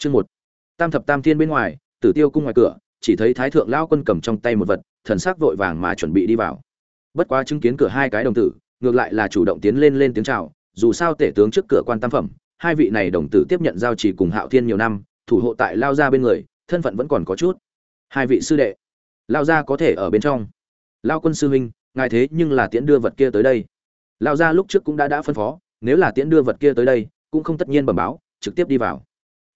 chương một. Tam thập tam thiên bên ngoài, tử tiêu cung ngoài cửa, chỉ thấy thái thượng Lão quân cầm trong tay một vật, thần sắc vội vàng mà chuẩn bị đi vào. Bất quá chứng kiến cửa hai cái đồng tử, ngược lại là chủ động tiến lên lên tiếng chào, dù sao tể tướng trước cửa quan tam phẩm, hai vị này đồng tử tiếp nhận giao chỉ cùng hạo thiên nhiều năm, thủ hộ tại lao gia bên người, thân phận vẫn còn có chút. Hai vị sư đệ, lao gia có thể ở bên trong. Lao quân sư huynh, ngài thế nhưng là tiễn đưa vật kia tới đây. Lao gia lúc trước cũng đã đã phân phó, nếu là tiễn đưa vật kia tới đây, cũng không tất nhiên bẩm báo, trực tiếp đi vào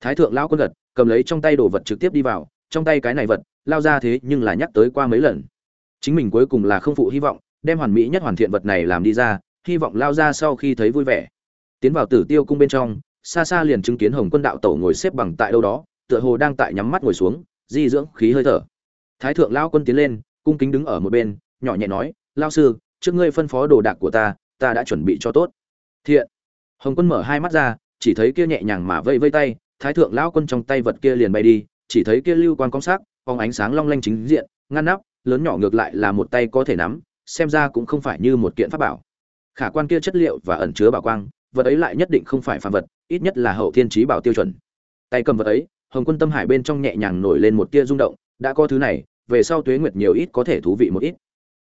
thái thượng lao quân gật, cầm lấy trong tay đồ vật trực tiếp đi vào, trong tay cái này vật, lao ra thế nhưng là nhắc tới qua mấy lần. Chính mình cuối cùng là không phụ hy vọng, đem hoàn mỹ nhất hoàn thiện vật này làm đi ra, hy vọng lao ra sau khi thấy vui vẻ. Tiến vào tử tiêu cung bên trong, xa xa liền chứng kiến hồng quân đạo tổ ngồi xếp bằng tại đâu đó, tựa hồ đang tại nhắm mắt ngồi xuống, di dưỡng khí hơi thở. Thái thượng lao quân tiến lên, cung kính đứng ở một bên, nhỏ nhẹ nói, lao sư, trước ngươi phân phó đồ đạc của ta ta đã chuẩn bị cho tốt. Thiện. Hồng quân mở hai mắt ra, chỉ thấy kia nhẹ nhàng mà vây vây tay thái thượng lão quân trong tay vật kia liền bay đi chỉ thấy kia lưu quang công sắc phóng ánh sáng long lanh chính diện ngăn nắp lớn nhỏ ngược lại là một tay có thể nắm xem ra cũng không phải như một kiện pháp bảo. Khả quan kia chất liệu và ẩn chứa bảo quang vật ấy lại nhất định không phải phàm vật ít nhất là hậu thiên trí bảo tiêu chuẩn. Tay cầm vật ấy hồng quân tâm hải bên trong nhẹ nhàng nổi lên một tia rung động đã có thứ này về sau tuế nguyệt nhiều ít có thể thú vị một ít.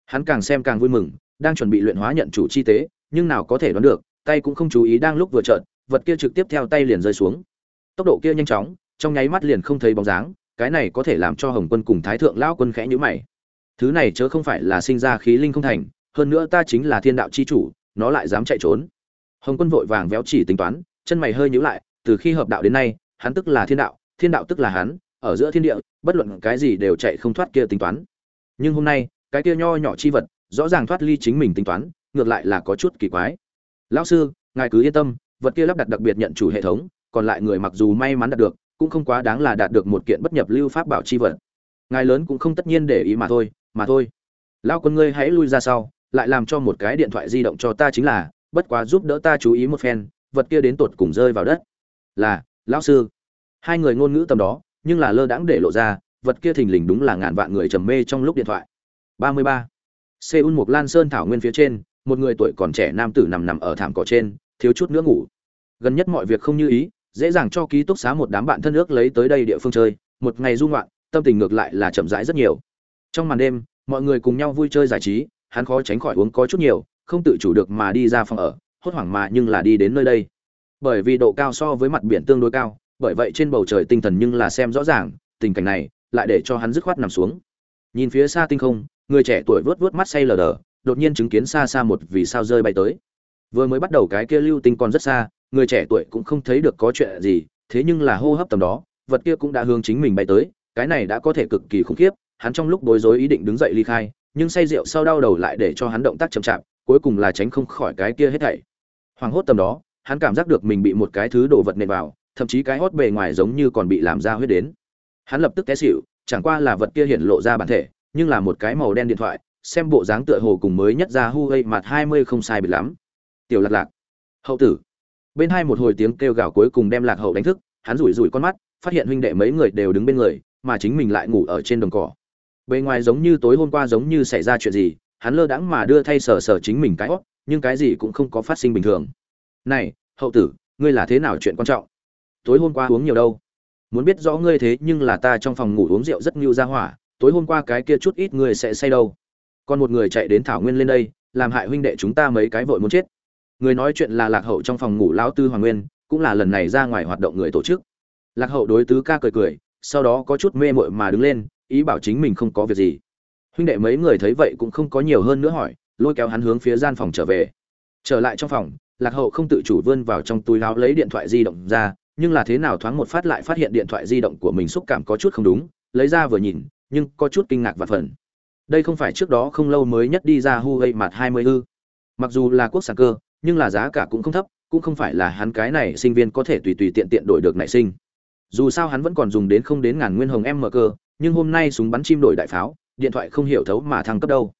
Hắn càng xem càng vui mừng đang chuẩn bị luyện hóa nhận chủ chi tế nhưng nào có thể đoán được tay cũng không chú ý đang lúc vừa chợt, vật kia trực tiếp theo tay liền rơi xuống tốc độ kia nhanh chóng, trong nháy mắt liền không thấy bóng dáng, cái này có thể làm cho hồng quân cùng thái thượng lão quân khẽ nhíu mày. Thứ này chớ không phải là sinh ra khí linh không thành, hơn nữa ta chính là thiên đạo chi chủ, nó lại dám chạy trốn. Hồng quân vội vàng véo chỉ tính toán, chân mày hơi nhíu lại, từ khi hợp đạo đến nay, hắn tức là thiên đạo thiên đạo tức là hắn, ở giữa thiên địa, bất luận cái gì đều chạy không thoát kia tính toán. Nhưng hôm nay, cái kia nho nhỏ chi vật, rõ ràng thoát ly chính mình tính toán, ngược lại là có chút kỳ quái. Lão sư, ngài cứ yên tâm, vật kia lắp đặt đặc biệt nhận chủ hệ thống còn lại người mặc dù may mắn đạt được, cũng không quá đáng là đạt được một kiện bất nhập lưu pháp bảo chi vật. Ngài lớn cũng không tất nhiên để ý mà thôi mà thôi. Lao quân ngươi hãy lui ra sau, lại làm cho một cái điện thoại di động cho ta chính là, bất quá giúp đỡ ta chú ý một phen, vật kia đến tột cùng rơi vào đất. Là, lão sư. Hai người ngôn ngữ tầm đó, nhưng là lơ đãng để lộ ra, vật kia thình lình đúng là ngàn vạn người trầm mê trong lúc điện thoại. 33. Seoul một lan sơn thảo nguyên phía trên, một người tuổi còn trẻ nam tử nằm nằm ở thảm cỏ trên, thiếu chút nữa ngủ. Gần nhất mọi việc không như ý dễ dàng cho ký túc xá một đám bạn thân ước lấy tới đây địa phương chơi, một ngày du ngoạn, tâm tình ngược lại là chậm rãi rất nhiều. Trong màn đêm, mọi người cùng nhau vui chơi giải trí, hắn khó tránh khỏi uống có chút nhiều, không tự chủ được mà đi ra phòng ở, hốt hoảng mà nhưng là đi đến nơi đây. Bởi vì độ cao so với mặt biển tương đối cao, bởi vậy trên bầu trời tinh thần nhưng là xem rõ ràng, tình cảnh này lại để cho hắn dứt khoát nằm xuống. Nhìn phía xa tinh không, người trẻ tuổi vớt vớt mắt say lờ đờ, đột nhiên chứng kiến xa xa một vì sao rơi bay tới. Vừa mới bắt đầu cái kia lưu tinh còn rất xa người trẻ tuổi cũng không thấy được có chuyện gì, thế nhưng là hô hấp tầm đó, vật kia cũng đã hướng chính mình bay tới, cái này đã có thể cực kỳ khủng khiếp, hắn trong lúc bối rối ý định đứng dậy ly khai, nhưng say rượu sau đau đầu lại để cho hắn động tác chậm chạp, cuối cùng là tránh không khỏi cái kia hết thảy hoàng hốt tầm đó, hắn cảm giác được mình bị một cái thứ đồ vật nện vào, thậm chí cái hốt bề ngoài giống như còn bị làm ra huyết đến hắn lập tức té xỉu, chẳng qua là vật kia hiện lộ ra bản thể, nhưng là một cái màu đen điện thoại, xem bộ dáng tựa hồ cùng mới nhất ra Huawei mặt 20 không sai biệt lắm. Tiểu Lạc Lạc. Hậu tử. Bên hai một hồi tiếng kêu gào cuối cùng đem Lạc Hậu đánh thức, hắn rủi rủi con mắt, phát hiện huynh đệ mấy người đều đứng bên người, mà chính mình lại ngủ ở trên đồng cỏ. Bên ngoài giống như tối hôm qua giống như xảy ra chuyện gì, hắn lơ đãng mà đưa thay sờ sờ chính mình cái óc, nhưng cái gì cũng không có phát sinh bình thường. "Này, hậu tử, ngươi là thế nào chuyện quan trọng? Tối hôm qua uống nhiều đâu? Muốn biết rõ ngươi thế nhưng là ta trong phòng ngủ uống rượu rất nhiều ra hỏa, tối hôm qua cái kia chút ít ngươi sẽ say đâu?" còn một người chạy đến thảo nguyên lên đây làm hại huynh đệ chúng ta mấy cái vội muốn chết người nói chuyện là lạc hậu trong phòng ngủ lão tư hoàng nguyên cũng là lần này ra ngoài hoạt động người tổ chức. Lạc hậu đối tứ ca cười cười sau đó có chút mê mội mà đứng lên ý bảo chính mình không có việc gì. Huynh đệ mấy người thấy vậy cũng không có nhiều hơn nữa hỏi lôi kéo hắn hướng phía gian phòng trở về. Trở lại trong phòng lạc hậu không tự chủ vươn vào trong túi láo lấy điện thoại di động ra nhưng là thế nào thoáng một phát lại phát hiện điện thoại di động của mình xúc cảm có chút không đúng lấy ra vừa nhìn nhưng có chút kinh ngạc và phần đây không phải trước đó không lâu mới nhất đi ra Huawei mặt 20 ư? Mặc dù là quốc sản cơ, nhưng là giá cả cũng không thấp, cũng không phải là hắn cái này sinh viên có thể tùy tùy tiện tiện đổi được nảy sinh. Dù sao hắn vẫn còn dùng đến không đến ngàn nguyên hồng em mở cơ, nhưng hôm nay súng bắn chim đổi đại pháo, điện thoại không hiểu thấu mà thăng cấp đâu.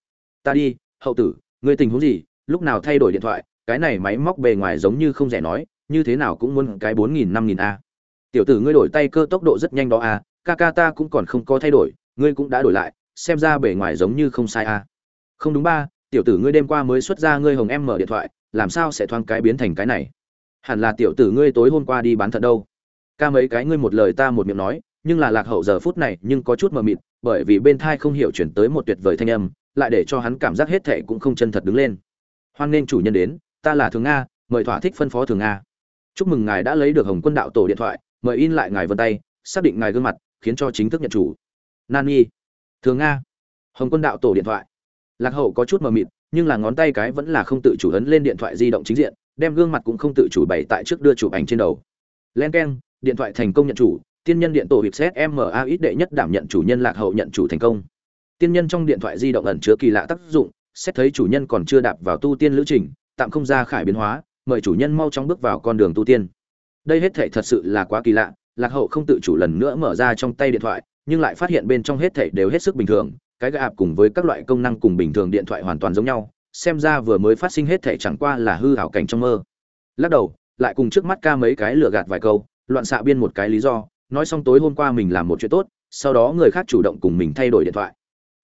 Ta đi, hậu tử, ngươi tình huống gì, lúc nào thay đổi điện thoại, cái này máy móc bề ngoài giống như không rẻ nói, như thế nào cũng muốn cái 4000 5000 a. Tiểu tử ngươi đổi tay cơ tốc độ rất nhanh đó a, ca ta cũng còn không có thay đổi, ngươi cũng đã đổi lại, xem ra bề ngoài giống như không sai a à. không đúng ba tiểu tử ngươi đêm qua mới xuất ra ngươi hồng em mở điện thoại làm sao sẽ thoáng cái biến thành cái này? Hẳn là tiểu tử ngươi tối hôm qua đi bán thận đâu. Ca mấy cái ngươi một lời ta một miệng nói, nhưng là lạc hậu giờ phút này nhưng có chút mờ mịt, bởi vì bên thai không hiểu chuyển tới một tuyệt vời thanh âm, lại để cho hắn cảm giác hết thệ cũng không chân thật đứng lên. Hoan nghênh chủ nhân đến, ta là thường nga, mời thỏa thích phân phó thường nga. Chúc mừng ngài đã lấy được hồng quân đạo tổ điện thoại, mời in lại ngài vân tay, xác định ngài gương mặt, khiến cho chính thức nhận chủ. Nan y thường nga. Hồng quân đạo tổ điện thoại. Lạc hậu có chút mờ mịt nhưng là ngón tay cái vẫn là không tự chủ ấn lên điện thoại di động chính diện, đem gương mặt cũng không tự chủ bày tại trước đưa chụp ảnh trên đầu. Len keng, điện thoại thành công nhận chủ, tiên nhân điện tổ hiệp xét ma ít đệ nhất đảm nhận chủ nhân lạc hậu nhận chủ thành công. Tiên nhân trong điện thoại di động ẩn chứa kỳ lạ tác dụng, xét thấy chủ nhân còn chưa đạp vào tu tiên lữ trình, tạm không ra khải biến hóa, mời chủ nhân mau chóng bước vào con đường tu tiên. Đây hết thảy thật sự là quá kỳ lạ, lạc hậu không tự chủ lần nữa mở ra trong tay điện thoại, nhưng lại phát hiện bên trong hết thảy đều hết sức bình thường cái gạp cùng với các loại công năng cùng bình thường điện thoại hoàn toàn giống nhau, xem ra vừa mới phát sinh hết thảy chẳng qua là hư ảo cảnh trong mơ. Lắc đầu, lại cùng trước mắt ca mấy cái lừa gạt vài câu, loạn xạ biên một cái lý do, nói xong tối hôm qua mình làm một chuyện tốt, sau đó người khác chủ động cùng mình thay đổi điện thoại.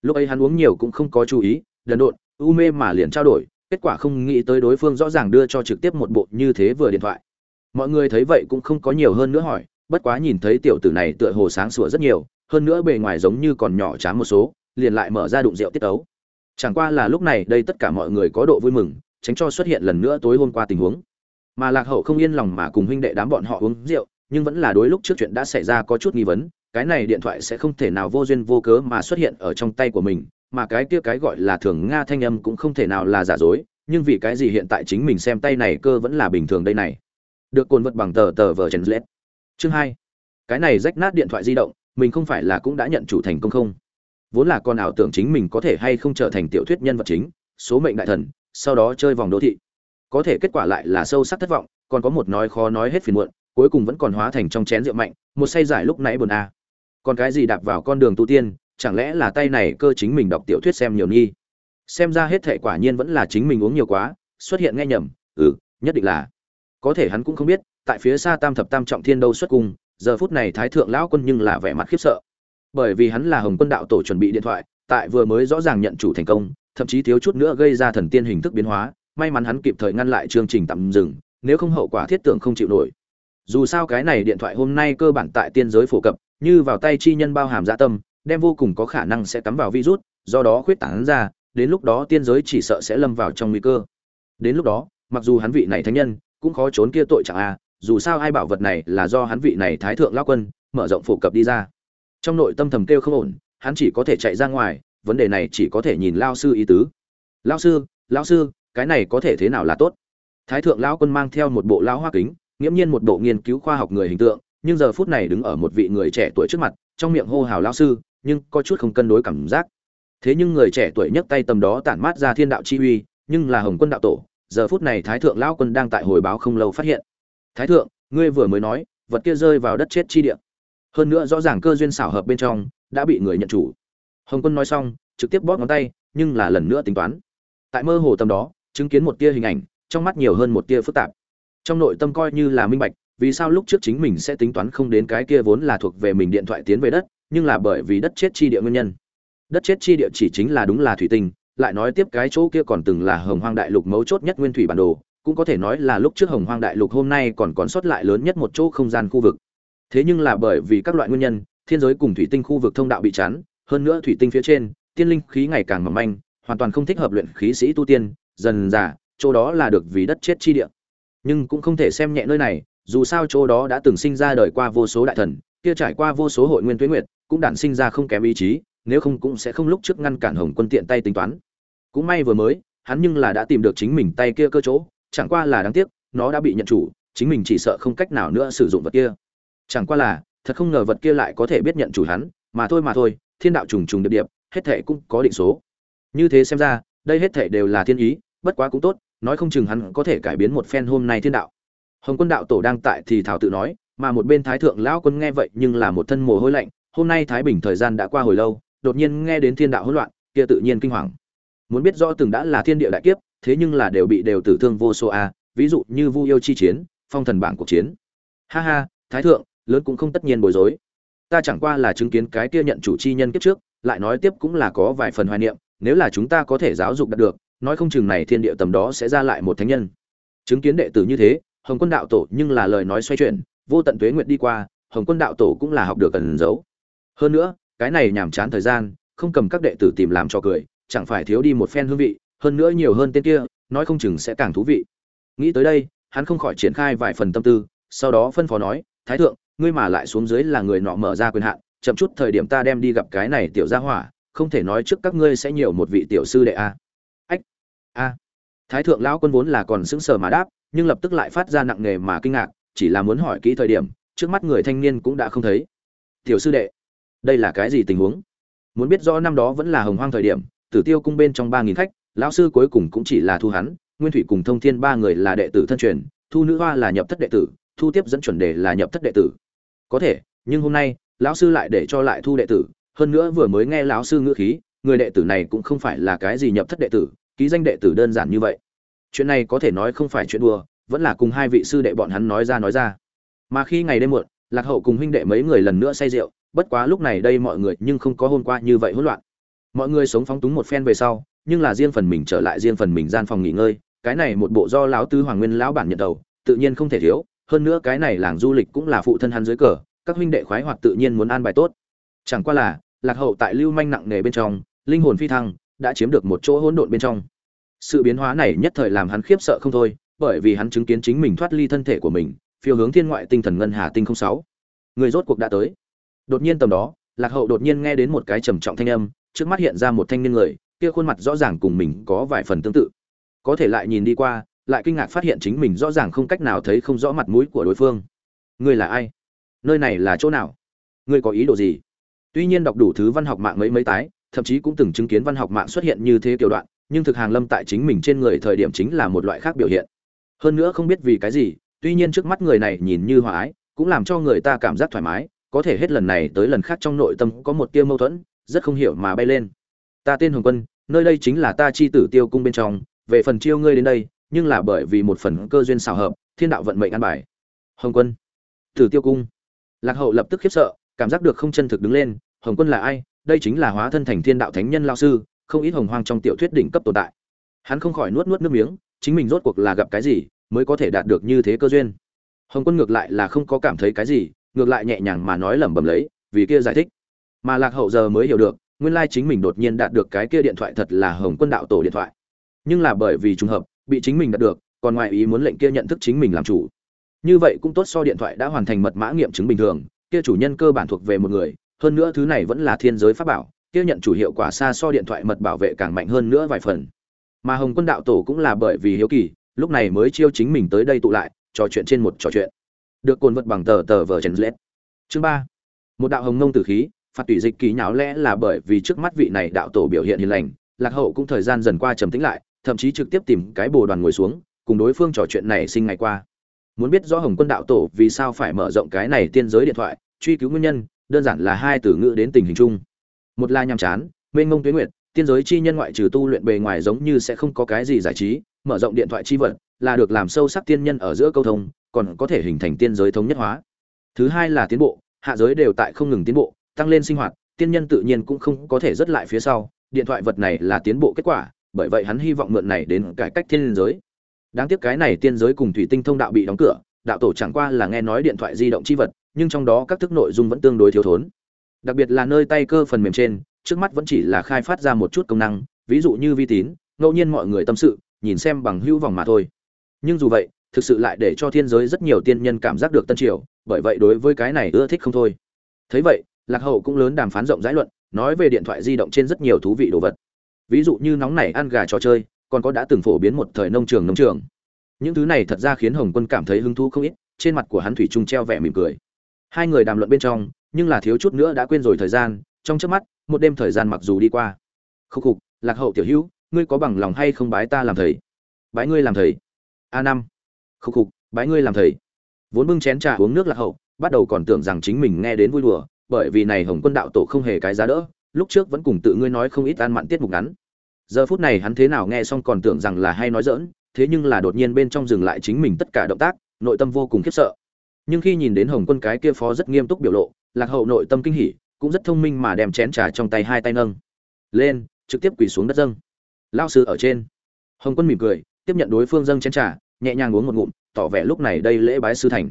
Lúc ấy hắn uống nhiều cũng không có chú ý, đần độn, u mê mà liền trao đổi, kết quả không nghĩ tới đối phương rõ ràng đưa cho trực tiếp một bộ như thế vừa điện thoại. Mọi người thấy vậy cũng không có nhiều hơn nữa hỏi, bất quá nhìn thấy tiểu tử này tựa hồ sáng sủa rất nhiều, hơn nữa bề ngoài giống như còn nhỏ chán một số liền lại mở ra đụng rượu tiết tấu. Chẳng qua là lúc này đây tất cả mọi người có độ vui mừng, tránh cho xuất hiện lần nữa tối hôm qua tình huống. Mà lạc hậu không yên lòng mà cùng huynh đệ đám bọn họ uống rượu, nhưng vẫn là đối lúc trước chuyện đã xảy ra có chút nghi vấn, cái này điện thoại sẽ không thể nào vô duyên vô cớ mà xuất hiện ở trong tay của mình, mà cái kia cái gọi là thường nga thanh âm cũng không thể nào là giả dối, nhưng vì cái gì hiện tại chính mình xem tay này cơ vẫn là bình thường đây này. Được cồn vật bằng tờ tờ vờ chen lết. Chương hai. Cái này rách nát điện thoại di động, mình không phải là cũng đã nhận chủ thành công không? Vốn là con ảo tưởng chính mình có thể hay không trở thành tiểu thuyết nhân vật chính, số mệnh đại thần, sau đó chơi vòng đô thị. Có thể kết quả lại là sâu sắc thất vọng, còn có một nói khó nói hết phiền muộn, cuối cùng vẫn còn hóa thành trong chén rượu mạnh, một say giải lúc nãy buồn a à. còn cái gì đạp vào con đường tu tiên, chẳng lẽ là tay này cơ chính mình đọc tiểu thuyết xem nhiều nghi? Xem ra hết thệ quả nhiên vẫn là chính mình uống nhiều quá, xuất hiện nghe nhầm ừ nhất định là. Có thể hắn cũng không biết, tại phía xa tam thập tam trọng thiên đâu xuất cung, giờ phút này thái thượng lão quân nhưng là vẻ mặt khiếp sợ bởi vì hắn là hồng quân đạo tổ chuẩn bị điện thoại tại vừa mới rõ ràng nhận chủ thành công thậm chí thiếu chút nữa gây ra thần tiên hình thức biến hóa may mắn hắn kịp thời ngăn lại chương trình tạm dừng nếu không hậu quả thiết tưởng không chịu nổi. Dù sao cái này điện thoại hôm nay cơ bản tại tiên giới phổ cập như vào tay chi nhân bao hàm dạ tâm đem vô cùng có khả năng sẽ cắm vào virus do đó khuyết tảng ra đến lúc đó tiên giới chỉ sợ sẽ lâm vào trong nguy cơ. Đến lúc đó mặc dù hắn vị này thánh nhân cũng khó trốn kia tội chẳng a à, dù sao ai bảo vật này là do hắn vị này thái thượng lao quân mở rộng phổ cập đi ra trong nội tâm thầm kêu không ổn, hắn chỉ có thể chạy ra ngoài, vấn đề này chỉ có thể nhìn lao sư ý tứ. Lao sư lao sư, cái này có thể thế nào là tốt? Thái thượng lão quân mang theo một bộ lao hoa kính, nghiễm nhiên một bộ nghiên cứu khoa học người hình tượng, nhưng giờ phút này đứng ở một vị người trẻ tuổi trước mặt, trong miệng hô hào lao sư nhưng có chút không cân đối cảm giác. Thế nhưng người trẻ tuổi nhấc tay tầm đó tản mát ra thiên đạo chi uy, nhưng là hồng quân đạo tổ, giờ phút này thái thượng lão quân đang tại hồi báo không lâu phát hiện. Thái thượng, ngươi vừa mới nói, vật kia rơi vào đất chết chi địa hơn nữa rõ ràng cơ duyên xảo hợp bên trong, đã bị người nhận chủ. Hồng quân nói xong, trực tiếp bóp ngón tay, nhưng là lần nữa tính toán. Tại mơ hồ tâm đó, chứng kiến một tia hình ảnh, trong mắt nhiều hơn một tia phức tạp. Trong nội tâm coi như là minh bạch, vì sao lúc trước chính mình sẽ tính toán không đến cái kia vốn là thuộc về mình điện thoại tiến về đất, nhưng là bởi vì đất chết chi địa nguyên nhân. Đất chết chi địa chỉ chính là đúng là thủy tinh, lại nói tiếp cái chỗ kia còn từng là hồng hoang đại lục mấu chốt nhất nguyên thủy bản đồ, cũng có thể nói là lúc trước hồng hoang đại lục hôm nay còn còn sót lại lớn nhất một chỗ không gian khu vực thế nhưng là bởi vì các loại nguyên nhân, thiên giới cùng thủy tinh khu vực thông đạo bị chắn hơn nữa thủy tinh phía trên, tiên linh khí ngày càng mỏng manh, hoàn toàn không thích hợp luyện khí sĩ tu tiên, dần dà, chỗ đó là được vì đất chết chi địa. Nhưng cũng không thể xem nhẹ nơi này, dù sao chỗ đó đã từng sinh ra đời qua vô số đại thần, kia trải qua vô số hội nguyên tuế nguyệt, cũng đản sinh ra không kém ý chí, nếu không cũng sẽ không lúc trước ngăn cản hồng quân tiện tay tính toán. Cũng may vừa mới, hắn nhưng là đã tìm được chính mình tay kia cơ chỗ, chẳng qua là đáng tiếc, nó đã bị nhận chủ, chính mình chỉ sợ không cách nào nữa sử dụng vật kia chẳng qua là, thật không ngờ vật kia lại có thể biết nhận chủ hắn, mà thôi mà thôi, thiên đạo trùng trùng điệp điệp, hết thể cũng có định số. Như thế xem ra, đây hết thể đều là thiên ý, bất quá cũng tốt, nói không chừng hắn có thể cải biến một phen hôm nay thiên đạo. Hồng quân đạo tổ đang tại thì thảo tự nói, mà một bên thái thượng lão quân nghe vậy nhưng là một thân mồ hôi lạnh, hôm nay thái bình thời gian đã qua hồi lâu, đột nhiên nghe đến thiên đạo hỗn loạn, kia tự nhiên kinh hoàng. Muốn biết rõ từng đã là thiên địa đại kiếp, thế nhưng là đều bị đều tử thương vô số a, ví dụ như vu yêu chi chiến, phong thần bảng cuộc chiến. Ha ha, thái thượng lớn cũng không tất nhiên bối rối. Ta chẳng qua là chứng kiến cái kia nhận chủ chi nhân kiếp trước, lại nói tiếp cũng là có vài phần hoài niệm, nếu là chúng ta có thể giáo dục đạt được, nói không chừng này thiên địa tầm đó sẽ ra lại một thánh nhân. Chứng kiến đệ tử như thế, hồng quân đạo tổ nhưng là lời nói xoay chuyển, vô tận tuế nguyệt đi qua, hồng quân đạo tổ cũng là học được cần giấu. Hơn nữa, cái này nhàm chán thời gian, không cầm các đệ tử tìm làm cho cười, chẳng phải thiếu đi một phen hương vị, hơn nữa nhiều hơn tên kia, nói không chừng sẽ càng thú vị. Nghĩ tới đây, hắn không khỏi triển khai vài phần tâm tư, sau đó phân phó nói, thái thượng ngươi mà lại xuống dưới là người nọ mở ra quyền hạn, chậm chút thời điểm ta đem đi gặp cái này tiểu gia hỏa, không thể nói trước các ngươi sẽ nhiều một vị tiểu sư đệ a. Ách, a. Thái thượng lão quân vốn là còn sững sờ mà đáp, nhưng lập tức lại phát ra nặng nề mà kinh ngạc, chỉ là muốn hỏi kỹ thời điểm, trước mắt người thanh niên cũng đã không thấy. Tiểu sư đệ, đây là cái gì tình huống? Muốn biết rõ năm đó vẫn là hồng hoang thời điểm, tử tiêu cung bên trong ba nghìn khách, lão sư cuối cùng cũng chỉ là thu hắn, nguyên thủy cùng thông thiên ba người là đệ tử thân truyền, thu nữ hoa là nhập thất đệ tử, thu tiếp dẫn chuẩn đề là nhập thất đệ tử có thể, nhưng hôm nay, lão sư lại để cho lại thu đệ tử, hơn nữa vừa mới nghe lão sư ngữ khí, người đệ tử này cũng không phải là cái gì nhập thất đệ tử, ký danh đệ tử đơn giản như vậy. Chuyện này có thể nói không phải chuyện đùa, vẫn là cùng hai vị sư đệ bọn hắn nói ra nói ra. Mà khi ngày đêm muộn, lạc hậu cùng huynh đệ mấy người lần nữa say rượu, bất quá lúc này đây mọi người nhưng không có hôm qua như vậy hỗn loạn. Mọi người sống phóng túng một phen về sau, nhưng là riêng phần mình trở lại riêng phần mình gian phòng nghỉ ngơi, cái này một bộ do lão tứ hoàng nguyên lão bản nhận đầu, tự nhiên không thể thiếu hơn nữa cái này làng du lịch cũng là phụ thân hắn dưới cờ, các huynh đệ khoái hoạt tự nhiên muốn an bài tốt. Chẳng qua là, lạc hậu tại lưu manh nặng nề bên trong, linh hồn phi thăng, đã chiếm được một chỗ hỗn độn bên trong. Sự biến hóa này nhất thời làm hắn khiếp sợ không thôi, bởi vì hắn chứng kiến chính mình thoát ly thân thể của mình, phiêu hướng thiên ngoại tinh thần ngân hà tinh không sáu. Người rốt cuộc đã tới. Đột nhiên tầm đó, lạc hậu đột nhiên nghe đến một cái trầm trọng thanh âm, trước mắt hiện ra một thanh niên người, kia khuôn mặt rõ ràng cùng mình có vài phần tương tự. Có thể lại nhìn đi qua lại kinh ngạc phát hiện chính mình rõ ràng không cách nào thấy không rõ mặt mũi của đối phương. Ngươi là ai? Nơi này là chỗ nào? Ngươi có ý đồ gì? Tuy nhiên đọc đủ thứ văn học mạng mấy mấy tái, thậm chí cũng từng chứng kiến văn học mạng xuất hiện như thế kiểu đoạn, nhưng thực hàng lâm tại chính mình trên người thời điểm chính là một loại khác biểu hiện. Hơn nữa không biết vì cái gì, tuy nhiên trước mắt người này nhìn như hòa ái, cũng làm cho người ta cảm giác thoải mái, có thể hết lần này tới lần khác trong nội tâm có một tia mâu thuẫn, rất không hiểu mà bay lên. Ta tên hồng quân, nơi đây chính là ta chi tử tiêu cung bên trong, về phần chiêu ngươi đến đây nhưng là bởi vì một phần cơ duyên xào hợp, thiên đạo vận mệnh an bài. Hồng quân, tử tiêu cung. Lạc hậu lập tức khiếp sợ, cảm giác được không chân thực đứng lên, hồng quân là ai? Đây chính là hóa thân thành thiên đạo thánh nhân lao sư, không ít hồng hoang trong tiểu thuyết đỉnh cấp tồn tại. Hắn không khỏi nuốt nuốt nước miếng, chính mình rốt cuộc là gặp cái gì mới có thể đạt được như thế cơ duyên? Hồng quân ngược lại là không có cảm thấy cái gì, ngược lại nhẹ nhàng mà nói lẩm bẩm lấy, vì kia giải thích. Mà lạc hậu giờ mới hiểu được, nguyên lai chính mình đột nhiên đạt được cái kia điện thoại thật là hồng quân đạo tổ điện thoại. Nhưng là bởi vì trùng hợp bị chính mình đạt được, còn ngoài ý muốn lệnh kia nhận thức chính mình làm chủ. Như vậy cũng tốt so điện thoại đã hoàn thành mật mã nghiệm chứng bình thường, kia chủ nhân cơ bản thuộc về một người, hơn nữa thứ này vẫn là thiên giới pháp bảo, kia nhận chủ hiệu quả xa so điện thoại mật bảo vệ càng mạnh hơn nữa vài phần. Mà hồng quân đạo tổ cũng là bởi vì hiếu kỳ, lúc này mới chiêu chính mình tới đây tụ lại, trò chuyện trên một trò chuyện. Được cồn vật bằng tờ tờ vờ chèn lết. Chương ba. Một đạo hồng ngông tử khí, phạt tùy dịch kỳ nháo lẽ là bởi vì trước mắt vị này đạo tổ biểu hiện hiền lành, lạc hậu cũng thời gian dần qua trầm tĩnh lại thậm chí trực tiếp tìm cái bồ đoàn ngồi xuống, cùng đối phương trò chuyện này sinh ngày qua. Muốn biết rõ hồng quân đạo tổ vì sao phải mở rộng cái này tiên giới điện thoại, truy cứu nguyên nhân, đơn giản là hai từ ngữ đến tình hình chung. Một là nhàm chán, mênh mông tuyến nguyệt, tiên giới chi nhân ngoại trừ tu luyện bề ngoài giống như sẽ không có cái gì giải trí, mở rộng điện thoại chi vật, là được làm sâu sắc tiên nhân ở giữa câu thông, còn có thể hình thành tiên giới thống nhất hóa. Thứ hai là tiến bộ, hạ giới đều tại không ngừng tiến bộ, tăng lên sinh hoạt, tiên nhân tự nhiên cũng không có thể rất lại phía sau, điện thoại vật này là tiến bộ kết quả bởi vậy hắn hy vọng mượn này đến cải cách thiên giới. Đáng tiếc cái này tiên giới cùng thủy tinh thông đạo bị đóng cửa, đạo tổ chẳng qua là nghe nói điện thoại di động chi vật, nhưng trong đó các thức nội dung vẫn tương đối thiếu thốn. Đặc biệt là nơi tay cơ phần mềm trên, trước mắt vẫn chỉ là khai phát ra một chút công năng, ví dụ như vi tín, ngẫu nhiên mọi người tâm sự, nhìn xem bằng hữu vòng mà thôi. Nhưng dù vậy, thực sự lại để cho thiên giới rất nhiều tiên nhân cảm giác được tân triều, bởi vậy đối với cái này ưa thích không thôi. Thấy vậy, lạc hậu cũng lớn đàm phán rộng rãi luận, nói về điện thoại di động trên rất nhiều thú vị đồ vật ví dụ như nóng này ăn gà trò chơi, còn có đã từng phổ biến một thời nông trường nông trường. Những thứ này thật ra khiến hồng quân cảm thấy hứng thú không ít, trên mặt của hắn thủy trung treo vẻ mỉm cười. Hai người đàm luận bên trong, nhưng là thiếu chút nữa đã quên rồi thời gian, trong chớp mắt, một đêm thời gian mặc dù đi qua. Khúc khục, lạc hậu tiểu hữu, ngươi có bằng lòng hay không bái ta làm thầy? Bái ngươi làm thầy. A năm. Khúc khục, bái ngươi làm thầy. Vốn bưng chén trà uống nước lạc hậu, bắt đầu còn tưởng rằng chính mình nghe đến vui đùa, bởi vì này hồng quân đạo tổ không hề cái giá đỡ lúc trước vẫn cùng tự ngươi nói không ít ăn mặn tiết mục ngắn. Giờ phút này hắn thế nào nghe xong còn tưởng rằng là hay nói dỡn thế nhưng là đột nhiên bên trong dừng lại chính mình tất cả động tác, nội tâm vô cùng khiếp sợ. Nhưng khi nhìn đến hồng quân cái kia phó rất nghiêm túc biểu lộ, lạc hậu nội tâm kinh hỉ, cũng rất thông minh mà đem chén trà trong tay hai tay nâng. Lên, trực tiếp quỳ xuống đất dâng. Lao sư ở trên. Hồng quân mỉm cười, tiếp nhận đối phương dâng chén trà, nhẹ nhàng uống một ngụm, tỏ vẻ lúc này đây lễ bái sư thành.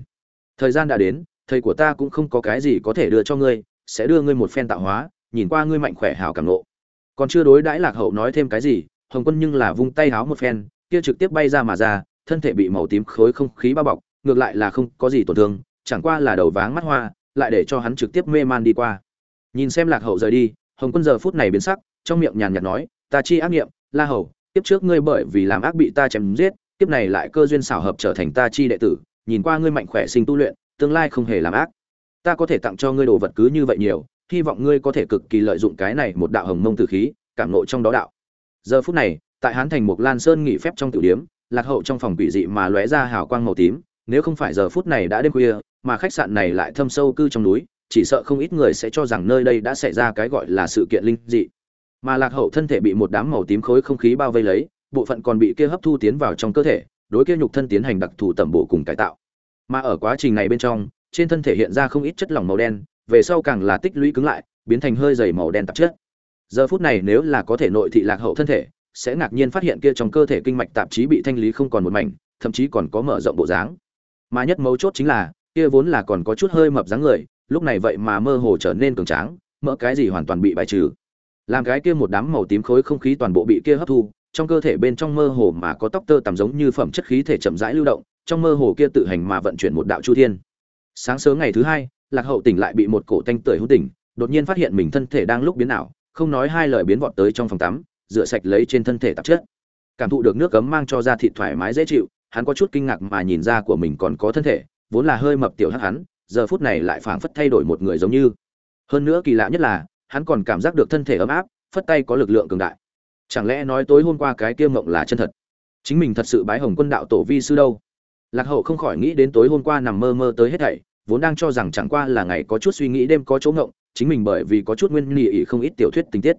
Thời gian đã đến, thầy của ta cũng không có cái gì có thể đưa cho ngươi, sẽ đưa ngươi một phen tạo hóa nhìn qua ngươi mạnh khỏe hảo cảm nộ còn chưa đối đãi lạc hậu nói thêm cái gì, hồng quân nhưng là vung tay háo một phen, kia trực tiếp bay ra mà ra, thân thể bị màu tím khối không khí bao bọc, ngược lại là không có gì tổn thương, chẳng qua là đầu váng mắt hoa, lại để cho hắn trực tiếp mê man đi qua. Nhìn xem lạc hậu rời đi, hồng quân giờ phút này biến sắc, trong miệng nhàn nhạt nói, ta chi ác nghiệm, la hầu tiếp trước ngươi bởi vì làm ác bị ta chém giết tiếp này lại cơ duyên xảo hợp trở thành ta chi đệ tử, nhìn qua ngươi mạnh khỏe sinh tu luyện, tương lai không hề làm ác. Ta có thể tặng cho ngươi đồ vật cứ như vậy nhiều hy vọng ngươi có thể cực kỳ lợi dụng cái này một đạo hồng mông tử khí, cảm ngộ trong đó đạo. Giờ phút này, tại hán thành Mộc lan sơn nghỉ phép trong tiểu điếm, lạc hậu trong phòng quỷ dị mà lóe ra hào quang màu tím, nếu không phải giờ phút này đã đêm khuya, mà khách sạn này lại thâm sâu cư trong núi, chỉ sợ không ít người sẽ cho rằng nơi đây đã xảy ra cái gọi là sự kiện linh dị. Mà lạc hậu thân thể bị một đám màu tím khối không khí bao vây lấy, bộ phận còn bị kia hấp thu tiến vào trong cơ thể, đối kia nhục thân tiến hành đặc thù tẩm bổ cùng cải tạo. Mà ở quá trình này bên trong, trên thân thể hiện ra không ít chất lỏng màu đen về sau càng là tích lũy cứng lại, biến thành hơi dày màu đen tạp chất. Giờ phút này nếu là có thể nội thị lạc hậu thân thể, sẽ ngạc nhiên phát hiện kia trong cơ thể kinh mạch tạp chí bị thanh lý không còn một mảnh, thậm chí còn có mở rộng bộ dáng. Mà nhất mấu chốt chính là, kia vốn là còn có chút hơi mập dáng người, lúc này vậy mà mơ hồ trở nên cường tráng, mỡ cái gì hoàn toàn bị bài trừ. Làm cái kia một đám màu tím khối không khí toàn bộ bị kia hấp thu, trong cơ thể bên trong mơ hồ mà có tóc tơ tằm giống như phẩm chất khí thể chậm rãi lưu động, trong mơ hồ kia tự hành mà vận chuyển một đạo chu thiên. Sáng sớm ngày thứ hai lạc hậu tỉnh lại bị một cổ thanh tưởi hôn tỉnh, đột nhiên phát hiện mình thân thể đang lúc biến ảo, không nói hai lời biến vọt tới trong phòng tắm, rửa sạch lấy trên thân thể tạp chất. Cảm thụ được nước cấm mang cho da thịt thoải mái dễ chịu, hắn có chút kinh ngạc mà nhìn ra của mình còn có thân thể, vốn là hơi mập tiểu hắc hắn, giờ phút này lại phảng phất thay đổi một người giống như. Hơn nữa kỳ lạ nhất là, hắn còn cảm giác được thân thể ấm áp, phất tay có lực lượng cường đại. Chẳng lẽ nói tối hôm qua cái kia mộng là chân thật? Chính mình thật sự bái hồng quân đạo tổ vi sư đâu? Lạc hậu không khỏi nghĩ đến tối hôm qua nằm mơ mơ tới hết thảy vốn đang cho rằng chẳng qua là ngày có chút suy nghĩ, đêm có chỗ ngộng, chính mình bởi vì có chút nguyên nghị ý không ít tiểu thuyết tình tiết.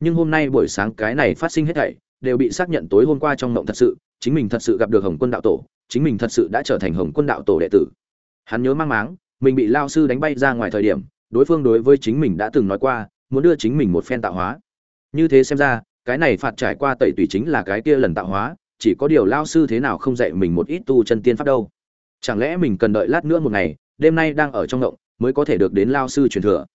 Nhưng hôm nay buổi sáng cái này phát sinh hết thảy, đều bị xác nhận tối hôm qua trong ngộng thật sự, chính mình thật sự gặp được hồng quân đạo tổ, chính mình thật sự đã trở thành hồng quân đạo tổ đệ tử. Hắn nhớ mang máng, mình bị lao sư đánh bay ra ngoài thời điểm, đối phương đối với chính mình đã từng nói qua, muốn đưa chính mình một phen tạo hóa. Như thế xem ra, cái này phạt trải qua tẩy tùy chính là cái kia lần tạo hóa, chỉ có điều lao sư thế nào không dạy mình một ít tu chân tiên pháp đâu. Chẳng lẽ mình cần đợi lát nữa một ngày đêm nay đang ở trong động mới có thể được đến lao sư truyền thừa.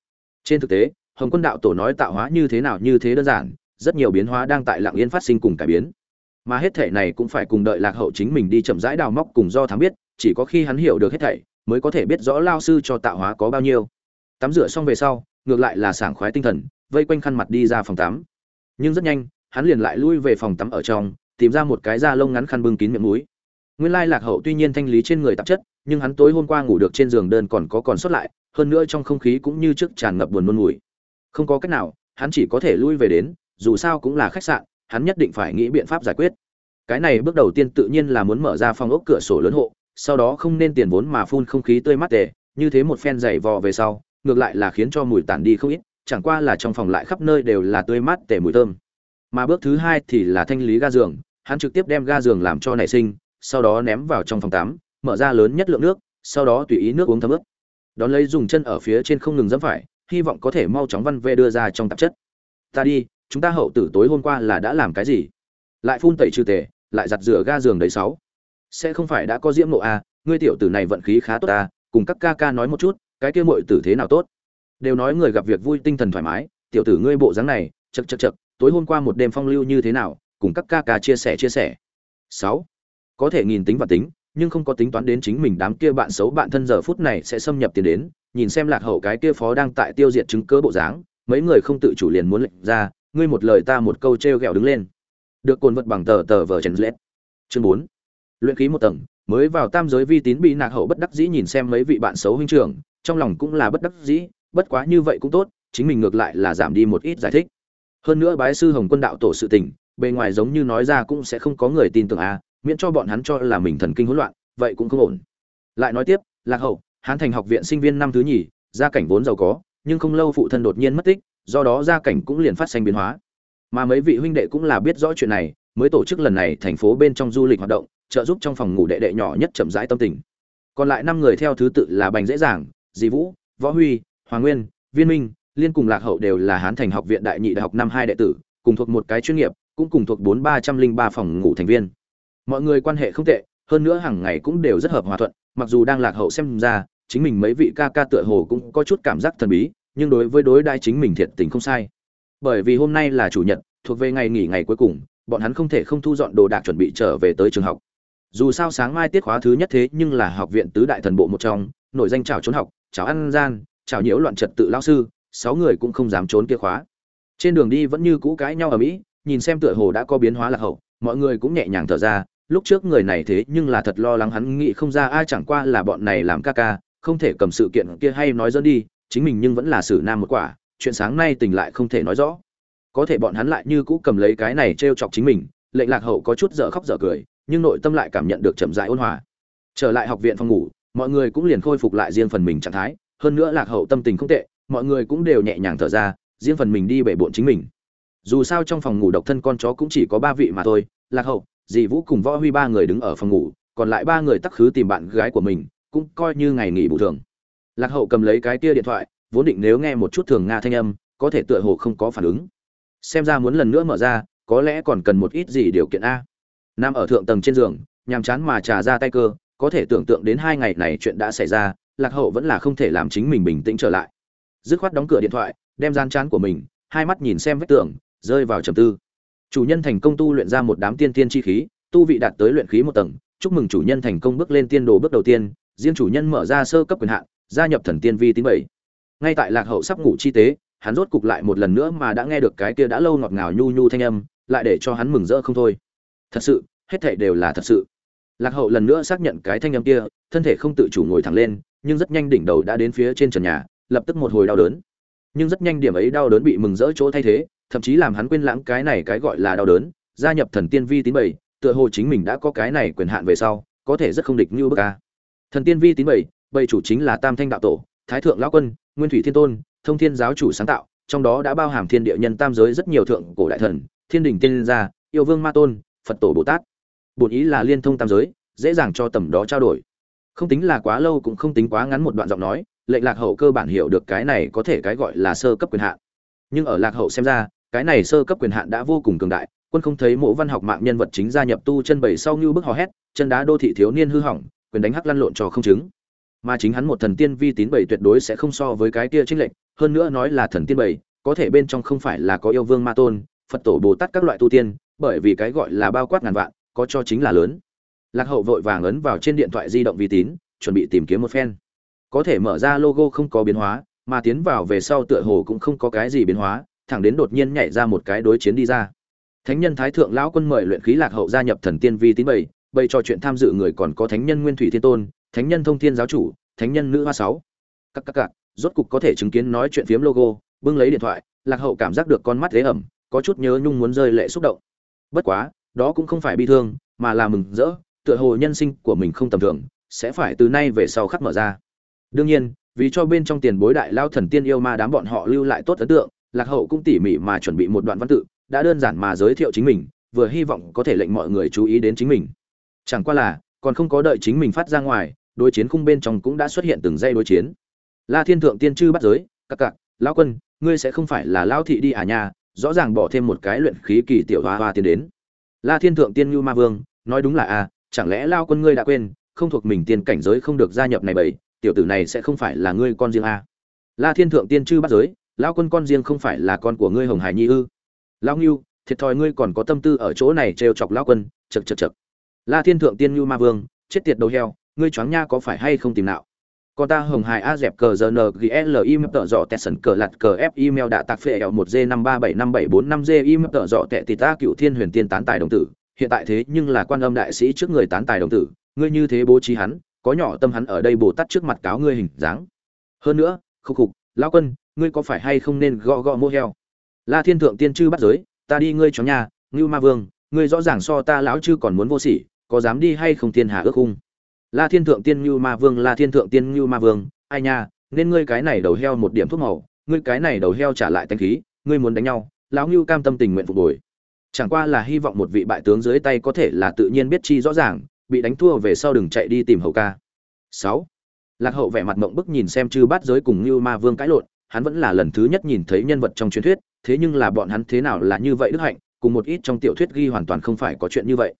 Trên thực tế, hồng quân đạo tổ nói tạo hóa như thế nào như thế đơn giản, rất nhiều biến hóa đang tại lạng yên phát sinh cùng cải biến. Mà hết thể này cũng phải cùng đợi lạc hậu chính mình đi chậm rãi đào móc cùng do thám biết, chỉ có khi hắn hiểu được hết thảy, mới có thể biết rõ lao sư cho tạo hóa có bao nhiêu. Tắm rửa xong về sau, ngược lại là sảng khoái tinh thần, vây quanh khăn mặt đi ra phòng tắm. Nhưng rất nhanh, hắn liền lại lui về phòng tắm ở trong, tìm ra một cái da lông ngắn khăn bưng kín miệng mũi. Nguyên lai lạc hậu tuy nhiên thanh lý trên người tạp chất nhưng hắn tối hôm qua ngủ được trên giường đơn còn có còn sót lại, hơn nữa trong không khí cũng như trước tràn ngập buồn nôn mùi. Không có cách nào, hắn chỉ có thể lui về đến, dù sao cũng là khách sạn, hắn nhất định phải nghĩ biện pháp giải quyết. Cái này bước đầu tiên tự nhiên là muốn mở ra phòng ốc cửa sổ lớn hộ, sau đó không nên tiền vốn mà phun không khí tươi mát tệ như thế một phen dày vò về sau, ngược lại là khiến cho mùi tản đi không ít, chẳng qua là trong phòng lại khắp nơi đều là tươi mát tệ mùi thơm. Mà bước thứ hai thì là thanh lý ga giường, hắn trực tiếp đem ga giường làm cho nảy sinh, sau đó ném vào trong phòng tắm mở ra lớn nhất lượng nước sau đó tùy ý nước uống thấm ướt. Đón lấy dùng chân ở phía trên không ngừng dẫm phải hy vọng có thể mau chóng văn vê đưa ra trong tạp chất. Ta đi chúng ta hậu tử tối hôm qua là đã làm cái gì? Lại phun tẩy trừ tề lại giặt rửa ga giường đấy sáu. Sẽ không phải đã có diễm nộ à, ngươi tiểu tử này vận khí khá tốt à, cùng các ca ca nói một chút cái kia muội tử thế nào tốt? Đều nói người gặp việc vui tinh thần thoải mái tiểu tử ngươi bộ dáng này chật chật chật tối hôm qua một đêm phong lưu như thế nào cùng các ca ca chia sẻ chia sẻ. Sáu. Có thể nghìn tính và tính nhưng không có tính toán đến chính mình đám kia bạn xấu bạn thân giờ phút này sẽ xâm nhập tiền đến nhìn xem lạc hậu cái kia phó đang tại tiêu diệt chứng cớ bộ dáng mấy người không tự chủ liền muốn lệnh ra ngươi một lời ta một câu treo gẹo đứng lên. Được cồn vật bằng tờ tờ vờ trần lết. Chương bốn. Luyện khí một tầng mới vào tam giới vi tín bị nạc hậu bất đắc dĩ nhìn xem mấy vị bạn xấu huynh trưởng trong lòng cũng là bất đắc dĩ bất quá như vậy cũng tốt chính mình ngược lại là giảm đi một ít giải thích. Hơn nữa bái sư hồng quân đạo tổ sự tình bề ngoài giống như nói ra cũng sẽ không có người tin tưởng a à, miễn cho bọn hắn cho là mình thần kinh hỗn loạn, vậy cũng không ổn. Lại nói tiếp, lạc hậu hán thành học viện sinh viên năm thứ nhì, gia cảnh vốn giàu có, nhưng không lâu phụ thân đột nhiên mất tích, do đó gia cảnh cũng liền phát sinh biến hóa. Mà mấy vị huynh đệ cũng là biết rõ chuyện này, mới tổ chức lần này thành phố bên trong du lịch hoạt động, trợ giúp trong phòng ngủ đệ đệ nhỏ nhất chậm rãi tâm tình. Còn lại năm người theo thứ tự là bành dễ dàng, dì vũ, võ huy, hoàng nguyên, viên minh, liên cùng lạc hậu đều là hán thành học viện đại nhị đại học năm hai đệ tử, cùng thuộc một cái chuyên nghiệp, cũng cùng thuộc bốn ba trăm linh ba phòng ngủ thành viên mọi người quan hệ không tệ, hơn nữa hàng ngày cũng đều rất hợp hòa thuận, mặc dù đang lạc hậu xem ra, chính mình mấy vị ca ca tựa hồ cũng có chút cảm giác thần bí, nhưng đối với đối đai chính mình thiệt tình không sai. Bởi vì hôm nay là chủ nhật, thuộc về ngày nghỉ ngày cuối cùng, bọn hắn không thể không thu dọn đồ đạc chuẩn bị trở về tới trường học. Dù sao sáng mai tiết khóa thứ nhất thế nhưng là học viện tứ đại thần bộ một trong, nổi danh chào trốn học, chào ăn gian, chào nhiễu loạn trật tự lao sư, sáu người cũng không dám trốn kia khóa. Trên đường đi vẫn như cũ cãi nhau ở mỹ, nhìn xem tựa hồ đã có biến hóa lạc hậu, mọi người cũng nhẹ nhàng thở ra lúc trước người này thế nhưng là thật lo lắng hắn nghĩ không ra ai chẳng qua là bọn này làm ca ca, không thể cầm sự kiện kia hay nói dẫn đi, chính mình nhưng vẫn là xử nam một quả, chuyện sáng nay tình lại không thể nói rõ. Có thể bọn hắn lại như cũ cầm lấy cái này t r e o chọc chính mình, lệnh lạc hậu có chút dở khóc dở cười, nhưng nội tâm lại cảm nhận được chậm rãi ôn hòa. Trở lại học viện phòng ngủ, mọi người cũng liền khôi phục lại riêng phần mình trạng thái, hơn nữa lạc hậu tâm tình không tệ, mọi người cũng đều nhẹ nhàng thở ra, riêng phần mình đi bể bộn chính mình. Dù sao trong phòng ngủ độc thân con chó cũng chỉ có ba vị mà thôi, lạc hậu dì vũ cùng võ huy ba người đứng ở phòng ngủ, còn lại ba người tắc khứ tìm bạn gái của mình, cũng coi như ngày nghỉ bù thường. Lạc hậu cầm lấy cái kia điện thoại, vốn định nếu nghe một chút thường nga thanh âm, có thể tựa hồ không có phản ứng. Xem ra muốn lần nữa mở ra, có lẽ còn cần một ít gì điều kiện a. Nam ở thượng tầng trên giường, nhàm chán mà trà ra tay cơ, có thể tưởng tượng đến hai ngày này chuyện đã xảy ra, lạc hậu vẫn là không thể làm chính mình bình tĩnh trở lại. Dứt khoát đóng cửa điện thoại, đem gian chán của mình, hai mắt nhìn xem vách tường, rơi vào trầm tư chủ nhân thành công tu luyện ra một đám tiên tiên chi khí, tu vị đạt tới luyện khí một tầng, chúc mừng chủ nhân thành công bước lên tiên đồ bước đầu tiên, riêng chủ nhân mở ra sơ cấp quyền hạn, gia nhập thần tiên vi tín bảy. Ngay tại lạc hậu sắp ngủ chi tế, hắn rốt cục lại một lần nữa mà đã nghe được cái kia đã lâu ngọt ngào nhu nhu thanh âm, lại để cho hắn mừng rỡ không thôi. Thật sự, hết thảy đều là thật sự. Lạc hậu lần nữa xác nhận cái thanh âm kia, thân thể không tự chủ ngồi thẳng lên, nhưng rất nhanh đỉnh đầu đã đến phía trên trần nhà, lập tức một hồi đau đớn. Nhưng rất nhanh điểm ấy đau đớn bị mừng rỡ chỗ thay thế thậm chí làm hắn quên lãng cái này cái gọi là đau đớn, gia nhập thần tiên vi tín bảy, tựa hồ chính mình đã có cái này quyền hạn về sau, có thể rất không địch như bức ca thần tiên vi tín bảy bảy chủ chính là tam thanh đạo tổ, thái thượng lão quân, nguyên thủy thiên tôn, thông thiên giáo chủ sáng tạo, trong đó đã bao hàm thiên địa nhân tam giới rất nhiều thượng cổ đại thần, thiên đình tiên gia, yêu vương ma tôn, phật tổ bồ tát. Bổn ý là liên thông tam giới, dễ dàng cho tầm đó trao đổi. Không tính là quá lâu cũng không tính quá ngắn một đoạn giọng nói, lệnh lạc hậu cơ bản hiểu được cái này có thể cái gọi là sơ cấp quyền hạn. Nhưng ở lạc hậu xem ra cái này sơ cấp quyền hạn đã vô cùng cường đại, quân không thấy mộ văn học mạng nhân vật chính gia nhập tu chân bảy sau như bức hò hét, chân đá đô thị thiếu niên hư hỏng, quyền đánh hắc lăn lộn trò không chứng. Mà chính hắn một thần tiên vi tín bảy tuyệt đối sẽ không so với cái kia trinh lệnh hơn nữa nói là thần tiên bảy, có thể bên trong không phải là có yêu vương ma tôn, phật tổ bồ tát các loại tu tiên, bởi vì cái gọi là bao quát ngàn vạn, có cho chính là lớn. Lạc hậu vội vàng ấn vào trên điện thoại di động vi tín, chuẩn bị tìm kiếm một phen. Có thể mở ra logo không có biến hóa, mà tiến vào về sau tựa hồ cũng không có cái gì biến hóa thẳng đến đột nhiên nhảy ra một cái đối chiến đi ra. Thánh nhân thái thượng lão quân mời luyện khí lạc hậu gia nhập thần tiên vi tín bảy, bày trò chuyện tham dự người còn có thánh nhân nguyên thủy thiên tôn, thánh nhân thông thiên giáo chủ, thánh nhân nữ hoa sáu. Các các các, rốt cục có thể chứng kiến nói chuyện phiếm logo, bưng lấy điện thoại, lạc hậu cảm giác được con mắt thế ẩm, có chút nhớ nhung muốn rơi lệ xúc động. Bất quá, đó cũng không phải bi thương, mà là mừng rỡ, tựa hồ nhân sinh của mình không tầm thường, sẽ phải từ nay về sau khắc mở ra. Đương nhiên, vì cho bên trong tiền bối đại lao thần tiên yêu ma đám bọn họ lưu lại tốt ấn tượng lạc hậu cũng tỉ mỉ mà chuẩn bị một đoạn văn tự đã đơn giản mà giới thiệu chính mình vừa hy vọng có thể lệnh mọi người chú ý đến chính mình chẳng qua là còn không có đợi chính mình phát ra ngoài đối chiến khung bên trong cũng đã xuất hiện từng dây đối chiến la thiên thượng tiên chư bắt giới các cặc lão quân ngươi sẽ không phải là lão thị đi à nhà? rõ ràng bỏ thêm một cái luyện khí kỳ tiểu hoa hoa tiến đến la thiên thượng tiên như ma vương nói đúng là a à, chẳng lẽ lao quân ngươi đã quên không thuộc mình tiên cảnh giới không được gia nhập này bảy tiểu tử này sẽ không phải là ngươi con riêng a à. la thiên thượng tiên chư bắt giới lao quân con riêng không phải là con của ngươi hồng hải nhi ư? Lao ngưu, thiệt thòi ngươi còn có tâm tư ở chỗ này trêu chọc lao quân chật chật chật la thiên thượng tiên ngưu ma vương, chết tiệt đầu heo, ngươi choáng nha có phải hay không tìm nào con ta hồng hải a dẹp cờ giờ n g l im tợ dọ tẹt sần cờ lặt cờ f email đã tạc phệ eo một g năm ba bảy năm bảy bốn năm g im tợ dọ tẹt tì ta cựu thiên huyền tiên tán tài đồng tử. Hiện tại thế nhưng là quan âm đại sĩ trước người tán tài đồng tử, ngươi như thế bố trí hắn, có nhỏ tâm hắn ở đây bồ tát trước mặt cáo ngươi hình dáng. Hơn nữa, khúc khục, lão quân ngươi có phải hay không nên gõ gõ mô heo? La thiên thượng tiên chư bắt giới, ta đi ngươi chó nhà, ngưu ma vương, ngươi rõ ràng so ta lão chư còn muốn vô sỉ, có dám đi hay không thiên hạ ước khung la thiên thượng tiên ngưu ma vương, la thiên thượng tiên ngưu ma vương, ai nha, nên ngươi cái này đầu heo một điểm thuốc màu, ngươi cái này đầu heo trả lại thanh khí, ngươi muốn đánh nhau, lão ngưu cam tâm tình nguyện phục hồi. Chẳng qua là hy vọng một vị bại tướng dưới tay có thể là tự nhiên biết chi rõ ràng, bị đánh thua về sau đừng chạy đi tìm hậu ca. Sáu. Lạc hậu vẻ mặt mộng bức nhìn xem chư bát giới cùng như ma vương cãi lộn hắn vẫn là lần thứ nhất nhìn thấy nhân vật trong truyền thuyết, thế nhưng là bọn hắn thế nào là như vậy đức hạnh, cùng một ít trong tiểu thuyết ghi hoàn toàn không phải có chuyện như vậy.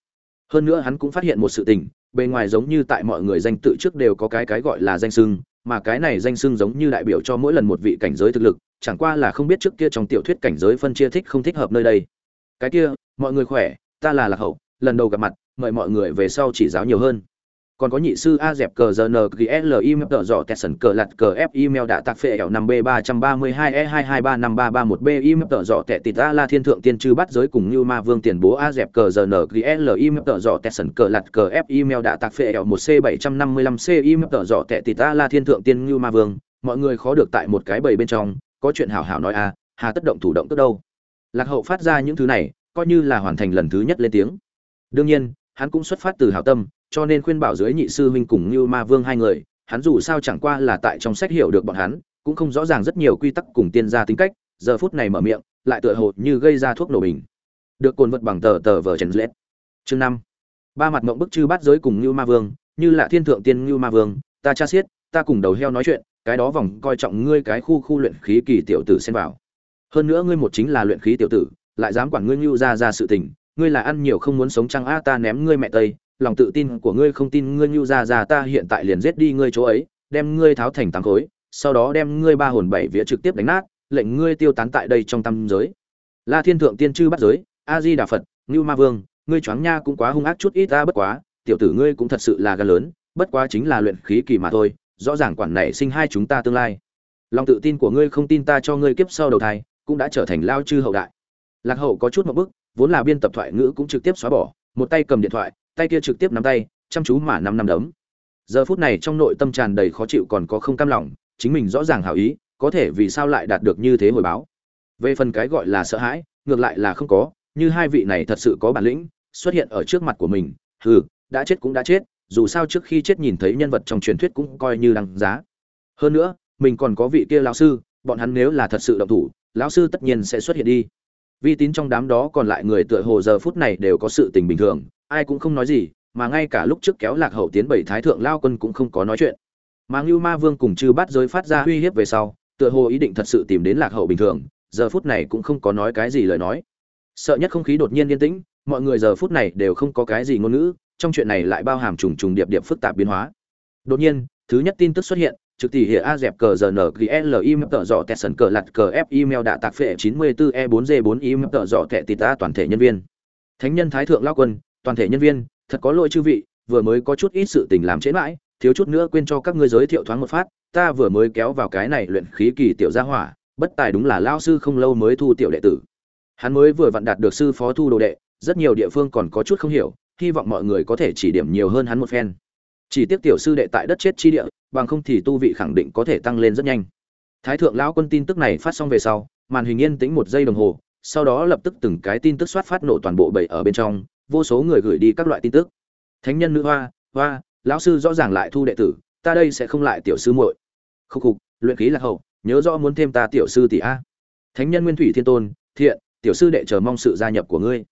Hơn nữa hắn cũng phát hiện một sự tình, bề ngoài giống như tại mọi người danh tự trước đều có cái cái gọi là danh sưng mà cái này danh sưng giống như đại biểu cho mỗi lần một vị cảnh giới thực lực, chẳng qua là không biết trước kia trong tiểu thuyết cảnh giới phân chia thích không thích hợp nơi đây. Cái kia, mọi người khỏe, ta là lạc hậu, lần đầu gặp mặt, mời mọi người về sau chỉ giáo nhiều hơn còn có nhị sư a dẹp cờ giờ n g l i m tờ dọ tẹt sần cờ lặt cờ f email đã tạc phệ ẻo năm b ba trăm ba mươi hai e hai hai ba năm ba ba một b email tờ dọ tẹt tịt a la thiên thượng tiên chư bắt giới cùng như ma vương tiền bố a dẹp cờ giờ n g l email tờ dọ tẹt sần cờ lặt cờ f email đã tạc phệ ẻo một c bảy trăm năm mươi lăm c email tờ dọ tẹt tịt a la thiên thượng tiên như ma vương. Mọi người khó được tại một cái bầy bên trong, có chuyện hảo hảo nói a hà tất động thủ động tức đâu. Lạc hậu phát ra những thứ này, coi như là hoàn thành lần thứ nhất lên tiếng. Đương nhiên, hắn cũng xuất phát từ hảo tâm cho nên khuyên bảo dưới nhị sư huynh cùng như ma vương hai người, hắn dù sao chẳng qua là tại trong sách hiểu được bọn hắn, cũng không rõ ràng rất nhiều quy tắc cùng tiên gia tính cách, giờ phút này mở miệng, lại tựa hồ như gây ra thuốc nổ bình. Được cồn vật bằng tờ tờ vờ chèn lết. Chương năm. Ba mặt mộng bức chư bát giới cùng như ma vương, như là thiên thượng tiên như ma vương, ta cha xiết, ta cùng đầu heo nói chuyện, cái đó vòng coi trọng ngươi cái khu khu luyện khí kỳ tiểu tử xen vào. Hơn nữa ngươi một chính là luyện khí tiểu tử, lại dám quản ngươi như ra ra sự tình, ngươi là ăn nhiều không muốn sống chăng? A, ta ném ngươi mẹ tây lòng tự tin của ngươi không tin ngươi nhu ra ra ta hiện tại liền giết đi ngươi chỗ ấy, đem ngươi tháo thành tám khối, sau đó đem ngươi ba hồn bảy vía trực tiếp đánh nát, lệnh ngươi tiêu tán tại đây trong tâm giới. La thiên thượng tiên chư bắt giới, a di đà phật ngưu ma vương, ngươi choáng nha cũng quá hung ác chút ít ta bất quá, tiểu tử ngươi cũng thật sự là gan lớn, bất quá chính là luyện khí kỳ mà thôi, rõ ràng quản này sinh hai chúng ta tương lai. Lòng tự tin của ngươi không tin ta cho ngươi kiếp sau đầu thai, cũng đã trở thành lao chư hậu đại. Lạc hậu có chút một bức, vốn là biên tập thoại ngữ cũng trực tiếp xóa bỏ, một tay cầm điện thoại tay kia trực tiếp nắm tay, chăm chú mà năm năm đấm. Giờ phút này trong nội tâm tràn đầy khó chịu còn có không cam lòng, chính mình rõ ràng hảo ý, có thể vì sao lại đạt được như thế hồi báo. Về phần cái gọi là sợ hãi, ngược lại là không có, như hai vị này thật sự có bản lĩnh, xuất hiện ở trước mặt của mình, hừ, đã chết cũng đã chết, dù sao trước khi chết nhìn thấy nhân vật trong truyền thuyết cũng coi như đăng giá. Hơn nữa, mình còn có vị kia lão sư, bọn hắn nếu là thật sự động thủ, lão sư tất nhiên sẽ xuất hiện đi. Vi tín trong đám đó còn lại người tựa hồ giờ phút này đều có sự tình bình thường ai cũng không nói gì, mà ngay cả lúc trước kéo lạc hậu tiến bảy thái thượng lao quân cũng không có nói chuyện. Mà ngưu ma vương cùng chư bắt giới phát ra uy hiếp về sau, tựa hồ ý định thật sự tìm đến lạc hậu bình thường, giờ phút này cũng không có nói cái gì lời nói. Sợ nhất không khí đột nhiên yên tĩnh, mọi người giờ phút này đều không có cái gì ngôn ngữ, trong chuyện này lại bao hàm trùng trùng điệp điệp phức tạp biến hóa. Đột nhiên, thứ nhất tin tức xuất hiện, trực tỷ hiện a dẹp cờ giờ n g l im tợ dọ tẹt sần cờ lặt cờ f email đã tạc phệ 94 e 4 g 4 im tợ dọ tẹt tịt ta toàn thể nhân viên. Thánh nhân thái thượng lao quân toàn thể nhân viên, thật có lỗi chư vị, vừa mới có chút ít sự tình làm chế mãi, thiếu chút nữa quên cho các ngươi giới thiệu thoáng một phát, ta vừa mới kéo vào cái này luyện khí kỳ tiểu gia hỏa, bất tài đúng là lao sư không lâu mới thu tiểu đệ tử. Hắn mới vừa vặn đạt được sư phó thu đồ đệ, rất nhiều địa phương còn có chút không hiểu, hy vọng mọi người có thể chỉ điểm nhiều hơn hắn một phen. Chỉ tiếc tiểu sư đệ tại đất chết chi địa, bằng không thì tu vị khẳng định có thể tăng lên rất nhanh. Thái thượng lão quân tin tức này phát xong về sau, màn hình yên tĩnh một giây đồng hồ, sau đó lập tức từng cái tin tức soát phát nổ toàn bộ bầy ở bên trong vô số người gửi đi các loại tin tức. Thánh nhân nữ hoa hoa, lão sư rõ ràng lại thu đệ tử, ta đây sẽ không lại tiểu sư muội. Khúc khục, luyện khí lạc hậu, nhớ rõ muốn thêm ta tiểu sư tỷ a. Thánh nhân nguyên thủy thiên tôn, thiện, tiểu sư đệ chờ mong sự gia nhập của ngươi.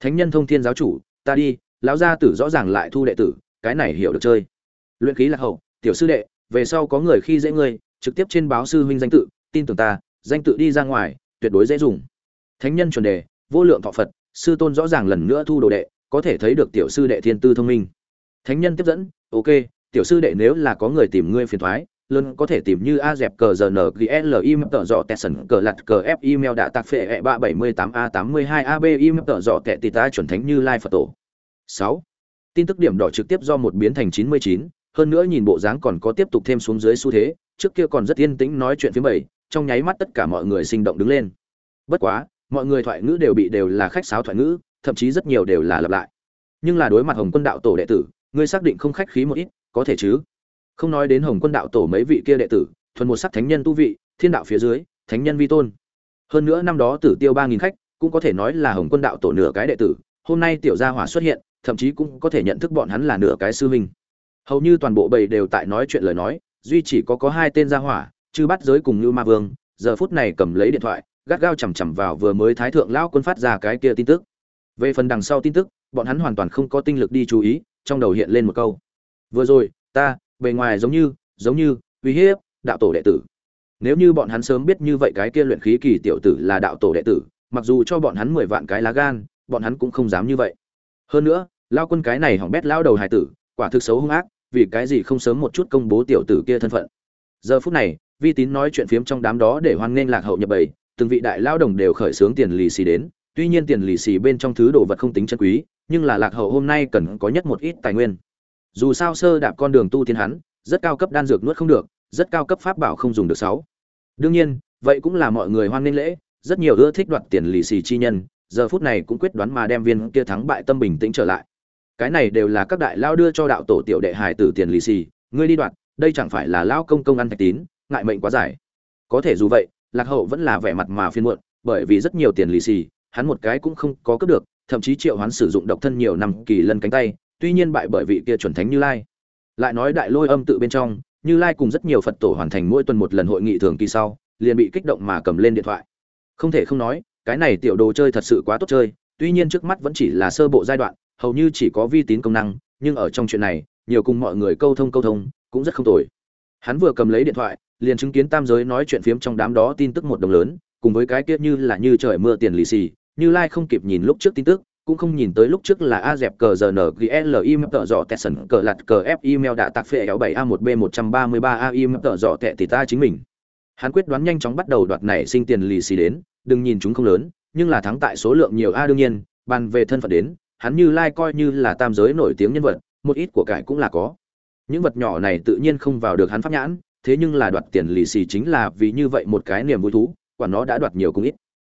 Thánh nhân thông thiên giáo chủ, ta đi, lão gia tử rõ ràng lại thu đệ tử, cái này hiểu được chơi. Luyện khí lạc hậu, tiểu sư đệ, về sau có người khi dễ ngươi, trực tiếp trên báo sư huynh danh tự, tin tưởng ta, danh tự đi ra ngoài, tuyệt đối dễ dùng. Thánh nhân chuẩn đề, vô lượng thọ phật sư tôn rõ ràng lần nữa thu đồ đệ có thể thấy được tiểu sư đệ thiên tư thông minh thánh nhân tiếp dẫn ok tiểu sư đệ nếu là có người tìm ngươi phiền thoái luôn có thể tìm như a dẹp cờ n gl im tờ dọ tẹt sần cờ lặt cờ f email đã tạc phệ e ba bảy mươi tám a tám mươi hai ab im tờ dọ tẹt tì ta chuẩn thánh như lai phật tổ sáu tin tức điểm đỏ trực tiếp do một biến thành chín mươi chín hơn nữa nhìn bộ dáng còn có tiếp tục thêm xuống dưới xu thế trước kia còn rất yên tĩnh nói chuyện phía bảy trong nháy mắt tất cả mọi người sinh động đứng lên bất quá mọi người thoại ngữ đều bị đều là khách sáo thoại ngữ, thậm chí rất nhiều đều là lặp lại. Nhưng là đối mặt hồng quân đạo tổ đệ tử, ngươi xác định không khách khí một ít, có thể chứ? Không nói đến hồng quân đạo tổ mấy vị kia đệ tử, thuần một sắc thánh nhân tu vị, thiên đạo phía dưới, thánh nhân vi tôn. Hơn nữa năm đó tử tiêu ba nghìn khách, cũng có thể nói là hồng quân đạo tổ nửa cái đệ tử, hôm nay tiểu gia hỏa xuất hiện, thậm chí cũng có thể nhận thức bọn hắn là nửa cái sư huynh. Hầu như toàn bộ bầy đều tại nói chuyện lời nói, duy chỉ có có hai tên gia hỏa, chư bắt giới cùng như ma vương, giờ phút này cầm lấy điện thoại gắt gao chằm chằm vào vừa mới thái thượng lão quân phát ra cái kia tin tức. Về phần đằng sau tin tức, bọn hắn hoàn toàn không có tinh lực đi chú ý, trong đầu hiện lên một câu. Vừa rồi, ta, bề ngoài giống như giống như, uy hiếp, đạo tổ đệ tử. Nếu như bọn hắn sớm biết như vậy cái kia luyện khí kỳ tiểu tử là đạo tổ đệ tử, mặc dù cho bọn hắn mười vạn cái lá gan, bọn hắn cũng không dám như vậy. Hơn nữa lao quân cái này hỏng bét lao đầu hải tử, quả thực xấu hung ác, vì cái gì không sớm một chút công bố tiểu tử kia thân phận. Giờ phút này, vi tín nói chuyện phiếm trong đám đó để hoan nghênh lạc hậu nhập bầy từng vị đại lao đồng đều khởi xướng tiền lì xì đến. Tuy nhiên tiền lì xì bên trong thứ đồ vật không tính chân quý, nhưng là lạc hậu hôm nay cần có nhất một ít tài nguyên. Dù sao sơ đạp con đường tu tiên hắn, rất cao cấp đan dược nuốt không được, rất cao cấp pháp bảo không dùng được sáu. Đương nhiên, vậy cũng là mọi người hoan nghênh lễ, rất nhiều ưa thích đoạt tiền lì xì chi nhân, giờ phút này cũng quyết đoán mà đem viên kia thắng bại tâm bình tĩnh trở lại. Cái này đều là các đại lao đưa cho đạo tổ tiểu đệ hải tử tiền lì xì, ngươi đi đoạt, đây chẳng phải là lao công công ăn thạch tín, ngại mệnh quá dài. Có thể dù vậy lạc hậu vẫn là vẻ mặt mà phiên muộn, bởi vì rất nhiều tiền lì xì, hắn một cái cũng không có cướp được, thậm chí triệu hắn sử dụng độc thân nhiều năm kỳ lân cánh tay, tuy nhiên bại bởi vị kia chuẩn thánh như lai. Lại nói đại lôi âm tự bên trong, như lai cùng rất nhiều phật tổ hoàn thành mỗi tuần một lần hội nghị thường kỳ sau, liền bị kích động mà cầm lên điện thoại. Không thể không nói, cái này tiểu đồ chơi thật sự quá tốt chơi, tuy nhiên trước mắt vẫn chỉ là sơ bộ giai đoạn, hầu như chỉ có vi tín công năng, nhưng ở trong chuyện này, nhiều cùng mọi người câu thông câu thông, cũng rất không tồi. Hắn vừa cầm lấy điện thoại liền chứng kiến tam giới nói chuyện phiếm trong đám đó tin tức một đồng lớn, cùng với cái kia như là như trời mưa tiền lì xì, như lai không kịp nhìn lúc trước tin tức, cũng không nhìn tới lúc trước là a dẹp cờ giờ n g l im tợ dọ tẹt sần cờ lặt cờ f email đã tạc phệ éo bảy a một b một trăm ba mươi ba a im tợ dọ tẹt thì ta chính mình. Hắn quyết đoán nhanh chóng bắt đầu đoạt này sinh tiền lì xì đến, đừng nhìn chúng không lớn, nhưng là thắng tại số lượng nhiều a đương nhiên, bàn về thân phận đến, hắn như lai coi như là tam giới nổi tiếng nhân vật, một ít của cải cũng là có. Những vật nhỏ này tự nhiên không vào được hắn pháp nhãn thế nhưng là đoạt tiền lì xì chính là vì như vậy một cái niềm vui thú, quả nó đã đoạt nhiều cũng ít.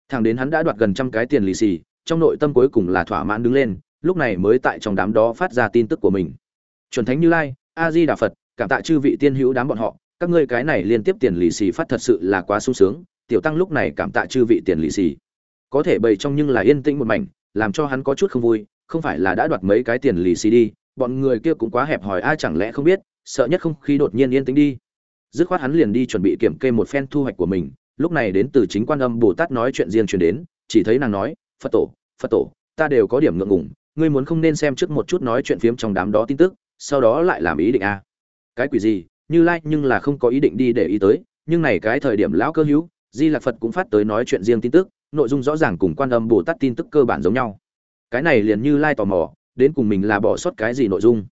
Thằng đến hắn đã đoạt gần trăm cái tiền lì xì, trong nội tâm cuối cùng là thỏa mãn đứng lên, lúc này mới tại trong đám đó phát ra tin tức của mình. Chuẩn thánh như lai, a di đà phật, cảm tạ chư vị tiên hữu đám bọn họ, các ngươi cái này liên tiếp tiền lì xì phát thật sự là quá sung sướng, tiểu tăng lúc này cảm tạ chư vị tiền lì xì. Có thể bày trong nhưng là yên tĩnh một mảnh, làm cho hắn có chút không vui, không phải là đã đoạt mấy cái tiền lì xì đi, bọn người kia cũng quá hẹp hòi, ai chẳng lẽ không biết, sợ nhất không khí đột nhiên yên tĩnh đi dứt khoát hắn liền đi chuẩn bị kiểm kê một phen thu hoạch của mình. Lúc này đến từ chính quan âm bồ tát nói chuyện riêng truyền đến, chỉ thấy nàng nói, phật tổ phật tổ, ta đều có điểm ngượng ngùng, ngươi muốn không nên xem trước một chút nói chuyện phiếm trong đám đó tin tức, sau đó lại làm ý định a à. cái quỷ gì, như lai nhưng là không có ý định đi để ý tới, nhưng này cái thời điểm lão cơ hữu, di lạc phật cũng phát tới nói chuyện riêng tin tức, nội dung rõ ràng cùng quan âm bồ tát tin tức cơ bản giống nhau. Cái này liền như lai tò mò, đến cùng mình là bỏ sót cái gì nội dung.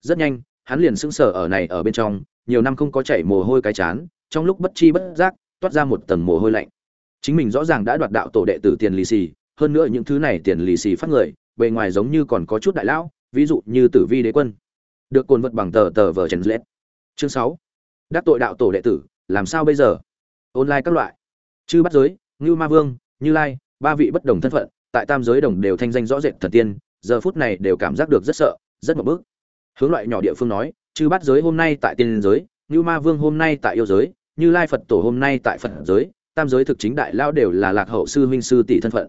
Rất nhanh, hắn liền sững sờ ở này ở bên trong nhiều năm không có chảy mồ hôi cái chán, trong lúc bất chi bất giác, toát ra một tầng mồ hôi lạnh. Chính mình rõ ràng đã đoạt đạo tổ đệ tử tiền lì xì, hơn nữa những thứ này tiền lì xì phát người, bề ngoài giống như còn có chút đại lão, ví dụ như tử vi đế quân. Được cồn vật bằng tờ tờ vờ trần lết. Chương sáu. Đắc tội đạo tổ đệ tử, làm sao bây giờ? Online các loại. Chư bắt giới, ngưu ma vương, như lai, ba vị bất đồng thân phận, tại tam giới đồng đều thanh danh rõ rệt thần tiên, giờ phút này đều cảm giác được rất sợ, rất một bước. Hướng loại nhỏ địa phương nói chư bát giới hôm nay tại tiên giới, như ma vương hôm nay tại yêu giới, như lai phật tổ hôm nay tại phật giới, tam giới thực chính đại lao đều là lạc hậu sư huynh sư tỷ thân phận.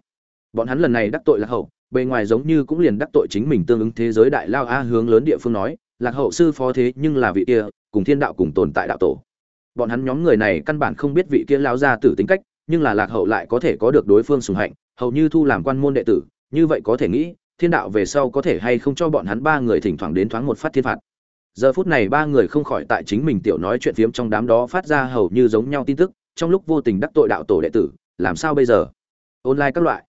Bọn hắn lần này đắc tội lạc hậu, bề ngoài giống như cũng liền đắc tội chính mình tương ứng thế giới đại lao a hướng lớn địa phương nói, lạc hậu sư phó thế nhưng là vị kia, cùng thiên đạo cùng tồn tại đạo tổ. Bọn hắn nhóm người này căn bản không biết vị kia lao ra tử tính cách, nhưng là lạc hậu lại có thể có được đối phương sùng hạnh, hầu như thu làm quan môn đệ tử, như vậy có thể nghĩ, thiên đạo về sau có thể hay không cho bọn hắn ba người thỉnh thoảng đến thoáng một phát thiên phạt giờ phút này ba người không khỏi tại chính mình tiểu nói chuyện phiếm trong đám đó phát ra hầu như giống nhau tin tức, trong lúc vô tình đắc tội đạo tổ đệ tử, làm sao bây giờ? Online các loại.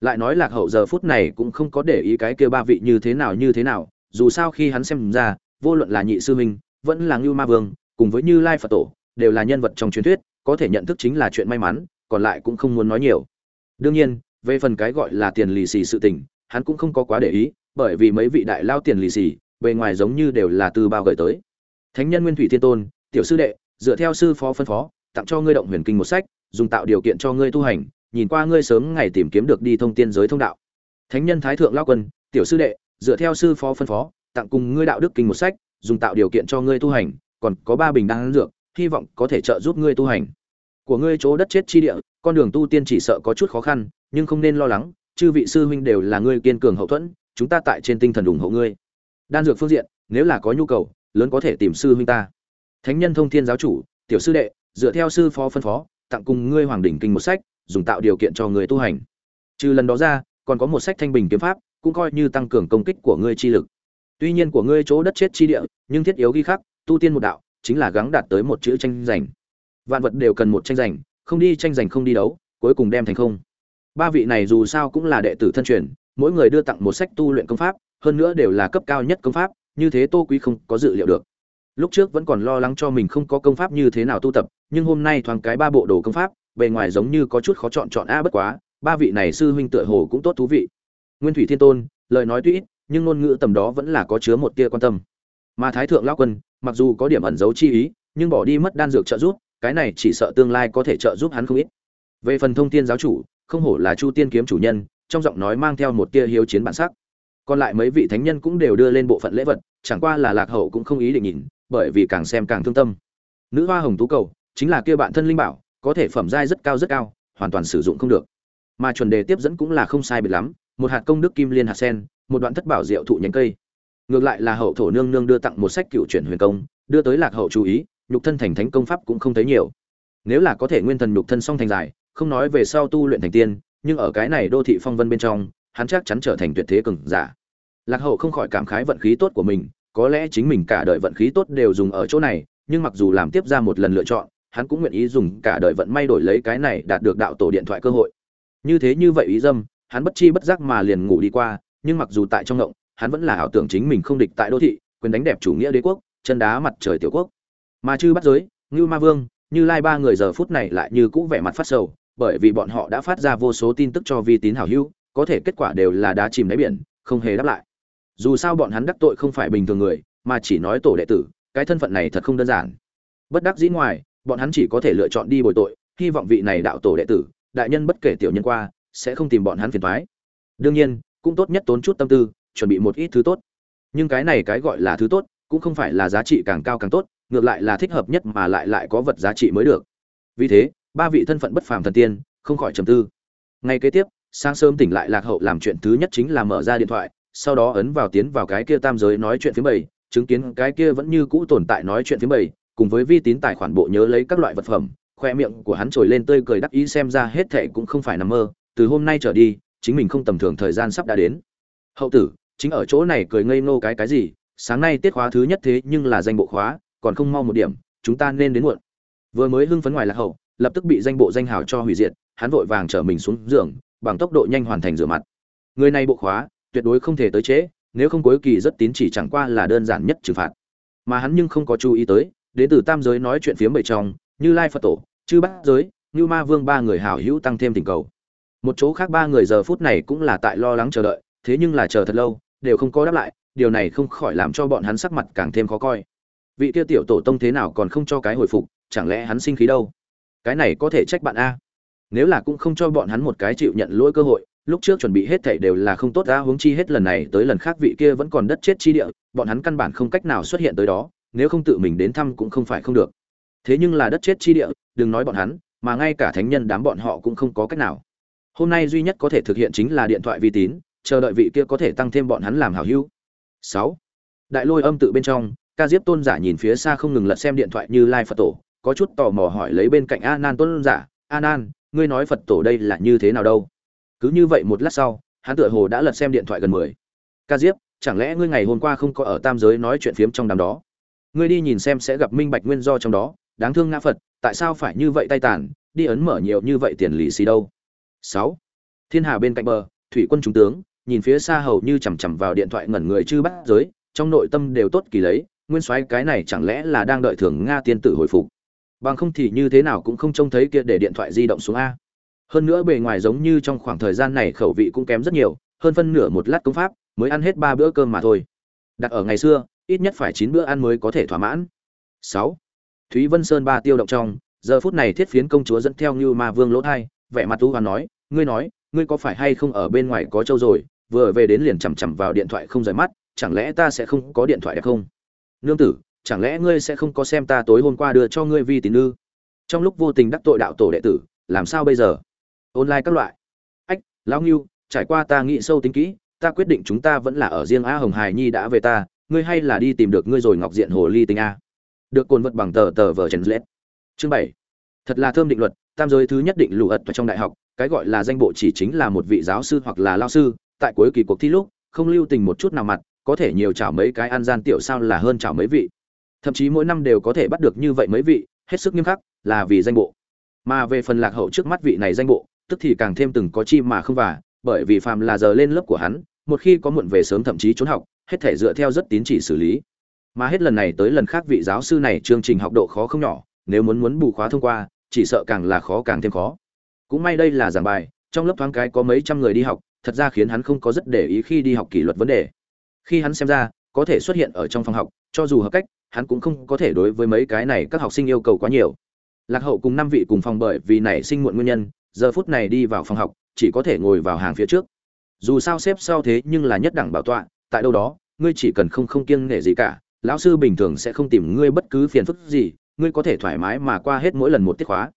Lại nói lạc hậu giờ phút này cũng không có để ý cái kia ba vị như thế nào như thế nào, dù sao khi hắn xem ra, vô luận là nhị sư minh vẫn là ngưu ma vương, cùng với như lai phật tổ, đều là nhân vật trong truyền thuyết, có thể nhận thức chính là chuyện may mắn, còn lại cũng không muốn nói nhiều. Đương nhiên, về phần cái gọi là tiền lì xì sự tình, hắn cũng không có quá để ý, bởi vì mấy vị đại lao tiền lì xì bề ngoài giống như đều là từ bao gửi tới. Thánh nhân nguyên thủy thiên tôn, tiểu sư đệ, dựa theo sư phó phân phó, tặng cho ngươi động huyền kinh một sách, dùng tạo điều kiện cho ngươi tu hành, nhìn qua ngươi sớm ngày tìm kiếm được đi thông tiên giới thông đạo. Thánh nhân thái thượng lao quân, tiểu sư đệ, dựa theo sư phó phân phó, tặng cùng ngươi đạo đức kinh một sách, dùng tạo điều kiện cho ngươi tu hành, còn có ba bình đan dược, hy vọng có thể trợ giúp ngươi tu hành. Của ngươi chỗ đất chết chi địa, con đường tu tiên chỉ sợ có chút khó khăn, nhưng không nên lo lắng, chư vị sư huynh đều là ngươi kiên cường hậu thuẫn, chúng ta tại trên tinh thần ủng hộ ngươi đan dược phương diện, nếu là có nhu cầu, lớn có thể tìm sư huynh ta. Thánh nhân thông thiên giáo chủ, tiểu sư đệ, dựa theo sư phó phân phó, tặng cùng ngươi hoàng đỉnh kinh một sách, dùng tạo điều kiện cho người tu hành. Trừ lần đó ra, còn có một sách thanh bình kiếm pháp, cũng coi như tăng cường công kích của ngươi chi lực. Tuy nhiên của ngươi chỗ đất chết chi địa, nhưng thiết yếu ghi khắc, tu tiên một đạo, chính là gắng đạt tới một chữ tranh giành. Vạn vật đều cần một tranh giành, không đi tranh giành không đi đấu, cuối cùng đem thành không. Ba vị này dù sao cũng là đệ tử thân truyền mỗi người đưa tặng một sách tu luyện công pháp, hơn nữa đều là cấp cao nhất công pháp, như thế tô quý không có dự liệu được. Lúc trước vẫn còn lo lắng cho mình không có công pháp như thế nào tu tập, nhưng hôm nay thoáng cái ba bộ đồ công pháp, bề ngoài giống như có chút khó chọn chọn a bất quá, ba vị này sư huynh tựa hồ cũng tốt thú vị. Nguyên thủy thiên tôn, lời nói tuy ít, nhưng ngôn ngữ tầm đó vẫn là có chứa một tia quan tâm. Mà thái thượng lão quân, mặc dù có điểm ẩn giấu chi ý, nhưng bỏ đi mất đan dược trợ giúp, cái này chỉ sợ tương lai có thể trợ giúp hắn không ít. Về phần thông thiên giáo chủ, không hổ là chu tiên kiếm chủ nhân trong giọng nói mang theo một tia hiếu chiến bản sắc. Còn lại mấy vị thánh nhân cũng đều đưa lên bộ phận lễ vật, chẳng qua là lạc hậu cũng không ý định nhìn, bởi vì càng xem càng thương tâm. Nữ hoa hồng tú cầu, chính là kia bạn thân linh bảo, có thể phẩm giai rất cao rất cao, hoàn toàn sử dụng không được. Mà chuẩn đề tiếp dẫn cũng là không sai biệt lắm, một hạt công đức kim liên hạt sen, một đoạn thất bảo diệu thụ nhánh cây. Ngược lại là hậu thổ nương nương đưa tặng một sách cựu chuyển huyền công, đưa tới lạc hậu chú ý, nhục thân thành thánh công pháp cũng không thấy nhiều. Nếu là có thể nguyên thần nhục thân song thành dài, không nói về sau tu luyện thành tiên nhưng ở cái này đô thị phong vân bên trong, hắn chắc chắn trở thành tuyệt thế cường giả. Lạc hậu không khỏi cảm khái vận khí tốt của mình, có lẽ chính mình cả đời vận khí tốt đều dùng ở chỗ này, nhưng mặc dù làm tiếp ra một lần lựa chọn, hắn cũng nguyện ý dùng cả đời vận may đổi lấy cái này đạt được đạo tổ điện thoại cơ hội. Như thế như vậy ý dâm, hắn bất chi bất giác mà liền ngủ đi qua, nhưng mặc dù tại trong ngộng, hắn vẫn là ảo tưởng chính mình không địch tại đô thị, quyền đánh đẹp chủ nghĩa đế quốc, chân đá mặt trời tiểu quốc. Mà chư bắt giới, ngưu ma vương, như lai ba người giờ phút này lại như cũ vẻ mặt phát sầu bởi vì bọn họ đã phát ra vô số tin tức cho vi tín hảo hữu, có thể kết quả đều là đá chìm đáy biển, không hề đáp lại. Dù sao bọn hắn đắc tội không phải bình thường người, mà chỉ nói tổ đệ tử, cái thân phận này thật không đơn giản. Bất đắc dĩ ngoài, bọn hắn chỉ có thể lựa chọn đi bồi tội, hy vọng vị này đạo tổ đệ tử, đại nhân bất kể tiểu nhân qua, sẽ không tìm bọn hắn phiền thoái đương nhiên, cũng tốt nhất tốn chút tâm tư, chuẩn bị một ít thứ tốt. Nhưng cái này cái gọi là thứ tốt, cũng không phải là giá trị càng cao càng tốt, ngược lại là thích hợp nhất mà lại lại có vật giá trị mới được. Vì thế ba vị thân phận bất phàm thần tiên, không khỏi trầm tư. Ngay kế tiếp, sáng sớm tỉnh lại lạc hậu làm chuyện thứ nhất chính là mở ra điện thoại, sau đó ấn vào tiến vào cái kia tam giới nói chuyện phía bảy, chứng kiến cái kia vẫn như cũ tồn tại nói chuyện phía bảy, cùng với vi tín tài khoản bộ nhớ lấy các loại vật phẩm, khoe miệng của hắn trồi lên tươi cười đắc ý xem ra hết thệ cũng không phải nằm mơ, từ hôm nay trở đi, chính mình không tầm thường thời gian sắp đã đến. Hậu tử, chính ở chỗ này cười ngây ngô cái cái gì, sáng nay tiết khóa thứ nhất thế nhưng là danh bộ khóa, còn không mau một điểm, chúng ta nên đến muộn. Vừa mới hưng phấn ngoài lạc hậu lập tức bị danh bộ danh hào cho hủy diệt, hắn vội vàng chở mình xuống giường, bằng tốc độ nhanh hoàn thành rửa mặt. Người này bộ khóa, tuyệt đối không thể tới trễ, nếu không cuối kỳ rất tín chỉ chẳng qua là đơn giản nhất trừng phạt. Mà hắn nhưng không có chú ý tới đến từ tam giới nói chuyện phía bậy trong, như lai phật tổ, chư bát giới, như ma vương ba người hảo hữu tăng thêm tình cầu. Một chỗ khác ba người giờ phút này cũng là tại lo lắng chờ đợi, thế nhưng là chờ thật lâu, đều không có đáp lại, điều này không khỏi làm cho bọn hắn sắc mặt càng thêm khó coi. Vị kia tiểu tổ tông thế nào còn không cho cái hồi phục, chẳng lẽ hắn sinh khí đâu? Cái này có thể trách bạn a. Nếu là cũng không cho bọn hắn một cái chịu nhận lỗi cơ hội, lúc trước chuẩn bị hết thảy đều là không tốt ra huống chi hết lần này tới lần khác vị kia vẫn còn đất chết chi địa, bọn hắn căn bản không cách nào xuất hiện tới đó, nếu không tự mình đến thăm cũng không phải không được. Thế nhưng là đất chết chi địa, đừng nói bọn hắn, mà ngay cả thánh nhân đám bọn họ cũng không có cách nào. Hôm nay duy nhất có thể thực hiện chính là điện thoại vi tín, chờ đợi vị kia có thể tăng thêm bọn hắn làm hảo hữu. Sáu. Đại lôi âm tự bên trong, ca diếp tôn giả nhìn phía xa không ngừng lật xem điện thoại như lai phật tổ có chút tò mò hỏi lấy bên cạnh a nan tôn giả a nan ngươi nói phật tổ đây là như thế nào đâu? Cứ như vậy một lát sau, hắn tựa hồ đã lật xem điện thoại gần mười. Ca diếp, chẳng lẽ ngươi ngày hôm qua không có ở tam giới nói chuyện phiếm trong đám đó? Ngươi đi nhìn xem sẽ gặp minh bạch nguyên do trong đó, đáng thương ngã phật, tại sao phải như vậy tay tàn, đi ấn mở nhiều như vậy tiền lì xì đâu? Sáu. Thiên hà bên cạnh bờ, thủy quân trung tướng, nhìn phía xa hầu như chằm chằm vào điện thoại ngẩn người chư bắt giới, trong nội tâm đều tốt kỳ lấy, nguyên soái cái này chẳng lẽ là đang đợi thường nga tiên tử hồi phục? Bằng không thì như thế nào cũng không trông thấy kia để điện thoại di động xuống a. Hơn nữa bề ngoài giống như trong khoảng thời gian này khẩu vị cũng kém rất nhiều, hơn phân nửa một lát công pháp mới ăn hết ba bữa cơm mà thôi. Đặt ở ngày xưa, ít nhất phải chín bữa ăn mới có thể thỏa mãn. Sáu. Thúy vân sơn ba tiêu động trong, giờ phút này thiết phiến công chúa dẫn theo như ma vương lỗ thai, vẻ mặt tu và nói, ngươi nói, ngươi có phải hay không ở bên ngoài có châu rồi, vừa về đến liền chằm chằm vào điện thoại không rời mắt, chẳng lẽ ta sẽ không có điện thoại đẹp không? Nương tử chẳng lẽ ngươi sẽ không có xem ta tối hôm qua đưa cho ngươi vi tín ư? Trong lúc vô tình đắc tội đạo tổ đệ tử, làm sao bây giờ? Online các loại. Ách, lão ngưu, trải qua ta nghĩ sâu tính kỹ, ta quyết định chúng ta vẫn là ở riêng a hồng hải nhi đã về ta, ngươi hay là đi tìm được ngươi rồi ngọc diện hồ ly tinh a. Được cồn vật bằng tờ tờ vờ trần lết. Chương bảy. Thật là thơm định luật, tam giới thứ nhất định lụ ật trong đại học, cái gọi là danh bộ chỉ chính là một vị giáo sư hoặc là lao sư, tại cuối kỳ cuộc thi lúc, không lưu tình một chút nào mặt, có thể nhiều chảo mấy cái ăn gian tiểu sao là hơn chảo mấy vị thậm chí mỗi năm đều có thể bắt được như vậy mấy vị hết sức nghiêm khắc là vì danh bộ. Mà về phần lạc hậu trước mắt vị này danh bộ tức thì càng thêm từng có chi mà không vả, bởi vì phàm là giờ lên lớp của hắn một khi có muộn về sớm thậm chí trốn học hết thể dựa theo rất tín chỉ xử lý. Mà hết lần này tới lần khác vị giáo sư này chương trình học độ khó không nhỏ nếu muốn muốn bù khóa thông qua chỉ sợ càng là khó càng thêm khó. Cũng may đây là giảng bài trong lớp thoáng cái có mấy trăm người đi học thật ra khiến hắn không có rất để ý khi đi học kỷ luật vấn đề. Khi hắn xem ra có thể xuất hiện ở trong phòng học cho dù hợp cách hắn cũng không có thể đối với mấy cái này các học sinh yêu cầu quá nhiều. Lạc hậu cùng năm vị cùng phòng bởi vì nảy sinh muộn nguyên nhân, giờ phút này đi vào phòng học, chỉ có thể ngồi vào hàng phía trước. Dù sao xếp sau thế nhưng là nhất đẳng bảo tọa, tại đâu đó, ngươi chỉ cần không không kiêng nể gì cả, lão sư bình thường sẽ không tìm ngươi bất cứ phiền phức gì, ngươi có thể thoải mái mà qua hết mỗi lần một tiết khóa.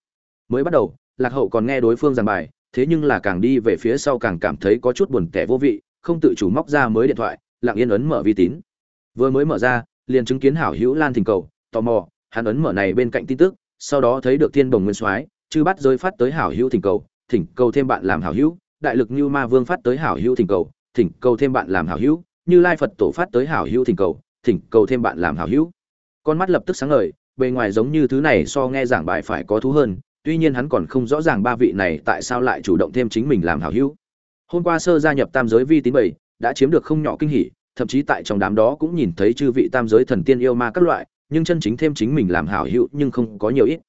Mới bắt đầu, lạc hậu còn nghe đối phương giảng bài, thế nhưng là càng đi về phía sau càng cảm thấy có chút buồn tẻ vô vị, không tự chủ móc ra mới điện thoại, lặng yên ấn mở vi tín. Vừa mới mở ra liền chứng kiến hảo hữu lan thỉnh cầu, tò mò, hắn ấn mở này bên cạnh tin tức, sau đó thấy được thiên đồng nguyên soái, chư bắt rơi phát tới hảo hữu thỉnh cầu thỉnh cầu thêm bạn làm hảo hữu, đại lực như ma vương phát tới hảo hữu thỉnh cầu thỉnh cầu thêm bạn làm hảo hữu, như lai phật tổ phát tới hảo hữu thỉnh cầu thỉnh cầu thêm bạn làm hảo hữu. Con mắt lập tức sáng ngời, bề ngoài giống như thứ này so nghe giảng bài phải có thú hơn, tuy nhiên hắn còn không rõ ràng ba vị này tại sao lại chủ động thêm chính mình làm hảo hữu. Hôm qua sơ gia nhập tam giới vi tín bảy, đã chiếm được không nhỏ kinh hỉ thậm chí tại trong đám đó cũng nhìn thấy chư vị tam giới thần tiên yêu ma các loại, nhưng chân chính thêm chính mình làm hảo hữu nhưng không có nhiều ít.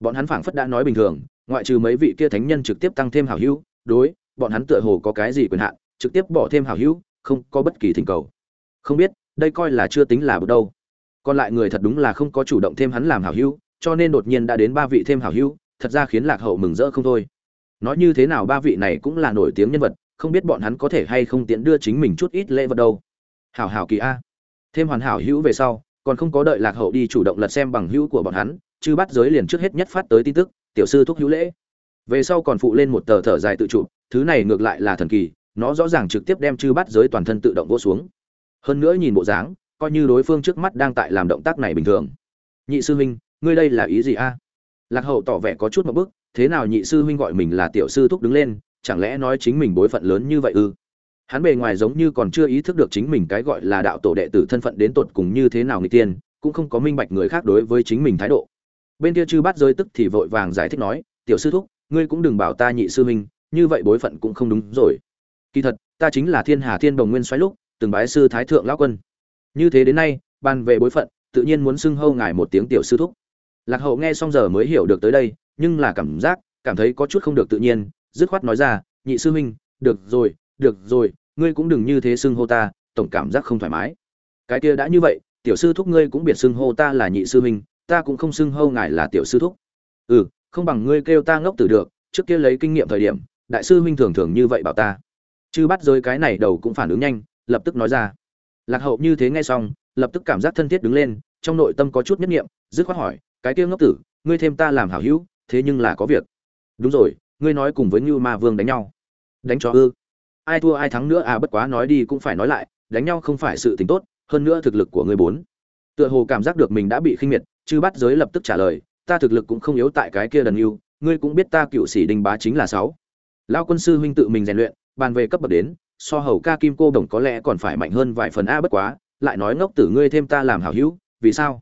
Bọn hắn phảng phất đã nói bình thường, ngoại trừ mấy vị kia thánh nhân trực tiếp tăng thêm hảo hữu, đối, bọn hắn tựa hồ có cái gì quyền hạn, trực tiếp bỏ thêm hảo hữu, không có bất kỳ thỉnh cầu. Không biết, đây coi là chưa tính là bước đâu. Còn lại người thật đúng là không có chủ động thêm hắn làm hảo hữu, cho nên đột nhiên đã đến ba vị thêm hảo hữu, thật ra khiến lạc hậu mừng rỡ không thôi. Nói như thế nào ba vị này cũng là nổi tiếng nhân vật, không biết bọn hắn có thể hay không tiện đưa chính mình chút ít lễ vật đâu hảo hảo kỳ a. Thêm hoàn hảo hữu về sau, còn không có đợi lạc hậu đi chủ động lật xem bằng hữu của bọn hắn chứ bắt giới liền trước hết nhất phát tới tin tức, tiểu sư thúc hữu lễ. Về sau còn phụ lên một tờ thở dài tự chụp thứ này ngược lại là thần kỳ, nó rõ ràng trực tiếp đem chư bắt giới toàn thân tự động vỗ xuống. Hơn nữa nhìn bộ dáng, coi như đối phương trước mắt đang tại làm động tác này bình thường. Nhị sư huynh, ngươi đây là ý gì a? Lạc hậu tỏ vẻ có chút một bức, thế nào nhị sư huynh gọi mình là tiểu sư thúc đứng lên, chẳng lẽ nói chính mình bối phận lớn như vậy ư? Hắn bề ngoài giống như còn chưa ý thức được chính mình cái gọi là đạo tổ đệ tử thân phận đến tột cùng như thế nào người tiên, cũng không có minh bạch người khác đối với chính mình thái độ. Bên kia chư bát rơi tức thì vội vàng giải thích nói, tiểu sư thúc, ngươi cũng đừng bảo ta nhị sư huynh, như vậy bối phận cũng không đúng rồi. Kỳ thật, ta chính là thiên hà thiên đồng nguyên xoáy lúc, từng bái sư thái thượng lão quân. Như thế đến nay, bàn về bối phận, tự nhiên muốn xưng hâu ngài một tiếng tiểu sư thúc. Lạc hậu nghe xong giờ mới hiểu được tới đây, nhưng là cảm giác, cảm thấy có chút không được tự nhiên, dứt khoát nói ra, nhị sư huynh, được rồi được rồi, ngươi cũng đừng như thế xưng hô ta, tổng cảm giác không thoải mái. Cái kia đã như vậy, tiểu sư thúc ngươi cũng biệt xưng hô ta là nhị sư huynh, ta cũng không xưng hô ngài là tiểu sư thúc. Ừ không bằng ngươi kêu ta ngốc tử được, trước kia lấy kinh nghiệm thời điểm, đại sư huynh thường thường như vậy bảo ta. Chứ bắt rơi cái này đầu cũng phản ứng nhanh, lập tức nói ra. Lạc hậu như thế nghe xong, lập tức cảm giác thân thiết đứng lên, trong nội tâm có chút nhất nghiệm dứt khoát hỏi, cái kia ngốc tử, ngươi thêm ta làm hảo hữu, thế nhưng là có việc. Đúng rồi, ngươi nói cùng với như ma vương đánh nhau. Đánh cho ư? Ai thua ai thắng nữa à bất quá nói đi cũng phải nói lại, đánh nhau không phải sự tính tốt, hơn nữa thực lực của ngươi bốn. Tựa hồ cảm giác được mình đã bị khinh miệt, chư bắt giới lập tức trả lời, ta thực lực cũng không yếu tại cái kia đần yêu ngươi cũng biết ta cựu sĩ đình bá chính là sáu. Lao quân sư huynh tự mình rèn luyện, bàn về cấp bậc đến, so hầu ca kim cô đồng có lẽ còn phải mạnh hơn vài phần a, bất quá, lại nói ngốc tử ngươi thêm ta làm hảo hữu, vì sao?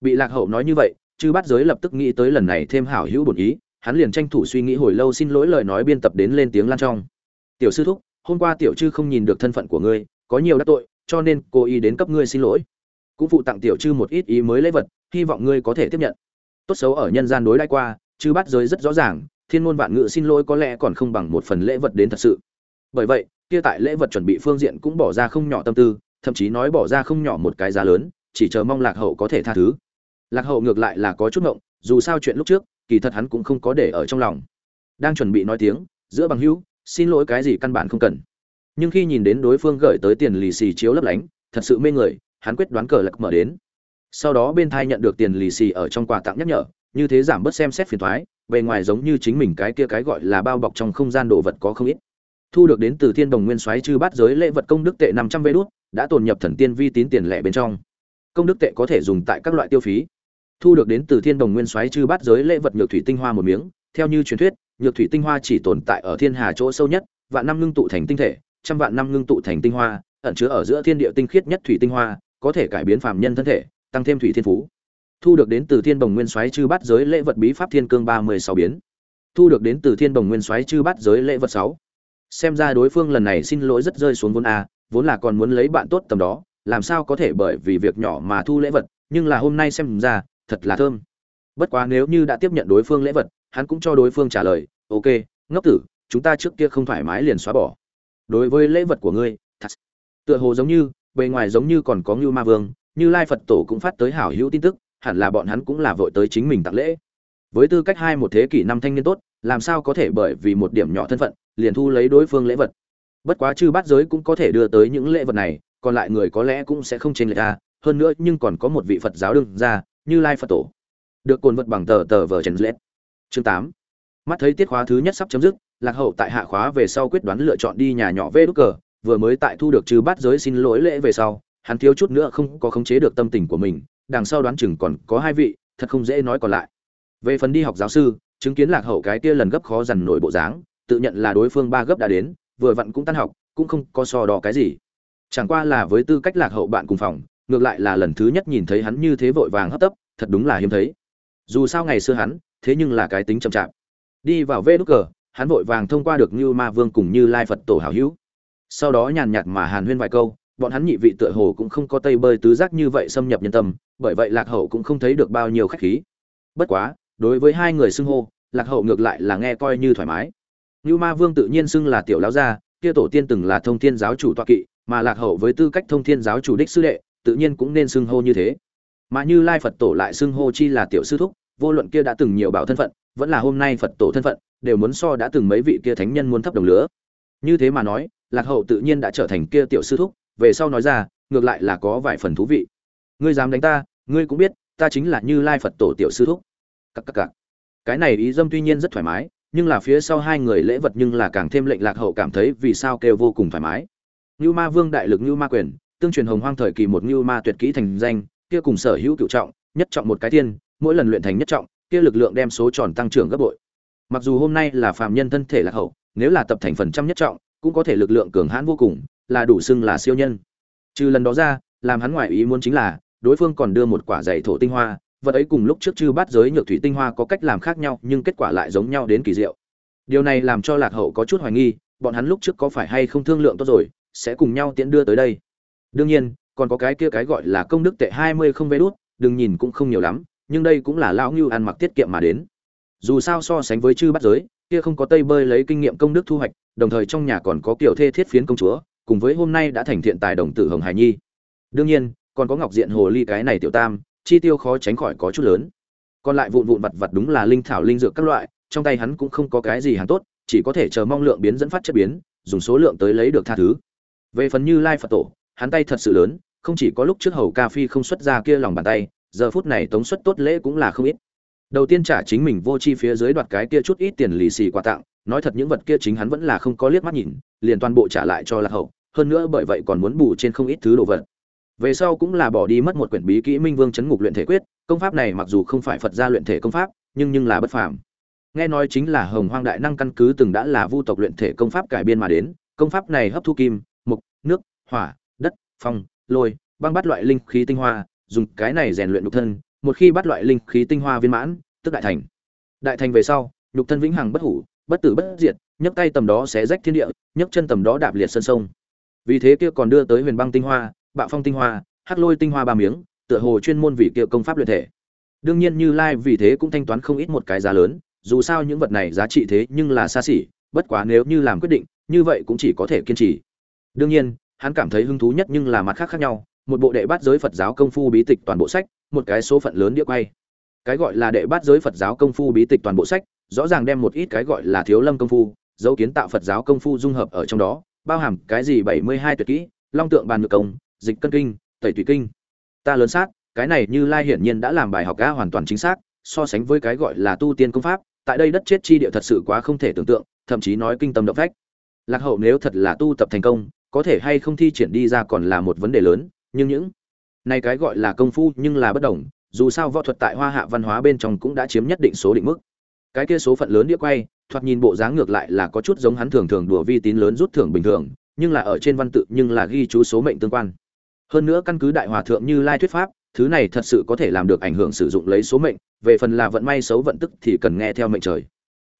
Bị lạc hậu nói như vậy, chư bắt giới lập tức nghĩ tới lần này thêm hảo hữu bổn ý, hắn liền tranh thủ suy nghĩ hồi lâu xin lỗi lời nói biên tập đến lên tiếng lan trong. Tiểu sư thúc hôm qua tiểu chư không nhìn được thân phận của ngươi, có nhiều đắc tội, cho nên cô ý đến cấp ngươi xin lỗi. Cũng phụ tặng tiểu chư một ít ý mới lễ vật, hy vọng ngươi có thể tiếp nhận. Tốt xấu ở nhân gian đối đãi qua, chư bắt giới rất rõ ràng, thiên môn vạn ngự xin lỗi có lẽ còn không bằng một phần lễ vật đến thật sự. Bởi vậy, kia tại lễ vật chuẩn bị phương diện cũng bỏ ra không nhỏ tâm tư, thậm chí nói bỏ ra không nhỏ một cái giá lớn, chỉ chờ mong lạc hậu có thể tha thứ. Lạc hậu ngược lại là có chút ngộng, dù sao chuyện lúc trước, kỳ thật hắn cũng không có để ở trong lòng. Đang chuẩn bị nói tiếng, giữa bằng hữu xin lỗi cái gì căn bản không cần. Nhưng khi nhìn đến đối phương gửi tới tiền lì xì chiếu lấp lánh, thật sự mê người, hắn quyết đoán cờ lạc mở đến. Sau đó bên thai nhận được tiền lì xì ở trong quà tặng nhắc nhở, như thế giảm bớt xem xét phiền thoái bề ngoài giống như chính mình cái kia cái gọi là bao bọc trong không gian đồ vật có không ít. Thu được đến từ thiên đồng nguyên soái chư bát giới lễ vật công đức tệ năm trăm vê đốt đã tồn nhập thần tiên vi tín tiền lẻ bên trong. Công đức tệ có thể dùng tại các loại tiêu phí. Thu được đến từ thiên đồng nguyên soái chư bát giới lễ vật nhược thủy tinh hoa một miếng theo như truyền thuyết, nhược thủy tinh hoa chỉ tồn tại ở thiên hà chỗ sâu nhất, vạn năm ngưng tụ thành tinh thể, trăm vạn năm ngưng tụ thành tinh hoa, ẩn chứa ở giữa thiên địa tinh khiết nhất thủy tinh hoa, có thể cải biến phàm nhân thân thể, tăng thêm thủy thiên phú. Thu được đến từ thiên đồng nguyên soái chư bát giới lễ vật bí pháp thiên cương ba mươi sáu biến. Thu được đến từ thiên đồng nguyên soái chư bát giới lễ vật sáu. Xem ra đối phương lần này xin lỗi rất rơi xuống vốn a, vốn là còn muốn lấy bạn tốt tầm đó, làm sao có thể bởi vì việc nhỏ mà thu lễ vật, nhưng là hôm nay xem ra, thật là thơm. Bất quá nếu như đã tiếp nhận đối phương lễ vật hắn cũng cho đối phương trả lời, ok, ngốc tử, chúng ta trước kia không thoải mái liền xóa bỏ. Đối với lễ vật của ngươi, thật tựa hồ giống như, bề ngoài giống như còn có ngưu ma vương, như lai phật tổ cũng phát tới hảo hữu tin tức, hẳn là bọn hắn cũng là vội tới chính mình tặng lễ. Với tư cách hai một thế kỷ năm thanh niên tốt, làm sao có thể bởi vì một điểm nhỏ thân phận, liền thu lấy đối phương lễ vật? Bất quá chư bát giới cũng có thể đưa tới những lễ vật này, còn lại người có lẽ cũng sẽ không chênh lệch ra, hơn nữa nhưng còn có một vị phật giáo đương ra như lai phật tổ. Được cồn vật bằng tờ tờ vờ trần lết chương tám. Mắt thấy tiết khóa thứ nhất sắp chấm dứt, lạc hậu tại hạ khóa về sau quyết đoán lựa chọn đi nhà nhỏ vê đúc cờ, vừa mới tại thu được trừ bát giới xin lỗi lễ về sau, hắn thiếu chút nữa không có khống chế được tâm tình của mình, đằng sau đoán chừng còn có hai vị, thật không dễ nói còn lại. Về phần đi học giáo sư, chứng kiến lạc hậu cái kia lần gấp khó dằn nổi bộ dáng, tự nhận là đối phương ba gấp đã đến, vừa vặn cũng tan học, cũng không có so đo cái gì. Chẳng qua là với tư cách lạc hậu bạn cùng phòng, ngược lại là lần thứ nhất nhìn thấy hắn như thế vội vàng hấp tấp, thật đúng là hiếm thấy. Dù sao ngày xưa hắn thế nhưng là cái tính chậm chạp. Đi vào vê đúc cờ, hắn vội vàng thông qua được như ma vương cùng như lai phật tổ hảo hữu. Sau đó nhàn nhạt mà hàn huyên vài câu, bọn hắn nhị vị tựa hồ cũng không có tây bơi tứ giác như vậy xâm nhập nhân tâm, bởi vậy lạc hậu cũng không thấy được bao nhiêu khách khí. Bất quá, đối với hai người xưng hô, lạc hậu ngược lại là nghe coi như thoải mái. Như ma vương tự nhiên xưng là tiểu lão gia, kia tổ tiên từng là thông thiên giáo chủ toa kỵ, mà lạc hậu với tư cách thông thiên giáo chủ đích sư đệ, tự nhiên cũng nên xưng hô như thế. Mà như lai phật tổ lại xưng hô chi là tiểu sư thúc vô luận kia đã từng nhiều bảo thân phận, vẫn là hôm nay phật tổ thân phận, đều muốn so đã từng mấy vị kia thánh nhân muốn thấp đồng lứa. Như thế mà nói, lạc hậu tự nhiên đã trở thành kia tiểu sư thúc, về sau nói ra, ngược lại là có vài phần thú vị. Ngươi dám đánh ta, ngươi cũng biết, ta chính là như lai phật tổ tiểu sư thúc. Các các các. cái này ý dâm tuy nhiên rất thoải mái, nhưng là phía sau hai người lễ vật nhưng là càng thêm lệnh lạc hậu cảm thấy vì sao kêu vô cùng thoải mái. Như ma vương đại lực như ma quyền, tương truyền hồng hoang thời kỳ một như ma tuyệt kỹ thành danh, kia cùng sở hữu cựu trọng, nhất trọng một cái tiên mỗi lần luyện thành nhất trọng, kia lực lượng đem số tròn tăng trưởng gấp bội. Mặc dù hôm nay là phàm nhân thân thể lạc hậu, nếu là tập thành phần trăm nhất trọng, cũng có thể lực lượng cường hãn vô cùng, là đủ xưng là siêu nhân. Trừ lần đó ra, làm hắn ngoại ý muốn chính là, đối phương còn đưa một quả dày thổ tinh hoa, vật ấy cùng lúc trước chư bát giới nhược thủy tinh hoa có cách làm khác nhau, nhưng kết quả lại giống nhau đến kỳ diệu. Điều này làm cho lạc hậu có chút hoài nghi, bọn hắn lúc trước có phải hay không thương lượng tốt rồi, sẽ cùng nhau tiễn đưa tới đây. Đương nhiên, còn có cái kia cái gọi là công đức tệ hai mươi không vé đút, đừng nhìn cũng không nhiều lắm nhưng đây cũng là lão ngưu ăn mặc tiết kiệm mà đến. Dù sao so sánh với chư bát giới, kia không có tây bơi lấy kinh nghiệm công đức thu hoạch, đồng thời trong nhà còn có kiểu thê thiết phiến công chúa, cùng với hôm nay đã thành thiện tài đồng tử hồng hải nhi. Đương nhiên, còn có ngọc diện hồ ly cái này tiểu tam, chi tiêu khó tránh khỏi có chút lớn. Còn lại vụn vụn vặt vặt đúng là linh thảo linh dược các loại, trong tay hắn cũng không có cái gì hàng tốt, chỉ có thể chờ mong lượng biến dẫn phát chất biến, dùng số lượng tới lấy được tha thứ. Về phần như lai phật tổ, hắn tay thật sự lớn, không chỉ có lúc trước hầu ca phi không xuất ra kia lòng bàn tay giờ phút này tống suất tốt lễ cũng là không ít. Đầu tiên trả chính mình vô chi phía dưới đoạt cái kia chút ít tiền lì xì quà tặng, nói thật những vật kia chính hắn vẫn là không có liếc mắt nhìn, liền toàn bộ trả lại cho lạc hậu, hơn nữa bởi vậy còn muốn bù trên không ít thứ đồ vật. Về sau cũng là bỏ đi mất một quyển bí kỹ minh vương chấn ngục luyện thể quyết, công pháp này mặc dù không phải phật gia luyện thể công pháp, nhưng nhưng là bất phàm. Nghe nói chính là hồng hoang đại năng căn cứ từng đã là vu tộc luyện thể công pháp cải biên mà đến, công pháp này hấp thu kim, mục, nước, hỏa, đất, phong, lôi, băng bắt loại linh khí tinh hoa dùng cái này rèn luyện nhục thân, một khi bắt loại linh khí tinh hoa viên mãn, tức đại thành. Đại thành về sau, nhục thân vĩnh hằng bất hủ, bất tử bất diệt, nhấc tay tầm đó sẽ rách thiên địa, nhấc chân tầm đó đạp liệt sơn sông. Vì thế kia còn đưa tới huyền băng tinh hoa, bạo phong tinh hoa, hắc lôi tinh hoa ba miếng, tựa hồ chuyên môn vì kia công pháp luyện thể. Đương nhiên như lai vì thế cũng thanh toán không ít một cái giá lớn, dù sao những vật này giá trị thế nhưng là xa xỉ, bất quá nếu như làm quyết định, như vậy cũng chỉ có thể kiên trì. Đương nhiên, hắn cảm thấy hứng thú nhất nhưng là mặt khác khác nhau một bộ đệ bát giới phật giáo công phu bí tịch toàn bộ sách, một cái số phận lớn đĩa quay. Cái gọi là đệ bát giới phật giáo công phu bí tịch toàn bộ sách, rõ ràng đem một ít cái gọi là thiếu lâm công phu, dấu kiến tạo phật giáo công phu dung hợp ở trong đó, bao hàm cái gì bảy mươi hai tuyệt kỹ, long tượng bàn ngược công, dịch cân kinh, tẩy tùy kinh. Ta lớn sát, cái này như lai hiển nhiên đã làm bài học ca hoàn toàn chính xác, so sánh với cái gọi là tu tiên công pháp, tại đây đất chết chi địa thật sự quá không thể tưởng tượng, thậm chí nói kinh tâm động phách. Lạc hậu nếu thật là tu tập thành công, có thể hay không thi triển đi ra còn là một vấn đề lớn nhưng những này cái gọi là công phu nhưng là bất đồng, dù sao võ thuật tại hoa hạ văn hóa bên trong cũng đã chiếm nhất định số định mức. Cái kia số phận lớn đĩa quay, thoạt nhìn bộ dáng ngược lại là có chút giống hắn thường thường đùa vi tín lớn rút thưởng bình thường, nhưng là ở trên văn tự nhưng là ghi chú số mệnh tương quan. Hơn nữa căn cứ đại hòa thượng như lai thuyết pháp, thứ này thật sự có thể làm được ảnh hưởng sử dụng lấy số mệnh, về phần là vận may xấu vận tức thì cần nghe theo mệnh trời.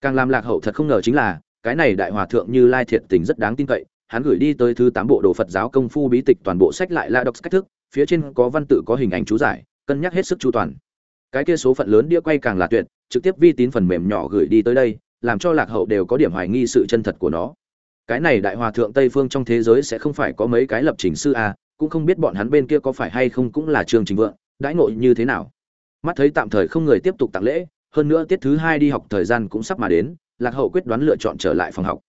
Càng làm lạc hậu thật không ngờ chính là, cái này đại hòa thượng như lai thiệt tình rất đáng tin cậy hắn gửi đi tới thứ tám bộ đồ phật giáo công phu bí tịch toàn bộ sách lại là đọc cách thức, phía trên có văn tự, có hình ảnh chú giải, cân nhắc hết sức chu toàn. Cái kia số phận lớn đĩa quay càng là tuyệt, trực tiếp vi tín phần mềm nhỏ gửi đi tới đây, làm cho lạc hậu đều có điểm hoài nghi sự chân thật của nó. Cái này đại hòa thượng tây phương trong thế giới sẽ không phải có mấy cái lập trình sư a cũng không biết bọn hắn bên kia có phải hay không cũng là trường trình vượng, đãi ngộ như thế nào. Mắt thấy tạm thời không người tiếp tục tặng lễ, hơn nữa tiết thứ hai đi học thời gian cũng sắp mà đến, lạc hậu quyết đoán lựa chọn trở lại phòng học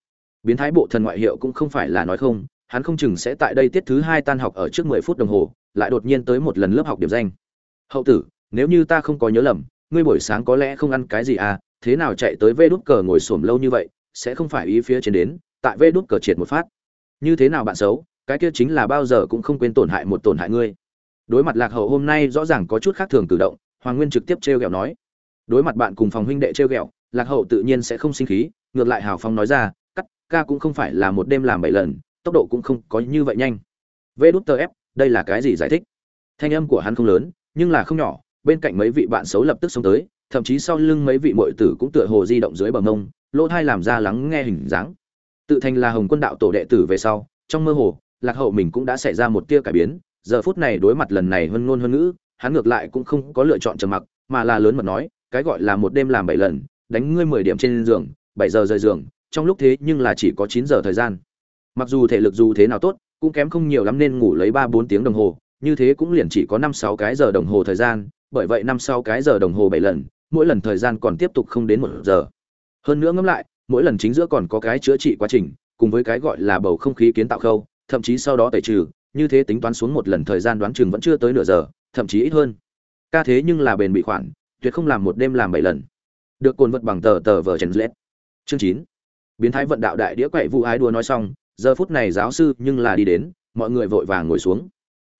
biến thái bộ thần ngoại hiệu cũng không phải là nói không, hắn không chừng sẽ tại đây tiết thứ hai tan học ở trước mười phút đồng hồ, lại đột nhiên tới một lần lớp học điểm danh. Hậu tử, nếu như ta không có nhớ lầm, ngươi buổi sáng có lẽ không ăn cái gì à thế nào chạy tới vê đút cờ ngồi xổm lâu như vậy, sẽ không phải ý phía trên đến, tại vê đút cờ triệt một phát. Như thế nào bạn xấu, cái kia chính là bao giờ cũng không quên tổn hại một tổn hại ngươi. Đối mặt lạc hậu hôm nay rõ ràng có chút khác thường cử động, hoàng nguyên trực tiếp trêu ghẹo nói. Đối mặt bạn cùng phòng huynh đệ trêu ghẹo, lạc hậu tự nhiên sẽ không sinh khí, ngược lại hào phong nói ra ca cũng không phải là một đêm làm bảy lần tốc độ cũng không có như vậy nhanh. Vê đút tờ ép đây là cái gì giải thích? Thanh âm của hắn không lớn nhưng là không nhỏ bên cạnh mấy vị bạn xấu lập tức xông tới thậm chí sau lưng mấy vị mội tử cũng tựa hồ di động dưới bờ ngông, lỗ thai làm ra lắng nghe hình dáng. Tự thành là hồng quân đạo tổ đệ tử về sau trong mơ hồ lạc hậu mình cũng đã xảy ra một tia cải biến giờ phút này đối mặt lần này hơn ngôn hơn ngữ hắn ngược lại cũng không có lựa chọn trầm mặc mà là lớn mật nói cái gọi là một đêm làm bảy lần đánh ngươi mười điểm trên giường bảy giờ rời giường trong lúc thế nhưng là chỉ có chín giờ thời gian. Mặc dù thể lực dù thế nào tốt, cũng kém không nhiều lắm nên ngủ lấy ba bốn tiếng đồng hồ, như thế cũng liền chỉ có năm sáu cái giờ đồng hồ thời gian, bởi vậy năm sáu cái giờ đồng hồ bảy lần, mỗi lần thời gian còn tiếp tục không đến một giờ. Hơn nữa ngẫm lại, mỗi lần chính giữa còn có cái chữa trị quá trình, cùng với cái gọi là bầu không khí kiến tạo khâu, thậm chí sau đó tẩy trừ, như thế tính toán xuống một lần thời gian đoán chừng vẫn chưa tới nửa giờ, thậm chí ít hơn. Ca thế nhưng là bền bị khoản, tuyệt không làm một đêm làm bảy lần. Được cồn vật bằng tờ tờ vờ trần lết chương chín biến thái vận đạo đại đĩa quậy vụ ái đùa nói xong, giờ phút này giáo sư nhưng là đi đến, mọi người vội vàng ngồi xuống.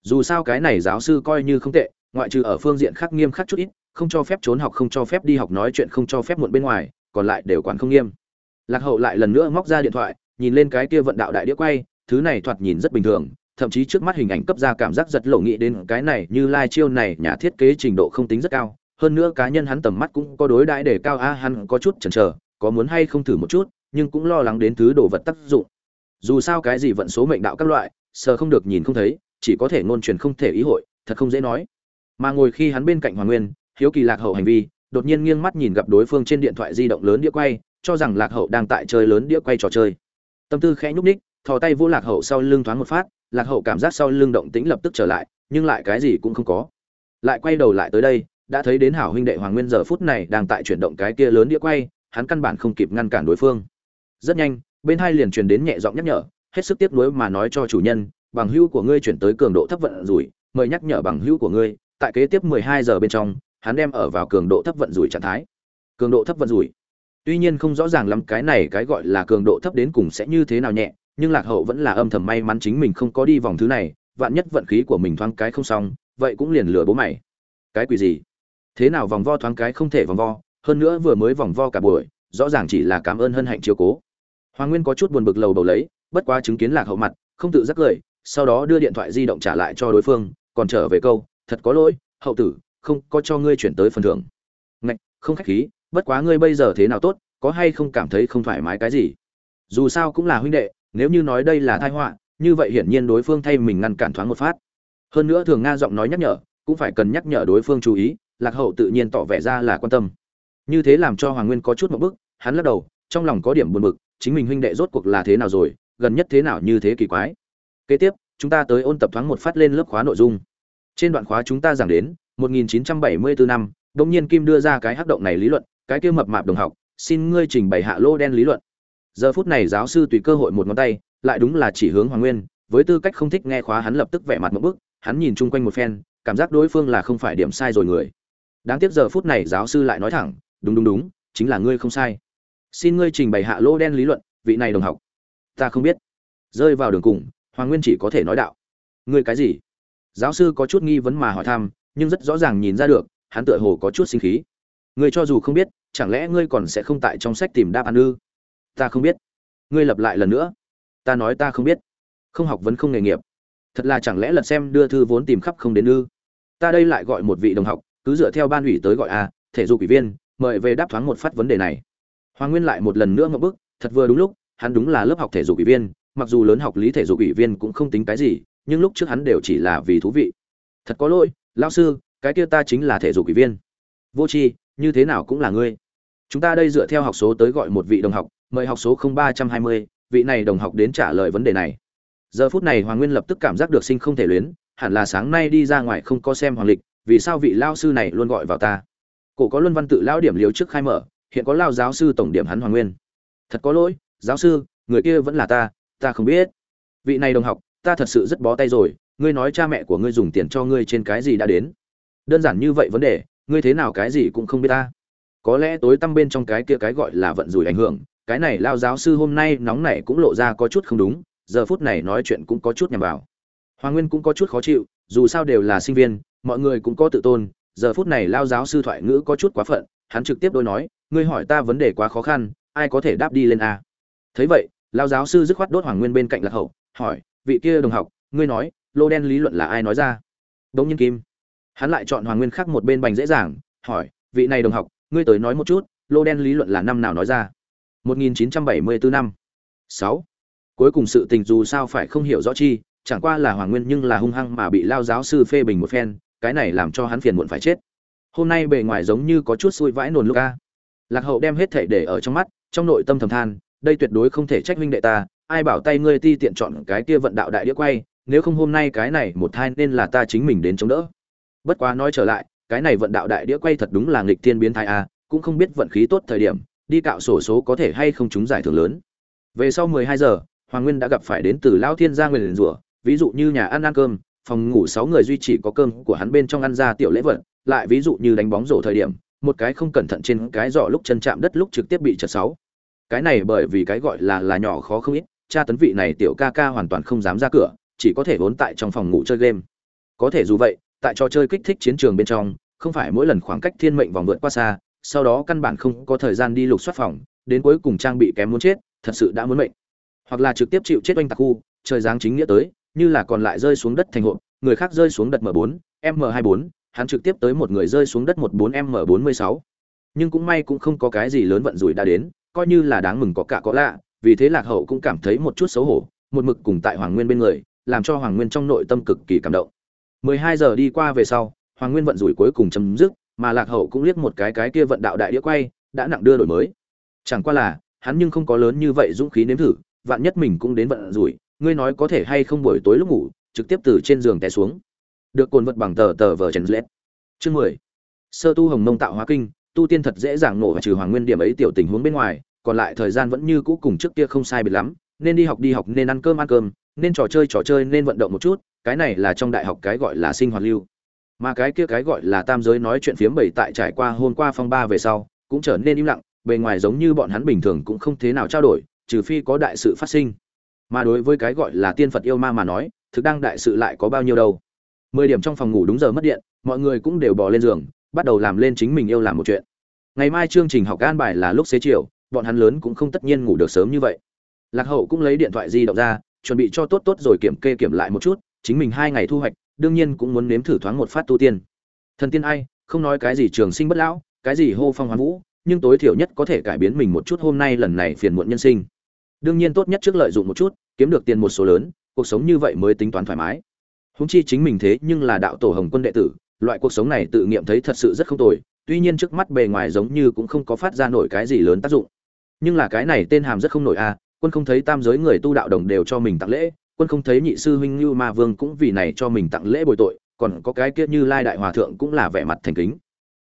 Dù sao cái này giáo sư coi như không tệ, ngoại trừ ở phương diện khác nghiêm khắc chút ít, không cho phép trốn học, không cho phép đi học nói chuyện, không cho phép muộn bên ngoài, còn lại đều quản không nghiêm. Lạc hậu lại lần nữa móc ra điện thoại, nhìn lên cái kia vận đạo đại đĩa quay, thứ này thoạt nhìn rất bình thường, thậm chí trước mắt hình ảnh cấp ra cảm giác giật lộ nghĩ đến cái này như lai chiêu này nhà thiết kế trình độ không tính rất cao, hơn nữa cá nhân hắn tầm mắt cũng có đối đãi để cao, a, hắn có chút chần chờ, có muốn hay không thử một chút nhưng cũng lo lắng đến thứ đồ vật tác dụng. Dù sao cái gì vận số mệnh đạo các loại, sờ không được nhìn không thấy, chỉ có thể ngôn truyền không thể ý hội, thật không dễ nói. Mà ngồi khi hắn bên cạnh hoàng nguyên, hiếu kỳ lạc hậu hành vi, đột nhiên nghiêng mắt nhìn gặp đối phương trên điện thoại di động lớn đĩa quay, cho rằng lạc hậu đang tại chơi lớn đĩa quay trò chơi. Tâm tư khẽ nhúc ních thò tay vô lạc hậu sau lưng thoáng một phát, lạc hậu cảm giác sau lưng động tĩnh lập tức trở lại, nhưng lại cái gì cũng không có. Lại quay đầu lại tới đây, đã thấy đến hảo huynh đệ hoàng nguyên giờ phút này đang tại chuyển động cái kia lớn đĩa quay, hắn căn bản không kịp ngăn cản đối phương rất nhanh, bên hai liền truyền đến nhẹ giọng nhắc nhở, hết sức tiếc nuối mà nói cho chủ nhân, bằng hữu của ngươi chuyển tới cường độ thấp vận rủi, mời nhắc nhở bằng hữu của ngươi, tại kế tiếp 12 giờ bên trong, hắn đem ở vào cường độ thấp vận rủi trạng thái. Cường độ thấp vận rủi. Tuy nhiên không rõ ràng lắm cái này cái gọi là cường độ thấp đến cùng sẽ như thế nào nhẹ, nhưng lạc hậu vẫn là âm thầm may mắn chính mình không có đi vòng thứ này, vạn nhất vận khí của mình thoáng cái không xong, vậy cũng liền lừa bố mày. Cái quỷ gì? Thế nào vòng vo thoáng cái không thể vòng vo, hơn nữa vừa mới vòng vo cả buổi rõ ràng chỉ là cảm ơn hân hạnh chiếu cố. Hoàng nguyên có chút buồn bực lầu đầu lấy, bất quá chứng kiến lạc hậu mặt, không tự giác cười, sau đó đưa điện thoại di động trả lại cho đối phương, còn trở về câu, thật có lỗi, hậu tử, không có cho ngươi chuyển tới phần thưởng. Ngạch, không khách khí, bất quá ngươi bây giờ thế nào tốt, có hay không cảm thấy không thoải mái cái gì? Dù sao cũng là huynh đệ, nếu như nói đây là tai họa, như vậy hiển nhiên đối phương thay mình ngăn cản thoáng một phát. Hơn nữa thường nga giọng nói nhắc nhở, cũng phải cần nhắc nhở đối phương chú ý, lạc hậu tự nhiên tỏ vẻ ra là quan tâm. Như thế làm cho hoàng nguyên có chút một bức hắn lắc đầu, trong lòng có điểm buồn bực, chính mình huynh đệ rốt cuộc là thế nào rồi, gần nhất thế nào như thế kỳ quái. Kế tiếp, chúng ta tới ôn tập thoáng một phát lên lớp khóa nội dung. Trên đoạn khóa chúng ta giảng đến 1974 năm, đột nhiên kim đưa ra cái hắc động này lý luận, cái kia mập mạp đồng học, xin ngươi trình bày hạ lô đen lý luận. Giờ phút này giáo sư tùy cơ hội một ngón tay, lại đúng là chỉ hướng hoàng nguyên, với tư cách không thích nghe khóa hắn lập tức vẻ mặt một bức, hắn nhìn chung quanh một phen, cảm giác đối phương là không phải điểm sai rồi người. Đáng tiếc giờ phút này giáo sư lại nói thẳng, đúng đúng đúng, chính là ngươi không sai xin ngươi trình bày hạ lô đen lý luận, vị này đồng học. Ta không biết. Rơi vào đường cùng, hoàng nguyên chỉ có thể nói đạo. Ngươi cái gì? Giáo sư có chút nghi vấn mà hỏi thăm, nhưng rất rõ ràng nhìn ra được, hắn tựa hồ có chút sinh khí. Ngươi cho dù không biết, chẳng lẽ ngươi còn sẽ không tại trong sách tìm đáp án ư? Ta không biết. Ngươi lặp lại lần nữa. Ta nói ta không biết. Không học vấn không nghề nghiệp. Thật là chẳng lẽ lật xem đưa thư vốn tìm khắp không đến ư? Ta đây lại gọi một vị đồng học, cứ dựa theo ban ủy tới gọi a thể dục ủy viên, mời về đáp thoáng một phát vấn đề này hoàng nguyên lại một lần nữa ngộp bức, thật vừa đúng lúc, hắn đúng là lớp học thể dục ủy viên, mặc dù lớn học lý thể dục ủy viên cũng không tính cái gì, nhưng lúc trước hắn đều chỉ là vì thú vị. Thật có lỗi, lão sư, cái kia ta chính là thể dục ủy viên. Vô tri, như thế nào cũng là ngươi. Chúng ta đây dựa theo học số tới gọi một vị đồng học, mời học số ba trăm hai mươi, vị này đồng học đến trả lời vấn đề này. Giờ phút này hoàng nguyên lập tức cảm giác được sinh không thể luyến, hẳn là sáng nay đi ra ngoài không có xem hoàng lịch, vì sao vị lão sư này luôn gọi vào ta? Cổ có luân văn tự lão điểm liếu trước khai mở hiện có lao giáo sư tổng điểm hắn hoàng nguyên. Thật có lỗi, giáo sư, người kia vẫn là ta ta không biết. Vị này đồng học, ta thật sự rất bó tay rồi, ngươi nói cha mẹ của ngươi dùng tiền cho ngươi trên cái gì đã đến? Đơn giản như vậy vấn đề, ngươi thế nào cái gì cũng không biết ta. Có lẽ tối tăm bên trong cái kia cái gọi là vận rủi ảnh hưởng, cái này lao giáo sư hôm nay nóng này cũng lộ ra có chút không đúng, giờ phút này nói chuyện cũng có chút nhằm vào. Hoàng nguyên cũng có chút khó chịu, dù sao đều là sinh viên, mọi người cũng có tự tôn, giờ phút này lao giáo sư thoại ngữ có chút quá phận hắn trực tiếp đôi nói, ngươi hỏi ta vấn đề quá khó khăn, ai có thể đáp đi lên a? Thấy vậy lao giáo sư dứt khoát đốt hoàng nguyên bên cạnh lạc hậu, hỏi, vị kia đồng học, ngươi nói, lô đen lý luận là ai nói ra? Đông nhân kim. Hắn lại chọn hoàng nguyên khác một bên bành dễ dàng, hỏi, vị này đồng học, ngươi tới nói một chút, lô đen lý luận là năm nào nói ra? 1974 năm. 6. cuối cùng sự tình dù sao phải không hiểu rõ chi, chẳng qua là hoàng nguyên nhưng là hung hăng mà bị lao giáo sư phê bình một phen, cái này làm cho hắn phiền muộn phải chết hôm nay bề ngoài giống như có chút xui vãi nồn lúc a. Lạc hậu đem hết thể để ở trong mắt, trong nội tâm thầm than, đây tuyệt đối không thể trách huynh đệ ta, ai bảo tay ngươi ti tiện chọn cái kia vận đạo đại đĩa quay, nếu không hôm nay cái này một thai nên là ta chính mình đến chống đỡ. Bất quá nói trở lại, cái này vận đạo đại đĩa quay thật đúng là nghịch thiên biến thái a, cũng không biết vận khí tốt thời điểm, đi cạo sổ số có thể hay không trúng giải thưởng lớn. Về sau 12 giờ, hoàng nguyên đã gặp phải đến từ lão thiên gia nguyền rủa, ví dụ như nhà ăn ăn cơm phòng ngủ 6 người duy trì có cơm của hắn bên trong ăn ra tiểu lễ vật, lại ví dụ như đánh bóng rổ thời điểm, một cái không cẩn thận trên cái giỏ lúc chân chạm đất lúc trực tiếp bị chật sáu. Cái này bởi vì cái gọi là là nhỏ khó không ít, cha tấn vị này tiểu ca ca hoàn toàn không dám ra cửa, chỉ có thể vốn tại trong phòng ngủ chơi game. Có thể dù vậy, tại trò chơi kích thích chiến trường bên trong, không phải mỗi lần khoảng cách thiên mệnh vòng vượt qua xa, sau đó căn bản không có thời gian đi lục soát phòng, đến cuối cùng trang bị kém muốn chết, thật sự đã muốn mệnh. Hoặc là trực tiếp chịu chết oanh tạc khu, trời giáng chính nghĩa tới như là còn lại rơi xuống đất thành hộp, người khác rơi xuống đất m 4 m 24 hắn trực tiếp tới một người rơi xuống đất 14 m 46 nhưng cũng may cũng không có cái gì lớn vận rủi đã đến, coi như là đáng mừng có cả có lạ, vì thế lạc hậu cũng cảm thấy một chút xấu hổ, một mực cùng tại hoàng nguyên bên người, làm cho hoàng nguyên trong nội tâm cực kỳ cảm động. 12 giờ đi qua về sau, hoàng nguyên vận rủi cuối cùng chấm dứt, mà lạc hậu cũng liếc một cái cái kia vận đạo đại đĩa quay, đã nặng đưa đổi mới. Chẳng qua là, hắn nhưng không có lớn như vậy dũng khí nếm thử, vạn nhất mình cũng đến vận rủi ngươi nói có thể hay không buổi tối lúc ngủ, trực tiếp từ trên giường té xuống. Được cồn vật bằng tờ tờ vờ chèn lết chương mười. Sơ tu hồng mông tạo hóa kinh, tu tiên thật dễ dàng nổ và trừ hoàng nguyên điểm ấy tiểu tình huống bên ngoài, còn lại thời gian vẫn như cũ cùng trước kia không sai biệt lắm, nên đi học đi học, nên ăn cơm ăn cơm, nên trò chơi trò chơi, nên vận động một chút, cái này là trong đại học cái gọi là sinh hoạt lưu. Mà cái kia cái gọi là tam giới nói chuyện phiếm bảy tại trải qua hôm qua phong ba về sau, cũng trở nên im lặng, bề ngoài giống như bọn hắn bình thường cũng không thế nào trao đổi, trừ phi có đại sự phát sinh mà đối với cái gọi là tiên phật yêu ma mà nói, thực đang đại sự lại có bao nhiêu đâu. Mười điểm trong phòng ngủ đúng giờ mất điện, mọi người cũng đều bỏ lên giường, bắt đầu làm lên chính mình yêu làm một chuyện. Ngày mai chương trình học an bài là lúc xế chiều, bọn hắn lớn cũng không tất nhiên ngủ được sớm như vậy. Lạc hậu cũng lấy điện thoại di động ra, chuẩn bị cho tốt tốt rồi kiểm kê kiểm lại một chút, chính mình hai ngày thu hoạch, đương nhiên cũng muốn nếm thử thoáng một phát tu tiên. Thần tiên ai, không nói cái gì trường sinh bất lão, cái gì hô phong hoán vũ, nhưng tối thiểu nhất có thể cải biến mình một chút hôm nay lần này phiền muộn nhân sinh đương nhiên tốt nhất trước lợi dụng một chút, kiếm được tiền một số lớn, cuộc sống như vậy mới tính toán thoải mái. Húng chi chính mình thế nhưng là đạo tổ hồng quân đệ tử, loại cuộc sống này tự nghiệm thấy thật sự rất không tồi, tuy nhiên trước mắt bề ngoài giống như cũng không có phát ra nổi cái gì lớn tác dụng. Nhưng là cái này tên hàm rất không nổi a quân không thấy tam giới người tu đạo đồng đều cho mình tặng lễ, quân không thấy nhị sư huynh như ma vương cũng vì này cho mình tặng lễ bồi tội, còn có cái kia như lai đại hòa thượng cũng là vẻ mặt thành kính.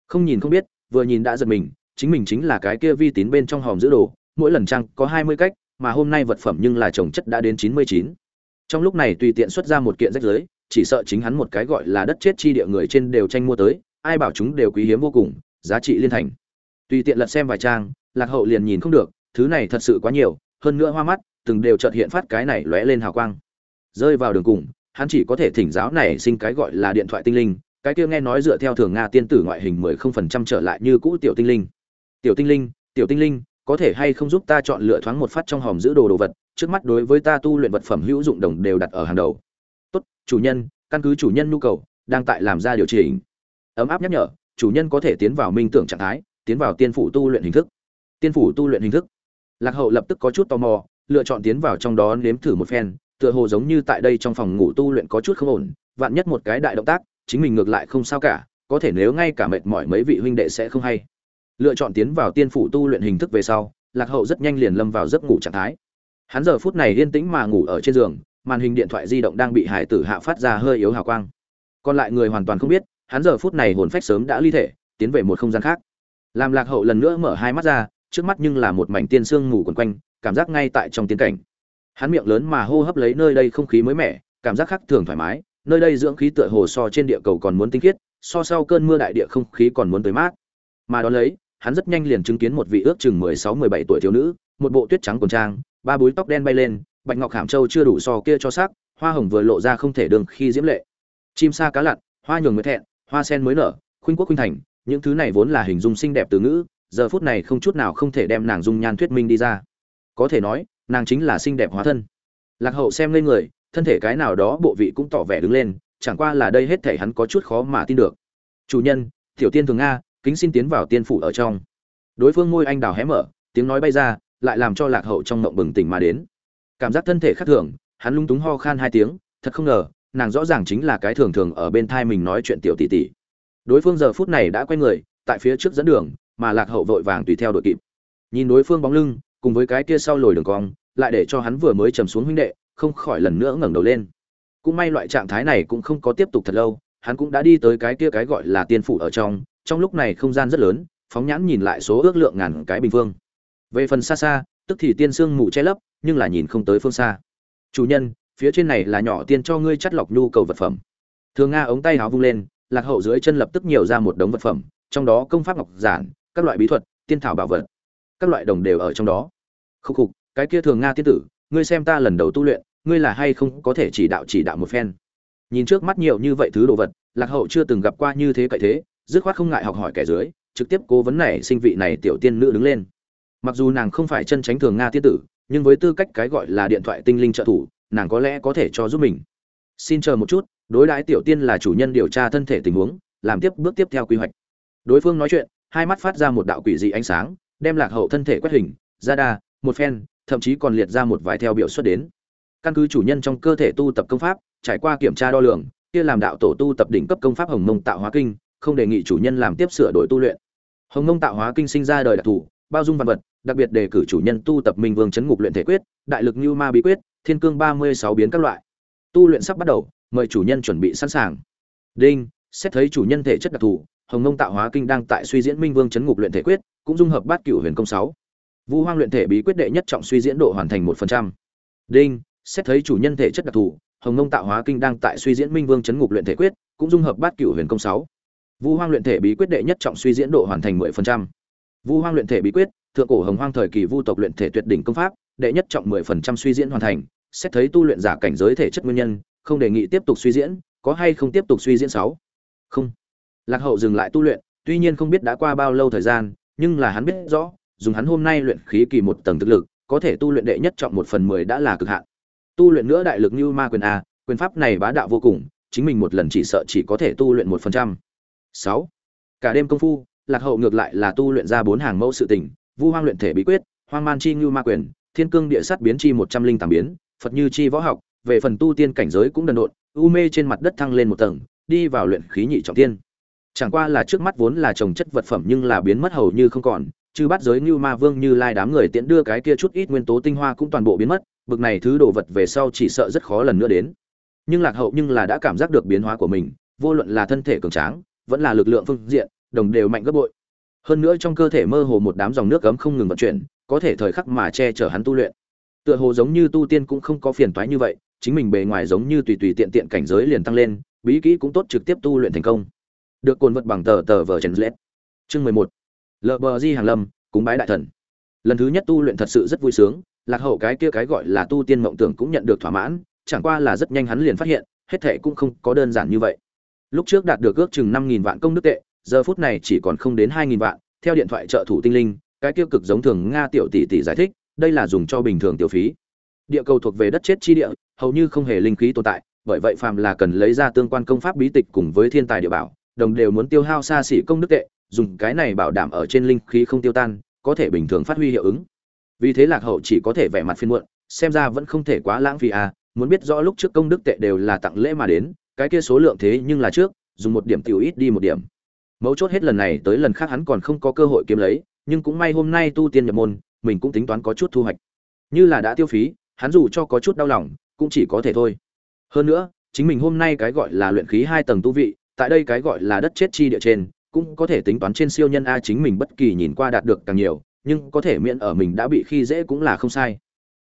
Không nhìn không biết, vừa nhìn đã giật mình, chính mình chính là cái kia vi tín bên trong hòm giữ đồ, mỗi lần trăng có hai mươi cách mà hôm nay vật phẩm nhưng là trồng chất đã đến chín mươi chín. Trong lúc này tùy tiện xuất ra một kiện rách giới chỉ sợ chính hắn một cái gọi là đất chết chi địa người trên đều tranh mua tới, ai bảo chúng đều quý hiếm vô cùng, giá trị liên thành. Tùy tiện lật xem vài trang, lạc hậu liền nhìn không được, thứ này thật sự quá nhiều, hơn nữa hoa mắt, từng đều chợt hiện phát cái này lóe lên hào quang. Rơi vào đường cùng, hắn chỉ có thể thỉnh giáo này sinh cái gọi là điện thoại tinh linh, cái kia nghe nói dựa theo thường nga tiên tử ngoại hình mười không phần trăm trở lại như cũ tiểu tinh linh. Tiểu tinh linh, tiểu tinh linh có thể hay không giúp ta chọn lựa thoáng một phát trong hòm giữ đồ đồ vật, trước mắt đối với ta tu luyện vật phẩm hữu dụng đồng đều đặt ở hàng đầu. Tốt, chủ nhân, căn cứ chủ nhân nhu cầu, đang tại làm ra điều chỉnh. Ấm áp nhắc nhở, chủ nhân có thể tiến vào minh tưởng trạng thái, tiến vào tiên phủ tu luyện hình thức. Tiên phủ tu luyện hình thức. Lạc hậu lập tức có chút tò mò, lựa chọn tiến vào trong đó nếm thử một phen, tựa hồ giống như tại đây trong phòng ngủ tu luyện có chút không ổn, vạn nhất một cái đại động tác, chính mình ngược lại không sao cả, có thể nếu ngay cả mệt mỏi mấy vị huynh đệ sẽ không hay lựa chọn tiến vào tiên phủ tu luyện hình thức về sau, lạc hậu rất nhanh liền lâm vào giấc ngủ trạng thái. Hắn giờ phút này yên tĩnh mà ngủ ở trên giường, màn hình điện thoại di động đang bị hải tử hạ phát ra hơi yếu hào quang. Còn lại người hoàn toàn không biết, hắn giờ phút này hồn phách sớm đã ly thể, tiến về một không gian khác. Làm lạc hậu lần nữa mở hai mắt ra, trước mắt nhưng là một mảnh tiên sương ngủ quần quanh, cảm giác ngay tại trong tiến cảnh. Hắn miệng lớn mà hô hấp lấy nơi đây không khí mới mẻ, cảm giác khác thường thoải mái, nơi đây dưỡng khí tựa hồ so trên địa cầu còn muốn tinh khiết, so sau cơn mưa đại địa không khí còn muốn tới mát. Mà đó lấy hắn rất nhanh liền chứng kiến một vị ước chừng mười sáu, mười bảy tuổi thiếu nữ, một bộ tuyết trắng quần trang, ba búi tóc đen bay lên, bạch ngọc hàm châu chưa đủ so kia cho sắc, hoa hồng vừa lộ ra không thể đường khi diễm lệ. Chim sa cá lặn, hoa nhường mới thẹn, hoa sen mới nở, khuynh quốc khuynh thành, những thứ này vốn là hình dung xinh đẹp từ ngữ, giờ phút này không chút nào không thể đem nàng dung nhan thuyết minh đi ra. Có thể nói, nàng chính là xinh đẹp hóa thân. Lạc hậu xem lên người, thân thể cái nào đó bộ vị cũng tỏ vẻ đứng lên, chẳng qua là đây hết thể hắn có chút khó mà tin được. Chủ nhân, tiểu tiên thường nga kính xin tiến vào tiên phủ ở trong. Đối phương ngôi anh đào hé mở, tiếng nói bay ra, lại làm cho lạc hậu trong mộng bừng tỉnh mà đến. Cảm giác thân thể khác thường, hắn lung túng ho khan hai tiếng, thật không ngờ, nàng rõ ràng chính là cái thường thường ở bên thai mình nói chuyện tiểu tỷ tỷ. Đối phương giờ phút này đã quay người, tại phía trước dẫn đường, mà lạc hậu vội vàng tùy theo đội kịp. Nhìn đối phương bóng lưng, cùng với cái kia sau lồi đường cong, lại để cho hắn vừa mới trầm xuống huynh đệ, không khỏi lần nữa ngẩng đầu lên. Cũng may loại trạng thái này cũng không có tiếp tục thật lâu, hắn cũng đã đi tới cái kia cái gọi là tiên phủ ở trong trong lúc này không gian rất lớn, phóng nhãn nhìn lại số ước lượng ngàn cái bình phương. Về phần xa xa, tức thì tiên sương mù che lấp, nhưng là nhìn không tới phương xa. Chủ nhân, phía trên này là nhỏ tiên cho ngươi chắt lọc nhu cầu vật phẩm. Thường nga ống tay háo vung lên, lạc hậu dưới chân lập tức nhiều ra một đống vật phẩm, trong đó công pháp ngọc giản, các loại bí thuật, tiên thảo bảo vật, các loại đồng đều ở trong đó. Khúc khục, cái kia thường nga tiên tử, ngươi xem ta lần đầu tu luyện, ngươi là hay không có thể chỉ đạo chỉ đạo một phen? Nhìn trước mắt nhiều như vậy thứ đồ vật, lạc hậu chưa từng gặp qua như thế cậy thế dứt khoát không ngại học hỏi kẻ dưới, trực tiếp cố vấn này sinh vị này tiểu tiên nữ đứng lên. Mặc dù nàng không phải chân tránh thường nga tiên tử, nhưng với tư cách cái gọi là điện thoại tinh linh trợ thủ, nàng có lẽ có thể cho giúp mình. Xin chờ một chút, đối đãi tiểu tiên là chủ nhân điều tra thân thể tình huống, làm tiếp bước tiếp theo quy hoạch. Đối phương nói chuyện, hai mắt phát ra một đạo quỷ dị ánh sáng, đem lạc hậu thân thể quét hình ra đa, một phen, thậm chí còn liệt ra một vài theo biểu xuất đến. Căn cứ chủ nhân trong cơ thể tu tập công pháp, trải qua kiểm tra đo lường, kia làm đạo tổ tu tập đỉnh cấp công pháp hồng mông tạo hóa kinh không đề nghị chủ nhân làm tiếp sửa đổi tu luyện. Hồng mông tạo hóa kinh sinh ra đời đặc thù, bao dung văn vật, đặc biệt đề cử chủ nhân tu tập minh vương chấn ngục luyện thể quyết, đại lực như ma bí quyết, thiên cương ba mươi sáu biến các loại. Tu luyện sắp bắt đầu, mời chủ nhân chuẩn bị sẵn sàng. Đinh, xét thấy chủ nhân thể chất đặc thù, hồng mông tạo hóa kinh đang tại suy diễn minh vương chấn ngục luyện thể quyết, cũng dung hợp bát cửu huyền công sáu. Vu hoang luyện thể bí quyết đệ nhất trọng suy diễn độ hoàn thành một phần trăm. Đinh, xét thấy chủ nhân thể chất đặc thù, hồng mông tạo hóa kinh đang tại suy diễn minh vương chấn ngục luyện thể quyết, cũng dung hợp bát cửu huyền công sáu vu hoang luyện thể bí quyết đệ nhất trọng suy diễn độ hoàn thành mười phần trăm. Vu hoang luyện thể bí quyết, thượng cổ hồng hoang thời kỳ vu tộc luyện thể tuyệt đỉnh công pháp, đệ nhất trọng mười phần trăm suy diễn hoàn thành, xét thấy tu luyện giả cảnh giới thể chất nguyên nhân, không đề nghị tiếp tục suy diễn, có hay không tiếp tục suy diễn sáu? Không. Lạc hậu dừng lại tu luyện, tuy nhiên không biết đã qua bao lâu thời gian, nhưng là hắn biết rõ, dùng hắn hôm nay luyện khí kỳ một tầng thực lực, có thể tu luyện đệ nhất trọng một phần mười đã là cực hạn. Tu luyện nữa đại lực như ma quyền a, quyền pháp này bá đạo vô cùng, chính mình một lần chỉ sợ chỉ có thể tu luyện một phần trăm sáu. Cả đêm công phu, lạc hậu ngược lại là tu luyện ra bốn hàng mẫu sự tình, vu hoang luyện thể bí quyết, hoang man chi như ma quyền, thiên cương địa sát biến chi một trăm linh tám biến, phật như chi võ học, về phần tu tiên cảnh giới cũng đần độn, u mê trên mặt đất thăng lên một tầng, đi vào luyện khí nhị trọng tiên. Chẳng qua là trước mắt vốn là trồng chất vật phẩm nhưng là biến mất hầu như không còn chứ bắt giới như ma vương như lai đám người tiễn đưa cái kia chút ít nguyên tố tinh hoa cũng toàn bộ biến mất, bực này thứ đồ vật về sau chỉ sợ rất khó lần nữa đến. Nhưng lạc hậu nhưng là đã cảm giác được biến hóa của mình, vô luận là thân thể cường tráng vẫn là lực lượng phương diện, đồng đều mạnh gấp bội. Hơn nữa trong cơ thể mơ hồ một đám dòng nước cấm không ngừng vận chuyển, có thể thời khắc mà che chở hắn tu luyện. Tựa hồ giống như tu tiên cũng không có phiền toái như vậy, chính mình bề ngoài giống như tùy tùy tiện tiện cảnh giới liền tăng lên, bí kỹ cũng tốt trực tiếp tu luyện thành công. Được cồn vật bằng tờ tờ vờ trần lết. Chương mười một. Lờ bờ di hàng lâm, cúng bái đại thần. Lần thứ nhất tu luyện thật sự rất vui sướng, lạc hậu cái kia cái gọi là tu tiên mộng tưởng cũng nhận được thỏa mãn, chẳng qua là rất nhanh hắn liền phát hiện, hết thệ cũng không có đơn giản như vậy lúc trước đạt được ước chừng năm nghìn vạn công đức tệ giờ phút này chỉ còn không đến hai nghìn vạn theo điện thoại trợ thủ tinh linh cái tiêu cực giống thường nga tiểu tỷ tỷ giải thích đây là dùng cho bình thường tiểu phí. Địa cầu thuộc về đất chết chi địa hầu như không hề linh khí tồn tại bởi vậy phàm là cần lấy ra tương quan công pháp bí tịch cùng với thiên tài địa bảo đồng đều muốn tiêu hao xa xỉ công đức tệ dùng cái này bảo đảm ở trên linh khí không tiêu tan có thể bình thường phát huy hiệu ứng. Vì thế lạc hậu chỉ có thể vẻ mặt phiên muộn xem ra vẫn không thể quá lãng phí à, muốn biết rõ lúc trước công đức tệ đều là tặng lễ mà đến, cái kia số lượng thế nhưng là trước, dùng một điểm tiểu ít đi một điểm. Mấu chốt hết lần này tới lần khác hắn còn không có cơ hội kiếm lấy, nhưng cũng may hôm nay tu tiên nhập môn, mình cũng tính toán có chút thu hoạch. Như là đã tiêu phí, hắn dù cho có chút đau lòng, cũng chỉ có thể thôi. Hơn nữa, chính mình hôm nay cái gọi là luyện khí hai tầng tu vị, tại đây cái gọi là đất chết chi địa trên, cũng có thể tính toán trên siêu nhân a chính mình bất kỳ nhìn qua đạt được càng nhiều, nhưng có thể miễn ở mình đã bị khi dễ cũng là không sai.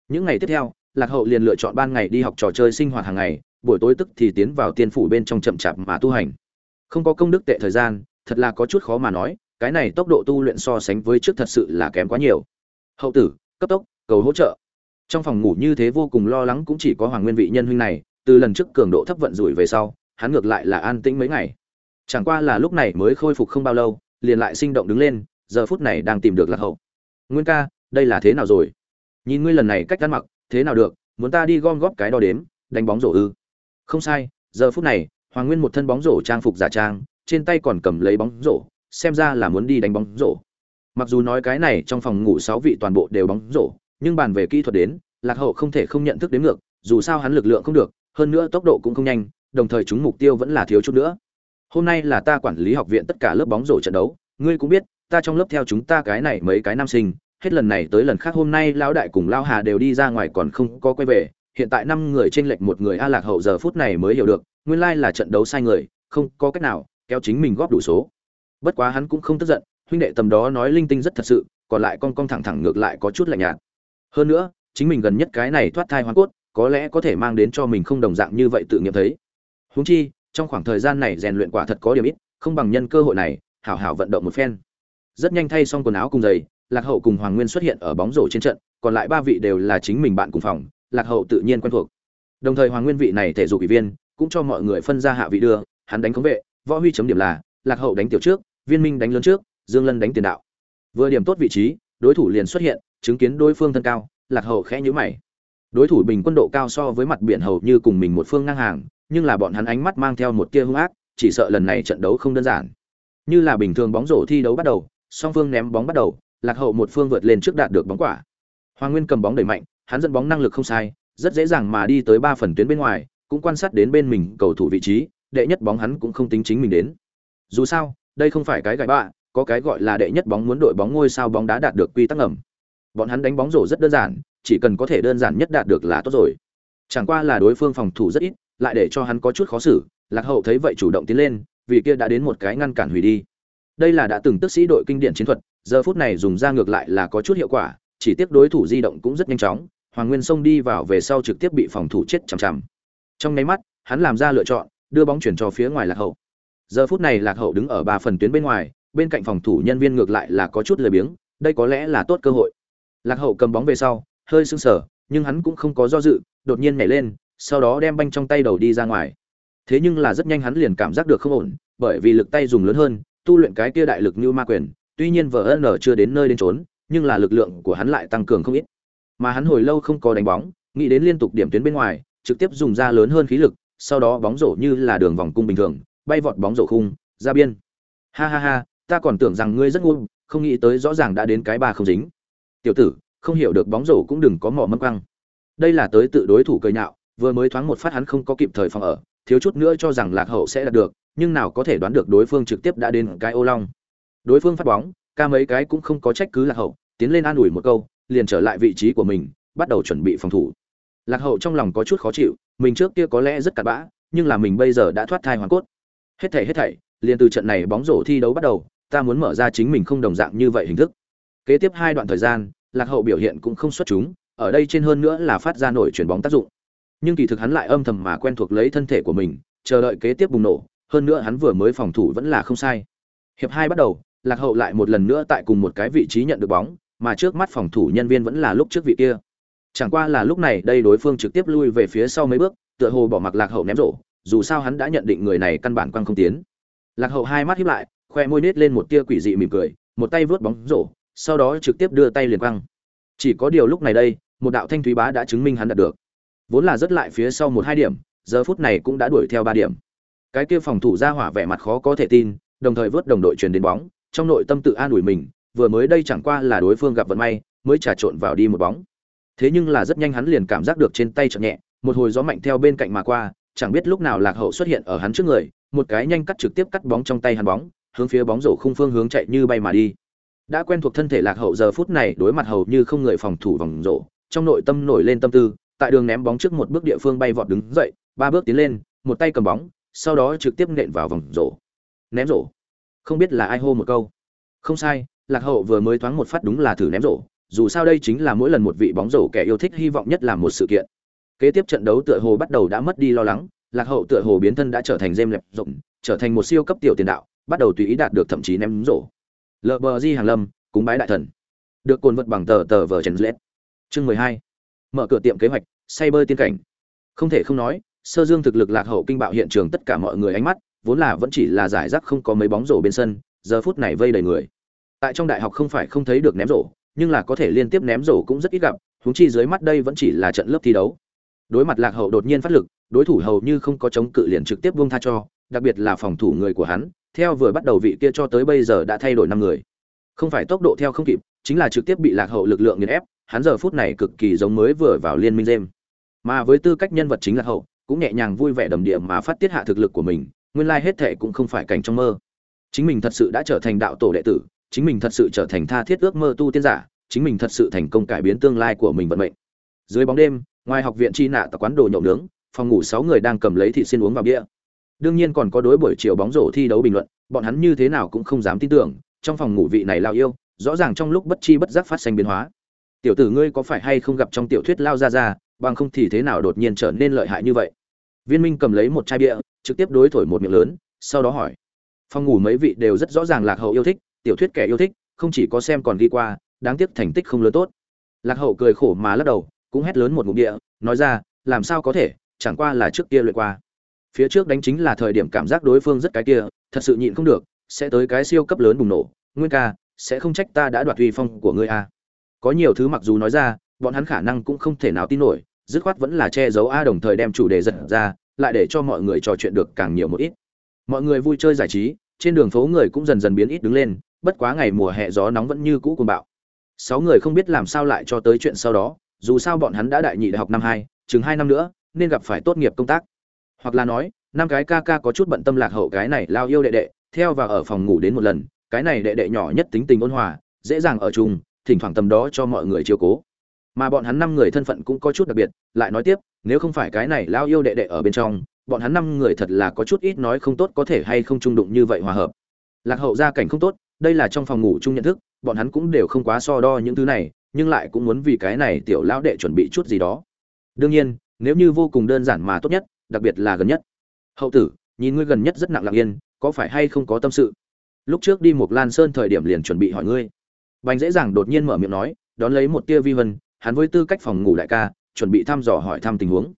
Những ngày tiếp theo, Lạc Hậu liền lựa chọn ban ngày đi học trò chơi sinh hoạt hàng ngày, buổi tối tức thì tiến vào tiên phủ bên trong chậm chạp mà tu hành. Không có công đức tệ thời gian, thật là có chút khó mà nói, cái này tốc độ tu luyện so sánh với trước thật sự là kém quá nhiều. Hậu tử, cấp tốc, cầu hỗ trợ. Trong phòng ngủ như thế vô cùng lo lắng cũng chỉ có Hoàng Nguyên vị nhân huynh này, từ lần trước cường độ thấp vận rủi về sau, hắn ngược lại là an tĩnh mấy ngày. Chẳng qua là lúc này mới khôi phục không bao lâu, liền lại sinh động đứng lên, giờ phút này đang tìm được Lạc Hậu. Nguyên ca, đây là thế nào rồi? Nhìn ngươi lần này cách ăn mặc, thế nào được, muốn ta đi gom góp cái đo đếm, đánh bóng rổ ư? Không sai, giờ phút này, Hoàng Nguyên một thân bóng rổ trang phục giả trang, trên tay còn cầm lấy bóng rổ, xem ra là muốn đi đánh bóng rổ. Mặc dù nói cái này trong phòng ngủ sáu vị toàn bộ đều bóng rổ, nhưng bàn về kỹ thuật đến, Lạc Hậu không thể không nhận thức đến ngược, dù sao hắn lực lượng không được, hơn nữa tốc độ cũng không nhanh, đồng thời chúng mục tiêu vẫn là thiếu chút nữa. Hôm nay là ta quản lý học viện tất cả lớp bóng rổ trận đấu, ngươi cũng biết, ta trong lớp theo chúng ta cái này mấy cái nam sinh, hết lần này tới lần khác hôm nay lão đại cùng lão Hà đều đi ra ngoài còn không có quay về, hiện tại năm người trên lệch một người A Lạc hậu giờ phút này mới hiểu được, nguyên lai là trận đấu sai người, không có cách nào, kéo chính mình góp đủ số. Bất quá hắn cũng không tức giận, huynh đệ tầm đó nói linh tinh rất thật sự, còn lại con con thẳng thẳng ngược lại có chút lạnh nhạt. Hơn nữa, chính mình gần nhất cái này thoát thai hoàn cốt, có lẽ có thể mang đến cho mình không đồng dạng như vậy tự nghiệm thấy. Huống chi, trong khoảng thời gian này rèn luyện quả thật có điểm ít, không bằng nhân cơ hội này, hảo hảo vận động một phen. Rất nhanh thay xong quần áo cùng giày, Lạc Hậu cùng Hoàng Nguyên xuất hiện ở bóng rổ trên trận, còn lại ba vị đều là chính mình bạn cùng phòng, Lạc Hậu tự nhiên quen thuộc. Đồng thời Hoàng Nguyên vị này thể dục ủy viên, cũng cho mọi người phân ra hạ vị đưa, hắn đánh khống vệ, võ huy chấm điểm là, Lạc Hậu đánh tiểu trước, Viên Minh đánh lớn trước, Dương Lân đánh tiền đạo. Vừa điểm tốt vị trí, đối thủ liền xuất hiện, chứng kiến đối phương thân cao, Lạc Hậu khẽ nhíu mày. Đối thủ bình quân độ cao so với mặt biển hầu như cùng mình một phương ngang hàng, nhưng là bọn hắn ánh mắt mang theo một tia hung ác, chỉ sợ lần này trận đấu không đơn giản. Như là bình thường bóng rổ thi đấu bắt đầu, song phương ném bóng bắt đầu, lạc hậu một phương vượt lên trước đạt được bóng quả. Hoàng Nguyên cầm bóng đẩy mạnh, hắn dẫn bóng năng lực không sai, rất dễ dàng mà đi tới ba phần tuyến bên ngoài, cũng quan sát đến bên mình cầu thủ vị trí, đệ nhất bóng hắn cũng không tính chính mình đến. Dù sao, đây không phải cái gài bạ, có cái gọi là đệ nhất bóng muốn đội bóng ngôi sao bóng đá đạt được quy tắc ngầm. Bọn hắn đánh bóng rổ rất đơn giản, chỉ cần có thể đơn giản nhất đạt được là tốt rồi. Chẳng qua là đối phương phòng thủ rất ít, lại để cho hắn có chút khó xử, Lạc Hậu thấy vậy chủ động tiến lên, vì kia đã đến một cái ngăn cản hủy đi. Đây là đã từng tức sĩ đội kinh điển chiến thuật, giờ phút này dùng ra ngược lại là có chút hiệu quả, chỉ tiếc đối thủ di động cũng rất nhanh chóng, Hoàng Nguyên xông đi vào về sau trực tiếp bị phòng thủ chết chằm chằm. Trong nháy mắt, hắn làm ra lựa chọn, đưa bóng chuyển cho phía ngoài Lạc Hậu. Giờ phút này Lạc Hậu đứng ở ba phần tuyến bên ngoài, bên cạnh phòng thủ nhân viên ngược lại là có chút lười biếng, đây có lẽ là tốt cơ hội. Lạc Hậu cầm bóng về sau, hơi sưng sờ, nhưng hắn cũng không có do dự, đột nhiên nhảy lên, sau đó đem banh trong tay đầu đi ra ngoài. Thế nhưng là rất nhanh hắn liền cảm giác được không ổn, bởi vì lực tay dùng lớn hơn, tu luyện cái kia đại lực như ma quyền, tuy nhiên vn chưa đến nơi đến trốn nhưng là lực lượng của hắn lại tăng cường không ít mà hắn hồi lâu không có đánh bóng, nghĩ đến liên tục điểm tuyến bên ngoài, trực tiếp dùng ra lớn hơn khí lực, sau đó bóng rổ như là đường vòng cung bình thường, bay vọt bóng rổ khung, ra biên. Ha ha ha, ta còn tưởng rằng ngươi rất ngu, không nghĩ tới rõ ràng đã đến cái ba không dính. Tiểu tử, không hiểu được bóng rổ cũng đừng có mỏ mâm căng đây là tới tự đối thủ cười nhạo, vừa mới thoáng một phát hắn không có kịp thời phòng ở, thiếu chút nữa cho rằng lạc hậu sẽ đạt được, nhưng nào có thể đoán được đối phương trực tiếp đã đến cái ô long. Đối phương phát bóng, ca mấy cái cũng không có trách cứ lạc hậu, tiến lên an ủi một câu liền trở lại vị trí của mình, bắt đầu chuẩn bị phòng thủ. Lạc hậu trong lòng có chút khó chịu, mình trước kia có lẽ rất cặn bã, nhưng là mình bây giờ đã thoát thai hoàn cốt. Hết thảy hết thảy, liền từ trận này bóng rổ thi đấu bắt đầu, ta muốn mở ra chính mình không đồng dạng như vậy hình thức. Kế tiếp hai đoạn thời gian, lạc hậu biểu hiện cũng không xuất chúng, ở đây trên hơn nữa là phát ra nổi chuyển bóng tác dụng. Nhưng kỳ thực hắn lại âm thầm mà quen thuộc lấy thân thể của mình, chờ đợi kế tiếp bùng nổ, hơn nữa hắn vừa mới phòng thủ vẫn là không sai. Hiệp hai bắt đầu, lạc hậu lại một lần nữa tại cùng một cái vị trí nhận được bóng mà trước mắt phòng thủ nhân viên vẫn là lúc trước vị kia. Chẳng qua là lúc này đây đối phương trực tiếp lui về phía sau mấy bước, tựa hồ bỏ mặc lạc hậu ném rổ, dù sao hắn đã nhận định người này căn bản quăng không tiến. Lạc hậu hai mắt hiếp lại, khoe môi nết lên một tia quỷ dị mỉm cười, một tay vớt bóng rổ, sau đó trực tiếp đưa tay liền quăng. Chỉ có điều lúc này đây, một đạo thanh thúy bá đã chứng minh hắn đạt được. Vốn là rất lại phía sau một hai điểm, giờ phút này cũng đã đuổi theo ba điểm. Cái kia phòng thủ ra hỏa vẻ mặt khó có thể tin, đồng thời vớt đồng đội truyền đến bóng, trong nội tâm tự an ủi mình vừa mới đây chẳng qua là đối phương gặp vận may, mới trà trộn vào đi một bóng. Thế nhưng là rất nhanh hắn liền cảm giác được trên tay chợt nhẹ, một hồi gió mạnh theo bên cạnh mà qua, chẳng biết lúc nào lạc hậu xuất hiện ở hắn trước người, một cái nhanh cắt trực tiếp cắt bóng trong tay hắn bóng, hướng phía bóng rổ khung phương hướng chạy như bay mà đi. Đã quen thuộc thân thể lạc hậu giờ phút này đối mặt hầu như không người phòng thủ vòng rổ, trong nội tâm nổi lên tâm tư, tại đường ném bóng trước một bước địa phương bay vọt đứng dậy, ba bước tiến lên, một tay cầm bóng, sau đó trực tiếp nện vào vòng rổ. Ném rổ. Không biết là ai hô một câu. Không sai lạc hậu vừa mới thoáng một phát đúng là thử ném rổ, dù sao đây chính là mỗi lần một vị bóng rổ kẻ yêu thích hy vọng nhất là một sự kiện. Kế tiếp trận đấu tựa hồ bắt đầu đã mất đi lo lắng, lạc hậu tựa hồ biến thân đã trở thành dêm lẹp rộng, trở thành một siêu cấp tiểu tiền đạo, bắt đầu tùy ý đạt được thậm chí ném rổ. Lờ bờ di hàng lâm, cúng bái đại thần. Được cồn vật bằng tờ tờ vờ trần lết chương mười hai. Mở cửa tiệm kế hoạch, say bơi tiên cảnh. Không thể không nói, sơ dương thực lực lạc hậu kinh bạo hiện trường tất cả mọi người ánh mắt, vốn là vẫn chỉ là giải rác không có mấy bóng rổ bên sân, giờ phút này vây đầy người tại trong đại học không phải không thấy được ném rổ, nhưng là có thể liên tiếp ném rổ cũng rất ít gặp, huống chi dưới mắt đây vẫn chỉ là trận lớp thi đấu. Đối mặt lạc hậu đột nhiên phát lực, đối thủ hầu như không có chống cự liền trực tiếp buông tha cho, đặc biệt là phòng thủ người của hắn, theo vừa bắt đầu vị kia cho tới bây giờ đã thay đổi năm người. Không phải tốc độ theo không kịp, chính là trực tiếp bị lạc hậu lực lượng nghiền ép, hắn giờ phút này cực kỳ giống mới vừa vào liên minh game mà với tư cách nhân vật chính lạc hậu, cũng nhẹ nhàng vui vẻ đầm địa mà phát tiết hạ thực lực của mình, nguyên lai hết thệ cũng không phải cảnh trong mơ. Chính mình thật sự đã trở thành đạo tổ đệ tử chính mình thật sự trở thành tha thiết ước mơ tu tiên giả, chính mình thật sự thành công cải biến tương lai của mình vận mệnh. Dưới bóng đêm, ngoài học viện chi nạ tại quán đồ nhậu nướng, phòng ngủ sáu người đang cầm lấy thịt xin uống vào bia. Đương nhiên còn có đối buổi chiều bóng rổ thi đấu bình luận, bọn hắn như thế nào cũng không dám tin tưởng, trong phòng ngủ vị này lao yêu, rõ ràng trong lúc bất chi bất giác phát sinh biến hóa. Tiểu tử ngươi có phải hay không gặp trong tiểu thuyết lao ra ra, bằng không thì thế nào đột nhiên trở nên lợi hại như vậy? Viên minh cầm lấy một chai bia, trực tiếp đối thổi một miệng lớn, sau đó hỏi. Phòng ngủ mấy vị đều rất rõ ràng lạc hậu yêu thích tiểu thuyết kẻ yêu thích, không chỉ có xem còn ghi qua, đáng tiếc thành tích không lớn tốt. Lạc hậu cười khổ mà lắc đầu, cũng hét lớn một ngụm địa, nói ra, làm sao có thể, chẳng qua là trước kia luyện qua. Phía trước đánh chính là thời điểm cảm giác đối phương rất cái kia, thật sự nhịn không được, sẽ tới cái siêu cấp lớn bùng nổ, nguyên ca, sẽ không trách ta đã đoạt uy phong của ngươi a. À. có nhiều thứ mặc dù nói ra, bọn hắn khả năng cũng không thể nào tin nổi, dứt khoát vẫn là che giấu a đồng thời đem chủ đề giật ra, lại để cho mọi người trò chuyện được càng nhiều một ít. Mọi người vui chơi giải trí, trên đường phố người cũng dần dần biến ít đứng lên bất quá ngày mùa hè gió nóng vẫn như cũ cuồng bạo. Sáu người không biết làm sao lại cho tới chuyện sau đó, dù sao bọn hắn đã đại nhị đại học năm hai, chừng hai năm nữa, nên gặp phải tốt nghiệp công tác. Hoặc là nói, năm cái ca ca có chút bận tâm lạc hậu cái này lao yêu đệ đệ, theo vào ở phòng ngủ đến một lần, cái này đệ đệ nhỏ nhất tính tình ôn hòa, dễ dàng ở chung, thỉnh thoảng tầm đó cho mọi người chiếu cố. Mà bọn hắn năm người thân phận cũng có chút đặc biệt, lại nói tiếp, nếu không phải cái này lao yêu đệ đệ ở bên trong, bọn hắn năm người thật là có chút ít nói không tốt có thể hay không trung đụng như vậy hòa hợp. Lạc hậu gia cảnh không tốt đây là trong phòng ngủ chung nhận thức, bọn hắn cũng đều không quá so đo những thứ này, nhưng lại cũng muốn vì cái này tiểu lão đệ chuẩn bị chút gì đó. Đương nhiên, nếu như vô cùng đơn giản mà tốt nhất, đặc biệt là gần nhất. Hậu tử, nhìn ngươi gần nhất rất nặng lặng yên, có phải hay không có tâm sự? Lúc trước đi một lan sơn thời điểm liền chuẩn bị hỏi ngươi. Bành dễ dàng đột nhiên mở miệng nói, đón lấy một tia vi vân hắn với tư cách phòng ngủ đại ca, chuẩn bị thăm dò hỏi thăm tình huống.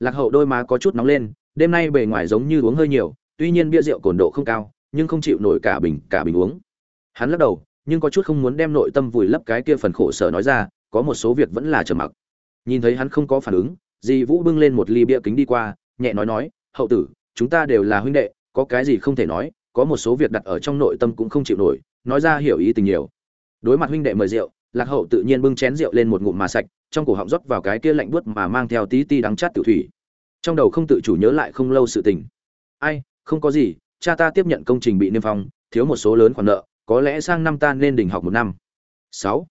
Lạc hậu đôi má có chút nóng lên, đêm nay bề ngoài giống như uống hơi nhiều, tuy nhiên bia rượu cồn độ không cao, nhưng không chịu nổi cả bình cả bình uống hắn lắc đầu, nhưng có chút không muốn đem nội tâm vùi lấp cái kia phần khổ sở nói ra, có một số việc vẫn là trầm mặc. Nhìn thấy hắn không có phản ứng, di vũ bưng lên một ly bia kính đi qua, nhẹ nói nói, hậu tử, chúng ta đều là huynh đệ, có cái gì không thể nói, có một số việc đặt ở trong nội tâm cũng không chịu nổi, nói ra hiểu ý tình nhiều. Đối mặt huynh đệ mời rượu, lạc hậu tự nhiên bưng chén rượu lên một ngụm mà sạch, trong cổ họng rót vào cái kia lạnh buốt mà mang theo tí ti đắng chát tiểu thủy. Trong đầu không tự chủ nhớ lại không lâu sự tình. Ai, không có gì, cha ta tiếp nhận công trình bị niêm phong, thiếu một số lớn khoản nợ có lẽ sang năm ta nên đình học một năm. Sáu.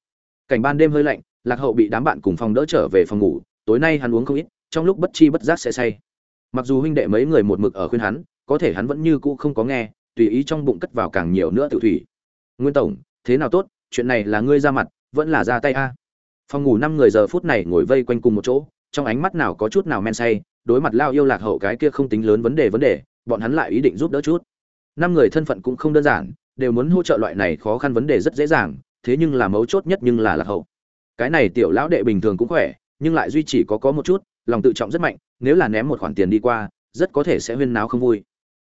Cảnh ban đêm hơi lạnh, lạc hậu bị đám bạn cùng phòng đỡ trở về phòng ngủ, tối nay hắn uống không ít, trong lúc bất chi bất giác sẽ say. Mặc dù huynh đệ mấy người một mực ở khuyên hắn, có thể hắn vẫn như cũ không có nghe, tùy ý trong bụng cất vào càng nhiều nữa tự thủy. Nguyên tổng, thế nào tốt, chuyện này là ngươi ra mặt, vẫn là ra tay a? Phòng ngủ năm người giờ phút này ngồi vây quanh cùng một chỗ, trong ánh mắt nào có chút nào men say, đối mặt lao yêu lạc hậu cái kia không tính lớn vấn đề vấn đề, bọn hắn lại ý định giúp đỡ chút. Năm người thân phận cũng không đơn giản đều muốn hỗ trợ loại này khó khăn vấn đề rất dễ dàng, thế nhưng là mấu chốt nhất nhưng là lạc hậu. Cái này tiểu lão đệ bình thường cũng khỏe, nhưng lại duy chỉ có có một chút, lòng tự trọng rất mạnh, nếu là ném một khoản tiền đi qua, rất có thể sẽ huyên náo không vui.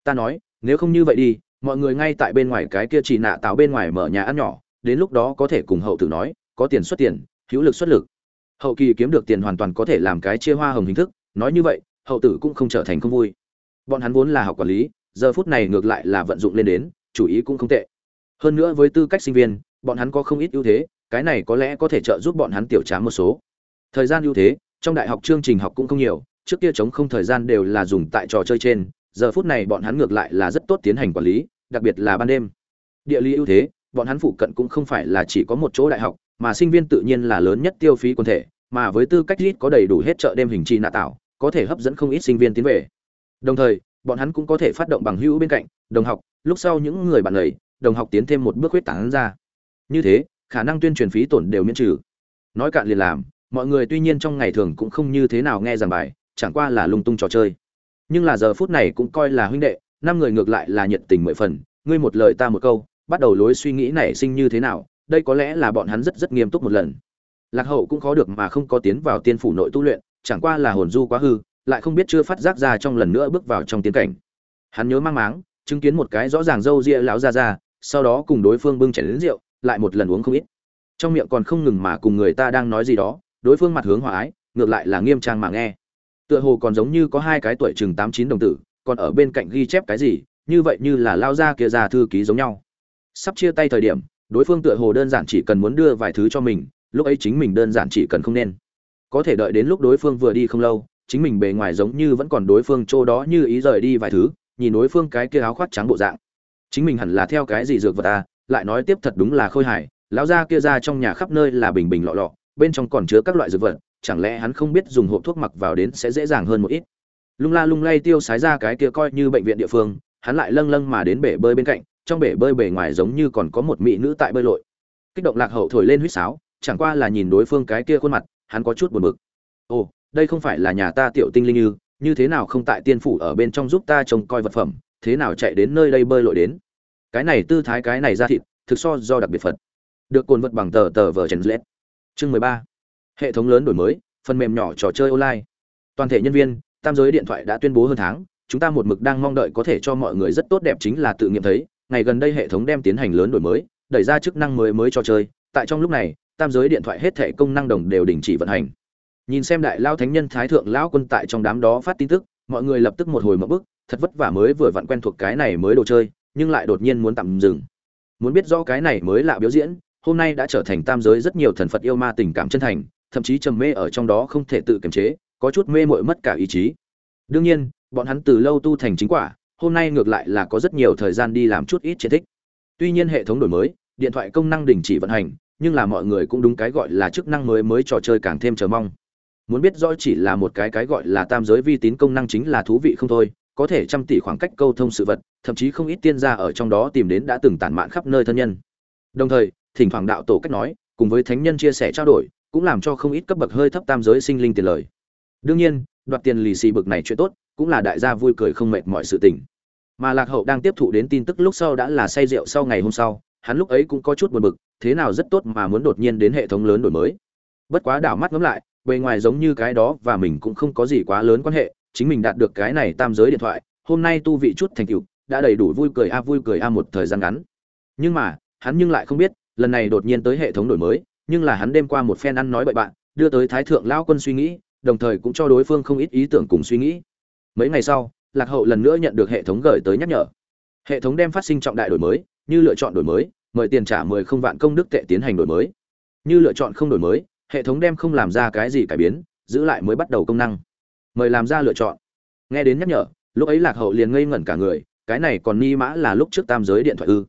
Ta nói, nếu không như vậy đi, mọi người ngay tại bên ngoài cái kia chỉ nạ táo bên ngoài mở nhà ăn nhỏ, đến lúc đó có thể cùng hậu tử nói, có tiền xuất tiền, hữu lực xuất lực. Hậu kỳ kiếm được tiền hoàn toàn có thể làm cái chia hoa hồng hình thức, nói như vậy, hậu tử cũng không trở thành không vui. Bọn hắn vốn là học quản lý, giờ phút này ngược lại là vận dụng lên đến chủ ý cũng không tệ. Hơn nữa với tư cách sinh viên, bọn hắn có không ít ưu thế, cái này có lẽ có thể trợ giúp bọn hắn tiểu trá một số. Thời gian ưu thế, trong đại học chương trình học cũng không nhiều, trước kia chống không thời gian đều là dùng tại trò chơi trên, giờ phút này bọn hắn ngược lại là rất tốt tiến hành quản lý, đặc biệt là ban đêm. Địa lý ưu thế, bọn hắn phụ cận cũng không phải là chỉ có một chỗ đại học, mà sinh viên tự nhiên là lớn nhất tiêu phí quần thể, mà với tư cách ít có đầy đủ hết chợ đêm hình trì nạ tạo, có thể hấp dẫn không ít sinh viên tiến về. Đồng thời bọn hắn cũng có thể phát động bằng hữu bên cạnh, đồng học, lúc sau những người bạn lầy đồng học tiến thêm một bước huyết tán ra. Như thế, khả năng tuyên truyền phí tổn đều miễn trừ. Nói cạn liền làm, mọi người tuy nhiên trong ngày thường cũng không như thế nào nghe giảng bài, chẳng qua là lung tung trò chơi. Nhưng là giờ phút này cũng coi là huynh đệ, năm người ngược lại là nhiệt tình mười phần. Ngươi một lời ta một câu, bắt đầu lối suy nghĩ nảy sinh như thế nào, đây có lẽ là bọn hắn rất rất nghiêm túc một lần. Lạc hậu cũng khó được mà không có tiến vào tiên phủ nội tu luyện, chẳng qua là hồn du quá hư lại không biết chưa phát giác ra trong lần nữa bước vào trong tiến cảnh. Hắn nhớ mang máng, chứng kiến một cái rõ ràng râu ria lão ra ra, sau đó cùng đối phương bưng chảy đến rượu, lại một lần uống không ít. Trong miệng còn không ngừng mà cùng người ta đang nói gì đó, đối phương mặt hướng hòa ái, ngược lại là nghiêm trang mà nghe. Tựa hồ còn giống như có hai cái tuổi chừng tám chín đồng tử, còn ở bên cạnh ghi chép cái gì, như vậy như là lao ra kia ra thư ký giống nhau. Sắp chia tay thời điểm, đối phương tựa hồ đơn giản chỉ cần muốn đưa vài thứ cho mình, lúc ấy chính mình đơn giản chỉ cần không nên. Có thể đợi đến lúc đối phương vừa đi không lâu chính mình bề ngoài giống như vẫn còn đối phương chỗ đó như ý rời đi vài thứ, nhìn đối phương cái kia áo khoác trắng bộ dạng. Chính mình hẳn là theo cái gì dược vật ta lại nói tiếp thật đúng là khôi hài, lão gia kia ra trong nhà khắp nơi là bình bình lọ lọ, bên trong còn chứa các loại dược vật, chẳng lẽ hắn không biết dùng hộp thuốc mặc vào đến sẽ dễ dàng hơn một ít? Lung la lung lay tiêu sái ra cái kia coi như bệnh viện địa phương, hắn lại lâng lâng mà đến bể bơi bên cạnh, trong bể bơi bề ngoài giống như còn có một mỹ nữ tại bơi lội. Kích động lạc hậu thổi lên huýt sáo, chẳng qua là nhìn đối phương cái kia khuôn mặt, hắn có chút buồn bực. Ồ đây không phải là nhà ta tiểu tinh linh như như thế nào không tại tiên phủ ở bên trong giúp ta trông coi vật phẩm, thế nào chạy đến nơi đây bơi lội đến? Cái này tư thái, cái này ra thịt, thực so do đặc biệt phật. Được cồn vật bằng tờ tờ vờ chèn lết. Chương mười ba. Hệ thống lớn đổi mới, phần mềm nhỏ trò chơi online. Toàn thể nhân viên, tam giới điện thoại đã tuyên bố hơn tháng, chúng ta một mực đang mong đợi có thể cho mọi người rất tốt đẹp chính là tự nghiệm thấy, ngày gần đây hệ thống đem tiến hành lớn đổi mới, đẩy ra chức năng mới mới cho chơi, tại trong lúc này, tam giới điện thoại hết thể công năng đồng đều đình chỉ vận hành nhìn xem đại lao thánh nhân thái thượng lão quân tại trong đám đó phát tin tức, mọi người lập tức một hồi mậu bức, thật vất vả mới vừa vặn quen thuộc cái này mới đồ chơi, nhưng lại đột nhiên muốn tạm dừng. Muốn biết rõ cái này mới lạ biểu diễn, hôm nay đã trở thành tam giới rất nhiều thần phật yêu ma tình cảm chân thành, thậm chí trầm mê ở trong đó không thể tự kiềm chế, có chút mê mội mất cả ý chí. Đương nhiên, bọn hắn từ lâu tu thành chính quả, hôm nay ngược lại là có rất nhiều thời gian đi làm chút ít chiến thích. Tuy nhiên hệ thống đổi mới, điện thoại công năng đình chỉ vận hành, nhưng là mọi người cũng đúng cái gọi là chức năng mới mới trò chơi càng thêm chờ mong muốn biết rõ chỉ là một cái cái gọi là tam giới vi tín công năng chính là thú vị không thôi, có thể trăm tỷ khoảng cách câu thông sự vật, thậm chí không ít tiên gia ở trong đó tìm đến đã từng tản mạn khắp nơi thân nhân. Đồng thời, thỉnh thoảng đạo tổ cách nói, cùng với thánh nhân chia sẻ trao đổi, cũng làm cho không ít cấp bậc hơi thấp tam giới sinh linh tiền lời. Đương nhiên, đoạt tiền lì xì bực này chuyện tốt, cũng là đại gia vui cười không mệt mọi sự tình. Mà lạc hậu đang tiếp thụ đến tin tức lúc sau đã là say rượu sau ngày hôm sau, hắn lúc ấy cũng có chút buồn bực, thế nào rất tốt mà muốn đột nhiên đến hệ thống lớn đổi mới. Bất quá đảo mắt ngấm lại bề ngoài giống như cái đó và mình cũng không có gì quá lớn quan hệ, chính mình đạt được cái này tam giới điện thoại, hôm nay tu vị chút thành tựu, đã đầy đủ vui cười a à, vui cười a một thời gian ngắn. Nhưng mà, hắn nhưng lại không biết, lần này đột nhiên tới hệ thống đổi mới, nhưng là hắn đêm qua một phen ăn nói bậy bạn, đưa tới thái thượng lao quân suy nghĩ, đồng thời cũng cho đối phương không ít ý tưởng cùng suy nghĩ. Mấy ngày sau, lạc hậu lần nữa nhận được hệ thống gửi tới nhắc nhở. Hệ thống đem phát sinh trọng đại đổi mới, như lựa chọn đổi mới, mời tiền trả mười không vạn công đức tệ tiến hành đổi mới. Như lựa chọn không đổi mới hệ thống đem không làm ra cái gì cải biến, giữ lại mới bắt đầu công năng. Mời làm ra lựa chọn. Nghe đến nhắc nhở, lúc ấy lạc hậu liền ngây ngẩn cả người, cái này còn ni mã là lúc trước tam giới điện thoại ư.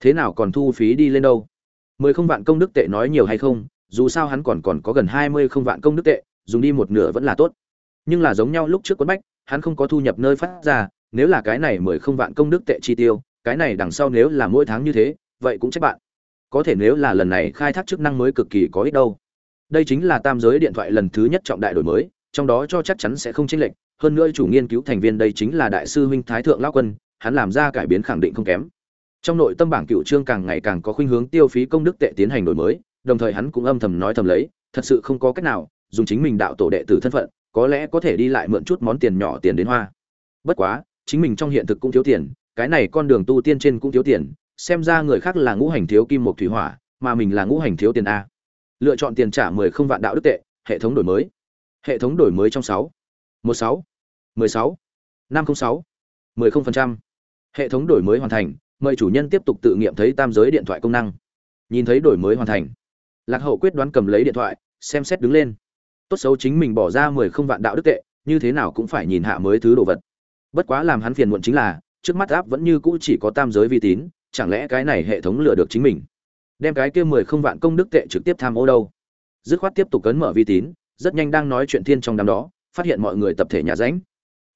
Thế nào còn thu phí đi lên đâu? Mười không vạn công đức tệ nói nhiều hay không, dù sao hắn còn còn có gần hai mươi không vạn công đức tệ, dùng đi một nửa vẫn là tốt. Nhưng là giống nhau lúc trước quấn bách, hắn không có thu nhập nơi phát ra, nếu là cái này mười không vạn công đức tệ chi tiêu, cái này đằng sau nếu là mỗi tháng như thế, vậy cũng trách bạn. Có thể nếu là lần này khai thác chức năng mới cực kỳ có ích đâu đây chính là tam giới điện thoại lần thứ nhất trọng đại đổi mới, trong đó cho chắc chắn sẽ không chênh lệch, hơn nữa chủ nghiên cứu thành viên đây chính là đại sư huynh thái thượng lão quân, hắn làm ra cải biến khẳng định không kém. Trong nội tâm bảng cựu trương càng ngày càng có khuynh hướng tiêu phí công đức tệ tiến hành đổi mới, đồng thời hắn cũng âm thầm nói thầm lấy, thật sự không có cách nào, dùng chính mình đạo tổ đệ tử thân phận, có lẽ có thể đi lại mượn chút món tiền nhỏ tiền đến hoa. Bất quá, chính mình trong hiện thực cũng thiếu tiền, cái này con đường tu tiên trên cũng thiếu tiền, xem ra người khác là ngũ hành thiếu kim một thủy hỏa, mà mình là ngũ hành thiếu tiền a lựa chọn tiền trả mười không vạn đạo đức tệ, hệ thống đổi mới. Hệ thống đổi mới trong sáu. Một sáu. Mười sáu. Năm không sáu. Mười không phần trăm. Hệ thống đổi mới hoàn thành, mời chủ nhân tiếp tục tự nghiệm thấy tam giới điện thoại công năng. Nhìn thấy đổi mới hoàn thành. Lạc hậu quyết đoán cầm lấy điện thoại, xem xét đứng lên. Tốt xấu chính mình bỏ ra mười không vạn đạo đức tệ, như thế nào cũng phải nhìn hạ mới thứ đồ vật. Bất quá làm hắn phiền muộn chính là, trước mắt áp vẫn như cũ chỉ có tam giới vi tín, chẳng lẽ cái này hệ thống lừa được chính mình? Đem cái kia mười không vạn công đức tệ trực tiếp tham ô đâu. Dứt khoát tiếp tục cấn mở vi tín, rất nhanh đang nói chuyện thiên trong đám đó, phát hiện mọi người tập thể nhà ránh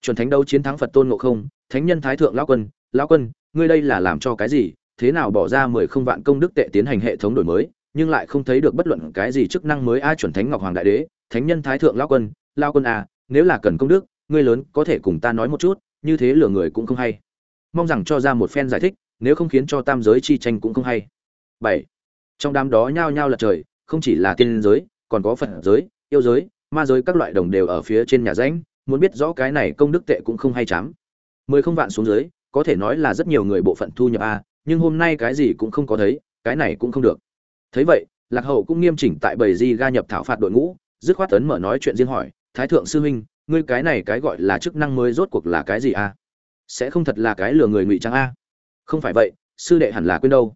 chuẩn thánh đấu chiến thắng phật tôn ngộ không, thánh nhân thái thượng lão quân lão quân, ngươi đây là làm cho cái gì? Thế nào bỏ ra mười không vạn công đức tệ tiến hành hệ thống đổi mới, nhưng lại không thấy được bất luận cái gì chức năng mới a chuẩn thánh ngọc hoàng đại đế, thánh nhân thái thượng lão quân lão quân à nếu là cần công đức, ngươi lớn có thể cùng ta nói một chút, như thế lừa người cũng không hay. Mong rằng cho ra một phen giải thích, nếu không khiến cho tam giới chi tranh cũng không hay. Bảy trong đám đó nhao nhao lật trời, không chỉ là tiên giới, còn có phật giới, yêu giới, ma giới, các loại đồng đều ở phía trên nhà ránh muốn biết rõ cái này công đức tệ cũng không hay chám. Mười không vạn xuống dưới, có thể nói là rất nhiều người bộ phận thu nhập a, nhưng hôm nay cái gì cũng không có thấy, cái này cũng không được. Thấy vậy, lạc hậu cũng nghiêm chỉnh tại bầy di ga nhập thảo phạt đội ngũ, dứt khoát tấn mở nói chuyện riêng hỏi, thái thượng sư huynh, ngươi cái này cái gọi là chức năng mới rốt cuộc là cái gì a? Sẽ không thật là cái lừa người ngụy trang a. Không phải vậy, sư đệ hẳn là quên đâu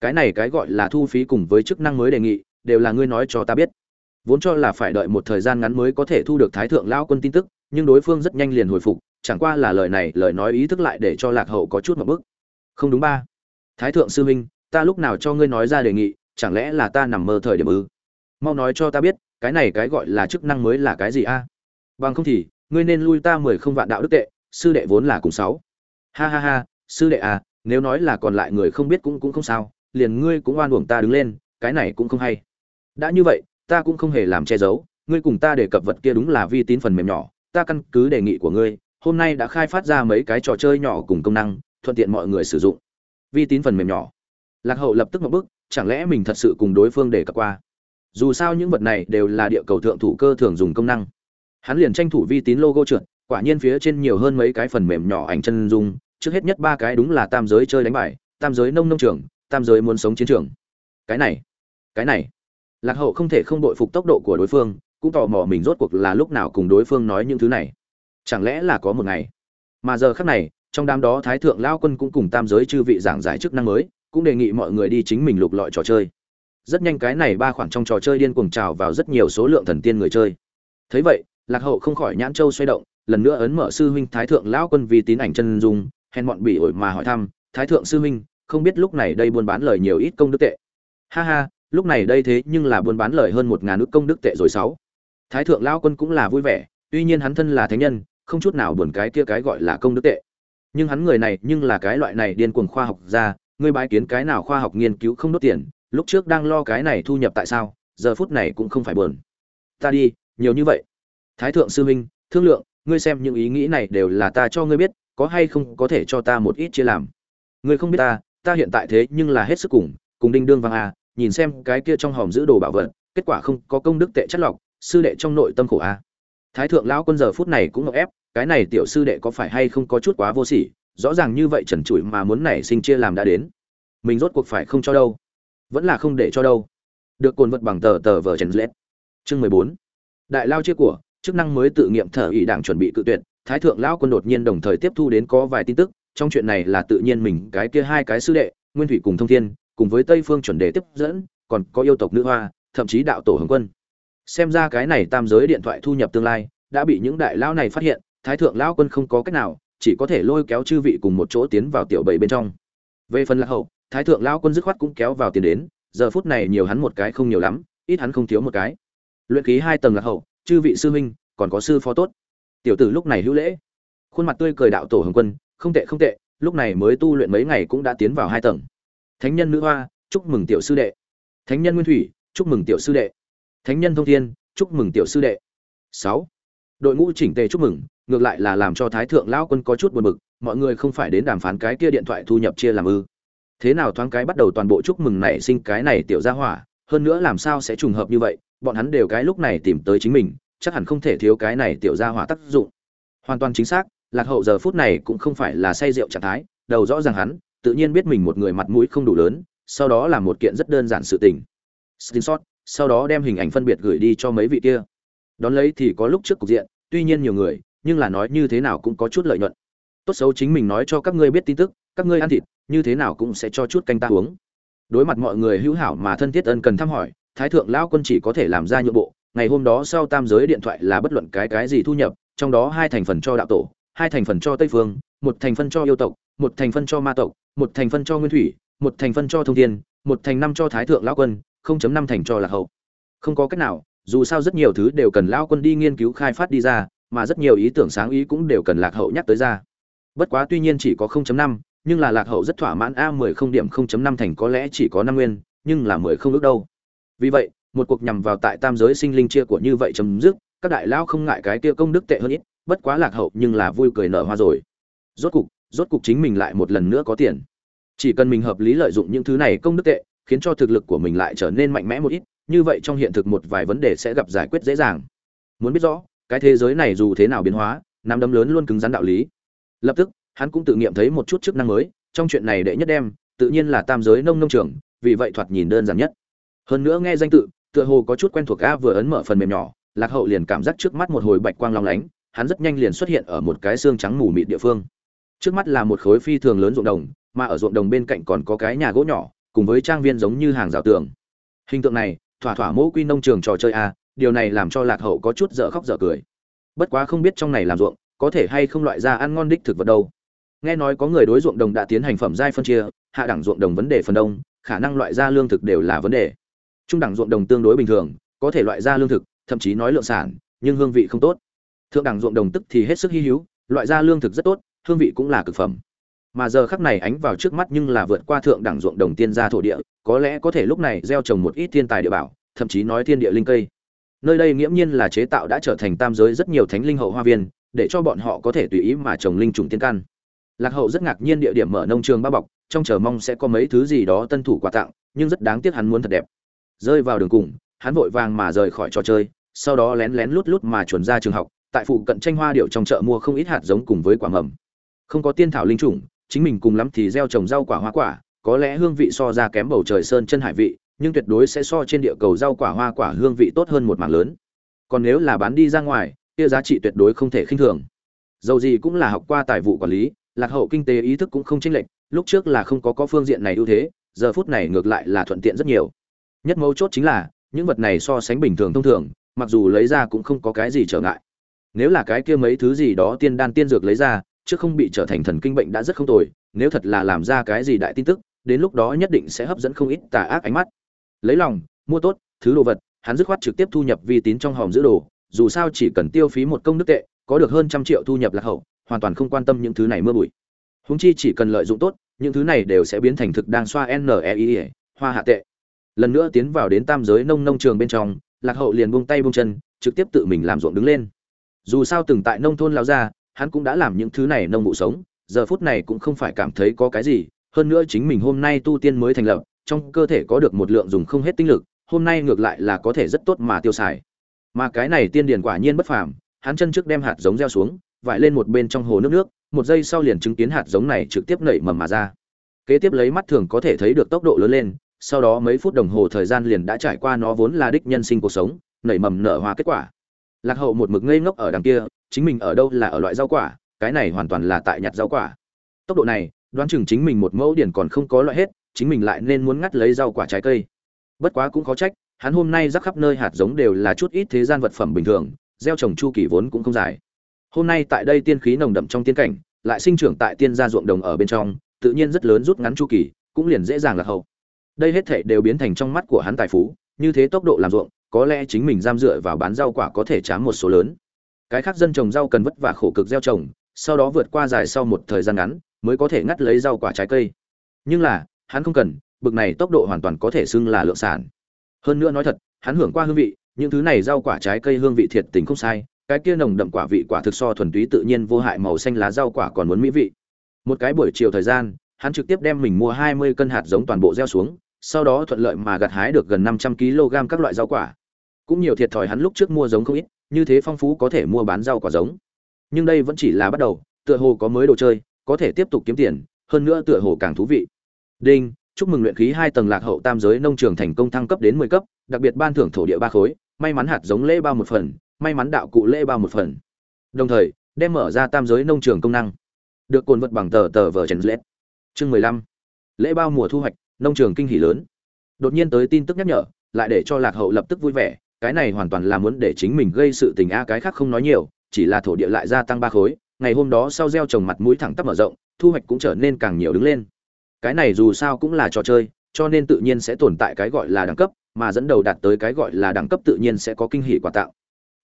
cái này cái gọi là thu phí cùng với chức năng mới đề nghị, đều là ngươi nói cho ta biết. Vốn cho là phải đợi một thời gian ngắn mới có thể thu được thái thượng lão quân tin tức, nhưng đối phương rất nhanh liền hồi phục, chẳng qua là lời này, lời nói ý thức lại để cho lạc hậu có chút một bức. Không đúng ba. Thái thượng sư huynh ta lúc nào cho ngươi nói ra đề nghị, chẳng lẽ là ta nằm mơ thời điểm ư? Mau nói cho ta biết, cái này cái gọi là chức năng mới là cái gì a? Bằng không thì, ngươi nên lui ta mười không vạn đạo đức tệ, sư đệ vốn là cùng sáu. Ha ha ha, sư đệ à nếu nói là còn lại người không biết cũng cũng không sao liền ngươi cũng oan uổng ta đứng lên, cái này cũng không hay. Đã như vậy, ta cũng không hề làm che giấu, ngươi cùng ta đề cập vật kia đúng là vi tín phần mềm nhỏ, ta căn cứ đề nghị của ngươi, hôm nay đã khai phát ra mấy cái trò chơi nhỏ cùng công năng, thuận tiện mọi người sử dụng. Vi tín phần mềm nhỏ. Lạc hậu lập tức một bước chẳng lẽ mình thật sự cùng đối phương đề cập qua? Dù sao những vật này đều là địa cầu thượng thủ cơ thường dùng công năng. Hắn liền tranh thủ vi tín logo trượt, quả nhiên phía trên nhiều hơn mấy cái phần mềm nhỏ ảnh chân dung, trước hết nhất ba cái đúng là tam giới chơi đánh bài, tam giới nông nông trường tam giới muốn sống chiến trường. Cái này cái này. Lạc hậu không thể không đội phục tốc độ của đối phương, cũng tò mò mình rốt cuộc là lúc nào cùng đối phương nói những thứ này. Chẳng lẽ là có một ngày? Mà giờ khác này, trong đám đó thái thượng lao quân cũng cùng tam giới chư vị giảng giải chức năng mới, cũng đề nghị mọi người đi chính mình lục lọi trò chơi. Rất nhanh cái này ba khoản trong trò chơi điên cuồng trào vào rất nhiều số lượng thần tiên người chơi. Thấy vậy, lạc hậu không khỏi nhãn châu xoay động, lần nữa ấn mở sư huynh thái thượng lão quân vì tín ảnh chân dung, hèn bọn bị ổi mà hỏi thăm, thái thượng sư huynh không biết lúc này đây buôn bán lời nhiều ít công đức tệ. Ha ha, lúc này đây thế nhưng là buôn bán lời hơn một ngàn ước công đức tệ rồi sáu. Thái thượng lão quân cũng là vui vẻ, tuy nhiên hắn thân là thánh nhân, không chút nào buồn cái kia cái gọi là công đức tệ. Nhưng hắn người này nhưng là cái loại này điên cuồng khoa học ra ngươi bái kiến cái nào khoa học nghiên cứu không đốt tiền, lúc trước đang lo cái này thu nhập tại sao, giờ phút này cũng không phải buồn. Ta đi, nhiều như vậy. Thái thượng sư huynh, thương lượng, ngươi xem những ý nghĩ này đều là ta cho ngươi biết, có hay không có thể cho ta một ít chia làm. Ngươi không biết ta ta hiện tại thế nhưng là hết sức cùng cùng đinh đương vang a nhìn xem cái kia trong hòm giữ đồ bảo vật, kết quả không có công đức tệ chất lọc, sư đệ trong nội tâm khổ a thái thượng lão quân giờ phút này cũng ngọc ép, cái này tiểu sư đệ có phải hay không có chút quá vô sỉ, rõ ràng như vậy trần trụi mà muốn nảy sinh chia làm đã đến. Mình rốt cuộc phải không cho đâu? Vẫn là không để cho đâu. Được cồn vật bằng tờ tờ vờ trần lết. Chương mười bốn. Đại lao chia của, chức năng mới tự nghiệm thở ỷ đảng chuẩn bị cự tuyệt, thái thượng lão quân đột nhiên đồng thời tiếp thu đến có vài tin tức trong chuyện này là tự nhiên mình, cái kia hai cái sư đệ, nguyên thủy cùng thông thiên, cùng với tây phương chuẩn đề tiếp dẫn, còn có yêu tộc nữ hoa, thậm chí đạo tổ hồng quân. Xem ra cái này tam giới điện thoại thu nhập tương lai, đã bị những đại lão này phát hiện, thái thượng lão quân không có cách nào, chỉ có thể lôi kéo chư vị cùng một chỗ tiến vào tiểu bảy bên trong. Về phần lạc hậu, thái thượng lão quân dứt khoát cũng kéo vào tiền đến, giờ phút này nhiều hắn một cái không nhiều lắm, ít hắn không thiếu một cái. Luyện khí hai tầng lạc hậu, chư vị sư huynh, còn có sư phó tốt. Tiểu tử lúc này hữu lễ. Khuôn mặt tươi cười đạo tổ hồng quân không tệ không tệ, lúc này mới tu luyện mấy ngày cũng đã tiến vào hai tầng. Thánh nhân nữ hoa, chúc mừng tiểu sư đệ. Thánh nhân nguyên thủy, chúc mừng tiểu sư đệ. Thánh nhân thông thiên, chúc mừng tiểu sư đệ. Sáu. Đội ngũ chỉnh tề chúc mừng, ngược lại là làm cho thái thượng lão quân có chút buồn bực, mọi người không phải đến đàm phán cái kia điện thoại thu nhập chia làm ư. Thế nào thoáng cái bắt đầu toàn bộ chúc mừng này sinh cái này tiểu gia hỏa, hơn nữa làm sao sẽ trùng hợp như vậy, bọn hắn đều cái lúc này tìm tới chính mình, chắc hẳn không thể thiếu cái này tiểu gia hỏa tác dụng. Hoàn toàn chính xác lạc hậu giờ phút này cũng không phải là say rượu trạng thái, đầu rõ ràng hắn, tự nhiên biết mình một người mặt mũi không đủ lớn, sau đó là một kiện rất đơn giản sự tình. Screenshot, sau đó đem hình ảnh phân biệt gửi đi cho mấy vị kia. Đón lấy thì có lúc trước cục diện, tuy nhiên nhiều người, nhưng là nói như thế nào cũng có chút lợi nhuận. Tốt xấu chính mình nói cho các ngươi biết tin tức, các ngươi ăn thịt, như thế nào cũng sẽ cho chút canh ta uống. Đối mặt mọi người hữu hảo mà thân thiết ân cần thăm hỏi, thái thượng lão quân chỉ có thể làm ra nhượng bộ, ngày hôm đó sau tam giới điện thoại là bất luận cái cái gì thu nhập, trong đó hai thành phần cho đạo tổ hai thành phần cho tây phương một thành phần cho yêu tộc một thành phần cho ma tộc một thành phần cho nguyên thủy một thành phần cho thông thiên một thành năm cho thái thượng lão quân không chấm năm thành cho lạc hậu. Không có cách nào dù sao rất nhiều thứ đều cần lão quân đi nghiên cứu khai phát đi ra mà rất nhiều ý tưởng sáng ý cũng đều cần lạc hậu nhắc tới ra. Bất quá tuy nhiên chỉ có 0.5, nhưng là lạc hậu rất thỏa mãn a 10 không điểm 0.5 thành có lẽ chỉ có năm nguyên nhưng là 10 không ước đâu. Vì vậy một cuộc nhằm vào tại tam giới sinh linh chia của như vậy chấm dứt các đại lão không ngại cái kia công đức tệ hơn ít bất quá lạc hậu nhưng là vui cười nở hoa rồi. Rốt cục rốt cục chính mình lại một lần nữa có tiền. Chỉ cần mình hợp lý lợi dụng những thứ này công đức tệ, khiến cho thực lực của mình lại trở nên mạnh mẽ một ít, như vậy trong hiện thực một vài vấn đề sẽ gặp giải quyết dễ dàng. Muốn biết rõ, cái thế giới này dù thế nào biến hóa, nắm đấm lớn luôn cứng rắn đạo lý. Lập tức, hắn cũng tự nghiệm thấy một chút chức năng mới, trong chuyện này đệ nhất đem, tự nhiên là tam giới nông nông trường, vì vậy thoạt nhìn đơn giản nhất. Hơn nữa nghe danh tự, tựa hồ có chút quen thuộc a vừa ấn mở phần mềm nhỏ, lạc hậu liền cảm giác trước mắt một hồi bạch quang long lánh hắn rất nhanh liền xuất hiện ở một cái xương trắng mù mịt địa phương. Trước mắt là một khối phi thường lớn ruộng đồng, mà ở ruộng đồng bên cạnh còn có cái nhà gỗ nhỏ, cùng với trang viên giống như hàng rào tường. Hình tượng này, thỏa thỏa mẫu quy nông trường trò chơi a, điều này làm cho lạc hậu có chút dở khóc dở cười. Bất quá không biết trong này làm ruộng, có thể hay không loại ra ăn ngon đích thực vật đâu. Nghe nói có người đối ruộng đồng đã tiến hành phẩm giai phân chia, hạ đẳng ruộng đồng vấn đề phần đông, khả năng loại ra lương thực đều là vấn đề. Trung đẳng ruộng đồng tương đối bình thường, có thể loại ra lương thực, thậm chí nói lượng sản, nhưng hương vị không tốt thượng đẳng ruộng đồng tức thì hết sức hy hữu, loại ra lương thực rất tốt, hương vị cũng là cực phẩm. Mà giờ khắc này ánh vào trước mắt nhưng là vượt qua thượng đẳng ruộng đồng tiên gia thổ địa, có lẽ có thể lúc này gieo trồng một ít thiên tài địa bảo, thậm chí nói thiên địa linh cây. Nơi đây nghiễm nhiên là chế tạo đã trở thành tam giới rất nhiều thánh linh hậu hoa viên, để cho bọn họ có thể tùy ý mà trồng linh trùng tiên căn. Lạc hậu rất ngạc nhiên địa điểm mở nông trường bao bọc trong chờ mong sẽ có mấy thứ gì đó tân thủ quà tặng, nhưng rất đáng tiếc hắn muốn thật đẹp. Rơi vào đường cùng, hắn vội vàng mà rời khỏi trò chơi, sau đó lén lén lút lút mà chuẩn ra trường học tại phụ cận tranh hoa điệu trong chợ mua không ít hạt giống cùng với quả mầm. Không có tiên thảo linh trùng chính mình cùng lắm thì gieo trồng rau quả hoa quả, có lẽ hương vị so ra kém bầu trời sơn chân hải vị, nhưng tuyệt đối sẽ so trên địa cầu rau quả hoa quả hương vị tốt hơn một mảng lớn. Còn nếu là bán đi ra ngoài, kia giá trị tuyệt đối không thể khinh thường. Dầu gì cũng là học qua tài vụ quản lý, lạc hậu kinh tế ý thức cũng không chênh lệch, lúc trước là không có có phương diện này ưu thế, giờ phút này ngược lại là thuận tiện rất nhiều. Nhất mấu chốt chính là, những vật này so sánh bình thường thông thường, mặc dù lấy ra cũng không có cái gì trở ngại nếu là cái kia mấy thứ gì đó tiên đan tiên dược lấy ra chứ không bị trở thành thần kinh bệnh đã rất không tồi, nếu thật là làm ra cái gì đại tin tức, đến lúc đó nhất định sẽ hấp dẫn không ít tà ác ánh mắt. Lấy lòng, mua tốt, thứ đồ vật, hắn dứt khoát trực tiếp thu nhập vi tín trong hòm giữ đồ, dù sao chỉ cần tiêu phí một công đức tệ, có được hơn trăm triệu thu nhập lạc hậu, hoàn toàn không quan tâm những thứ này mưa bụi. Húng chi chỉ cần lợi dụng tốt, những thứ này đều sẽ biến thành thực đang xoa nei hoa hạ tệ. Lần nữa tiến vào đến tam giới nông nông trường bên trong, lạc hậu liền buông tay buông chân, trực tiếp tự mình làm ruộng đứng lên dù sao từng tại nông thôn lao ra, hắn cũng đã làm những thứ này nông vụ sống, giờ phút này cũng không phải cảm thấy có cái gì, hơn nữa chính mình hôm nay tu tiên mới thành lập, trong cơ thể có được một lượng dùng không hết tinh lực, hôm nay ngược lại là có thể rất tốt mà tiêu xài. Mà cái này tiên điển quả nhiên bất phàm, hắn chân trước đem hạt giống gieo xuống, vải lên một bên trong hồ nước nước, một giây sau liền chứng kiến hạt giống này trực tiếp nảy mầm mà ra. Kế tiếp lấy mắt thường có thể thấy được tốc độ lớn lên, sau đó mấy phút đồng hồ thời gian liền đã trải qua nó vốn là đích nhân sinh cuộc sống, nảy mầm nở hoa kết quả lạc hậu một mực ngây ngốc ở đằng kia, chính mình ở đâu là ở loại rau quả, cái này hoàn toàn là tại nhặt rau quả. Tốc độ này, đoán chừng chính mình một mẫu điển còn không có loại hết, chính mình lại nên muốn ngắt lấy rau quả trái cây. Bất quá cũng khó trách, hắn hôm nay rắc khắp nơi hạt giống đều là chút ít thế gian vật phẩm bình thường, gieo trồng chu kỳ vốn cũng không dài. Hôm nay tại đây tiên khí nồng đậm trong tiên cảnh, lại sinh trưởng tại tiên gia ruộng đồng ở bên trong, tự nhiên rất lớn rút ngắn chu kỳ, cũng liền dễ dàng là hậu. Đây hết thảy đều biến thành trong mắt của hắn tài phú như thế tốc độ làm ruộng, có lẽ chính mình giam dựa vào bán rau quả có thể chám một số lớn. Cái khác dân trồng rau cần vất vả khổ cực gieo trồng, sau đó vượt qua dài sau một thời gian ngắn, mới có thể ngắt lấy rau quả trái cây. Nhưng là, hắn không cần, bực này tốc độ hoàn toàn có thể xưng là lượng sản. Hơn nữa nói thật, hắn hưởng qua hương vị, những thứ này rau quả trái cây hương vị thiệt tình không sai, cái kia nồng đậm quả vị quả thực so thuần túy tự nhiên vô hại màu xanh lá rau quả còn muốn mỹ vị. Một cái buổi chiều thời gian, hắn trực tiếp đem mình mua hai mươi cân hạt giống toàn bộ gieo xuống sau đó thuận lợi mà gặt hái được gần năm trăm kg các loại rau quả. Cũng nhiều thiệt thòi hắn lúc trước mua giống không ít, như thế phong phú có thể mua bán rau quả giống. Nhưng đây vẫn chỉ là bắt đầu, tựa hồ có mới đồ chơi, có thể tiếp tục kiếm tiền, hơn nữa tựa hồ càng thú vị. Đinh, chúc mừng luyện khí hai tầng lạc hậu tam giới nông trường thành công thăng cấp đến mười cấp, đặc biệt ban thưởng thổ địa ba khối, may mắn hạt giống lễ bao một phần, may mắn đạo cụ lễ bao một phần. Đồng thời, đem mở ra tam giới nông trường công năng. Được cuốn vật bằng tờ tờ vở trần lết chương mười lăm. Lễ bao mùa thu hoạch nông trường kinh hỉ lớn. Đột nhiên tới tin tức nhắc nhở, lại để cho lạc hậu lập tức vui vẻ, cái này hoàn toàn là muốn để chính mình gây sự tình a, cái khác không nói nhiều, chỉ là thổ địa lại gia tăng ba khối, ngày hôm đó sau gieo trồng mặt mũi thẳng tắp mở rộng, thu hoạch cũng trở nên càng nhiều đứng lên. Cái này dù sao cũng là trò chơi, cho nên tự nhiên sẽ tồn tại cái gọi là đẳng cấp, mà dẫn đầu đạt tới cái gọi là đẳng cấp tự nhiên sẽ có kinh hỉ quà tặng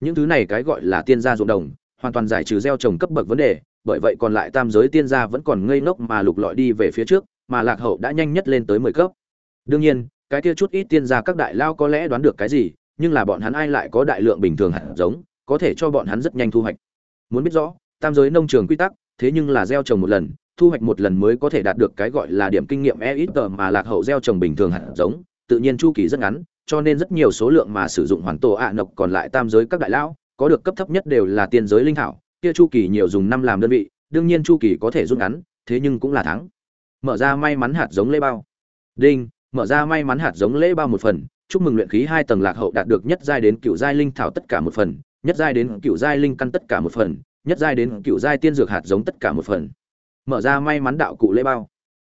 những thứ này cái gọi là tiên gia ruộng đồng, hoàn toàn giải trừ gieo trồng cấp bậc vấn đề, bởi vậy còn lại tam giới tiên gia vẫn còn ngây ngốc mà lục lọi đi về phía trước mà lạc hậu đã nhanh nhất lên tới mười cấp. Đương nhiên, cái kia chút ít tiên gia các đại lao có lẽ đoán được cái gì, nhưng là bọn hắn ai lại có đại lượng bình thường hạt giống, có thể cho bọn hắn rất nhanh thu hoạch. Muốn biết rõ, tam giới nông trường quy tắc, thế nhưng là gieo trồng một lần, thu hoạch một lần mới có thể đạt được cái gọi là điểm kinh nghiệm e ít tờ mà lạc hậu gieo trồng bình thường hạt giống, tự nhiên chu kỳ rất ngắn, cho nên rất nhiều số lượng mà sử dụng hoàn tổ ạ nộc còn lại tam giới các đại lão có được cấp thấp nhất đều là tiên giới linh thảo, kia chu kỳ nhiều dùng năm làm đơn vị, đương nhiên chu kỳ có thể rút ngắn, thế nhưng cũng là thắng mở ra may mắn hạt giống lễ bao. Đinh, mở ra may mắn hạt giống lễ bao một phần, chúc mừng luyện khí hai tầng lạc hậu đạt được nhất giai đến cựu giai linh thảo tất cả một phần, nhất giai đến cựu giai linh căn tất cả một phần, nhất giai đến cựu giai tiên dược hạt giống tất cả một phần. Mở ra may mắn đạo cụ lễ bao.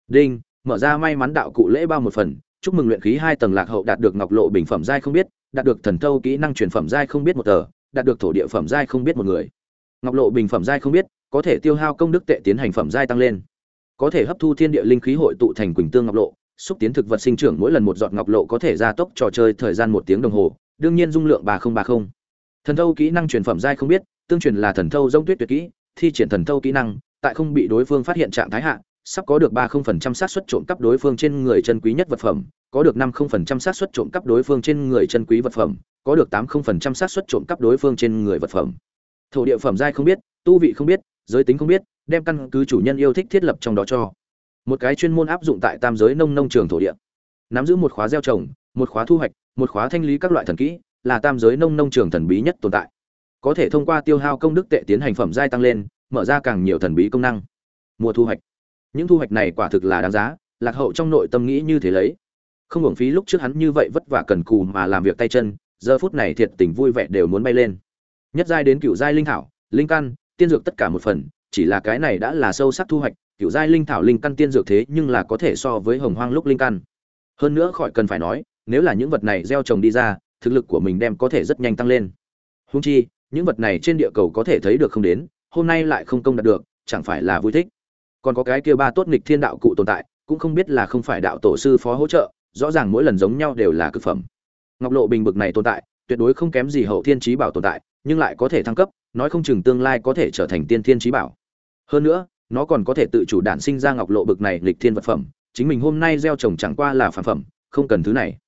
Đinh, mở ra may mắn đạo cụ lễ bao một phần, chúc mừng luyện khí hai tầng lạc hậu đạt được ngọc lộ bình phẩm giai không biết, đạt được thần thâu kỹ năng truyền phẩm giai không biết một tờ, đạt được thổ địa phẩm giai không biết một người. Ngọc lộ bình phẩm giai không biết, có thể tiêu hao công đức tệ tiến hành phẩm giai tăng lên có thể hấp thu thiên địa linh khí hội tụ thành quỳnh tương ngọc lộ, xúc tiến thực vật sinh trưởng mỗi lần một giọt ngọc lộ có thể gia tốc trò chơi thời gian một tiếng đồng hồ, đương nhiên dung lượng ba nghìn ba mươi thần thâu kỹ năng truyền phẩm giai không biết, tương truyền là thần thâu dông tuyết tuyệt kỹ, thi triển thần thâu kỹ năng, tại không bị đối phương phát hiện trạng thái hạ, sắp có được ba không phần trăm xác suất trộm cắp đối phương trên người chân quý nhất vật phẩm, có được năm không phần trăm xác suất trộm cắp đối phương trên người chân quý vật phẩm, có được tám không phần trăm xác suất trộm cắp đối phương trên người vật phẩm. Thổ địa phẩm giai không biết, tu vị không biết giới tính không biết, đem căn cứ chủ nhân yêu thích thiết lập trong đó cho. Một cái chuyên môn áp dụng tại tam giới nông nông trường thổ địa. Nắm giữ một khóa gieo trồng, một khóa thu hoạch, một khóa thanh lý các loại thần kỹ, là tam giới nông nông trường thần bí nhất tồn tại. Có thể thông qua tiêu hao công đức tệ tiến hành phẩm giai tăng lên, mở ra càng nhiều thần bí công năng. Mùa thu hoạch. Những thu hoạch này quả thực là đáng giá, lạc hậu trong nội tâm nghĩ như thế lấy. Không hưởng phí lúc trước hắn như vậy vất vả cần cù mà làm việc tay chân, giờ phút này thiệt tình vui vẻ đều muốn bay lên. Nhất giai đến cựu giai linh thảo, linh căn tiên dược tất cả một phần, chỉ là cái này đã là sâu sắc thu hoạch cựu giai linh thảo linh căn tiên dược thế nhưng là có thể so với hồng hoang lúc linh căn. Hơn nữa khỏi cần phải nói, nếu là những vật này gieo trồng đi ra, thực lực của mình đem có thể rất nhanh tăng lên. Húng chi, những vật này trên địa cầu có thể thấy được không đến, hôm nay lại không công đạt được, chẳng phải là vui thích. Còn có cái kia ba tốt nghịch thiên đạo cụ tồn tại, cũng không biết là không phải đạo tổ sư phó hỗ trợ, rõ ràng mỗi lần giống nhau đều là cực phẩm. Ngọc lộ bình bực này tồn tại, tuyệt đối không kém gì hậu thiên trí bảo tồn tại, nhưng lại có thể thăng cấp nói không chừng tương lai có thể trở thành tiên thiên trí bảo. Hơn nữa, nó còn có thể tự chủ đản sinh ra ngọc lộ bực này lịch thiên vật phẩm, chính mình hôm nay gieo trồng chẳng qua là phản phẩm, không cần thứ này.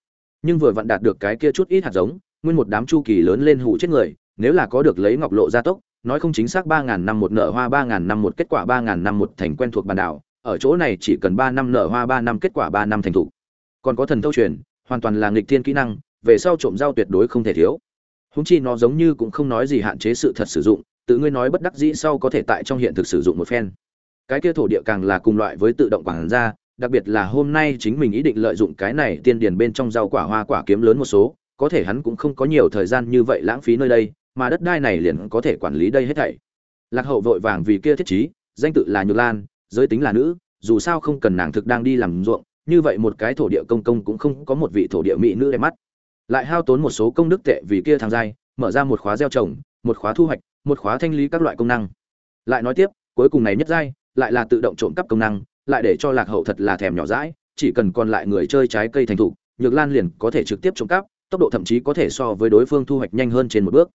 Nhưng vừa vặn đạt được cái kia chút ít hạt giống, nguyên một đám chu kỳ lớn lên hụ chết người, nếu là có được lấy ngọc lộ gia tốc, nói không chính xác ba ngàn năm một nở hoa, ba ngàn năm một kết quả, ba ngàn năm một thành quen thuộc bản đảo, ở chỗ này chỉ cần ba năm nở hoa, ba năm kết quả, ba năm thành thủ còn có thần thâu truyền, hoàn toàn là nghịch thiên kỹ năng, về sau trộm rau tuyệt đối không thể thiếu húng chi nó giống như cũng không nói gì hạn chế sự thật sử dụng, tự ngươi nói bất đắc dĩ sau có thể tại trong hiện thực sử dụng một phen. Cái kia thổ địa càng là cùng loại với tự động quản gia, đặc biệt là hôm nay chính mình ý định lợi dụng cái này tiên điền bên trong rau quả hoa quả kiếm lớn một số, có thể hắn cũng không có nhiều thời gian như vậy lãng phí nơi đây, mà đất đai này liền có thể quản lý đây hết thảy. Lạc hậu vội vàng vì kia thiết trí, danh tự là nhược lan, giới tính là nữ, dù sao không cần nàng thực đang đi làm ruộng, như vậy một cái thổ địa công công cũng không có một vị thổ địa mỹ nữ đẹp mắt lại hao tốn một số công đức tệ vì kia thằng giai, mở ra một khóa gieo trồng, một khóa thu hoạch, một khóa thanh lý các loại công năng. Lại nói tiếp, cuối cùng này nhất giai, lại là tự động trộm cắp công năng, lại để cho lạc hậu thật là thèm nhỏ dãi, chỉ cần còn lại người chơi trái cây thành thục, nhược lan liền có thể trực tiếp trộm cắp, tốc độ thậm chí có thể so với đối phương thu hoạch nhanh hơn trên một bước.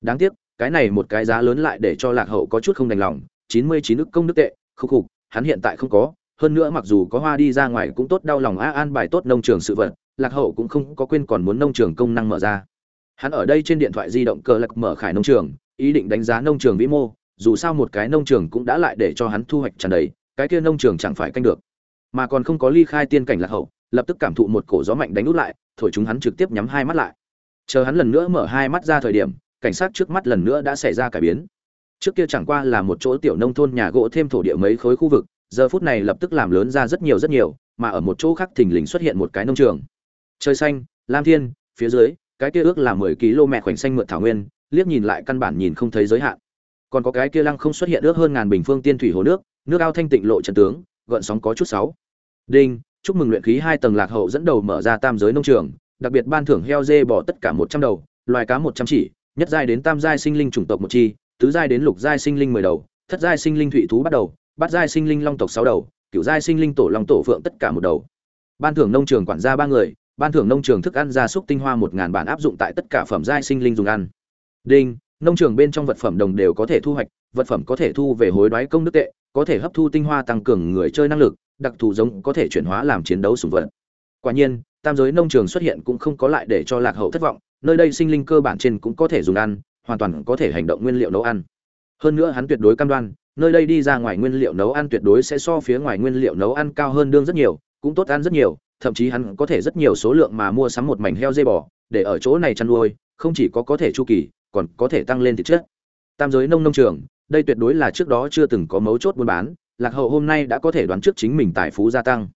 Đáng tiếc, cái này một cái giá lớn lại để cho lạc hậu có chút không đành lòng, chín mươi chín ức công đức tệ, khúc khục, hắn hiện tại không có, hơn nữa mặc dù có hoa đi ra ngoài cũng tốt đau lòng a an bài tốt nông trường sự vật lạc hậu cũng không có quên còn muốn nông trường công năng mở ra. Hắn ở đây trên điện thoại di động cờ lạc mở khải nông trường, ý định đánh giá nông trường vĩ mô, dù sao một cái nông trường cũng đã lại để cho hắn thu hoạch tràn đầy, cái kia nông trường chẳng phải canh được. Mà còn không có ly khai tiên cảnh lạc hậu, lập tức cảm thụ một cổ gió mạnh đánh út lại, thổi chúng hắn trực tiếp nhắm hai mắt lại. Chờ hắn lần nữa mở hai mắt ra thời điểm, cảnh sát trước mắt lần nữa đã xảy ra cải biến. Trước kia chẳng qua là một chỗ tiểu nông thôn nhà gỗ thêm thổ địa mấy khối khu vực, giờ phút này lập tức làm lớn ra rất nhiều rất nhiều, mà ở một chỗ khác thình lình xuất hiện một cái nông trường trời xanh, lam thiên, phía dưới, cái kia ước là mười km khoảnh xanh mượt thảo nguyên, liếc nhìn lại căn bản nhìn không thấy giới hạn. Còn có cái kia lăng không xuất hiện ước hơn ngàn bình phương tiên thủy hồ nước nước ao thanh tịnh lộ trận tướng, gợn sóng có chút sáu. Đinh, chúc mừng luyện khí hai tầng lạc hậu dẫn đầu mở ra tam giới nông trường, đặc biệt ban thưởng heo dê bỏ tất cả một trăm đầu, loài cá một trăm chỉ, nhất giai đến tam giai sinh linh chủng tộc một chi, tứ giai đến lục giai sinh linh mười đầu, thất giai sinh linh thủy thú bắt đầu, bát giai sinh linh long tộc sáu đầu, cửu giai sinh linh tổ long tổ phượng tất cả một đầu. Ban thưởng nông trường quản gia ba người ban thưởng nông trường thức ăn gia súc tinh hoa một ngàn bản áp dụng tại tất cả phẩm giai sinh linh dùng ăn. Đinh, nông trường bên trong vật phẩm đồng đều có thể thu hoạch, vật phẩm có thể thu về hối đoái công đức tệ, có thể hấp thu tinh hoa tăng cường người chơi năng lực, đặc thù giống có thể chuyển hóa làm chiến đấu sùng vật. Quả nhiên, tam giới nông trường xuất hiện cũng không có lại để cho lạc hậu thất vọng, nơi đây sinh linh cơ bản trên cũng có thể dùng ăn, hoàn toàn có thể hành động nguyên liệu nấu ăn. Hơn nữa hắn tuyệt đối cam đoan, nơi đây đi ra ngoài nguyên liệu nấu ăn tuyệt đối sẽ so phía ngoài nguyên liệu nấu ăn cao hơn đương rất nhiều, cũng tốt ăn rất nhiều thậm chí hắn có thể rất nhiều số lượng mà mua sắm một mảnh heo dây bò, để ở chỗ này chăn nuôi, không chỉ có có thể chu kỳ, còn có thể tăng lên thịt chất tam giới nông nông trường, đây tuyệt đối là trước đó chưa từng có mấu chốt buôn bán, lạc hậu hôm nay đã có thể đoán trước chính mình tài phú gia tăng.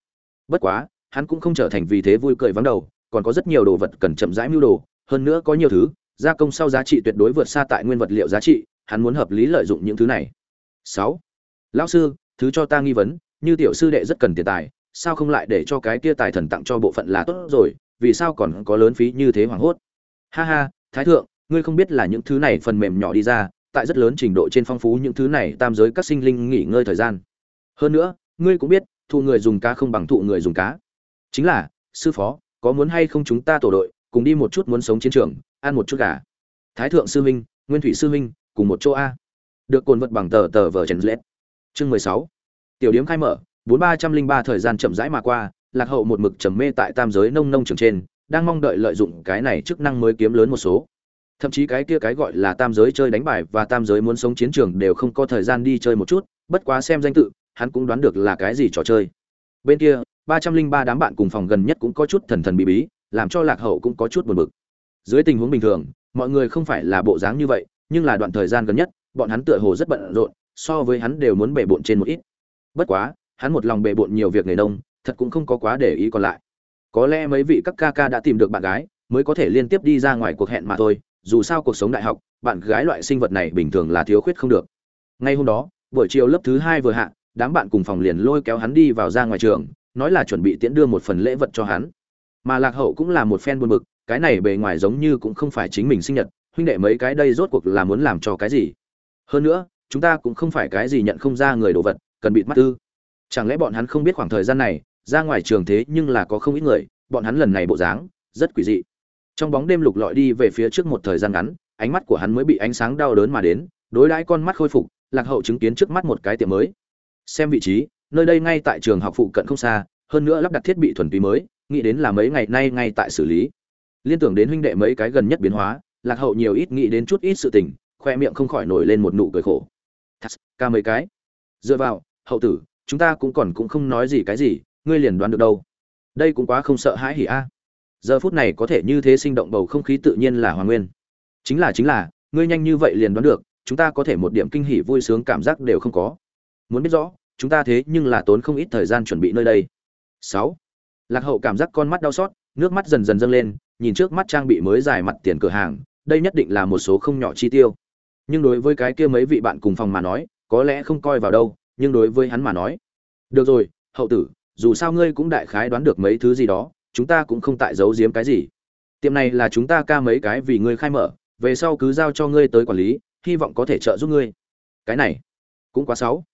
Bất quá, hắn cũng không trở thành vì thế vui cười vắng đầu, còn có rất nhiều đồ vật cần chậm rãi mưu đồ, hơn nữa có nhiều thứ, gia công sau giá trị tuyệt đối vượt xa tại nguyên vật liệu giá trị, hắn muốn hợp lý lợi dụng những thứ này. Sáu, lão sư, thứ cho ta nghi vấn, như tiểu sư đệ rất cần tiền tài sao không lại để cho cái kia tài thần tặng cho bộ phận là tốt rồi, vì sao còn có lớn phí như thế hoảng hốt? Ha ha, thái thượng, ngươi không biết là những thứ này phần mềm nhỏ đi ra, tại rất lớn trình độ trên phong phú những thứ này tam giới các sinh linh nghỉ ngơi thời gian. Hơn nữa, ngươi cũng biết, thụ người dùng cá không bằng thụ người dùng cá. Chính là, sư phó, có muốn hay không chúng ta tổ đội, cùng đi một chút muốn sống chiến trường, ăn một chút gà. Thái thượng sư huynh nguyên thủy sư huynh cùng một chỗ a. Được cồn vật bằng tờ tờ vờ trần lết. Chương mười sáu. Tiểu điếm khai mở bốn ba trăm linh ba thời gian chậm rãi mà qua, lạc hậu một mực trầm mê tại tam giới nông nông trường trên, đang mong đợi lợi dụng cái này chức năng mới kiếm lớn một số. Thậm chí cái kia cái gọi là tam giới chơi đánh bài và tam giới muốn sống chiến trường đều không có thời gian đi chơi một chút, bất quá xem danh tự, hắn cũng đoán được là cái gì trò chơi. Bên kia, ba trăm linh ba đám bạn cùng phòng gần nhất cũng có chút thần thần bí bí, làm cho lạc hậu cũng có chút buồn bực. Dưới tình huống bình thường, mọi người không phải là bộ dáng như vậy, nhưng là đoạn thời gian gần nhất, bọn hắn tựa hồ rất bận rộn, so với hắn đều muốn bể bộn trên một ít. Bất quá hắn một lòng bề bộn nhiều việc nghề nông, thật cũng không có quá để ý còn lại. Có lẽ mấy vị các ca ca đã tìm được bạn gái, mới có thể liên tiếp đi ra ngoài cuộc hẹn mà thôi, dù sao cuộc sống đại học, bạn gái loại sinh vật này bình thường là thiếu khuyết không được. Ngay hôm đó, buổi chiều lớp thứ hai vừa hạ, đám bạn cùng phòng liền lôi kéo hắn đi vào ra ngoài trường, nói là chuẩn bị tiễn đưa một phần lễ vật cho hắn. Mà lạc hậu cũng là một fan buồn bực, cái này bề ngoài giống như cũng không phải chính mình sinh nhật, huynh đệ mấy cái đây rốt cuộc là muốn làm cho cái gì? Hơn nữa, chúng ta cũng không phải cái gì nhận không ra người đồ vật, cần bịt mắt tư chẳng lẽ bọn hắn không biết khoảng thời gian này, ra ngoài trường thế nhưng là có không ít người, bọn hắn lần này bộ dáng, rất quỷ dị. Trong bóng đêm lục lọi đi về phía trước một thời gian ngắn, ánh mắt của hắn mới bị ánh sáng đau đớn mà đến, đối đãi con mắt khôi phục, lạc hậu chứng kiến trước mắt một cái tiệm mới. Xem vị trí, nơi đây ngay tại trường học phụ cận không xa, hơn nữa lắp đặt thiết bị thuần túy mới, nghĩ đến là mấy ngày nay ngay tại xử lý. Liên tưởng đến huynh đệ mấy cái gần nhất biến hóa, lạc hậu nhiều ít nghĩ đến chút ít sự tình, khoe miệng không khỏi nổi lên một nụ cười khổ. Thật ca mấy cái. Dựa vào, hậu tử chúng ta cũng còn cũng không nói gì cái gì, ngươi liền đoán được đâu. Đây cũng quá không sợ hãi hỉ a. Giờ phút này có thể như thế sinh động bầu không khí tự nhiên là hoàng nguyên. Chính là chính là, ngươi nhanh như vậy liền đoán được, chúng ta có thể một điểm kinh hỉ vui sướng cảm giác đều không có. Muốn biết rõ, chúng ta thế nhưng là tốn không ít thời gian chuẩn bị nơi đây. Sáu. Lạc hậu cảm giác con mắt đau xót, nước mắt dần dần dâng lên, nhìn trước mắt trang bị mới dài mặt tiền cửa hàng, đây nhất định là một số không nhỏ chi tiêu. Nhưng đối với cái kia mấy vị bạn cùng phòng mà nói, có lẽ không coi vào đâu nhưng đối với hắn mà nói, được rồi, hậu tử, dù sao ngươi cũng đại khái đoán được mấy thứ gì đó, chúng ta cũng không tại giấu giếm cái gì. Tiệm này là chúng ta ca mấy cái vì ngươi khai mở, về sau cứ giao cho ngươi tới quản lý, hy vọng có thể trợ giúp ngươi. Cái này cũng quá xấu.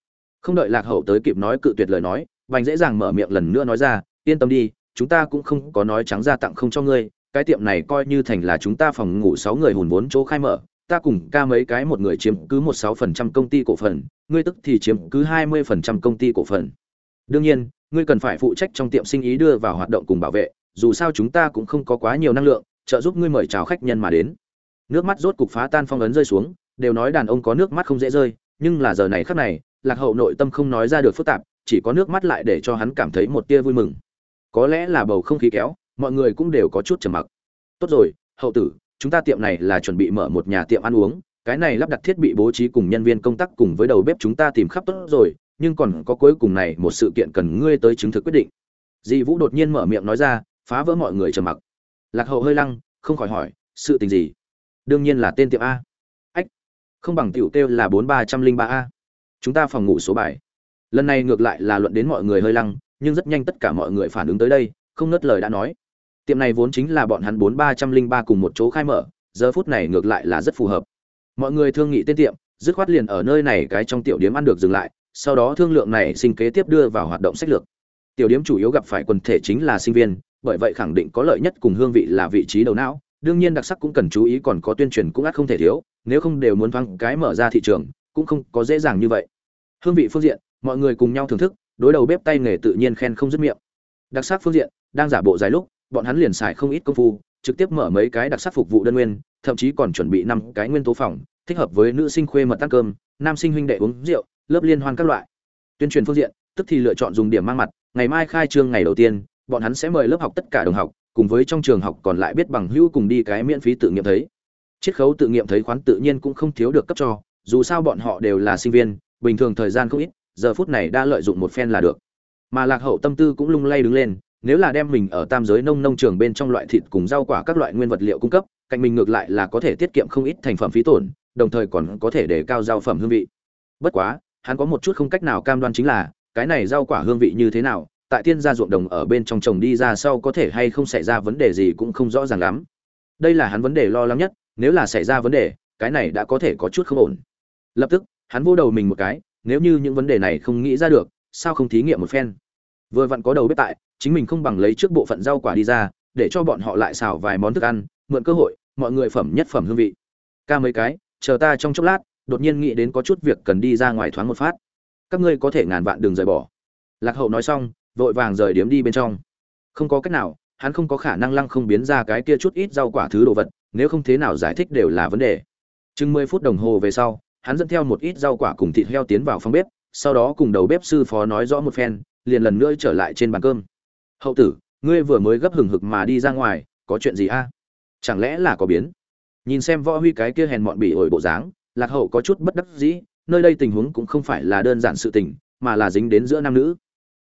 Không đợi lạc hậu tới kịp nói cự tuyệt lời nói vành dễ dàng mở miệng lần nữa nói ra, yên tâm đi, chúng ta cũng không có nói trắng ra tặng không cho ngươi, cái tiệm này coi như thành là chúng ta phòng ngủ sáu người hùn vốn chỗ khai mở ta cùng ca mấy cái một người chiếm cứ một sáu phần trăm công ty cổ phần, ngươi tức thì chiếm cứ hai mươi phần trăm công ty cổ phần. Đương nhiên, ngươi cần phải phụ trách trong tiệm sinh ý đưa vào hoạt động cùng bảo vệ, dù sao chúng ta cũng không có quá nhiều năng lượng, trợ giúp ngươi mời chào khách nhân mà đến. Nước mắt rốt cục phá tan phong ấn rơi xuống, đều nói đàn ông có nước mắt không dễ rơi, nhưng là giờ này khắc này, lạc hậu nội tâm không nói ra được phức tạp, chỉ có nước mắt lại để cho hắn cảm thấy một tia vui mừng. Có lẽ là bầu không khí kéo, mọi người cũng đều có chút trầm mặc. Tốt rồi, hậu tử chúng ta tiệm này là chuẩn bị mở một nhà tiệm ăn uống, cái này lắp đặt thiết bị bố trí cùng nhân viên công tác cùng với đầu bếp chúng ta tìm khắp tốt rồi, nhưng còn có cuối cùng này một sự kiện cần ngươi tới chứng thực quyết định. Di vũ đột nhiên mở miệng nói ra, phá vỡ mọi người trầm mặc. Lạc hậu hơi lăng, không khỏi hỏi, sự tình gì? Đương nhiên là tên tiệm a. Ách, không bằng tiểu kêu là bốn ba trăm linh ba a. Chúng ta phòng ngủ số bài. Lần này ngược lại là luận đến mọi người hơi lăng, nhưng rất nhanh tất cả mọi người phản ứng tới đây, không ngất lời đã nói tiệm này vốn chính là bọn hắn bốn ba trăm linh ba cùng một chỗ khai mở, giờ phút này ngược lại là rất phù hợp. Mọi người thương nghị tên tiệm, dứt khoát liền ở nơi này cái trong tiểu điếm ăn được dừng lại, sau đó thương lượng này sinh kế tiếp đưa vào hoạt động sách lược. Tiểu điếm chủ yếu gặp phải quần thể chính là sinh viên, bởi vậy khẳng định có lợi nhất cùng hương vị là vị trí đầu não, đương nhiên đặc sắc cũng cần chú ý còn có tuyên truyền cũng ắt không thể thiếu, nếu không đều muốn thoáng cái mở ra thị trường, cũng không có dễ dàng như vậy. Hương vị phương diện, mọi người cùng nhau thưởng thức, đối đầu bếp tay nghề tự nhiên khen không dứt miệng. Đặc sắc phương diện, đang giả bộ dài lúc bọn hắn liền xài không ít công phu, trực tiếp mở mấy cái đặc sắc phục vụ đơn nguyên, thậm chí còn chuẩn bị năm cái nguyên tố phòng, thích hợp với nữ sinh khuê mật ăn cơm, nam sinh huynh đệ uống rượu, lớp liên hoan các loại. Tuyên truyền phương diện, tức thì lựa chọn dùng điểm mang mặt, ngày mai khai trương ngày đầu tiên, bọn hắn sẽ mời lớp học tất cả đồng học, cùng với trong trường học còn lại biết bằng hữu cùng đi cái miễn phí tự nghiệm thấy. Chiết khấu tự nghiệm thấy khoán tự nhiên cũng không thiếu được cấp cho, dù sao bọn họ đều là sinh viên, bình thường thời gian không ít, giờ phút này đã lợi dụng một phen là được. Mà lạc hậu tâm tư cũng lung lay đứng lên nếu là đem mình ở tam giới nông nông trường bên trong loại thịt cùng rau quả các loại nguyên vật liệu cung cấp, cạnh mình ngược lại là có thể tiết kiệm không ít thành phẩm phí tổn, đồng thời còn có thể để cao rau phẩm hương vị. Bất quá, hắn có một chút không cách nào cam đoan chính là, cái này rau quả hương vị như thế nào, tại tiên gia ruộng đồng ở bên trong trồng đi ra sau có thể hay không xảy ra vấn đề gì cũng không rõ ràng lắm. Đây là hắn vấn đề lo lắng nhất, nếu là xảy ra vấn đề, cái này đã có thể có chút không ổn. Lập tức, hắn vô đầu mình một cái, nếu như những vấn đề này không nghĩ ra được, sao không thí nghiệm một phen? Vừa vặn có đầu bếp tại, chính mình không bằng lấy trước bộ phận rau quả đi ra, để cho bọn họ lại xào vài món thức ăn, mượn cơ hội, mọi người phẩm nhất phẩm hương vị. Ca mấy cái, chờ ta trong chốc lát, đột nhiên nghĩ đến có chút việc cần đi ra ngoài thoáng một phát. Các ngươi có thể ngàn vạn đường rời bỏ. Lạc hậu nói xong, vội vàng rời điếm đi bên trong. Không có cách nào, hắn không có khả năng lăng không biến ra cái kia chút ít rau quả thứ đồ vật, nếu không thế nào giải thích đều là vấn đề. Chừng mười phút đồng hồ về sau, hắn dẫn theo một ít rau quả cùng thịt heo tiến vào phòng bếp, sau đó cùng đầu bếp sư phó nói rõ một phen liền lần nữa trở lại trên bàn cơm. Hậu tử, ngươi vừa mới gấp hừng hực mà đi ra ngoài, có chuyện gì a? Chẳng lẽ là có biến? Nhìn xem võ huy cái kia hèn mọn bỉ ổi bộ dáng, lạc hậu có chút bất đắc dĩ, nơi đây tình huống cũng không phải là đơn giản sự tình, mà là dính đến giữa nam nữ.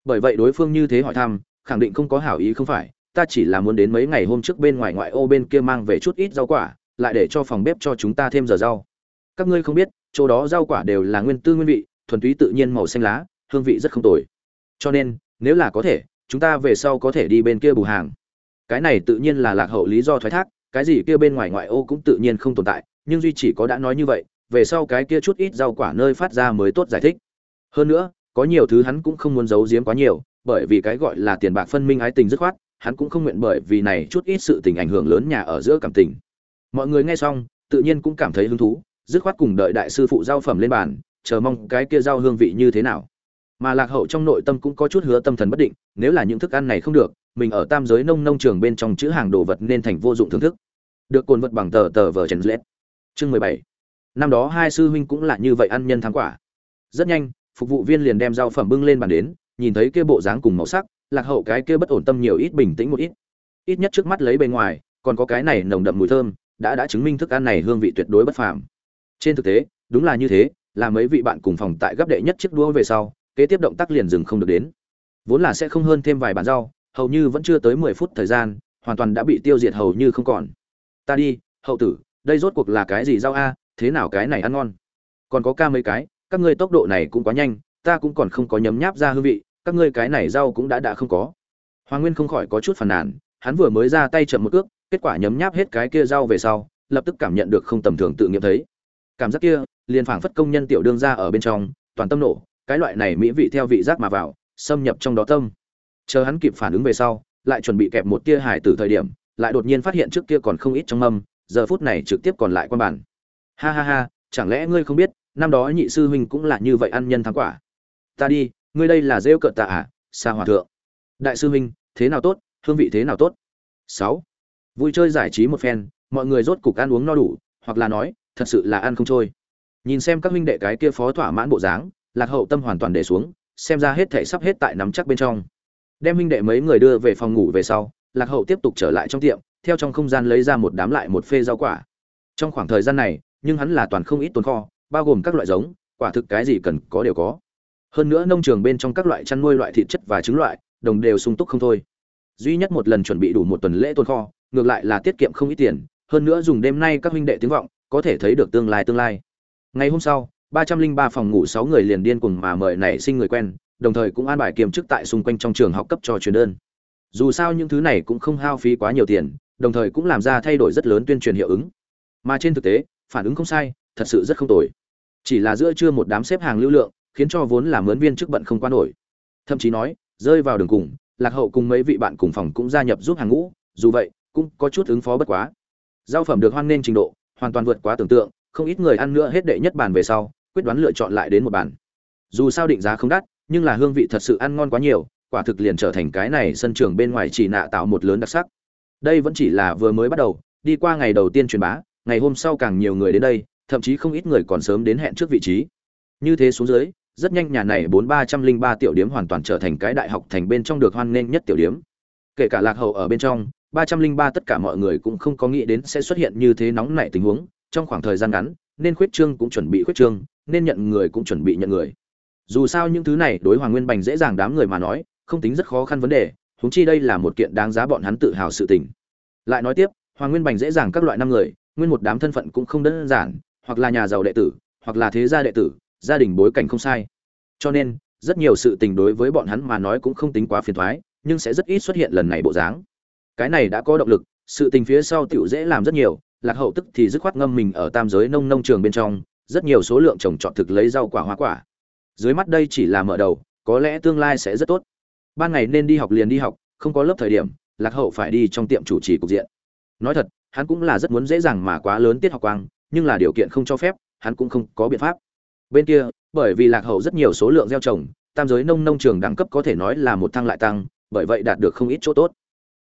Bởi vậy đối phương như thế hỏi thăm, khẳng định không có hảo ý không phải, ta chỉ là muốn đến mấy ngày hôm trước bên ngoài ngoại ô bên kia mang về chút ít rau quả, lại để cho phòng bếp cho chúng ta thêm giờ rau. Các ngươi không biết, chỗ đó rau quả đều là nguyên tư nguyên vị, thuần túy tự nhiên màu xanh lá, hương vị rất không tồi cho nên, nếu là có thể, chúng ta về sau có thể đi bên kia bù hàng. Cái này tự nhiên là lạc hậu lý do thoái thác, cái gì kia bên ngoài ngoại ô cũng tự nhiên không tồn tại, nhưng duy chỉ có đã nói như vậy, về sau cái kia chút ít rau quả nơi phát ra mới tốt giải thích. Hơn nữa, có nhiều thứ hắn cũng không muốn giấu giếm quá nhiều, bởi vì cái gọi là tiền bạc phân minh ái tình dứt khoát, hắn cũng không nguyện bởi vì này chút ít sự tình ảnh hưởng lớn nhà ở giữa cảm tình. Mọi người nghe xong, tự nhiên cũng cảm thấy hứng thú, dứt khoát cùng đợi đại sư phụ giao phẩm lên bàn, chờ mong cái kia giao hương vị như thế nào mà lạc hậu trong nội tâm cũng có chút hứa tâm thần bất định, nếu là những thức ăn này không được, mình ở tam giới nông nông trường bên trong chữ hàng đồ vật nên thành vô dụng thưởng thức. Được cồn vật bằng tờ tờ vờ trần lết chương mười bảy. Năm đó hai sư huynh cũng là như vậy ăn nhân thắng quả. Rất nhanh, phục vụ viên liền đem rau phẩm bưng lên bàn đến, nhìn thấy kia bộ dáng cùng màu sắc, lạc hậu cái kia bất ổn tâm nhiều ít bình tĩnh một ít. Ít nhất trước mắt lấy bề ngoài, còn có cái này nồng đậm mùi thơm, đã đã chứng minh thức ăn này hương vị tuyệt đối bất phàm. Trên thực tế, đúng là như thế, là mấy vị bạn cùng phòng tại gấp đệ nhất chiếc đua về sau kế tiếp động tác liền dừng không được đến. Vốn là sẽ không hơn thêm vài bản rau, hầu như vẫn chưa tới mười phút thời gian, hoàn toàn đã bị tiêu diệt hầu như không còn. Ta đi, hậu tử, đây rốt cuộc là cái gì rau a? Thế nào cái này ăn ngon? Còn có ca mấy cái, các ngươi tốc độ này cũng quá nhanh, ta cũng còn không có nhấm nháp ra hương vị, các ngươi cái này rau cũng đã đã không có. Hoàng nguyên không khỏi có chút phàn nàn, hắn vừa mới ra tay chậm một cước, kết quả nhấm nháp hết cái kia rau về sau, lập tức cảm nhận được không tầm thường tự nghiệm thấy. Cảm giác kia, liền phảng phất công nhân tiểu đương ra ở bên trong, toàn tâm nổ cái loại này mỹ vị theo vị giác mà vào, xâm nhập trong đó tâm. Chờ hắn kịp phản ứng về sau, lại chuẩn bị kẹp một tia hải tử thời điểm, lại đột nhiên phát hiện trước kia còn không ít trong mâm, giờ phút này trực tiếp còn lại quan bản ha ha ha, chẳng lẽ ngươi không biết, năm đó nhị sư huynh cũng là như vậy ăn nhân thắng quả. Ta đi, ngươi đây là rêu cợt tạ à xa hòa thượng. Đại sư huynh, thế nào tốt, hương vị thế nào tốt? Sáu. Vui chơi giải trí một phen, mọi người rốt cục ăn uống no đủ, hoặc là nói, thật sự là ăn không trôi. Nhìn xem các huynh đệ cái kia phó thỏa mãn bộ dáng lạc hậu tâm hoàn toàn để xuống, xem ra hết thể sắp hết tại nắm chắc bên trong. Đem huynh đệ mấy người đưa về phòng ngủ về sau, lạc hậu tiếp tục trở lại trong tiệm, theo trong không gian lấy ra một đám lại một phê rau quả. Trong khoảng thời gian này, nhưng hắn là toàn không ít tồn kho, bao gồm các loại giống, quả thực cái gì cần có đều có. Hơn nữa nông trường bên trong các loại chăn nuôi loại thịt chất và trứng loại, đồng đều sung túc không thôi. Duy nhất một lần chuẩn bị đủ một tuần lễ tồn kho, ngược lại là tiết kiệm không ít tiền, hơn nữa dùng đêm nay các huynh đệ tiếng vọng, có thể thấy được tương lai tương lai. Ngày hôm sau ba trăm linh ba phòng ngủ sáu người liền điên cùng mà mời nảy sinh người quen, đồng thời cũng an bài kiềm chức tại xung quanh trong trường học cấp cho truyền đơn. Dù sao những thứ này cũng không hao phí quá nhiều tiền, đồng thời cũng làm ra thay đổi rất lớn tuyên truyền hiệu ứng. Mà trên thực tế, phản ứng không sai, thật sự rất không tồi. Chỉ là giữa trưa một đám xếp hàng lưu lượng, khiến cho vốn là mướn viên chức bận không qua nổi. Thậm chí nói, rơi vào đường cùng, lạc hậu cùng mấy vị bạn cùng phòng cũng gia nhập giúp hàng ngũ, dù vậy, cũng có chút ứng phó bất quá. Giao phẩm được hoan nghênh trình độ, hoàn toàn vượt quá tưởng tượng, không ít người ăn nữa hết đệ nhất bàn về sau quyết đoán lựa chọn lại đến một bàn. Dù sao định giá không đắt, nhưng là hương vị thật sự ăn ngon quá nhiều, quả thực liền trở thành cái này sân trường bên ngoài chỉ nạ tạo một lớn đặc sắc. Đây vẫn chỉ là vừa mới bắt đầu, đi qua ngày đầu tiên truyền bá, ngày hôm sau càng nhiều người đến đây, thậm chí không ít người còn sớm đến hẹn trước vị trí. Như thế xuống dưới, rất nhanh nhà này bốn ba trăm linh ba tiểu điếm hoàn toàn trở thành cái đại học thành bên trong được hoan nghênh nhất tiểu điếm. Kể cả lạc hậu ở bên trong, ba trăm linh ba tất cả mọi người cũng không có nghĩ đến sẽ xuất hiện như thế nóng nảy tình huống, trong khoảng thời gian ngắn nên khuyết trương cũng chuẩn bị khuyết trương, nên nhận người cũng chuẩn bị nhận người. Dù sao những thứ này đối hoàng nguyên bành dễ dàng đám người mà nói, không tính rất khó khăn vấn đề, huống chi đây là một kiện đáng giá bọn hắn tự hào sự tình. Lại nói tiếp, hoàng nguyên bành dễ dàng các loại năm người, nguyên một đám thân phận cũng không đơn giản, hoặc là nhà giàu đệ tử, hoặc là thế gia đệ tử, gia đình bối cảnh không sai. Cho nên, rất nhiều sự tình đối với bọn hắn mà nói cũng không tính quá phiền thoái nhưng sẽ rất ít xuất hiện lần này bộ dáng. Cái này đã có động lực, sự tình phía sau tiểu dễ làm rất nhiều lạc hậu tức thì dứt khoát ngâm mình ở tam giới nông nông trường bên trong, rất nhiều số lượng trồng trọt thực lấy rau quả hoa quả. Dưới mắt đây chỉ là mở đầu, có lẽ tương lai sẽ rất tốt. Ban ngày nên đi học liền đi học, không có lớp thời điểm, lạc hậu phải đi trong tiệm chủ trì cục diện. Nói thật, hắn cũng là rất muốn dễ dàng mà quá lớn tiết học quang, nhưng là điều kiện không cho phép, hắn cũng không có biện pháp. Bên kia, bởi vì lạc hậu rất nhiều số lượng gieo trồng, tam giới nông nông trường đẳng cấp có thể nói là một thăng lại tăng, bởi vậy đạt được không ít chỗ tốt.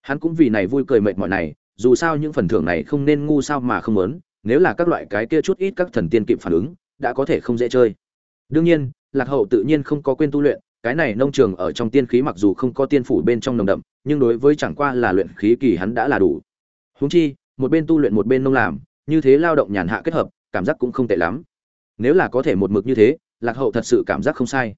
Hắn cũng vì này vui cười mệt mỏi này dù sao những phần thưởng này không nên ngu sao mà không muốn nếu là các loại cái kia chút ít các thần tiên kịp phản ứng đã có thể không dễ chơi. Đương nhiên lạc hậu tự nhiên không có quên tu luyện cái này nông trường ở trong tiên khí mặc dù không có tiên phủ bên trong nồng đậm nhưng đối với chẳng qua là luyện khí kỳ hắn đã là đủ. Huống chi một bên tu luyện một bên nông làm như thế lao động nhàn hạ kết hợp cảm giác cũng không tệ lắm. Nếu là có thể một mực như thế lạc hậu thật sự cảm giác không sai.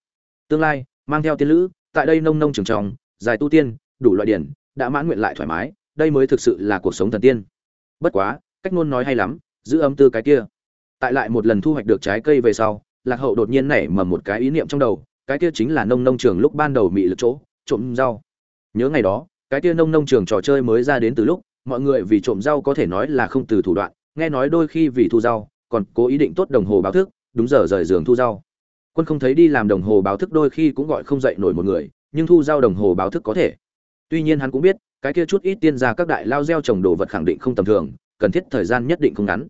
Tương lai mang theo tiên lữ tại đây nông nông trường trồng, dài tu tiên đủ loại điển đã mãn nguyện lại thoải mái đây mới thực sự là cuộc sống thần tiên. Bất quá, cách ngôn nói hay lắm, giữ ấm tư cái kia. Tại lại một lần thu hoạch được trái cây về sau, lạc hậu đột nhiên nảy mầm một cái ý niệm trong đầu, cái kia chính là nông nông trường lúc ban đầu mị lực chỗ, trộm rau. Nhớ ngày đó, cái kia nông nông trường trò chơi mới ra đến từ lúc, mọi người vì trộm rau có thể nói là không từ thủ đoạn, nghe nói đôi khi vì thu rau, còn cố ý định tốt đồng hồ báo thức, đúng giờ rời giường thu rau. Quân không thấy đi làm đồng hồ báo thức đôi khi cũng gọi không dậy nổi một người, nhưng thu rau đồng hồ báo thức có thể. Tuy nhiên hắn cũng biết cái kia chút ít tiên gia các đại lao gieo trồng đồ vật khẳng định không tầm thường, cần thiết thời gian nhất định không ngắn.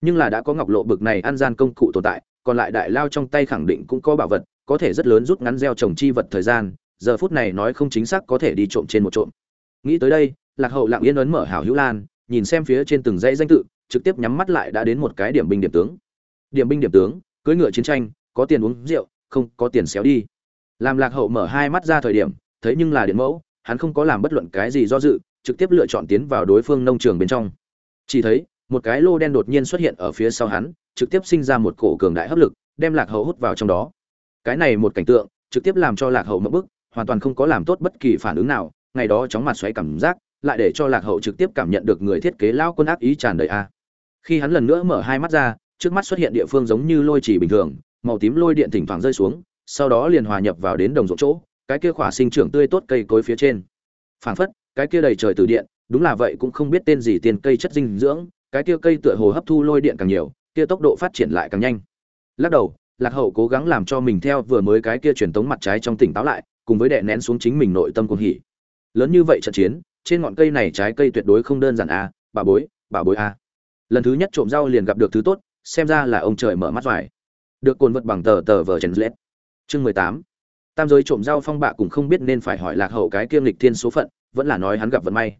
Nhưng là đã có ngọc lộ bực này ăn gian công cụ tồn tại, còn lại đại lao trong tay khẳng định cũng có bảo vật, có thể rất lớn rút ngắn gieo trồng chi vật thời gian, giờ phút này nói không chính xác có thể đi trộm trên một trộm. Nghĩ tới đây, lạc hậu lặng yên ấn mở hảo hữu lan, nhìn xem phía trên từng dãy danh tự, trực tiếp nhắm mắt lại đã đến một cái điểm binh điểm tướng. Điểm binh điểm tướng, cưỡi ngựa chiến tranh, có tiền uống rượu, không có tiền xéo đi. Làm lạc hậu mở hai mắt ra thời điểm, thấy nhưng là điện mẫu hắn không có làm bất luận cái gì do dự, trực tiếp lựa chọn tiến vào đối phương nông trường bên trong. Chỉ thấy, một cái lô đen đột nhiên xuất hiện ở phía sau hắn, trực tiếp sinh ra một cổ cường đại hấp lực, đem lạc hậu hút vào trong đó. Cái này một cảnh tượng, trực tiếp làm cho lạc hậu mất bức, hoàn toàn không có làm tốt bất kỳ phản ứng nào, ngày đó chóng mặt xoáy cảm giác, lại để cho lạc hậu trực tiếp cảm nhận được người thiết kế lão quân ác ý tràn đầy a. Khi hắn lần nữa mở hai mắt ra, trước mắt xuất hiện địa phương giống như lôi chỉ bình thường, màu tím lôi điện thỉnh thoảng rơi xuống, sau đó liền hòa nhập vào đến đồng ruộng chỗ cái kia khỏa sinh trưởng tươi tốt cây cối phía trên. Phảng phất, cái kia đầy trời từ điện, đúng là vậy cũng không biết tên gì tiền cây chất dinh dưỡng, cái kia cây tựa hồ hấp thu lôi điện càng nhiều, kia tốc độ phát triển lại càng nhanh. Lắc đầu, lạc hậu cố gắng làm cho mình theo vừa mới cái kia truyền tống mặt trái trong tỉnh táo lại, cùng với đè nén xuống chính mình nội tâm cuồng hỉ. Lớn như vậy trận chiến, trên ngọn cây này trái cây tuyệt đối không đơn giản a, bà bối bà bối a. Lần thứ nhất trộm rau liền gặp được thứ tốt, xem ra là ông trời mở mắt vải được cồn vật bằng tờ tờ vờ chèn lết chương mười tám tam giới trộm rau phong bạ cũng không biết nên phải hỏi lạc hậu cái kiêm lịch thiên số phận, vẫn là nói hắn gặp vận may.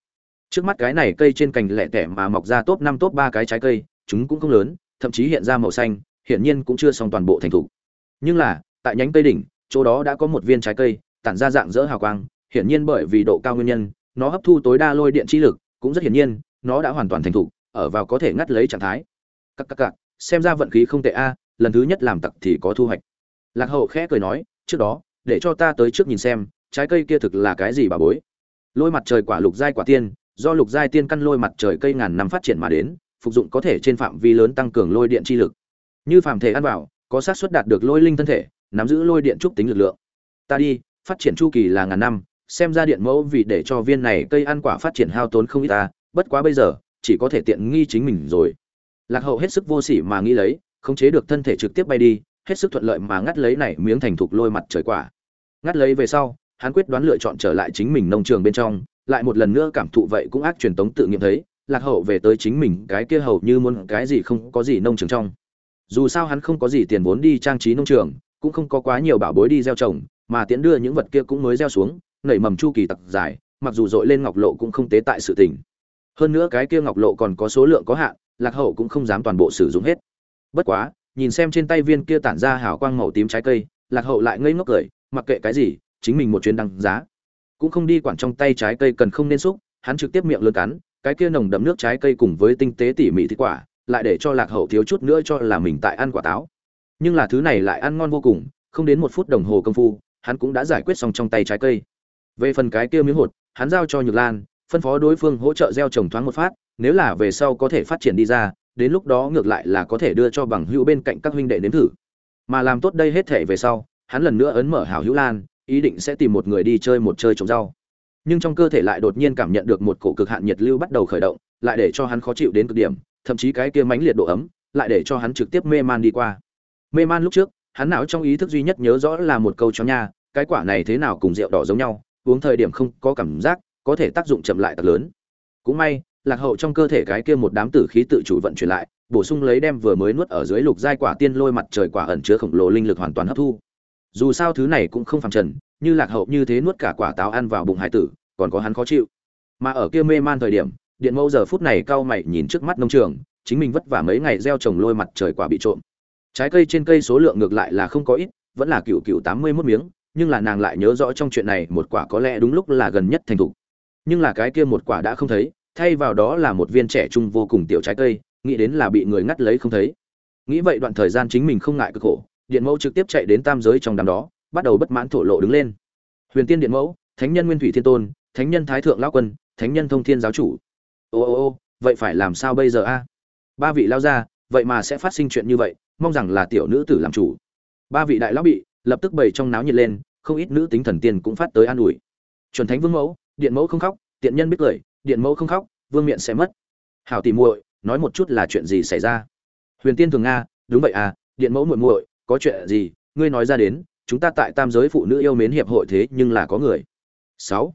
Trước mắt cái này cây trên cành lẻ tẻ mà mọc ra top năm top ba cái trái cây, chúng cũng không lớn, thậm chí hiện ra màu xanh, hiển nhiên cũng chưa xong toàn bộ thành thục. Nhưng là, tại nhánh cây đỉnh, chỗ đó đã có một viên trái cây, tản ra dạng dỡ hào quang, hiển nhiên bởi vì độ cao nguyên nhân, nó hấp thu tối đa lôi điện chi lực, cũng rất hiển nhiên, nó đã hoàn toàn thành thục, ở vào có thể ngắt lấy trạng thái. Các các cặc xem ra vận khí không tệ a, lần thứ nhất làm tặc thì có thu hoạch. Lạc hậu khẽ cười nói, trước đó để cho ta tới trước nhìn xem, trái cây kia thực là cái gì bà bối? Lôi mặt trời quả lục giai quả tiên, do lục giai tiên căn lôi mặt trời cây ngàn năm phát triển mà đến, phục dụng có thể trên phạm vi lớn tăng cường lôi điện chi lực. Như phạm thể ăn vào, có xác suất đạt được lôi linh thân thể, nắm giữ lôi điện trúc tính lực lượng. Ta đi, phát triển chu kỳ là ngàn năm, xem ra điện mẫu vì để cho viên này cây ăn quả phát triển hao tốn không ít ta, bất quá bây giờ, chỉ có thể tiện nghi chính mình rồi. Lạc hậu hết sức vô sỉ mà nghĩ lấy, khống chế được thân thể trực tiếp bay đi, hết sức thuận lợi mà ngắt lấy này miếng thành thục lôi mặt trời quả ngắt lấy về sau, hắn quyết đoán lựa chọn trở lại chính mình nông trường bên trong, lại một lần nữa cảm thụ vậy cũng ác truyền tống tự nghiệm thấy, lạc hậu về tới chính mình, cái kia hầu như muốn cái gì không có gì nông trường trong. Dù sao hắn không có gì tiền vốn đi trang trí nông trường, cũng không có quá nhiều bảo bối đi gieo trồng, mà tiễn đưa những vật kia cũng mới gieo xuống, nảy mầm chu kỳ tặc dài mặc dù dội lên ngọc lộ cũng không tế tại sự tình. Hơn nữa cái kia ngọc lộ còn có số lượng có hạn, lạc hậu cũng không dám toàn bộ sử dụng hết. Bất quá, nhìn xem trên tay viên kia tản ra hào quang màu tím trái cây, lạc hậu lại ngây ngốc cười mặc kệ cái gì, chính mình một chuyến đăng giá. Cũng không đi quản trong tay trái cây cần không nên xúc, hắn trực tiếp miệng lươn cắn, cái kia nồng đậm nước trái cây cùng với tinh tế tỉ mỉ thịt quả, lại để cho lạc hậu thiếu chút nữa cho là mình tại ăn quả táo. Nhưng là thứ này lại ăn ngon vô cùng, không đến một phút đồng hồ công phu, hắn cũng đã giải quyết xong trong tay trái cây. Về phần cái kia miếng hột, hắn giao cho nhược lan, phân phó đối phương hỗ trợ gieo trồng thoáng một phát, nếu là về sau có thể phát triển đi ra, đến lúc đó ngược lại là có thể đưa cho bằng hữu bên cạnh các huynh đệ nếm thử. Mà làm tốt đây hết thể về sau hắn lần nữa ấn mở hảo hữu lan, ý định sẽ tìm một người đi chơi một chơi trồng rau. Nhưng trong cơ thể lại đột nhiên cảm nhận được một cổ cực hạn nhiệt lưu bắt đầu khởi động, lại để cho hắn khó chịu đến cực điểm, thậm chí cái kia mãnh liệt độ ấm, lại để cho hắn trực tiếp mê man đi qua. Mê man lúc trước, hắn não trong ý thức duy nhất nhớ rõ là một câu cho nha, cái quả này thế nào cùng rượu đỏ giống nhau, uống thời điểm không có cảm giác, có thể tác dụng chậm lại tật lớn. Cũng may, lạc hậu trong cơ thể cái kia một đám tử khí tự chủ vận chuyển lại, bổ sung lấy đem vừa mới nuốt ở dưới lục giai quả tiên lôi mặt trời quả ẩn chứa khổng lồ linh lực hoàn toàn hấp thu dù sao thứ này cũng không phàm trần, như lạc hậu như thế nuốt cả quả táo ăn vào bụng hải tử, còn có hắn khó chịu. Mà ở kia mê man thời điểm, điện mẫu giờ phút này cau mày nhìn trước mắt nông trường, chính mình vất vả mấy ngày gieo trồng lôi mặt trời quả bị trộm. Trái cây trên cây số lượng ngược lại là không có ít, vẫn là cựu cựu tám mươi mốt miếng, nhưng là nàng lại nhớ rõ trong chuyện này một quả có lẽ đúng lúc là gần nhất thành thục. Nhưng là cái kia một quả đã không thấy, thay vào đó là một viên trẻ trung vô cùng tiểu trái cây, nghĩ đến là bị người ngắt lấy không thấy. Nghĩ vậy đoạn thời gian chính mình không ngại cực khổ điện mẫu trực tiếp chạy đến tam giới trong đám đó, bắt đầu bất mãn thổ lộ đứng lên. Huyền tiên điện mẫu, thánh nhân nguyên thủy thiên tôn, thánh nhân thái thượng lão quân, thánh nhân thông thiên giáo chủ. Ô ô ô, vậy phải làm sao bây giờ a? Ba vị lao ra vậy mà sẽ phát sinh chuyện như vậy, mong rằng là tiểu nữ tử làm chủ. Ba vị đại lão bị, lập tức bày trong náo nhiệt lên, không ít nữ tính thần tiên cũng phát tới an ủi. Chuẩn thánh vương mẫu, điện mẫu không khóc, tiện nhân biết cười, điện mẫu không khóc, vương miện sẽ mất. Hảo tìm muội, nói một chút là chuyện gì xảy ra? Huyền tiên thường nga, đúng vậy à điện mẫu muội muội có chuyện gì, ngươi nói ra đến, chúng ta tại tam giới phụ nữ yêu mến hiệp hội thế nhưng là có người. Sáu.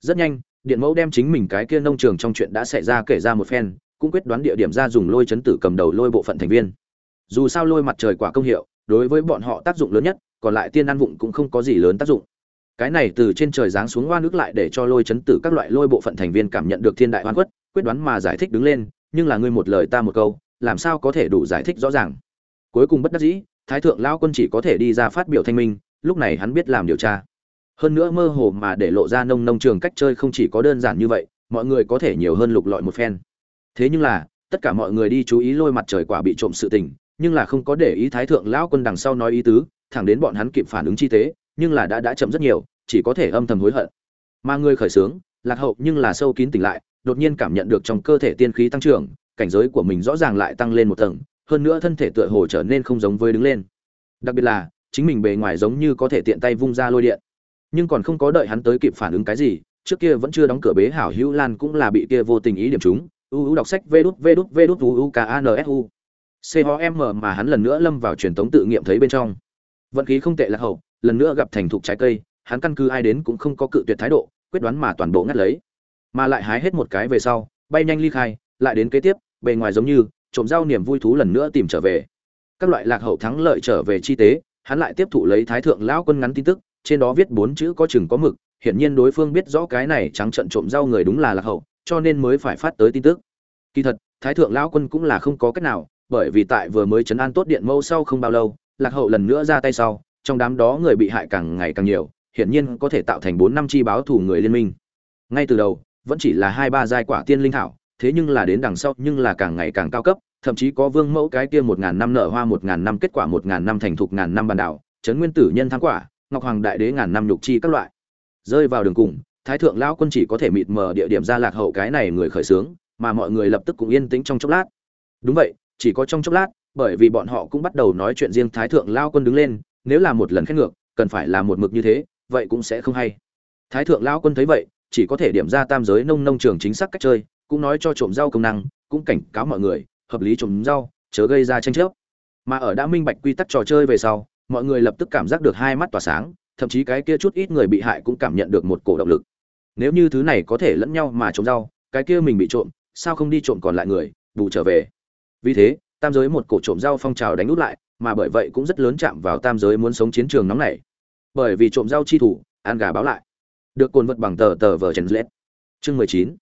Rất nhanh, điện mẫu đem chính mình cái kia nông trường trong chuyện đã xảy ra kể ra một phen, cũng quyết đoán địa điểm ra dùng lôi chấn tử cầm đầu lôi bộ phận thành viên. Dù sao lôi mặt trời quả công hiệu, đối với bọn họ tác dụng lớn nhất, còn lại tiên ăn vụng cũng không có gì lớn tác dụng. Cái này từ trên trời giáng xuống hoa nước lại để cho lôi chấn tử các loại lôi bộ phận thành viên cảm nhận được thiên đại hoan quất quyết đoán mà giải thích đứng lên, nhưng là ngươi một lời ta một câu, làm sao có thể đủ giải thích rõ ràng? Cuối cùng bất đắc dĩ thái thượng lao quân chỉ có thể đi ra phát biểu thanh minh, lúc này hắn biết làm điều tra. Hơn nữa mơ hồ mà để lộ ra nông nông trường cách chơi không chỉ có đơn giản như vậy, mọi người có thể nhiều hơn lục lọi một phen. Thế nhưng là, tất cả mọi người đi chú ý lôi mặt trời quả bị trộm sự tình, nhưng là không có để ý thái thượng lão quân đằng sau nói ý tứ, thẳng đến bọn hắn kịp phản ứng chi tế nhưng là đã đã chậm rất nhiều, chỉ có thể âm thầm hối hận. Mà người khởi sướng lạc hậu nhưng là sâu kín tỉnh lại, đột nhiên cảm nhận được trong cơ thể tiên khí tăng trưởng, cảnh giới của mình rõ ràng lại tăng lên một tầng hơn nữa thân thể tựa hồ trở nên không giống với đứng lên. Đặc biệt là, chính mình bề ngoài giống như có thể tiện tay vung ra lôi điện. Nhưng còn không có đợi hắn tới kịp phản ứng cái gì, trước kia vẫn chưa đóng cửa bế hảo hữu lan cũng là bị kia vô tình ý điểm chúng. U u đọc sách vê đút vê đút vê đút u u k a n s u. C h m mà hắn lần nữa lâm vào truyền thống tự nghiệm thấy bên trong. Vận khí không tệ là hậu, lần nữa gặp thành thục trái cây, hắn căn cứ ai đến cũng không có cự tuyệt thái độ, quyết đoán mà toàn bộ ngắt lấy. Mà lại hái hết một cái về sau, bay nhanh ly khai, lại đến kế tiếp, bề ngoài giống như trộm rau niềm vui thú lần nữa tìm trở về. Các loại lạc hậu thắng lợi trở về chi tế, hắn lại tiếp thụ lấy thái thượng lão quân ngắn tin tức, trên đó viết bốn chữ có chừng có mực, hiển nhiên đối phương biết rõ cái này trắng trận trộm rau người đúng là lạc hậu, cho nên mới phải phát tới tin tức. Kỳ thật, thái thượng lão quân cũng là không có cách nào, bởi vì tại vừa mới chấn an tốt điện mâu sau không bao lâu, lạc hậu lần nữa ra tay sau, trong đám đó người bị hại càng ngày càng nhiều, hiển nhiên có thể tạo thành bốn năm chi báo thủ người liên minh. Ngay từ đầu, vẫn chỉ là hai ba giai quả tiên linh thảo thế nhưng là đến đằng sau nhưng là càng ngày càng cao cấp, thậm chí có vương mẫu cái kia một ngàn năm nở hoa một ngàn năm kết quả một ngàn năm thành thục ngàn năm bàn đảo trấn nguyên tử nhân thắng quả, ngọc hoàng đại đế ngàn năm nhục chi các loại. Rơi vào đường cùng, thái thượng lão quân chỉ có thể mịt mờ địa điểm ra lạc hậu cái này người khởi sướng mà mọi người lập tức cũng yên tĩnh trong chốc lát. Đúng vậy, chỉ có trong chốc lát, bởi vì bọn họ cũng bắt đầu nói chuyện riêng thái thượng lao quân đứng lên, nếu là một lần khét ngược, cần phải là một mực như thế, vậy cũng sẽ không hay. Thái thượng lao quân thấy vậy, chỉ có thể điểm ra tam giới nông nông trường chính xác cách chơi cũng nói cho trộm rau công năng, cũng cảnh cáo mọi người, hợp lý trộm rau, chớ gây ra tranh chấp. Mà ở đã minh bạch quy tắc trò chơi về sau, mọi người lập tức cảm giác được hai mắt tỏa sáng, thậm chí cái kia chút ít người bị hại cũng cảm nhận được một cổ động lực. Nếu như thứ này có thể lẫn nhau mà trộm rau, cái kia mình bị trộm, sao không đi trộm còn lại người, bù trở về. Vì thế, tam giới một cổ trộm rau phong trào đánh út lại, mà bởi vậy cũng rất lớn chạm vào tam giới muốn sống chiến trường nóng này bởi vì trộm rau chi thủ an gà báo lại. Được cồn vật bằng tờ tờ vờ chèn lết chương mười chín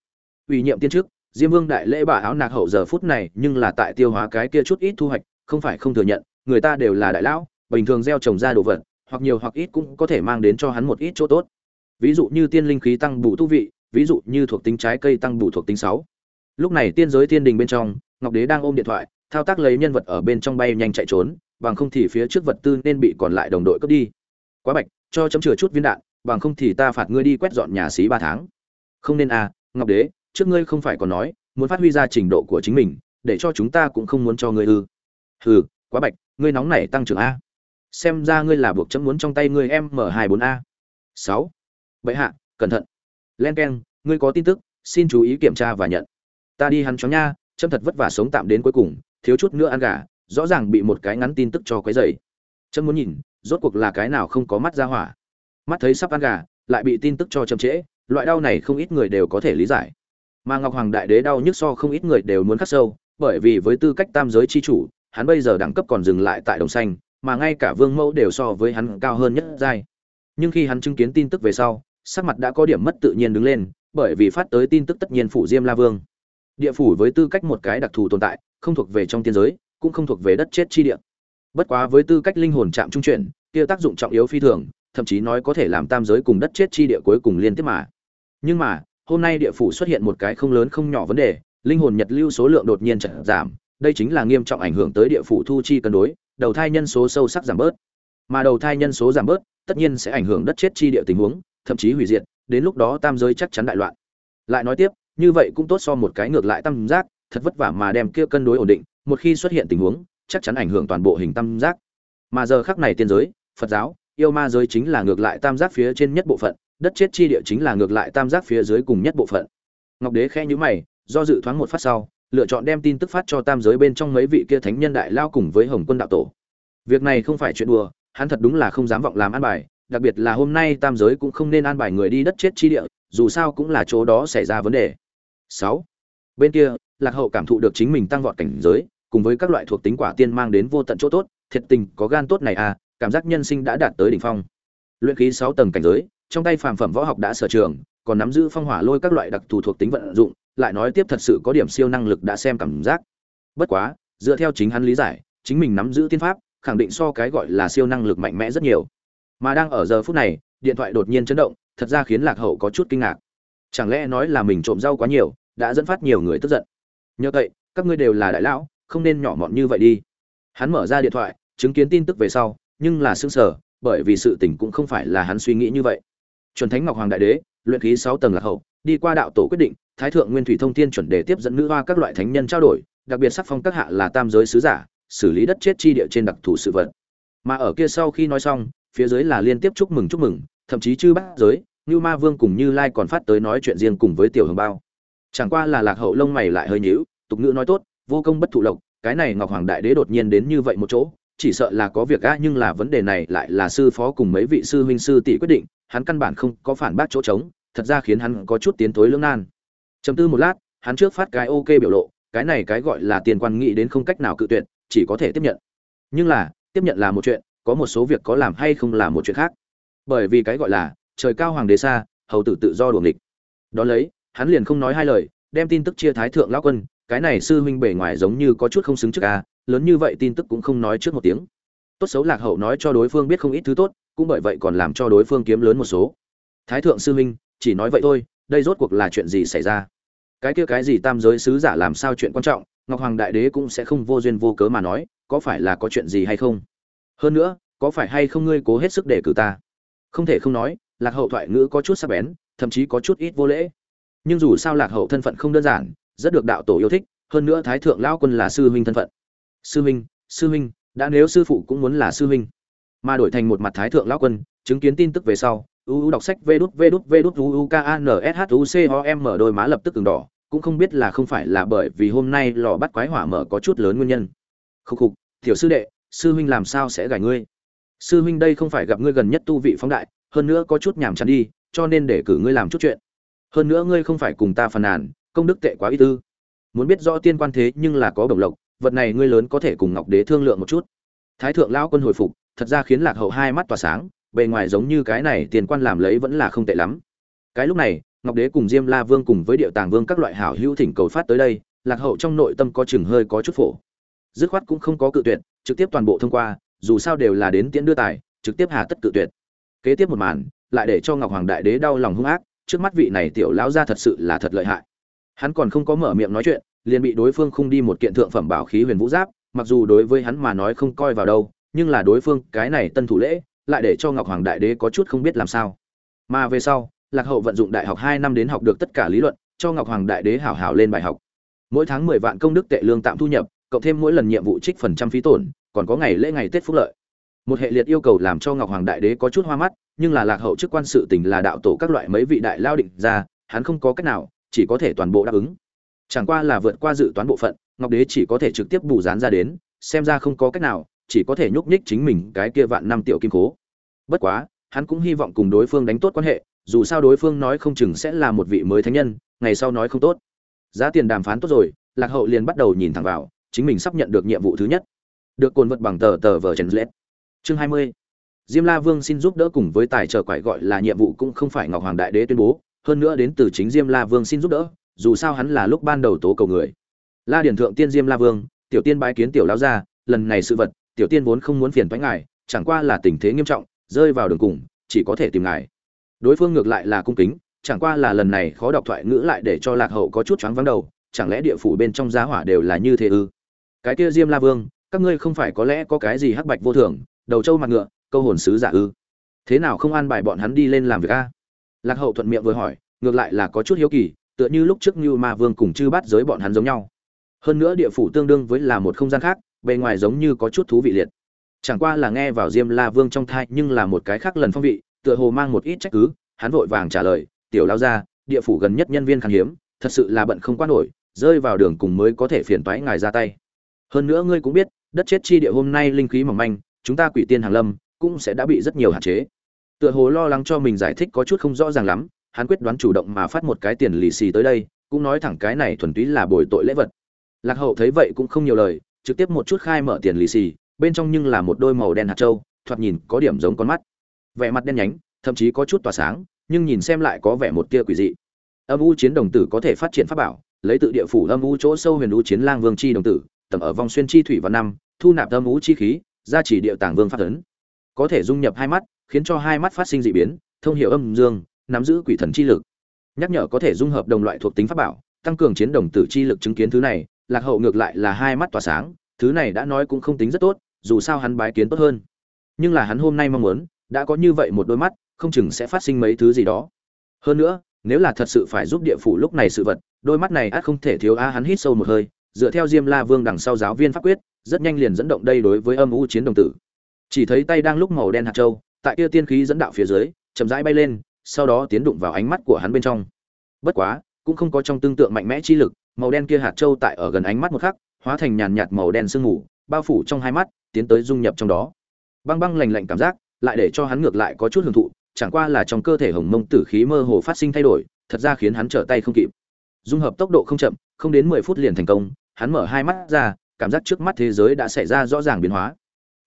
ủy nhiệm tiên trước diêm vương đại lễ bà áo nạc hậu giờ phút này nhưng là tại tiêu hóa cái kia chút ít thu hoạch, không phải không thừa nhận, người ta đều là đại lão, bình thường gieo trồng ra đồ vật, hoặc nhiều hoặc ít cũng có thể mang đến cho hắn một ít chỗ tốt. Ví dụ như tiên linh khí tăng bù tu vị, ví dụ như thuộc tính trái cây tăng bù thuộc tính sáu. Lúc này tiên giới tiên đình bên trong, ngọc đế đang ôm điện thoại, thao tác lấy nhân vật ở bên trong bay nhanh chạy trốn, bằng không thì phía trước vật tư nên bị còn lại đồng đội cướp đi. Quá bạch, cho chấm chừa chút viên đạn, bằng không thì ta phạt ngươi đi quét dọn nhà xí ba tháng. Không nên à ngọc đế trước ngươi không phải còn nói, muốn phát huy ra trình độ của chính mình, để cho chúng ta cũng không muốn cho ngươi ư. Hừ, quá bạch, ngươi nóng này tăng trưởng a. Xem ra ngươi là buộc chấm muốn trong tay ngươi m hai bốn a. Sáu. Bệ hạ, cẩn thận. Len k ngươi có tin tức, xin chú ý kiểm tra và nhận. Ta đi hắn chó nha, chấm thật vất vả sống tạm đến cuối cùng, thiếu chút nữa ăn gà, rõ ràng bị một cái ngắn tin tức cho quấy dày chấm muốn nhìn, rốt cuộc là cái nào không có mắt ra hỏa. Mắt thấy sắp ăn gà, lại bị tin tức cho chậm trễ, loại đau này không ít người đều có thể lý giải mà ngọc hoàng đại đế đau nhức so không ít người đều muốn khắc sâu, bởi vì với tư cách tam giới chi chủ, hắn bây giờ đẳng cấp còn dừng lại tại đồng xanh, mà ngay cả vương mẫu đều so với hắn cao hơn nhất giai. Nhưng khi hắn chứng kiến tin tức về sau, sắc mặt đã có điểm mất tự nhiên đứng lên, bởi vì phát tới tin tức tất nhiên phủ diêm la vương. Địa phủ với tư cách một cái đặc thù tồn tại, không thuộc về trong tiên giới, cũng không thuộc về đất chết chi địa. Bất quá với tư cách linh hồn chạm trung chuyển, kia tác dụng trọng yếu phi thường, thậm chí nói có thể làm tam giới cùng đất chết chi địa cuối cùng liên tiếp mà. Nhưng mà hôm nay địa phủ xuất hiện một cái không lớn không nhỏ vấn đề, linh hồn nhật lưu số lượng đột nhiên chậm giảm, đây chính là nghiêm trọng ảnh hưởng tới địa phủ thu chi cân đối, đầu thai nhân số sâu sắc giảm bớt. Mà đầu thai nhân số giảm bớt, tất nhiên sẽ ảnh hưởng đất chết chi địa tình huống, thậm chí hủy diệt, đến lúc đó tam giới chắc chắn đại loạn. Lại nói tiếp, như vậy cũng tốt so một cái ngược lại tam giác, thật vất vả mà đem kia cân đối ổn định, một khi xuất hiện tình huống, chắc chắn ảnh hưởng toàn bộ hình tam giác. Mà giờ khắc này tiên giới, phật giáo, yêu ma giới chính là ngược lại tam giác phía trên nhất bộ phận đất chết chi địa chính là ngược lại tam giác phía dưới cùng nhất bộ phận. Ngọc đế khẽ nhíu mày, do dự thoáng một phát sau, lựa chọn đem tin tức phát cho tam giới bên trong mấy vị kia thánh nhân đại lao cùng với hồng quân đạo tổ. Việc này không phải chuyện đùa, hắn thật đúng là không dám vọng làm an bài, đặc biệt là hôm nay tam giới cũng không nên an bài người đi đất chết chi địa, dù sao cũng là chỗ đó xảy ra vấn đề. Sáu. Bên kia, lạc hậu cảm thụ được chính mình tăng vọt cảnh giới, cùng với các loại thuộc tính quả tiên mang đến vô tận chỗ tốt, thiệt tình có gan tốt này à cảm giác nhân sinh đã đạt tới đỉnh phong. Luyện khí sáu tầng cảnh giới trong tay phàm phẩm võ học đã sở trường, còn nắm giữ phong hỏa lôi các loại đặc thù thuộc tính vận dụng, lại nói tiếp thật sự có điểm siêu năng lực đã xem cảm giác. Bất quá, dựa theo chính hắn lý giải, chính mình nắm giữ tiên pháp, khẳng định so cái gọi là siêu năng lực mạnh mẽ rất nhiều. Mà đang ở giờ phút này, điện thoại đột nhiên chấn động, thật ra khiến lạc hậu có chút kinh ngạc. Chẳng lẽ nói là mình trộm rau quá nhiều, đã dẫn phát nhiều người tức giận? Nhờ vậy, các ngươi đều là đại lão, không nên nhỏ mọn như vậy đi. Hắn mở ra điện thoại, chứng kiến tin tức về sau, nhưng là sững sờ, bởi vì sự tình cũng không phải là hắn suy nghĩ như vậy chuẩn thánh ngọc hoàng đại đế luyện khí sáu tầng lạc hậu đi qua đạo tổ quyết định thái thượng nguyên thủy thông thiên chuẩn đề tiếp dẫn nữ hoa các loại thánh nhân trao đổi đặc biệt sắc phong các hạ là tam giới sứ giả xử lý đất chết chi địa trên đặc thù sự vật. Mà ở kia sau khi nói xong phía dưới là liên tiếp chúc mừng chúc mừng thậm chí chư bát giới như ma vương cùng như lai còn phát tới nói chuyện riêng cùng với tiểu hồng bao. Chẳng qua là lạc hậu lông mày lại hơi nhíu tục ngữ nói tốt vô công bất thụ lộc cái này ngọc hoàng đại đế đột nhiên đến như vậy một chỗ chỉ sợ là có việc á, nhưng là vấn đề này lại là sư phó cùng mấy vị sư huynh sư tỷ quyết định hắn căn bản không có phản bác chỗ trống, thật ra khiến hắn có chút tiến tối lưỡng nan. Chầm tư một lát, hắn trước phát cái ok biểu lộ, cái này cái gọi là tiền quan nghĩ đến không cách nào cự tuyệt, chỉ có thể tiếp nhận. Nhưng là, tiếp nhận là một chuyện, có một số việc có làm hay không là một chuyện khác. Bởi vì cái gọi là, trời cao hoàng đế xa, hầu tử tự do đuồng địch đó lấy, hắn liền không nói hai lời, đem tin tức chia thái thượng lão quân, cái này sư huynh bề ngoài giống như có chút không xứng trước a lớn như vậy tin tức cũng không nói trước một tiếng tốt xấu lạc hậu nói cho đối phương biết không ít thứ tốt, cũng bởi vậy còn làm cho đối phương kiếm lớn một số. Thái thượng sư huynh, chỉ nói vậy thôi, đây rốt cuộc là chuyện gì xảy ra? Cái kia cái gì tam giới sứ giả làm sao chuyện quan trọng, ngọc hoàng đại đế cũng sẽ không vô duyên vô cớ mà nói, có phải là có chuyện gì hay không? Hơn nữa, có phải hay không ngươi cố hết sức để cử ta? Không thể không nói, lạc hậu thoại ngữ có chút sắc bén, thậm chí có chút ít vô lễ. Nhưng dù sao lạc hậu thân phận không đơn giản, rất được đạo tổ yêu thích, hơn nữa thái thượng lão quân là sư huynh thân phận. Sư huynh sư huynh đã nếu sư phụ cũng muốn là sư huynh, mà đổi thành một mặt thái thượng lão quân, chứng kiến tin tức về sau uu đọc sách vê đút vê đút vê đút uu k a n s h u c o m đôi má lập tức từng đỏ, cũng không biết là không phải là bởi vì hôm nay lò bắt quái hỏa mở có chút lớn nguyên nhân. Khúc khục, tiểu sư đệ, sư huynh làm sao sẽ gài ngươi? Sư huynh đây không phải gặp ngươi gần nhất tu vị phóng đại, hơn nữa có chút nhàm chán đi, cho nên để cử ngươi làm chút chuyện. Hơn nữa ngươi không phải cùng ta phàn nàn, công đức tệ quá y tư muốn biết rõ tiên quan thế nhưng là có bổng lộc vật này ngươi lớn có thể cùng ngọc đế thương lượng một chút. Thái thượng lão quân hồi phục, thật ra khiến lạc hậu hai mắt tỏa sáng, bề ngoài giống như cái này tiền quan làm lấy vẫn là không tệ lắm. Cái lúc này, ngọc đế cùng diêm la vương cùng với điệu tàng vương các loại hảo hữu thỉnh cầu phát tới đây, lạc hậu trong nội tâm có chừng hơi có chút phổ. Dứt khoát cũng không có cự tuyệt, trực tiếp toàn bộ thông qua, dù sao đều là đến tiễn đưa tài, trực tiếp hà tất cự tuyệt. Kế tiếp một màn, lại để cho ngọc hoàng đại đế đau lòng hung ác, trước mắt vị này tiểu lão gia thật sự là thật lợi hại. Hắn còn không có mở miệng nói chuyện liền bị đối phương khung đi một kiện thượng phẩm bảo khí huyền vũ giáp, mặc dù đối với hắn mà nói không coi vào đâu, nhưng là đối phương cái này tân thủ lễ, lại để cho ngọc hoàng đại đế có chút không biết làm sao. Mà về sau, lạc hậu vận dụng đại học hai năm đến học được tất cả lý luận, cho ngọc hoàng đại đế hảo hảo lên bài học. Mỗi tháng mười vạn công đức tệ lương tạm thu nhập, cộng thêm mỗi lần nhiệm vụ trích phần trăm phí tổn, còn có ngày lễ ngày tết phúc lợi. Một hệ liệt yêu cầu làm cho ngọc hoàng đại đế có chút hoa mắt, nhưng là lạc hậu chức quan sự tình là đạo tổ các loại mấy vị đại lao định ra, hắn không có cách nào, chỉ có thể toàn bộ đáp ứng chẳng qua là vượt qua dự toán bộ phận, ngọc đế chỉ có thể trực tiếp bù dán ra đến, xem ra không có cách nào, chỉ có thể nhúc nhích chính mình cái kia vạn năm tiểu kim cố. Bất quá, hắn cũng hy vọng cùng đối phương đánh tốt quan hệ, dù sao đối phương nói không chừng sẽ là một vị mới thánh nhân, ngày sau nói không tốt. Giá tiền đàm phán tốt rồi, lạc hậu liền bắt đầu nhìn thẳng vào, chính mình sắp nhận được nhiệm vụ thứ nhất. Được cồn vật bằng tờ tờ vờ trần lết. Chương hai mươi. Diêm la vương xin giúp đỡ cùng với tài trợ quải gọi là nhiệm vụ cũng không phải ngọc hoàng đại đế tuyên bố, hơn nữa đến từ chính diêm la vương xin giúp đỡ dù sao hắn là lúc ban đầu tố cầu người. La điển thượng tiên diêm la vương, tiểu tiên bái kiến tiểu lão gia, lần này sự vật, tiểu tiên vốn không muốn phiền toái ngài, chẳng qua là tình thế nghiêm trọng, rơi vào đường cùng, chỉ có thể tìm ngài. Đối phương ngược lại là cung kính, chẳng qua là lần này khó đọc thoại ngữ lại để cho lạc hậu có chút choáng vắng đầu, chẳng lẽ địa phủ bên trong giá hỏa đều là như thế ư? Cái kia diêm la vương, các ngươi không phải có lẽ có cái gì hắc bạch vô thường, đầu trâu mặt ngựa, câu hồn sứ giả ư? Thế nào không an bài bọn hắn đi lên làm việc a? Lạc hậu thuận miệng vừa hỏi, ngược lại là có chút hiếu kỳ tựa như lúc trước như ma vương cùng chư bắt giới bọn hắn giống nhau. Hơn nữa địa phủ tương đương với là một không gian khác, bề ngoài giống như có chút thú vị liệt. Chẳng qua là nghe vào diêm la vương trong thai nhưng là một cái khác lần phong vị, tựa hồ mang một ít trách cứ, hắn vội vàng trả lời, tiểu lao ra địa phủ gần nhất nhân viên khan hiếm, thật sự là bận không quan nổi, rơi vào đường cùng mới có thể phiền toái ngài ra tay. Hơn nữa ngươi cũng biết, đất chết chi địa hôm nay linh khí mỏng manh, chúng ta quỷ tiên hàng lâm, cũng sẽ đã bị rất nhiều hạn chế. Tựa hồ lo lắng cho mình giải thích có chút không rõ ràng lắm hắn quyết đoán chủ động mà phát một cái tiền lì xì tới đây, cũng nói thẳng cái này thuần túy là bồi tội lễ vật. Lạc hậu thấy vậy cũng không nhiều lời, trực tiếp một chút khai mở tiền lì xì, bên trong nhưng là một đôi màu đen hạt trâu, thoạt nhìn có điểm giống con mắt. Vẻ mặt đen nhánh, thậm chí có chút tỏa sáng, nhưng nhìn xem lại có vẻ một tia quỷ dị. Âm u chiến đồng tử có thể phát triển pháp bảo, lấy tự địa phủ âm u chỗ sâu huyền u chiến lang vương chi đồng tử, tầm ở vòng xuyên chi thủy vào năm, thu nạp âm u chi khí gia chỉ địa tàng vương phát ấn. Có thể dung nhập hai mắt, khiến cho hai mắt phát sinh dị biến, thông hiểu âm dương nắm giữ quỷ thần chi lực. Nhắc nhở có thể dung hợp đồng loại thuộc tính pháp bảo, tăng cường chiến đồng tử chi lực chứng kiến thứ này, lạc hậu ngược lại là hai mắt tỏa sáng, thứ này đã nói cũng không tính rất tốt, dù sao hắn bái kiến tốt hơn. Nhưng là hắn hôm nay mong muốn, đã có như vậy một đôi mắt, không chừng sẽ phát sinh mấy thứ gì đó. Hơn nữa, nếu là thật sự phải giúp địa phủ lúc này sự vật, đôi mắt này ắt không thể thiếu a, hắn hít sâu một hơi, dựa theo diêm la vương đằng sau giáo viên pháp quyết, rất nhanh liền dẫn động đây đối với âm u chiến đồng tử. Chỉ thấy tay đang lúc màu đen hạt châu, tại kia tiên khí dẫn đạo phía dưới, chậm rãi bay lên sau đó tiến đụng vào ánh mắt của hắn bên trong. Bất quá, cũng không có trong tương tượng mạnh mẽ chi lực, màu đen kia hạt châu tại ở gần ánh mắt một khắc, hóa thành nhàn nhạt màu đen sương mù, bao phủ trong hai mắt, tiến tới dung nhập trong đó. Băng băng lạnh lạnh cảm giác, lại để cho hắn ngược lại có chút hưởng thụ, chẳng qua là trong cơ thể hồng mông tử khí mơ hồ phát sinh thay đổi, thật ra khiến hắn trở tay không kịp. Dung hợp tốc độ không chậm, không đến mười phút liền thành công, hắn mở hai mắt ra, cảm giác trước mắt thế giới đã xảy ra rõ ràng biến hóa.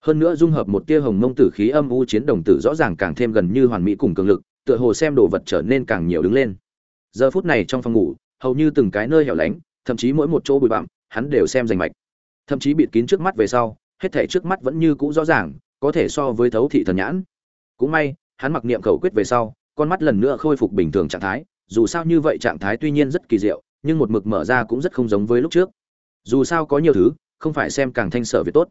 Hơn nữa dung hợp một tia hồng mông tử khí âm u chiến đồng tử rõ ràng càng thêm gần như hoàn mỹ cùng cường lực tựa hồ xem đồ vật trở nên càng nhiều đứng lên. Giờ phút này trong phòng ngủ, hầu như từng cái nơi hẻo lánh, thậm chí mỗi một chỗ bụi bặm, hắn đều xem rành mạch. Thậm chí bịt kín trước mắt về sau, hết thảy trước mắt vẫn như cũ rõ ràng, có thể so với thấu thị thần nhãn. Cũng may, hắn mặc niệm khẩu quyết về sau, con mắt lần nữa khôi phục bình thường trạng thái, dù sao như vậy trạng thái tuy nhiên rất kỳ diệu, nhưng một mực mở ra cũng rất không giống với lúc trước. Dù sao có nhiều thứ, không phải xem càng thanh sở việc tốt.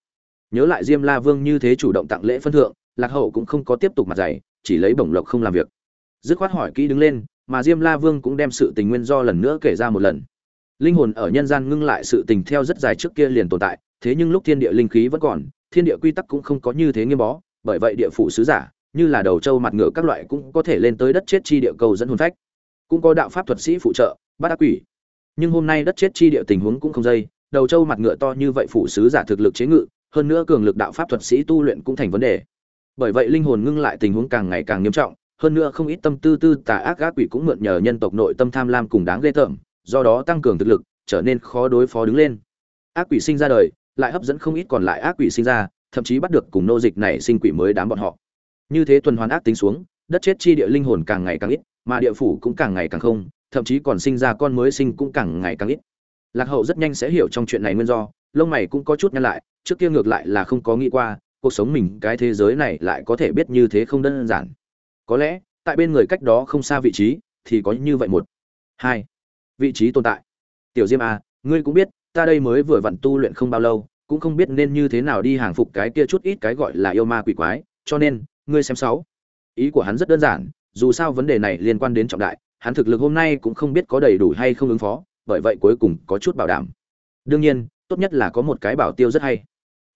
Nhớ lại diêm la vương như thế chủ động tặng lễ phân thượng, lạc hậu cũng không có tiếp tục mặt dày chỉ lấy bổng lộc không làm việc dứt khoát hỏi kỹ đứng lên, mà diêm la vương cũng đem sự tình nguyên do lần nữa kể ra một lần. Linh hồn ở nhân gian ngưng lại sự tình theo rất dài trước kia liền tồn tại, thế nhưng lúc thiên địa linh khí vẫn còn, thiên địa quy tắc cũng không có như thế nghiêm bó, bởi vậy địa phủ sứ giả, như là đầu trâu mặt ngựa các loại cũng có thể lên tới đất chết chi địa cầu dẫn hồn phách. Cũng có đạo pháp thuật sĩ phụ trợ, bắt ác quỷ. Nhưng hôm nay đất chết chi địa tình huống cũng không dây, đầu trâu mặt ngựa to như vậy phụ sứ giả thực lực chế ngự, hơn nữa cường lực đạo pháp thuật sĩ tu luyện cũng thành vấn đề. Bởi vậy linh hồn ngưng lại tình huống càng ngày càng nghiêm trọng hơn nữa không ít tâm tư tư tà ác ác quỷ cũng mượn nhờ nhân tộc nội tâm tham lam cùng đáng ghê tởm, do đó tăng cường thực lực, trở nên khó đối phó đứng lên. Ác quỷ sinh ra đời, lại hấp dẫn không ít còn lại ác quỷ sinh ra, thậm chí bắt được cùng nô dịch này sinh quỷ mới đám bọn họ. Như thế tuần hoàn ác tính xuống, đất chết chi địa linh hồn càng ngày càng ít, mà địa phủ cũng càng ngày càng không, thậm chí còn sinh ra con mới sinh cũng càng ngày càng ít. Lạc hậu rất nhanh sẽ hiểu trong chuyện này nguyên do, lông mày cũng có chút nhăn lại, trước kia ngược lại là không có nghĩ qua, cuộc sống mình, cái thế giới này lại có thể biết như thế không đơn giản có lẽ, tại bên người cách đó không xa vị trí, thì có như vậy một. Hai. Vị trí tồn tại. Tiểu diêm a ngươi cũng biết, ta đây mới vừa vặn tu luyện không bao lâu, cũng không biết nên như thế nào đi hàng phục cái kia chút ít cái gọi là yêu ma quỷ quái, cho nên, ngươi xem sáu. Ý của hắn rất đơn giản, dù sao vấn đề này liên quan đến trọng đại, hắn thực lực hôm nay cũng không biết có đầy đủ hay không ứng phó, bởi vậy cuối cùng có chút bảo đảm. Đương nhiên, tốt nhất là có một cái bảo tiêu rất hay.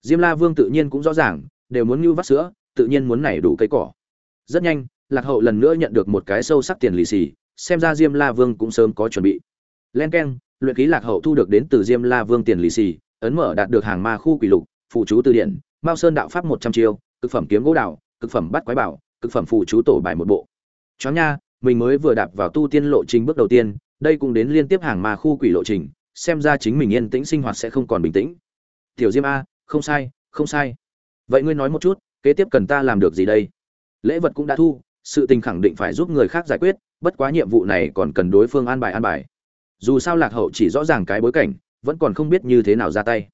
Diêm la vương tự nhiên cũng rõ ràng, đều muốn như vắt sữa, tự nhiên muốn nảy đủ cây cỏ. Rất nhanh lạc hậu lần nữa nhận được một cái sâu sắc tiền lì xì, xem ra diêm la vương cũng sớm có chuẩn bị. Len k e n luyện ký lạc hậu thu được đến từ diêm la vương tiền lì xì, ấn mở đạt được hàng ma khu quỷ lục phụ chú từ điển, mao sơn đạo pháp một trăm chiêu, cực phẩm kiếm gỗ đạo cực phẩm bắt quái bảo, cực phẩm phụ chú tổ bài một bộ. Chó nha, mình mới vừa đạp vào tu tiên lộ trình bước đầu tiên, đây cũng đến liên tiếp hàng ma khu quỷ lộ trình, xem ra chính mình yên tĩnh sinh hoạt sẽ không còn bình tĩnh. Tiểu diêm a, không sai không sai. Vậy ngươi nói một chút, kế tiếp cần ta làm được gì đây? Lễ vật cũng đã thu sự tình khẳng định phải giúp người khác giải quyết, bất quá nhiệm vụ này còn cần đối phương an bài an bài. Dù sao lạc hậu chỉ rõ ràng cái bối cảnh, vẫn còn không biết như thế nào ra tay.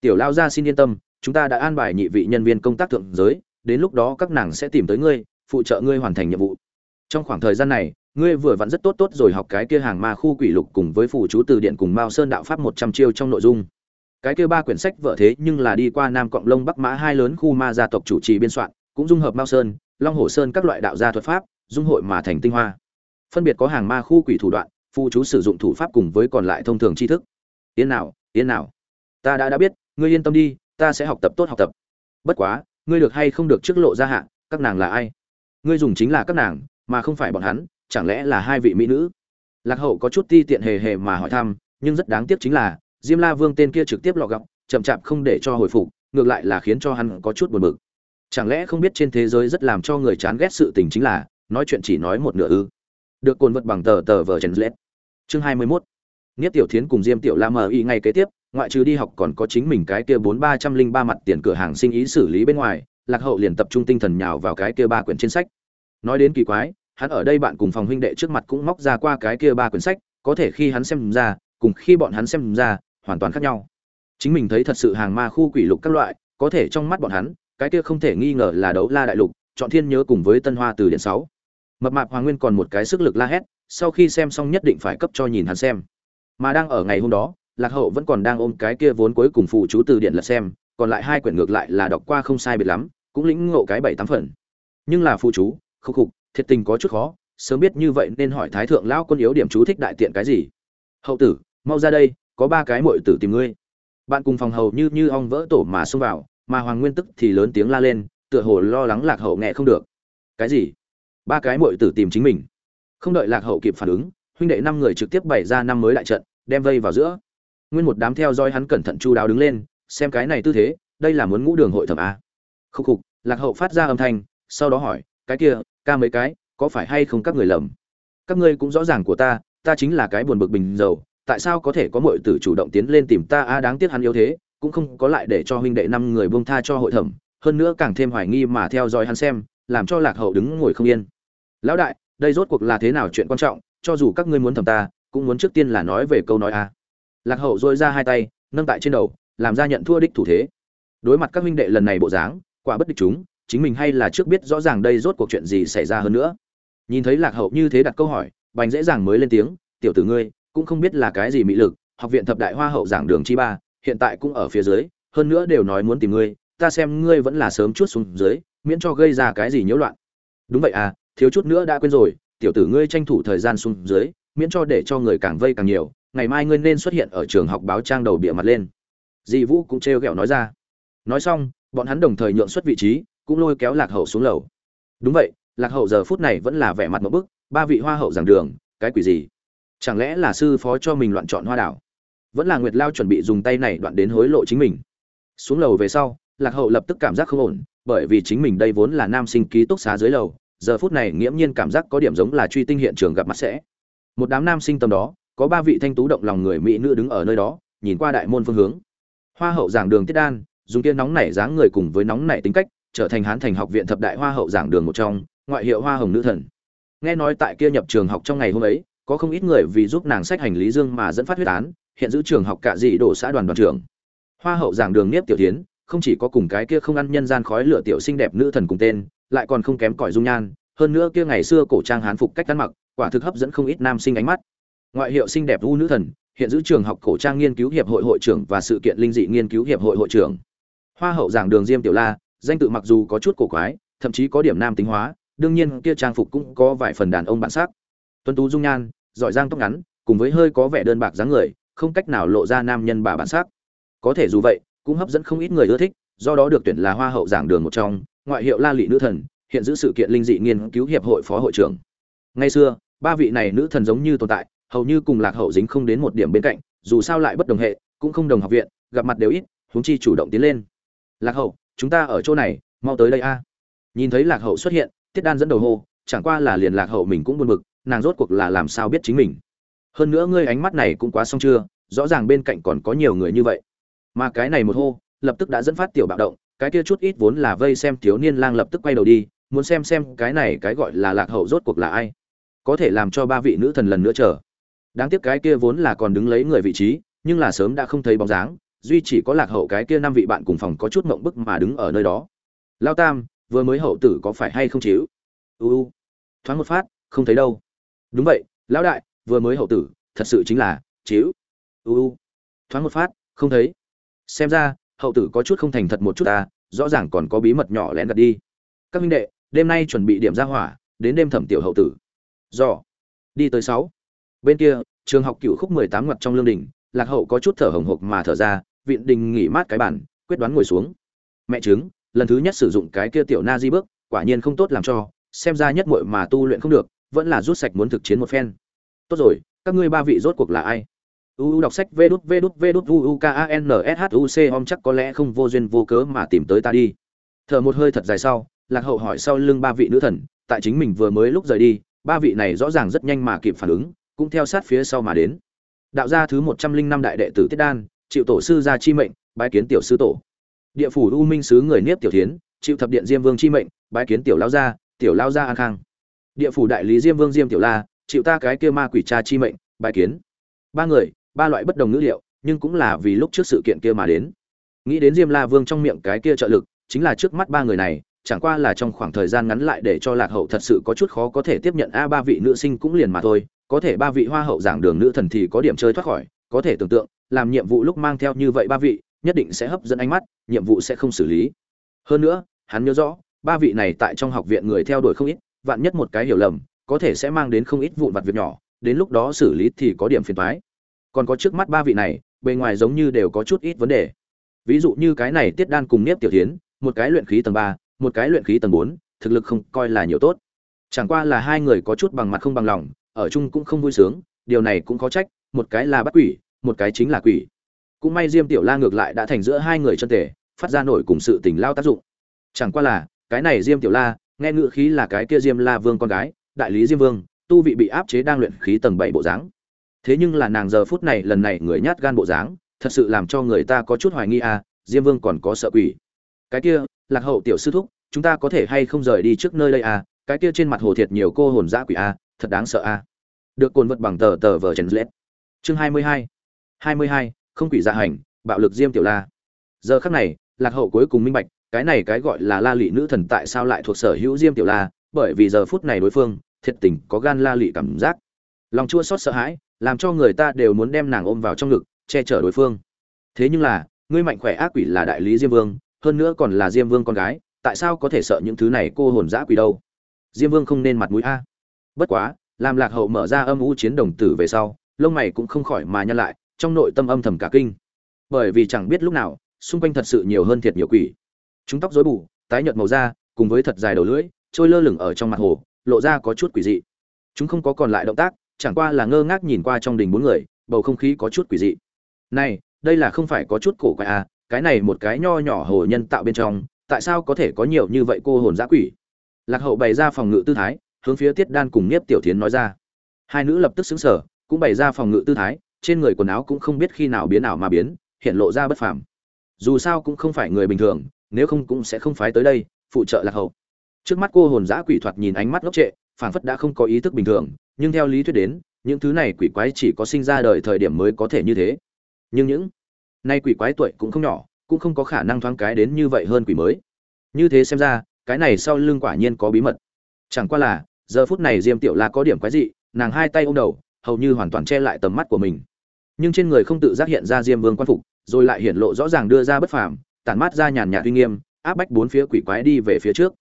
Tiểu lao gia xin yên tâm, chúng ta đã an bài nhị vị nhân viên công tác thượng giới, đến lúc đó các nàng sẽ tìm tới ngươi, phụ trợ ngươi hoàn thành nhiệm vụ. Trong khoảng thời gian này, ngươi vừa vặn rất tốt tốt rồi học cái kia hàng ma khu quỷ lục cùng với phụ chú từ điện cùng mao sơn đạo pháp một trăm chiêu trong nội dung. Cái kia ba quyển sách vợ thế nhưng là đi qua nam cộng lông bắc mã hai lớn khu ma gia tộc chủ trì biên soạn, cũng dung hợp mao sơn long hồ sơn các loại đạo gia thuật pháp, dung hội mà thành tinh hoa. Phân biệt có hàng ma khu quỷ thủ đoạn phụ chú sử dụng thủ pháp cùng với còn lại thông thường tri thức. Yên nào yên nào. Ta đã đã biết, ngươi yên tâm đi, ta sẽ học tập tốt học tập. Bất quá, ngươi được hay không được trước lộ ra hạ, các nàng là ai? Ngươi dùng chính là các nàng, mà không phải bọn hắn, chẳng lẽ là hai vị mỹ nữ? Lạc hậu có chút ti tiện hề hề mà hỏi thăm, nhưng rất đáng tiếc chính là, diêm la vương tên kia trực tiếp lọ gọc chậm chạp không để cho hồi phục, ngược lại là khiến cho hắn có chút buồn bực chẳng lẽ không biết trên thế giới rất làm cho người chán ghét sự tình chính là nói chuyện chỉ nói một nửa ư được cồn vật bằng tờ tờ vờ chèn lết chương hai mươi 21. Niếp Tiểu Thiến cùng Diêm Tiểu La mờ y ngay kế tiếp, ngoại trừ đi học còn có chính mình cái kia bốn ba trăm linh ba mặt tiền cửa hàng sinh ý xử lý bên ngoài, Lạc Hậu liền tập trung tinh thần nhào vào cái kia ba quyển trên sách. Nói đến kỳ quái, hắn ở đây bạn cùng phòng huynh đệ trước mặt cũng móc ra qua cái kia ba quyển sách, có thể khi hắn xem ra, cùng khi bọn hắn xem ra, hoàn toàn khác nhau. Chính mình thấy thật sự hàng ma khu quỷ lục các loại, có thể trong mắt bọn hắn, cái kia không thể nghi ngờ là đấu la đại lục, chọn thiên nhớ cùng với tân hoa từ điện sáu. Mập mạp Hoàng Nguyên còn một cái sức lực la hét, sau khi xem xong nhất định phải cấp cho nhìn hắn xem. Mà đang ở ngày hôm đó lạc hậu vẫn còn đang ôm cái kia vốn cuối cùng phụ chú từ điện lật xem còn lại hai quyển ngược lại là đọc qua không sai biệt lắm cũng lĩnh ngộ cái bảy tám phần. Nhưng là phụ chú khúc khục thiệt tình có chút khó sớm biết như vậy nên hỏi thái thượng lão quân yếu điểm chú thích đại tiện cái gì? Hậu tử mau ra đây có ba cái muội tử tìm ngươi. Bạn cùng phòng hầu như như ong vỡ tổ mà xông vào mà hoàng nguyên tức thì lớn tiếng la lên, tựa hồ lo lắng lạc hậu nghe không được. Cái gì? Ba cái muội tử tìm chính mình. Không đợi lạc hậu kịp phản ứng, huynh đệ năm người trực tiếp bày ra năm mới đại trận, đem vây vào giữa. Nguyên một đám theo dõi hắn cẩn thận chu đáo đứng lên, xem cái này tư thế, đây là muốn ngũ đường hội thẩm a. Khúc khục, lạc hậu phát ra âm thanh, sau đó hỏi, cái kia, ca mấy cái, có phải hay không các người lầm? Các ngươi cũng rõ ràng của ta ta chính là cái buồn bực bình dầu, tại sao có thể có mọi tử chủ động tiến lên tìm ta a, đáng tiếc hắn yếu thế cũng không có lại để cho huynh đệ năm người buông tha cho hội thẩm, hơn nữa càng thêm hoài nghi mà theo dõi hắn xem, làm cho lạc hậu đứng ngồi không yên. Lão đại, đây rốt cuộc là thế nào chuyện quan trọng, cho dù các ngươi muốn thẩm ta, cũng muốn trước tiên là nói về câu nói a. Lạc hậu dội ra hai tay, nâng tại trên đầu, làm ra nhận thua đích thủ thế. Đối mặt các huynh đệ lần này bộ dáng, quả bất địch chúng, chính mình hay là trước biết rõ ràng đây rốt cuộc chuyện gì xảy ra hơn nữa. Nhìn thấy lạc hậu như thế đặt câu hỏi, bành dễ dàng mới lên tiếng, tiểu tử ngươi, cũng không biết là cái gì mỹ lực, học viện thập đại hoa hậu giảng đường chi ba hiện tại cũng ở phía dưới, hơn nữa đều nói muốn tìm ngươi, ta xem ngươi vẫn là sớm chút xuống dưới, miễn cho gây ra cái gì nhiễu loạn. Đúng vậy à thiếu chút nữa đã quên rồi, tiểu tử ngươi tranh thủ thời gian xuống dưới, miễn cho để cho người càng vây càng nhiều, ngày mai ngươi nên xuất hiện ở trường học báo trang đầu bịa mặt lên. Dì vũ cũng trêu ghẹo nói ra. Nói xong, bọn hắn đồng thời nhượng xuất vị trí, cũng lôi kéo lạc hậu xuống lầu. Đúng vậy, lạc hậu giờ phút này vẫn là vẻ mặt một bức, ba vị hoa hậu giảng đường, cái quỷ gì? Chẳng lẽ là sư phó cho mình loạn chọn hoa đảo? Vẫn là nguyệt lao chuẩn bị dùng tay này đoạn đến hối lộ chính mình xuống lầu về sau lạc hậu lập tức cảm giác không ổn bởi vì chính mình đây vốn là nam sinh ký túc xá dưới lầu giờ phút này nghiễm nhiên cảm giác có điểm giống là truy tinh hiện trường gặp mặt sẽ một đám nam sinh tầm đó có ba vị thanh tú động lòng người mỹ nữ đứng ở nơi đó nhìn qua đại môn phương hướng hoa hậu giảng đường tiết đan dùng tiên nóng nảy dáng người cùng với nóng nảy tính cách trở thành hán thành học viện thập đại hoa hậu giảng đường một trong ngoại hiệu hoa hồng nữ thần nghe nói tại kia nhập trường học trong ngày hôm ấy có không ít người vì giúp nàng sách hành lý dương mà dẫn phát huyết án hiện giữ trường học cả dị đổ xã đoàn đoàn trưởng. Hoa hậu giảng đường niếp tiểu tiến không chỉ có cùng cái kia không ăn nhân gian khói lửa tiểu xinh đẹp nữ thần cùng tên, lại còn không kém cỏi dung nhan, hơn nữa kia ngày xưa cổ trang hán phục cách ăn mặc, quả thực hấp dẫn không ít nam sinh ánh mắt. Ngoại hiệu xinh đẹp u nữ thần, hiện giữ trường học cổ trang nghiên cứu hiệp hội hội trưởng và sự kiện linh dị nghiên cứu hiệp hội hội trưởng. Hoa hậu giảng đường diêm tiểu la, danh tự mặc dù có chút cổ quái, thậm chí có điểm nam tính hóa, đương nhiên kia trang phục cũng có vài phần đàn ông bản sắc. Tuấn tú dung nhan, giỏi giang tóc ngắn, cùng với hơi có vẻ đơn bạc dáng người không cách nào lộ ra nam nhân bà bản sắc. Có thể dù vậy, cũng hấp dẫn không ít người ưa thích, do đó được tuyển là hoa hậu giảng đường một trong, ngoại hiệu la lị nữ thần, hiện giữ sự kiện linh dị nghiên cứu hiệp hội phó hội trưởng. Ngày xưa, ba vị này nữ thần giống như tồn tại, hầu như cùng lạc hậu dính không đến một điểm bên cạnh, dù sao lại bất đồng hệ, cũng không đồng học viện, gặp mặt đều ít, huống chi chủ động tiến lên. Lạc hậu, chúng ta ở chỗ này, mau tới đây a. Nhìn thấy lạc hậu xuất hiện, tiết đan dẫn đầu hô, chẳng qua là liền lạc hậu mình cũng buồn bực, nàng rốt cuộc là làm sao biết chính mình hơn nữa ngươi ánh mắt này cũng quá xong chưa, rõ ràng bên cạnh còn có nhiều người như vậy. Mà cái này một hô, lập tức đã dẫn phát tiểu bạo động, cái kia chút ít vốn là vây xem thiếu niên lang lập tức quay đầu đi, muốn xem xem cái này cái gọi là lạc hậu rốt cuộc là ai. Có thể làm cho ba vị nữ thần lần nữa chờ. Đáng tiếc cái kia vốn là còn đứng lấy người vị trí, nhưng là sớm đã không thấy bóng dáng, duy chỉ có lạc hậu cái kia năm vị bạn cùng phòng có chút mộng bức mà đứng ở nơi đó. Lao tam, vừa mới hậu tử có phải hay không chịu u. Thoáng một phát, không thấy đâu. Đúng vậy, lão đại vừa mới hậu tử, thật sự chính là chiếu u thoáng một phát, không thấy. Xem ra, hậu tử có chút không thành thật một chút ta rõ ràng còn có bí mật nhỏ lén gạt đi. Các minh đệ, đêm nay chuẩn bị điểm ra hỏa, đến đêm thẩm tiểu hậu tử. Do đi tới sáu. Bên kia, trường học cựu khúc mười tám ngoặt trong lương đình, lạc hậu có chút thở hồng hộc mà thở ra viện đình nghỉ mát cái bản quyết đoán ngồi xuống. Mẹ chứng lần thứ nhất sử dụng cái kia tiểu na di bước, quả nhiên không tốt làm cho, xem ra nhất muội mà tu luyện không được, vẫn là rút sạch muốn thực chiến một phen tốt rồi, các ngươi ba vị rốt cuộc là ai? U đọc sách vê đút vê đút vê đút u k a n s h u c om chắc có lẽ không vô duyên vô cớ mà tìm tới ta đi. Thở một hơi thật dài sau, lạc hậu hỏi sau lưng ba vị nữ thần, tại chính mình vừa mới lúc rời đi, ba vị này rõ ràng rất nhanh mà kịp phản ứng, cũng theo sát phía sau mà đến. Đạo gia thứ một trăm linh năm đại đệ tử tiết đan chịu tổ sư gia chi mệnh, bái kiến tiểu sư tổ. Địa phủ u minh sứ người niếp tiểu thiến chịu thập điện diêm vương chi mệnh, bái kiến tiểu lao gia, tiểu lao gia an khang. Địa phủ đại lý diêm vương diêm tiểu la chịu ta cái kia ma quỷ cha chi mệnh, bài kiến. Ba người, ba loại bất đồng ngữ liệu, nhưng cũng là vì lúc trước sự kiện kia mà đến. Nghĩ đến diêm la vương trong miệng cái kia trợ lực, chính là trước mắt ba người này, chẳng qua là trong khoảng thời gian ngắn lại để cho lạc hậu thật sự có chút khó có thể tiếp nhận. A, ba vị nữ sinh cũng liền mà thôi, có thể ba vị hoa hậu giảng đường nữ thần thì có điểm chơi thoát khỏi, có thể tưởng tượng, làm nhiệm vụ lúc mang theo như vậy ba vị, nhất định sẽ hấp dẫn ánh mắt, nhiệm vụ sẽ không xử lý. Hơn nữa, hắn nhớ rõ, ba vị này tại trong học viện người theo đuổi không ít, vạn nhất một cái hiểu lầm có thể sẽ mang đến không ít vụn vặt việc nhỏ, đến lúc đó xử lý thì có điểm phiền toái. Còn có trước mắt ba vị này, bề ngoài giống như đều có chút ít vấn đề. Ví dụ như cái này tiết đan cùng nếp tiểu tiến một cái luyện khí tầng ba, một cái luyện khí tầng bốn, thực lực không coi là nhiều tốt. Chẳng qua là hai người có chút bằng mặt không bằng lòng, ở chung cũng không vui sướng, điều này cũng có trách, một cái là bắt quỷ, một cái chính là quỷ. Cũng may diêm tiểu la ngược lại đã thành giữa hai người chân tề, phát ra nổi cùng sự tình lao tác dụng. Chẳng qua là, cái này diêm tiểu la, nghe ngữ khí là cái kia diêm la vương con gái đại lý diêm vương, tu vị bị áp chế đang luyện khí tầng bảy bộ dáng. Thế nhưng là nàng giờ phút này lần này người nhát gan bộ dáng, thật sự làm cho người ta có chút hoài nghi à diêm vương còn có sợ quỷ. Cái kia, lạc hậu tiểu sư thúc, chúng ta có thể hay không rời đi trước nơi đây à cái kia trên mặt hồ thiệt nhiều cô hồn dã quỷ à thật đáng sợ à. Được cồn vật bằng tờ tờ vờ trần lết. Chương hai mươi hai. Hai mươi hai, không quỷ dạ hành, bạo lực diêm tiểu la. Giờ khắc này, lạc hậu cuối cùng minh bạch, cái này cái gọi là la lị nữ thần tại sao lại thuộc sở hữu diêm tiểu la bởi vì giờ phút này đối phương, thiệt tình có gan la lị cảm giác. Lòng chua xót sợ hãi, làm cho người ta đều muốn đem nàng ôm vào trong ngực, che chở đối phương. Thế nhưng là, ngươi mạnh khỏe ác quỷ là đại lý diêm vương, hơn nữa còn là diêm vương con gái, tại sao có thể sợ những thứ này cô hồn dã quỷ đâu? Diêm vương không nên mặt mũi a. À. Bất quá làm lạc hậu mở ra âm u chiến đồng tử về sau, lông mày cũng không khỏi mà nhăn lại, trong nội tâm âm thầm cả kinh. Bởi vì chẳng biết lúc nào, xung quanh thật sự nhiều hơn thiệt nhiều quỷ. Chúng tóc rối bù, tái nhợt màu da, cùng với thật dài đầu lưỡi trôi lơ lửng ở trong mặt hồ, lộ ra có chút quỷ dị. Chúng không có còn lại động tác, chẳng qua là ngơ ngác nhìn qua trong đình bốn người, bầu không khí có chút quỷ dị. Này, đây là không phải có chút cổ quái à cái này một cái nho nhỏ hồ nhân tạo bên trong, tại sao có thể có nhiều như vậy cô hồn giã quỷ? Lạc hậu bày ra phòng ngự tư thái, hướng phía tiết đan cùng niếp tiểu thiến nói ra. Hai nữ lập tức xứng sở cũng bày ra phòng ngự tư thái, trên người quần áo cũng không biết khi nào biến ảo mà biến, hiện lộ ra bất phàm. Dù sao cũng không phải người bình thường, nếu không cũng sẽ không phái tới đây, phụ trợ lạc hậu trước mắt cô hồn giã quỷ thoạt nhìn ánh mắt ngốc trệ, phảng phất đã không có ý thức bình thường, nhưng theo lý thuyết đến, những thứ này quỷ quái chỉ có sinh ra đời thời điểm mới có thể như thế. Nhưng những nay quỷ quái tuổi cũng không nhỏ, cũng không có khả năng thoáng cái đến như vậy hơn quỷ mới. Như thế xem ra, cái này sau lưng quả nhiên có bí mật. Chẳng qua là, giờ phút này diêm tiểu la có điểm quái dị, nàng hai tay ôm đầu, hầu như hoàn toàn che lại tầm mắt của mình. Nhưng trên người không tự giác hiện ra diêm vương quan phục, rồi lại hiện lộ rõ ràng đưa ra bất phàm, tản mát ra nhàn nhạt uy nghiêm, áp bách bốn phía quỷ quái đi về phía trước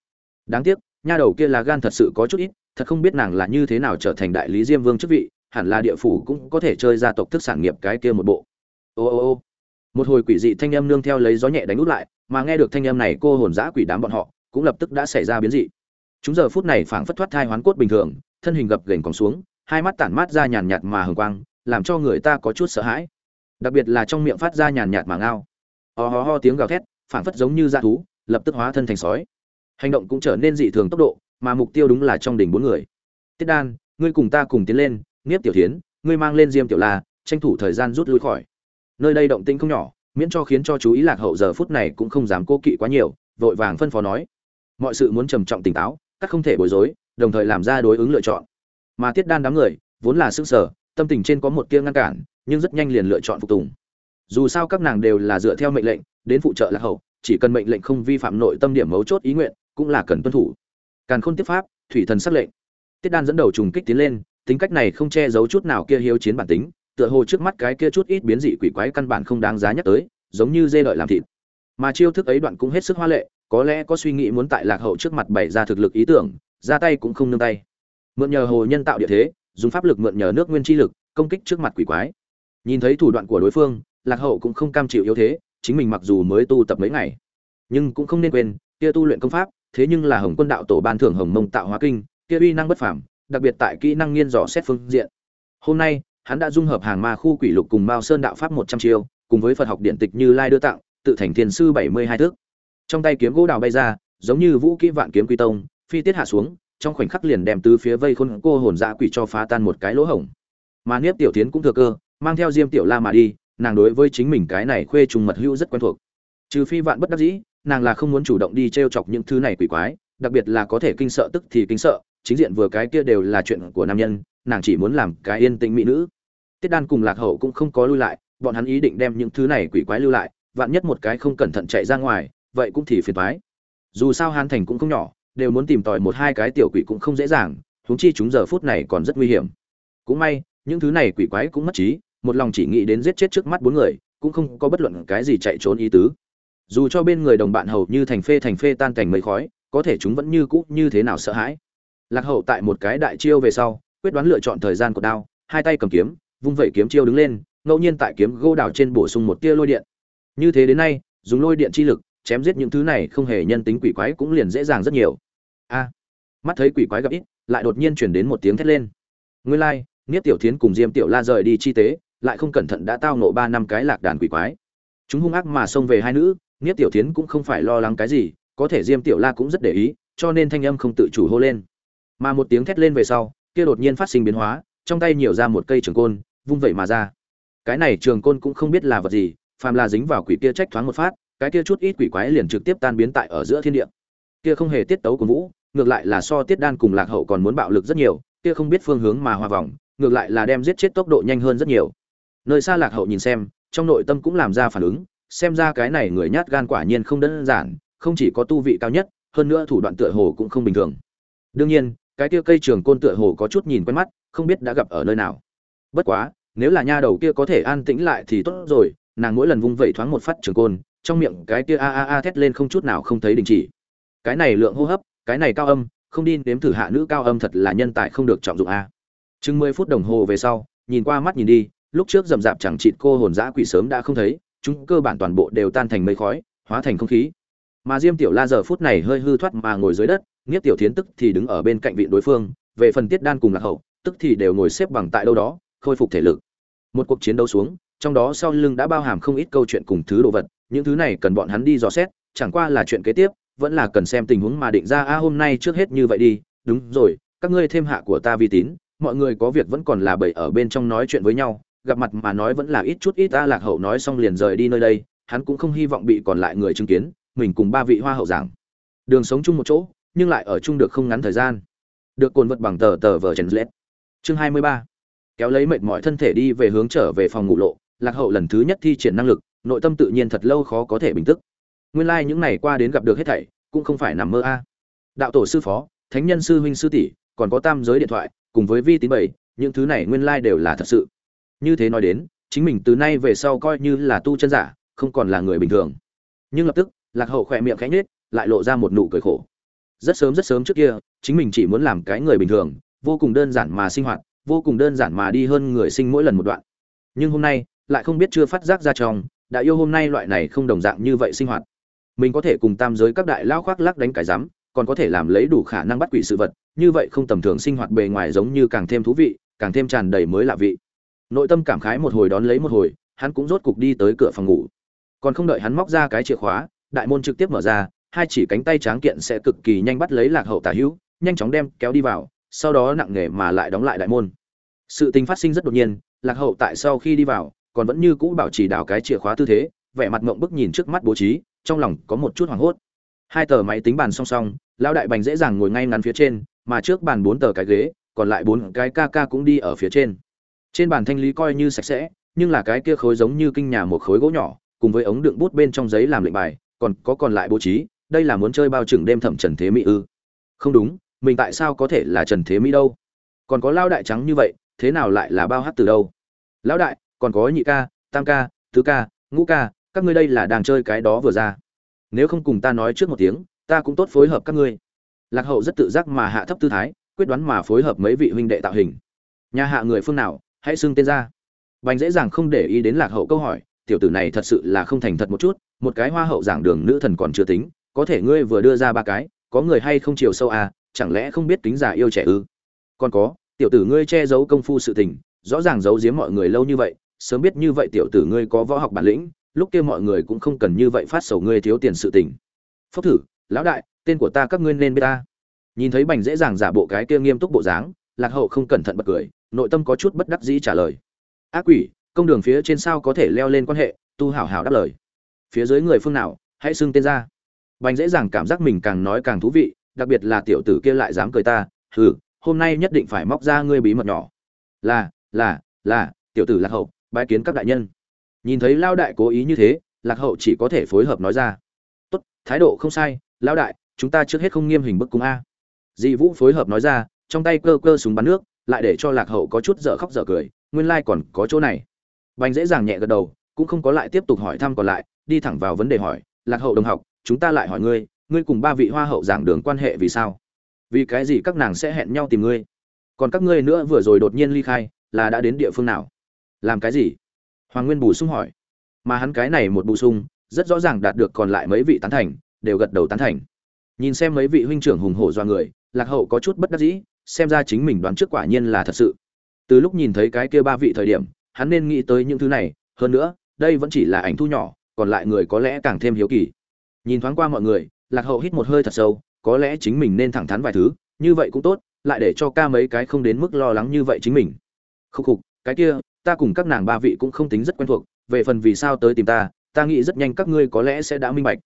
đáng tiếc, nha đầu kia là gan thật sự có chút ít, thật không biết nàng là như thế nào trở thành đại lý diêm vương chức vị, hẳn là địa phủ cũng có thể chơi ra tộc thức sản nghiệp cái kia một bộ. Ô ô ô. Một hồi quỷ dị thanh âm nương theo lấy gió nhẹ đánh út lại, mà nghe được thanh âm này cô hồn dã quỷ đám bọn họ, cũng lập tức đã xảy ra biến dị. Chúng giờ phút này phảng phất thoát thai hoán cốt bình thường, thân hình gập ghềnh còn xuống, hai mắt tản mát ra nhàn nhạt mà hừng quang, làm cho người ta có chút sợ hãi. Đặc biệt là trong miệng phát ra nhàn nhạt mà ngao. Ho ho ho tiếng gào thét, phảng phất giống như dã thú, lập tức hóa thân thành sói hành động cũng trở nên dị thường tốc độ, mà mục tiêu đúng là trong đỉnh bốn người. Tiết đan, ngươi cùng ta cùng tiến lên nghiếp tiểu thiến, ngươi mang lên diêm tiểu la, tranh thủ thời gian rút lui khỏi. Nơi đây động tĩnh không nhỏ, miễn cho khiến cho chú ý lạc hậu giờ phút này cũng không dám cố kỵ quá nhiều, vội vàng phân phó nói. Mọi sự muốn trầm trọng tỉnh táo, các không thể bối rối, đồng thời làm ra đối ứng lựa chọn. Mà tiết đan đám người, vốn là sức sở, tâm tình trên có một tia ngăn cản, nhưng rất nhanh liền lựa chọn phục tùng. Dù sao các nàng đều là dựa theo mệnh lệnh, đến phụ trợ lạc hậu, chỉ cần mệnh lệnh không vi phạm nội tâm điểm mấu chốt ý nguyện cũng là cần tuân thủ. Càn khôn tiếp pháp, thủy thần sắc lệnh. Tiết đan dẫn đầu trùng kích tiến lên, tính cách này không che giấu chút nào kia hiếu chiến bản tính, tựa hồ trước mắt cái kia chút ít biến dị quỷ quái căn bản không đáng giá nhắc tới, giống như dê đợi làm thịt. Mà chiêu thức ấy đoạn cũng hết sức hoa lệ, có lẽ có suy nghĩ muốn tại lạc hậu trước mặt bày ra thực lực ý tưởng, ra tay cũng không nương tay. Mượn nhờ hồ nhân tạo địa thế, dùng pháp lực mượn nhờ nước nguyên chi lực, công kích trước mặt quỷ quái. Nhìn thấy thủ đoạn của đối phương, lạc hậu cũng không cam chịu yếu thế, chính mình mặc dù mới tu tập mấy ngày, nhưng cũng không nên quên, kia tu luyện công pháp thế nhưng là hồng quân đạo tổ ban thưởng hồng mông tạo hóa kinh, kia uy năng bất phàm, đặc biệt tại kỹ năng nghiên dò xét phương diện. Hôm nay, hắn đã dung hợp hàng ma khu quỷ lục cùng mao sơn đạo pháp một trăm chiêu, cùng với phật học điện tịch như lai đưa tặng tự thành thiên sư bảy mươi hai thước. Trong tay kiếm gỗ đào bay ra, giống như vũ kỹ vạn kiếm quy tông, phi tiết hạ xuống, trong khoảnh khắc liền đem tứ phía vây khôn cô hồn dạ quỷ cho phá tan một cái lỗ hổng. Mà niếp tiểu tiến cũng thừa cơ, mang theo diêm tiểu la mà đi, nàng đối với chính mình cái này khuê trùng mật hữu rất quen thuộc. Trừ phi vạn bất đắc dĩ nàng là không muốn chủ động đi t r e o chọc những thứ này quỷ quái, đặc biệt là có thể kinh sợ tức thì kinh sợ, chính diện vừa cái kia đều là chuyện của nam nhân, nàng chỉ muốn làm cái yên tĩnh mỹ nữ. Tiết đan cùng lạc hậu cũng không có lui lại, bọn hắn ý định đem những thứ này quỷ quái lưu lại, vạn nhất một cái không cẩn thận chạy ra ngoài, vậy cũng thì phiền toái. Dù sao hàn thành cũng không nhỏ, đều muốn tìm tòi một hai cái tiểu quỷ cũng không dễ dàng, huống chi chúng giờ phút này còn rất nguy hiểm. Cũng may, những thứ này quỷ quái cũng mất trí, một lòng chỉ nghĩ đến giết chết trước mắt bốn người, cũng không có bất luận cái gì chạy trốn ý tứ dù cho bên người đồng bạn hầu như thành phê thành phê tan cảnh mấy khói có thể chúng vẫn như cũ như thế nào sợ hãi. Lạc hậu tại một cái đại chiêu về sau quyết đoán lựa chọn thời gian của đao hai tay cầm kiếm vung vẩy kiếm chiêu đứng lên ngẫu nhiên tại kiếm gô đào trên bổ sung một tia lôi điện. Như thế đến nay dùng lôi điện chi lực chém giết những thứ này không hề nhân tính quỷ quái cũng liền dễ dàng rất nhiều. A! Mắt thấy quỷ quái gặp ít lại đột nhiên chuyển đến một tiếng thét lên. Nguyên lai、like, niết tiểu thiến cùng diêm tiểu la rời đi chi tế lại không cẩn thận đã tao nộ ba năm cái lạc đàn quỷ quái. Chúng hung ác mà xông về hai nữ nghiết tiểu thiến cũng không phải lo lắng cái gì, có thể diêm tiểu la cũng rất để ý, cho nên thanh âm không tự chủ hô lên. Mà một tiếng thét lên về sau, kia đột nhiên phát sinh biến hóa, trong tay nhiều ra một cây trường côn, vung vậy mà ra. Cái này trường côn cũng không biết là vật gì, phàm là dính vào quỷ kia trách thoáng một phát, cái kia chút ít quỷ quái liền trực tiếp tan biến tại ở giữa thiên địa. Kia không hề tiết tấu của vũ, ngược lại là so tiết đan cùng lạc hậu còn muốn bạo lực rất nhiều, kia không biết phương hướng mà hòa vòng ngược lại là đem giết chết tốc độ nhanh hơn rất nhiều. Nơi xa lạc hậu nhìn xem, trong nội tâm cũng làm ra phản ứng xem ra cái này người nhát gan quả nhiên không đơn giản, không chỉ có tu vị cao nhất, hơn nữa thủ đoạn tựa hồ cũng không bình thường. Đương nhiên, cái kia cây trường côn tựa hồ có chút nhìn quen mắt, không biết đã gặp ở nơi nào. Bất quá, nếu là nha đầu kia có thể an tĩnh lại thì tốt rồi, nàng mỗi lần vung vẩy thoáng một phát trường côn, trong miệng cái kia a a a thét lên không chút nào không thấy đình chỉ. Cái này lượng hô hấp, cái này cao âm, không đi nếm thử hạ nữ cao âm thật là nhân tài không được trọng dụng a. Chừng mười phút đồng hồ về sau, nhìn qua mắt nhìn đi, lúc trước rầm rạp chẳng chịt cô hồn dã quỷ sớm đã không thấy chúng cơ bản toàn bộ đều tan thành mây khói, hóa thành không khí. Mà diêm tiểu la giờ phút này hơi hư thoát mà ngồi dưới đất, nghiếp tiểu thiến tức thì đứng ở bên cạnh vị đối phương, về phần tiết đan cùng lạc hậu, tức thì đều ngồi xếp bằng tại đâu đó, khôi phục thể lực. Một cuộc chiến đấu xuống, trong đó sau lưng đã bao hàm không ít câu chuyện cùng thứ đồ vật, những thứ này cần bọn hắn đi dò xét, chẳng qua là chuyện kế tiếp, vẫn là cần xem tình huống mà định ra, a, hôm nay trước hết như vậy đi. Đúng rồi, các ngươi thêm hạ của ta vi tín, mọi người có việc vẫn còn là bậy ở bên trong nói chuyện với nhau gặp mặt mà nói vẫn là ít chút ít ta lạc hậu nói xong liền rời đi nơi đây, hắn cũng không hy vọng bị còn lại người chứng kiến, mình cùng ba vị hoa hậu giảng. Đường sống chung một chỗ, nhưng lại ở chung được không ngắn thời gian. Được cồn vật bằng tờ tờ vờ chèn lết. Chương hai mươi ba. Kéo lấy mệt mỏi thân thể đi về hướng trở về phòng ngủ lộ, lạc hậu lần thứ nhất thi triển năng lực, nội tâm tự nhiên thật lâu khó có thể bình tức. Nguyên lai những ngày qua đến gặp được hết thảy, cũng không phải nằm mơ a. Đạo tổ sư phó, thánh nhân sư huynh sư tỷ, còn có tam giới điện thoại, cùng với vi tín bảy, những thứ này nguyên lai đều là thật sự như thế nói đến, chính mình từ nay về sau coi như là tu chân giả, không còn là người bình thường. Nhưng lập tức, lạc hậu khỏe miệng khẽ nhếch, lại lộ ra một nụ cười khổ. Rất sớm rất sớm trước kia, chính mình chỉ muốn làm cái người bình thường, vô cùng đơn giản mà sinh hoạt, vô cùng đơn giản mà đi hơn người sinh mỗi lần một đoạn. Nhưng hôm nay, lại không biết chưa phát giác ra trong, đã yêu hôm nay loại này không đồng dạng như vậy sinh hoạt. Mình có thể cùng tam giới các đại lao khoác lắc đánh cái rắm còn có thể làm lấy đủ khả năng bắt quỷ sự vật, như vậy không tầm thường sinh hoạt bề ngoài giống như càng thêm thú vị, càng thêm tràn đầy mới lạ vị nội tâm cảm khái một hồi đón lấy một hồi, hắn cũng rốt cục đi tới cửa phòng ngủ. Còn không đợi hắn móc ra cái chìa khóa, đại môn trực tiếp mở ra, hai chỉ cánh tay tráng kiện sẽ cực kỳ nhanh bắt lấy lạc hậu tả hữu, nhanh chóng đem kéo đi vào, sau đó nặng nề mà lại đóng lại đại môn. Sự tình phát sinh rất đột nhiên, lạc hậu tại sau khi đi vào, còn vẫn như cũ bảo trì đảo cái chìa khóa tư thế, vẻ mặt ngộng bức nhìn trước mắt bố trí, trong lòng có một chút hoảng hốt. Hai tờ máy tính bàn song song, lão đại bành dễ dàng ngồi ngay ngắn phía trên, mà trước bàn bốn tờ cái ghế, còn lại bốn cái ca ca cũng đi ở phía trên trên bàn thanh lý coi như sạch sẽ, nhưng là cái kia khối giống như kinh nhà một khối gỗ nhỏ, cùng với ống đựng bút bên trong giấy làm lệnh bài, còn có còn lại bố trí, đây là muốn chơi bao trừng đêm thẩm trần thế mỹ ư? Không đúng, mình tại sao có thể là trần thế mỹ đâu? Còn có lao đại trắng như vậy, thế nào lại là bao hát từ đâu? Lão đại, còn có nhị ca, tam ca tứ ca, ngũ ca, các ngươi đây là đang chơi cái đó vừa ra. Nếu không cùng ta nói trước một tiếng, ta cũng tốt phối hợp các ngươi. Lạc hậu rất tự giác mà hạ thấp tư thái, quyết đoán mà phối hợp mấy vị huynh đệ tạo hình. Nhà hạ người phương nào hãy xưng tên ra. Bành dễ dàng không để ý đến lạc hậu câu hỏi, tiểu tử này thật sự là không thành thật một chút, một cái hoa hậu giảng đường nữ thần còn chưa tính, có thể ngươi vừa đưa ra ba cái, có người hay không chiều sâu à chẳng lẽ không biết tính giả yêu trẻ ư? Còn có, tiểu tử ngươi che giấu công phu sự tình, rõ ràng giấu giếm mọi người lâu như vậy, sớm biết như vậy tiểu tử ngươi có võ học bản lĩnh, lúc kia mọi người cũng không cần như vậy phát sầu ngươi thiếu tiền sự tình. Phốc thử, lão đại, tên của ta các ngươi nên biết ta. Nhìn thấy bành dễ dàng giả bộ cái kia nghiêm túc bộ dáng, lạc hậu không cẩn thận bật cười nội tâm có chút bất đắc dĩ trả lời. Ác quỷ, công đường phía trên sao có thể leo lên quan hệ? Tu hảo hảo đáp lời. Phía dưới người phương nào, hãy xưng tên ra. Bành dễ dàng cảm giác mình càng nói càng thú vị, đặc biệt là tiểu tử kia lại dám cười ta, hừ, hôm nay nhất định phải móc ra ngươi bí mật nhỏ. Là là là, tiểu tử lạc hậu, bái kiến các đại nhân. Nhìn thấy lao đại cố ý như thế, lạc hậu chỉ có thể phối hợp nói ra. Tốt, thái độ không sai, lao đại, chúng ta trước hết không nghiêm hình bức cung a. Dị vũ phối hợp nói ra, trong tay cơ cơ súng bắn nước lại để cho lạc hậu có chút dở khóc dở cười, nguyên lai、like、còn có chỗ này. Bành dễ dàng nhẹ gật đầu, cũng không có lại tiếp tục hỏi thăm còn lại, đi thẳng vào vấn đề hỏi, lạc hậu đồng học, chúng ta lại hỏi ngươi ngươi cùng ba vị hoa hậu giảng đường quan hệ vì sao? Vì cái gì các nàng sẽ hẹn nhau tìm ngươi? Còn các ngươi nữa vừa rồi đột nhiên ly khai, là đã đến địa phương nào? Làm cái gì? Hoàng nguyên bù sung hỏi. Mà hắn cái này một bù sung, rất rõ ràng đạt được còn lại mấy vị tán thành, đều gật đầu tán thành. Nhìn xem mấy vị huynh trưởng hùng hổ do người, lạc hậu có chút bất đắc dĩ xem ra chính mình đoán trước quả nhiên là thật sự. Từ lúc nhìn thấy cái kia ba vị thời điểm, hắn nên nghĩ tới những thứ này, hơn nữa, đây vẫn chỉ là ảnh thu nhỏ, còn lại người có lẽ càng thêm hiếu kỳ. Nhìn thoáng qua mọi người, lạc hậu hít một hơi thật sâu, có lẽ chính mình nên thẳng thắn vài thứ, như vậy cũng tốt, lại để cho ca mấy cái không đến mức lo lắng như vậy chính mình. Khúc khục, cái kia, ta cùng các nàng ba vị cũng không tính rất quen thuộc, về phần vì sao tới tìm ta ta nghĩ rất nhanh các ngươi có lẽ sẽ đã minh bạch.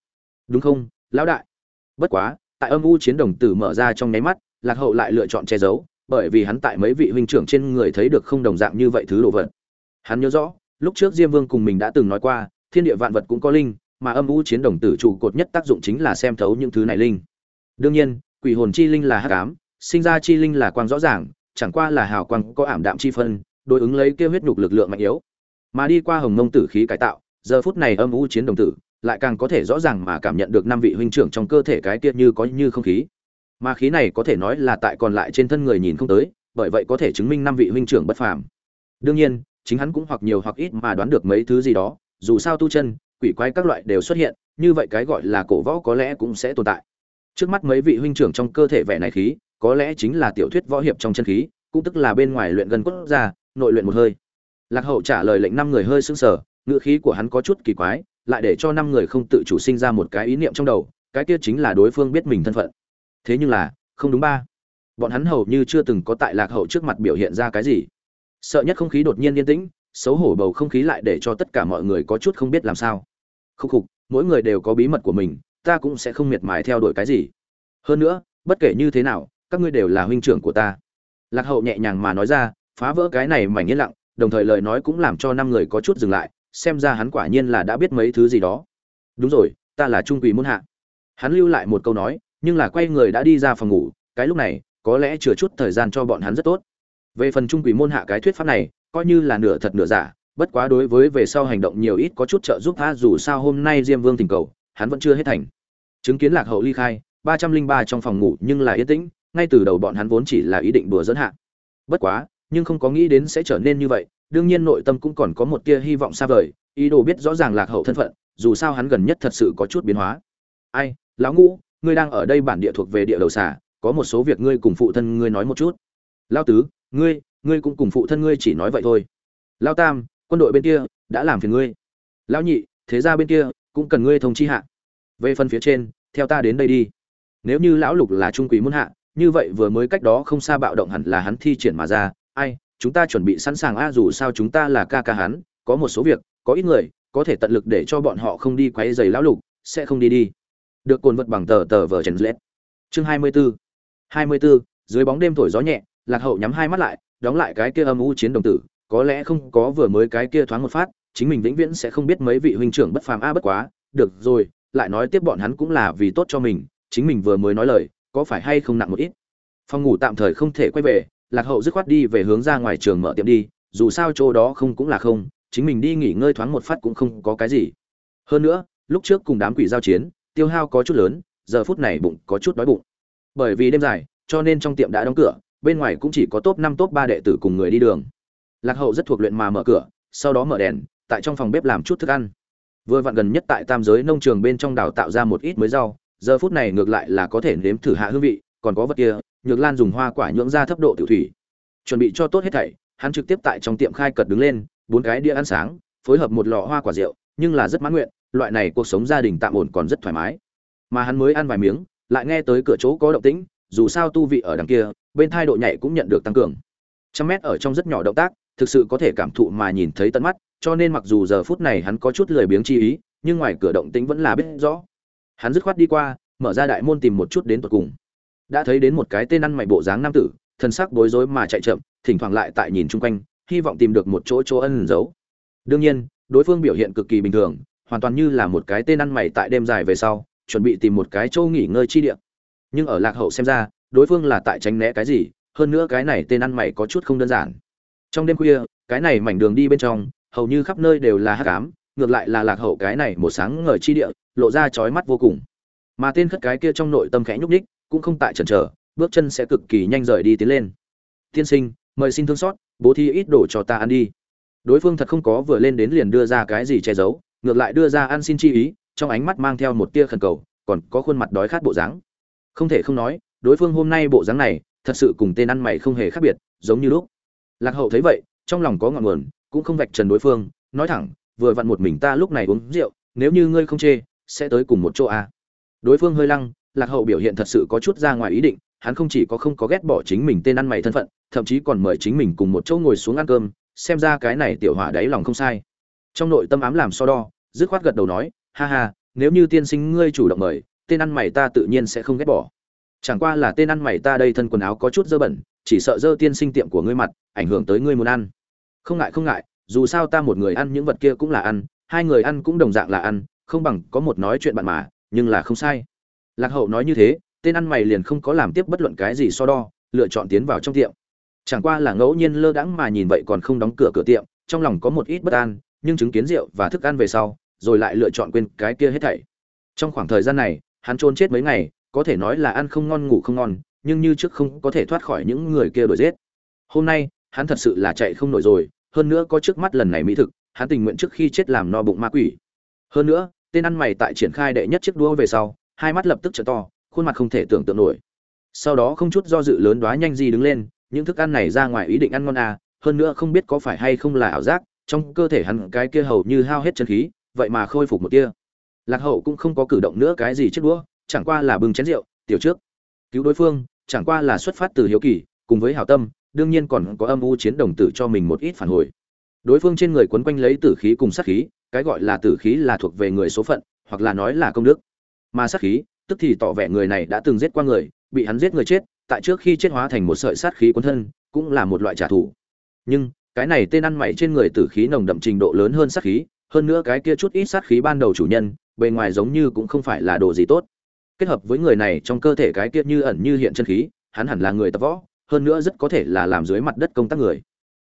Đúng không, lão đại? Bất quá, tại âm u chiến đồng tử mở ra trong nháy mắt lạc hậu lại lựa chọn che giấu, bởi vì hắn tại mấy vị huynh trưởng trên người thấy được không đồng dạng như vậy thứ đồ vật. Hắn nhớ rõ, lúc trước diêm vương cùng mình đã từng nói qua, thiên địa vạn vật cũng có linh, mà âm u chiến đồng tử trụ cột nhất tác dụng chính là xem thấu những thứ này linh. Đương nhiên, quỷ hồn chi linh là hắc ám, sinh ra chi linh là quang rõ ràng, chẳng qua là hào quang có ảm đạm chi phân, đối ứng lấy kia huyết nhục lực lượng mạnh yếu. Mà đi qua hồng mông tử khí cải tạo, giờ phút này âm u chiến đồng tử lại càng có thể rõ ràng mà cảm nhận được năm vị huynh trưởng trong cơ thể cái kia như có như không khí mà khí này có thể nói là tại còn lại trên thân người nhìn không tới, bởi vậy có thể chứng minh năm vị huynh trưởng bất phàm. Đương nhiên, chính hắn cũng hoặc nhiều hoặc ít mà đoán được mấy thứ gì đó, dù sao tu chân, quỷ quái các loại đều xuất hiện, như vậy cái gọi là cổ võ có lẽ cũng sẽ tồn tại. Trước mắt mấy vị huynh trưởng trong cơ thể vẻ này khí, có lẽ chính là tiểu thuyết võ hiệp trong chân khí, cũng tức là bên ngoài luyện gần cốt ra, nội luyện một hơi. Lạc hậu trả lời lệnh năm người hơi sững sờ ngựa khí của hắn có chút kỳ quái, lại để cho năm người không tự chủ sinh ra một cái ý niệm trong đầu, cái kia chính là đối phương biết mình thân phận thế nhưng là, không đúng ba. Bọn hắn hầu như chưa từng có tại lạc hậu trước mặt biểu hiện ra cái gì. Sợ nhất không khí đột nhiên yên tĩnh, xấu hổ bầu không khí lại để cho tất cả mọi người có chút không biết làm sao. Khúc khục, mỗi người đều có bí mật của mình, ta cũng sẽ không miệt mài theo đuổi cái gì. Hơn nữa, bất kể như thế nào, các ngươi đều là huynh trưởng của ta. Lạc hậu nhẹ nhàng mà nói ra, phá vỡ cái này mảnh yên lặng, đồng thời lời nói cũng làm cho năm người có chút dừng lại, xem ra hắn quả nhiên là đã biết mấy thứ gì đó. Đúng rồi, ta là trung quỷ môn hạ. Hắn lưu lại một câu nói nhưng là quay người đã đi ra phòng ngủ, cái lúc này, có lẽ chừa chút thời gian cho bọn hắn rất tốt. Về phần trung quỷ môn hạ cái thuyết pháp này, coi như là nửa thật nửa giả, bất quá đối với về sau hành động nhiều ít có chút trợ giúp tha dù sao hôm nay diêm vương tình cầu, hắn vẫn chưa hết thành. Chứng kiến lạc hậu ly khai, ba trăm linh ba trong phòng ngủ nhưng là yên tĩnh, ngay từ đầu bọn hắn vốn chỉ là ý định đùa dẫn hạ. Bất quá, nhưng không có nghĩ đến sẽ trở nên như vậy, đương nhiên nội tâm cũng còn có một tia hy vọng xa vời, ý đồ biết rõ ràng lạc hậu thân phận, dù sao hắn gần nhất thật sự có chút biến hóa. Ai, lão ngũ ngươi đang ở đây bản địa thuộc về địa đầu xả có một số việc ngươi cùng phụ thân ngươi nói một chút. Lao tứ, ngươi ngươi cũng cùng phụ thân ngươi chỉ nói vậy thôi. Lao tam, quân đội bên kia đã làm phiền ngươi. Lão nhị, thế ra bên kia cũng cần ngươi thông chi hạ. Về phần phía trên, theo ta đến đây đi. Nếu như lão lục là trung quý muốn hạ, như vậy vừa mới cách đó không xa bạo động hẳn là hắn thi triển mà ra. Ai, chúng ta chuẩn bị sẵn sàng a, dù sao chúng ta là ca ca hắn, có một số việc, có ít người, có thể tận lực để cho bọn họ không đi quấy giày lão lục, sẽ không đi đi được cồn vật bằng tờ tờ vở trần lết. Chương hai mươi 24 24 dưới bóng đêm thổi gió nhẹ, lạc hậu nhắm hai mắt lại, đóng lại cái kia âm u chiến đồng tử, có lẽ không có vừa mới cái kia thoáng một phát, chính mình vĩnh viễn sẽ không biết mấy vị huynh trưởng bất phàm a à bất quá, được rồi, lại nói tiếp bọn hắn cũng là vì tốt cho mình, chính mình vừa mới nói lời, có phải hay không nặng một ít? Phòng ngủ tạm thời không thể quay về, lạc hậu dứt khoát đi về hướng ra ngoài trường mở tiệm đi, dù sao chỗ đó không cũng là không, chính mình đi nghỉ ngơi thoáng một phát cũng không có cái gì. Hơn nữa, lúc trước cùng đám quỷ giao chiến tiêu hao có chút lớn, giờ phút này bụng có chút đói bụng. Bởi vì đêm dài, cho nên trong tiệm đã đóng cửa, bên ngoài cũng chỉ có top năm, top ba đệ tử cùng người đi đường. Lạc hậu rất thuộc luyện mà mở cửa, sau đó mở đèn, tại trong phòng bếp làm chút thức ăn. Vừa vặn gần nhất tại tam giới nông trường bên trong đào tạo ra một ít mới rau, giờ phút này ngược lại là có thể nếm thử hạ hương vị, còn có vật kia, nhược lan dùng hoa quả nhưỡng ra thấp độ tiểu thủy. Chuẩn bị cho tốt hết thảy, hắn trực tiếp tại trong tiệm khai cật đứng lên, bốn cái đĩa ăn sáng, phối hợp một lọ hoa quả rượu, nhưng là rất mãn nguyện loại này cuộc sống gia đình tạm ổn còn rất thoải mái. Mà hắn mới ăn vài miếng, lại nghe tới cửa chỗ có động tĩnh, dù sao tu vị ở đằng kia, bên thai độ nhạy cũng nhận được tăng cường. Trăm mét ở trong rất nhỏ động tác, thực sự có thể cảm thụ mà nhìn thấy tận mắt, cho nên mặc dù giờ phút này hắn có chút lười biếng chi ý, nhưng ngoài cửa động tĩnh vẫn là biết rõ. Hắn dứt khoát đi qua, mở ra đại môn tìm một chút đến tột cùng. Đã thấy đến một cái tên ăn mày bộ dáng nam tử, thân sắc bối rối mà chạy chậm, thỉnh thoảng lại tại nhìn chung quanh, hy vọng tìm được một chỗ chỗ ân giấu. Đương nhiên, đối phương biểu hiện cực kỳ bình thường hoàn toàn như là một cái tên ăn mày tại đêm dài về sau, chuẩn bị tìm một cái chỗ nghỉ ngơi chi địa. Nhưng ở lạc hậu xem ra, đối phương là tại tránh né cái gì, hơn nữa cái này tên ăn mày có chút không đơn giản. Trong đêm khuya, cái này mảnh đường đi bên trong, hầu như khắp nơi đều là hắc ám, ngược lại là lạc hậu cái này một sáng ngời chi địa, lộ ra chói mắt vô cùng. Mà tên khất cái kia trong nội tâm khẽ nhúc nhích, cũng không tại chần chờ, bước chân sẽ cực kỳ nhanh rời đi tiến lên. Tiên sinh, mời xin thương xót, bố thi ít đồ cho ta ăn đi. Đối phương thật không có vừa lên đến liền đưa ra cái gì che giấu ngược lại đưa ra ăn xin chi ý, trong ánh mắt mang theo một tia khẩn cầu, còn có khuôn mặt đói khát bộ dáng. Không thể không nói, đối phương hôm nay bộ dáng này, thật sự cùng tên ăn mày không hề khác biệt, giống như lúc. Lạc hậu thấy vậy, trong lòng có ngọn nguồn, cũng không vạch trần đối phương, nói thẳng, vừa vặn một mình ta lúc này uống rượu, nếu như ngươi không chê, sẽ tới cùng một chỗ à. đối phương hơi lăng, lạc hậu biểu hiện thật sự có chút ra ngoài ý định, hắn không chỉ có không có ghét bỏ chính mình tên ăn mày thân phận, thậm chí còn mời chính mình cùng một chỗ ngồi xuống ăn cơm, xem ra cái này tiểu hỏa đáy lòng không sai. Trong nội tâm ám làm so đo dứt khoát gật đầu nói, ha ha, nếu như tiên sinh ngươi chủ động mời, tên ăn mày ta tự nhiên sẽ không ghét bỏ. Chẳng qua là tên ăn mày ta đây thân quần áo có chút dơ bẩn, chỉ sợ dơ tiên sinh tiệm của ngươi mặt, ảnh hưởng tới ngươi muốn ăn. Không ngại không ngại, dù sao ta một người ăn những vật kia cũng là ăn, hai người ăn cũng đồng dạng là ăn, không bằng có một nói chuyện bạn mà, nhưng là không sai. Lạc hậu nói như thế, tên ăn mày liền không có làm tiếp bất luận cái gì so đo, lựa chọn tiến vào trong tiệm. Chẳng qua là ngẫu nhiên lơ đãng mà nhìn vậy còn không đóng cửa cửa tiệm, trong lòng có một ít bất an, nhưng chứng kiến rượu và thức ăn về sau rồi lại lựa chọn quên cái kia hết thảy. Trong khoảng thời gian này, hắn trôn chết mấy ngày, có thể nói là ăn không ngon, ngủ không ngon, nhưng như trước không có thể thoát khỏi những người kia đuổi giết. Hôm nay, hắn thật sự là chạy không nổi rồi, hơn nữa có trước mắt lần này mỹ thực, hắn tình nguyện trước khi chết làm no bụng ma quỷ. Hơn nữa, tên ăn mày tại triển khai đệ nhất chiếc đua về sau, hai mắt lập tức trở to, khuôn mặt không thể tưởng tượng nổi. Sau đó không chút do dự lớn đoá nhanh gì đứng lên, những thức ăn này ra ngoài ý định ăn ngon à hơn nữa không biết có phải hay không là ảo giác, trong cơ thể hắn cái kia hầu như hao hết chân khí vậy mà khôi phục một tia. Lạc hậu cũng không có cử động nữa cái gì chết đũa, chẳng qua là bưng chén rượu, tiểu trước. Cứu đối phương, chẳng qua là xuất phát từ hiếu kỳ, cùng với hảo tâm, đương nhiên còn có âm u chiến đồng tử cho mình một ít phản hồi. Đối phương trên người quấn quanh lấy tử khí cùng sát khí, cái gọi là tử khí là thuộc về người số phận, hoặc là nói là công đức. Mà sát khí, tức thì tỏ vẻ người này đã từng giết qua người, bị hắn giết người chết, tại trước khi chết hóa thành một sợi sát khí cuốn thân, cũng là một loại trả thù. Nhưng, cái này tên ăn mày trên người tử khí nồng đậm trình độ lớn hơn sát khí hơn nữa cái kia chút ít sát khí ban đầu chủ nhân, bề ngoài giống như cũng không phải là đồ gì tốt. Kết hợp với người này trong cơ thể cái kia như ẩn như hiện chân khí, hắn hẳn là người tập võ, hơn nữa rất có thể là làm dưới mặt đất công tác người.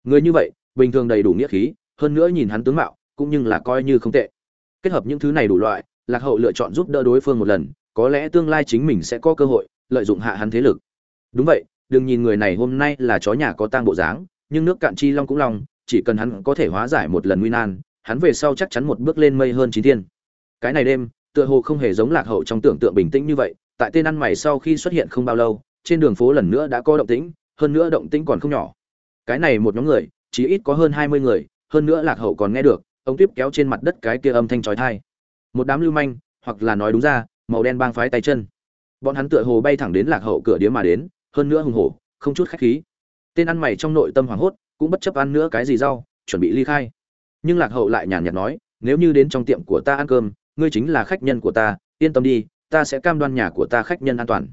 Người như vậy, bình thường đầy đủ nghĩa khí, hơn nữa nhìn hắn tướng mạo, cũng như là coi như không tệ. Kết hợp những thứ này đủ loại, lạc hậu lựa chọn giúp đỡ đối phương một lần, có lẽ tương lai chính mình sẽ có cơ hội, lợi dụng hạ hắn thế lực. Đúng vậy, đừng nhìn người này hôm nay là chó nhà có tang bộ dáng, nhưng nước cạn chi long cũng long, chỉ cần hắn có thể hóa giải một lần nguy nan hắn về sau chắc chắn một bước lên mây hơn chín thiên. Cái này đêm, tựa hồ không hề giống lạc hậu trong tưởng tượng bình tĩnh như vậy, tại tên ăn mày sau khi xuất hiện không bao lâu, trên đường phố lần nữa đã có động tĩnh, hơn nữa động tĩnh còn không nhỏ. Cái này một nhóm người, chỉ ít có hơn hai mươi người, hơn nữa lạc hậu còn nghe được, ông tiếp kéo trên mặt đất cái kia âm thanh chói tai. Một đám lưu manh, hoặc là nói đúng ra, màu đen bang phái tay chân. Bọn hắn tựa hồ bay thẳng đến lạc hậu cửa đĩa mà đến, hơn nữa hùng hổ, không chút khách khí. Tên ăn mày trong nội tâm hoảng hốt, cũng bất chấp ăn nữa cái gì rau, chuẩn bị ly khai nhưng lạc hậu lại nhàn nhạt nói, nếu như đến trong tiệm của ta ăn cơm, ngươi chính là khách nhân của ta, yên tâm đi, ta sẽ cam đoan nhà của ta khách nhân an toàn.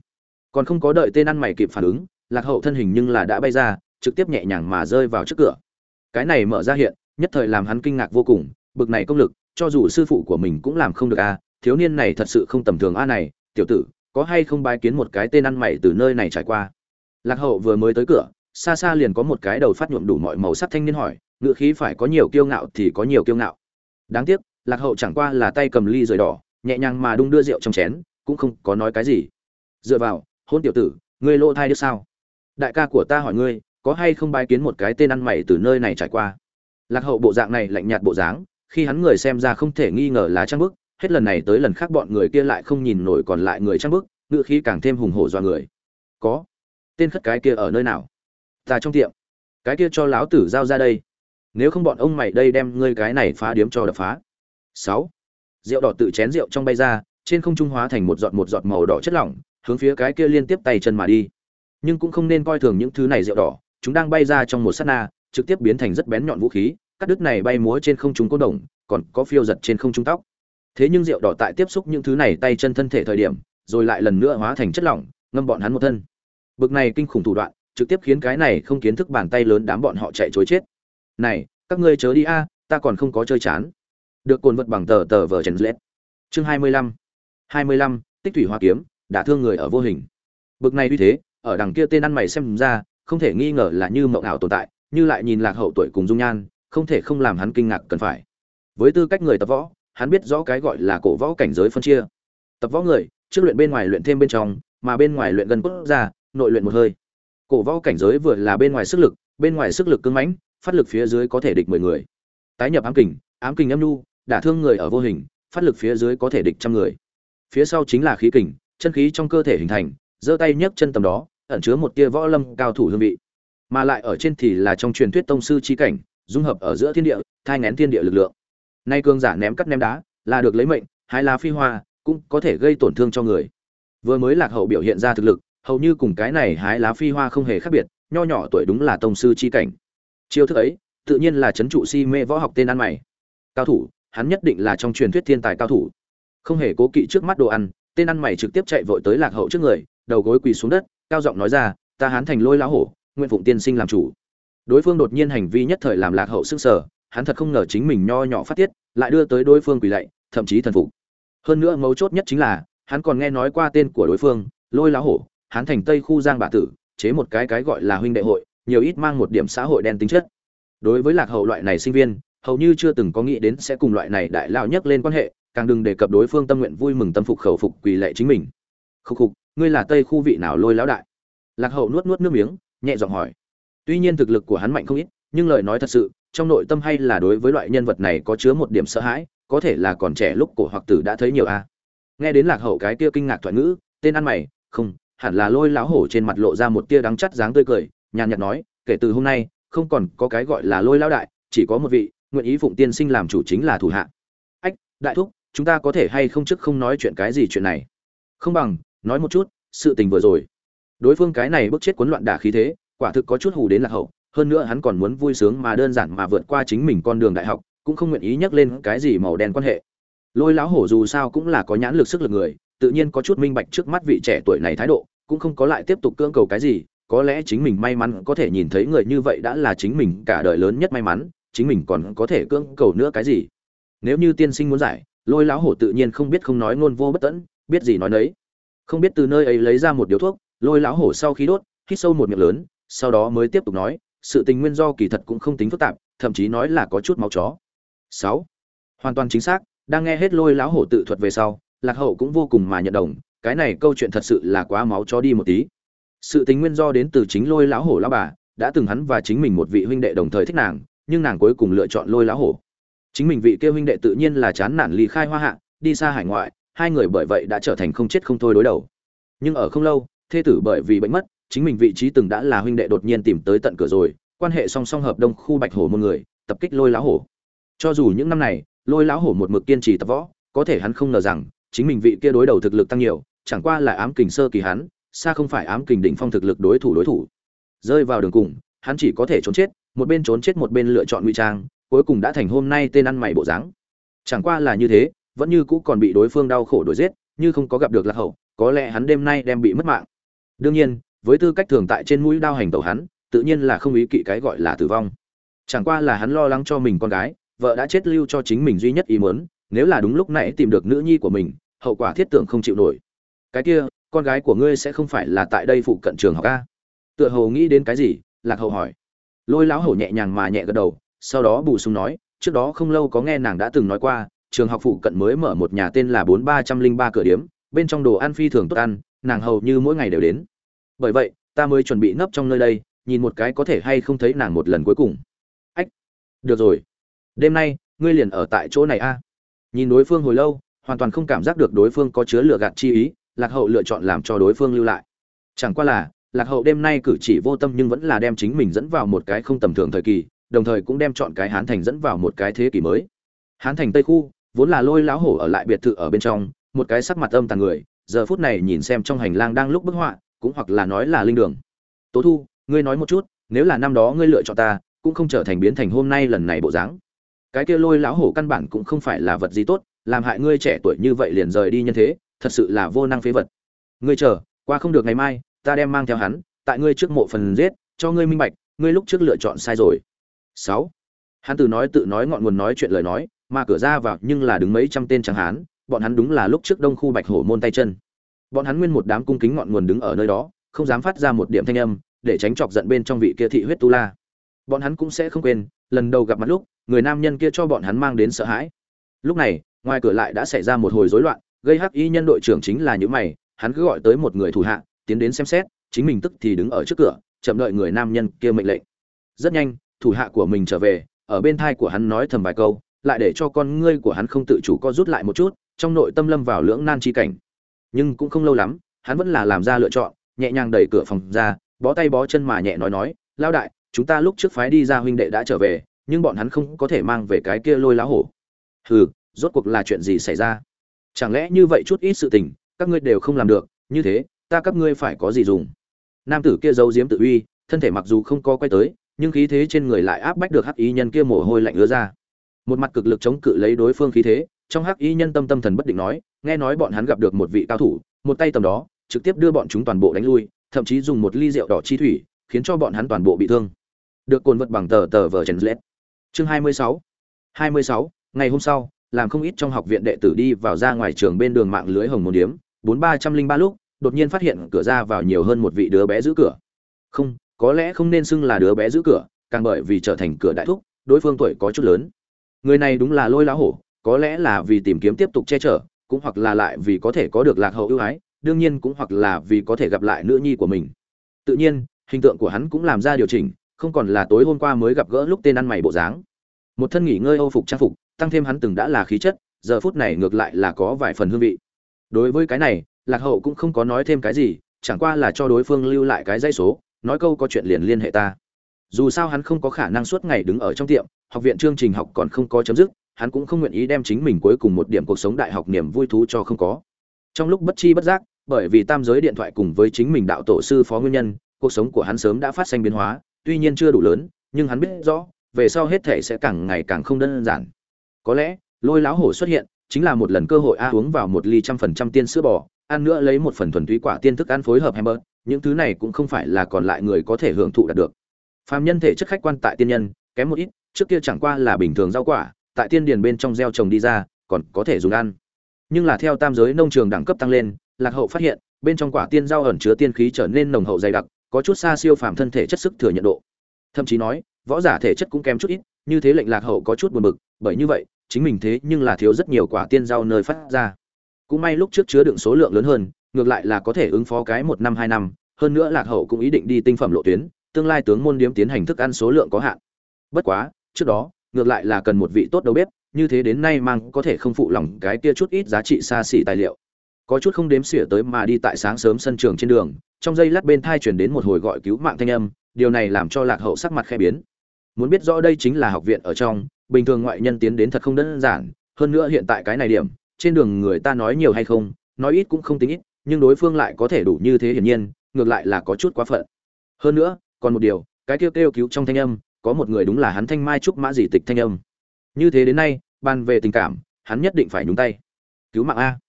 Còn không có đợi tên ăn mày kịp phản ứng, lạc hậu thân hình nhưng là đã bay ra, trực tiếp nhẹ nhàng mà rơi vào trước cửa. Cái này mở ra hiện, nhất thời làm hắn kinh ngạc vô cùng, bực này công lực, cho dù sư phụ của mình cũng làm không được a, thiếu niên này thật sự không tầm thường a này, tiểu tử, có hay không bái kiến một cái tên ăn mày từ nơi này trải qua? Lạc hậu vừa mới tới cửa, xa xa liền có một cái đầu phát nhuộm đủ mọi màu sắc thanh niên hỏi ngựa khí phải có nhiều kiêu ngạo thì có nhiều kiêu ngạo. Đáng tiếc, lạc hậu chẳng qua là tay cầm ly rời đỏ, nhẹ nhàng mà đung đưa rượu trong chén, cũng không có nói cái gì. Dựa vào, hôn tiểu tử, ngươi lỗ thai đứa sao? Đại ca của ta hỏi ngươi, có hay không bái kiến một cái tên ăn mày từ nơi này trải qua? Lạc hậu bộ dạng này lạnh nhạt bộ dáng, khi hắn người xem ra không thể nghi ngờ là trang bức, hết lần này tới lần khác bọn người kia lại không nhìn nổi còn lại người trang bức, ngự khí càng thêm hùng hổ do người. Có? Tên khất cái kia ở nơi nào? Ta trong tiệm. Cái kia cho láo tử giao ra đây nếu không bọn ông mày đây đem ngươi cái này phá điếm cho đập phá. Sáu. Rượu đỏ tự chén rượu trong bay ra, trên không trung hóa thành một giọt một giọt màu đỏ chất lỏng, hướng phía cái kia liên tiếp tay chân mà đi. Nhưng cũng không nên coi thường những thứ này rượu đỏ, chúng đang bay ra trong một sát na, trực tiếp biến thành rất bén nhọn vũ khí các đứt này bay múa trên không trung cố đồng, còn có phiêu giật trên không trung tóc. Thế nhưng rượu đỏ tại tiếp xúc những thứ này tay chân thân thể thời điểm, rồi lại lần nữa hóa thành chất lỏng, ngâm bọn hắn một thân. Bực này kinh khủng thủ đoạn, trực tiếp khiến cái này không kiến thức bàn tay lớn đám bọn họ chạy chối chết này các ngươi chớ đi a ta còn không có chơi chán. Được cồn vật bằng tờ tờ vờ chèn lết. Chương hai mươi lăm. hai mươi lăm tích thủy hoa kiếm đã thương người ở vô hình. Bực này uy thế ở đằng kia tên ăn mày xem ra không thể nghi ngờ là như mộng ảo tồn tại như lại nhìn lạc hậu tuổi cùng dung nhan không thể không làm hắn kinh ngạc cần phải. Với tư cách người tập võ hắn biết rõ cái gọi là cổ võ cảnh giới phân chia. Tập võ người trước luyện bên ngoài luyện thêm bên trong mà bên ngoài luyện gần quốc gia, nội luyện một hơi. Cổ võ cảnh giới vừa là bên ngoài sức lực bên ngoài sức lực cứng mãnh phát lực phía dưới có thể địch mười người. Tái nhập ám kình ám kình âm nhu, đả thương người ở vô hình, phát lực phía dưới có thể địch trăm người. Phía sau chính là khí kình, chân khí trong cơ thể hình thành, giơ tay nhấc chân tầm đó, ẩn chứa một tia võ lâm cao thủ hương vị. Mà lại ở trên thì là trong truyền thuyết tông sư chi cảnh, dung hợp ở giữa thiên địa, thai ngén thiên địa lực lượng. Nay cương giả ném cắt ném đá, là được lấy mệnh hai lá phi hoa, cũng có thể gây tổn thương cho người. Vừa mới lạc hậu biểu hiện ra thực lực, hầu như cùng cái này hái lá phi hoa không hề khác biệt, nho nhỏ tuổi đúng là tông sư chi cảnh chiêu thức ấy, tự nhiên là chấn trụ si mê võ học tên ăn mày. Cao thủ, hắn nhất định là trong truyền thuyết thiên tài cao thủ. Không hề cố kỵ trước mắt đồ ăn, tên ăn mày trực tiếp chạy vội tới lạc hậu trước người, đầu gối quỳ xuống đất, cao giọng nói ra, ta hán thành lôi lão hổ, nguyện phụng tiên sinh làm chủ. Đối phương đột nhiên hành vi nhất thời làm lạc hậu sức sở hắn thật không ngờ chính mình nho nhỏ phát tiết, lại đưa tới đối phương quỳ lạy, thậm chí thần phục. Hơn nữa mấu chốt nhất chính là, hắn còn nghe nói qua tên của đối phương, lôi lão hổ hắn thành tây khu giang bạ tử, chế một cái cái gọi là huynh đệ hội nhiều ít mang một điểm xã hội đen tính chất. Đối với lạc hậu loại này sinh viên, hầu như chưa từng có nghĩ đến sẽ cùng loại này đại lao nhất lên quan hệ, càng đừng đề cập đối phương tâm nguyện vui mừng tâm phục khẩu phục quỳ lệ chính mình. Khúc khục, ngươi là tây khu vị nào lôi lão đại? Lạc hậu nuốt nuốt nước miếng, nhẹ giọng hỏi. Tuy nhiên thực lực của hắn mạnh không ít, nhưng lời nói thật sự, trong nội tâm hay là đối với loại nhân vật này có chứa một điểm sợ hãi, có thể là còn trẻ lúc cổ hoặc tử đã thấy nhiều a. Nghe đến lạc hậu cái kia kinh ngạc thoại ngữ, tên ăn mày, không, hẳn là lôi lão hổ trên mặt lộ ra một tia đắng chắt dáng tươi cười nhàn nhạt nói, kể từ hôm nay, không còn có cái gọi là lôi lão đại, chỉ có một vị, nguyện ý phụng tiên sinh làm chủ chính là thủ hạ. Ách, đại thúc, chúng ta có thể hay không trước không nói chuyện cái gì chuyện này? Không bằng, nói một chút, sự tình vừa rồi. Đối phương cái này bức chết cuốn loạn đả khí thế, quả thực có chút hù đến lạc hậu, hơn nữa hắn còn muốn vui sướng mà đơn giản mà vượt qua chính mình con đường đại học, cũng không nguyện ý nhắc lên cái gì màu đen quan hệ. Lôi lão hổ dù sao cũng là có nhãn lực sức lực người, tự nhiên có chút minh bạch trước mắt vị trẻ tuổi này thái độ, cũng không có lại tiếp tục cưỡng cầu cái gì có lẽ chính mình may mắn có thể nhìn thấy người như vậy đã là chính mình cả đời lớn nhất may mắn, chính mình còn có thể cưỡng cầu nữa cái gì? Nếu như tiên sinh muốn giải, lôi lão hổ tự nhiên không biết không nói ngôn vô bất tẫn biết gì nói nấy. Không biết từ nơi ấy lấy ra một điếu thuốc, lôi lão hổ sau khi đốt, hít sâu một miệng lớn, sau đó mới tiếp tục nói, sự tình nguyên do kỳ thật cũng không tính phức tạp, thậm chí nói là có chút máu chó. Sáu. Hoàn toàn chính xác, đang nghe hết lôi lão hổ tự thuật về sau, lạc hậu cũng vô cùng mà nhận đồng, cái này câu chuyện thật sự là quá máu chó đi một tí sự tính nguyên do đến từ chính lôi lão hổ lão bà, đã từng hắn và chính mình một vị huynh đệ đồng thời thích nàng, nhưng nàng cuối cùng lựa chọn lôi lão hổ. Chính mình vị kia huynh đệ tự nhiên là chán nản ly khai hoa hạ, đi xa hải ngoại, hai người bởi vậy đã trở thành không chết không thôi đối đầu. Nhưng ở không lâu, thê tử bởi vì bệnh mất, chính mình vị trí từng đã là huynh đệ đột nhiên tìm tới tận cửa rồi, quan hệ song song hợp đông khu bạch hổ một người, tập kích lôi lão hổ. Cho dù những năm này, lôi lão hổ một mực kiên trì tập võ, có thể hắn không ngờ rằng, chính mình vị kia đối đầu thực lực tăng nhiều, chẳng qua là ám kình sơ kỳ hắn xa không phải ám kình đỉnh phong thực lực đối thủ đối thủ. Rơi vào đường cùng, hắn chỉ có thể trốn chết, một bên trốn chết một bên lựa chọn nguy trang, cuối cùng đã thành hôm nay tên ăn mày bộ dáng. Chẳng qua là như thế, vẫn như cũ còn bị đối phương đau khổ đuổi giết, như không có gặp được lạc hậu, có lẽ hắn đêm nay đem bị mất mạng. Đương nhiên, với tư cách thường tại trên mũi đao hành tẩu hắn, tự nhiên là không ý kỵ cái gọi là tử vong. Chẳng qua là hắn lo lắng cho mình con gái, vợ đã chết lưu cho chính mình duy nhất ý muốn, nếu là đúng lúc nãy tìm được nữ nhi của mình, hậu quả thiết tưởng không chịu nổi. Cái kia con gái của ngươi sẽ không phải là tại đây phụ cận trường học a? Tựa hồ nghĩ đến cái gì, lạc hậu hỏi. Lôi lão hổ nhẹ nhàng mà nhẹ gật đầu, sau đó bù sung nói, trước đó không lâu có nghe nàng đã từng nói qua, trường học phụ cận mới mở một nhà tên là bốn ba trăm linh ba cửa điếm, bên trong đồ ăn phi thường tốt ăn, nàng hầu như mỗi ngày đều đến. Bởi vậy, ta mới chuẩn bị nấp trong nơi đây, nhìn một cái có thể hay không thấy nàng một lần cuối cùng. Ách, được rồi. Đêm nay, ngươi liền ở tại chỗ này a. Nhìn đối phương hồi lâu, hoàn toàn không cảm giác được đối phương có chứa lựa gạt chi ý lạc hậu lựa chọn làm cho đối phương lưu lại. Chẳng qua là, lạc hậu đêm nay cử chỉ vô tâm nhưng vẫn là đem chính mình dẫn vào một cái không tầm thường thời kỳ, đồng thời cũng đem chọn cái hán thành dẫn vào một cái thế kỷ mới. Hán thành tây khu, vốn là lôi lão hổ ở lại biệt thự ở bên trong, một cái sắc mặt âm tàn người, giờ phút này nhìn xem trong hành lang đang lúc bức họa, cũng hoặc là nói là linh đường. Tố thu, ngươi nói một chút, nếu là năm đó ngươi lựa chọn ta, cũng không trở thành biến thành hôm nay lần này bộ dáng. Cái kia lôi lão hổ căn bản cũng không phải là vật gì tốt, làm hại ngươi trẻ tuổi như vậy liền rời đi nhân thế thật sự là vô năng phế vật. Ngươi chờ, qua không được ngày mai, ta đem mang theo hắn, tại ngươi trước mộ phần giết, cho ngươi minh bạch, ngươi lúc trước lựa chọn sai rồi. Sáu. Hắn từ nói tự nói ngọn nguồn nói chuyện lời nói, mà cửa ra vào nhưng là đứng mấy trăm tên trắng hán, bọn hắn đúng là lúc trước đông khu bạch hổ môn tay chân. Bọn hắn nguyên một đám cung kính ngọn nguồn đứng ở nơi đó, không dám phát ra một điểm thanh âm, để tránh chọc giận bên trong vị kia thị huyết tu la. Bọn hắn cũng sẽ không quên, lần đầu gặp mặt lúc, người nam nhân kia cho bọn hắn mang đến sợ hãi. Lúc này, ngoài cửa lại đã xảy ra một hồi rối loạn gây hắc y nhân đội trưởng chính là những mày, hắn cứ gọi tới một người thủ hạ, tiến đến xem xét, chính mình tức thì đứng ở trước cửa, chậm đợi người nam nhân kia mệnh lệnh. Rất nhanh, thủ hạ của mình trở về, ở bên thai của hắn nói thầm vài câu, lại để cho con ngươi của hắn không tự chủ co rút lại một chút, trong nội tâm lâm vào lưỡng nan chi cảnh. Nhưng cũng không lâu lắm, hắn vẫn là làm ra lựa chọn, nhẹ nhàng đẩy cửa phòng ra, bó tay bó chân mà nhẹ nói nói lao đại, chúng ta lúc trước phái đi ra huynh đệ đã trở về, nhưng bọn hắn không có thể mang về cái kia lôi lá hổ. Hừ, rốt cuộc là chuyện gì xảy ra? Chẳng lẽ như vậy chút ít sự tình, các ngươi đều không làm được, như thế, ta các ngươi phải có gì dùng? Nam tử kia giấu diếm tự uy, thân thể mặc dù không có quay tới, nhưng khí thế trên người lại áp bách được hắc ý nhân kia mồ hôi lạnh ứa ra. Một mặt cực lực chống cự lấy đối phương khí thế, trong hắc ý nhân tâm tâm thần bất định nói, nghe nói bọn hắn gặp được một vị cao thủ, một tay tầm đó, trực tiếp đưa bọn chúng toàn bộ đánh lui, thậm chí dùng một ly rượu đỏ chi thủy, khiến cho bọn hắn toàn bộ bị thương. Được cồn vật bằng tờ tờ vờ chèn lét chương 26 26 ngày hôm sau làm không ít trong học viện đệ tử đi vào ra ngoài trường bên đường mạng lưới hồng môn điếm, bốn ba trăm linh ba lúc, đột nhiên phát hiện cửa ra vào nhiều hơn một vị đứa bé giữ cửa. Không, có lẽ không nên xưng là đứa bé giữ cửa, càng bởi vì trở thành cửa đại thúc, đối phương tuổi có chút lớn. Người này đúng là lôi lá hổ, có lẽ là vì tìm kiếm tiếp tục che chở, cũng hoặc là lại vì có thể có được lạc hậu ưu ái, đương nhiên cũng hoặc là vì có thể gặp lại nữ nhi của mình. Tự nhiên, hình tượng của hắn cũng làm ra điều chỉnh, không còn là tối hôm qua mới gặp gỡ lúc tên ăn mày bộ dáng. Một thân nghỉ ngơi âu phục trang phục tăng thêm hắn từng đã là khí chất, giờ phút này ngược lại là có vài phần hương vị. Đối với cái này, lạc hậu cũng không có nói thêm cái gì, chẳng qua là cho đối phương lưu lại cái dây số, nói câu có chuyện liền liên hệ ta. Dù sao hắn không có khả năng suốt ngày đứng ở trong tiệm, học viện chương trình học còn không có chấm dứt, hắn cũng không nguyện ý đem chính mình cuối cùng một điểm cuộc sống đại học niềm vui thú cho không có. Trong lúc bất chi bất giác, bởi vì tam giới điện thoại cùng với chính mình đạo tổ sư phó nguyên nhân, cuộc sống của hắn sớm đã phát sinh biến hóa, tuy nhiên chưa đủ lớn, nhưng hắn biết rõ, về sau hết thể sẽ càng ngày càng không đơn giản có lẽ, lôi lão hổ xuất hiện, chính là một lần cơ hội a, uống vào một ly trăm phần trăm tiên sữa bò, ăn nữa lấy một phần thuần túy quả tiên thức ăn phối hợp hamburger, những thứ này cũng không phải là còn lại người có thể hưởng thụ đạt được. Phàm nhân thể chất khách quan tại tiên nhân, kém một ít, trước kia chẳng qua là bình thường rau quả, tại tiên điền bên trong gieo trồng đi ra, còn có thể dùng ăn. Nhưng là theo tam giới nông trường đẳng cấp tăng lên, lạc hậu phát hiện, bên trong quả tiên rau ẩn chứa tiên khí trở nên nồng hậu dày đặc, có chút xa siêu phàm thân thể chất sức thừa nhận độ. Thậm chí nói, võ giả thể chất cũng kém chút ít, như thế lệnh lạc hậu có chút buồn bực bởi như vậy, chính mình thế nhưng là thiếu rất nhiều quả tiên rau nơi phát ra. Cũng may lúc trước chứa đựng số lượng lớn hơn, ngược lại là có thể ứng phó cái một năm, hai năm, hơn nữa lạc hậu cũng ý định đi tinh phẩm lộ tuyến, tương lai tướng môn điếm tiến hành thức ăn số lượng có hạn. Bất quá, trước đó, ngược lại là cần một vị tốt đầu bếp, như thế đến nay mang có thể không phụ lòng cái kia chút ít giá trị xa xỉ tài liệu. Có chút không đếm xỉa tới mà đi tại sáng sớm sân trường trên đường, trong giây lát bên thai chuyển đến một hồi gọi cứu mạng thanh âm, điều này làm cho lạc hậu sắc mặt khe biến. Muốn biết rõ đây chính là học viện ở trong bình thường ngoại nhân tiến đến thật không đơn giản, hơn nữa hiện tại cái này điểm, trên đường người ta nói nhiều hay không, nói ít cũng không tính ít, nhưng đối phương lại có thể đủ như thế hiển nhiên, ngược lại là có chút quá phận. Hơn nữa, còn một điều, cái kêu kêu cứu trong thanh âm, có một người đúng là hắn thanh mai trúc mã dị tịch thanh âm. Như thế đến nay, bàn về tình cảm, hắn nhất định phải nhúng tay. Cứu mạng a.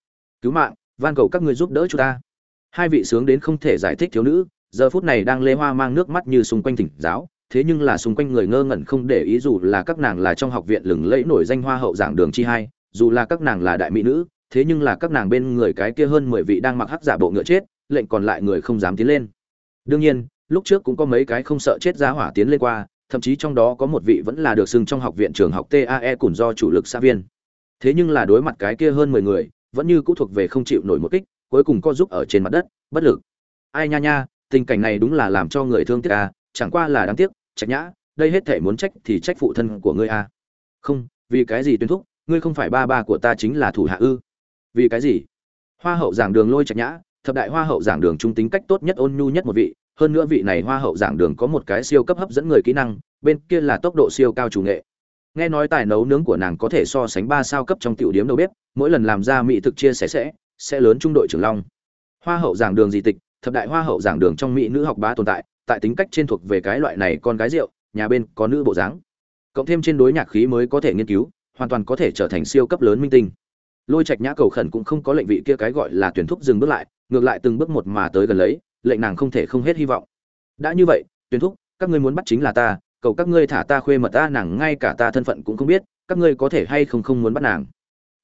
Cứu mạng, van cầu các người giúp đỡ chúng ta. Hai vị sướng đến không thể giải thích thiếu nữ, giờ phút này đang lê hoa mang nước mắt như xung quanh thỉnh giáo thế nhưng là xung quanh người ngơ ngẩn không để ý dù là các nàng là trong học viện lừng lẫy nổi danh hoa hậu giảng đường chi hai dù là các nàng là đại mỹ nữ thế nhưng là các nàng bên người cái kia hơn mười vị đang mặc hắc giả bộ ngựa chết lệnh còn lại người không dám tiến lên đương nhiên lúc trước cũng có mấy cái không sợ chết giá hỏa tiến lên qua thậm chí trong đó có một vị vẫn là được xưng trong học viện trường học TAE cùng do chủ lực xã viên. Thế nhưng là đối mặt cái kia hơn 10 người, vẫn như cũ thuộc về không chịu nổi một kích, cuối cùng co giúp ở trên mặt đất, bất lực. Ai nha nha, tình cảnh này đúng là làm cho người thương tiếc à chẳng qua là đáng tiếc, Trạch Nhã, đây hết thể muốn trách thì trách phụ thân của ngươi a. Không, vì cái gì tuyên thúc, ngươi không phải ba ba của ta chính là thủ hạ ư? Vì cái gì? Hoa hậu giảng đường lôi Trạch Nhã, thập đại hoa hậu giảng đường trung tính cách tốt nhất ôn nhu nhất một vị, hơn nữa vị này hoa hậu giảng đường có một cái siêu cấp hấp dẫn người kỹ năng bên kia là tốc độ siêu cao chủ nghệ nghe nói tài nấu nướng của nàng có thể so sánh ba sao cấp trong tiểu điếm đầu bếp mỗi lần làm ra mỹ thực chia sẻ sẽ sẽ lớn trung đội trưởng long hoa hậu giảng đường di tịch thập đại hoa hậu giảng đường trong mỹ nữ học bá tồn tại tại tính cách trên thuộc về cái loại này con gái rượu, nhà bên có nữ bộ dáng. Cộng thêm trên đối nhạc khí mới có thể nghiên cứu, hoàn toàn có thể trở thành siêu cấp lớn minh tinh. Lôi trạch nhã cầu khẩn cũng không có lệnh vị kia cái gọi là tuyển thúc dừng bước lại, ngược lại từng bước một mà tới gần lấy, lệnh nàng không thể không hết hy vọng. Đã như vậy, tuyển thúc, các ngươi muốn bắt chính là ta, cầu các ngươi thả ta khuê mật ta, nàng ngay cả ta thân phận cũng không biết, các ngươi có thể hay không không muốn bắt nàng.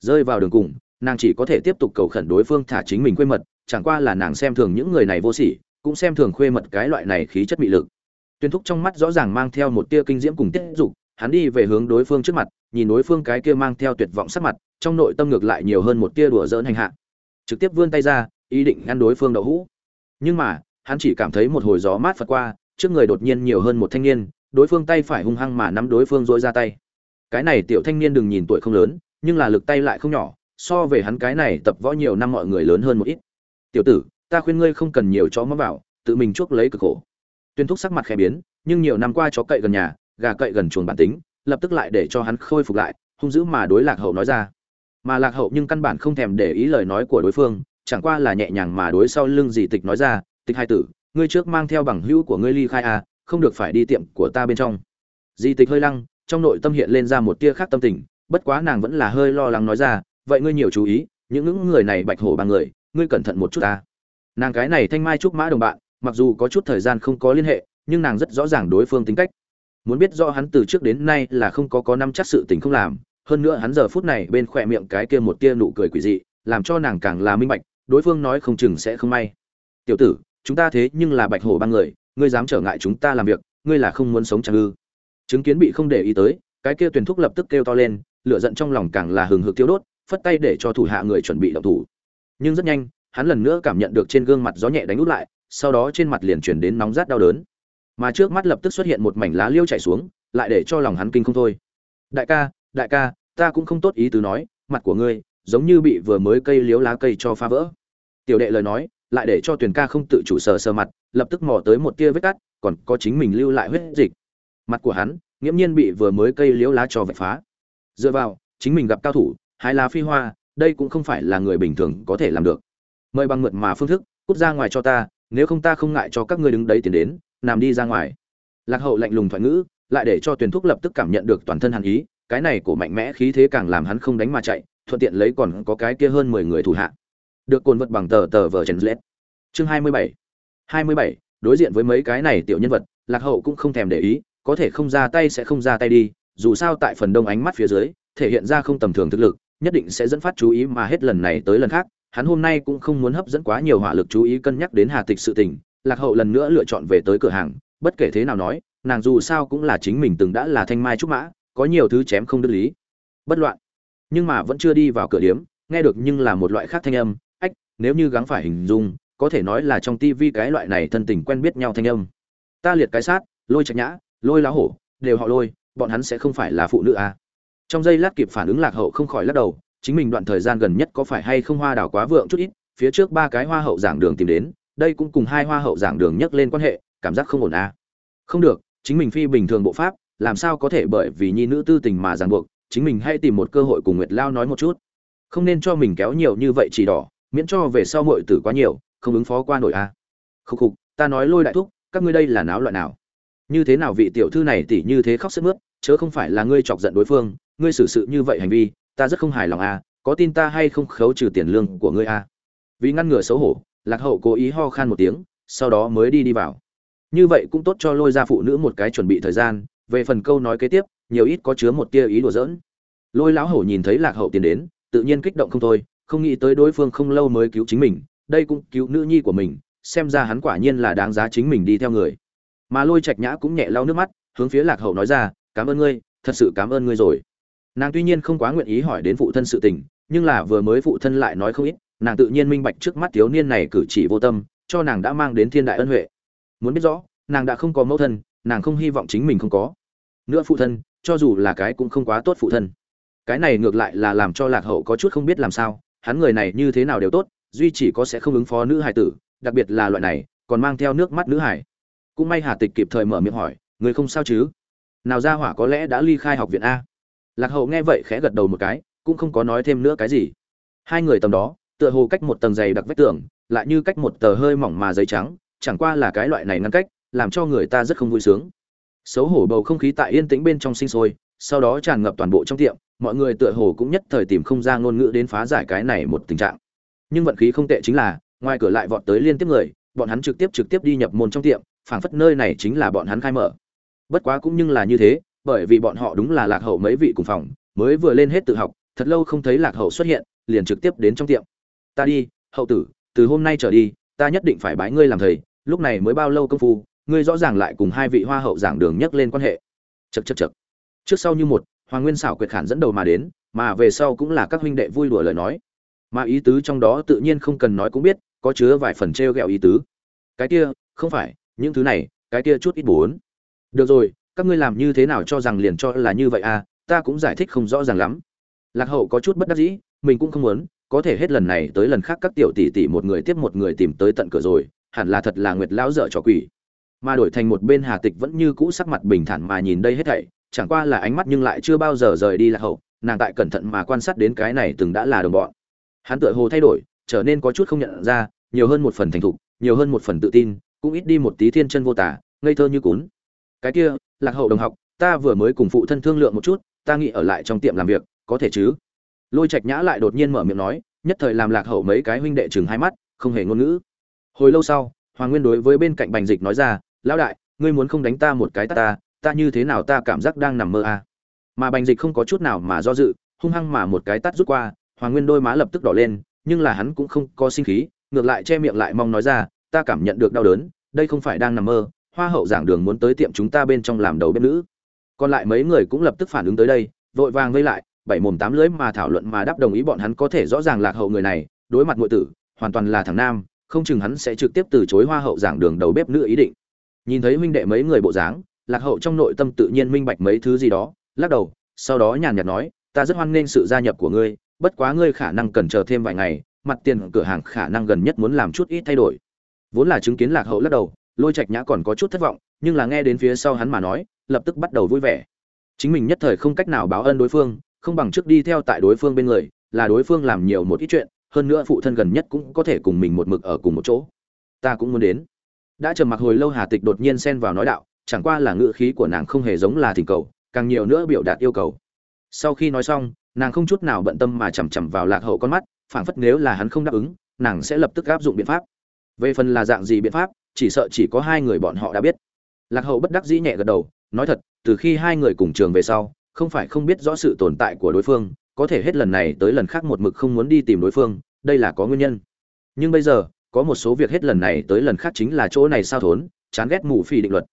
Rơi vào đường cùng, nàng chỉ có thể tiếp tục cầu khẩn đối phương thả chính mình khuê mật, chẳng qua là nàng xem thường những người này vô sỉ cũng xem thường khuê mật cái loại này khí chất bị lực. Tuyên thúc trong mắt rõ ràng mang theo một tia kinh diễm cùng tiết dục, hắn đi về hướng đối phương trước mặt, nhìn đối phương cái kia mang theo tuyệt vọng sắc mặt, trong nội tâm ngược lại nhiều hơn một tia đùa dỡn hành hạ. Trực tiếp vươn tay ra, ý định ngăn đối phương đậu hũ. Nhưng mà, hắn chỉ cảm thấy một hồi gió mát phật qua, trước người đột nhiên nhiều hơn một thanh niên, đối phương tay phải hung hăng mà nắm đối phương dỗi ra tay. Cái này tiểu thanh niên đừng nhìn tuổi không lớn, nhưng là lực tay lại không nhỏ, so về hắn cái này tập võ nhiều năm mọi người lớn hơn một ít. Tiểu tử ta khuyên ngươi không cần nhiều chó mắm vào, tự mình chuốc lấy cực khổ. Tuyên thúc sắc mặt khẽ biến, nhưng nhiều năm qua chó cậy gần nhà, gà cậy gần chuồng bản tính, lập tức lại để cho hắn khôi phục lại, hung dữ mà đối lạc hậu nói ra. Mà lạc hậu nhưng căn bản không thèm để ý lời nói của đối phương, chẳng qua là nhẹ nhàng mà đối sau lưng dì tịch nói ra, tịch hai tử, ngươi trước mang theo bằng hữu của ngươi ly khai à không được phải đi tiệm của ta bên trong. Dì tịch hơi lăng, trong nội tâm hiện lên ra một tia khác tâm tình, bất quá nàng vẫn là hơi lo lắng nói ra, vậy ngươi nhiều chú ý những những người này bạch hổ ba người, ngươi cẩn thận một chút ta nàng cái này thanh mai trúc mã đồng bạn, mặc dù có chút thời gian không có liên hệ, nhưng nàng rất rõ ràng đối phương tính cách. Muốn biết rõ hắn từ trước đến nay là không có có năm chắc sự tình không làm, hơn nữa hắn giờ phút này bên khỏe miệng cái kia một tia nụ cười quỷ dị, làm cho nàng càng là minh bạch, đối phương nói không chừng sẽ không may. Tiểu tử, chúng ta thế nhưng là bạch hổ ba người, ngươi dám trở ngại chúng ta làm việc, ngươi là không muốn sống chẳng ư? Chứng kiến bị không để ý tới, cái kia tuyển thúc lập tức kêu to lên, lửa giận trong lòng càng là hừng hực tiêu đốt, phất tay để cho thủ hạ người chuẩn bị động thủ. Nhưng rất nhanh hắn lần nữa cảm nhận được trên gương mặt gió nhẹ đánh út lại, sau đó trên mặt liền chuyển đến nóng rát đau đớn. Mà trước mắt lập tức xuất hiện một mảnh lá liêu chảy xuống, lại để cho lòng hắn kinh không thôi. Đại ca đại ca, ta cũng không tốt ý tứ nói, mặt của ngươi giống như bị vừa mới cây liếu lá cây cho phá vỡ. Tiểu đệ lời nói, lại để cho Tuyền ca không tự chủ sờ sờ mặt, lập tức mò tới một tia vết cắt, còn có chính mình lưu lại huyết dịch. Mặt của hắn nghiễm nhiên bị vừa mới cây liễu lá cho vạch phá. Dựa vào, chính mình gặp cao thủ hai lá phi hoa, đây cũng không phải là người bình thường có thể làm được mời bằng mượt mà phương thức, cút ra ngoài cho ta, nếu không ta không ngại cho các ngươi đứng đấy tiến đến, nằm đi ra ngoài. Lạc hậu lạnh lùng thoại ngữ, lại để cho tuyển thúc lập tức cảm nhận được toàn thân hàn ý, cái này của mạnh mẽ khí thế càng làm hắn không đánh mà chạy, thuận tiện lấy còn có cái kia hơn mười người thủ hạ. Được cồn vật bằng tờ tờ vờ chèn lết. Chương hai mươi bảy. Hai mươi bảy, đối diện với mấy cái này tiểu nhân vật, lạc hậu cũng không thèm để ý, có thể không ra tay sẽ không ra tay đi, dù sao tại phần đông ánh mắt phía dưới, thể hiện ra không tầm thường thực lực, nhất định sẽ dẫn phát chú ý mà hết lần này tới lần khác hắn hôm nay cũng không muốn hấp dẫn quá nhiều hỏa lực chú ý cân nhắc đến hà tịch sự tình, lạc hậu lần nữa lựa chọn về tới cửa hàng, bất kể thế nào nói, nàng dù sao cũng là chính mình từng đã là thanh mai trúc mã, có nhiều thứ chém không đứt lý. Bất loạn. Nhưng mà vẫn chưa đi vào cửa điếm, nghe được nhưng là một loại khác thanh âm, ách, nếu như gắng phải hình dung, có thể nói là trong tivi cái loại này thân tình quen biết nhau thanh âm. Ta liệt cái sát, lôi trạch nhã, lôi lá hổ, đều họ lôi, bọn hắn sẽ không phải là phụ nữ à. trong giây lát kịp phản ứng lạc hậu không khỏi lắc đầu chính mình đoạn thời gian gần nhất có phải hay không hoa đảo quá vượng chút ít, phía trước ba cái hoa hậu giảng đường tìm đến, đây cũng cùng hai hoa hậu giảng đường nhắc lên quan hệ, cảm giác không ổn à. không được, chính mình phi bình thường bộ pháp, làm sao có thể bởi vì nhi nữ tư tình mà ràng buộc, chính mình hay tìm một cơ hội cùng nguyệt lao nói một chút không nên cho mình kéo nhiều như vậy chỉ đỏ, miễn cho về sau muội tử quá nhiều, không ứng phó qua nổi a à. khúc khục, ta nói lôi đại thúc, các ngươi đây là náo loại nào như thế nào vị tiểu thư này tỉ như thế khóc sức mướt, chớ không phải là ngươi chọc giận đối phương, ngươi xử sự như vậy hành vi ta rất không hài lòng a có tin ta hay không khấu trừ tiền lương của ngươi a vì ngăn ngừa xấu hổ, lạc hậu cố ý ho khan một tiếng, sau đó mới đi đi vào. Như vậy cũng tốt cho lôi ra phụ nữ một cái chuẩn bị thời gian, về phần câu nói kế tiếp, nhiều ít có chứa một tia ý đùa giỡn. Lôi lão hổ nhìn thấy lạc hậu tiến đến, tự nhiên kích động không thôi, không nghĩ tới đối phương không lâu mới cứu chính mình, đây cũng cứu nữ nhi của mình, xem ra hắn quả nhiên là đáng giá chính mình đi theo người. Mà lôi trạch nhã cũng nhẹ lau nước mắt, hướng phía lạc hậu nói ra, cảm ơn ngươi, thật sự cảm ơn ngươi rồi nàng tuy nhiên không quá nguyện ý hỏi đến phụ thân sự tình, nhưng là vừa mới phụ thân lại nói không ít, nàng tự nhiên minh bạch trước mắt thiếu niên này cử chỉ vô tâm, cho nàng đã mang đến thiên đại ân huệ. Muốn biết rõ, nàng đã không có mẫu thân, nàng không hy vọng chính mình không có. Nữa phụ thân, cho dù là cái cũng không quá tốt phụ thân. Cái này ngược lại là làm cho lạc hậu có chút không biết làm sao, hắn người này như thế nào đều tốt, duy chỉ có sẽ không ứng phó nữ hải tử, đặc biệt là loại này, còn mang theo nước mắt nữ hải cũng may hà tịch kịp thời mở miệng hỏi, người không sao chứ? Nào ra hỏa có lẽ đã ly khai học viện a? Lạc hậu nghe vậy khẽ gật đầu một cái, cũng không có nói thêm nữa cái gì. Hai người tầm đó, tựa hồ cách một tầng dày đặc vách tường, lại như cách một tờ hơi mỏng mà giấy trắng, chẳng qua là cái loại này ngăn cách, làm cho người ta rất không vui sướng. Xấu hổ bầu không khí tại yên tĩnh bên trong sinh sôi, sau đó tràn ngập toàn bộ trong tiệm, mọi người tựa hồ cũng nhất thời tìm không ra ngôn ngữ đến phá giải cái này một tình trạng. Nhưng vận khí không tệ chính là, ngoài cửa lại vọt tới liên tiếp người, bọn hắn trực tiếp trực tiếp đi nhập môn trong tiệm, phảng phất nơi này chính là bọn hắn khai mở. Bất quá cũng nhưng là như thế bởi vì bọn họ đúng là lạc hậu mấy vị cùng phòng, mới vừa lên hết tự học, thật lâu không thấy lạc hậu xuất hiện, liền trực tiếp đến trong tiệm. Ta đi, hậu tử, từ hôm nay trở đi, ta nhất định phải bái ngươi làm thầy, lúc này mới bao lâu công phu, ngươi rõ ràng lại cùng hai vị hoa hậu giảng đường nhắc lên quan hệ. Chật chật chật trước sau như một, hoàng nguyên xảo quyệt khản dẫn đầu mà đến, mà về sau cũng là các huynh đệ vui đùa lời nói. Mà ý tứ trong đó tự nhiên không cần nói cũng biết, có chứa vài phần t r e o g ẹ o ý tứ. Cái kia, không phải, những thứ này, cái kia chút ít bốn. Được rồi các ngươi làm như thế nào cho rằng liền cho là như vậy à ta cũng giải thích không rõ ràng lắm. Lạc hậu có chút bất đắc dĩ, mình cũng không muốn, có thể hết lần này tới lần khác các tiểu tỷ tỷ một người tiếp một người tìm tới tận cửa rồi, hẳn là thật là nguyệt lão dở trò quỷ. Mà đổi thành một bên hà tịch vẫn như cũ sắc mặt bình thản mà nhìn đây hết thảy, chẳng qua là ánh mắt nhưng lại chưa bao giờ rời đi lạc hậu, nàng tại cẩn thận mà quan sát đến cái này từng đã là đồng bọn. Hắn tựa hồ thay đổi, trở nên có chút không nhận ra, nhiều hơn một phần thành thục, nhiều hơn một phần tự tin, cũng ít đi một tí thiên chân vô tả, ngây thơ như cún. Cái kia lạc hậu đồng học, ta vừa mới cùng phụ thân thương lượng một chút, ta nghĩ ở lại trong tiệm làm việc, có thể chứ lôi trạch nhã lại đột nhiên mở miệng nói, nhất thời làm lạc hậu mấy cái huynh đệ chừng hai mắt, không hề ngôn ngữ hồi lâu sau, hoàng nguyên đối với bên cạnh bành dịch nói ra, lão đại, ngươi muốn không đánh ta một cái ta ta ta như thế nào ta cảm giác đang nằm mơ à. mà bành dịch không có chút nào mà do dự, hung hăng mà một cái tắt rút qua, hoàng nguyên đôi má lập tức đỏ lên, nhưng là hắn cũng không có sinh khí, ngược lại che miệng lại mong nói ra, ta cảm nhận được đau đớn, đây không phải đang nằm mơ hoa hậu giảng đường muốn tới tiệm chúng ta bên trong làm đầu bếp nữ. Còn lại mấy người cũng lập tức phản ứng tới đây, vội vàng vây lại, bảy mồm tám lưỡi mà thảo luận mà đáp đồng ý bọn hắn có thể rõ ràng lạc hậu người này, đối mặt ngụy tử, hoàn toàn là thằng nam, không chừng hắn sẽ trực tiếp từ chối hoa hậu giảng đường đầu bếp nữ ý định. Nhìn thấy huynh đệ mấy người bộ dáng, lạc hậu trong nội tâm tự nhiên minh bạch mấy thứ gì đó, lắc đầu, sau đó nhàn nhạt nói, ta rất hoan nghênh sự gia nhập của ngươi, bất quá ngươi khả năng cần chờ thêm vài ngày, mặt tiền cửa hàng khả năng gần nhất muốn làm chút ít thay đổi. Vốn là chứng kiến lạc hậu lắc đầu lôi trạch nhã còn có chút thất vọng, nhưng là nghe đến phía sau hắn mà nói, lập tức bắt đầu vui vẻ. Chính mình nhất thời không cách nào báo ơn đối phương, không bằng trước đi theo tại đối phương bên người, là đối phương làm nhiều một ít chuyện, hơn nữa phụ thân gần nhất cũng có thể cùng mình một mực ở cùng một chỗ. Ta cũng muốn đến. Đã trầm mặc hồi lâu hà tịch đột nhiên xen vào nói đạo, chẳng qua là ngữ khí của nàng không hề giống là thỉnh cầu, càng nhiều nữa biểu đạt yêu cầu. Sau khi nói xong, nàng không chút nào bận tâm mà chằm chằm vào lạc hậu con mắt, phảng phất nếu là hắn không đáp ứng, nàng sẽ lập tức áp dụng biện pháp. Về phần là dạng gì biện pháp chỉ sợ chỉ có hai người bọn họ đã biết. Lạc hậu bất đắc dĩ nhẹ gật đầu, nói thật, từ khi hai người cùng trường về sau, không phải không biết rõ sự tồn tại của đối phương, có thể hết lần này tới lần khác một mực không muốn đi tìm đối phương, đây là có nguyên nhân. Nhưng bây giờ, có một số việc hết lần này tới lần khác chính là chỗ này sao thốn, chán ghét mù phi định luật.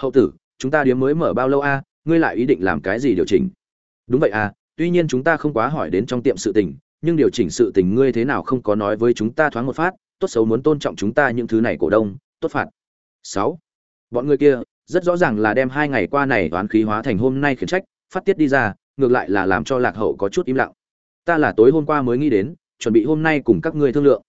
Hậu tử, chúng ta điếm mới mở bao lâu a, ngươi lại ý định làm cái gì điều chỉnh? Đúng vậy à tuy nhiên chúng ta không quá hỏi đến trong tiệm sự tình, nhưng điều chỉnh sự tình ngươi thế nào không có nói với chúng ta thoáng một phát, tốt xấu muốn tôn trọng chúng ta những thứ này cổ đông tốt phạt. Sáu. Bọn người kia rất rõ ràng là đem hai ngày qua này toán khí hóa thành hôm nay khiển trách, phát tiết đi ra, ngược lại là làm cho lạc hậu có chút im lặng. Ta là tối hôm qua mới nghĩ đến, chuẩn bị hôm nay cùng các ngươi thương lượng.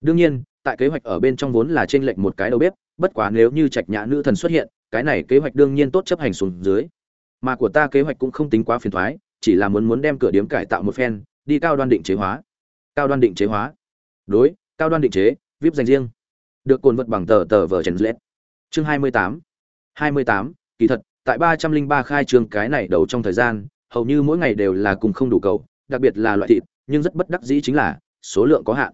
Đương nhiên, tại kế hoạch ở bên trong vốn là trên lệnh một cái đầu bếp, bất quá nếu như trạch nhã nữ thần xuất hiện, cái này kế hoạch đương nhiên tốt chấp hành xuống dưới. Mà của ta kế hoạch cũng không tính quá phiền thoái, chỉ là muốn muốn đem cửa điếm cải tạo một phen, đi cao đoan định chế hóa. Cao đoan định chế hóa. Đối, cao đoan định chế, vip dành riêng được cồn vật bằng tờ tờ vở trần lết. Chương hai mươi tám. hai mươi tám, kỳ thật, tại ba trăm linh ba khai trương cái này đầu trong thời gian, hầu như mỗi ngày đều là cùng không đủ cầu, đặc biệt là loại thịt, nhưng rất bất đắc dĩ chính là, số lượng có hạn.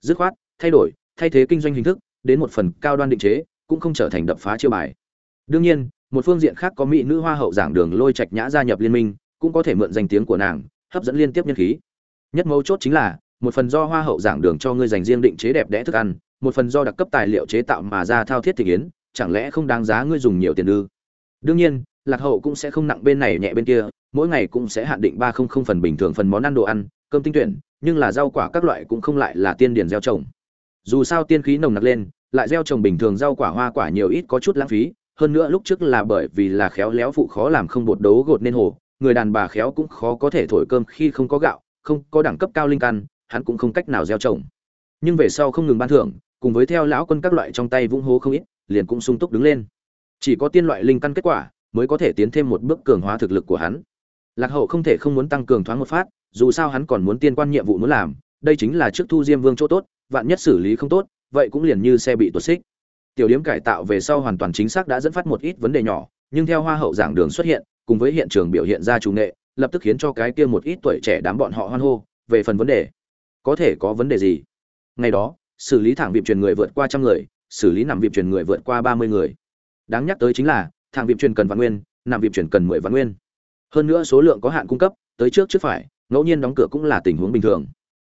Dứt khoát, thay đổi, thay thế kinh doanh hình thức, đến một phần cao đoan định chế, cũng không trở thành đập phá chiêu bài. Đương nhiên, một phương diện khác có mỹ nữ hoa hậu giảng đường lôi trạch nhã gia nhập liên minh, cũng có thể mượn danh tiếng của nàng, hấp dẫn liên tiếp nhân khí. Nhất mấu chốt chính là, một phần do hoa hậu giảng đường cho ngươi dành riêng định chế đẹp đẽ thức ăn một phần do đặc cấp tài liệu chế tạo mà ra thao thiết thị yến, chẳng lẽ không đáng giá ngươi dùng nhiều tiền ư? Đương nhiên, lạc hậu cũng sẽ không nặng bên này nhẹ bên kia, mỗi ngày cũng sẽ hạn định ba không không phần bình thường phần món ăn đồ ăn, cơm tinh tuyển, nhưng là rau quả các loại cũng không lại là tiên điển gieo trồng. Dù sao tiên khí nồng nặc lên, lại gieo trồng bình thường rau quả hoa quả nhiều ít có chút lãng phí, hơn nữa lúc trước là bởi vì là khéo léo phụ khó làm không bột đấu gột nên hồ, người đàn bà khéo cũng khó có thể thổi cơm khi không có gạo, không có đẳng cấp cao linh căn, hắn cũng không cách nào gieo trồng. Nhưng về sau không ngừng ban thưởng cùng với theo lão quân các loại trong tay vung hố không ít, liền cũng sung túc đứng lên. Chỉ có tiên loại linh căn kết quả, mới có thể tiến thêm một bước cường hóa thực lực của hắn. Lạc hậu không thể không muốn tăng cường thoáng một phát, dù sao hắn còn muốn tiên quan nhiệm vụ muốn làm, đây chính là trước thu diêm vương chỗ tốt, vạn nhất xử lý không tốt, vậy cũng liền như xe bị tuột xích. Tiểu điểm cải tạo về sau hoàn toàn chính xác đã dẫn phát một ít vấn đề nhỏ, nhưng theo hoa hậu giảng đường xuất hiện, cùng với hiện trường biểu hiện ra chủ nghệ, lập tức khiến cho cái kia một ít tuổi trẻ đám bọn họ hoan hô về phần vấn đề. Có thể có vấn đề gì? Ngày đó xử lý thẳng vịp truyền người vượt qua trăm người, xử lý nằm vịp truyền người vượt qua ba mươi người. Đáng nhắc tới chính là, thẳng vịp truyền cần vạn nguyên, nằm vịp truyền cần mười vạn nguyên. Hơn nữa số lượng có hạn cung cấp, tới trước trước phải, ngẫu nhiên đóng cửa cũng là tình huống bình thường.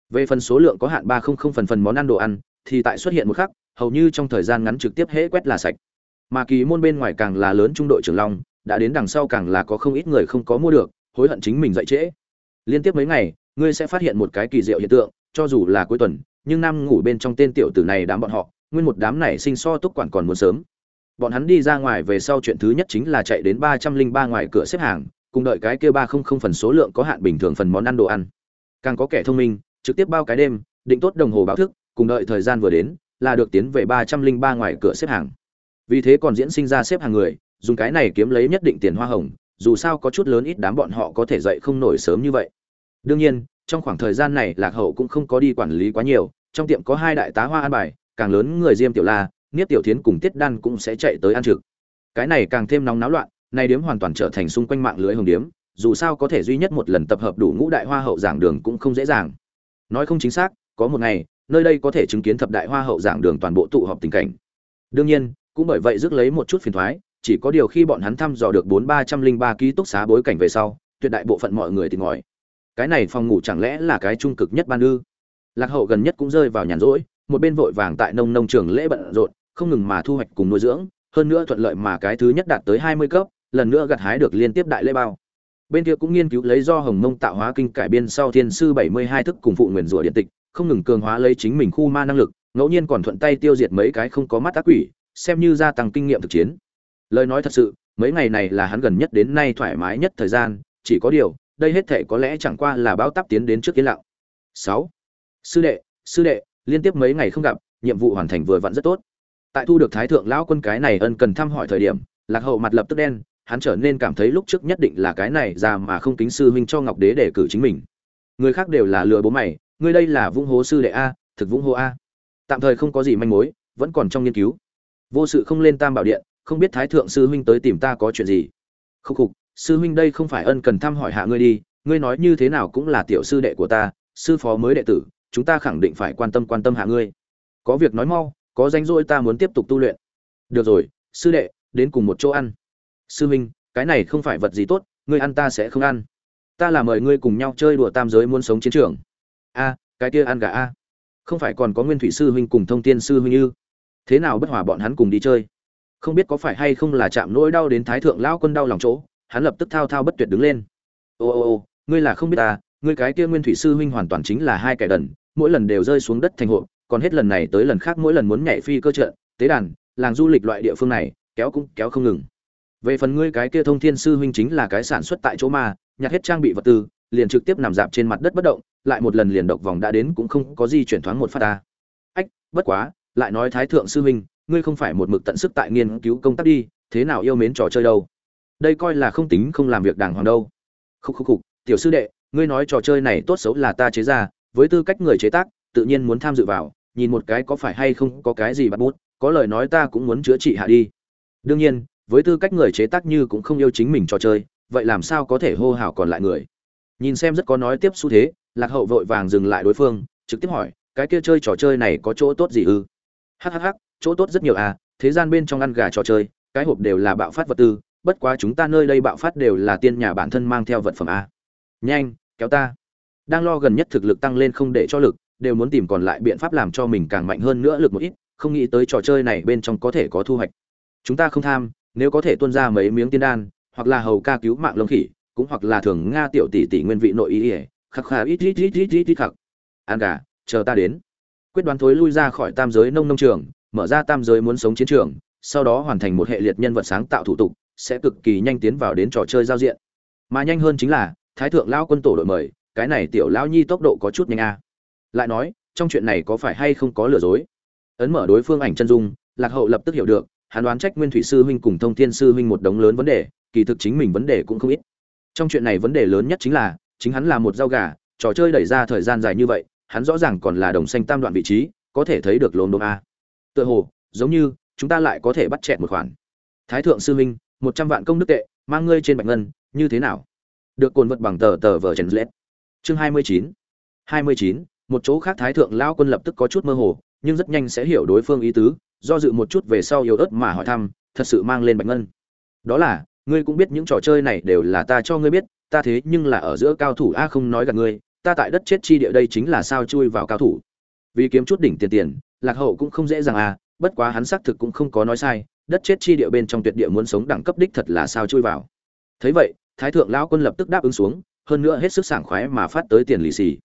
Về phần số lượng có hạn ba không không phần phần món ăn đồ ăn, thì tại xuất hiện một khắc, hầu như trong thời gian ngắn trực tiếp hễ quét là sạch. Mà kỳ môn bên ngoài càng là lớn trung đội trưởng long, đã đến đằng sau càng là có không ít người không có mua được, hối hận chính mình dậy trễ. Liên tiếp mấy ngày, ngươi sẽ phát hiện một cái kỳ diệu hiện tượng, cho dù là cuối tuần nhưng nam ngủ bên trong tên tiểu tử này đám bọn họ, nguyên một đám này sinh so túc quản còn muốn sớm. Bọn hắn đi ra ngoài về sau chuyện thứ nhất chính là chạy đến ba trăm linh ba ngoài cửa xếp hàng, cùng đợi cái kia ba không không phần số lượng có hạn bình thường phần món ăn đồ ăn. Càng có kẻ thông minh, trực tiếp bao cái đêm, định tốt đồng hồ báo thức, cùng đợi thời gian vừa đến, là được tiến về ba trăm linh ba ngoài cửa xếp hàng. Vì thế còn diễn sinh ra xếp hàng người, dùng cái này kiếm lấy nhất định tiền hoa hồng, dù sao có chút lớn ít đám bọn họ có thể dậy không nổi sớm như vậy. Đương nhiên trong khoảng thời gian này, lạc hậu cũng không có đi quản lý quá nhiều, trong tiệm có hai đại tá hoa an bài, càng lớn người diêm tiểu la niết tiểu thiến cùng tiết đan cũng sẽ chạy tới ăn trực. Cái này càng thêm nóng náo loạn, nay điếm hoàn toàn trở thành xung quanh mạng lưới hồng điếm, dù sao có thể duy nhất một lần tập hợp đủ ngũ đại hoa hậu giảng đường cũng không dễ dàng. Nói không chính xác, có một ngày, nơi đây có thể chứng kiến thập đại hoa hậu giảng đường toàn bộ tụ họp tình cảnh. Đương nhiên, cũng bởi vậy rước lấy một chút phiền thoái, chỉ có điều khi bọn hắn thăm dò được bốn ba trăm linh ba ký túc xá bối cảnh về sau, tuyệt đại bộ phận mọi người thì ngòi cái này phòng ngủ chẳng lẽ là cái trung cực nhất ban ư? Lạc hậu gần nhất cũng rơi vào nhàn rỗi, một bên vội vàng tại nông nông trường lễ bận rộn, không ngừng mà thu hoạch cùng nuôi dưỡng, hơn nữa thuận lợi mà cái thứ nhất đạt tới hai mươi cấp, lần nữa gặt hái được liên tiếp đại lễ bao. Bên kia cũng nghiên cứu lấy do hồng mông tạo hóa kinh cải biên sau thiên sư bảy mươi hai thức cùng phụ nguyền rủa điện tịch, không ngừng cường hóa lấy chính mình khu ma năng lực, ngẫu nhiên còn thuận tay tiêu diệt mấy cái không có mắt ác quỷ, xem như gia tăng kinh nghiệm thực chiến. Lời nói thật sự, mấy ngày này là hắn gần nhất đến nay thoải mái nhất thời gian, chỉ có điều đây hết thể có lẽ chẳng qua là báo táp tiến đến trước kiến lặng. Sáu. Sư đệ sư đệ, liên tiếp mấy ngày không gặp, nhiệm vụ hoàn thành vừa vặn rất tốt. Tại thu được thái thượng lão quân cái này ân cần thăm hỏi thời điểm, lạc hậu mặt lập tức đen, hắn trở nên cảm thấy lúc trước nhất định là cái này ra mà không kính sư huynh cho ngọc đế để cử chính mình. Người khác đều là lừa bố mày, ngươi đây là vung hố sư đệ a, thực vung hô a. Tạm thời không có gì manh mối, vẫn còn trong nghiên cứu. Vô sự không lên tam bảo điện, không biết thái thượng sư huynh tới tìm ta có chuyện gì. Khúc khục sư huynh đây không phải ân cần thăm hỏi hạ ngươi đi, ngươi nói như thế nào cũng là tiểu sư đệ của ta, sư phó mới đệ tử, chúng ta khẳng định phải quan tâm quan tâm hạ ngươi. Có việc nói mau, có danh rỗi ta muốn tiếp tục tu luyện. Được rồi, sư đệ, đến cùng một chỗ ăn. Sư huynh, cái này không phải vật gì tốt, ngươi ăn ta sẽ không ăn. Ta là mời ngươi cùng nhau chơi đùa tam giới muốn sống chiến trường. A, cái kia ăn gà a. Không phải còn có nguyên thủy sư huynh cùng thông tiên sư huynh ư? Thế nào bất hòa bọn hắn cùng đi chơi? Không biết có phải hay không là chạm nỗi đau đến thái thượng lão quân đau lòng chỗ? Hắn lập tức thao thao bất tuyệt đứng lên. Ô ô ô, ngươi là không biết ta, ngươi cái kia nguyên thủy sư huynh hoàn toàn chính là hai kẻ đần, mỗi lần đều rơi xuống đất thành hộ còn hết lần này tới lần khác mỗi lần muốn nhảy phi cơ trận, tế đàn, làng du lịch loại địa phương này, kéo cũng kéo không ngừng. Về phần ngươi cái kia thông thiên sư huynh chính là cái sản xuất tại chỗ mà, nhặt hết trang bị vật tư, liền trực tiếp nằm dạp trên mặt đất bất động, lại một lần liền độc vòng đã đến cũng không có gì chuyển thoáng một phát ta. Ách, bất quá, lại nói thái thượng sư huynh, ngươi không phải một mực tận sức tại nghiên cứu công tác đi, thế nào yêu mến trò chơi đâu? Đây coi là không tính không làm việc đàng hoàng đâu. Khúc khúc khúc, tiểu sư đệ, ngươi nói trò chơi này tốt xấu là ta chế ra, với tư cách người chế tác, tự nhiên muốn tham dự vào, nhìn một cái có phải hay không có cái gì bắt bút, có lời nói ta cũng muốn chữa trị hạ đi. Đương nhiên, với tư cách người chế tác như cũng không yêu chính mình trò chơi, vậy làm sao có thể hô hào còn lại người? Nhìn xem rất có nói tiếp xu thế, lạc hậu vội vàng dừng lại đối phương, trực tiếp hỏi, cái kia chơi trò chơi này có chỗ tốt gì ư? Hhh chỗ tốt rất nhiều à thế gian bên trong ăn gà trò chơi, cái hộp đều là bạo phát vật tư bất quá chúng ta nơi đây bạo phát đều là tiên nhà bản thân mang theo vật phẩm a. Nhanh, kéo ta. Đang lo gần nhất thực lực tăng lên không để cho lực, đều muốn tìm còn lại biện pháp làm cho mình càng mạnh hơn nữa lực một ít, không nghĩ tới trò chơi này bên trong có thể có thu hoạch. Chúng ta không tham, nếu có thể tuân ra mấy miếng tiên đan, hoặc là hầu ca cứu mạng lông khỉ, cũng hoặc là thường nga tiểu tỷ tỷ nguyên vị nội ý ỉa khắc khà ít ít ít ít ít ít, khắc. An gà, chờ ta đến. Quyết đoán thối lui ra khỏi tam giới nông nông trường, mở ra tam giới muốn sống chiến trường, sau đó hoàn thành một hệ liệt nhân vật sáng tạo thủ tục sẽ cực kỳ nhanh tiến vào đến trò chơi giao diện. Mà nhanh hơn chính là, thái thượng lao quân tổ đội mời, cái này tiểu lão nhi tốc độ có chút nhanh a. Lại nói, trong chuyện này có phải hay không có lừa dối? Ấn mở đối phương ảnh chân dung, lạc hậu lập tức hiểu được, hắn đoán trách nguyên thủy sư huynh cùng thông thiên sư huynh một đống lớn vấn đề, kỳ thực chính mình vấn đề cũng không ít. Trong chuyện này vấn đề lớn nhất chính là, chính hắn là một dao gà, trò chơi đẩy ra thời gian dài như vậy, hắn rõ ràng còn là đồng xanh tam đoạn vị trí, có thể thấy được lồn đồn a. Tựa hồ, giống như, chúng ta lại có thể bắt chẹt một khoản. Thái thượng sư huynh một trăm vạn công đức tệ, mang ngươi trên bạch ngân, như thế nào? Được cồn vật bằng tờ tờ vở trần lết chương hai mươi chín. Hai mươi chín, một chỗ khác thái thượng lao quân lập tức có chút mơ hồ, nhưng rất nhanh sẽ hiểu đối phương ý tứ, do dự một chút về sau yếu ớt mà hỏi thăm, thật sự mang lên bạch ngân. Đó là, ngươi cũng biết những trò chơi này đều là ta cho ngươi biết, ta thế nhưng là ở giữa cao thủ a không nói gặp ngươi, ta tại đất chết chi địa đây chính là sao chui vào cao thủ. Vì kiếm chút đỉnh tiền tiền, lạc hậu cũng không dễ dàng à bất quá hắn xác thực cũng không có nói sai đất chết chi địa bên trong tuyệt địa muốn sống đẳng cấp đích thật là sao chui vào. Thấy vậy, thái thượng lão quân lập tức đáp ứng xuống, hơn nữa hết sức sảng khoái mà phát tới tiền lì xì.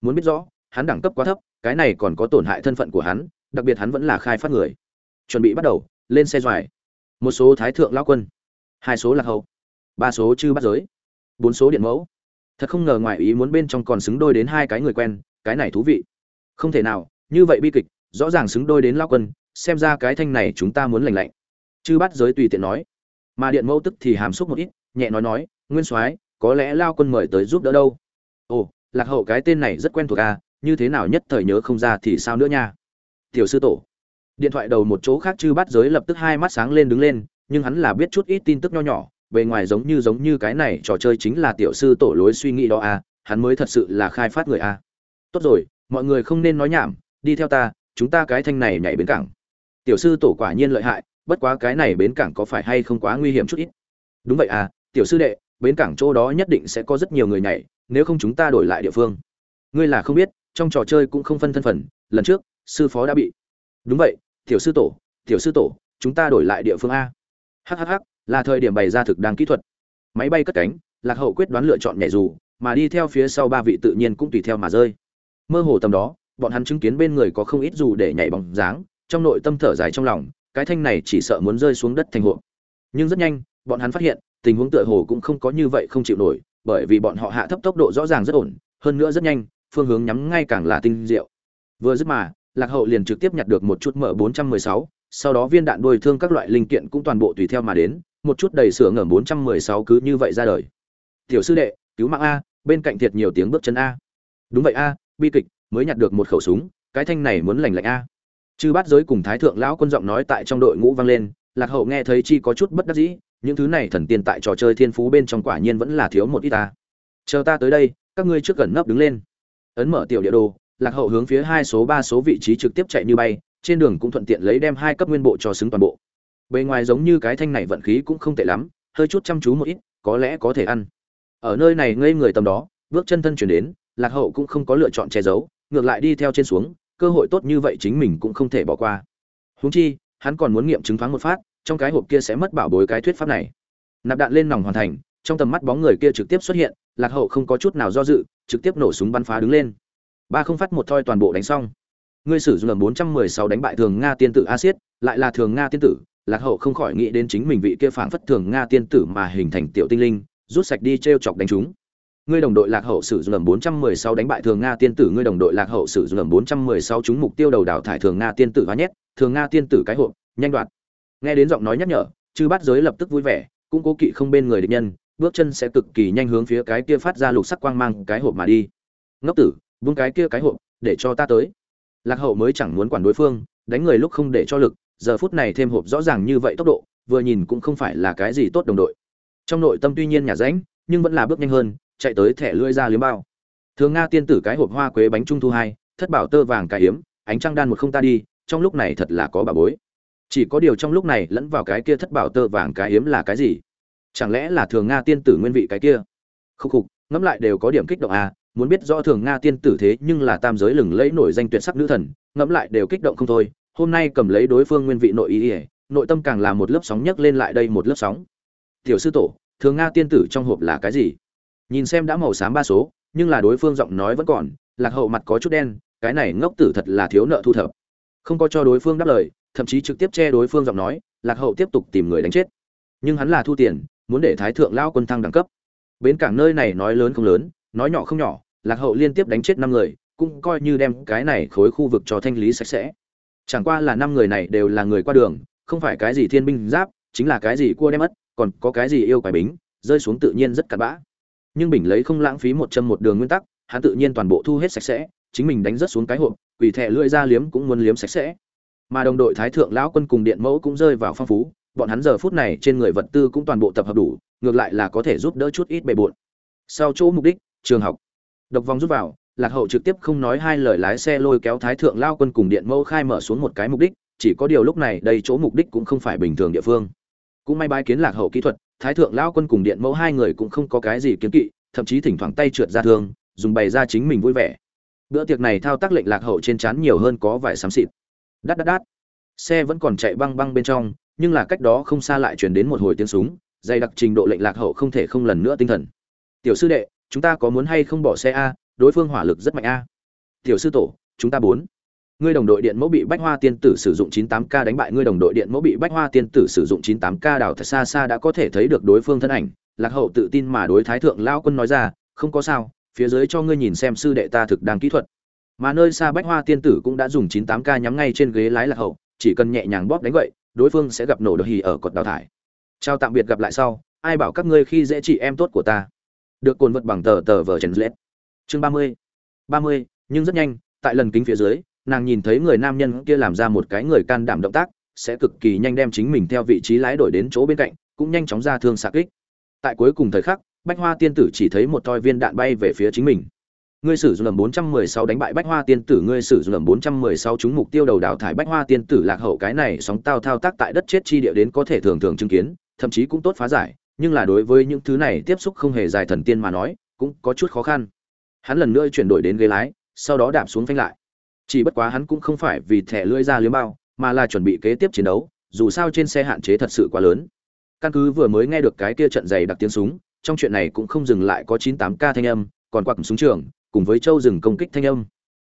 Muốn biết rõ, hắn đẳng cấp quá thấp, cái này còn có tổn hại thân phận của hắn, đặc biệt hắn vẫn là khai phát người. Chuẩn bị bắt đầu, lên xe doài. Một số thái thượng lão quân. Hai số lạc hậu. Ba số chư bắt giới. Bốn số điện mẫu. Thật không ngờ ngoài ý muốn bên trong còn xứng đôi đến hai cái người quen, cái này thú vị. Không thể nào, như vậy bi kịch, rõ ràng xứng đôi đến lão quân, xem ra cái thanh này chúng ta muốn lành lạnh chư bắt giới tùy tiện nói. Mà điện mẫu tức thì hàm xúc một ít, nhẹ nói nói, nguyên soái, có lẽ lao quân mời tới giúp đỡ đâu? Ồ, lạc hậu cái tên này rất quen thuộc à như thế nào nhất thời nhớ không ra thì sao nữa nha? Tiểu sư tổ. Điện thoại đầu một chỗ khác chư bắt giới lập tức hai mắt sáng lên đứng lên, nhưng hắn là biết chút ít tin tức nho nhỏ, bề ngoài giống như giống như cái này trò chơi chính là tiểu sư tổ lối suy nghĩ đó à hắn mới thật sự là khai phát người à. Tốt rồi, mọi người không nên nói nhảm, đi theo ta, chúng ta cái thanh này nhảy bến cảng. Tiểu sư tổ quả nhiên lợi hại bất quá cái này bến cảng có phải hay không quá nguy hiểm chút ít? Đúng vậy à tiểu sư đệ, bến cảng chỗ đó nhất định sẽ có rất nhiều người nhảy, nếu không chúng ta đổi lại địa phương. Ngươi là không biết, trong trò chơi cũng không phân thân phần lần trước, sư phó đã bị. Đúng vậy, tiểu sư tổ, tiểu sư tổ, chúng ta đổi lại địa phương a. Hhh là thời điểm bày ra thực đang kỹ thuật. Máy bay cất cánh, lạc hậu quyết đoán lựa chọn nhảy dù, mà đi theo phía sau ba vị tự nhiên cũng tùy theo mà rơi. Mơ hồ tầm đó, bọn hắn chứng kiến bên người có không ít dù để nhảy bóng dáng, trong nội tâm thở dài trong lòng cái thanh này chỉ sợ muốn rơi xuống đất thành hộ nhưng rất nhanh bọn hắn phát hiện tình huống tựa hồ cũng không có như vậy không chịu nổi bởi vì bọn họ hạ thấp tốc độ rõ ràng rất ổn hơn nữa rất nhanh phương hướng nhắm ngay càng là tinh diệu. Vừa dứt mà lạc hậu liền trực tiếp nhặt được một chút mở 416, sau đó viên đạn đuôi thương các loại linh kiện cũng toàn bộ tùy theo mà đến một chút đầy sửa ngở 416 cứ như vậy ra đời. Tiểu sư đệ cứu mạng a bên cạnh thiệt nhiều tiếng bước chân a. Đúng vậy a bi kịch mới nhặt được một khẩu súng cái thanh này muốn lành lạnh a chư bát giới cùng thái thượng lão quân giọng nói tại trong đội ngũ vang lên, lạc hậu nghe thấy chi có chút bất đắc dĩ, những thứ này thần tiên tại trò chơi thiên phú bên trong quả nhiên vẫn là thiếu một ít ta. Chờ ta tới đây, các ngươi trước gần nấp đứng lên. Ấn mở tiểu địa đồ, lạc hậu hướng phía hai số ba số vị trí trực tiếp chạy như bay, trên đường cũng thuận tiện lấy đem hai cấp nguyên bộ cho xứng toàn bộ. Bề ngoài giống như cái thanh này vận khí cũng không tệ lắm, hơi chút chăm chú một ít, có lẽ có thể ăn. Ở nơi này ngây người tầm đó, bước chân thân chuyển đến, lạc hậu cũng không có lựa chọn che giấu, ngược lại đi theo trên xuống cơ hội tốt như vậy chính mình cũng không thể bỏ qua. Huống chi, hắn còn muốn nghiệm chứng thoáng một phát, trong cái hộp kia sẽ mất bảo bối cái thuyết pháp này. Nạp đạn lên nòng hoàn thành, trong tầm mắt bóng người kia trực tiếp xuất hiện, lạc hậu không có chút nào do dự, trực tiếp nổ súng bắn phá đứng lên. Ba không phát một thoi toàn bộ đánh xong. Ngươi sử dụng bốn trăm mười sáu đánh bại thường nga tiên tử acid lại là thường nga tiên tử, lạc hậu không khỏi nghĩ đến chính mình vị kia phảng phất thường nga tiên tử mà hình thành tiểu tinh linh, rút sạch đi t chọc đánh chúng ngươi đồng đội lạc hậu sử dụng lầm 416 đánh bại thường nga tiên tử, ngươi đồng đội lạc hậu sử dụng lầm 416 trúng mục tiêu đầu đảo thải thường nga tiên tử hóa nhét, thường nga tiên tử cái hộp, nhanh đoạt. Nghe đến giọng nói nhắc nhở, chư bát giới lập tức vui vẻ, cũng cố kỵ không bên người địch nhân, bước chân sẽ cực kỳ nhanh hướng phía cái kia phát ra lục sắc quang mang cái hộp mà đi. Ngốc tử, vung cái kia cái hộp, để cho ta tới. Lạc hậu mới chẳng muốn quản đối phương, đánh người lúc không để cho lực, giờ phút này thêm hộp rõ ràng như vậy tốc độ, vừa nhìn cũng không phải là cái gì tốt đồng đội. Trong nội tâm tuy nhiên nhà ránh nhưng vẫn là bước nhanh hơn chạy tới thẻ lưỡi ra liếm bao. Thường nga tiên tử cái hộp hoa quế bánh trung thu hai, thất bảo tơ vàng cái hiếm ánh trăng đan một không ta đi, trong lúc này thật là có bà bối. Chỉ có điều trong lúc này lẫn vào cái kia thất bảo tơ vàng cái hiếm là cái gì? Chẳng lẽ là thường nga tiên tử nguyên vị cái kia? Khúc khục, ngẫm lại đều có điểm kích động à muốn biết rõ thường nga tiên tử thế nhưng là tam giới lừng lẫy nổi danh tuyệt sắc nữ thần, ngẫm lại đều kích động không thôi, hôm nay cầm lấy đối phương nguyên vị nội ý ỉa nội tâm càng là một lớp sóng nhấc lên lại đây một lớp sóng. Tiểu sư tổ, thường nga tiên tử trong hộp là cái gì? Nhìn xem đã màu xám ba số, nhưng là đối phương giọng nói vẫn còn, lạc hậu mặt có chút đen, cái này ngốc tử thật là thiếu nợ thu thập. Không có cho đối phương đáp lời, thậm chí trực tiếp che đối phương giọng nói, lạc hậu tiếp tục tìm người đánh chết. Nhưng hắn là thu tiền, muốn để thái thượng lao quân thăng đẳng cấp. Bến cảng nơi này nói lớn không lớn, nói nhỏ không nhỏ, lạc hậu liên tiếp đánh chết năm người, cũng coi như đem cái này khối khu vực cho thanh lý sạch sẽ. Chẳng qua là năm người này đều là người qua đường, không phải cái gì thiên binh giáp, chính là cái gì cua đem mất, còn có cái gì yêu quái bính, rơi xuống tự nhiên rất cặn bã nhưng bình lấy không lãng phí một châm một đường nguyên tắc, hắn tự nhiên toàn bộ thu hết sạch sẽ, chính mình đánh rất xuống cái hộp quỷ thẹ lưỡi ra liếm cũng muốn liếm sạch sẽ. Mà đồng đội thái thượng lão quân cùng điện mẫu cũng rơi vào phong phú, bọn hắn giờ phút này trên người vật tư cũng toàn bộ tập hợp đủ, ngược lại là có thể giúp đỡ chút ít bề bộn. Sau chỗ mục đích, trường học. Độc vòng rút vào, lạc hậu trực tiếp không nói hai lời lái xe lôi kéo thái thượng lao quân cùng điện mẫu khai mở xuống một cái mục đích, chỉ có điều lúc này đây chỗ mục đích cũng không phải bình thường địa phương. Cũng may bái kiến lạc hậu kỹ thuật thái thượng lao quân cùng điện mẫu hai người cũng không có cái gì kiến kỵ, thậm chí thỉnh thoảng tay trượt ra thương, dùng bày ra chính mình vui vẻ. Bữa tiệc này thao tác lệnh lạc hậu trên chán nhiều hơn có vài xám xịt. Đắt đắt đắt xe vẫn còn chạy băng băng bên trong, nhưng là cách đó không xa lại truyền đến một hồi tiếng súng, dày đặc trình độ lệnh lạc hậu không thể không lần nữa tinh thần. Tiểu sư đệ, chúng ta có muốn hay không bỏ xe a? Đối phương hỏa lực rất mạnh a. Tiểu sư tổ, chúng ta bốn ngươi đồng đội điện mẫu bị bách hoa tiên tử sử dụng 98k đánh bại, ngươi đồng đội điện mẫu bị bách hoa tiên tử sử dụng 98k đào thật xa xa đã có thể thấy được đối phương thân ảnh. Lạc hậu tự tin mà đối thái thượng lao quân nói ra, không có sao, phía dưới cho ngươi nhìn xem sư đệ ta thực đang kỹ thuật. Mà nơi xa bách hoa tiên tử cũng đã dùng 98k nhắm ngay trên ghế lái lạc hậu, chỉ cần nhẹ nhàng bóp đánh vậy đối phương sẽ gặp nổ đồ hì ở cột đào thải. Chào tạm biệt gặp lại sau, ai bảo các ngươi khi dễ chị em tốt của ta. Được cồn vật bằng tờ tờ vờ trần lết. Chương ba mươi. Ba mươi, nhưng rất nhanh, tại lần kính phía dưới nàng nhìn thấy người nam nhân kia làm ra một cái người can đảm động tác, sẽ cực kỳ nhanh đem chính mình theo vị trí lái đổi đến chỗ bên cạnh, cũng nhanh chóng ra thương xạ kích. Tại cuối cùng thời khắc, bách hoa tiên tử chỉ thấy một toi viên đạn bay về phía chính mình. Ngươi sử dụng lầm 416 đánh bại bách hoa tiên tử, ngươi sử dụng lầm 416 trúng mục tiêu đầu đào thải bách hoa tiên tử lạc hậu cái này sóng tao thao tác tại đất chết chi địa đến có thể thường thường chứng kiến, thậm chí cũng tốt phá giải, nhưng là đối với những thứ này tiếp xúc không hề dài thần tiên mà nói, cũng có chút khó khăn. Hắn lần nữa chuyển đổi đến ghế lái, sau đó đạp xuống phanh lại chỉ bất quá hắn cũng không phải vì thẻ lưỡi ra liếm bao, mà là chuẩn bị kế tiếp chiến đấu, dù sao trên xe hạn chế thật sự quá lớn. Căn cứ vừa mới nghe được cái kia trận dày đặc tiếng súng, trong chuyện này cũng không dừng lại có 98 k thanh âm, còn quặc súng trường, cùng với châu rừng công kích thanh âm.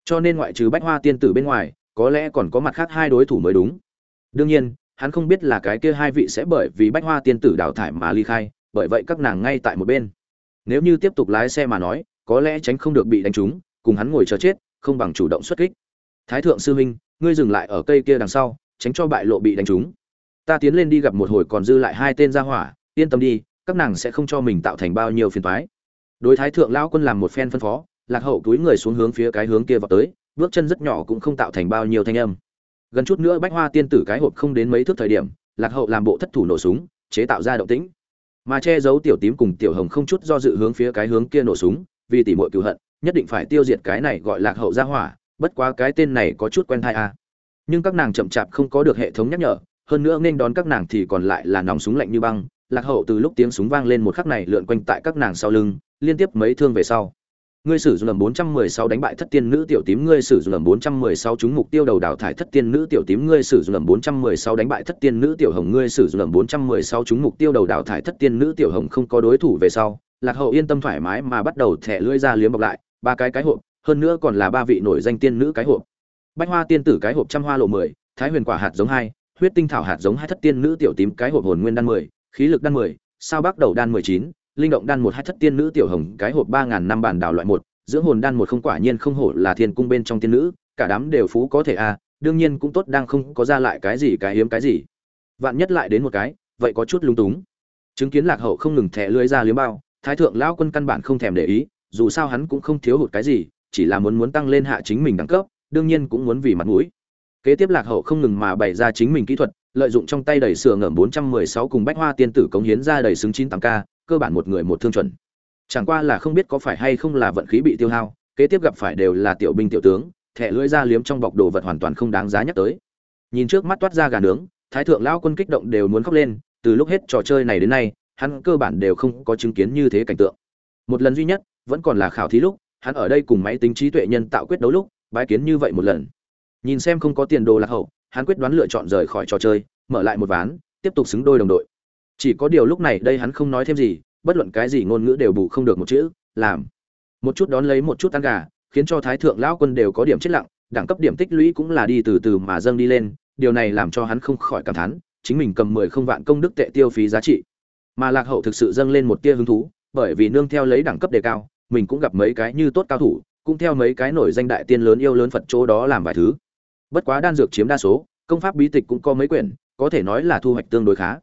Cho nên ngoại trừ bách hoa tiên tử bên ngoài, có lẽ còn có mặt khác hai đối thủ mới đúng. Đương nhiên, hắn không biết là cái kia hai vị sẽ bởi vì bách hoa tiên tử đào thải mà ly khai, bởi vậy các nàng ngay tại một bên. Nếu như tiếp tục lái xe mà nói, có lẽ tránh không được bị đánh trúng, cùng hắn ngồi chờ chết, không bằng chủ động xuất kích thái thượng sư huynh, ngươi dừng lại ở cây kia đằng sau, tránh cho bại lộ bị đánh trúng. Ta tiến lên đi gặp một hồi còn dư lại hai tên gia hỏa, yên tâm đi, các nàng sẽ không cho mình tạo thành bao nhiêu phiền toái. Đối thái thượng lão quân làm một phen phân phó, lạc hậu túi người xuống hướng phía cái hướng kia vào tới, bước chân rất nhỏ cũng không tạo thành bao nhiêu thanh âm. Gần chút nữa bách hoa tiên tử cái hộp không đến mấy thước thời điểm, lạc hậu làm bộ thất thủ nổ súng, chế tạo ra động tĩnh. Mà che giấu tiểu tím cùng tiểu hồng không chút do dự hướng phía cái hướng kia nổ súng, vì tỉ muội cựu hận, nhất định phải tiêu diệt cái này gọi lạc hậu ra hỏa bất quá cái tên này có chút quen thai a à. nhưng các nàng chậm chạp không có được hệ thống nhắc nhở, hơn nữa nên đón các nàng thì còn lại là nòng súng lạnh như băng. Lạc hậu từ lúc tiếng súng vang lên một khắc này lượn quanh tại các nàng sau lưng, liên tiếp mấy thương về sau. Ngươi sử dụng lầm 416 đánh bại thất tiên nữ tiểu tím, ngươi sử dụng lầm 416 trúng mục tiêu đầu đào thải thất tiên nữ tiểu tím, ngươi sử dụng lầm 416 đánh bại thất tiên nữ tiểu hồng, ngươi sử dụng lầm 416 trúng mục tiêu đầu đào thải thất tiên nữ tiểu hồng không có đối thủ về sau. Lạc hậu yên tâm thoải mái mà bắt đầu thẻ lưỡi ra liếm bọc lại, ba cái cái hộp hơn nữa còn là ba vị nổi danh tiên nữ cái hộp. Bách hoa tiên tử cái hộp trăm hoa lộ 10, thái huyền quả hạt giống hai huyết tinh thảo hạt giống hai thất tiên nữ tiểu tím cái hộp hồn nguyên đan 10, khí lực đan 10, sao bắc đầu đan 19, linh động đan một hai thất tiên nữ tiểu hồng cái hộp ba ngàn năm bản đào loại một dưỡng hồn đan một không quả nhiên không hổ là thiên cung bên trong tiên nữ cả đám đều phú có thể a à, đương nhiên cũng tốt đang không có ra lại cái gì cái hiếm cái gì. Vạn nhất lại đến một cái vậy có chút lung túng. Chứng kiến lạc hậu không ngừng thẻ lưới ra liếm bao thái thượng lão quân căn bản không thèm để ý dù sao hắn cũng không thiếu hụt cái gì chỉ là muốn muốn tăng lên hạ chính mình đẳng cấp, đương nhiên cũng muốn vì mặt mũi. Kế tiếp lạc hậu không ngừng mà bày ra chính mình kỹ thuật, lợi dụng trong tay đầy sửa ngẩm 416 cùng bách hoa tiên tử cống hiến ra đầy xứng 98k cơ bản một người một thương chuẩn. Chẳng qua là không biết có phải hay không là vận khí bị tiêu hao, kế tiếp gặp phải đều là tiểu binh tiểu tướng, thẻ lưỡi ra liếm trong bọc đồ vật hoàn toàn không đáng giá nhắc tới. Nhìn trước mắt toát ra gà nướng, thái thượng lão quân kích động đều muốn khóc lên, từ lúc hết trò chơi này đến nay, hắn cơ bản đều không có chứng kiến như thế cảnh tượng. Một lần duy nhất, vẫn còn là khảo thí lúc hắn ở đây cùng máy tính trí tuệ nhân tạo quyết đấu lúc, bái kiến như vậy một lần. Nhìn xem không có tiền đồ lạc hậu, hắn quyết đoán lựa chọn rời khỏi trò chơi, mở lại một ván, tiếp tục xứng đôi đồng đội. Chỉ có điều lúc này đây hắn không nói thêm gì, bất luận cái gì ngôn ngữ đều bù không được một chữ, làm. Một chút đón lấy một chút tan gà, khiến cho thái thượng lão quân đều có điểm chết lặng, đẳng cấp điểm tích lũy cũng là đi từ từ mà dâng đi lên, điều này làm cho hắn không khỏi cảm thán, chính mình cầm mười không vạn công đức tệ tiêu phí giá trị. Mà lạc hậu thực sự dâng lên một tia hứng thú, bởi vì nương theo lấy đẳng cấp đề cao mình cũng gặp mấy cái như tốt cao thủ, cũng theo mấy cái nổi danh đại tiên lớn yêu lớn phật chỗ đó làm vài thứ. Bất quá đan dược chiếm đa số, công pháp bí tịch cũng có mấy quyển, có thể nói là thu hoạch tương đối khá.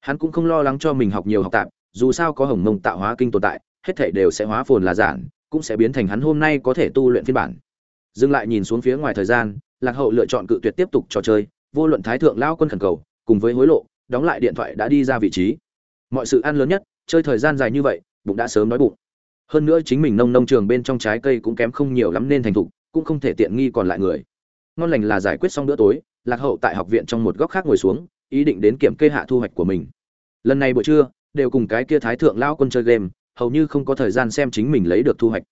Hắn cũng không lo lắng cho mình học nhiều học tạp, dù sao có hồng mông tạo hóa kinh tồn tại, hết thảy đều sẽ hóa phồn là giản, cũng sẽ biến thành hắn hôm nay có thể tu luyện phiên bản. Dừng lại nhìn xuống phía ngoài thời gian, lạc hậu lựa chọn cự tuyệt tiếp tục trò chơi, vô luận thái thượng lao quân khẩn cầu, cùng với hối lộ, đóng lại điện thoại đã đi ra vị trí. Mọi sự ăn lớn nhất, chơi thời gian dài như vậy, bụng đã sớm đói bụng hơn nữa chính mình nông nông trường bên trong trái cây cũng kém không nhiều lắm nên thành thục, cũng không thể tiện nghi còn lại người. Ngon lành là giải quyết xong bữa tối, lạc hậu tại học viện trong một góc khác ngồi xuống, ý định đến kiểm kê hạ thu hoạch của mình. Lần này buổi trưa, đều cùng cái kia thái thượng lao quân chơi game, hầu như không có thời gian xem chính mình lấy được thu hoạch.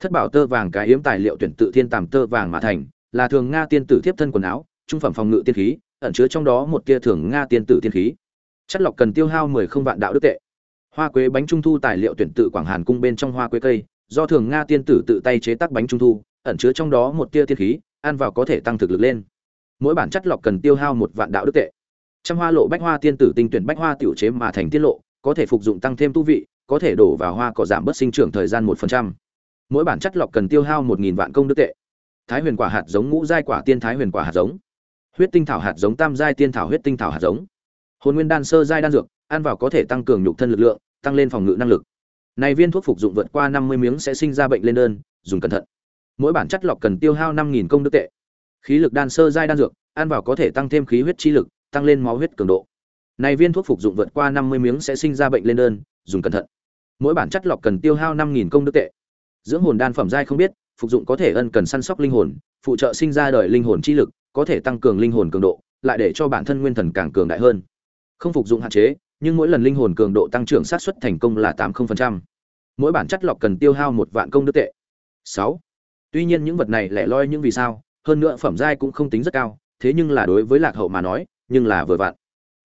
Thất bảo tơ vàng cái hiếm tài liệu tuyển tự thiên tàm tơ vàng mà thành, là thường nga tiên tử tiếp thân quần áo, trung phẩm phòng ngự tiên khí, ẩn chứa trong đó một tia thường nga tiên tử tiên khí. Chất lọc cần tiêu hao mười không vạn đạo đức tệ hoa quế bánh trung thu tài liệu tuyển tự quảng hàn cung bên trong hoa quế cây, do thường nga tiên tử tự tay chế tác bánh trung thu, ẩn chứa trong đó một tia tiên khí, ăn vào có thể tăng thực lực lên. Mỗi bản chất lọc cần tiêu hao một vạn đạo đức tệ. Trăm hoa lộ bách hoa tiên tử tinh tuyển bách hoa tiểu chế mà thành tiết lộ, có thể phục dụng tăng thêm tu vị, có thể đổ vào hoa cỏ giảm bớt sinh trưởng thời gian một phần trăm. Mỗi bản chất lọc cần tiêu hao một nghìn vạn công đức tệ. Thái huyền quả hạt giống ngũ giai quả tiên thái huyền quả hạt giống. Huyết tinh thảo hạt giống tam giai tiên thảo huyết tinh thảo hạt giống. Hồn nguyên đan sơ giai đan dược, ăn vào có thể tăng cường nhục thân lực lượng tăng lên phòng ngự năng lực. Này viên thuốc phục dụng vượt qua năm mươi miếng sẽ sinh ra bệnh lên đơn, dùng cẩn thận. Mỗi bản chất lọc cần tiêu hao năm nghìn công đức tệ. Khí lực đan sơ giai đan dược, ăn vào có thể tăng thêm khí huyết chi lực, tăng lên máu huyết cường độ. Này viên thuốc phục dụng vượt qua năm mươi miếng sẽ sinh ra bệnh lên đơn, dùng cẩn thận. Mỗi bản chất lọc cần tiêu hao năm nghìn công đức tệ. Dưỡng hồn đan phẩm giai không biết, phục dụng có thể ân cần săn sóc linh hồn, phụ trợ sinh ra đời linh hồn chi lực, có thể tăng cường linh hồn cường độ, lại để cho bản thân nguyên thần càng cường đại hơn. Không phục dụng hạn chế nhưng mỗi lần linh hồn cường độ tăng trưởng sát suất thành công là tám mỗi bản chất lọc cần tiêu hao một vạn công đức tệ. Sáu. Tuy nhiên những vật này lẻ loi những vì sao? Hơn nữa phẩm giai cũng không tính rất cao, thế nhưng là đối với lạc hậu mà nói, nhưng là vừa vặn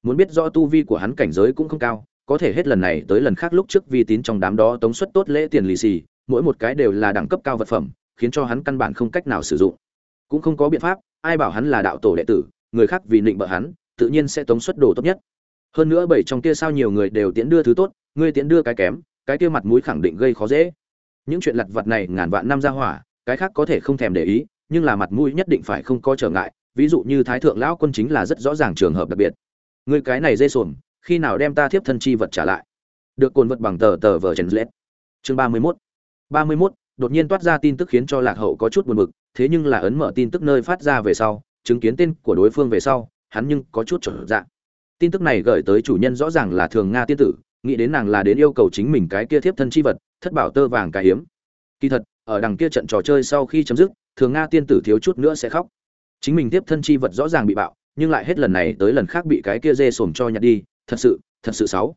muốn biết rõ tu vi của hắn cảnh giới cũng không cao, có thể hết lần này tới lần khác lúc trước vi tín trong đám đó tống suất tốt lễ tiền lì xì, mỗi một cái đều là đẳng cấp cao vật phẩm, khiến cho hắn căn bản không cách nào sử dụng. Cũng không có biện pháp, ai bảo hắn là đạo tổ đệ tử, người khác vì nịnh bợ hắn, tự nhiên sẽ tống suất đồ tốt nhất hơn nữa bảy trong kia sao nhiều người đều tiễn đưa thứ tốt, ngươi tiễn đưa cái kém, cái kia mặt mũi khẳng định gây khó dễ. Những chuyện lặt vặt này ngàn vạn năm ra hỏa, cái khác có thể không thèm để ý, nhưng là mặt mũi nhất định phải không có trở ngại, ví dụ như thái thượng lão quân chính là rất rõ ràng trường hợp đặc biệt. Người cái này dê sồn, khi nào đem ta thiếp thân chi vật trả lại? Được cồn vật bằng tờ tờ vờ chèn lết. Chương ba mươi mốt. Ba mươi mốt, đột nhiên toát ra tin tức khiến cho lạc hậu có chút buồn bực, thế nhưng là ấn mở tin tức nơi phát ra về sau, chứng kiến tên của đối phương về sau, hắn nhưng có chút trở dạng tin tức này gửi tới chủ nhân rõ ràng là thường nga tiên tử, nghĩ đến nàng là đến yêu cầu chính mình cái kia thiếp thân chi vật, thất bảo tơ vàng cái hiếm. Kỳ thật, ở đằng kia trận trò chơi sau khi chấm dứt, thường nga tiên tử thiếu chút nữa sẽ khóc. Chính mình tiếp thân chi vật rõ ràng bị bạo, nhưng lại hết lần này tới lần khác bị cái kia dê sồm cho nhặt đi, thật sự thật sự xấu.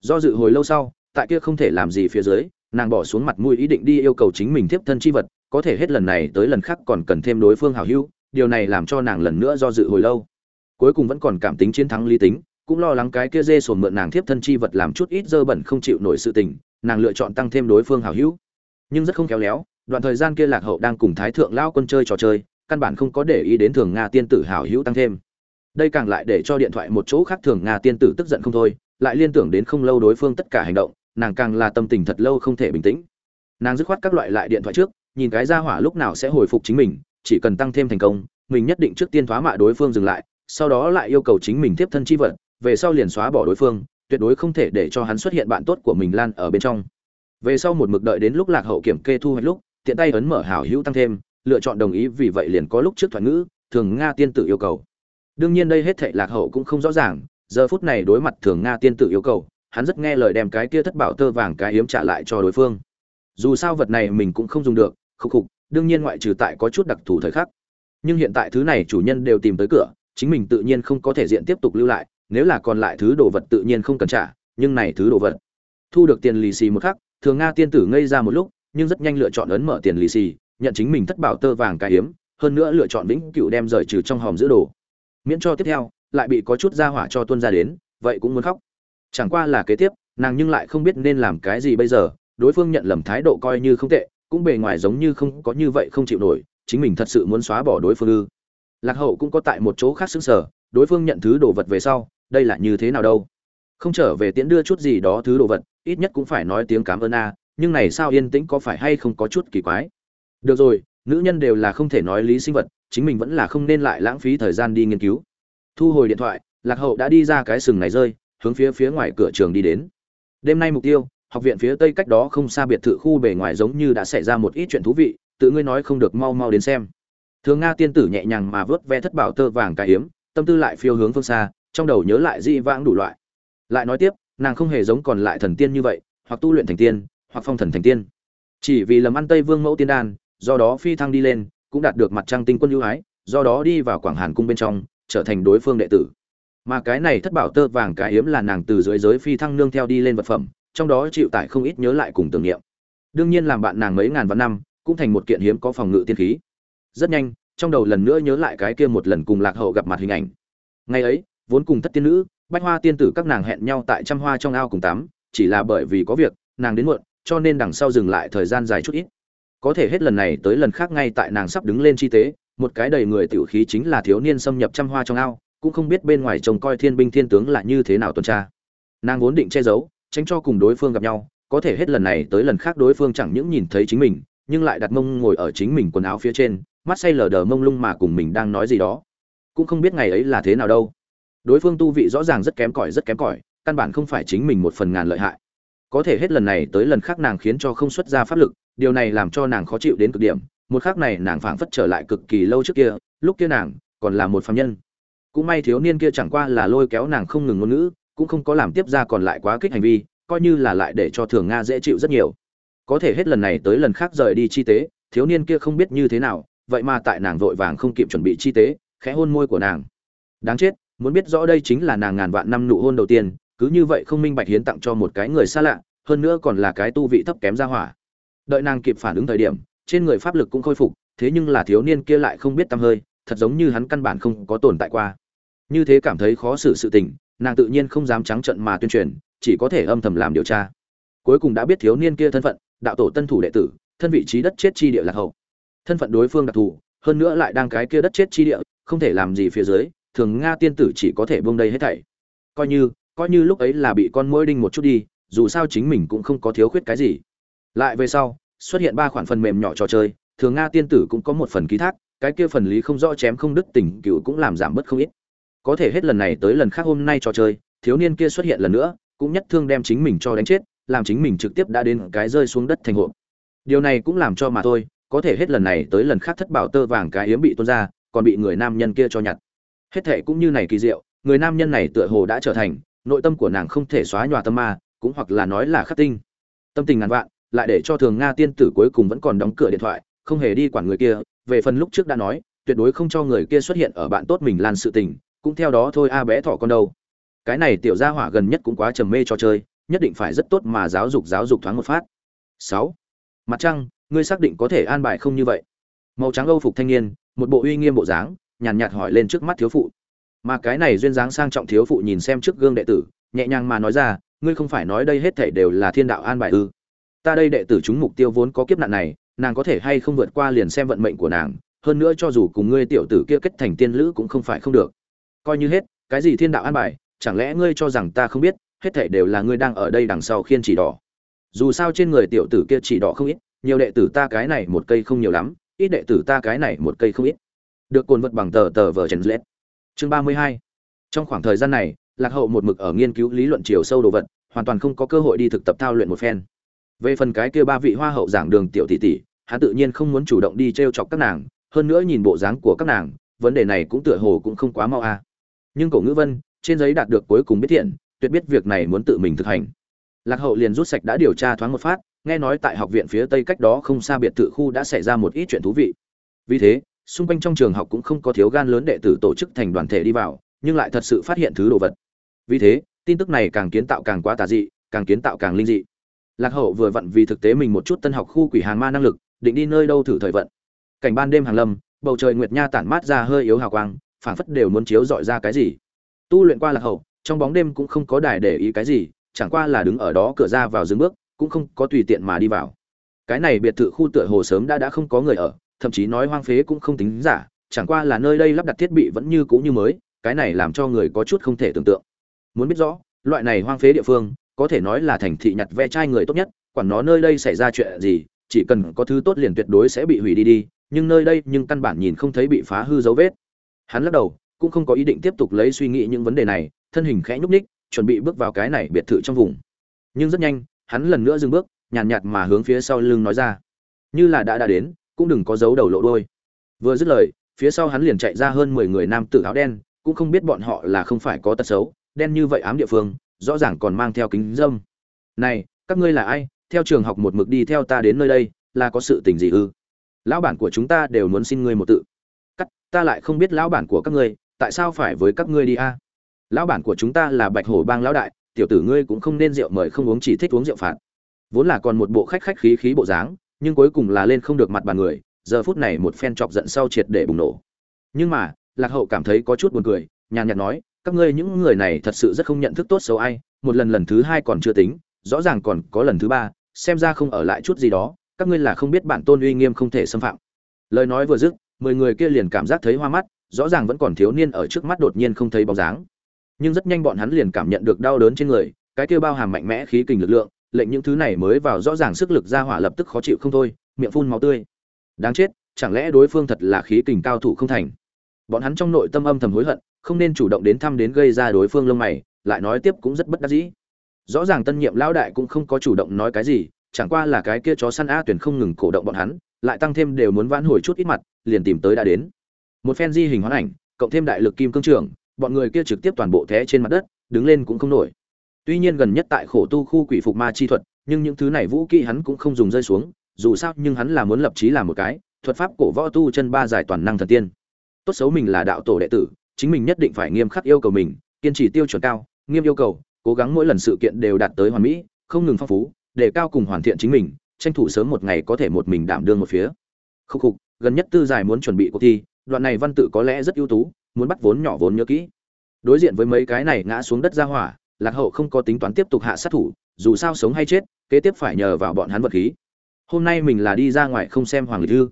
Do dự hồi lâu sau, tại kia không thể làm gì phía dưới, nàng bỏ xuống mặt mũi ý định đi yêu cầu chính mình tiếp thân chi vật, có thể hết lần này tới lần khác còn cần thêm đối phương hảo hữu, điều này làm cho nàng lần nữa do dự hồi lâu cuối cùng vẫn còn cảm tính chiến thắng lý tính, cũng lo lắng cái kia dê sồn mượn nàng tiếp thân chi vật làm chút ít dơ bẩn không chịu nổi sự tình, nàng lựa chọn tăng thêm đối phương hảo hữu. Nhưng rất không khéo léo, đoạn thời gian kia lạc hậu đang cùng thái thượng lao quân chơi trò chơi, căn bản không có để ý đến thường nga tiên tử hảo hữu tăng thêm. Đây càng lại để cho điện thoại một chỗ khác thường nga tiên tử tức giận không thôi, lại liên tưởng đến không lâu đối phương tất cả hành động, nàng càng là tâm tình thật lâu không thể bình tĩnh. Nàng dứt khoát các loại lại điện thoại trước, nhìn cái ra hỏa lúc nào sẽ hồi phục chính mình, chỉ cần tăng thêm thành công, mình nhất định trước tiên thoá mạ đối phương dừng lại sau đó lại yêu cầu chính mình tiếp thân chi vật, về sau liền xóa bỏ đối phương, tuyệt đối không thể để cho hắn xuất hiện bạn tốt của mình lan ở bên trong. Về sau một mực đợi đến lúc lạc hậu kiểm kê thu hoạch lúc, tiện tay ấn mở hảo hữu tăng thêm, lựa chọn đồng ý vì vậy liền có lúc trước thoại ngữ, thường nga tiên tử yêu cầu. Đương nhiên đây hết thảy lạc hậu cũng không rõ ràng, giờ phút này đối mặt thường nga tiên tử yêu cầu, hắn rất nghe lời đem cái kia thất bảo tơ vàng cái hiếm trả lại cho đối phương. Dù sao vật này mình cũng không dùng được, khục khục, đương nhiên ngoại trừ tại có chút đặc thù thời khắc. Nhưng hiện tại thứ này chủ nhân đều tìm tới cửa chính mình tự nhiên không có thể diện tiếp tục lưu lại, nếu là còn lại thứ đồ vật tự nhiên không cần trả, nhưng này thứ đồ vật. Thu được tiền lì xì một khắc, thường nga tiên tử ngây ra một lúc, nhưng rất nhanh lựa chọn ấn mở tiền lì xì, nhận chính mình thất bảo tơ vàng cái hiếm hơn nữa lựa chọn vĩnh cựu đem rời trừ trong hòm giữ đồ. Miễn cho tiếp theo, lại bị có chút ra hỏa cho tuân ra đến, vậy cũng muốn khóc. Chẳng qua là kế tiếp, nàng nhưng lại không biết nên làm cái gì bây giờ, đối phương nhận lầm thái độ coi như không tệ, cũng bề ngoài giống như không có như vậy không chịu nổi, chính mình thật sự muốn xóa bỏ đối phương ư lạc hậu cũng có tại một chỗ khác xứng sở, đối phương nhận thứ đồ vật về sau, đây là như thế nào đâu? Không trở về tiễn đưa chút gì đó thứ đồ vật, ít nhất cũng phải nói tiếng cảm ơn a, nhưng này sao yên tĩnh có phải hay không có chút kỳ quái? Được rồi, nữ nhân đều là không thể nói lý sinh vật, chính mình vẫn là không nên lại lãng phí thời gian đi nghiên cứu. Thu hồi điện thoại, lạc hậu đã đi ra cái sừng này rơi, hướng phía phía ngoài cửa trường đi đến. Đêm nay mục tiêu, học viện phía tây cách đó không xa biệt thự khu bề ngoài giống như đã xảy ra một ít chuyện thú vị, tự ngươi nói không được mau mau đến xem thường nga tiên tử nhẹ nhàng mà vớt ve thất bảo tơ vàng cà hiếm tâm tư lại phiêu hướng phương xa, trong đầu nhớ lại dị vãng đủ loại. Lại nói tiếp, nàng không hề giống còn lại thần tiên như vậy, hoặc tu luyện thành tiên, hoặc phong thần thành tiên. Chỉ vì lầm ăn tây vương mẫu tiên đan, do đó phi thăng đi lên, cũng đạt được mặt trăng tinh quân ưu ái, do đó đi vào quảng hàn cung bên trong, trở thành đối phương đệ tử. Mà cái này thất bảo tơ vàng cái hiếm là nàng từ dưới giới phi thăng nương theo đi lên vật phẩm, trong đó chịu tải không ít nhớ lại cùng tưởng niệm. Đương nhiên làm bạn nàng mấy ngàn vạn năm, cũng thành một kiện hiếm có phòng ngự tiên khí rất nhanh, trong đầu lần nữa nhớ lại cái kia một lần cùng lạc hậu gặp mặt hình ảnh. Ngày ấy, vốn cùng thất tiên nữ, bách hoa tiên tử các nàng hẹn nhau tại trăm hoa trong ao cùng tắm, chỉ là bởi vì có việc, nàng đến muộn, cho nên đằng sau dừng lại thời gian dài chút ít. Có thể hết lần này tới lần khác ngay tại nàng sắp đứng lên chi tế, một cái đầy người tiểu khí chính là thiếu niên xâm nhập trăm hoa trong ao, cũng không biết bên ngoài trông coi thiên binh thiên tướng là như thế nào tuần tra. Nàng vốn định che giấu, tránh cho cùng đối phương gặp nhau, có thể hết lần này tới lần khác đối phương chẳng những nhìn thấy chính mình, nhưng lại đặt mông ngồi ở chính mình quần áo phía trên mắt say lờ đờ mông lung mà cùng mình đang nói gì đó. Cũng không biết ngày ấy là thế nào đâu. Đối phương tu vị rõ ràng rất kém cỏi, rất kém cỏi, căn bản không phải chính mình một phần ngàn lợi hại. Có thể hết lần này tới lần khác nàng khiến cho không xuất ra pháp lực, điều này làm cho nàng khó chịu đến cực điểm. Một khác này nàng phảng phất trở lại cực kỳ lâu trước kia, lúc kia nàng còn là một phạm nhân. Cũng may thiếu niên kia chẳng qua là lôi kéo nàng không ngừng ngôn ngữ, cũng không có làm tiếp ra còn lại quá kích hành vi, coi như là lại để cho thường nga dễ chịu rất nhiều. Có thể hết lần này tới lần khác rời đi chi tế, thiếu niên kia không biết như thế nào vậy mà tại nàng vội vàng không kịp chuẩn bị chi tế, khẽ hôn môi của nàng. Đáng chết, muốn biết rõ đây chính là nàng ngàn vạn năm nụ hôn đầu tiên, cứ như vậy không minh bạch hiến tặng cho một cái người xa lạ, hơn nữa còn là cái tu vị thấp kém ra hỏa. Đợi nàng kịp phản ứng thời điểm, trên người pháp lực cũng khôi phục, thế nhưng là thiếu niên kia lại không biết tăm hơi, thật giống như hắn căn bản không có tồn tại qua. Như thế cảm thấy khó xử sự tình, nàng tự nhiên không dám trắng trận mà tuyên truyền, chỉ có thể âm thầm làm điều tra. Cuối cùng đã biết thiếu niên kia thân phận, đạo tổ tân thủ đệ tử, thân vị trí đất chết chi địa lạc hậu thân phận đối phương đặc thù, hơn nữa lại đang cái kia đất chết chi địa, không thể làm gì phía dưới, thường nga tiên tử chỉ có thể buông đây hết thảy. Coi như coi như lúc ấy là bị con mũi đinh một chút đi, dù sao chính mình cũng không có thiếu khuyết cái gì. Lại về sau, xuất hiện ba khoản phần mềm nhỏ trò chơi, thường nga tiên tử cũng có một phần ký thác, cái kia phần lý không rõ chém không đứt tình cựu cũng làm giảm bớt không ít. Có thể hết lần này tới lần khác hôm nay trò chơi, thiếu niên kia xuất hiện lần nữa, cũng nhất thương đem chính mình cho đánh chết, làm chính mình trực tiếp đã đến cái rơi xuống đất thành hộp. Điều này cũng làm cho mà thôi có thể hết lần này tới lần khác thất bảo tơ vàng cái yếm bị tuôn ra, còn bị người nam nhân kia cho nhặt. Hết thệ cũng như này kỳ diệu, người nam nhân này tựa hồ đã trở thành, nội tâm của nàng không thể xóa nhòa tâm ma, cũng hoặc là nói là khắc tinh. Tâm tình ngàn vạn, lại để cho thường nga tiên tử cuối cùng vẫn còn đóng cửa điện thoại, không hề đi quản người kia, về phần lúc trước đã nói, tuyệt đối không cho người kia xuất hiện ở bạn tốt mình lan sự tình, cũng theo đó thôi a bé thỏ con đâu. Cái này tiểu gia hỏa gần nhất cũng quá trầm mê cho chơi, nhất định phải rất tốt mà giáo dục giáo dục thoáng một phát. Sáu. Mặt trăng ngươi xác định có thể an bài không như vậy. Màu trắng âu phục thanh niên, một bộ uy nghiêm bộ dáng, nhàn nhạt hỏi lên trước mắt thiếu phụ. Mà cái này duyên dáng sang trọng thiếu phụ nhìn xem trước gương đệ tử, nhẹ nhàng mà nói ra, ngươi không phải nói đây hết thảy đều là thiên đạo an bài ư? Ta đây đệ tử chúng mục tiêu vốn có kiếp nạn này, nàng có thể hay không vượt qua liền xem vận mệnh của nàng, hơn nữa cho dù cùng ngươi tiểu tử kia kết thành tiên lữ cũng không phải không được. Coi như hết, cái gì thiên đạo an bài, chẳng lẽ ngươi cho rằng ta không biết, hết thảy đều là ngươi đang ở đây đằng sau khiên chỉ đỏ. Dù sao trên người tiểu tử kia chỉ đỏ không ít nhiều đệ tử ta cái này một cây không nhiều lắm, ít đệ tử ta cái này một cây không ít. Được cồn vật bằng tờ tờ vờ chèn lết. Chương ba mươi hai. Trong khoảng thời gian này, lạc hậu một mực ở nghiên cứu lý luận chiều sâu đồ vật, hoàn toàn không có cơ hội đi thực tập thao luyện một phen. Về phần cái kia ba vị hoa hậu giảng đường tiểu tỷ tỷ, hắn tự nhiên không muốn chủ động đi t r e o chọc các nàng, hơn nữa nhìn bộ dáng của các nàng, vấn đề này cũng tựa hồ cũng không quá mau a. Nhưng cổ ngữ vân, trên giấy đạt được cuối cùng biết thiện, tuyệt biết việc này muốn tự mình thực hành. Lạc hậu liền rút sạch đã điều tra thoáng một phát nghe nói tại học viện phía tây cách đó không xa biệt thự khu đã xảy ra một ít chuyện thú vị. Vì thế, xung quanh trong trường học cũng không có thiếu gan lớn đệ tử tổ chức thành đoàn thể đi vào, nhưng lại thật sự phát hiện thứ đồ vật. Vì thế, tin tức này càng kiến tạo càng quá tà dị, càng kiến tạo càng linh dị. Lạc hậu vừa vặn vì thực tế mình một chút tân học khu quỷ hàn ma năng lực, định đi nơi đâu thử thời vận. Cảnh ban đêm hàng lâm, bầu trời nguyệt nha tản mát ra hơi yếu hào quang, phảng phất đều muốn chiếu dọi ra cái gì. Tu luyện qua lạc hậu, trong bóng đêm cũng không có đài để ý cái gì, chẳng qua là đứng ở đó cửa ra vào dừng bước cũng không có tùy tiện mà đi vào. Cái này biệt thự khu tựa hồ sớm đã đã không có người ở, thậm chí nói hoang phế cũng không tính giả, chẳng qua là nơi đây lắp đặt thiết bị vẫn như cũ như mới, cái này làm cho người có chút không thể tưởng tượng. Muốn biết rõ, loại này hoang phế địa phương, có thể nói là thành thị nhặt ve chai người tốt nhất, quản nó nơi đây xảy ra chuyện gì, chỉ cần có thứ tốt liền tuyệt đối sẽ bị hủy đi đi, nhưng nơi đây nhưng căn bản nhìn không thấy bị phá hư dấu vết. Hắn lắc đầu, cũng không có ý định tiếp tục lấy suy nghĩ những vấn đề này, thân hình khẽ nhúc ních chuẩn bị bước vào cái này biệt thự trong vùng. Nhưng rất nhanh hắn lần nữa dừng bước nhàn nhạt, nhạt mà hướng phía sau lưng nói ra. Như là đã đã đến cũng đừng có dấu đầu lộ đôi vừa dứt lời phía sau hắn liền chạy ra hơn mười người nam tử áo đen cũng không biết bọn họ là không phải có tật xấu đen như vậy ám địa phương rõ ràng còn mang theo kính dâm. Này các ngươi là ai? Theo trường học một mực đi theo ta đến nơi đây là có sự tình gì ư? Lão bản của chúng ta đều muốn xin ngươi một tự. Cắt ta lại không biết lão bản của các ngươi tại sao phải với các ngươi đi a? Lão bản của chúng ta là bạch hổ bang lão đại tiểu tử ngươi cũng không nên rượu mời không uống chỉ thích uống rượu phạt. Vốn là còn một bộ khách khách khí khí bộ dáng, nhưng cuối cùng là lên không được mặt bàn người, giờ phút này một phen chọc giận sau triệt để bùng nổ. Nhưng mà, lạc hậu cảm thấy có chút buồn cười, nhàn nhạt nói, các ngươi những người này thật sự rất không nhận thức tốt xấu ai, một lần lần thứ hai còn chưa tính, rõ ràng còn có lần thứ ba, xem ra không ở lại chút gì đó, các ngươi là không biết bản tôn uy nghiêm không thể xâm phạm. Lời nói vừa dứt, mười người kia liền cảm giác thấy hoa mắt, rõ ràng vẫn còn thiếu niên ở trước mắt đột nhiên không thấy bóng dáng nhưng rất nhanh bọn hắn liền cảm nhận được đau đớn trên người, cái kia bao hàm mạnh mẽ khí kình lực lượng, lệnh những thứ này mới vào rõ ràng sức lực ra hỏa lập tức khó chịu không thôi, miệng phun máu tươi. Đáng chết, chẳng lẽ đối phương thật là khí kình cao thủ không thành? Bọn hắn trong nội tâm âm thầm hối hận, không nên chủ động đến thăm đến gây ra đối phương lông mày, lại nói tiếp cũng rất bất đắc dĩ. Rõ ràng tân nhiệm lão đại cũng không có chủ động nói cái gì, chẳng qua là cái kia chó săn a tuyển không ngừng cổ động bọn hắn, lại tăng thêm đều muốn vãn hồi chút ít mặt, liền tìm tới đã đến. Một phen di hình hoán ảnh, cộng thêm đại lực kim cương trưởng bọn người kia trực tiếp toàn bộ té trên mặt đất, đứng lên cũng không nổi. Tuy nhiên gần nhất tại khổ tu khu quỷ phục ma chi thuật, nhưng những thứ này vũ kỹ hắn cũng không dùng rơi xuống, dù sao nhưng hắn là muốn lập chí làm một cái, thuật pháp cổ võ tu chân ba giải toàn năng thần tiên. Tốt xấu mình là đạo tổ đệ tử, chính mình nhất định phải nghiêm khắc yêu cầu mình, kiên trì tiêu chuẩn cao, nghiêm yêu cầu, cố gắng mỗi lần sự kiện đều đạt tới hoàn mỹ, không ngừng phong phú, để cao cùng hoàn thiện chính mình, tranh thủ sớm một ngày có thể một mình đảm đương một phía. Khúc khục, gần nhất tư giải muốn chuẩn bị cuộc thi, đoạn này văn tự có lẽ rất ưu tú muốn bắt vốn nhỏ vốn nhớ kỹ. Đối diện với mấy cái này ngã xuống đất ra hỏa, lạc hậu không có tính toán tiếp tục hạ sát thủ, dù sao sống hay chết, kế tiếp phải nhờ vào bọn hắn vật khí. Hôm nay mình là đi ra ngoài không xem hoàng lịch thư.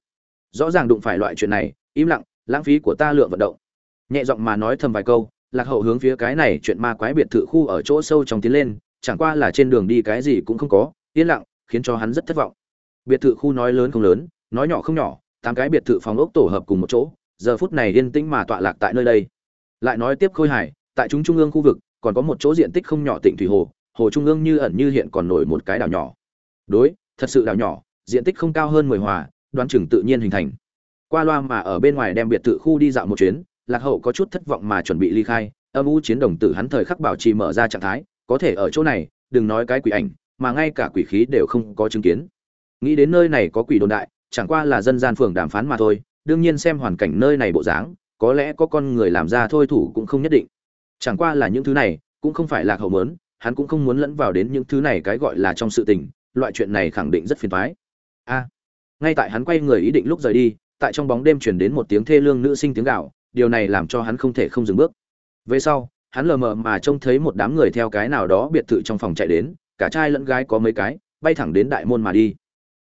Rõ ràng đụng phải loại chuyện này, im lặng, lãng phí của ta lượng vận động. Nhẹ giọng mà nói thầm vài câu, lạc hậu hướng phía cái này chuyện ma quái biệt thự khu ở chỗ sâu trong tiến lên, chẳng qua là trên đường đi cái gì cũng không có, yên lặng, khiến cho hắn rất thất vọng. Biệt thự khu nói lớn không lớn, nói nhỏ không nhỏ, tám cái biệt thự phòng ốc tổ hợp cùng một chỗ giờ phút này yên tĩnh mà tọa lạc tại nơi đây. Lại nói tiếp khôi hải, tại chúng trung ương khu vực, còn có một chỗ diện tích không nhỏ tỉnh thủy hồ hồ trung ương như ẩn như hiện còn nổi một cái đảo nhỏ. Đối, thật sự đảo nhỏ, diện tích không cao hơn mười hòa, đoán chừng tự nhiên hình thành. Qua loa mà ở bên ngoài đem biệt thự khu đi dạo một chuyến, lạc hậu có chút thất vọng mà chuẩn bị ly khai, âm u chiến đồng tử hắn thời khắc bảo trì mở ra trạng thái, có thể ở chỗ này, đừng nói cái quỷ ảnh, mà ngay cả quỷ khí đều không có chứng kiến. Nghĩ đến nơi này có quỷ đồn đại, chẳng qua là dân gian phường đàm phán mà thôi đương nhiên xem hoàn cảnh nơi này bộ dáng, có lẽ có con người làm ra thôi thủ cũng không nhất định. Chẳng qua là những thứ này, cũng không phải lạc hậu mớn, hắn cũng không muốn lẫn vào đến những thứ này cái gọi là trong sự tình, loại chuyện này khẳng định rất phiền thoái a, ngay tại hắn quay người ý định lúc rời đi, tại trong bóng đêm chuyển đến một tiếng thê lương nữ sinh tiếng gạo điều này làm cho hắn không thể không dừng bước. Về sau, hắn lờ mờ mà trông thấy một đám người theo cái nào đó biệt thự trong phòng chạy đến, cả trai lẫn gái có mấy cái, bay thẳng đến đại môn mà đi.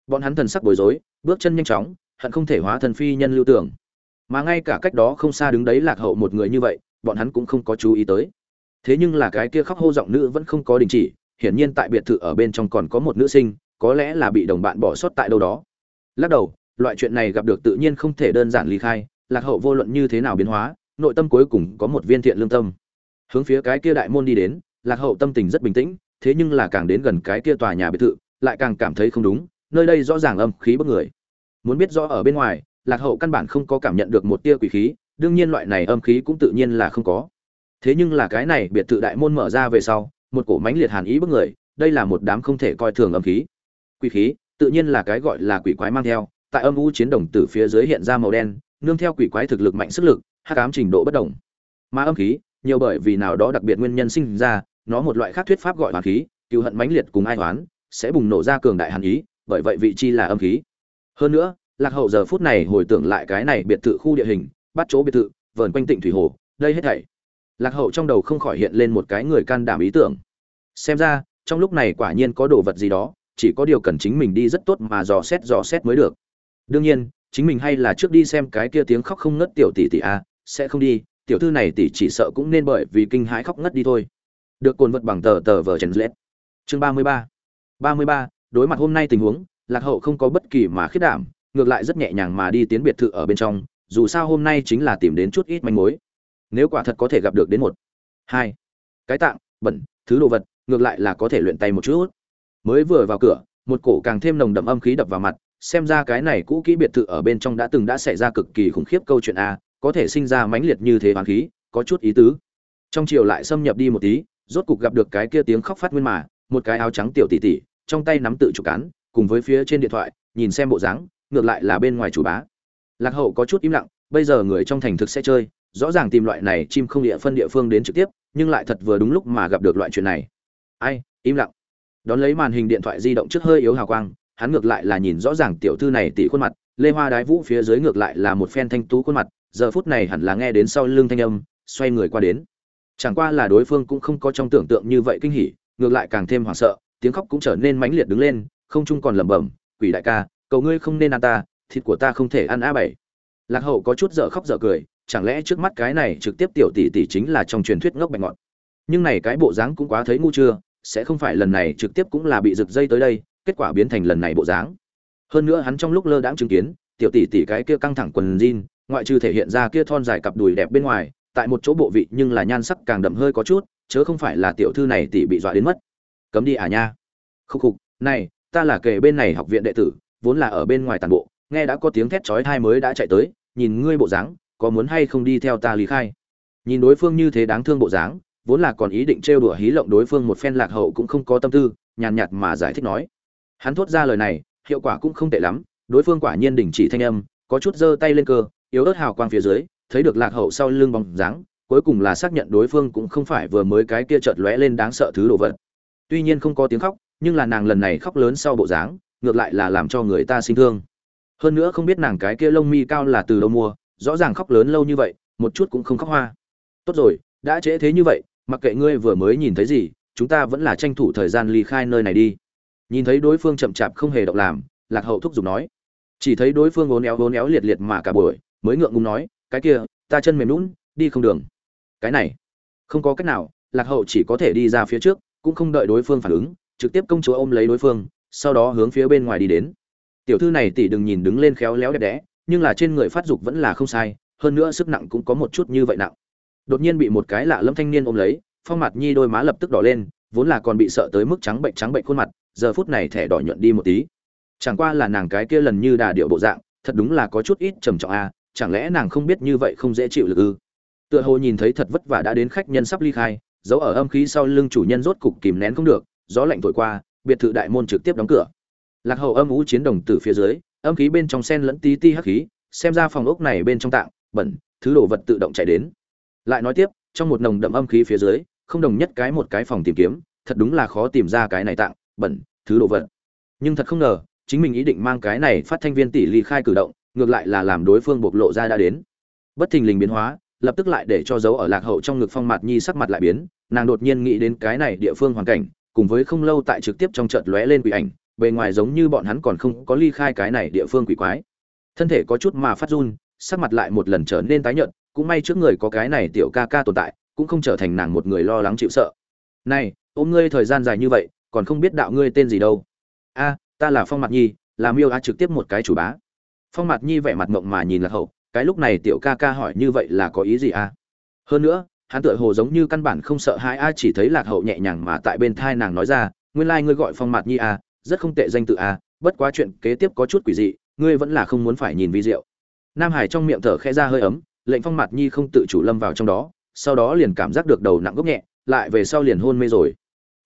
Bọn hắn thần sắc bối rối, bước chân nhanh chóng hận không thể hóa thần phi nhân lưu tưởng. Mà ngay cả cách đó không xa đứng đấy lạc hậu một người như vậy, bọn hắn cũng không có chú ý tới. Thế nhưng là cái kia khóc hô giọng nữ vẫn không có đình chỉ, hiển nhiên tại biệt thự ở bên trong còn có một nữ sinh, có lẽ là bị đồng bạn bỏ sót tại đâu đó. Lắc đầu, loại chuyện này gặp được tự nhiên không thể đơn giản ly khai, lạc hậu vô luận như thế nào biến hóa, nội tâm cuối cùng có một viên thiện lương tâm. Hướng phía cái kia đại môn đi đến, lạc hậu tâm tình rất bình tĩnh, thế nhưng là càng đến gần cái kia tòa nhà biệt thự, lại càng cảm thấy không đúng, nơi đây rõ ràng âm khí bức người muốn biết rõ ở bên ngoài, lạc hậu căn bản không có cảm nhận được một tia quỷ khí, đương nhiên loại này âm khí cũng tự nhiên là không có. Thế nhưng là cái này biệt thự đại môn mở ra về sau, một cổ mánh liệt hàn ý bức người, đây là một đám không thể coi thường âm khí. Quỷ khí, tự nhiên là cái gọi là quỷ quái mang theo, tại âm u chiến đồng tử phía dưới hiện ra màu đen, nương theo quỷ quái thực lực mạnh sức lực, hắc ám trình độ bất đồng mà âm khí, nhiều bởi vì nào đó đặc biệt nguyên nhân sinh ra, nó một loại khác thuyết pháp gọi hoàn khí cựu hận mãnh liệt cùng ai toán sẽ bùng nổ ra cường đại hàn ý, bởi vậy vị chi là âm khí hơn nữa, lạc hậu giờ phút này hồi tưởng lại cái này biệt thự khu địa hình, bắt chỗ biệt thự, vờn quanh tịnh thủy hồ, đây hết thảy. Lạc hậu trong đầu không khỏi hiện lên một cái người can đảm ý tưởng. Xem ra, trong lúc này quả nhiên có đồ vật gì đó, chỉ có điều cần chính mình đi rất tốt mà dò xét dò xét mới được. Đương nhiên, chính mình hay là trước đi xem cái kia tiếng khóc không ngất tiểu tỷ tỷ a, sẽ không đi, tiểu thư này tỷ chỉ sợ cũng nên bởi vì kinh hãi khóc ngất đi thôi. Được cồn vật bằng tờ tờ vờ trần lết. Chương ba mươi ba. Ba mươi ba, đối mặt hôm nay tình huống lạc hậu không có bất kỳ mà khiết đảm, ngược lại rất nhẹ nhàng mà đi tiến biệt thự ở bên trong, dù sao hôm nay chính là tìm đến chút ít manh mối. Nếu quả thật có thể gặp được đến một, hai, cái tạng, bẩn, thứ đồ vật, ngược lại là có thể luyện tay một chút. Mới vừa vào cửa, một cổ càng thêm nồng đậm âm khí đập vào mặt, xem ra cái này cũ kỹ biệt thự ở bên trong đã từng đã xảy ra cực kỳ khủng khiếp câu chuyện a, có thể sinh ra mãnh liệt như thế hoàng khí, có chút ý tứ. Trong chiều lại xâm nhập đi một tí, rốt cục gặp được cái kia tiếng khóc phát nguyên mà, một cái áo trắng tiểu tỷ tỷ, trong tay nắm tự chủ cán cùng với phía trên điện thoại, nhìn xem bộ dáng, ngược lại là bên ngoài chủ bá. Lạc hậu có chút im lặng, bây giờ người trong thành thực sẽ chơi, rõ ràng tìm loại này chim không địa phân địa phương đến trực tiếp, nhưng lại thật vừa đúng lúc mà gặp được loại chuyện này. Ai, im lặng. Đón lấy màn hình điện thoại di động trước hơi yếu hào quang, hắn ngược lại là nhìn rõ ràng tiểu thư này tỷ khuôn mặt, lê hoa đái vũ phía dưới ngược lại là một phen thanh tú khuôn mặt, giờ phút này hẳn là nghe đến sau lưng thanh âm, xoay người qua đến. Chẳng qua là đối phương cũng không có trong tưởng tượng như vậy kinh hỉ, ngược lại càng thêm hoảng sợ, tiếng khóc cũng trở nên mãnh liệt đứng lên không chung còn lẩm bẩm, quỷ đại ca, cầu ngươi không nên ăn ta, thịt của ta không thể ăn a bảy. Lạc hậu có chút dở khóc dở cười, chẳng lẽ trước mắt cái này trực tiếp tiểu tỷ tỷ chính là trong truyền thuyết ngốc bạch ngọn? Nhưng này cái bộ dáng cũng quá thấy ngu chưa, sẽ không phải lần này trực tiếp cũng là bị rực dây tới đây, kết quả biến thành lần này bộ dáng. Hơn nữa hắn trong lúc lơ đãng chứng kiến, tiểu tỷ tỷ cái kia căng thẳng quần jean, ngoại trừ thể hiện ra kia thon dài cặp đùi đẹp bên ngoài, tại một chỗ bộ vị nhưng là nhan sắc càng đậm hơi có chút, chớ không phải là tiểu thư này tỷ bị dọa đến mất. Cấm đi à nha. Khúc khục, này ta là kể bên này học viện đệ tử, vốn là ở bên ngoài tàn bộ, nghe đã có tiếng thét chói thai mới đã chạy tới, nhìn ngươi bộ dáng, có muốn hay không đi theo ta lý khai? Nhìn đối phương như thế đáng thương bộ dáng, vốn là còn ý định trêu đùa hí lộng đối phương một phen lạc hậu cũng không có tâm tư, nhàn nhạt mà giải thích nói. Hắn thốt ra lời này, hiệu quả cũng không tệ lắm, đối phương quả nhiên đình chỉ thanh âm, có chút giơ tay lên cơ, yếu ớt hào quang phía dưới, thấy được lạc hậu sau lưng bóng dáng, cuối cùng là xác nhận đối phương cũng không phải vừa mới cái kia chợt lóe lên đáng sợ thứ đồ vật. Tuy nhiên không có tiếng khóc nhưng là nàng lần này khóc lớn sau bộ dáng, ngược lại là làm cho người ta sinh thương. Hơn nữa không biết nàng cái kia lông mi cao là từ đâu mua, rõ ràng khóc lớn lâu như vậy, một chút cũng không khóc hoa. Tốt rồi, đã trễ thế như vậy, mặc kệ ngươi vừa mới nhìn thấy gì, chúng ta vẫn là tranh thủ thời gian ly khai nơi này đi. Nhìn thấy đối phương chậm chạp không hề động làm, lạc hậu thúc giục nói. Chỉ thấy đối phương ốn éo ốn éo liệt liệt mà cả buổi, mới ngượng ngùng nói, cái kia, ta chân mềm lún đi không đường. Cái này, không có cách nào, lạc hậu chỉ có thể đi ra phía trước, cũng không đợi đối phương phản ứng trực tiếp công chúa ôm lấy đối phương, sau đó hướng phía bên ngoài đi đến. Tiểu thư này tỷ đừng nhìn đứng lên khéo léo đẹp đẽ, nhưng là trên người phát dục vẫn là không sai, hơn nữa sức nặng cũng có một chút như vậy nặng. Đột nhiên bị một cái lạ lẫm thanh niên ôm lấy, phong mặt nhi đôi má lập tức đỏ lên, vốn là còn bị sợ tới mức trắng bệnh trắng bệnh khuôn mặt, giờ phút này thẻ đỏ nhuận đi một tí. Chẳng qua là nàng cái kia lần như đà điệu bộ dạng, thật đúng là có chút ít trầm trọng a chẳng lẽ nàng không biết như vậy không dễ chịu lực ư? Tựa hồ nhìn thấy thật vất vả đã đến khách nhân sắp ly khai, giấu ở âm khí sau lưng chủ nhân rốt cục kìm nén không được gió lạnh thổi qua, biệt thự đại môn trực tiếp đóng cửa. Lạc hậu âm ú chiến đồng từ phía dưới, âm khí bên trong sen lẫn tí ti hắc khí, xem ra phòng ốc này bên trong tạng, bẩn, thứ đồ vật tự động chạy đến. Lại nói tiếp, trong một nồng đậm âm khí phía dưới, không đồng nhất cái một cái phòng tìm kiếm, thật đúng là khó tìm ra cái này tạng, bẩn, thứ đồ vật. Nhưng thật không ngờ, chính mình ý định mang cái này phát thanh viên tỷ ly khai cử động, ngược lại là làm đối phương bộc lộ ra đã đến. Bất thình lình biến hóa, lập tức lại để cho dấu ở lạc hậu trong ngực phong mặt nhi sắc mặt lại biến, nàng đột nhiên nghĩ đến cái này địa phương hoàn cảnh cùng với không lâu tại trực tiếp trong chợt lóe lên quỷ ảnh, bề ngoài giống như bọn hắn còn không có ly khai cái này địa phương quỷ quái. Thân thể có chút mà phát run, sắc mặt lại một lần trở nên tái nhợt, cũng may trước người có cái này tiểu ca ca tồn tại, cũng không trở thành nàng một người lo lắng chịu sợ. Này, ôm ngươi thời gian dài như vậy, còn không biết đạo ngươi tên gì đâu. A, ta là phong mặt nhi là miêu a trực tiếp một cái chủ bá. Phong mặt nhi vẻ mặt mộng mà nhìn lạc hậu, cái lúc này tiểu ca ca hỏi như vậy là có ý gì a? Hơn nữa hắn tựa hồ giống như căn bản không sợ hai a, chỉ thấy lạc hậu nhẹ nhàng mà tại bên thai nàng nói ra, nguyên lai ngươi gọi phong mặt nhi a, rất không tệ danh tự a, bất quá chuyện kế tiếp có chút quỷ dị, ngươi vẫn là không muốn phải nhìn vi diệu. Nam hải trong miệng thở khẽ ra hơi ấm, lệnh phong mặt nhi không tự chủ lâm vào trong đó, sau đó liền cảm giác được đầu nặng gốc nhẹ, lại về sau liền hôn mê rồi.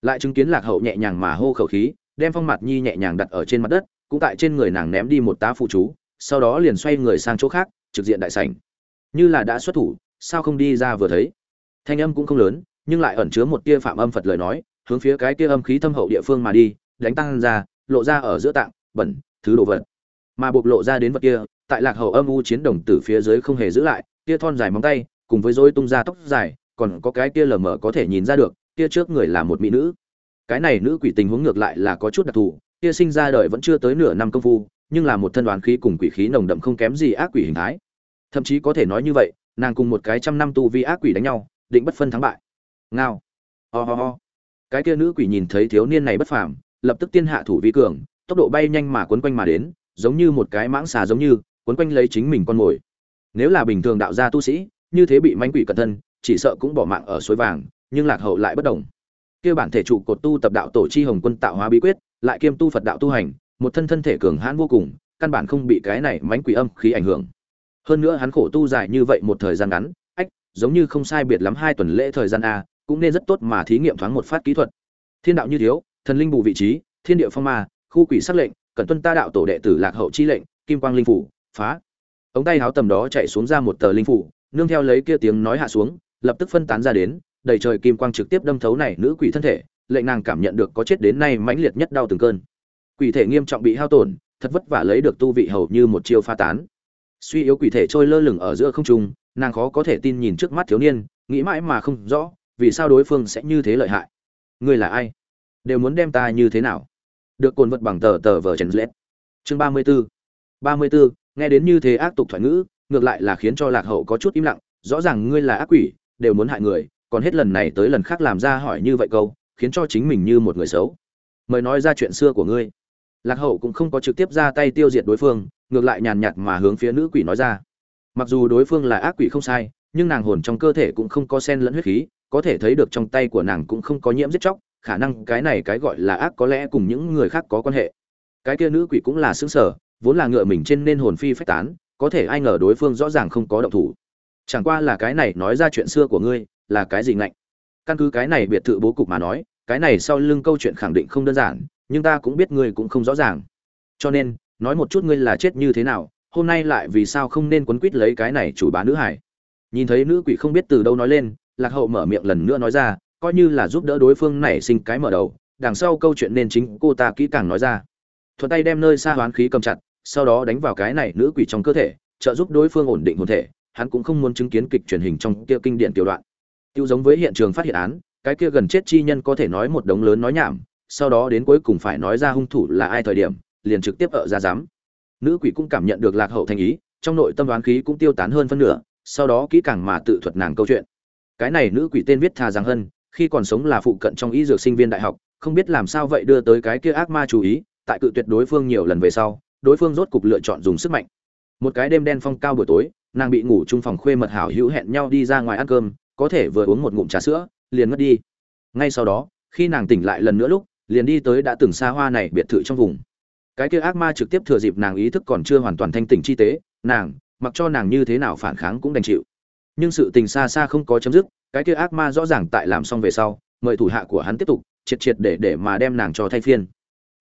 Lại chứng kiến lạc hậu nhẹ nhàng mà hô khẩu khí, đem phong mặt nhi nhẹ nhàng đặt ở trên mặt đất, cũng tại trên người nàng ném đi một tá phụ chú, sau đó liền xoay người sang chỗ khác, trực diện đại sảnh. Như là đã xuất thủ, sao không đi ra vừa thấy? Thanh âm cũng không lớn, nhưng lại ẩn chứa một tia phạm âm phật lời nói, hướng phía cái tia âm khí thâm hậu địa phương mà đi, đánh tăng ra, lộ ra ở giữa tạng, bẩn, thứ đồ vật. Mà bộc lộ ra đến vật kia, tại lạc hậu âm u chiến đồng tử phía dưới không hề giữ lại, tia thon dài móng tay, cùng với dối tung ra tóc dài, còn có cái kia lờ mờ có thể nhìn ra được kia trước người là một mỹ nữ. Cái này nữ quỷ tình huống ngược lại là có chút đặc thù kia sinh ra đời vẫn chưa tới nửa năm công phu, nhưng là một thân đoán khí cùng quỷ khí nồng đậm không kém gì ác quỷ hình thái. Thậm chí có thể nói như vậy, nàng cùng một cái trăm năm tu vi ác quỷ đánh nhau định bất phân thắng bại. Ngao. Ho、oh、ho、oh. ho. Cái kia nữ quỷ nhìn thấy thiếu niên này bất phàm, lập tức tiên hạ thủ vi cường, tốc độ bay nhanh mà quấn quanh mà đến, giống như một cái mãng xà giống như, quấn quanh lấy chính mình con mồi. Nếu là bình thường đạo gia tu sĩ, như thế bị mánh quỷ cẩn thân, chỉ sợ cũng bỏ mạng ở suối vàng, nhưng lạc hậu lại bất đồng. Kia bản thể trụ cột tu tập đạo tổ chi hồng quân tạo hóa bí quyết, lại kiêm tu phật đạo tu hành, một thân thân thể cường hãn vô cùng, căn bản không bị cái này mánh quỷ âm khí ảnh hưởng. Hơn nữa hắn khổ tu dài như vậy một thời gian ngắn giống như không sai biệt lắm hai tuần lễ thời gian a, cũng nên rất tốt mà thí nghiệm thoáng một phát kỹ thuật. Thiên đạo như thiếu, thần linh bù vị trí, thiên địa phong ma, khu quỷ sắc lệnh, cẩn tuân ta đạo tổ đệ tử lạc hậu chi lệnh, kim quang linh phủ, phá. Ống tay háo tầm đó chạy xuống ra một tờ linh phủ, nương theo lấy kia tiếng nói hạ xuống, lập tức phân tán ra đến, đầy trời kim quang trực tiếp đâm thấu này nữ quỷ thân thể, lệnh nàng cảm nhận được có chết đến nay mãnh liệt nhất đau từng cơn. Quỷ thể nghiêm trọng bị hao tổn, thật vất vả lấy được tu vị hầu như một chiêu pha tán. Suy yếu quỷ thể trôi lơ lửng ở giữa không trung nàng khó có thể tin nhìn trước mắt thiếu niên, nghĩ mãi mà không rõ, vì sao đối phương sẽ như thế lợi hại. Ngươi là ai? Đều muốn đem ta như thế nào? Được cồn vật bằng tờ tờ vờ trần lết chương ba mươi b ố ba mươi b ố nghe đến như thế ác tục thoại ngữ, ngược lại là khiến cho lạc hậu có chút im lặng, rõ ràng ngươi là ác quỷ, đều muốn hại người, còn hết lần này tới lần khác làm ra hỏi như vậy câu, khiến cho chính mình như một người xấu. Mời nói ra chuyện xưa của ngươi. Lạc hậu cũng không có trực tiếp ra tay tiêu diệt đối phương, ngược lại nhàn nhạt mà hướng phía nữ quỷ nói ra mặc dù đối phương là ác quỷ không sai, nhưng nàng hồn trong cơ thể cũng không có sen lẫn huyết khí, có thể thấy được trong tay của nàng cũng không có nhiễm giết chóc, khả năng cái này cái gọi là ác có lẽ cùng những người khác có quan hệ. Cái kia nữ quỷ cũng là xứng sở, vốn là ngựa mình trên nên hồn phi phách tán, có thể ai ngờ đối phương rõ ràng không có động thủ. Chẳng qua là cái này nói ra chuyện xưa của ngươi, là cái gì ngạnh? Căn cứ cái này biệt thự bố cục mà nói, cái này sau lưng câu chuyện khẳng định không đơn giản, nhưng ta cũng biết ngươi cũng không rõ ràng. Cho nên, nói một chút ngươi là chết như thế nào hôm nay lại vì sao không nên quấn quýt lấy cái này chủ bá nữ hải? Nhìn thấy nữ quỷ không biết từ đâu nói lên, lạc hậu mở miệng lần nữa nói ra, coi như là giúp đỡ đối phương nảy sinh cái mở đầu, đằng sau câu chuyện nên chính cô ta kỹ càng nói ra. Thuận tay đem nơi xa hoán khí cầm chặt, sau đó đánh vào cái này nữ quỷ trong cơ thể, trợ giúp đối phương ổn định hồn thể, hắn cũng không muốn chứng kiến kịch truyền hình trong kia kinh điển tiểu đoạn. Tiêu giống với hiện trường phát hiện án, cái kia gần chết chi nhân có thể nói một đống lớn nói nhảm, sau đó đến cuối cùng phải nói ra hung thủ là ai thời điểm, liền trực tiếp ở ra giám nữ quỷ cũng cảm nhận được lạc hậu thành ý, trong nội tâm đoán khí cũng tiêu tán hơn phân nửa, sau đó kỹ càng mà tự thuật nàng câu chuyện. Cái này nữ quỷ tên viết thà giang hân, khi còn sống là phụ cận trong y dược sinh viên đại học, không biết làm sao vậy đưa tới cái kia ác ma chú ý, tại cự tuyệt đối phương nhiều lần về sau, đối phương rốt cục lựa chọn dùng sức mạnh. Một cái đêm đen phong cao buổi tối, nàng bị ngủ chung phòng khuê mật hảo hữu hẹn nhau đi ra ngoài ăn cơm, có thể vừa uống một ngụm trà sữa, liền mất đi. Ngay sau đó, khi nàng tỉnh lại lần nữa lúc, liền đi tới đã từng xa hoa này biệt thự trong vùng cái kia ác ma trực tiếp thừa dịp nàng ý thức còn chưa hoàn toàn thanh tỉnh chi tế, nàng, mặc cho nàng như thế nào phản kháng cũng đành chịu. Nhưng sự tình xa xa không có chấm dứt, cái kia ác ma rõ ràng tại làm xong về sau, mời thủ hạ của hắn tiếp tục, triệt triệt để để mà đem nàng cho thay phiên.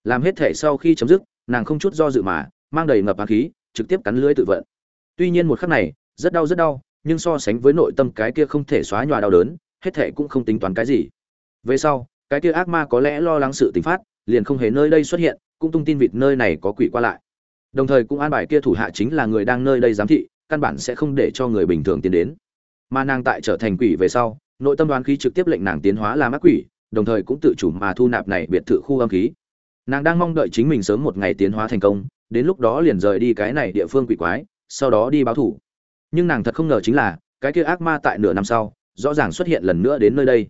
Làm hết thể sau khi chấm dứt, nàng không chút do dự mà, mang đầy ngập ác khí, trực tiếp cắn lưới tự vận. Tuy nhiên một khắc này, rất đau rất đau, nhưng so sánh với nội tâm cái kia không thể xóa nhòa đau đớn, hết thể cũng không tính toán cái gì. Về sau, cái kia ác ma có lẽ lo lắng sự tình phát liền không hề nơi đây xuất hiện, cũng tung tin vịt nơi này có quỷ qua lại. Đồng thời cũng an bài kia thủ hạ chính là người đang nơi đây giám thị, căn bản sẽ không để cho người bình thường tiến đến. Mà nàng tại trở thành quỷ về sau, nội tâm đoán khí trực tiếp lệnh nàng tiến hóa làm ác quỷ, đồng thời cũng tự chủ mà thu nạp này biệt thự khu âm khí. Nàng đang mong đợi chính mình sớm một ngày tiến hóa thành công, đến lúc đó liền rời đi cái này địa phương quỷ quái, sau đó đi báo thủ. Nhưng nàng thật không ngờ chính là, cái kia ác ma tại nửa năm sau, rõ ràng xuất hiện lần nữa đến nơi đây.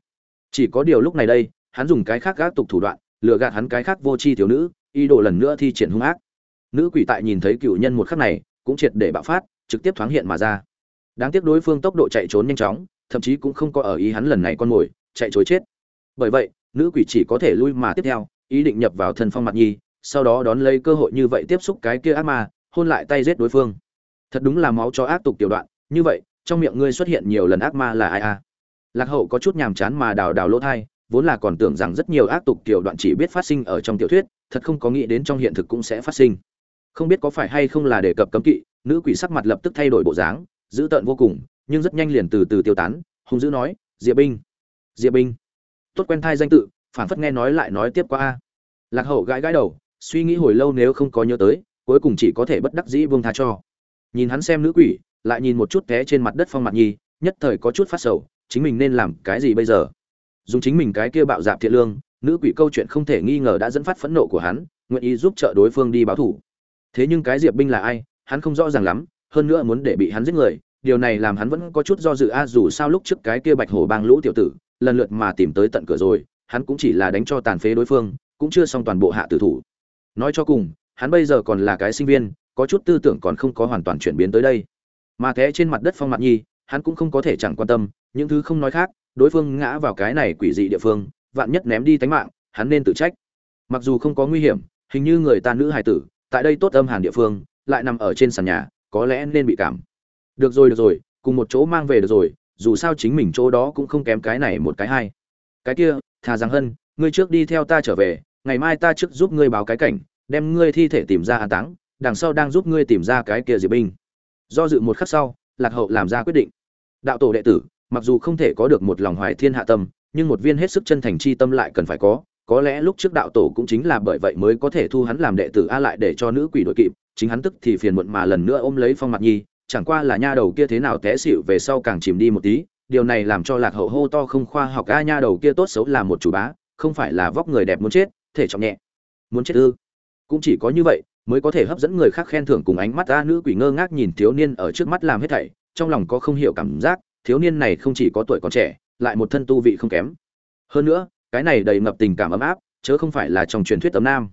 Chỉ có điều lúc này đây, hắn dùng cái khác gác tục thủ đoạn lừa gạt hắn cái khác vô tri thiếu nữ, ý đồ lần nữa thi triển hung ác. Nữ quỷ tại nhìn thấy cựu nhân một khắc này, cũng triệt để bạo phát, trực tiếp thoáng hiện mà ra. Đáng tiếc đối phương tốc độ chạy trốn nhanh chóng, thậm chí cũng không có ở ý hắn lần này con mồi, chạy trối chết. Bởi vậy, nữ quỷ chỉ có thể lui mà tiếp theo, ý định nhập vào thân phong mặt nhi, sau đó đón lấy cơ hội như vậy tiếp xúc cái kia ác ma, hôn lại tay giết đối phương. Thật đúng là máu cho ác tục tiểu đoạn, như vậy, trong miệng ngươi xuất hiện nhiều lần ác ma là ai a lạc hậu có chút nhàm chán mà đào đào lỗ thai vốn là còn tưởng rằng rất nhiều ác tục tiểu đoạn chỉ biết phát sinh ở trong tiểu thuyết, thật không có nghĩ đến trong hiện thực cũng sẽ phát sinh. Không biết có phải hay không là đề cập cấm kỵ, nữ quỷ sắc mặt lập tức thay đổi bộ dáng, dữ tợn vô cùng, nhưng rất nhanh liền từ từ tiêu tán, Hung dữ nói, diệp binh diệp binh tốt quen thai danh tự, phản phất nghe nói lại nói tiếp qua a. Lạc hậu gãi gãi đầu, suy nghĩ hồi lâu nếu không có nhớ tới, cuối cùng chỉ có thể bất đắc dĩ buông tha cho. Nhìn hắn xem nữ quỷ, lại nhìn một chút té trên mặt đất phong mặt nhi, nhất thời có chút phát sầu, chính mình nên làm cái gì bây giờ? Dùng chính mình cái kia bạo dạp thiện lương, nữ quỷ câu chuyện không thể nghi ngờ đã dẫn phát phẫn nộ của hắn, nguyện ý giúp trợ đối phương đi báo thủ. Thế nhưng cái diệp binh là ai, hắn không rõ ràng lắm, hơn nữa muốn để bị hắn giết người, điều này làm hắn vẫn có chút do dự. A, dù sao lúc trước cái kia bạch hổ bang lũ tiểu tử, lần lượt mà tìm tới tận cửa rồi, hắn cũng chỉ là đánh cho tàn phế đối phương, cũng chưa xong toàn bộ hạ tử thủ. Nói cho cùng, hắn bây giờ còn là cái sinh viên, có chút tư tưởng còn không có hoàn toàn chuyển biến tới đây. Mà thế trên mặt đất phong mặt nhi, hắn cũng không có thể chẳng quan tâm, những thứ không nói khác đối phương ngã vào cái này quỷ dị địa phương, vạn nhất ném đi tánh mạng, hắn nên tự trách. Mặc dù không có nguy hiểm, hình như người ta nữ hài tử, tại đây tốt âm hàn địa phương, lại nằm ở trên sàn nhà, có lẽ nên bị cảm. Được rồi được rồi, cùng một chỗ mang về được rồi, dù sao chính mình chỗ đó cũng không kém cái này một cái hai cái kia, thà rằng hân, ngươi trước đi theo ta trở về, ngày mai ta trước giúp ngươi báo cái cảnh, đem ngươi thi thể tìm ra an táng, đằng sau đang giúp ngươi tìm ra cái kia diệp binh do dự một khắc sau, lạc hậu làm ra quyết định. Đạo tổ đệ tử mặc dù không thể có được một lòng hoài thiên hạ tâm, nhưng một viên hết sức chân thành chi tâm lại cần phải có. Có lẽ lúc trước đạo tổ cũng chính là bởi vậy mới có thể thu hắn làm đệ tử a lại để cho nữ quỷ đội kịp, chính hắn tức thì phiền muộn mà lần nữa ôm lấy phong mặt nhi, chẳng qua là nha đầu kia thế nào té xịu về sau càng chìm đi một tí, điều này làm cho lạc hậu hô to không khoa học a nha đầu kia tốt xấu là một chủ bá, không phải là vóc người đẹp muốn chết, thể trọng nhẹ, muốn chết ư. Cũng chỉ có như vậy mới có thể hấp dẫn người khác khen thưởng cùng ánh mắt a nữ quỷ ngơ ngác nhìn thiếu niên ở trước mắt làm hết thảy, trong lòng có không hiểu cảm giác thiếu niên này không chỉ có tuổi còn trẻ, lại một thân tu vị không kém. Hơn nữa, cái này đầy ngập tình cảm ấm áp, chớ không phải là trong truyền thuyết ấm nam.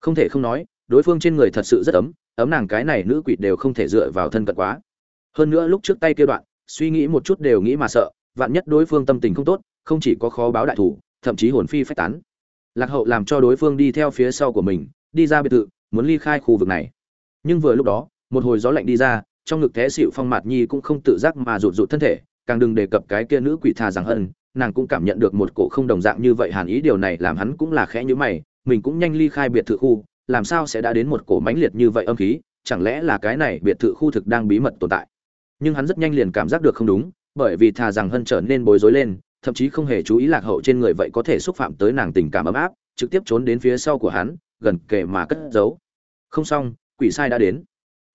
Không thể không nói, đối phương trên người thật sự rất ấm ấm nàng cái này nữ quỷ đều không thể dựa vào thân cận quá. Hơn nữa lúc trước tay kia đoạn, suy nghĩ một chút đều nghĩ mà sợ, vạn nhất đối phương tâm tình không tốt, không chỉ có khó báo đại thủ, thậm chí hồn phi phách tán. Lạc hậu làm cho đối phương đi theo phía sau của mình, đi ra biệt thự, muốn ly khai khu vực này. Nhưng vừa lúc đó, một hồi gió lạnh đi ra, trong ngực té xịu phong mạt nhi cũng không tự giác mà rụt rụt thân thể càng đừng đề cập cái kia nữ quỷ thà rằng hơn nàng cũng cảm nhận được một cổ không đồng dạng như vậy hàn ý, điều này làm hắn cũng là khẽ như mày, mình cũng nhanh ly khai biệt thự khu, làm sao sẽ đã đến một cổ mãnh liệt như vậy âm khí, chẳng lẽ là cái này biệt thự khu thực đang bí mật tồn tại. Nhưng hắn rất nhanh liền cảm giác được không đúng, bởi vì thà rằng hân trở nên bối rối lên, thậm chí không hề chú ý lạc hậu trên người vậy có thể xúc phạm tới nàng tình cảm ấm áp, trực tiếp trốn đến phía sau của hắn, gần kề mà cất giấu. Không xong, quỷ sai đã đến.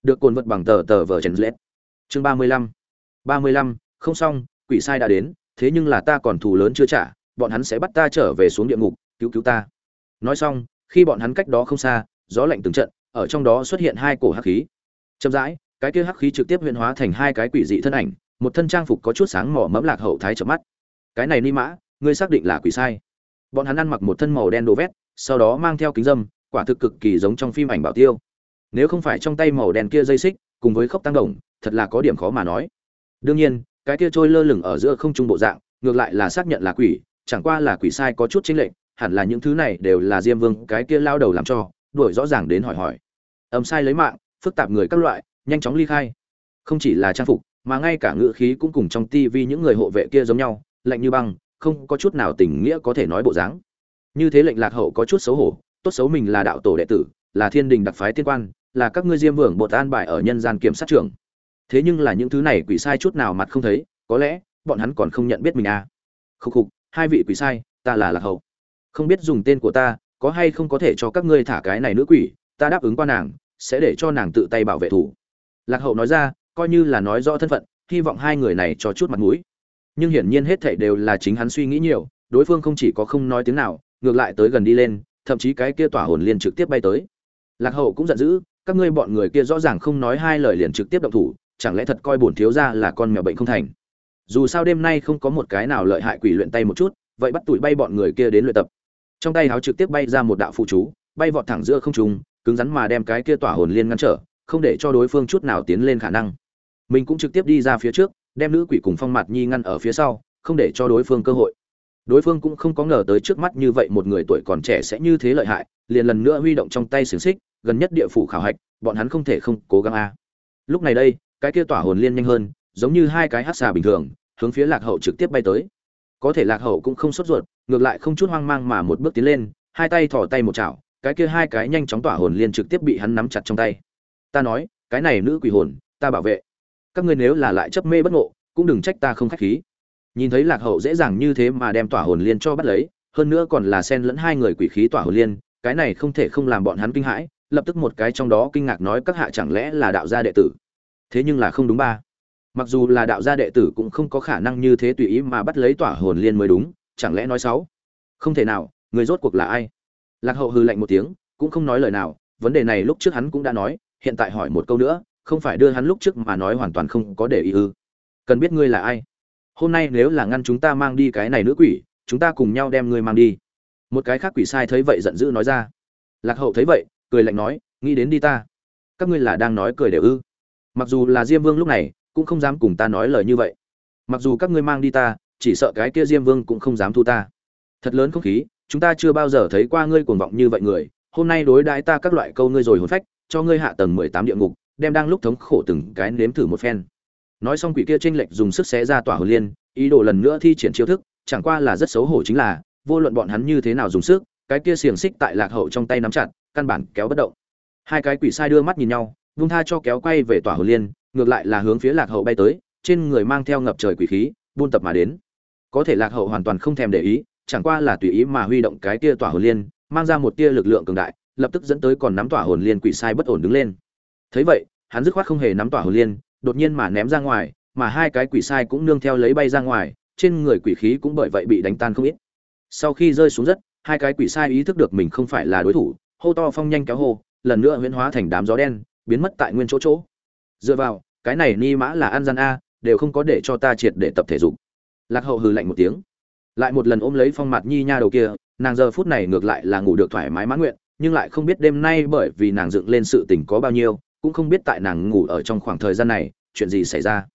Được cồn vật bằng tờ tờ vờ chèn lết chương ba mươi lăm. Ba mươi lăm không xong, quỷ sai đã đến, thế nhưng là ta còn thù lớn chưa trả, bọn hắn sẽ bắt ta trở về xuống địa ngục, cứu cứu ta. Nói xong, khi bọn hắn cách đó không xa, gió lạnh từng trận, ở trong đó xuất hiện hai cổ hắc khí. Chậm rãi, cái kia hắc khí trực tiếp huyễn hóa thành hai cái quỷ dị thân ảnh, một thân trang phục có chút sáng mỏ mẫm lạc hậu thái chợp mắt. Cái này ni mã, ngươi xác định là quỷ sai. Bọn hắn ăn mặc một thân màu đen đồ vét, sau đó mang theo kính dâm, quả thực cực kỳ giống trong phim ảnh bảo tiêu. Nếu không phải trong tay màu đen kia dây xích, cùng với khóc tăng đồng, thật là có điểm khó mà nói. Đương nhiên cái kia trôi lơ lửng ở giữa không trung bộ dạng, ngược lại là xác nhận là quỷ, chẳng qua là quỷ sai có chút chính lệnh hẳn là những thứ này đều là diêm vương cái kia lao đầu làm cho, đuổi rõ ràng đến hỏi hỏi. Âm sai lấy mạng, phức tạp người các loại, nhanh chóng ly khai. Không chỉ là trang phục, mà ngay cả ngữ khí cũng cùng trong tivi những người hộ vệ kia giống nhau, lạnh như băng, không có chút nào tình nghĩa có thể nói bộ dáng. Như thế lệnh lạc hậu có chút xấu hổ, tốt xấu mình là đạo tổ đệ tử, là thiên đình đặc phái tiên quan, là các ngươi diêm vương bột an bài ở nhân gian kiểm sát trưởng thế nhưng là những thứ này quỷ sai chút nào mặt không thấy, có lẽ, bọn hắn còn không nhận biết mình à. Khúc khục, hai vị quỷ sai, ta là lạc hậu. Không biết dùng tên của ta, có hay không có thể cho các ngươi thả cái này nữ quỷ, ta đáp ứng qua nàng, sẽ để cho nàng tự tay bảo vệ thủ. Lạc hậu nói ra, coi như là nói rõ thân phận, hy vọng hai người này cho chút mặt mũi. Nhưng hiển nhiên hết thảy đều là chính hắn suy nghĩ nhiều, đối phương không chỉ có không nói tiếng nào, ngược lại tới gần đi lên, thậm chí cái kia tỏa hồn liên trực tiếp bay tới. Lạc hậu cũng giận dữ, các ngươi bọn người kia rõ ràng không nói hai lời liền trực tiếp động thủ chẳng lẽ thật coi bổn thiếu gia là con mèo bệnh không thành? Dù sao đêm nay không có một cái nào lợi hại quỷ luyện tay một chút, vậy bắt tụi bay bọn người kia đến luyện tập. Trong tay háo trực tiếp bay ra một đạo phụ chú, bay vọt thẳng giữa không trung, cứng rắn mà đem cái kia tỏa hồn liên ngăn trở, không để cho đối phương chút nào tiến lên khả năng. Mình cũng trực tiếp đi ra phía trước, đem nữ quỷ cùng phong mặt nhi ngăn ở phía sau, không để cho đối phương cơ hội. Đối phương cũng không có ngờ tới trước mắt như vậy một người tuổi còn trẻ sẽ như thế lợi hại, liền lần nữa huy động trong tay xiềng xích, gần nhất địa phủ khảo hạch, bọn hắn không thể không cố gắng a. Lúc này đây cái kia tỏa hồn liên nhanh hơn, giống như hai cái hát xà bình thường, hướng phía lạc hậu trực tiếp bay tới. Có thể lạc hậu cũng không sốt ruột, ngược lại không chút hoang mang mà một bước tiến lên, hai tay thỏ tay một chảo, cái kia hai cái nhanh chóng tỏa hồn liên trực tiếp bị hắn nắm chặt trong tay. Ta nói, cái này nữ quỷ hồn, ta bảo vệ. Các ngươi nếu là lại chấp mê bất ngộ, cũng đừng trách ta không khách khí. Nhìn thấy lạc hậu dễ dàng như thế mà đem tỏa hồn liên cho bắt lấy, hơn nữa còn là xen lẫn hai người quỷ khí tỏa hồn liên, cái này không thể không làm bọn hắn kinh hãi, lập tức một cái trong đó kinh ngạc nói các hạ chẳng lẽ là đạo gia đệ tử thế nhưng là không đúng ba. Mặc dù là đạo gia đệ tử cũng không có khả năng như thế tùy ý mà bắt lấy tỏa hồn liên mới đúng, chẳng lẽ nói xấu? Không thể nào, người rốt cuộc là ai? Lạc hậu hư lạnh một tiếng, cũng không nói lời nào, vấn đề này lúc trước hắn cũng đã nói, hiện tại hỏi một câu nữa, không phải đưa hắn lúc trước mà nói hoàn toàn không có để ý ư. Cần biết ngươi là ai? Hôm nay nếu là ngăn chúng ta mang đi cái này nữ quỷ, chúng ta cùng nhau đem ngươi mang đi. Một cái khác quỷ sai thấy vậy giận dữ nói ra. Lạc hậu thấy vậy, cười lạnh nói, nghĩ đến đi ta. Các ngươi là đang nói cười đều ư mặc dù là diêm vương lúc này, cũng không dám cùng ta nói lời như vậy. Mặc dù các ngươi mang đi ta, chỉ sợ cái kia diêm vương cũng không dám thu ta. Thật lớn không khí, chúng ta chưa bao giờ thấy qua ngươi cuồng vọng như vậy người. Hôm nay đối đãi ta các loại câu ngươi rồi hồn phách, cho ngươi hạ tầng mười tám địa ngục, đem đang lúc thống khổ từng cái nếm thử một phen. Nói xong quỷ kia tranh lệch dùng sức xé ra tỏa hồn liên, ý đồ lần nữa thi triển chiêu thức, chẳng qua là rất xấu hổ chính là, vô luận bọn hắn như thế nào dùng sức, cái kia xiềng xích tại lạc hậu trong tay nắm chặt, căn bản kéo bất động. Hai cái quỷ sai đưa mắt nhìn nhau vung tha cho kéo quay về tỏa hồn liên, ngược lại là hướng phía lạc hậu bay tới, trên người mang theo ngập trời quỷ khí, buôn tập mà đến. Có thể lạc hậu hoàn toàn không thèm để ý, chẳng qua là tùy ý mà huy động cái tia tỏa hồn liên, mang ra một tia lực lượng cường đại, lập tức dẫn tới còn nắm tỏa hồn liên quỷ sai bất ổn đứng lên. Thấy vậy, hắn dứt khoát không hề nắm tỏa hồn liên, đột nhiên mà ném ra ngoài, mà hai cái quỷ sai cũng nương theo lấy bay ra ngoài, trên người quỷ khí cũng bởi vậy bị đánh tan không ít. Sau khi rơi xuống đất, hai cái quỷ sai ý thức được mình không phải là đối thủ, hô to phong nhanh kéo hô, lần nữa huyễn hóa thành đám gió đen biến mất tại nguyên chỗ chỗ. Dựa vào, cái này ni mã là an gian a, đều không có để cho ta triệt để tập thể dục. Lạc hậu hừ lạnh một tiếng. Lại một lần ôm lấy phong mặt nhi nha đầu kia, nàng giờ phút này ngược lại là ngủ được thoải mái mãn nguyện, nhưng lại không biết đêm nay bởi vì nàng dựng lên sự tình có bao nhiêu, cũng không biết tại nàng ngủ ở trong khoảng thời gian này, chuyện gì xảy ra.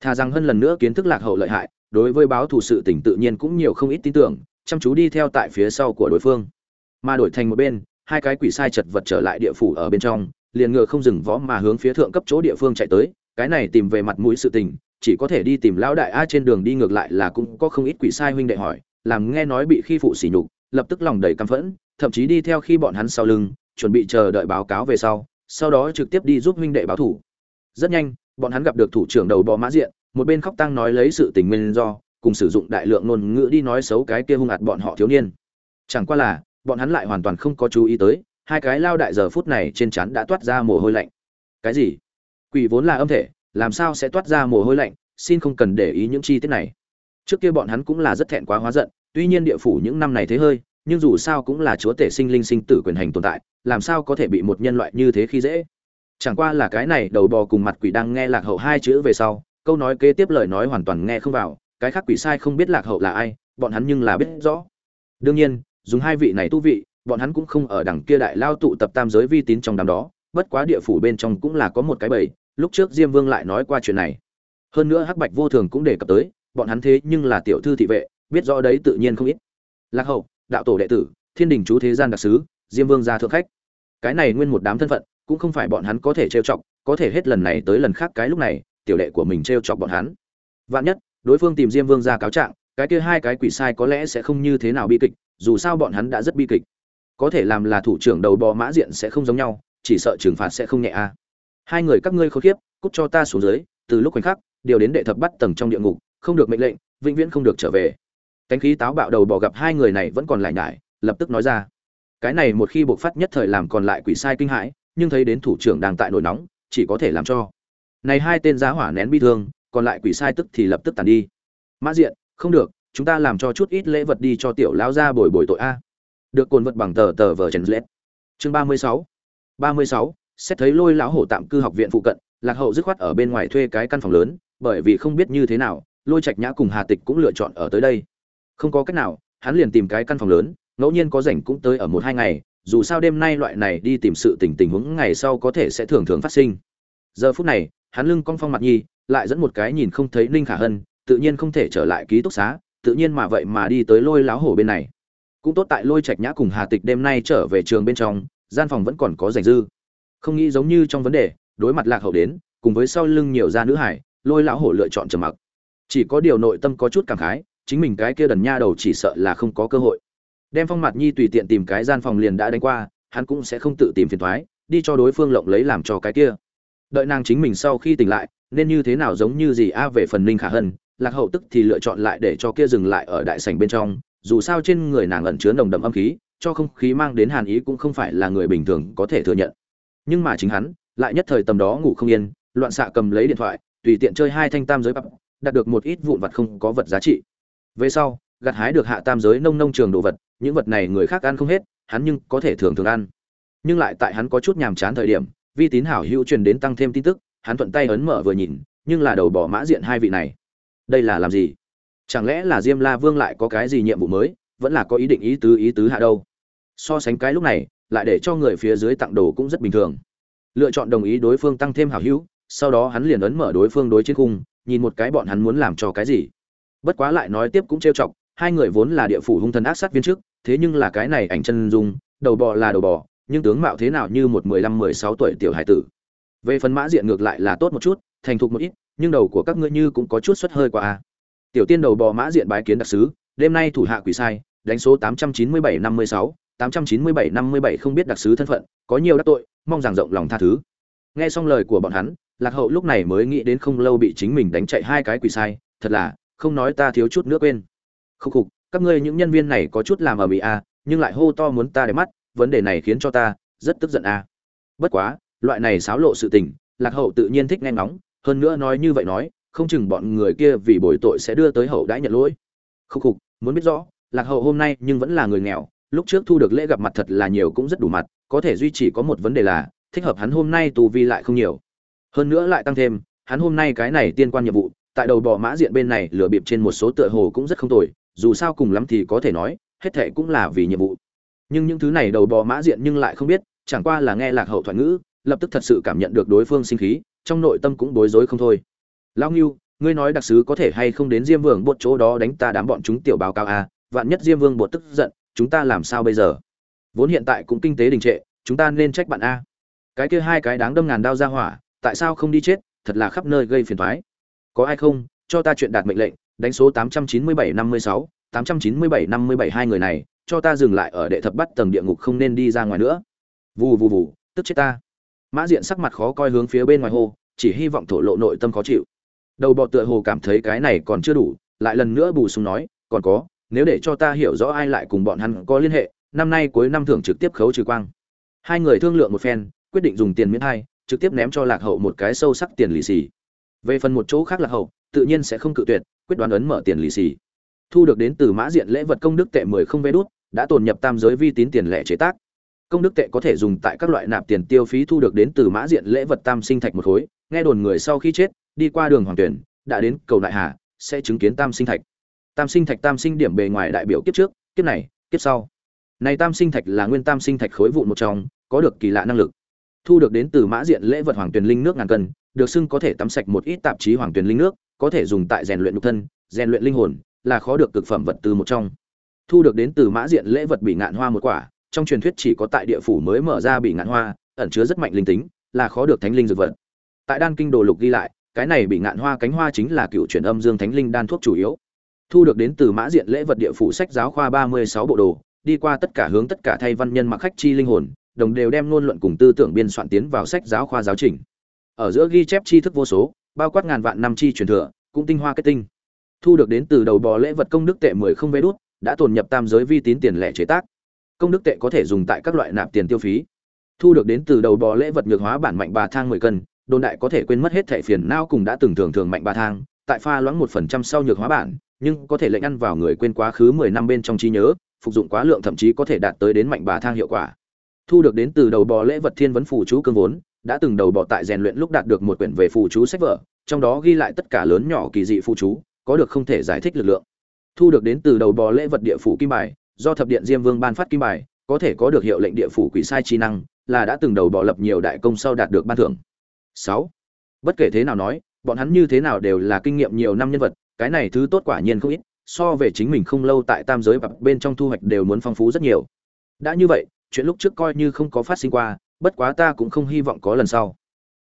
Thà rằng hơn lần nữa kiến thức lạc hậu lợi hại, đối với báo thù sự tình tự nhiên cũng nhiều không ít tin tưởng, chăm chú đi theo tại phía sau của đối phương. Mà đổi thành một bên, hai cái quỷ sai chật vật trở lại địa phủ ở bên trong liền ngựa không dừng võ mà hướng phía thượng cấp chỗ địa phương chạy tới, cái này tìm về mặt mũi sự tình, chỉ có thể đi tìm lão đại a trên đường đi ngược lại là cũng có không ít quỷ sai huynh đệ hỏi, làm nghe nói bị khi phụ sỉ nhục, lập tức lòng đầy căm phẫn, thậm chí đi theo khi bọn hắn sau lưng, chuẩn bị chờ đợi báo cáo về sau sau đó trực tiếp đi giúp huynh đệ báo thủ. Rất nhanh, bọn hắn gặp được thủ trưởng đầu bò mã diện, một bên khóc tăng nói lấy sự tình nguyên do, cùng sử dụng đại lượng ngôn ngữ đi nói xấu cái kia hung ạt bọn họ thiếu niên. Chẳng qua là, bọn hắn lại hoàn toàn không có chú ý tới hai cái lao đại giờ phút này trên trán đã toát ra mồ hôi lạnh. Cái gì? Quỷ vốn là âm thể, làm sao sẽ toát ra mồ hôi lạnh? Xin không cần để ý những chi tiết này. Trước kia bọn hắn cũng là rất thẹn quá hóa giận, tuy nhiên địa phủ những năm này thế hơi, nhưng dù sao cũng là chúa tể sinh linh sinh tử quyền hành tồn tại, làm sao có thể bị một nhân loại như thế khi dễ? Chẳng qua là cái này đầu bò cùng mặt quỷ đang nghe lạc hậu hai chữ về sau, câu nói kế tiếp lời nói hoàn toàn nghe không vào, cái khác quỷ sai không biết lạc hậu là ai, bọn hắn nhưng là biết rõ. Đương nhiên, dùng hai vị này tu vị bọn hắn cũng không ở đằng kia đại lao tụ tập tam giới vi tín trong đám đó, bất quá địa phủ bên trong cũng là có một cái bầy, lúc trước diêm vương lại nói qua chuyện này. Hơn nữa hắc bạch vô thường cũng đề cập tới, bọn hắn thế nhưng là tiểu thư thị vệ, biết rõ đấy tự nhiên không ít. Lạc hậu, đạo tổ đệ tử, thiên đình chú thế gian đặc sứ, diêm vương gia thượng khách. Cái này nguyên một đám thân phận, cũng không phải bọn hắn có thể trêu chọc, có thể hết lần này tới lần khác cái lúc này, tiểu đệ của mình trêu chọc bọn hắn. Vạn nhất, đối phương tìm diêm vương ra cáo trạng, cái kia hai cái quỷ sai có lẽ sẽ không như thế nào bi kịch, dù sao bọn hắn đã rất bi kịch có thể làm là thủ trưởng đầu bò mã diện sẽ không giống nhau, chỉ sợ trừng phạt sẽ không nhẹ a. Hai người các ngươi khốn kiếp cút cho ta xuống dưới, từ lúc khoảnh khắc, điều đến đệ thập bắt tầng trong địa ngục, không được mệnh lệnh, vĩnh viễn không được trở về. Cánh khí táo bạo đầu bò gặp hai người này vẫn còn lại nhải, lập tức nói ra. Cái này một khi buộc phát nhất thời làm còn lại quỷ sai kinh hãi, nhưng thấy đến thủ trưởng đang tại nổi nóng, chỉ có thể làm cho. Này hai tên giá hỏa nén bi thương, còn lại quỷ sai tức thì lập tức tàn đi. Mã diện, không được, chúng ta làm cho chút ít lễ vật đi cho tiểu lão gia bồi bồi tội a được cồn vật bằng tờ tờ vờ chèn lết. Chương ba mươi sáu. Ba mươi sáu, xét thấy lôi lão hổ tạm cư học viện phụ cận, lạc hậu dứt khoát ở bên ngoài thuê cái căn phòng lớn, bởi vì không biết như thế nào, lôi trạch nhã cùng hà tịch cũng lựa chọn ở tới đây. Không có cách nào, hắn liền tìm cái căn phòng lớn, ngẫu nhiên có rảnh cũng tới ở một hai ngày, dù sao đêm nay loại này đi tìm sự tình tình huống ngày sau có thể sẽ thường thường phát sinh. Giờ phút này, hắn lưng cong phong mặt nhi, lại dẫn một cái nhìn không thấy ninh khả hân, tự nhiên không thể trở lại ký túc xá, tự nhiên mà vậy mà đi tới lôi láo hổ bên này cũng tốt tại lôi trạch nhã cùng hà tịch đêm nay trở về trường bên trong, gian phòng vẫn còn có rảnh dư. Không nghĩ giống như trong vấn đề, đối mặt lạc hậu đến, cùng với sau lưng nhiều gia nữ hải, lôi lão hổ lựa chọn trầm mặc. Chỉ có điều nội tâm có chút cảm khái, chính mình cái kia đần nha đầu chỉ sợ là không có cơ hội. Đem phong mặt nhi tùy tiện tìm cái gian phòng liền đã đánh qua, hắn cũng sẽ không tự tìm phiền thoái đi cho đối phương lộng lấy làm cho cái kia. Đợi nàng chính mình sau khi tỉnh lại, nên như thế nào giống như gì a về phần ninh khả hân, lạc hậu tức thì lựa chọn lại để cho kia dừng lại ở đại sảnh bên trong dù sao trên người nàng ẩn chứa nồng đậm âm khí, cho không khí mang đến hàn ý cũng không phải là người bình thường có thể thừa nhận. Nhưng mà chính hắn, lại nhất thời tầm đó ngủ không yên, loạn xạ cầm lấy điện thoại, tùy tiện chơi hai thanh tam giới bắp, đạt được một ít vụn vật không có vật giá trị. Về sau, gặt hái được hạ tam giới nông nông trường đồ vật, những vật này người khác ăn không hết, hắn nhưng có thể thường thường ăn. Nhưng lại tại hắn có chút nhàm chán thời điểm, vi tín hảo hữu truyền đến tăng thêm tin tức, hắn thuận tay ấn mở vừa nhìn, nhưng là đầu bỏ mã diện hai vị này. Đây là làm gì? Chẳng lẽ là diêm la vương lại có cái gì nhiệm vụ mới, vẫn là có ý định ý tứ ý tứ hạ đâu? So sánh cái lúc này, lại để cho người phía dưới tặng đồ cũng rất bình thường. Lựa chọn đồng ý đối phương tăng thêm hảo hữu, sau đó hắn liền ấn mở đối phương đối trên khung, nhìn một cái bọn hắn muốn làm cho cái gì. Bất quá lại nói tiếp cũng trêu chọc, hai người vốn là địa phủ hung thần ác sát viên trước, thế nhưng là cái này ảnh chân dung, đầu bò là đầu bò, nhưng tướng mạo thế nào như một mười lăm, mười sáu tuổi tiểu hải tử. Về phần mã diện ngược lại là tốt một chút, thành thục một ít, nhưng đầu của các ngươi như cũng có chút xuất hơi qua a tiểu tiên đầu bò mã diện bái kiến đặc sứ, đêm nay thủ hạ quỷ sai, đánh số tám trăm chín mươi bảy năm mươi sáu, tám trăm chín mươi bảy năm mươi bảy không biết đặc sứ thân phận, có nhiều đắc tội, mong rằng rộng lòng tha thứ. Nghe xong lời của bọn hắn, lạc hậu lúc này mới nghĩ đến không lâu bị chính mình đánh chạy hai cái quỷ sai, thật là, không nói ta thiếu chút nữa quên. Khúc khục, các ngươi những nhân viên này có chút làm ở mỹ a nhưng lại hô to muốn ta để mắt, vấn đề này khiến cho ta rất tức giận a bất quá, loại này xáo lộ sự tình, lạc hậu tự nhiên thích nghe ngóng, hơn nữa nói như vậy nói không chừng bọn người kia vì bồi tội sẽ đưa tới hậu đãi nhận lỗi. Khúc khục, muốn biết rõ, lạc hậu hôm nay nhưng vẫn là người nghèo, lúc trước thu được lễ gặp mặt thật là nhiều cũng rất đủ mặt, có thể duy trì có một vấn đề là, thích hợp hắn hôm nay tù vi lại không nhiều. Hơn nữa lại tăng thêm, hắn hôm nay cái này tiên quan nhiệm vụ, tại đầu bò mã diện bên này lửa bịp trên một số tựa hồ cũng rất không tồi, dù sao cùng lắm thì có thể nói, hết thệ cũng là vì nhiệm vụ. Nhưng những thứ này đầu bò mã diện nhưng lại không biết, chẳng qua là nghe lạc hậu thoại ngữ, lập tức thật sự cảm nhận được đối phương sinh khí, trong nội tâm cũng bối rối không thôi. Lão Ngưu, ngươi nói đặc sứ có thể hay không đến diêm vương bột chỗ đó đánh ta đám bọn chúng tiểu báo cáo a vạn nhất diêm vương bột tức giận chúng ta làm sao bây giờ vốn hiện tại cũng kinh tế đình trệ chúng ta nên trách bạn a cái kia hai cái đáng đâm ngàn đao ra hỏa tại sao không đi chết thật là khắp nơi gây phiền thoái có ai không cho ta chuyện đạt mệnh lệnh đánh số 89756, 89757 hai người này, cho ta dừng lại ở đệ thập bắt tầng địa ngục không nên đi ra ngoài nữa. Vù vù vù, tức chết ta. Mã Diện sắc mặt khó coi hướng phía bên ngoài hồ, chỉ hy vọng thổ lộ nội tâm khó chịu. Đầu bọ tựa hồ cảm thấy cái này còn chưa đủ, lại lần nữa bù sung nói, còn có, nếu để cho ta hiểu rõ ai lại cùng bọn hắn có liên hệ, năm nay cuối năm thưởng trực tiếp khấu trừ quang. Hai người thương lượng một phen, quyết định dùng tiền miễn hai, trực tiếp ném cho Lạc Hậu một cái sâu sắc tiền lì xì. Về phần một chỗ khác Lạc Hậu, tự nhiên sẽ không cự tuyệt, quyết đoán ấn mở tiền lì xì thu được đến từ mã diện lễ vật công đức tệ mười không vé đút đã tồn nhập tam giới vi tín tiền lẻ chế tác công đức tệ có thể dùng tại các loại nạp tiền tiêu phí thu được đến từ mã diện lễ vật tam sinh thạch một khối nghe đồn người sau khi chết đi qua đường hoàng tuyển, đã đến cầu đại hà, sẽ chứng kiến tam sinh thạch. Tam sinh thạch, tam sinh điểm bề ngoài đại biểu kiếp trước, kiếp này, kiếp sau. Này tam sinh thạch là nguyên tam sinh thạch khối vụn một trong, có được kỳ lạ năng lực. Thu được đến từ mã diện lễ vật hoàng tuyển linh nước ngàn cân, được xưng có thể tắm sạch một ít tạp chí hoàng tuyền linh nước, có thể dùng tại rèn luyện nhục thân, rèn luyện linh hồn, là khó được cực phẩm vật từ một trong. Thu được đến từ mã diện lễ vật bị ngạn hoa một quả, trong truyền thuyết chỉ có tại địa phủ mới mở ra bị ngạn hoa, ẩn chứa rất mạnh linh tính, là khó được thánh linh dược vật. Tại đan kinh đồ lục ghi lại cái này bị ngạn hoa cánh hoa chính là cựu truyền âm dương thánh linh đan thuốc chủ yếu. Thu được đến từ mã diện lễ vật địa phủ sách giáo khoa ba mươi sáu bộ đồ, đi qua tất cả hướng tất cả thay văn nhân mặc khách chi linh hồn, đồng đều đem ngôn luận cùng tư tưởng biên soạn tiến vào sách giáo khoa giáo trình. Ở giữa ghi chép tri thức vô số, bao quát ngàn vạn năm chi truyền thừa, cũng tinh hoa kết tinh. Thu được đến từ đầu bò lễ vật công đức tệ mười không vé đút, đã tồn nhập tam giới vi tín tiền lẻ chế tác. Công đức tệ có thể dùng tại các loại nạp tiền tiêu phí. Thu được đến từ đầu bò lễ vật nhược hóa bản mạnh bà thang mười cân đồn đại có thể quên mất hết thẻ phiền não cùng đã từng thường thường mạnh ba thang, tại pha loãng một phần trăm sau nhược hóa bản, nhưng có thể lệnh ăn vào người quên quá khứ mười năm bên trong trí nhớ, phục dụng quá lượng thậm chí có thể đạt tới đến mạnh bà thang hiệu quả. Thu được đến từ đầu bò lễ vật thiên vấn phù chú cương vốn, đã từng đầu bò tại rèn luyện lúc đạt được một quyển về phù chú sách vở, trong đó ghi lại tất cả lớn nhỏ kỳ dị phù chú, có được không thể giải thích lực lượng. Thu được đến từ đầu bò lễ vật địa phủ kim bài, do thập điện diêm vương ban phát kim bài, có thể có được hiệu lệnh địa phủ quỷ sai chi năng, là đã từng đầu bò lập nhiều đại công sau đạt được ban thưởng sáu. Bất kể thế nào nói, bọn hắn như thế nào đều là kinh nghiệm nhiều năm nhân vật, cái này thứ tốt quả nhiên không ít, so về chính mình không lâu tại tam giới và bên trong thu hoạch đều muốn phong phú rất nhiều. Đã như vậy, chuyện lúc trước coi như không có phát sinh qua, bất quá ta cũng không hy vọng có lần sau.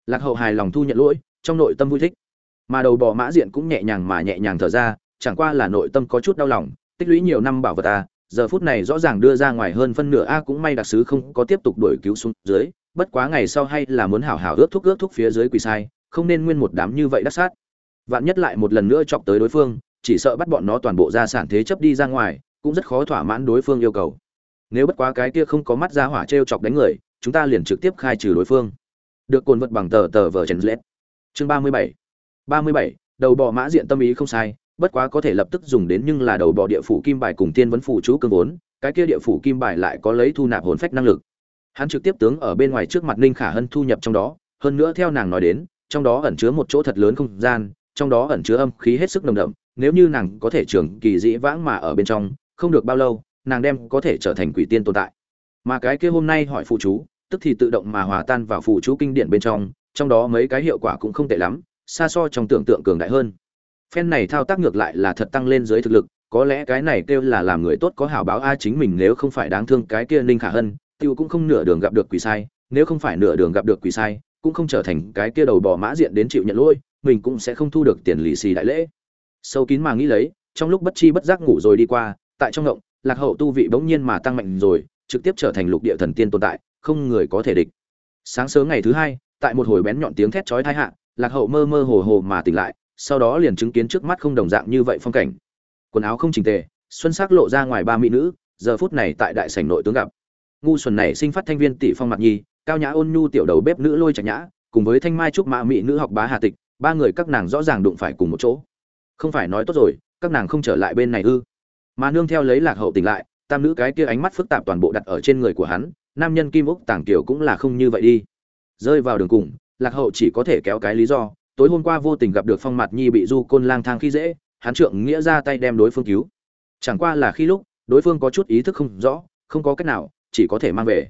Lạc hậu hài lòng thu nhận lỗi, trong nội tâm vui thích. Mà đầu bò mã diện cũng nhẹ nhàng mà nhẹ nhàng thở ra, chẳng qua là nội tâm có chút đau lòng, tích lũy nhiều năm bảo vật ta giờ phút này rõ ràng đưa ra ngoài hơn phân nửa a cũng may đặc sứ không có tiếp tục đổi cứu xuống dưới, bất quá ngày sau hay là muốn hảo hảo ướt thuốc ướt thuốc phía dưới quỳ sai, không nên nguyên một đám như vậy đắc sát. Vạn nhất lại một lần nữa chọc tới đối phương, chỉ sợ bắt bọn nó toàn bộ gia sản thế chấp đi ra ngoài, cũng rất khó thỏa mãn đối phương yêu cầu. Nếu bất quá cái kia không có mắt ra hỏa t r e o chọc đánh người, chúng ta liền trực tiếp khai trừ đối phương. Được cồn vật bằng tờ tờ vờ chấn lết. Chương ba mươi bảy. Ba mươi bảy, đầu bò mã diện tâm ý không sai bất quá có thể lập tức dùng đến nhưng là đầu bò địa phủ kim bài cùng tiên vấn phủ chú cương vốn, cái kia địa phủ kim bài lại có lấy thu nạp hồn phách năng lực. Hắn trực tiếp tướng ở bên ngoài trước mặt ninh khả hân thu nhập trong đó, hơn nữa theo nàng nói đến, trong đó ẩn chứa một chỗ thật lớn không gian, trong đó ẩn chứa âm khí hết sức nồng đậm, nếu như nàng có thể trường kỳ dĩ vãng mà ở bên trong, không được bao lâu, nàng đem có thể trở thành quỷ tiên tồn tại. Mà cái kia hôm nay hỏi phụ chú, tức thì tự động mà hòa tan vào phụ chú kinh điển bên trong trong đó mấy cái hiệu quả cũng không tệ lắm, xa so trong tưởng tượng cường đại hơn phen này thao tác ngược lại là thật tăng lên dưới thực lực, có lẽ cái này kêu là làm người tốt có hảo báo a chính mình nếu không phải đáng thương cái kia ninh khả hân, tiêu cũng không nửa đường gặp được quỷ sai, nếu không phải nửa đường gặp được quỷ sai, cũng không trở thành cái kia đầu bò mã diện đến chịu nhận lỗi, mình cũng sẽ không thu được tiền lì xì đại lễ. Sâu kín mà nghĩ lấy, trong lúc bất chi bất giác ngủ rồi đi qua, tại trong ngộng, lạc hậu tu vị bỗng nhiên mà tăng mạnh rồi, trực tiếp trở thành lục địa thần tiên tồn tại, không người có thể địch. Sáng sớm ngày thứ hai, tại một hồi bén nhọn tiếng thét chói tai hạ, lạc hậu mơ mơ hồ hồ mà tỉnh lại sau đó liền chứng kiến trước mắt không đồng dạng như vậy phong cảnh. Quần áo không chỉnh tề, xuân sắc lộ ra ngoài ba mỹ nữ, giờ phút này tại đại sảnh nội tướng gặp. Ngu xuân này sinh phát thanh viên tỷ phong mặt nhi, cao nhã ôn nhu tiểu đầu bếp nữ lôi trạch nhã, cùng với thanh mai trúc mã mỹ nữ học bá hà tịch, ba người các nàng rõ ràng đụng phải cùng một chỗ. Không phải nói tốt rồi, các nàng không trở lại bên này ư? Mà nương theo lấy lạc hậu tỉnh lại, tam nữ cái kia ánh mắt phức tạp toàn bộ đặt ở trên người của hắn, nam nhân kim úc tàng kiều cũng là không như vậy đi. Rơi vào đường cùng, lạc hậu chỉ có thể kéo cái lý do tối hôm qua vô tình gặp được phong mặt nhi bị du côn lang thang khi dễ, hắn trượng nghĩa ra tay đem đối phương cứu. Chẳng qua là khi lúc, đối phương có chút ý thức không rõ, không có cách nào, chỉ có thể mang về.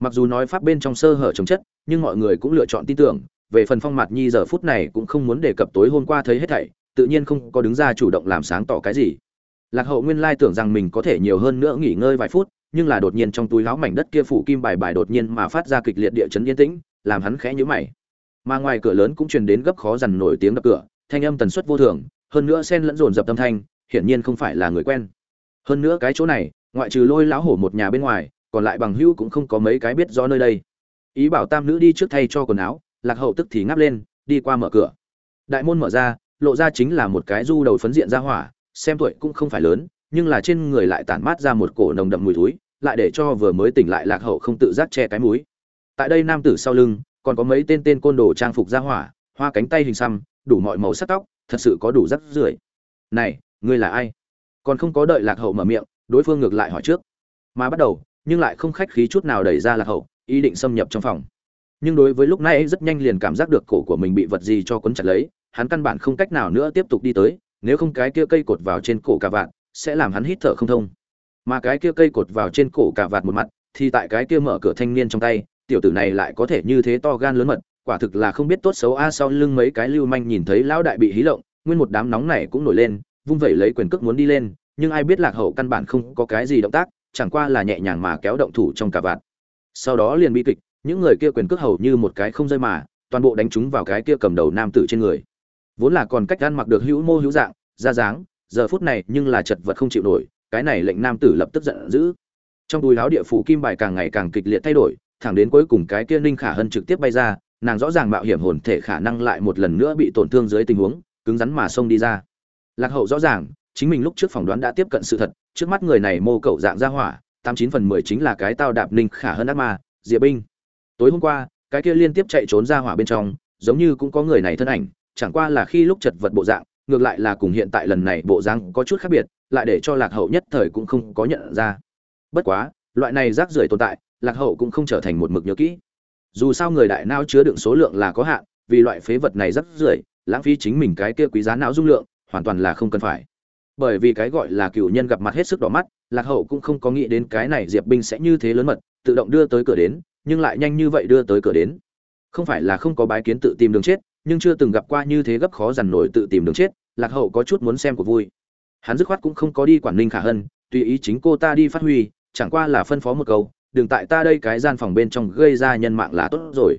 Mặc dù nói pháp bên trong sơ hở chống chất, nhưng mọi người cũng lựa chọn tin tưởng, về phần phong mặt nhi giờ phút này cũng không muốn đề cập tối hôm qua thấy hết thảy, tự nhiên không có đứng ra chủ động làm sáng tỏ cái gì. Lạc hậu nguyên lai tưởng rằng mình có thể nhiều hơn nữa nghỉ ngơi vài phút, nhưng là đột nhiên trong túi láo mảnh đất kia phủ kim bài bài đột nhiên mà phát ra kịch liệt địa chấn yên tĩnh, làm hắn khẽ nhíu mày mà ngoài cửa lớn cũng truyền đến gấp khó dằn nổi tiếng đập cửa, thanh âm tần suất vô thường, hơn nữa xen lẫn dồn dập âm thanh, hiển nhiên không phải là người quen. Hơn nữa cái chỗ này, ngoại trừ lôi lão hổ một nhà bên ngoài, còn lại bằng hữu cũng không có mấy cái biết rõ nơi đây. Ý bảo tam nữ đi trước thay cho quần áo, lạc hậu tức thì ngáp lên, đi qua mở cửa. Đại môn mở ra, lộ ra chính là một cái du đầu phấn diện ra hỏa, xem tuổi cũng không phải lớn, nhưng là trên người lại tản mát ra một cổ nồng đậm mùi thúi, lại để cho vừa mới tỉnh lại lạc hậu không tự giác che cái mũi. Tại đây nam tử sau lưng còn có mấy tên tên côn đồ trang phục ra hỏa, hoa cánh tay hình xăm, đủ mọi màu sắc tóc, thật sự có đủ rắc rưởi. Này, ngươi là ai? Còn không có đợi lạc hậu mở miệng, đối phương ngược lại hỏi trước. Mà bắt đầu, nhưng lại không khách khí chút nào đẩy ra lạc hậu, ý định xâm nhập trong phòng. Nhưng đối với lúc này rất nhanh liền cảm giác được cổ của mình bị vật gì cho quấn chặt lấy, hắn căn bản không cách nào nữa tiếp tục đi tới, nếu không cái kia cây cột vào trên cổ cả vạt sẽ làm hắn hít thở không thông. Mà cái kia cây cột vào trên cổ cả vạt một mặt, thì tại cái kia mở cửa thanh niên trong tay tiểu tử này lại có thể như thế to gan lớn mật, quả thực là không biết tốt xấu. A, sau lưng mấy cái lưu manh nhìn thấy lão đại bị hí lộng, nguyên một đám nóng này cũng nổi lên, vung vẩy lấy quyền cước muốn đi lên, nhưng ai biết lạc hậu căn bản không có cái gì động tác, chẳng qua là nhẹ nhàng mà kéo động thủ trong cả vạt. Sau đó liền bi kịch, những người kia quyền cước hầu như một cái không rơi mà, toàn bộ đánh chúng vào cái kia cầm đầu nam tử trên người. Vốn là còn cách ăn mặc được hữu mô hữu dạng, ra dáng, giờ phút này nhưng là chật vật không chịu nổi, cái này lệnh nam tử lập tức giận dữ. Trong túi áo địa phủ kim bài càng ngày càng kịch liệt thay đổi thẳng đến cuối cùng cái kia ninh khả hân trực tiếp bay ra, nàng rõ ràng mạo hiểm hồn thể khả năng lại một lần nữa bị tổn thương dưới tình huống, cứng rắn mà xông đi ra. Lạc hậu rõ ràng, chính mình lúc trước phỏng đoán đã tiếp cận sự thật, trước mắt người này mô cậu dạng ra hỏa, tám chín phần mười chính là cái tao đạp ninh khả hơn ác ma, diệp binh. Tối hôm qua, cái kia liên tiếp chạy trốn ra hỏa bên trong, giống như cũng có người này thân ảnh, chẳng qua là khi lúc chật vật bộ dạng, ngược lại là cùng hiện tại lần này bộ dáng có chút khác biệt, lại để cho lạc hậu nhất thời cũng không có nhận ra. Bất quá, loại này rác rưởi tồn tại lạc hậu cũng không trở thành một mực nhớ kỹ. Dù sao người đại não chứa đựng số lượng là có hạn, vì loại phế vật này rất rưởi, lãng phí chính mình cái kia quý giá não dung lượng, hoàn toàn là không cần phải. Bởi vì cái gọi là cựu nhân gặp mặt hết sức đỏ mắt, lạc hậu cũng không có nghĩ đến cái này diệp binh sẽ như thế lớn mật, tự động đưa tới cửa đến, nhưng lại nhanh như vậy đưa tới cửa đến. Không phải là không có bái kiến tự tìm đường chết, nhưng chưa từng gặp qua như thế gấp khó dằn nổi tự tìm đường chết, lạc hậu có chút muốn xem của vui. Hắn dứt khoát cũng không có đi quản ninh khả hân, tùy ý chính cô ta đi phát huy, chẳng qua là phân phó một câu đừng tại ta đây cái gian phòng bên trong gây ra nhân mạng là tốt rồi.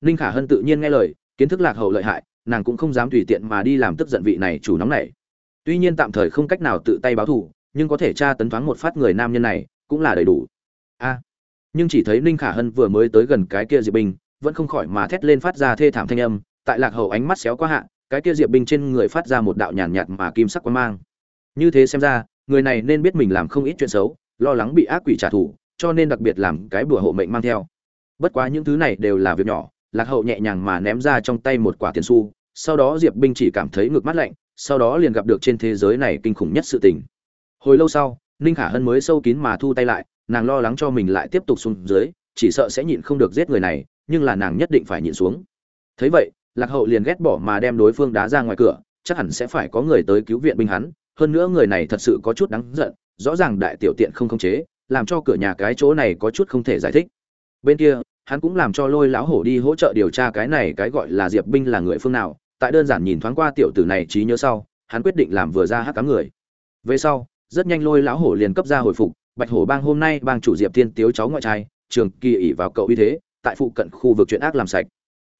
Ninh khả hân tự nhiên nghe lời kiến thức lạc hậu lợi hại nàng cũng không dám tùy tiện mà đi làm tức giận vị này chủ nóng này tuy nhiên tạm thời không cách nào tự tay báo thù nhưng có thể tra tấn thoáng một phát người nam nhân này cũng là đầy đủ. A. Nhưng chỉ thấy ninh khả hân vừa mới tới gần cái kia diệp binh vẫn không khỏi mà thét lên phát ra thê thảm thanh âm tại lạc hậu ánh mắt xéo qua hạ cái kia diệp binh trên người phát ra một đạo nhàn nhạt, nhạt mà kim sắc quang mang. Như thế xem ra người này nên biết mình làm không ít chuyện xấu lo lắng bị ác quỷ trả thù cho nên đặc biệt làm cái bùa hộ mệnh mang theo. Bất quá những thứ này đều là việc nhỏ, lạc hậu nhẹ nhàng mà ném ra trong tay một quả tiền xu, sau đó diệp binh chỉ cảm thấy ngực mắt lạnh, sau đó liền gặp được trên thế giới này kinh khủng nhất sự tình. Hồi lâu sau, ninh khả hân mới sâu kín mà thu tay lại, nàng lo lắng cho mình lại tiếp tục xuống dưới, chỉ sợ sẽ nhịn không được giết người này, nhưng là nàng nhất định phải nhịn xuống. Thấy vậy, lạc hậu liền ghét bỏ mà đem đối phương đá ra ngoài cửa, chắc hẳn sẽ phải có người tới cứu viện binh hắn, hơn nữa người này thật sự có chút đáng giận, rõ ràng đại tiểu tiện không khống chế làm cho cửa nhà cái chỗ này có chút không thể giải thích. Bên kia, hắn cũng làm cho lôi lão hổ đi hỗ trợ điều tra cái này cái gọi là diệp binh là người phương nào. Tại đơn giản nhìn thoáng qua tiểu tử này trí nhớ sau, hắn quyết định làm vừa ra hát cám người. Về sau, rất nhanh lôi lão hổ liền cấp ra hồi phục. Bạch hổ bang hôm nay bang chủ diệp tiên tiếu cháu ngoại trai, trường kỳ ỉ vào cậu uy thế, tại phụ cận khu vực chuyện ác làm sạch.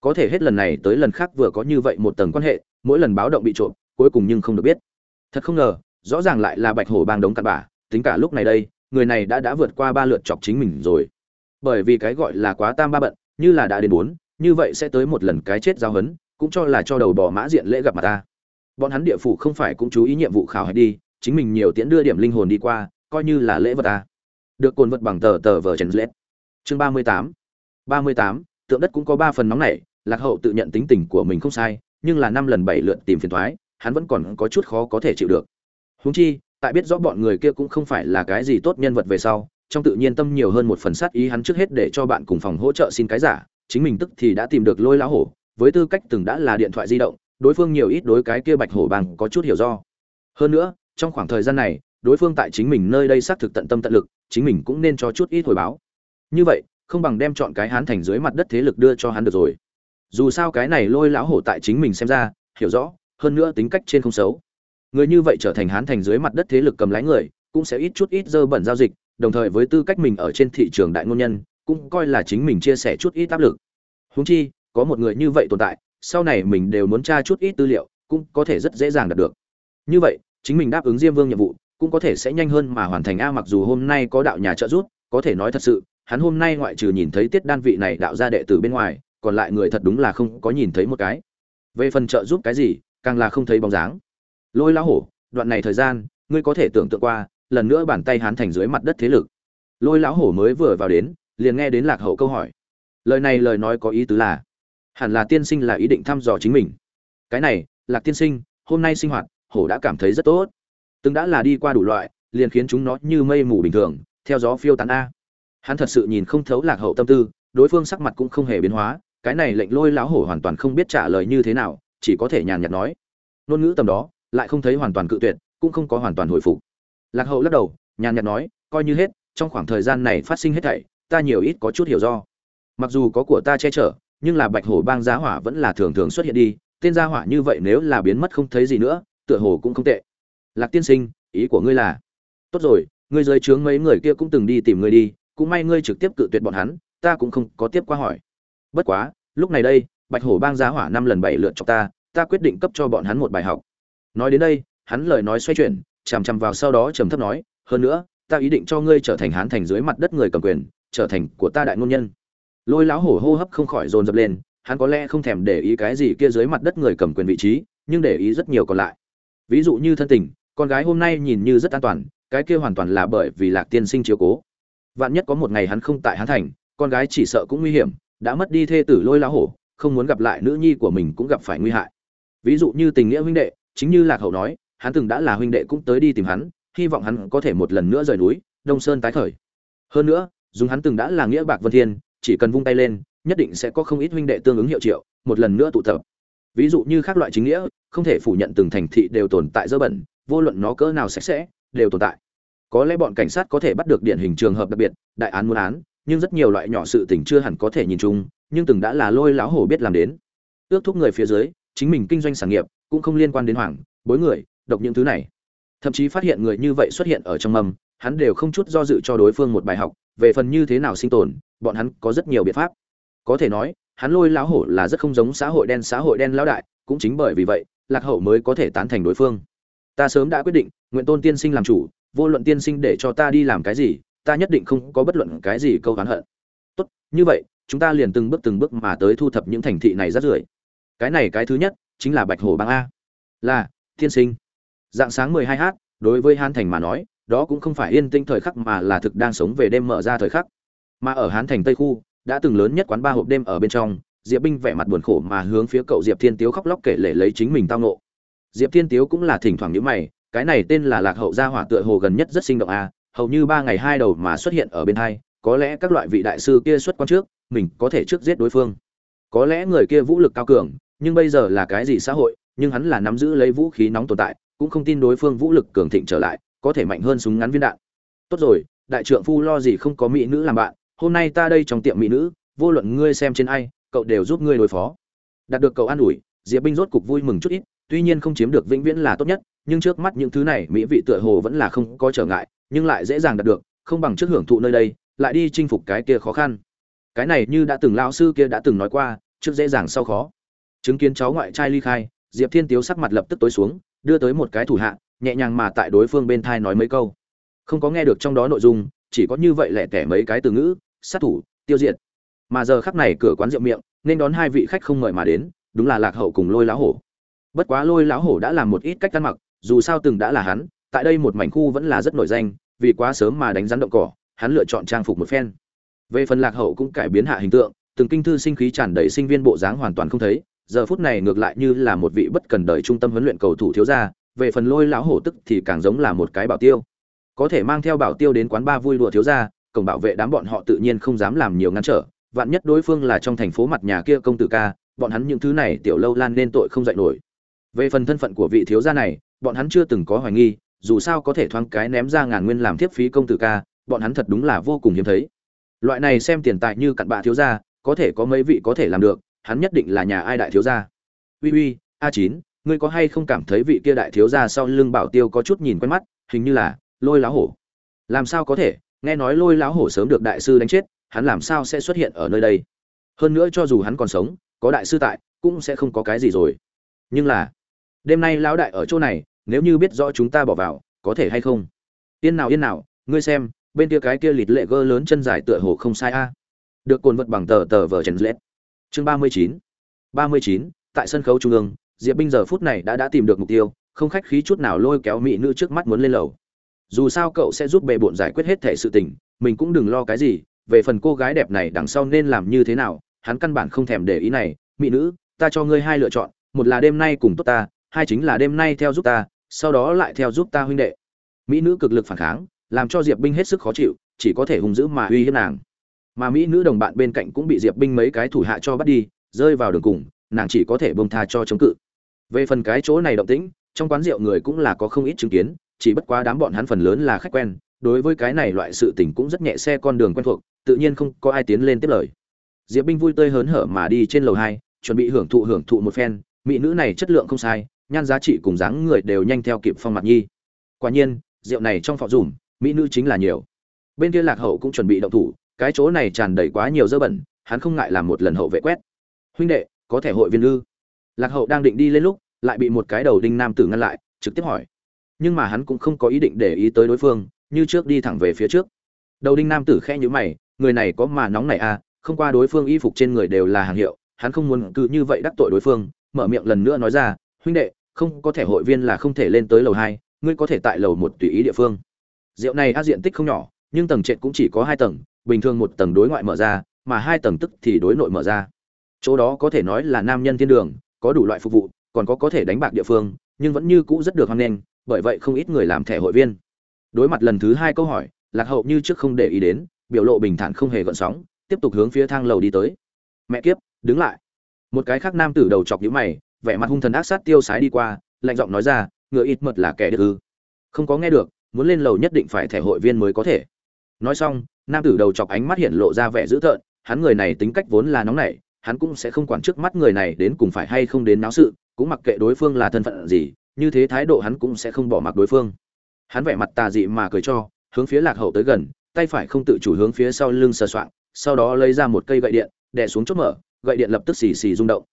Có thể hết lần này tới lần khác vừa có như vậy một tầng quan hệ, mỗi lần báo động bị trộm, cuối cùng nhưng không được biết. Thật không ngờ, rõ ràng lại là bạch hổ bang đống cặn bà tính cả lúc này đây người này đã đã vượt qua ba lượt chọc chính mình rồi. Bởi vì cái gọi là quá tam ba bận, như là đã đến bốn, như vậy sẽ tới một lần cái chết giao hấn, cũng cho là cho đầu bò mã diện lễ gặp mặt ta. Bọn hắn địa phủ không phải cũng chú ý nhiệm vụ khảo hạch đi, chính mình nhiều tiễn đưa điểm linh hồn đi qua, coi như là lễ vật ta. Được cồn vật bằng tờ tờ vờ trần lết. Chương ba mươi tám. ba mươi tám, tượng đất cũng có ba phần nóng này lạc hậu tự nhận tính tình của mình không sai, nhưng là năm lần bảy lượt tìm phiền thoái, hắn vẫn còn có chút khó có thể chịu được. Huống chi tại biết rõ bọn người kia cũng không phải là cái gì tốt nhân vật về sau, trong tự nhiên tâm nhiều hơn một phần sát ý hắn trước hết để cho bạn cùng phòng hỗ trợ xin cái giả, chính mình tức thì đã tìm được lôi lão hổ, với tư cách từng đã là điện thoại di động, đối phương nhiều ít đối cái kia bạch hổ bằng có chút hiểu do. Hơn nữa, trong khoảng thời gian này, đối phương tại chính mình nơi đây xác thực tận tâm tận lực, chính mình cũng nên cho chút ít hồi báo. Như vậy, không bằng đem chọn cái hán thành dưới mặt đất thế lực đưa cho hắn được rồi. Dù sao cái này lôi lão hổ tại chính mình xem ra, hiểu rõ, hơn nữa tính cách trên không xấu người như vậy trở thành hán thành dưới mặt đất thế lực cầm lái người, cũng sẽ ít chút ít dơ bẩn giao dịch, đồng thời với tư cách mình ở trên thị trường đại ngôn nhân, cũng coi là chính mình chia sẻ chút ít áp lực. Húng chi, có một người như vậy tồn tại, sau này mình đều muốn tra chút ít tư liệu, cũng có thể rất dễ dàng đạt được. Như vậy, chính mình đáp ứng diêm vương nhiệm vụ, cũng có thể sẽ nhanh hơn mà hoàn thành a mặc dù hôm nay có đạo nhà trợ giúp, có thể nói thật sự, hắn hôm nay ngoại trừ nhìn thấy tiết đan vị này đạo ra đệ tử bên ngoài, còn lại người thật đúng là không có nhìn thấy một cái. Về phần trợ giúp cái gì, càng là không thấy bóng dáng lôi lão hổ, đoạn này thời gian, ngươi có thể tưởng tượng qua, lần nữa bàn tay hắn thành dưới mặt đất thế lực. Lôi lão hổ mới vừa vào đến, liền nghe đến lạc hậu câu hỏi. Lời này lời nói có ý tứ là, hẳn là tiên sinh là ý định thăm dò chính mình. Cái này, lạc tiên sinh, hôm nay sinh hoạt, hổ đã cảm thấy rất tốt. Từng đã là đi qua đủ loại, liền khiến chúng nó như mây mù bình thường, theo gió phiêu tán a. Hắn thật sự nhìn không thấu lạc hậu tâm tư, đối phương sắc mặt cũng không hề biến hóa, cái này lệnh lôi lão hổ hoàn toàn không biết trả lời như thế nào, chỉ có thể nhàn nhạt nói. Ngôn ngữ tầm đó lại không thấy hoàn toàn cự tuyệt, cũng không có hoàn toàn hồi phục. Lạc hậu lắc đầu, nhàn nhạt nói, coi như hết, trong khoảng thời gian này phát sinh hết thảy, ta nhiều ít có chút hiểu do. Mặc dù có của ta che chở, nhưng là bạch hổ bang giá hỏa vẫn là thường thường xuất hiện đi, tên gia hỏa như vậy nếu là biến mất không thấy gì nữa, tựa hồ cũng không tệ. Lạc tiên sinh, ý của ngươi là, tốt rồi, ngươi dưới trướng mấy người kia cũng từng đi tìm ngươi đi, cũng may ngươi trực tiếp cự tuyệt bọn hắn, ta cũng không có tiếp qua hỏi. Bất quá, lúc này đây, bạch hổ bang giá hỏa năm lần bảy lượt cho ta ta quyết định cấp cho bọn hắn một bài học nói đến đây, hắn lời nói xoay chuyển, chằm chằm vào sau đó trầm thấp nói, hơn nữa, ta ý định cho ngươi trở thành hán thành dưới mặt đất người cầm quyền, trở thành của ta đại ngôn nhân. Lôi lão hổ hô hấp không khỏi dồn dập lên, hắn có lẽ không thèm để ý cái gì kia dưới mặt đất người cầm quyền vị trí, nhưng để ý rất nhiều còn lại. Ví dụ như thân tình, con gái hôm nay nhìn như rất an toàn, cái kia hoàn toàn là bởi vì lạc tiên sinh chiếu cố. Vạn nhất có một ngày hắn không tại hắn thành, con gái chỉ sợ cũng nguy hiểm, đã mất đi thê tử lôi lão hổ, không muốn gặp lại nữ nhi của mình cũng gặp phải nguy hại. Ví dụ như tình nghĩa huynh đệ chính như lạc hậu nói, hắn từng đã là huynh đệ cũng tới đi tìm hắn, hy vọng hắn có thể một lần nữa rời núi, đông sơn tái khởi. Hơn nữa, dùng hắn từng đã là nghĩa bạc vân thiên, chỉ cần vung tay lên, nhất định sẽ có không ít huynh đệ tương ứng hiệu triệu, một lần nữa tụ tập. Ví dụ như các loại chính nghĩa, không thể phủ nhận từng thành thị đều tồn tại dơ bẩn, vô luận nó cỡ nào sạch sẽ, đều tồn tại. Có lẽ bọn cảnh sát có thể bắt được điển hình trường hợp đặc biệt, đại án muốn án, nhưng rất nhiều loại nhỏ sự tình chưa hẳn có thể nhìn chung, nhưng từng đã là lôi láo hổ biết làm đến. Ước thúc người phía dưới chính mình kinh doanh sản nghiệp cũng không liên quan đến hoàng, bối người, độc những thứ này. Thậm chí phát hiện người như vậy xuất hiện ở trong mầm hắn đều không chút do dự cho đối phương một bài học, về phần như thế nào sinh tồn, bọn hắn có rất nhiều biện pháp. Có thể nói, hắn lôi lão hổ là rất không giống xã hội đen, xã hội đen lão đại, cũng chính bởi vì vậy, lạc hậu mới có thể tán thành đối phương. Ta sớm đã quyết định, nguyện tôn tiên sinh làm chủ, vô luận tiên sinh để cho ta đi làm cái gì, ta nhất định không có bất luận cái gì câu oán hận. Tốt, như vậy, chúng ta liền từng bước từng bước mà tới thu thập những thành thị này rất rưởi cái này cái thứ nhất chính là bạch hổ bang a. Là thiên sinh. Dạng sáng mười hai h, đối với hán thành mà nói, đó cũng không phải yên tĩnh thời khắc mà là thực đang sống về đêm mở ra thời khắc. Mà ở hán thành tây khu, đã từng lớn nhất quán ba hộp đêm ở bên trong, diệp binh vẻ mặt buồn khổ mà hướng phía cậu diệp thiên tiếu khóc lóc kể lể lấy chính mình tao nộ diệp thiên tiếu cũng là thỉnh thoảng nhíu mày, cái này tên là lạc hậu gia hỏa tựa hồ gần nhất rất sinh động a, hầu như ba ngày hai đầu mà xuất hiện ở bên hai, có lẽ các loại vị đại sư kia xuất quan trước, mình có thể trước giết đối phương. Có lẽ người kia vũ lực cao cường nhưng bây giờ là cái gì xã hội, nhưng hắn là nắm giữ lấy vũ khí nóng tồn tại, cũng không tin đối phương vũ lực cường thịnh trở lại, có thể mạnh hơn súng ngắn viên đạn. Tốt rồi, đại trượng phu lo gì không có mỹ nữ làm bạn, hôm nay ta đây trong tiệm mỹ nữ, vô luận ngươi xem trên ai, cậu đều giúp ngươi đối phó. Đạt được cậu an ủi, diệp binh rốt cục vui mừng chút ít, tuy nhiên không chiếm được vĩnh viễn là tốt nhất, nhưng trước mắt những thứ này, mỹ vị tựa hồ vẫn là không có trở ngại, nhưng lại dễ dàng đạt được, không bằng trước hưởng thụ nơi đây, lại đi chinh phục cái kia khó khăn. Cái này như đã từng lão sư kia đã từng nói qua, trước dễ dàng sau khó chứng kiến cháu ngoại trai ly khai, diệp thiên tiếu sắc mặt lập tức tối xuống, đưa tới một cái thủ hạ, nhẹ nhàng mà tại đối phương bên thai nói mấy câu. Không có nghe được trong đó nội dung, chỉ có như vậy lẻ tẻ mấy cái từ ngữ, sát thủ, tiêu diệt. Mà giờ khắc này cửa quán rượu miệng, nên đón hai vị khách không mời mà đến, đúng là lạc hậu cùng lôi lão hổ. Bất quá lôi lão hổ đã làm một ít cách ăn mặc, dù sao từng đã là hắn, tại đây một mảnh khu vẫn là rất nổi danh, vì quá sớm mà đánh rắn động cỏ, hắn lựa chọn trang phục một phen. Về phần lạc hậu cũng cải biến hạ hình tượng, từng kinh thư sinh khí tràn đầy sinh viên bộ dáng hoàn toàn không thấy giờ phút này ngược lại như là một vị bất cần đời trung tâm huấn luyện cầu thủ thiếu gia, về phần lôi lão hổ tức thì càng giống là một cái bảo tiêu. Có thể mang theo bảo tiêu đến quán ba vui đùa thiếu gia, cổng bảo vệ đám bọn họ tự nhiên không dám làm nhiều ngăn trở, vạn nhất đối phương là trong thành phố mặt nhà kia công tử ca, bọn hắn những thứ này tiểu lâu lan nên tội không dạy nổi. Về phần thân phận của vị thiếu gia này, bọn hắn chưa từng có hoài nghi, dù sao có thể thoáng cái ném ra ngàn nguyên làm tiếp phí công tử ca, bọn hắn thật đúng là vô cùng hiếm thấy. Loại này xem tiền tài như cặn bạ thiếu gia, có thể có mấy vị có thể làm được hắn nhất định là nhà ai đại thiếu gia. Uy uy, a chín, ngươi có hay không cảm thấy vị kia đại thiếu gia sau lưng bảo tiêu có chút nhìn quen mắt, hình như là lôi láo hổ. Làm sao có thể, nghe nói lôi láo hổ sớm được đại sư đánh chết, hắn làm sao sẽ xuất hiện ở nơi đây? Hơn nữa cho dù hắn còn sống, có đại sư tại, cũng sẽ không có cái gì rồi. Nhưng là, đêm nay lão đại ở chỗ này, nếu như biết rõ chúng ta bỏ vào, có thể hay không? Yên nào yên nào, ngươi xem, bên kia cái kia lịt lệ gơ lớn chân dài tựa hồ không sai a. Được cồn vật bằng tờ tờ vờ chèn lết chương ba mươi chín. Ba mươi chín, tại sân khấu trung ương, diệp binh giờ phút này đã đã tìm được mục tiêu, không khách khí chút nào lôi kéo mỹ nữ trước mắt muốn lên lầu. Dù sao cậu sẽ giúp bề bộn giải quyết hết thể sự tình, mình cũng đừng lo cái gì, về phần cô gái đẹp này đằng sau nên làm như thế nào, hắn căn bản không thèm để ý này. Mỹ nữ, ta cho ngươi hai lựa chọn, một là đêm nay cùng tốt ta, hai chính là đêm nay theo giúp ta, sau đó lại theo giúp ta huynh đệ. Mỹ nữ cực lực phản kháng, làm cho diệp binh hết sức khó chịu, chỉ có thể hung dữ mà uy hiếp nàng mà mỹ nữ đồng bạn bên cạnh cũng bị diệp binh mấy cái thủ hạ cho bắt đi, rơi vào đường cùng, nàng chỉ có thể bông tha cho chống cự. Về phần cái chỗ này động tĩnh, trong quán rượu người cũng là có không ít chứng kiến, chỉ bất quá đám bọn hắn phần lớn là khách quen, đối với cái này loại sự tình cũng rất nhẹ xe con đường quen thuộc, tự nhiên không có ai tiến lên tiếp lời. Diệp binh vui tươi hớn hở mà đi trên lầu hai, chuẩn bị hưởng thụ hưởng thụ một phen, mỹ nữ này chất lượng không sai, nhan giá trị cùng dáng người đều nhanh theo kịp phong mặt nhi. Quả nhiên, rượu này trong phọ dùm, mỹ nữ chính là nhiều. Bên kia lạc hậu cũng chuẩn bị động thủ cái chỗ này tràn đầy quá nhiều dơ bẩn, hắn không ngại làm một lần hậu vệ quét. Huynh đệ, có thể hội viên ư? Lạc hậu đang định đi lên lúc, lại bị một cái đầu đinh nam tử ngăn lại, trực tiếp hỏi. Nhưng mà hắn cũng không có ý định để ý tới đối phương, như trước đi thẳng về phía trước. Đầu đinh nam tử khẽ nhíu mày, người này có mà nóng này à không qua đối phương y phục trên người đều là hàng hiệu, hắn không muốn cứ như vậy đắc tội đối phương, mở miệng lần nữa nói ra, huynh đệ, không có thể hội viên là không thể lên tới lầu hai, ngươi có thể tại lầu một tùy ý địa phương. Rượu này á diện tích không nhỏ, nhưng tầng trệt cũng chỉ có hai tầng bình thường một tầng đối ngoại mở ra, mà hai tầng tức thì đối nội mở ra. Chỗ đó có thể nói là nam nhân thiên đường, có đủ loại phục vụ, còn có có thể đánh bạc địa phương, nhưng vẫn như cũ rất được hoan nghênh, bởi vậy không ít người làm thẻ hội viên. Đối mặt lần thứ hai câu hỏi, lạc hậu như trước không để ý đến, biểu lộ bình thản không hề gợn sóng, tiếp tục hướng phía thang lầu đi tới. Mẹ kiếp, đứng lại. Một cái khác nam tử đầu chọc nhíu mày, vẻ mặt hung thần ác sát tiêu sái đi qua, lạnh giọng nói ra, ngựa ít mật là kẻ được ư. Không có nghe được, muốn lên lầu nhất định phải thẻ hội viên mới có thể. Nói xong nam tử đầu chọc ánh mắt hiện lộ ra vẻ dữ tợn, hắn người này tính cách vốn là nóng nảy, hắn cũng sẽ không quản trước mắt người này đến cùng phải hay không đến náo sự, cũng mặc kệ đối phương là thân phận gì, như thế thái độ hắn cũng sẽ không bỏ mặc đối phương. Hắn vẻ mặt tà dị mà cười cho, hướng phía lạc hậu tới gần, tay phải không tự chủ hướng phía sau lưng sờ soạng, sau đó lấy ra một cây gậy điện, đè xuống chốt mở, gậy điện lập tức xì xì rung động.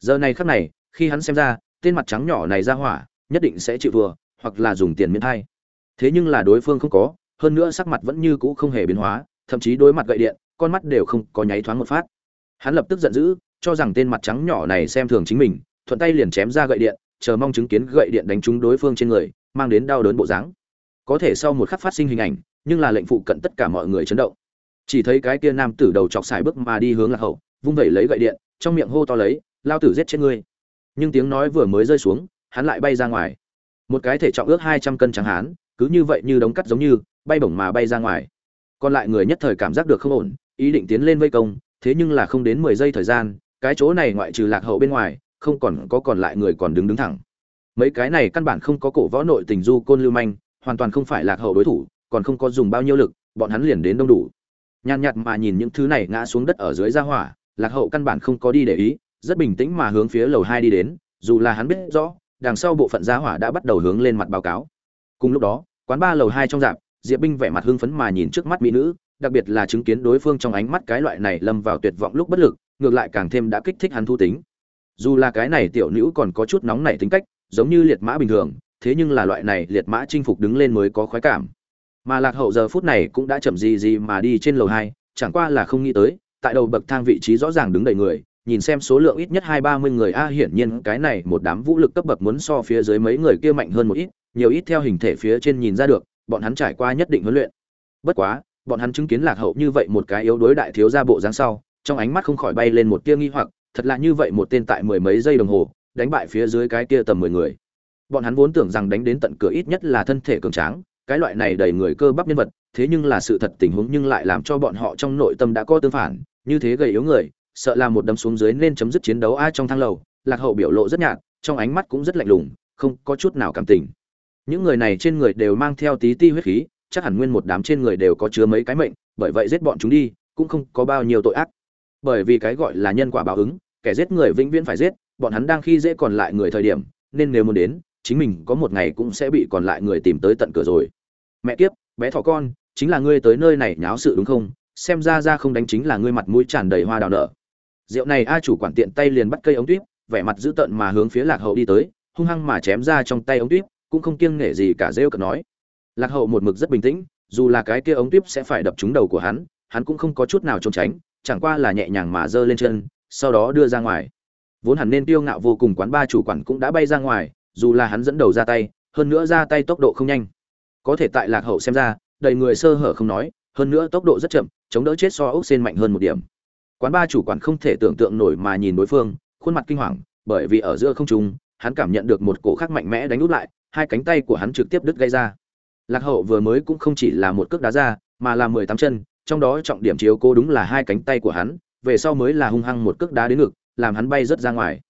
Giờ này khắc này, khi hắn xem ra, tên mặt trắng nhỏ này ra hỏa, nhất định sẽ chịu vừa hoặc là dùng tiền miễn thay. Thế nhưng là đối phương không có hơn nữa sắc mặt vẫn như cũ không hề biến hóa, thậm chí đối mặt gậy điện, con mắt đều không có nháy thoáng một phát. Hắn lập tức giận dữ, cho rằng tên mặt trắng nhỏ này xem thường chính mình, thuận tay liền chém ra gậy điện, chờ mong chứng kiến gậy điện đánh trúng đối phương trên người, mang đến đau đớn bộ dáng. Có thể sau một khắc phát sinh hình ảnh, nhưng là lệnh phụ cận tất cả mọi người chấn động. Chỉ thấy cái kia nam tử đầu chọc xài bước mà đi hướng lạc hậu, vung vẩy lấy gậy điện, trong miệng hô to lấy, lao tử giết chết ngươi. Nhưng tiếng nói vừa mới rơi xuống, hắn lại bay ra ngoài. Một cái thể trọng ước hai trăm cân trắng hán, cứ như vậy như đống cắt giống như bay bổng mà bay ra ngoài. Còn lại người nhất thời cảm giác được không ổn, ý định tiến lên vây công, thế nhưng là không đến mười giây thời gian, cái chỗ này ngoại trừ lạc hậu bên ngoài, không còn có còn lại người còn đứng đứng thẳng. Mấy cái này căn bản không có cổ võ nội tình du côn lưu manh, hoàn toàn không phải lạc hậu đối thủ, còn không có dùng bao nhiêu lực, bọn hắn liền đến đông đủ. Nhàn nhạt mà nhìn những thứ này ngã xuống đất ở dưới ra hỏa, lạc hậu căn bản không có đi để ý, rất bình tĩnh mà hướng phía lầu hai đi đến, dù là hắn biết rõ, đằng sau bộ phận gia hỏa đã bắt đầu hướng lên mặt báo cáo. Cùng lúc đó, quán ba lầu hai trong dạp diệp binh vẻ mặt hưng phấn mà nhìn trước mắt mỹ nữ, đặc biệt là chứng kiến đối phương trong ánh mắt cái loại này lâm vào tuyệt vọng lúc bất lực, ngược lại càng thêm đã kích thích hắn thu tính. Dù là cái này tiểu nữ còn có chút nóng nảy tính cách, giống như liệt mã bình thường, thế nhưng là loại này liệt mã chinh phục đứng lên mới có khoái cảm. Mà lạc hậu giờ phút này cũng đã chậm gì gì mà đi trên lầu hai, chẳng qua là không nghĩ tới, tại đầu bậc thang vị trí rõ ràng đứng đầy người, nhìn xem số lượng ít nhất hai ba mươi người, a, hiển nhiên cái này một đám vũ lực cấp bậc muốn so phía dưới mấy người kia mạnh hơn một ít, nhiều ít theo hình thể phía trên nhìn ra được bọn hắn trải qua nhất định huấn luyện. Bất quá, bọn hắn chứng kiến lạc hậu như vậy một cái yếu đối đại thiếu gia bộ dáng sau, trong ánh mắt không khỏi bay lên một tia nghi hoặc, thật là như vậy một tên tại mười mấy giây đồng hồ, đánh bại phía dưới cái kia tầm mười người. Bọn hắn vốn tưởng rằng đánh đến tận cửa ít nhất là thân thể cường tráng, cái loại này đầy người cơ bắp nhân vật, thế nhưng là sự thật tình huống nhưng lại làm cho bọn họ trong nội tâm đã có tương phản, như thế gầy yếu người, sợ là một đấm xuống dưới nên chấm dứt chiến đấu ai trong thang lầu, lạc hậu biểu lộ rất nhạt, trong ánh mắt cũng rất lạnh lùng, không có chút nào cảm tình những người này trên người đều mang theo tí ti huyết khí, chắc hẳn nguyên một đám trên người đều có chứa mấy cái mệnh, bởi vậy giết bọn chúng đi, cũng không có bao nhiêu tội ác. Bởi vì cái gọi là nhân quả báo ứng, kẻ giết người vĩnh viễn phải giết, bọn hắn đang khi dễ còn lại người thời điểm, nên nếu muốn đến, chính mình có một ngày cũng sẽ bị còn lại người tìm tới tận cửa rồi. Mẹ kiếp, bé thỏ con, chính là ngươi tới nơi này nháo sự đúng không? Xem ra ra không đánh chính là ngươi mặt mũi tràn đầy hoa đào nở. Rượu này a chủ quản tiện tay liền bắt cây ống tuyếp, vẻ mặt dữ tợn mà hướng phía lạc hậu đi tới, hung hăng mà chém ra trong tay ống tuyếp cũng không kiêng nể gì cả rêu cợt nói. Lạc hậu một mực rất bình tĩnh, dù là cái kia ống tuyếp sẽ phải đập trúng đầu của hắn hắn cũng không có chút nào trốn tránh, chẳng qua là nhẹ nhàng mà giơ lên chân, sau đó đưa ra ngoài. Vốn hẳn nên tiêu ngạo vô cùng quán ba chủ quản cũng đã bay ra ngoài, dù là hắn dẫn đầu ra tay, hơn nữa ra tay tốc độ không nhanh. Có thể tại lạc hậu xem ra, đầy người sơ hở không nói, hơn nữa tốc độ rất chậm, chống đỡ chết so ốc sen mạnh hơn một điểm. Quán ba chủ quản không thể tưởng tượng nổi mà nhìn đối phương, khuôn mặt kinh hoàng, bởi vì ở giữa không trung, hắn cảm nhận được một cổ khắc mạnh mẽ đánh úp lại hai cánh tay của hắn trực tiếp đứt gây ra. Lạc hậu vừa mới cũng không chỉ là một cước đá ra, mà là mười tám chân, trong đó trọng điểm chiếu cố đúng là hai cánh tay của hắn, về sau mới là hung hăng một cước đá đến ngực, làm hắn bay rất ra ngoài.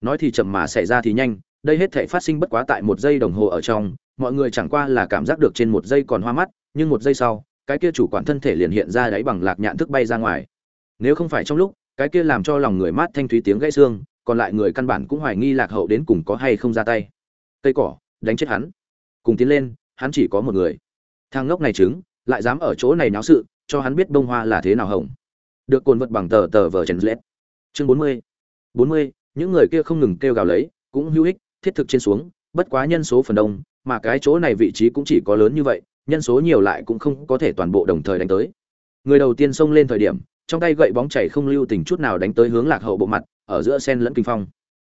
Nói thì chậm mà xảy ra thì nhanh, đây hết thể phát sinh bất quá tại một giây đồng hồ ở trong, mọi người chẳng qua là cảm giác được trên một giây còn hoa mắt, nhưng một giây sau, cái kia chủ quản thân thể liền hiện ra đáy bằng lạc nhạn thức bay ra ngoài. Nếu không phải trong lúc, cái kia làm cho lòng người mát thanh thúy tiếng gãy xương, còn lại người căn bản cũng hoài nghi lạc hậu đến cùng có hay không ra tay. Cây cỏ đánh chết hắn. Cùng tiến lên, hắn chỉ có một người. Thang ngốc này trứng, lại dám ở chỗ này náo sự, cho hắn biết bông hoa là thế nào hồng. Được cồn vật bằng tờ tờ vờ chèn lết. Chương bốn mươi. Bốn mươi, những người kia không ngừng kêu gào lấy, cũng hữu ích, thiết thực trên xuống, bất quá nhân số phần đông, mà cái chỗ này vị trí cũng chỉ có lớn như vậy, nhân số nhiều lại cũng không có thể toàn bộ đồng thời đánh tới. Người đầu tiên xông lên thời điểm, trong tay gậy bóng chảy không lưu tình chút nào đánh tới hướng lạc hậu bộ mặt, ở giữa sen lẫn kinh phong.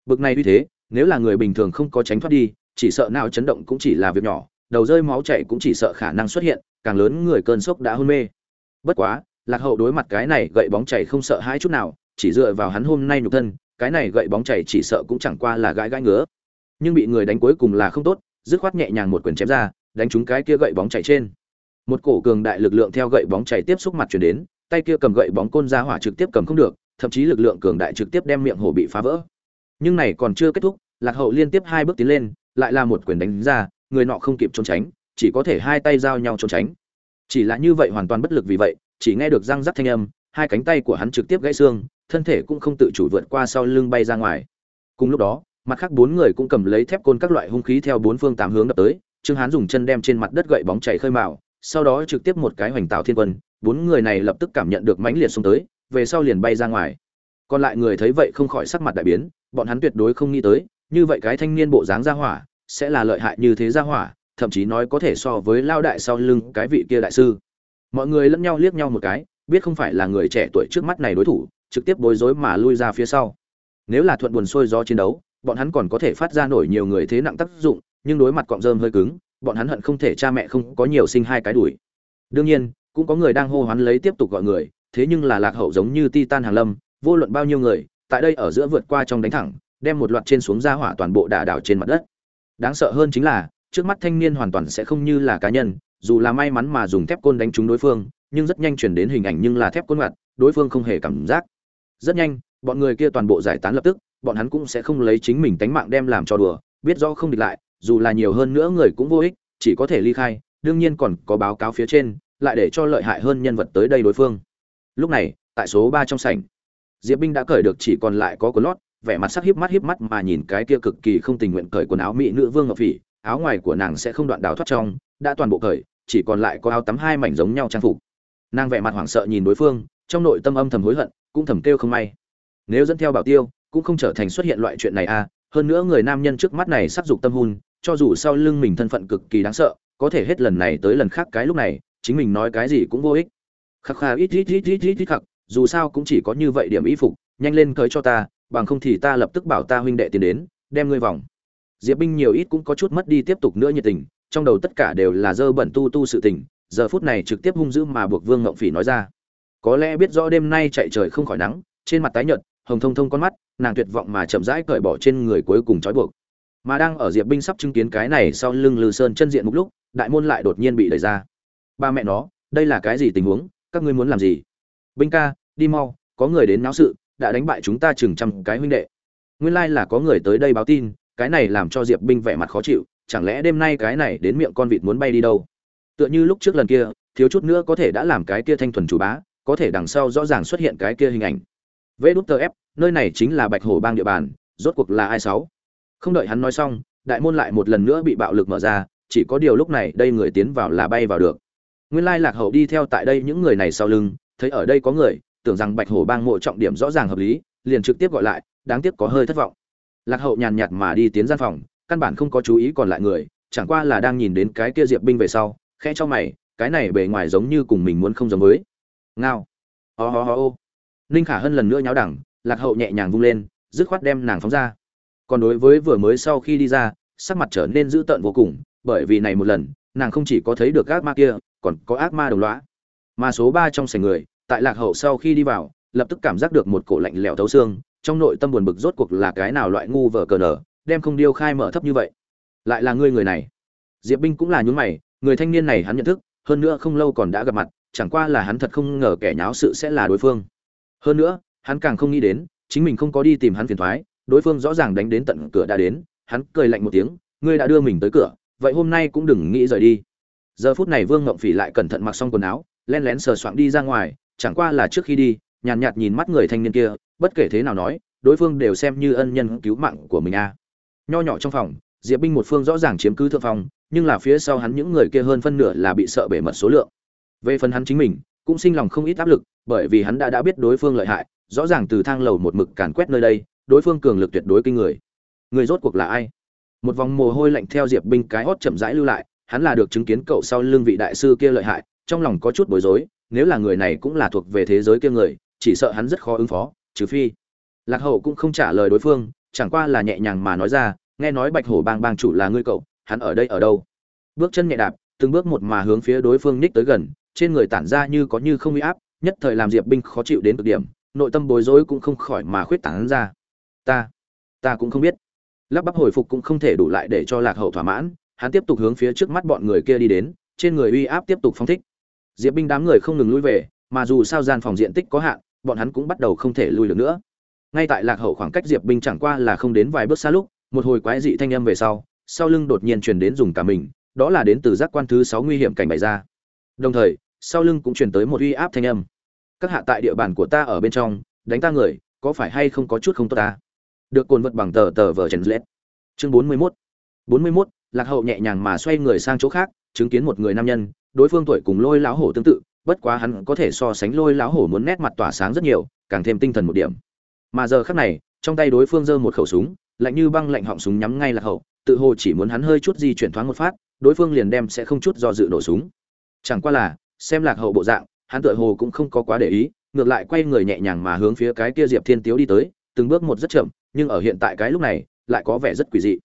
Bực này như thế, nếu là người bình thường không có tránh thoát đi chỉ sợ nào chấn động cũng chỉ là việc nhỏ, đầu rơi máu chảy cũng chỉ sợ khả năng xuất hiện, càng lớn người cơn sốc đã hôn mê. Bất quá, lạc hậu đối mặt cái này gậy bóng chảy không sợ hãi chút nào, chỉ dựa vào hắn hôm nay nhục thân, cái này gậy bóng chảy chỉ sợ cũng chẳng qua là gãi gãi ngứa. Nhưng bị người đánh cuối cùng là không tốt, dứt khoát nhẹ nhàng một quyền chém ra, đánh trúng cái kia gậy bóng chảy trên. Một cổ cường đại lực lượng theo gậy bóng chảy tiếp xúc mặt chuyển đến, tay kia cầm gậy bóng côn ra hỏa trực tiếp cầm không được, thậm chí lực lượng cường đại trực tiếp đem miệng hổ bị phá vỡ. Nhưng này còn chưa kết thúc, lạc hậu liên tiếp hai bước tiến lên lại là một quyền đánh ra, người nọ không kịp trốn tránh, chỉ có thể hai tay giao nhau trốn tránh. Chỉ là như vậy hoàn toàn bất lực vì vậy, chỉ nghe được răng rắc thanh âm, hai cánh tay của hắn trực tiếp gãy xương, thân thể cũng không tự chủ vượt qua sau lưng bay ra ngoài. Cùng lúc đó, mặt khác bốn người cũng cầm lấy thép côn các loại hung khí theo bốn phương tám hướng đập tới, trương hán dùng chân đem trên mặt đất gậy bóng chảy khơi mào, sau đó trực tiếp một cái hoành tạo thiên quân, bốn người này lập tức cảm nhận được mãnh liệt xung tới, về sau liền bay ra ngoài. Còn lại người thấy vậy không khỏi sắc mặt đại biến, bọn hắn tuyệt đối không nghĩ tới như vậy cái thanh niên bộ dáng ra hỏa, sẽ là lợi hại như thế ra hỏa, thậm chí nói có thể so với lao đại sau lưng cái vị kia đại sư. Mọi người lẫn nhau liếc nhau một cái, biết không phải là người trẻ tuổi trước mắt này đối thủ, trực tiếp bối rối mà lui ra phía sau. Nếu là thuận buồn xuôi do chiến đấu, bọn hắn còn có thể phát ra nổi nhiều người thế nặng tác dụng, nhưng đối mặt cọng rơm hơi cứng, bọn hắn hận không thể cha mẹ không có nhiều sinh hai cái đuổi. Đương nhiên, cũng có người đang hô hoán lấy tiếp tục gọi người, thế nhưng là lạc hậu giống như titan hàng lâm, vô luận bao nhiêu người, tại đây ở giữa vượt qua trong đánh thẳng đem một loạt trên xuống ra hỏa toàn bộ đả đảo trên mặt đất. Đáng sợ hơn chính là, trước mắt thanh niên hoàn toàn sẽ không như là cá nhân, dù là may mắn mà dùng thép côn đánh trúng đối phương, nhưng rất nhanh chuyển đến hình ảnh nhưng là thép côn mặt đối phương không hề cảm giác. Rất nhanh, bọn người kia toàn bộ giải tán lập tức, bọn hắn cũng sẽ không lấy chính mình tánh mạng đem làm cho đùa, biết rõ không địch lại, dù là nhiều hơn nữa người cũng vô ích, chỉ có thể ly khai, đương nhiên còn có báo cáo phía trên, lại để cho lợi hại hơn nhân vật tới đây đối phương. Lúc này, tại số ba trong sảnh, diệp binh đã cởi được chỉ còn lại có quần lót vẻ mặt sắc híp mắt híp mắt mà nhìn cái kia cực kỳ không tình nguyện cởi quần áo mỹ nữ vương ngọc phỉ áo ngoài của nàng sẽ không đoạn đào thoát trong đã toàn bộ cởi chỉ còn lại có áo tắm hai mảnh giống nhau trang phục. Nàng vẻ mặt hoảng sợ nhìn đối phương trong nội tâm âm thầm hối hận cũng thầm kêu không may. Nếu dẫn theo bảo tiêu cũng không trở thành xuất hiện loại chuyện này a à, hơn nữa người nam nhân trước mắt này sắc dục tâm hồn cho dù sau lưng mình thân phận cực kỳ đáng sợ có thể hết lần này tới lần khác cái lúc này chính mình nói cái gì cũng vô ích. Khắc khà ít ít ít ít ít ít khắc dù sao cũng chỉ có như vậy điểm y phục nhanh lên cởi cho ta bằng không thì ta lập tức bảo ta huynh đệ tiến đến, đem ngươi vòng. Diệp binh nhiều ít cũng có chút mất đi tiếp tục nữa nhiệt tình, trong đầu tất cả đều là dơ bẩn tu tu sự tình, giờ phút này trực tiếp hung dữ mà buộc vương ngộng phỉ nói ra. Có lẽ biết rõ đêm nay chạy trời không khỏi nắng, trên mặt tái nhợt, hồng thông thông con mắt, nàng tuyệt vọng mà chậm rãi cởi bỏ trên người cuối cùng trói buộc. Mà đang ở diệp binh sắp chứng kiến cái này sau lưng lư sơn chân diện một lúc, đại môn lại đột nhiên bị đẩy ra. Ba mẹ nó, đây là cái gì tình huống? Các ngươi muốn làm gì? Binh ca, đi mau, có người đến náo sự đã đánh bại chúng ta chừng trăm cái huynh đệ. Nguyên lai là có người tới đây báo tin, cái này làm cho diệp binh vẻ mặt khó chịu, chẳng lẽ đêm nay cái này đến miệng con vịt muốn bay đi đâu? Tựa như lúc trước lần kia, thiếu chút nữa có thể đã làm cái kia thanh thuần chủ bá, có thể đằng sau rõ ràng xuất hiện cái kia hình ảnh. Vê đút tờ ép nơi này chính là bạch hổ bang địa bàn, rốt cuộc là ai sáu? Không đợi hắn nói xong, đại môn lại một lần nữa bị bạo lực mở ra, chỉ có điều lúc này đây người tiến vào là bay vào được. Nguyên lai lạc hậu đi theo tại đây những người này sau lưng, thấy ở đây có người tưởng rằng bạch hổ bang mộ trọng điểm rõ ràng hợp lý, liền trực tiếp gọi lại, đáng tiếc có hơi thất vọng. Lạc hậu nhàn nhạt mà đi tiến gian phòng, căn bản không có chú ý còn lại người, chẳng qua là đang nhìn đến cái kia diệp binh về sau, khẽ cho mày, cái này bề ngoài giống như cùng mình muốn không giống với. Ngao. Ho ho ho ô. Ninh khả hân lần nữa nháo đẳng, lạc hậu nhẹ nhàng vung lên, dứt khoát đem nàng phóng ra. Còn đối với vừa mới sau khi đi ra, sắc mặt trở nên dữ tợn vô cùng, bởi vì này một lần, nàng không chỉ có thấy được ác ma kia, còn có ác ma đồng lõa. Mà số ba trong sảnh người tại lạc hậu sau khi đi vào, lập tức cảm giác được một cổ lạnh lẽo thấu xương, trong nội tâm buồn bực rốt cuộc là cái nào loại ngu vờ cờ nở, đem không điêu khai mở thấp như vậy. Lại là ngươi người này. Diệp binh cũng là nhún mày, người thanh niên này hắn nhận thức, hơn nữa không lâu còn đã gặp mặt, chẳng qua là hắn thật không ngờ kẻ nháo sự sẽ là đối phương. Hơn nữa, hắn càng không nghĩ đến, chính mình không có đi tìm hắn phiền thoái, đối phương rõ ràng đánh đến tận cửa đã đến, hắn cười lạnh một tiếng, ngươi đã đưa mình tới cửa, vậy hôm nay cũng đừng nghĩ rời đi. Giờ phút này vương ngộng phỉ lại cẩn thận mặc xong quần áo, len lén sờ soạng đi ra ngoài chẳng qua là trước khi đi nhàn nhạt, nhạt nhìn mắt người thanh niên kia bất kể thế nào nói đối phương đều xem như ân nhân cứu mạng của mình a nho nhỏ trong phòng diệp binh một phương rõ ràng chiếm cứ thượng phòng nhưng là phía sau hắn những người kia hơn phân nửa là bị sợ bể mật số lượng. Về phần hắn chính mình cũng sinh lòng không ít áp lực bởi vì hắn đã đã biết đối phương lợi hại rõ ràng từ thang lầu một mực càn quét nơi đây đối phương cường lực tuyệt đối kinh người. Người rốt cuộc là ai? Một vòng mồ hôi lạnh theo diệp binh cái hót chậm rãi lưu lại hắn là được chứng kiến cậu sau lưng vị đại sư kia lợi hại trong lòng có chút bối rối nếu là người này cũng là thuộc về thế giới kia người, chỉ sợ hắn rất khó ứng phó, trừ phi. Lạc hậu cũng không trả lời đối phương, chẳng qua là nhẹ nhàng mà nói ra, nghe nói bạch hổ bang bang chủ là ngươi cậu, hắn ở đây ở đâu? Bước chân nhẹ đạp, từng bước một mà hướng phía đối phương ních tới gần, trên người tản ra như có như không bị áp, nhất thời làm diệp binh khó chịu đến cực điểm, nội tâm bối rối cũng không khỏi mà khuyết tán ra. Ta ta cũng không biết. Lắp bắp hồi phục cũng không thể đủ lại để cho lạc hậu thỏa mãn, hắn tiếp tục hướng phía trước mắt bọn người kia đi đến, trên người uy áp tiếp tục phong thích diệp binh đám người không ngừng lui về, mà dù sao gian phòng diện tích có hạn, bọn hắn cũng bắt đầu không thể lui được nữa. Ngay tại lạc hậu khoảng cách diệp binh chẳng qua là không đến vài bước xa lúc, một hồi quái dị thanh âm về sau sau lưng đột nhiên truyền đến dùng cả mình, đó là đến từ giác quan thứ sáu nguy hiểm cảnh bày ra. Đồng thời, sau lưng cũng truyền tới một uy áp thanh âm. Các hạ tại địa bàn của ta ở bên trong, đánh ta người, có phải hay không có chút không tốt ta? Được cồn vật bằng tờ tờ vờ chèn lết. Chương bốn mươi mốt. Bốn mươi mốt, lạc hậu nhẹ nhàng mà xoay người sang chỗ khác, chứng kiến một người nam nhân đối phương tuổi cùng lôi lão hổ tương tự, bất quá hắn có thể so sánh lôi lão hổ muốn nét mặt tỏa sáng rất nhiều, càng thêm tinh thần một điểm. Mà giờ khác này, trong tay đối phương giơ một khẩu súng, lạnh như băng lạnh họng súng nhắm ngay lạc hậu, tự hồ chỉ muốn hắn hơi chút di chuyển thoáng một phát, đối phương liền đem sẽ không chút do dự nổ súng. Chẳng qua là, xem lạc hậu bộ dạng, hắn tự hồ cũng không có quá để ý, ngược lại quay người nhẹ nhàng mà hướng phía cái kia diệp thiên tiếu đi tới, từng bước một rất chậm, nhưng ở hiện tại cái lúc này, lại có vẻ rất quỷ dị.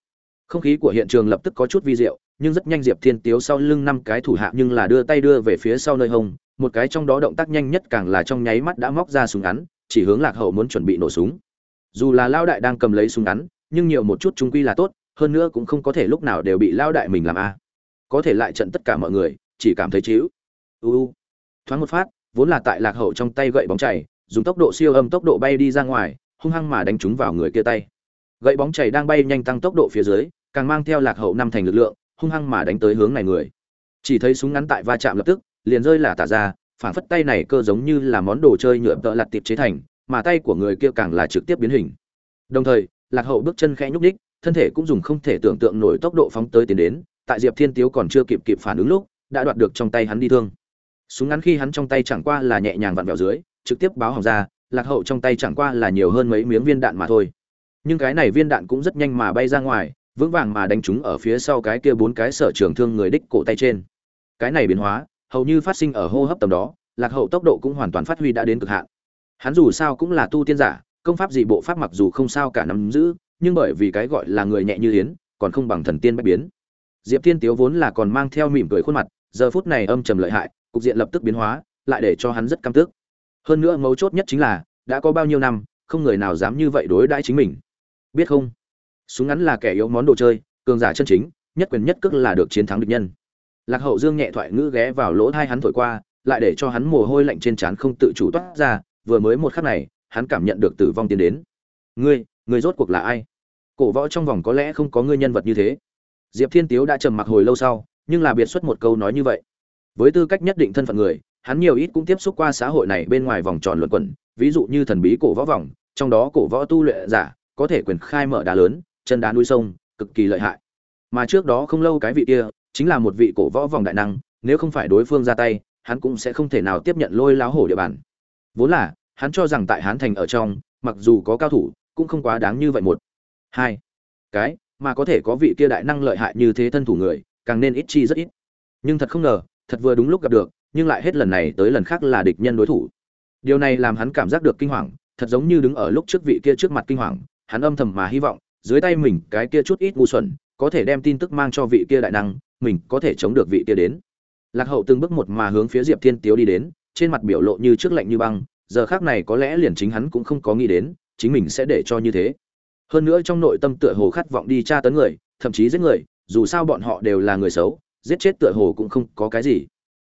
Không khí của hiện trường lập tức có chút vi diệu nhưng rất nhanh diệp thiên tiếu sau lưng năm cái thủ hạ nhưng là đưa tay đưa về phía sau nơi hông, một cái trong đó động tác nhanh nhất càng là trong nháy mắt đã móc ra súng ngắn, chỉ hướng lạc hậu muốn chuẩn bị nổ súng. Dù là lao đại đang cầm lấy súng ngắn, nhưng nhiều một chút trung quy là tốt, hơn nữa cũng không có thể lúc nào đều bị lao đại mình làm a. Có thể lại trận tất cả mọi người, chỉ cảm thấy chíu uu thoáng một phát, vốn là tại lạc hậu trong tay gậy bóng chảy dùng tốc độ siêu âm tốc độ bay đi ra ngoài, hung hăng mà đánh trúng vào người kia tay. Gậy bóng chảy đang bay nhanh tăng tốc độ phía dưới, càng mang theo lạc hậu năm thành lực lượng hung hăng mà đánh tới hướng này người. Chỉ thấy súng ngắn tại va chạm lập tức, liền rơi là tả ra phản phất tay này cơ giống như là món đồ chơi nhựa tợ lặt tiệp chế thành, mà tay của người kia càng là trực tiếp biến hình. Đồng thời, lạc hậu bước chân khẽ nhúc đích thân thể cũng dùng không thể tưởng tượng nổi tốc độ phóng tới tiến đến, tại diệp thiên tiếu còn chưa kịp kịp phản ứng lúc, đã đoạt được trong tay hắn đi thương. Súng ngắn khi hắn trong tay chẳng qua là nhẹ nhàng vặn vẹo dưới, trực tiếp báo hỏng ra, lạc hậu trong tay chẳng qua là nhiều hơn mấy miếng viên đạn mà thôi. Nhưng cái này viên đạn cũng rất nhanh mà bay ra ngoài vững vàng mà đánh trúng ở phía sau cái kia bốn cái sở trường thương người đích cổ tay trên. Cái này biến hóa, hầu như phát sinh ở hô hấp tầm đó, lạc hậu tốc độ cũng hoàn toàn phát huy đã đến cực hạn. Hắn dù sao cũng là tu tiên giả, công pháp dị bộ pháp mặc dù không sao cả nắm giữ, nhưng bởi vì cái gọi là người nhẹ như yến, còn không bằng thần tiên bách biến. Diệp thiên tiếu vốn là còn mang theo mỉm cười khuôn mặt, giờ phút này âm trầm lợi hại, cục diện lập tức biến hóa, lại để cho hắn rất căm tức. Hơn nữa mấu chốt nhất chính là, đã có bao nhiêu năm, không người nào dám như vậy đối đãi chính mình. Biết không? Súng ngắn là kẻ yếu món đồ chơi, cường giả chân chính, nhất quyền nhất cước là được chiến thắng địch nhân. Lạc hậu dương nhẹ thoại ngữ ghé vào lỗ thai hắn thổi qua, lại để cho hắn mồ hôi lạnh trên trán không tự chủ toát ra, vừa mới một khắc này, hắn cảm nhận được tử vong tiến đến. Ngươi ngươi rốt cuộc là ai? Cổ võ trong vòng có lẽ không có ngươi nhân vật như thế. Diệp thiên tiếu đã trầm mặc hồi lâu sau, nhưng là biệt xuất một câu nói như vậy. Với tư cách nhất định thân phận người, hắn nhiều ít cũng tiếp xúc qua xã hội này bên ngoài vòng tròn luận quẩn, ví dụ như thần bí cổ võ vòng, trong đó cổ võ tu luyện giả có thể quyền khai mở đá lớn chân đá núi sông, cực kỳ lợi hại. Mà trước đó không lâu cái vị kia, chính là một vị cổ võ vòng đại năng, nếu không phải đối phương ra tay, hắn cũng sẽ không thể nào tiếp nhận lôi láo hổ địa bàn. Vốn là, hắn cho rằng tại hán thành ở trong, mặc dù có cao thủ, cũng không quá đáng như vậy một. Hai. Cái, mà có thể có vị kia đại năng lợi hại như thế thân thủ người, càng nên ít chi rất ít. Nhưng thật không ngờ, thật vừa đúng lúc gặp được, nhưng lại hết lần này tới lần khác là địch nhân đối thủ. Điều này làm hắn cảm giác được kinh hoàng, thật giống như đứng ở lúc trước vị kia trước mặt kinh hoàng, hắn âm thầm mà hy vọng dưới tay mình cái kia chút ít ngu xuẩn, có thể đem tin tức mang cho vị kia đại năng, mình có thể chống được vị kia đến. Lạc hậu từng bước một mà hướng phía diệp thiên tiếu đi đến, trên mặt biểu lộ như trước lạnh như băng, giờ khác này có lẽ liền chính hắn cũng không có nghĩ đến, chính mình sẽ để cho như thế. Hơn nữa trong nội tâm tựa hồ khát vọng đi tra tấn người, thậm chí giết người, dù sao bọn họ đều là người xấu, giết chết tựa hồ cũng không có cái gì.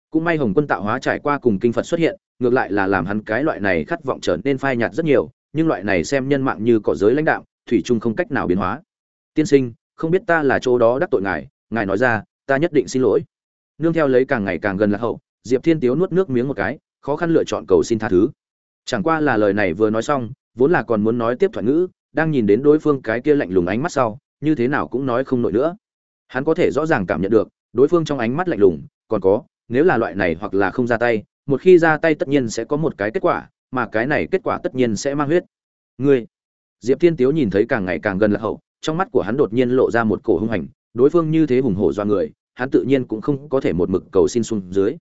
Cũng may hồng quân tạo hóa trải qua cùng kinh phật xuất hiện, ngược lại là làm hắn cái loại này khát vọng trở nên phai nhạt rất nhiều, nhưng loại này xem nhân mạng như cỏ giới lãnh đạo thủy chung không cách nào biến hóa. Tiên sinh, không biết ta là chỗ đó đắc tội ngài ngài nói ra, ta nhất định xin lỗi. Nương theo lấy càng ngày càng gần là hậu, diệp thiên tiếu nuốt nước miếng một cái, khó khăn lựa chọn cầu xin tha thứ. Chẳng qua là lời này vừa nói xong, vốn là còn muốn nói tiếp thoại ngữ, đang nhìn đến đối phương cái kia lạnh lùng ánh mắt sau, như thế nào cũng nói không nổi nữa. Hắn có thể rõ ràng cảm nhận được, đối phương trong ánh mắt lạnh lùng, còn có, nếu là loại này hoặc là không ra tay, một khi ra tay tất nhiên sẽ có một cái kết quả, mà cái này kết quả tất nhiên sẽ mang huyết. Ngươi diệp thiên tiếu nhìn thấy càng ngày càng gần lạc hậu, trong mắt của hắn đột nhiên lộ ra một cổ hung hành, đối phương như thế hùng hổ do người, hắn tự nhiên cũng không có thể một mực cầu xin xuống dưới.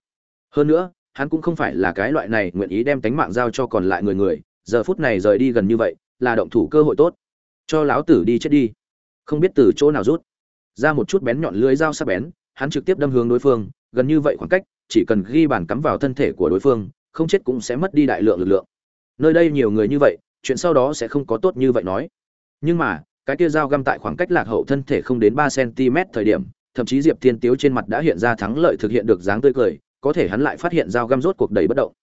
Hơn nữa, hắn cũng không phải là cái loại này nguyện ý đem tánh mạng giao cho còn lại người người, giờ phút này rời đi gần như vậy, là động thủ cơ hội tốt. Cho láo tử đi chết đi. Không biết từ chỗ nào rút. Ra một chút bén nhọn lưới dao sắc bén, hắn trực tiếp đâm hướng đối phương, gần như vậy khoảng cách, chỉ cần ghi bàn cắm vào thân thể của đối phương, không chết cũng sẽ mất đi đại lượng lực lượng. Nơi đây nhiều người như vậy chuyện sau đó sẽ không có tốt như vậy nói. Nhưng mà, cái kia dao găm tại khoảng cách lạc hậu thân thể không đến ba cm thời điểm, thậm chí diệp thiên tiếu trên mặt đã hiện ra thắng lợi thực hiện được dáng tươi cười, có thể hắn lại phát hiện dao găm rốt cuộc đầy bất động.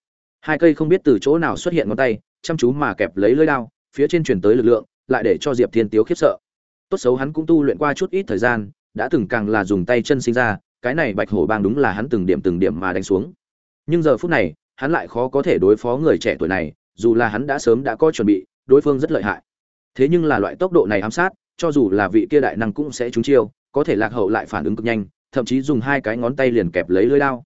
Hai cây không biết từ chỗ nào xuất hiện ngón tay, chăm chú mà kẹp lấy lưỡi đao, phía trên truyền tới lực lượng, lại để cho diệp thiên tiếu khiếp sợ. Tốt xấu hắn cũng tu luyện qua chút ít thời gian, đã từng càng là dùng tay chân sinh ra, cái này bạch hổ bang đúng là hắn từng điểm từng điểm mà đánh xuống. Nhưng giờ phút này, hắn lại khó có thể đối phó người trẻ tuổi này dù là hắn đã sớm đã có chuẩn bị, đối phương rất lợi hại. Thế nhưng là loại tốc độ này ám sát, cho dù là vị kia đại năng cũng sẽ trúng chiêu, có thể lạc hậu lại phản ứng cực nhanh, thậm chí dùng hai cái ngón tay liền kẹp lấy lưỡi đao.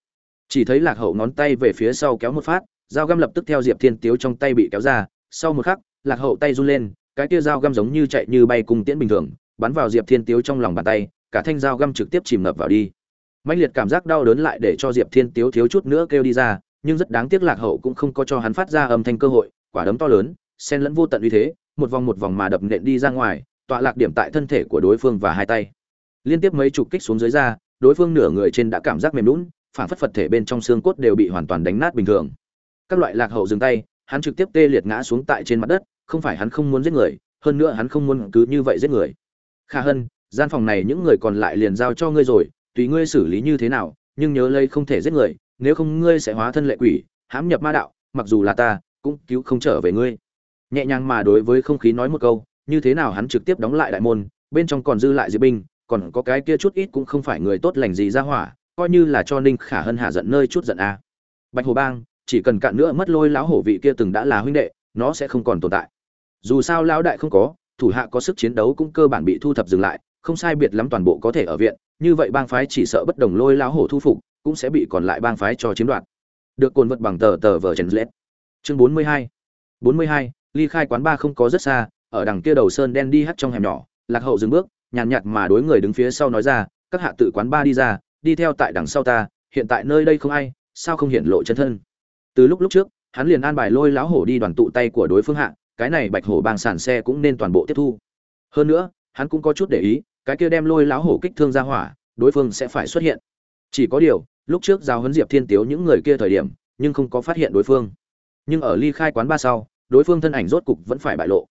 Chỉ thấy lạc hậu ngón tay về phía sau kéo một phát, dao găm lập tức theo diệp thiên tiếu trong tay bị kéo ra, sau một khắc, lạc hậu tay run lên, cái kia dao găm giống như chạy như bay cùng tiễn bình thường, bắn vào diệp thiên tiếu trong lòng bàn tay, cả thanh dao găm trực tiếp chìm ngập vào đi. Mạch liệt cảm giác đau đớn lại để cho diệp thiên tiếu thiếu chút nữa kêu đi ra nhưng rất đáng tiếc lạc hậu cũng không có cho hắn phát ra âm thanh cơ hội, quả đấm to lớn sen lẫn vô tận uy thế, một vòng một vòng mà đập nện đi ra ngoài, tọa lạc điểm tại thân thể của đối phương và hai tay. Liên tiếp mấy chục kích xuống dưới ra, đối phương nửa người trên đã cảm giác mềm lún phản phất phật thể bên trong xương cốt đều bị hoàn toàn đánh nát bình thường. Các loại lạc hậu dừng tay, hắn trực tiếp tê liệt ngã xuống tại trên mặt đất, không phải hắn không muốn giết người, hơn nữa hắn không muốn cứ như vậy giết người. Kha hân, gian phòng này những người còn lại liền giao cho ngươi rồi, tùy ngươi xử lý như thế nào, nhưng nhớ lấy không thể giết người nếu không ngươi sẽ hóa thân lệ quỷ, hãm nhập ma đạo, mặc dù là ta, cũng cứu không trở về ngươi. Nhẹ nhàng mà đối với không khí nói một câu, như thế nào hắn trực tiếp đóng lại đại môn, bên trong còn dư lại diệp binh, còn có cái kia chút ít cũng không phải người tốt lành gì ra hỏa, coi như là cho ninh khả hân hạ giận nơi chút giận a. Bạch hồ bang, chỉ cần cạn nữa mất lôi lão hổ vị kia từng đã là huynh đệ, nó sẽ không còn tồn tại. Dù sao lão đại không có, thủ hạ có sức chiến đấu cũng cơ bản bị thu thập dừng lại, không sai biệt lắm toàn bộ có thể ở viện, như vậy bang phái chỉ sợ bất đồng lôi lão hổ thu phục cũng sẽ bị còn lại bang phái cho chiếm đoạt. Được cồn vật bằng tờ tờ vở trần lết. Chương bốn mươi hai. bốn mươi hai, ly khai quán ba không có rất xa, ở đằng kia đầu sơn đen đi hắt trong hẻm nhỏ, lạc hậu dừng bước, nhàn nhạt mà đối người đứng phía sau nói ra, các hạ tự quán ba đi ra, đi theo tại đằng sau ta, hiện tại nơi đây không ai, sao không hiện lộ chân thân? Từ lúc lúc trước, hắn liền an bài lôi lão hổ đi đoàn tụ tay của đối phương hạ, cái này bạch hổ bang sản xe cũng nên toàn bộ tiếp thu. Hơn nữa, hắn cũng có chút để ý, cái kia đem lôi lão hổ kích thương ra hỏa, đối phương sẽ phải xuất hiện chỉ có điều, lúc trước giao huấn diệp thiên tiếu những người kia thời điểm, nhưng không có phát hiện đối phương. Nhưng ở ly khai quán ba sau, đối phương thân ảnh rốt cục vẫn phải bại lộ.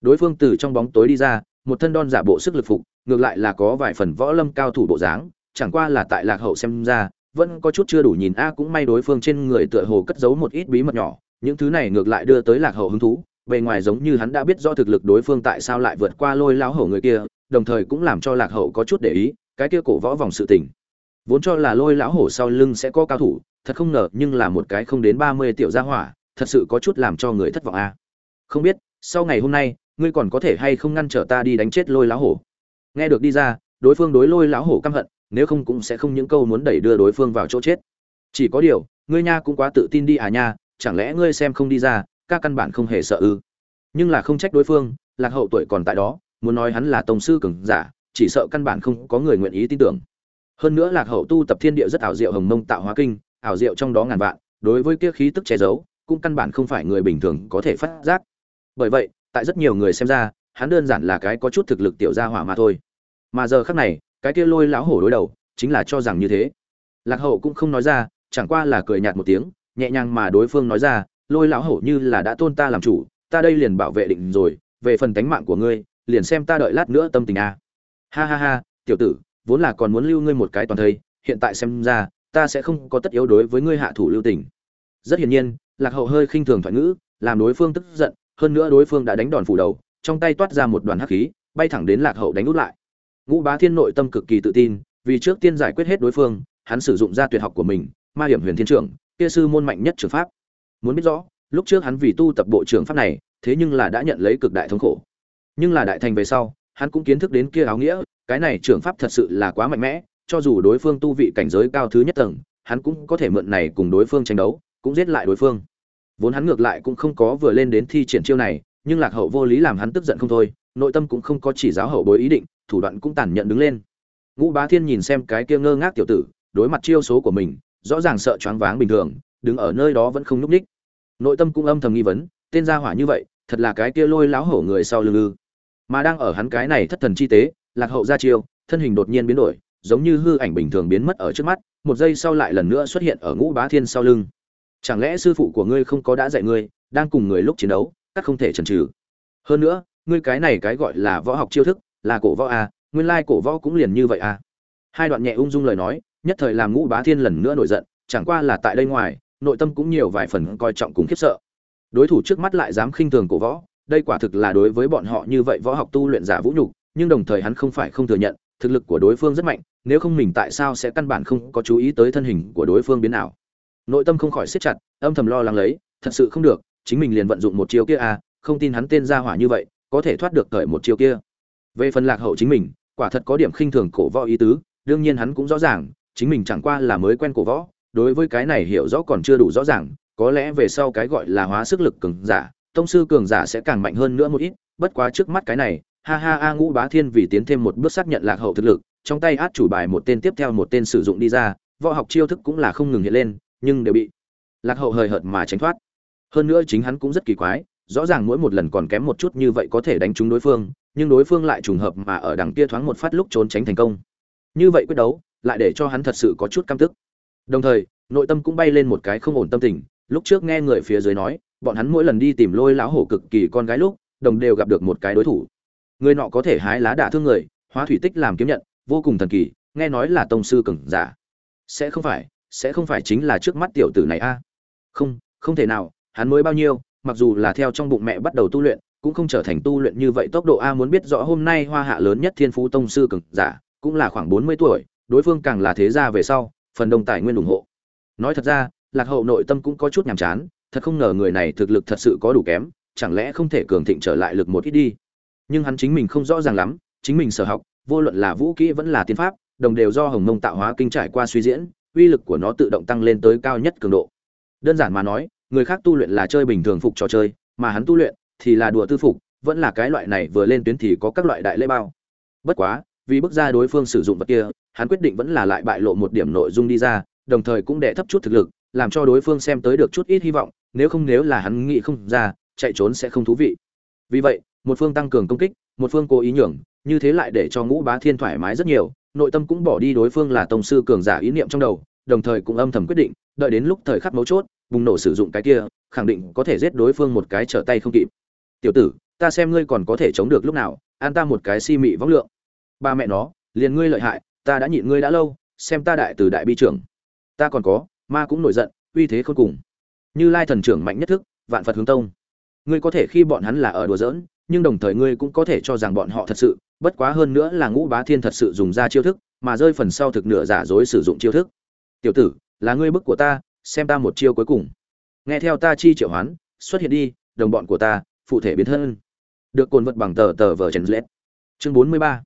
Đối phương từ trong bóng tối đi ra, một thân đon giả bộ sức lực phục, ngược lại là có vài phần võ lâm cao thủ bộ dáng, chẳng qua là tại lạc hậu xem ra, vẫn có chút chưa đủ nhìn a, cũng may đối phương trên người tựa hồ cất giấu một ít bí mật nhỏ, những thứ này ngược lại đưa tới lạc hậu hứng thú, bề ngoài giống như hắn đã biết rõ thực lực đối phương tại sao lại vượt qua lôi lão hổ người kia, đồng thời cũng làm cho lạc hậu có chút để ý, cái kia cổ võ vòng sự tình vốn cho là lôi lão hổ sau lưng sẽ có cao thủ, thật không ngờ nhưng là một cái không đến ba mươi tiểu gia hỏa, thật sự có chút làm cho người thất vọng a. Không biết, sau ngày hôm nay, ngươi còn có thể hay không ngăn trở ta đi đánh chết lôi lão hổ? Nghe được đi ra, đối phương đối lôi lão hổ căm hận, nếu không cũng sẽ không những câu muốn đẩy đưa đối phương vào chỗ chết. Chỉ có điều, ngươi nha cũng quá tự tin đi à nha, chẳng lẽ ngươi xem không đi ra các căn bản không hề sợ ư? Nhưng là không trách đối phương, lạc hậu tuổi còn tại đó, muốn nói hắn là tổng sư cường giả, chỉ sợ căn bản không có người nguyện ý tin tưởng hơn nữa lạc hậu tu tập thiên địa rất ảo diệu hồng mông tạo hóa kinh, ảo diệu trong đó ngàn vạn, đối với kia khí tức che giấu, cũng căn bản không phải người bình thường có thể phát giác. Bởi vậy, tại rất nhiều người xem ra, hắn đơn giản là cái có chút thực lực tiểu gia hỏa mà thôi. Mà giờ khắc này, cái kia lôi lão hổ đối đầu, chính là cho rằng như thế. Lạc hậu cũng không nói ra, chẳng qua là cười nhạt một tiếng, nhẹ nhàng mà đối phương nói ra, lôi lão hổ như là đã tôn ta làm chủ, ta đây liền bảo vệ định rồi, về phần tánh mạng của ngươi, liền xem ta đợi lát nữa tâm tình a. À. ha ha ha, tiểu tử vốn là còn muốn lưu ngươi một cái toàn thây, hiện tại xem ra, ta sẽ không có tất yếu đối với ngươi hạ thủ lưu tình. Rất hiển nhiên, lạc hậu hơi khinh thường thoại ngữ, làm đối phương tức giận, hơn nữa đối phương đã đánh đòn phủ đầu, trong tay toát ra một đoàn hắc khí, bay thẳng đến lạc hậu đánh út lại. Ngũ bá thiên nội tâm cực kỳ tự tin, vì trước tiên giải quyết hết đối phương, hắn sử dụng ra tuyệt học của mình, ma hiểm huyền thiên trưởng, kia sư môn mạnh nhất trường pháp. Muốn biết rõ, lúc trước hắn vì tu tập bộ trưởng pháp này, thế nhưng là đã nhận lấy cực đại thống khổ. Nhưng là đại thành về sau, hắn cũng kiến thức đến kia áo nghĩa cái này trưởng pháp thật sự là quá mạnh mẽ, cho dù đối phương tu vị cảnh giới cao thứ nhất tầng, hắn cũng có thể mượn này cùng đối phương tranh đấu, cũng giết lại đối phương. Vốn hắn ngược lại cũng không có vừa lên đến thi triển chiêu này, nhưng lạc hậu vô lý làm hắn tức giận không thôi, nội tâm cũng không có chỉ giáo hậu bối ý định, thủ đoạn cũng tàn nhẫn đứng lên. Ngũ bá thiên nhìn xem cái kia ngơ ngác tiểu tử, đối mặt chiêu số của mình, rõ ràng sợ choáng váng bình thường, đứng ở nơi đó vẫn không nhúc ních nội tâm cũng âm thầm nghi vấn, tên gia hỏa như vậy, thật là cái kia lôi láo hổ người sau lưng ư. Mà đang ở hắn cái này thất thần chi tế lạc hậu ra chiêu thân hình đột nhiên biến đổi giống như hư ảnh bình thường biến mất ở trước mắt một giây sau lại lần nữa xuất hiện ở ngũ bá thiên sau lưng. Chẳng lẽ sư phụ của ngươi không có đã dạy ngươi đang cùng người lúc chiến đấu các không thể chần chừ? Hơn nữa ngươi cái này cái gọi là võ học chiêu thức là cổ võ à, nguyên lai cổ võ cũng liền như vậy à. hai đoạn nhẹ ung dung lời nói nhất thời làm ngũ bá thiên lần nữa nổi giận chẳng qua là tại đây ngoài nội tâm cũng nhiều vài phần coi trọng cùng khiếp sợ. Đối thủ trước mắt lại dám khinh thường cổ võ đây quả thực là đối với bọn họ như vậy võ học tu luyện giả vũ nhục nhưng đồng thời hắn không phải không thừa nhận, thực lực của đối phương rất mạnh, nếu không mình tại sao sẽ căn bản không có chú ý tới thân hình của đối phương biến nào nội tâm không khỏi siết chặt, âm thầm lo lắng lấy, thật sự không được, chính mình liền vận dụng một chiêu kia à không tin hắn tên ra hỏa như vậy, có thể thoát được cởi một chiêu kia. Về phần lạc hậu chính mình, quả thật có điểm khinh thường cổ võ ý tứ, đương nhiên hắn cũng rõ ràng, chính mình chẳng qua là mới quen cổ võ, đối với cái này hiểu rõ còn chưa đủ rõ ràng, có lẽ về sau cái gọi là hóa sức lực cường giả, tông sư cường giả sẽ càng mạnh hơn nữa một ít, bất quá trước mắt cái này ha ha a ngũ bá thiên vì tiến thêm một bước xác nhận lạc hậu thực lực, trong tay át chủ bài một tên tiếp theo một tên sử dụng đi ra, võ học chiêu thức cũng là không ngừng hiện lên, nhưng đều bị lạc hậu hời hợt mà tránh thoát. Hơn nữa chính hắn cũng rất kỳ quái, rõ ràng mỗi một lần còn kém một chút như vậy có thể đánh trúng đối phương, nhưng đối phương lại trùng hợp mà ở đằng kia thoáng một phát lúc trốn tránh thành công. Như vậy quyết đấu, lại để cho hắn thật sự có chút căm tức. Đồng thời, nội tâm cũng bay lên một cái không ổn tâm tình, lúc trước nghe người phía dưới nói, bọn hắn mỗi lần đi tìm lôi lão hổ cực kỳ con gái lúc, đồng đều gặp được một cái đối thủ người nọ có thể hái lá đả thương người, hóa thủy tích làm kiếm nhận, vô cùng thần kỳ, nghe nói là tông sư cường giả. Sẽ không phải, sẽ không phải chính là trước mắt tiểu tử này a. Không không thể nào, hắn mới bao nhiêu, mặc dù là theo trong bụng mẹ bắt đầu tu luyện, cũng không trở thành tu luyện như vậy tốc độ a, muốn biết rõ hôm nay hoa hạ lớn nhất thiên phú tông sư cường giả, cũng là khoảng bốn mươi tuổi, đối phương càng là thế gia về sau, phần đông tài nguyên ủng hộ. Nói thật ra, lạc hậu nội tâm cũng có chút nhàm chán, thật không ngờ người này thực lực thật sự có đủ kém, chẳng lẽ không thể cường thịnh trở lại lực một ít đi nhưng hắn chính mình không rõ ràng lắm, chính mình sở học, vô luận là vũ kỹ vẫn là tiên pháp, đồng đều do hồng mông tạo hóa kinh trải qua suy diễn, uy lực của nó tự động tăng lên tới cao nhất cường độ. Đơn giản mà nói, người khác tu luyện là chơi bình thường phục trò chơi, mà hắn tu luyện thì là đùa tư phục, vẫn là cái loại này vừa lên tuyến thì có các loại đại lễ bao. Bất quá, vì bước ra đối phương sử dụng vật kia, hắn quyết định vẫn là lại bại lộ một điểm nội dung đi ra, đồng thời cũng để thấp chút thực lực, làm cho đối phương xem tới được chút ít hy vọng, nếu không nếu là hắn nghĩ không ra, chạy trốn sẽ không thú vị. Vì vậy một phương tăng cường công kích, một phương cố ý nhường, như thế lại để cho ngũ bá thiên thoải mái rất nhiều, nội tâm cũng bỏ đi đối phương là tông sư cường giả ý niệm trong đầu, đồng thời cũng âm thầm quyết định, đợi đến lúc thời khắc mấu chốt, bùng nổ sử dụng cái kia, khẳng định có thể giết đối phương một cái trở tay không kịp. Tiểu tử, ta xem ngươi còn có thể chống được lúc nào, an ta một cái si mị võng lượng. Ba mẹ nó, liền ngươi lợi hại, ta đã nhịn ngươi đã lâu, xem ta đại từ đại bi trưởng. Ta còn có, ma cũng nổi giận, uy thế khôn cùng. Như lai thần trưởng mạnh nhất thức, vạn phật hướng tông. Ngươi có thể khi bọn hắn là ở đùa giỡn nhưng đồng thời ngươi cũng có thể cho rằng bọn họ thật sự, bất quá hơn nữa là ngũ bá thiên thật sự dùng ra chiêu thức, mà rơi phần sau thực nửa giả dối sử dụng chiêu thức. Tiểu tử, là ngươi bức của ta, xem ta một chiêu cuối cùng. Nghe theo ta chi triệu hoán, xuất hiện đi, đồng bọn của ta, phụ thể biến thân. Được cồn vật bằng tờ tờ vở trần lết. Chương bốn mươi ba.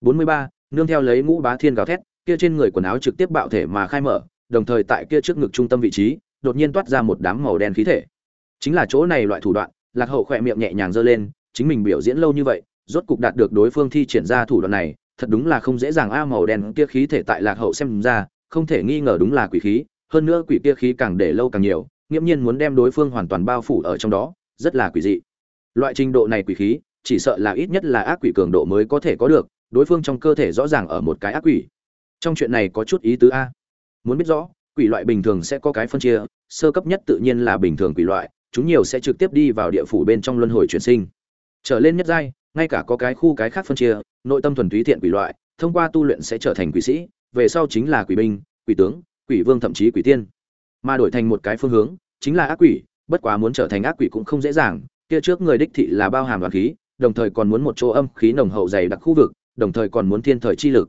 bốn mươi ba, nương theo lấy ngũ bá thiên gào thét, kia trên người quần áo trực tiếp bạo thể mà khai mở, đồng thời tại kia trước ngực trung tâm vị trí, đột nhiên toát ra một đám màu đen khí thể. Chính là chỗ này loại thủ đoạn, lạc hậu khỏe miệng nhẹ nhàng giơ lên chính mình biểu diễn lâu như vậy, rốt cục đạt được đối phương thi triển ra thủ đoạn này, thật đúng là không dễ dàng. A, màu đen kia khí thể tại lạc hậu xem ra, không thể nghi ngờ đúng là quỷ khí, hơn nữa quỷ kia khí càng để lâu càng nhiều, nghiễm nhiên muốn đem đối phương hoàn toàn bao phủ ở trong đó, rất là quỷ dị. Loại trình độ này quỷ khí, chỉ sợ là ít nhất là ác quỷ cường độ mới có thể có được, đối phương trong cơ thể rõ ràng ở một cái ác quỷ. Trong chuyện này có chút ý tứ a. Muốn biết rõ, quỷ loại bình thường sẽ có cái phân chia, sơ cấp nhất tự nhiên là bình thường quỷ loại, chúng nhiều sẽ trực tiếp đi vào địa phủ bên trong luân hồi chuyển sinh trở lên nhất giai, ngay cả có cái khu cái khác phân chia, nội tâm thuần túy thiện quỷ loại, thông qua tu luyện sẽ trở thành quỷ sĩ, về sau chính là quỷ binh, quỷ tướng, quỷ vương thậm chí quỷ tiên. Mà đổi thành một cái phương hướng, chính là ác quỷ, bất quá muốn trở thành ác quỷ cũng không dễ dàng, kia trước người đích thị là bao hàm đoàn khí, đồng thời còn muốn một chỗ âm khí nồng hậu dày đặc khu vực, đồng thời còn muốn thiên thời chi lực.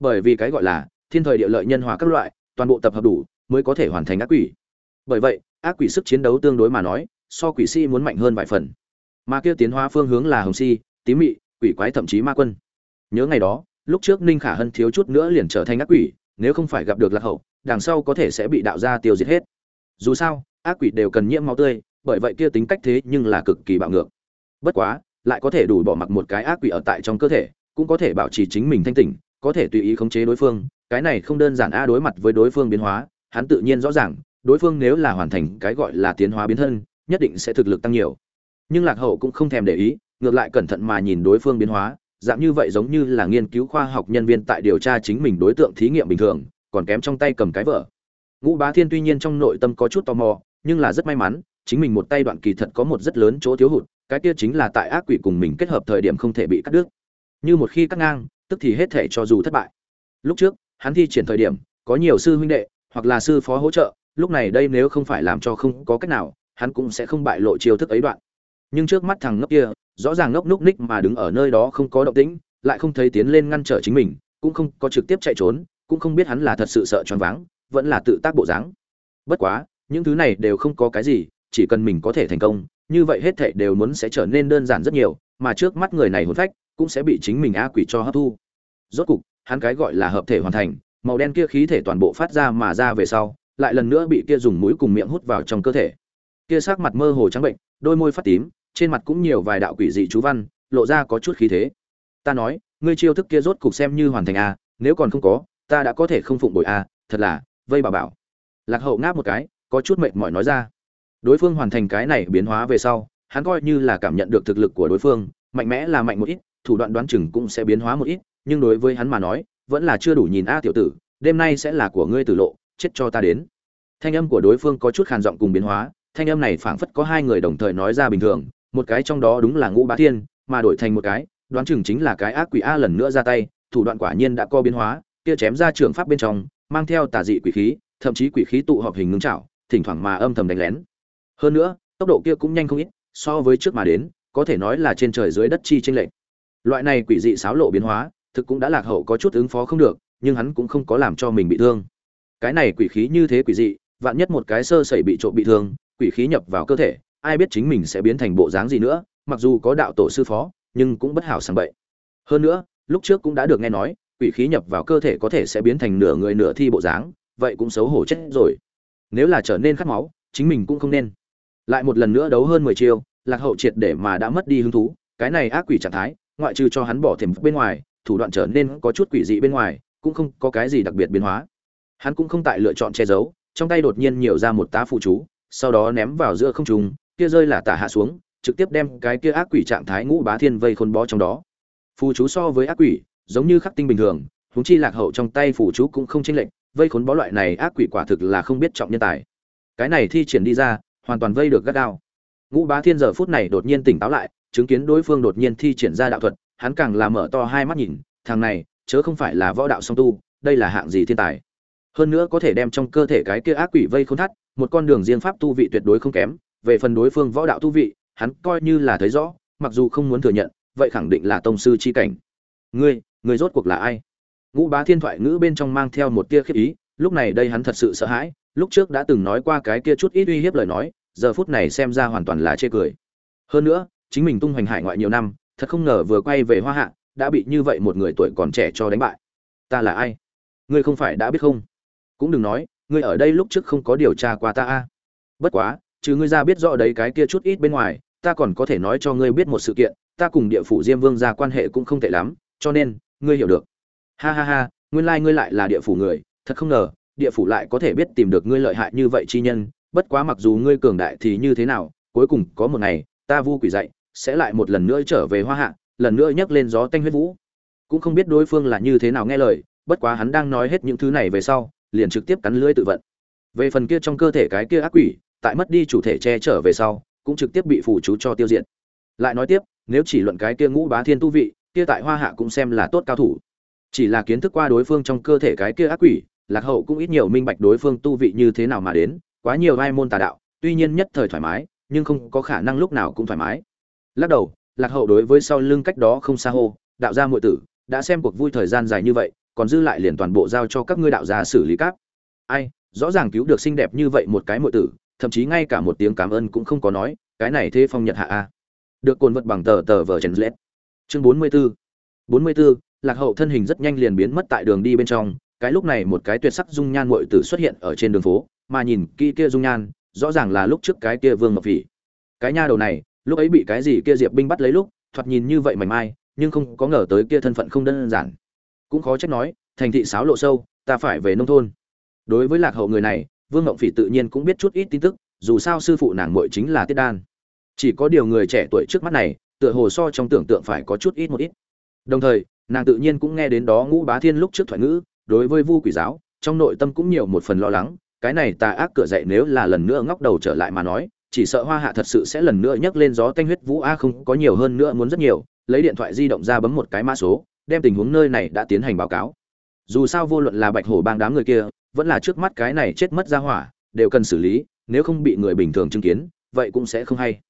Bởi vì cái gọi là thiên thời địa lợi nhân hòa các loại, toàn bộ tập hợp đủ, mới có thể hoàn thành ác quỷ. Bởi vậy, ác quỷ sức chiến đấu tương đối mà nói, so quỷ si muốn mạnh hơn vài phần mà kia tiến hóa phương hướng là hồng si tím mị, quỷ quái thậm chí ma quân. Nhớ ngày đó, lúc trước ninh khả hân thiếu chút nữa liền trở thành ác quỷ, nếu không phải gặp được lạc hậu, đằng sau có thể sẽ bị đạo gia tiêu diệt hết. Dù sao, ác quỷ đều cần nhiễm máu tươi, bởi vậy kia tính cách thế nhưng là cực kỳ bạo ngược. Bất quá, lại có thể đủ bỏ mặc một cái ác quỷ ở tại trong cơ thể, cũng có thể bảo trì chính mình thanh tỉnh, có thể tùy ý khống chế đối phương, cái này không đơn giản a đối mặt với đối phương biến hóa, hắn tự nhiên rõ ràng, đối phương nếu là hoàn thành cái gọi là tiến hóa biến thân, nhất định sẽ thực lực tăng nhiều nhưng lạc hậu cũng không thèm để ý, ngược lại cẩn thận mà nhìn đối phương biến hóa, dạng như vậy giống như là nghiên cứu khoa học nhân viên tại điều tra chính mình đối tượng thí nghiệm bình thường, còn kém trong tay cầm cái vở ngũ bá thiên tuy nhiên trong nội tâm có chút tò mò, nhưng là rất may mắn, chính mình một tay đoạn kỳ thật có một rất lớn chỗ thiếu hụt, cái kia chính là tại ác quỷ cùng mình kết hợp thời điểm không thể bị cắt đứt. Như một khi cắt ngang, tức thì hết thể cho dù thất bại. Lúc trước, hắn thi triển thời điểm, có nhiều sư huynh đệ, hoặc là sư phó hỗ trợ, lúc này đây nếu không phải làm cho không có cách nào, hắn cũng sẽ không bại lộ chiêu thức ấy đoạn nhưng trước mắt thằng ngốc kia, rõ ràng ngốc núc ních mà đứng ở nơi đó không có động tĩnh, lại không thấy tiến lên ngăn trở chính mình, cũng không có trực tiếp chạy trốn, cũng không biết hắn là thật sự sợ choáng váng, vẫn là tự tác bộ dáng. Bất quá, những thứ này đều không có cái gì, chỉ cần mình có thể thành công, như vậy hết thảy đều muốn sẽ trở nên đơn giản rất nhiều, mà trước mắt người này hồn phách, cũng sẽ bị chính mình a quỷ cho hấp thu. Rốt cục, hắn cái gọi là hợp thể hoàn thành, màu đen kia khí thể toàn bộ phát ra mà ra về sau, lại lần nữa bị kia dùng mũi cùng miệng hút vào trong cơ thể. Kia sắc mặt mơ hồ trắng bệnh, đôi môi phát tím trên mặt cũng nhiều vài đạo quỷ dị chú văn, lộ ra có chút khí thế. Ta nói, ngươi chiêu thức kia rốt cục xem như hoàn thành a nếu còn không có, ta đã có thể không phụng bội a thật là, vây bà bảo. Lạc hậu ngáp một cái, có chút mệt mỏi nói ra. Đối phương hoàn thành cái này biến hóa về sau, hắn coi như là cảm nhận được thực lực của đối phương, mạnh mẽ là mạnh một ít, thủ đoạn đoán chừng cũng sẽ biến hóa một ít, nhưng đối với hắn mà nói, vẫn là chưa đủ nhìn a tiểu tử, đêm nay sẽ là của ngươi tử lộ, chết cho ta đến. Thanh âm của đối phương có chút khàn giọng cùng biến hóa, thanh âm này phảng phất có hai người đồng thời nói ra bình thường một cái trong đó đúng là ngũ bá thiên, mà đổi thành một cái, đoán chừng chính là cái ác quỷ a lần nữa ra tay, thủ đoạn quả nhiên đã co biến hóa, kia chém ra trường pháp bên trong, mang theo tà dị quỷ khí, thậm chí quỷ khí tụ họp hình ngưng trảo, thỉnh thoảng mà âm thầm đánh lén. Hơn nữa, tốc độ kia cũng nhanh không ít, so với trước mà đến, có thể nói là trên trời dưới đất chi tranh lệch. Loại này quỷ dị xáo lộ biến hóa, thực cũng đã lạc hậu có chút ứng phó không được, nhưng hắn cũng không có làm cho mình bị thương. Cái này quỷ khí như thế quỷ dị, vạn nhất một cái sơ sẩy bị trộm bị thương, quỷ khí nhập vào cơ thể ai biết chính mình sẽ biến thành bộ dáng gì nữa, mặc dù có đạo tổ sư phó, nhưng cũng bất hảo sang bậy. Hơn nữa, lúc trước cũng đã được nghe nói, quỷ khí nhập vào cơ thể có thể sẽ biến thành nửa người nửa thi bộ dáng, vậy cũng xấu hổ chết rồi. Nếu là trở nên khát máu, chính mình cũng không nên. Lại một lần nữa đấu hơn mười chiêu, lạc hậu triệt để mà đã mất đi hứng thú, cái này ác quỷ trạng thái, ngoại trừ cho hắn bỏ thềm bên ngoài, thủ đoạn trở nên có chút quỷ dị bên ngoài, cũng không có cái gì đặc biệt biến hóa. Hắn cũng không tại lựa chọn che giấu, trong tay đột nhiên nhiều ra một tá phụ chú, sau đó ném vào giữa không trung kia rơi là tả hạ xuống, trực tiếp đem cái kia ác quỷ trạng thái ngũ bá thiên vây khôn bó trong đó. Phù chú so với ác quỷ, giống như khắc tinh bình thường, huống chi lạc hậu trong tay phù chú cũng không chênh lệch, vây khốn bó loại này ác quỷ quả thực là không biết trọng nhân tài. Cái này thi triển đi ra, hoàn toàn vây được gắt gao. Ngũ bá thiên giờ phút này đột nhiên tỉnh táo lại, chứng kiến đối phương đột nhiên thi triển ra đạo thuật, hắn càng là mở to hai mắt nhìn, thằng này, chớ không phải là võ đạo song tu, đây là hạng gì thiên tài. Hơn nữa có thể đem trong cơ thể cái kia ác quỷ vây khốn thắt, một con đường riêng pháp tu vị tuyệt đối không kém về phần đối phương võ đạo tu vị, hắn coi như là thấy rõ, mặc dù không muốn thừa nhận, vậy khẳng định là tông sư chi cảnh. Ngươi ngươi rốt cuộc là ai? Ngũ bá thiên thoại ngữ bên trong mang theo một tia khiếp ý, lúc này đây hắn thật sự sợ hãi, lúc trước đã từng nói qua cái kia chút ít uy hiếp lời nói, giờ phút này xem ra hoàn toàn là chê cười. Hơn nữa, chính mình tung hoành hải ngoại nhiều năm, thật không ngờ vừa quay về hoa hạ, đã bị như vậy một người tuổi còn trẻ cho đánh bại. Ta là ai? Ngươi không phải đã biết không? Cũng đừng nói, ngươi ở đây lúc trước không có điều tra qua ta a. Bất quá trừ ngươi ra biết rõ đấy cái kia chút ít bên ngoài, ta còn có thể nói cho ngươi biết một sự kiện, ta cùng địa phủ diêm vương ra quan hệ cũng không tệ lắm, cho nên, ngươi hiểu được. Ha ha ha, nguyên lai ngươi lại là địa phủ người, thật không ngờ, địa phủ lại có thể biết tìm được ngươi lợi hại như vậy chi nhân, bất quá mặc dù ngươi cường đại thì như thế nào, cuối cùng có một ngày, ta vu quỷ dậy, sẽ lại một lần nữa trở về hoa hạ, lần nữa nhấc lên gió tanh huyết vũ. Cũng không biết đối phương là như thế nào nghe lời, bất quá hắn đang nói hết những thứ này về sau, liền trực tiếp cắn lưỡi tự vận. Về phần kia trong cơ thể cái kia ác quỷ tại mất đi chủ thể che trở về sau, cũng trực tiếp bị phủ chú cho tiêu diệt. Lại nói tiếp, nếu chỉ luận cái kia ngũ bá thiên tu vị, kia tại hoa hạ cũng xem là tốt cao thủ. Chỉ là kiến thức qua đối phương trong cơ thể cái kia ác quỷ, lạc hậu cũng ít nhiều minh bạch đối phương tu vị như thế nào mà đến, quá nhiều vai môn tà đạo, tuy nhiên nhất thời thoải mái, nhưng không có khả năng lúc nào cũng thoải mái. Lắc đầu, lạc hậu đối với sau lưng cách đó không xa hô, đạo gia muội tử, đã xem cuộc vui thời gian dài như vậy, còn dư lại liền toàn bộ giao cho các ngươi đạo gia xử lý các ai, rõ ràng cứu được xinh đẹp như vậy một cái muội tử thậm chí ngay cả một tiếng cảm ơn cũng không có nói cái này thế phong nhật hạ a. Được cồn vật bằng tờ tờ vở chèn lết. Chương bốn mươi 44 44, lạc hậu thân hình rất nhanh liền biến mất tại đường đi bên trong cái lúc này một cái tuyệt sắc dung nhan muội tử xuất hiện ở trên đường phố mà nhìn kia kia dung nhan rõ ràng là lúc trước cái kia vương ngọc phỉ. Cái nha đầu này lúc ấy bị cái gì kia diệp binh bắt lấy lúc thoạt nhìn như vậy mảnh mai nhưng không có ngờ tới kia thân phận không đơn giản. Cũng khó trách nói thành thị sáo lộ sâu ta phải về nông thôn. Đối với lạc hậu người này vương ngộng phỉ tự nhiên cũng biết chút ít tin tức, dù sao sư phụ nàng muội chính là tiết đan. Chỉ có điều người trẻ tuổi trước mắt này, tựa hồ so trong tưởng tượng phải có chút ít một ít. Đồng thời, nàng tự nhiên cũng nghe đến đó ngũ bá thiên lúc trước thoại ngữ, đối với vu quỷ giáo, trong nội tâm cũng nhiều một phần lo lắng, cái này tà ác cửa dậy nếu là lần nữa ngóc đầu trở lại mà nói, chỉ sợ hoa hạ thật sự sẽ lần nữa nhấc lên gió tanh huyết vũ a, không có nhiều hơn nữa muốn rất nhiều, lấy điện thoại di động ra bấm một cái mã số, đem tình huống nơi này đã tiến hành báo cáo. Dù sao vô luận là bạch hổ bang đám người kia vẫn là trước mắt cái này chết mất ra hỏa, đều cần xử lý, nếu không bị người bình thường chứng kiến, vậy cũng sẽ không hay.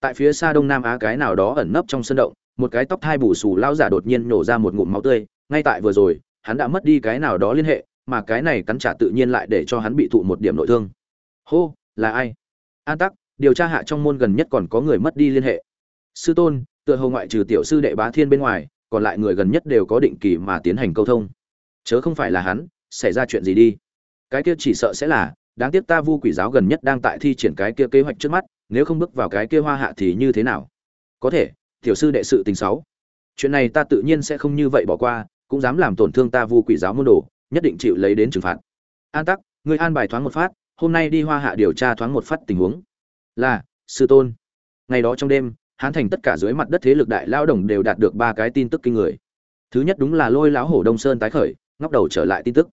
Tại phía xa đông nam á cái nào đó ẩn nấp trong sân động, một cái tóc thai bù xù lao giả đột nhiên nổ ra một ngụm máu tươi, ngay tại vừa rồi, hắn đã mất đi cái nào đó liên hệ, mà cái này cắn trả tự nhiên lại để cho hắn bị thụ một điểm nội thương. Hô, là ai? An tắc, điều tra hạ trong môn gần nhất còn có người mất đi liên hệ. Sư tôn, tựa hồ ngoại trừ tiểu sư đệ bá thiên bên ngoài, còn lại người gần nhất đều có định kỳ mà tiến hành câu thông. Chớ không phải là hắn, xảy ra chuyện gì đi cái kia chỉ sợ sẽ là, đáng tiếc ta vu quỷ giáo gần nhất đang tại thi triển cái kia kế hoạch trước mắt, nếu không bước vào cái kia hoa hạ thì như thế nào? Có thể, tiểu sư đệ sự tình xấu chuyện này ta tự nhiên sẽ không như vậy bỏ qua, cũng dám làm tổn thương ta vu quỷ giáo môn đồ, nhất định chịu lấy đến trừng phạt. An tắc, người an bài thoáng một phát, hôm nay đi hoa hạ điều tra thoáng một phát tình huống. Là, sư tôn. Ngày đó trong đêm, hán thành tất cả dưới mặt đất thế lực đại lao đồng đều đạt được ba cái tin tức kinh người. Thứ nhất đúng là lôi lão hổ đông sơn tái khởi, ngóc đầu trở lại tin tức.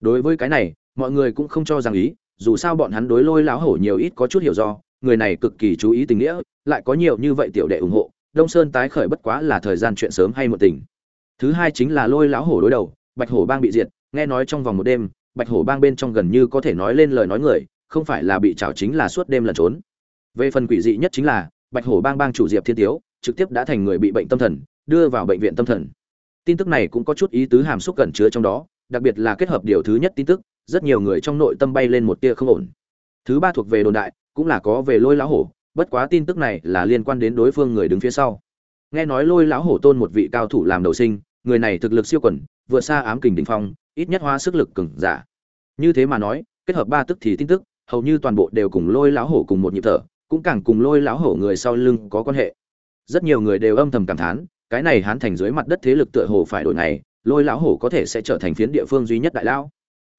Đối với cái này mọi người cũng không cho rằng ý, dù sao bọn hắn đối lôi lão hổ nhiều ít có chút hiểu do, người này cực kỳ chú ý tình nghĩa, lại có nhiều như vậy tiểu đệ ủng hộ, đông sơn tái khởi bất quá là thời gian chuyện sớm hay một tình. Thứ hai chính là lôi lão hổ đối đầu, bạch hổ bang bị diệt, nghe nói trong vòng một đêm, bạch hổ bang bên trong gần như có thể nói lên lời nói người, không phải là bị trảo chính là suốt đêm lẩn trốn. Về phần quỷ dị nhất chính là, bạch hổ bang bang chủ diệp thiên tiếu, trực tiếp đã thành người bị bệnh tâm thần, đưa vào bệnh viện tâm thần. Tin tức này cũng có chút ý tứ hàm xúc gần chứa trong đó, đặc biệt là kết hợp điều thứ nhất tin tức rất nhiều người trong nội tâm bay lên một tia không ổn. Thứ ba thuộc về đồn đại, cũng là có về lôi lão hổ, bất quá tin tức này là liên quan đến đối phương người đứng phía sau. Nghe nói lôi lão hổ tôn một vị cao thủ làm đầu sinh, người này thực lực siêu quẩn vượt xa ám kình đỉnh phong, ít nhất hóa sức lực cường giả. Như thế mà nói, kết hợp ba tức thì tin tức, hầu như toàn bộ đều cùng lôi lão hổ cùng một nhịp thở, cũng càng cùng lôi lão hổ người sau lưng có quan hệ. Rất nhiều người đều âm thầm cảm thán, cái này hán thành dưới mặt đất thế lực tựa hồ phải đổi này lôi lão hổ có thể sẽ trở thành phiến địa phương duy nhất đại lão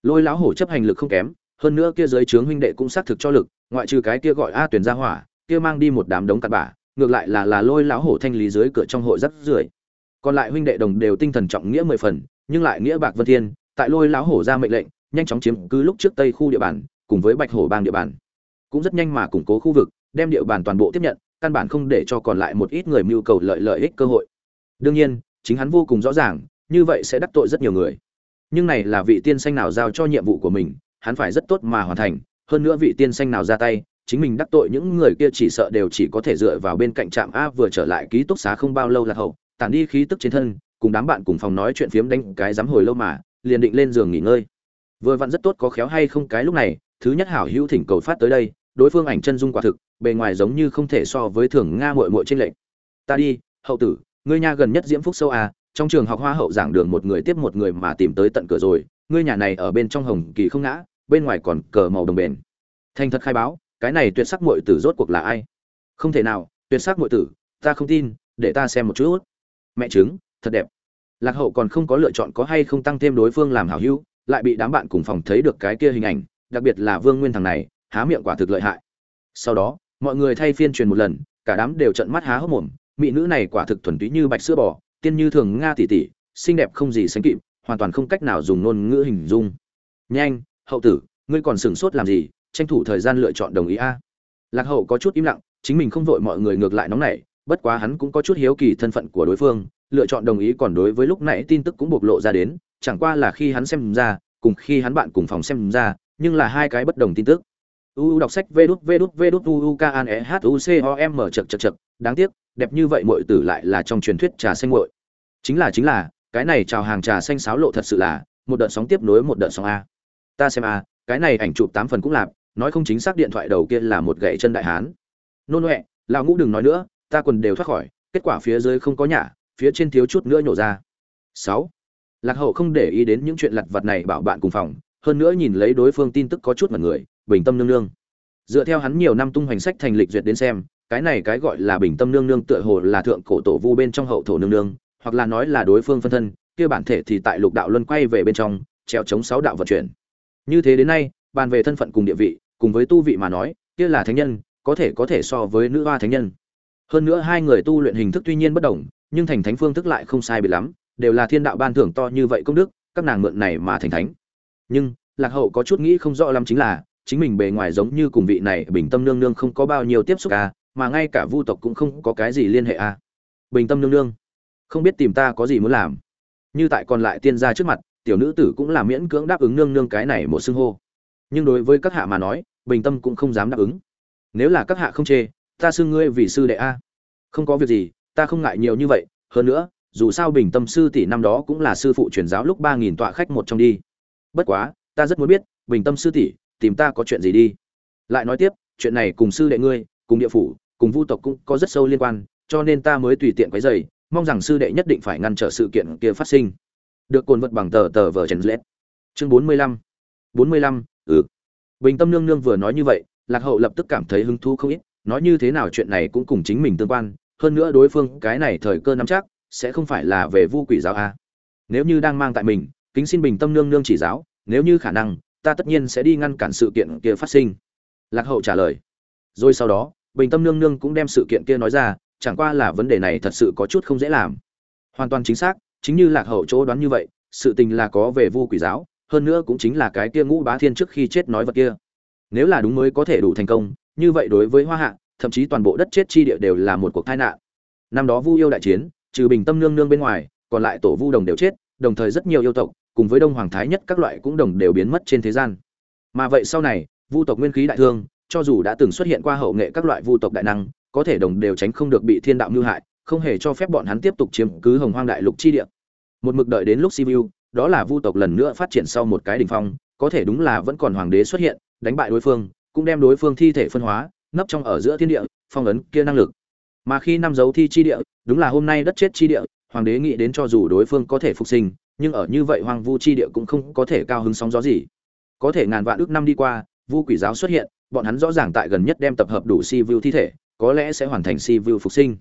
lôi lão hổ chấp hành lực không kém, hơn nữa kia dưới trướng huynh đệ cũng xác thực cho lực, ngoại trừ cái kia gọi a tuyển ra hỏa, kia mang đi một đám đống cặn bã, ngược lại là là lôi lão hổ thanh lý dưới cửa trong hội rất rưởi. Còn lại huynh đệ đồng đều tinh thần trọng nghĩa mười phần, nhưng lại nghĩa bạc vân thiên, tại lôi lão hổ ra mệnh lệnh, nhanh chóng chiếm cứ lúc trước tây khu địa bàn, cùng với bạch hổ bang địa bàn. Cũng rất nhanh mà củng cố khu vực, đem địa bàn toàn bộ tiếp nhận, căn bản không để cho còn lại một ít người mưu cầu lợi lợi ích cơ hội. Đương nhiên, chính hắn vô cùng rõ ràng, như vậy sẽ đắc tội rất nhiều người nhưng này là vị tiên xanh nào giao cho nhiệm vụ của mình, hắn phải rất tốt mà hoàn thành. Hơn nữa vị tiên xanh nào ra tay, chính mình đắc tội những người kia chỉ sợ đều chỉ có thể dựa vào bên cạnh trạm a vừa trở lại ký túc xá không bao lâu là hậu, tản đi khí tức trên thân, cùng đám bạn cùng phòng nói chuyện phiếm đánh cái dám hồi lâu mà, liền định lên giường nghỉ ngơi. Vừa vặn rất tốt có khéo hay không cái lúc này, thứ nhất hảo hữu thỉnh cầu phát tới đây, đối phương ảnh chân dung quả thực, bề ngoài giống như không thể so với thường nga muội muội trên lệnh ta đi, hậu tử, ngươi nha gần nhất diễm phúc sâu à trong trường học hoa hậu giảng đường một người tiếp một người mà tìm tới tận cửa rồi, ngươi nhà này ở bên trong hồng kỳ không ngã, bên ngoài còn cờ màu đồng bền. Thành thật khai báo, cái này tuyệt sắc muội tử rốt cuộc là ai? Không thể nào, tuyệt sắc muội tử, ta không tin, để ta xem một chút. Mẹ chứng thật đẹp. Lạc hậu còn không có lựa chọn có hay không tăng thêm đối phương làm hảo hữu, lại bị đám bạn cùng phòng thấy được cái kia hình ảnh, đặc biệt là vương nguyên thằng này, há miệng quả thực lợi hại. Sau đó, mọi người thay phiên truyền một lần, cả đám đều trợn mắt há hốc mồm, mỹ nữ này quả thực thuần túy như bạch sữa bò tiên như thường nga tỷ tỷ xinh đẹp không gì sánh kịp, hoàn toàn không cách nào dùng ngôn ngữ hình dung. Nhanh, hậu tử, ngươi còn sửng sốt làm gì? Tranh thủ thời gian lựa chọn đồng ý a. Lạc hậu có chút im lặng, chính mình không vội mọi người ngược lại nóng nảy, bất quá hắn cũng có chút hiếu kỳ thân phận của đối phương, lựa chọn đồng ý còn đối với lúc nãy tin tức cũng bộc lộ ra đến, chẳng qua là khi hắn xem ra, cùng khi hắn bạn cùng phòng xem ra, nhưng là hai cái bất đồng tin tức. U đọc sách vê đút vê đút vê đút u k an e h u c o m chật chật chật đáng tiếc đẹp như vậy muội tử lại là trong truyền thuyết trà xanh muội. Chính là chính là, cái này chào hàng trà xanh sáo lộ thật sự là một đợt sóng tiếp nối một đợt sóng a. Ta xem a, cái này ảnh chụp tám phần cũng lạp, nói không chính xác điện thoại đầu kia là một gậy chân đại hán. Nôn huệ, lão ngũ đừng nói nữa, ta quần đều thoát khỏi, kết quả phía dưới không có nhà phía trên thiếu chút nữa nhổ ra. Sáu, lạc hậu không để ý đến những chuyện lặt vặt này bảo bạn cùng phòng, hơn nữa nhìn lấy đối phương tin tức có chút mặt người, bình tâm nương nương. Dựa theo hắn nhiều năm tung hoành sách thành lịch duyệt đến xem cái này cái gọi là bình tâm nương nương tựa hồ là thượng cổ tổ vu bên trong hậu thổ nương nương, hoặc là nói là đối phương phân thân, kia bản thể thì tại lục đạo luân quay về bên trong treo chống sáu đạo vận chuyển. Như thế đến nay, bàn về thân phận cùng địa vị, cùng với tu vị mà nói, kia là thánh nhân, có thể có thể so với nữ hoa thánh nhân. Hơn nữa hai người tu luyện hình thức tuy nhiên bất đồng, nhưng thành thánh phương thức lại không sai biệt lắm, đều là thiên đạo ban thưởng to như vậy công đức, các nàng mượn này mà thành thánh. Nhưng, lạc hậu có chút nghĩ không rõ lắm chính là, chính mình bề ngoài giống như cùng vị này bình tâm nương nương không có bao nhiêu tiếp xúc à mà ngay cả vu tộc cũng không có cái gì liên hệ à. Bình tâm nương nương, không biết tìm ta có gì muốn làm. Như tại còn lại tiên gia trước mặt, tiểu nữ tử cũng là miễn cưỡng đáp ứng nương nương cái này một xưng hô. Nhưng đối với các hạ mà nói, bình tâm cũng không dám đáp ứng. Nếu là các hạ không chê, ta xưng ngươi vì sư đệ a. Không có việc gì, ta không ngại nhiều như vậy. Hơn nữa, dù sao bình tâm sư tỷ năm đó cũng là sư phụ truyền giáo lúc ba nghìn tọa khách một trong đi. Bất quá, ta rất muốn biết, bình tâm sư tỷ, tìm ta có chuyện gì đi? Lại nói tiếp, chuyện này cùng sư đệ ngươi cùng địa phủ, cùng vu tộc cũng có rất sâu liên quan, cho nên ta mới tùy tiện quấy dày mong rằng sư đệ nhất định phải ngăn trở sự kiện kia phát sinh. Được cồn vật bằng tờ tờ vở trần lết. Chương bốn mươi lăm. Bốn mươi lăm ừ. Bình tâm nương nương vừa nói như vậy, lạc hậu lập tức cảm thấy hứng thú không ít, nói như thế nào chuyện này cũng cùng chính mình tương quan, hơn nữa đối phương cái này thời cơ nắm chắc, sẽ không phải là về vu quỷ giáo a. Nếu như đang mang tại mình, kính xin bình tâm nương nương chỉ giáo, nếu như khả năng, ta tất nhiên sẽ đi ngăn cản sự kiện kia phát sinh. Lạc hậu trả lời. Rồi sau đó bình tâm nương nương cũng đem sự kiện kia nói ra, chẳng qua là vấn đề này thật sự có chút không dễ làm. Hoàn toàn chính xác, chính như lạc hậu chỗ đoán như vậy, sự tình là có về vu quỷ giáo, hơn nữa cũng chính là cái kia ngũ bá thiên trước khi chết nói vật kia. Nếu là đúng mới có thể đủ thành công, như vậy đối với hoa hạ, thậm chí toàn bộ đất chết chi địa đều là một cuộc tai nạn. Năm đó vu yêu đại chiến, trừ bình tâm nương nương bên ngoài, còn lại tổ vu đồng đều chết, đồng thời rất nhiều yêu tộc, cùng với đông hoàng thái nhất các loại cũng đồng đều biến mất trên thế gian. Mà vậy sau này, vu tộc nguyên khí đại thương cho dù đã từng xuất hiện qua hậu nghệ các loại vu tộc đại năng, có thể đồng đều tránh không được bị thiên đạo mưu hại, không hề cho phép bọn hắn tiếp tục chiếm cứ hồng hoang đại lục chi địa. Một mực đợi đến lúc sivu đó là vu tộc lần nữa phát triển sau một cái đỉnh phong, có thể đúng là vẫn còn hoàng đế xuất hiện, đánh bại đối phương, cũng đem đối phương thi thể phân hóa, nấp trong ở giữa thiên địa, phong ấn kia năng lực. Mà khi năm dấu thi chi địa, đúng là hôm nay đất chết chi địa, hoàng đế nghĩ đến cho dù đối phương có thể phục sinh, nhưng ở như vậy hoang vu chi địa cũng không có thể cao hứng sóng gió gì. Có thể ngàn vạn ước năm đi qua, vu quỷ giáo xuất hiện bọn hắn rõ ràng tại gần nhất đem tập hợp đủ si vu thi thể, có lẽ sẽ hoàn thành si vu phục sinh.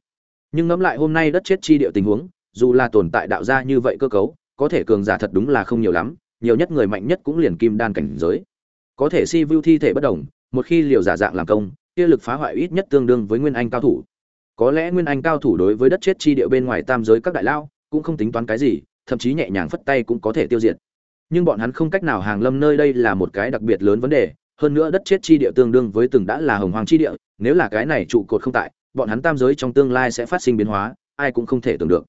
Nhưng ngẫm lại hôm nay đất chết chi địa tình huống, dù là tồn tại đạo gia như vậy cơ cấu, có thể cường giả thật đúng là không nhiều lắm, nhiều nhất người mạnh nhất cũng liền kim đan cảnh giới. Có thể si vu thi thể bất đồng, một khi liều giả dạng làm công, kia lực phá hoại ít nhất tương đương với nguyên anh cao thủ. Có lẽ nguyên anh cao thủ đối với đất chết chi địa bên ngoài tam giới các đại lao cũng không tính toán cái gì, thậm chí nhẹ nhàng phất tay cũng có thể tiêu diệt. Nhưng bọn hắn không cách nào hàng lâm nơi đây là một cái đặc biệt lớn vấn đề hơn nữa đất chết chi địa tương đương với từng đã là hồng hoàng chi địa, nếu là cái này trụ cột không tại, bọn hắn tam giới trong tương lai sẽ phát sinh biến hóa, ai cũng không thể tưởng được.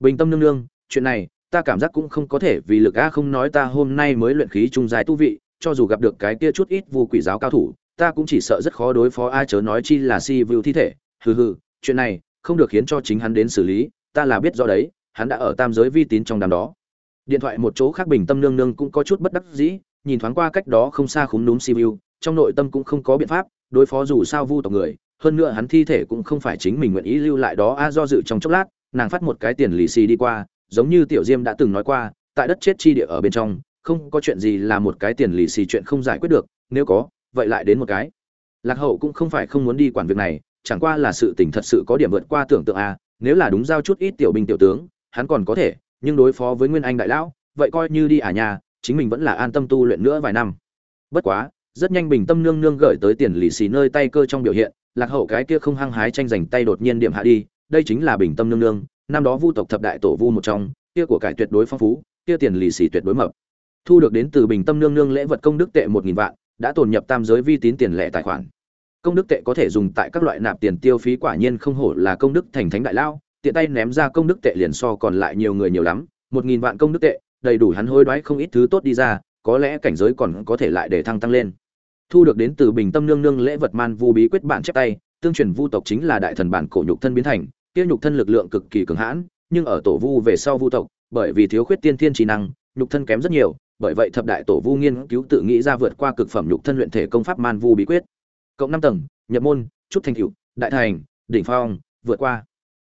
Bình tâm nương nương, chuyện này, ta cảm giác cũng không có thể vì lực a không nói ta hôm nay mới luyện khí trung dài tu vị, cho dù gặp được cái kia chút ít vu quỷ giáo cao thủ, ta cũng chỉ sợ rất khó đối phó ai chớ nói chi là si vu thi thể. Hừ hừ, chuyện này, không được khiến cho chính hắn đến xử lý, ta là biết do đấy, hắn đã ở tam giới vi tín trong đám đó. Điện thoại một chỗ khác bình tâm nương nương cũng có chút bất đắc dĩ nhìn thoáng qua cách đó không xa khúm núm Sibiu, trong nội tâm cũng không có biện pháp đối phó dù sao vu tộc người hơn nữa hắn thi thể cũng không phải chính mình nguyện ý lưu lại đó a do dự trong chốc lát nàng phát một cái tiền lì xì đi qua giống như tiểu diêm đã từng nói qua tại đất chết chi địa ở bên trong không có chuyện gì là một cái tiền lì xì chuyện không giải quyết được nếu có vậy lại đến một cái. Lạc hậu cũng không phải không muốn đi quản việc này chẳng qua là sự tình thật sự có điểm vượt qua tưởng tượng a nếu là đúng giao chút ít tiểu binh tiểu tướng hắn còn có thể nhưng đối phó với nguyên anh đại lão vậy coi như đi à nhà chính mình vẫn là an tâm tu luyện nữa vài năm. Bất quá, rất nhanh bình tâm nương nương gửi tới tiền lì xì nơi tay cơ trong biểu hiện, lạc hậu cái kia không hăng hái tranh giành tay đột nhiên điểm hạ đi, đây chính là bình tâm nương nương, năm đó vu tộc thập đại tổ vu một trong, kia của cải tuyệt đối phong phú, kia tiền lì xì tuyệt đối mập. Thu được đến từ bình tâm nương nương lễ vật công đức tệ một nghìn vạn, đã tồn nhập tam giới vi tín tiền lẻ tài khoản. Công đức tệ có thể dùng tại các loại nạp tiền tiêu phí quả nhiên không hổ là công đức thành thánh đại lao, tiện tay ném ra công đức tệ liền so còn lại nhiều người nhiều lắm, một nghìn vạn công đức tệ đầy đủ hắn hối đoái không ít thứ tốt đi ra, có lẽ cảnh giới còn có thể lại để thăng tăng lên. Thu được đến từ bình tâm nương nương lễ vật man vu bí quyết bản chép tay, tương truyền vu tộc chính là đại thần bản cổ nhục thân biến thành, kia nhục thân lực lượng cực kỳ cường hãn, nhưng ở tổ vu về sau vu tộc, bởi vì thiếu khuyết tiên thiên trí năng, nhục thân kém rất nhiều, bởi vậy thập đại tổ vu nghiên cứu tự nghĩ ra vượt qua cực phẩm nhục thân luyện thể công pháp man vu bí quyết. Cộng năm tầng, nhập môn, chút thành tựu, đại thành, đỉnh phong, vượt qua.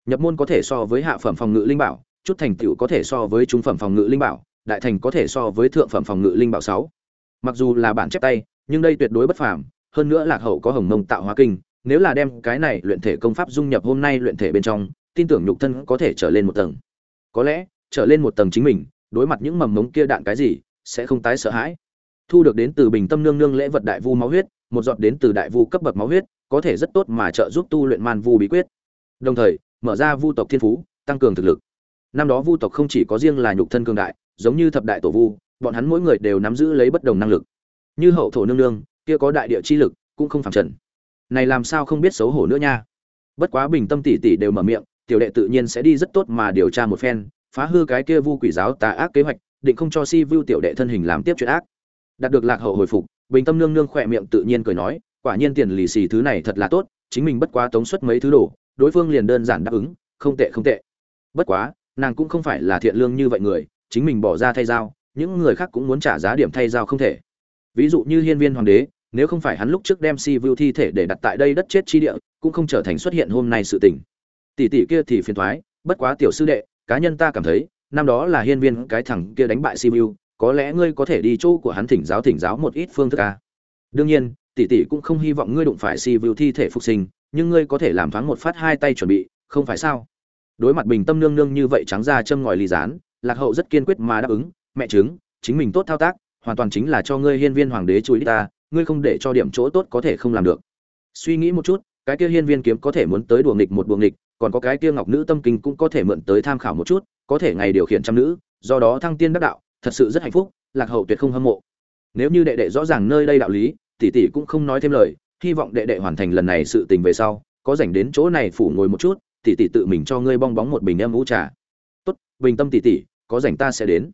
Nhập môn có thể so với hạ phẩm phòng ngự linh bảo chút thành tựu có thể so với trung phẩm phòng ngự linh bảo, đại thành có thể so với thượng phẩm phòng ngự linh bảo sáu. Mặc dù là bản chép tay, nhưng đây tuyệt đối bất phàm, hơn nữa lạc hậu có hồng mông tạo hóa kinh, nếu là đem cái này luyện thể công pháp dung nhập hôm nay luyện thể bên trong, tin tưởng nhục thân có thể trở lên một tầng. Có lẽ, trở lên một tầng chính mình, đối mặt những mầm mống kia đạn cái gì, sẽ không tái sợ hãi. Thu được đến từ bình tâm nương nương lễ vật đại vu máu huyết, một giọt đến từ đại vu cấp bậc máu huyết, có thể rất tốt mà trợ giúp tu luyện man vu bí quyết. Đồng thời, mở ra vu tộc thiên phú, tăng cường thực lực năm đó vu tộc không chỉ có riêng là nhục thân cường đại, giống như thập đại tổ vu, bọn hắn mỗi người đều nắm giữ lấy bất đồng năng lực. Như hậu thổ nương nương, kia có đại địa chi lực, cũng không phẳng trần. Này làm sao không biết xấu hổ nữa nha. Bất quá bình tâm tỷ tỷ đều mở miệng, tiểu đệ tự nhiên sẽ đi rất tốt mà điều tra một phen, phá hư cái kia vu quỷ giáo tà ác kế hoạch, định không cho si vu tiểu đệ thân hình làm tiếp chuyện ác. Đạt được lạc hậu hồi phục, bình tâm nương nương khỏe miệng tự nhiên cười nói, quả nhiên tiền lì xì thứ này thật là tốt, chính mình bất quá tống suất mấy thứ đồ, đối phương liền đơn giản đáp ứng, không tệ không tệ. Bất quá nàng cũng không phải là thiện lương như vậy người, chính mình bỏ ra thay dao những người khác cũng muốn trả giá điểm thay dao không thể. Ví dụ như hiên viên hoàng đế, nếu không phải hắn lúc trước đem si vu thi thể để đặt tại đây đất chết chi địa, cũng không trở thành xuất hiện hôm nay sự tình. Tỷ tỷ kia thì phiền thoái bất quá tiểu sư đệ, cá nhân ta cảm thấy, năm đó là hiên viên cái thằng kia đánh bại si vu, có lẽ ngươi có thể đi chỗ của hắn thỉnh giáo thỉnh giáo một ít phương thức a. Đương nhiên, tỷ tỷ cũng không hy vọng ngươi đụng phải si vu thi thể phục sinh, nhưng ngươi có thể làm thoáng một phát hai tay chuẩn bị, không phải sao? Đối mặt bình tâm nương nương như vậy trắng ra châm ngòi ly gián lạc hậu rất kiên quyết mà đáp ứng, mẹ chứng chính mình tốt thao tác, hoàn toàn chính là cho ngươi hiên viên hoàng đế chui ta, ngươi không để cho điểm chỗ tốt có thể không làm được. Suy nghĩ một chút, cái kia hiên viên kiếm có thể muốn tới đùa nghịch một đùa nghịch, còn có cái kia ngọc nữ tâm kinh cũng có thể mượn tới tham khảo một chút, có thể ngày điều khiển trăm nữ, do đó thăng tiên đắc đạo, thật sự rất hạnh phúc, lạc hậu tuyệt không hâm mộ. Nếu như đệ đệ rõ ràng nơi đây đạo lý, tỷ tỷ cũng không nói thêm lời, hy vọng đệ đệ hoàn thành lần này sự tình về sau, có rảnh đến chỗ này phủ ngồi một chút tỷ tỷ tự mình cho ngươi bong bóng một bình em vũ trà. Tốt, bình tâm tỷ tỷ, có rảnh ta sẽ đến.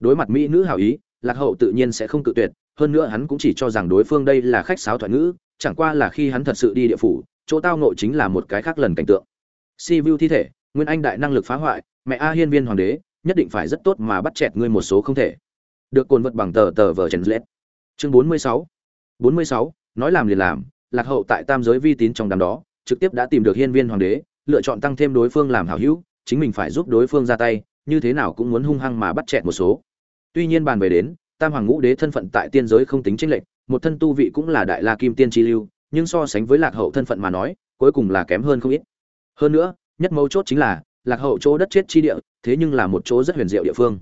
Đối mặt mỹ nữ hảo ý, lạc hậu tự nhiên sẽ không cự tuyệt, hơn nữa hắn cũng chỉ cho rằng đối phương đây là khách sáo thoại ngữ, chẳng qua là khi hắn thật sự đi địa phủ, chỗ tao nội chính là một cái khác lần cảnh tượng. Si vu thi thể, nguyên anh đại năng lực phá hoại, mẹ a hiên viên hoàng đế, nhất định phải rất tốt mà bắt chẹt ngươi một số không thể. Được cồn vật bằng tờ tờ vờ trần lết chương bốn mươi sáu. Bốn mươi sáu, nói làm liền làm, lạc hậu tại tam giới vi tín trong đám đó, trực tiếp đã tìm được hiên viên hoàng đế lựa chọn tăng thêm đối phương làm hảo hữu, chính mình phải giúp đối phương ra tay, như thế nào cũng muốn hung hăng mà bắt chẹt một số. Tuy nhiên bàn về đến, tam hoàng ngũ đế thân phận tại tiên giới không tính chính lệch, một thân tu vị cũng là đại la kim tiên chi lưu, nhưng so sánh với lạc hậu thân phận mà nói, cuối cùng là kém hơn không ít. Hơn nữa, nhất mấu chốt chính là, lạc hậu chỗ đất chết chi địa, thế nhưng là một chỗ rất huyền diệu địa phương.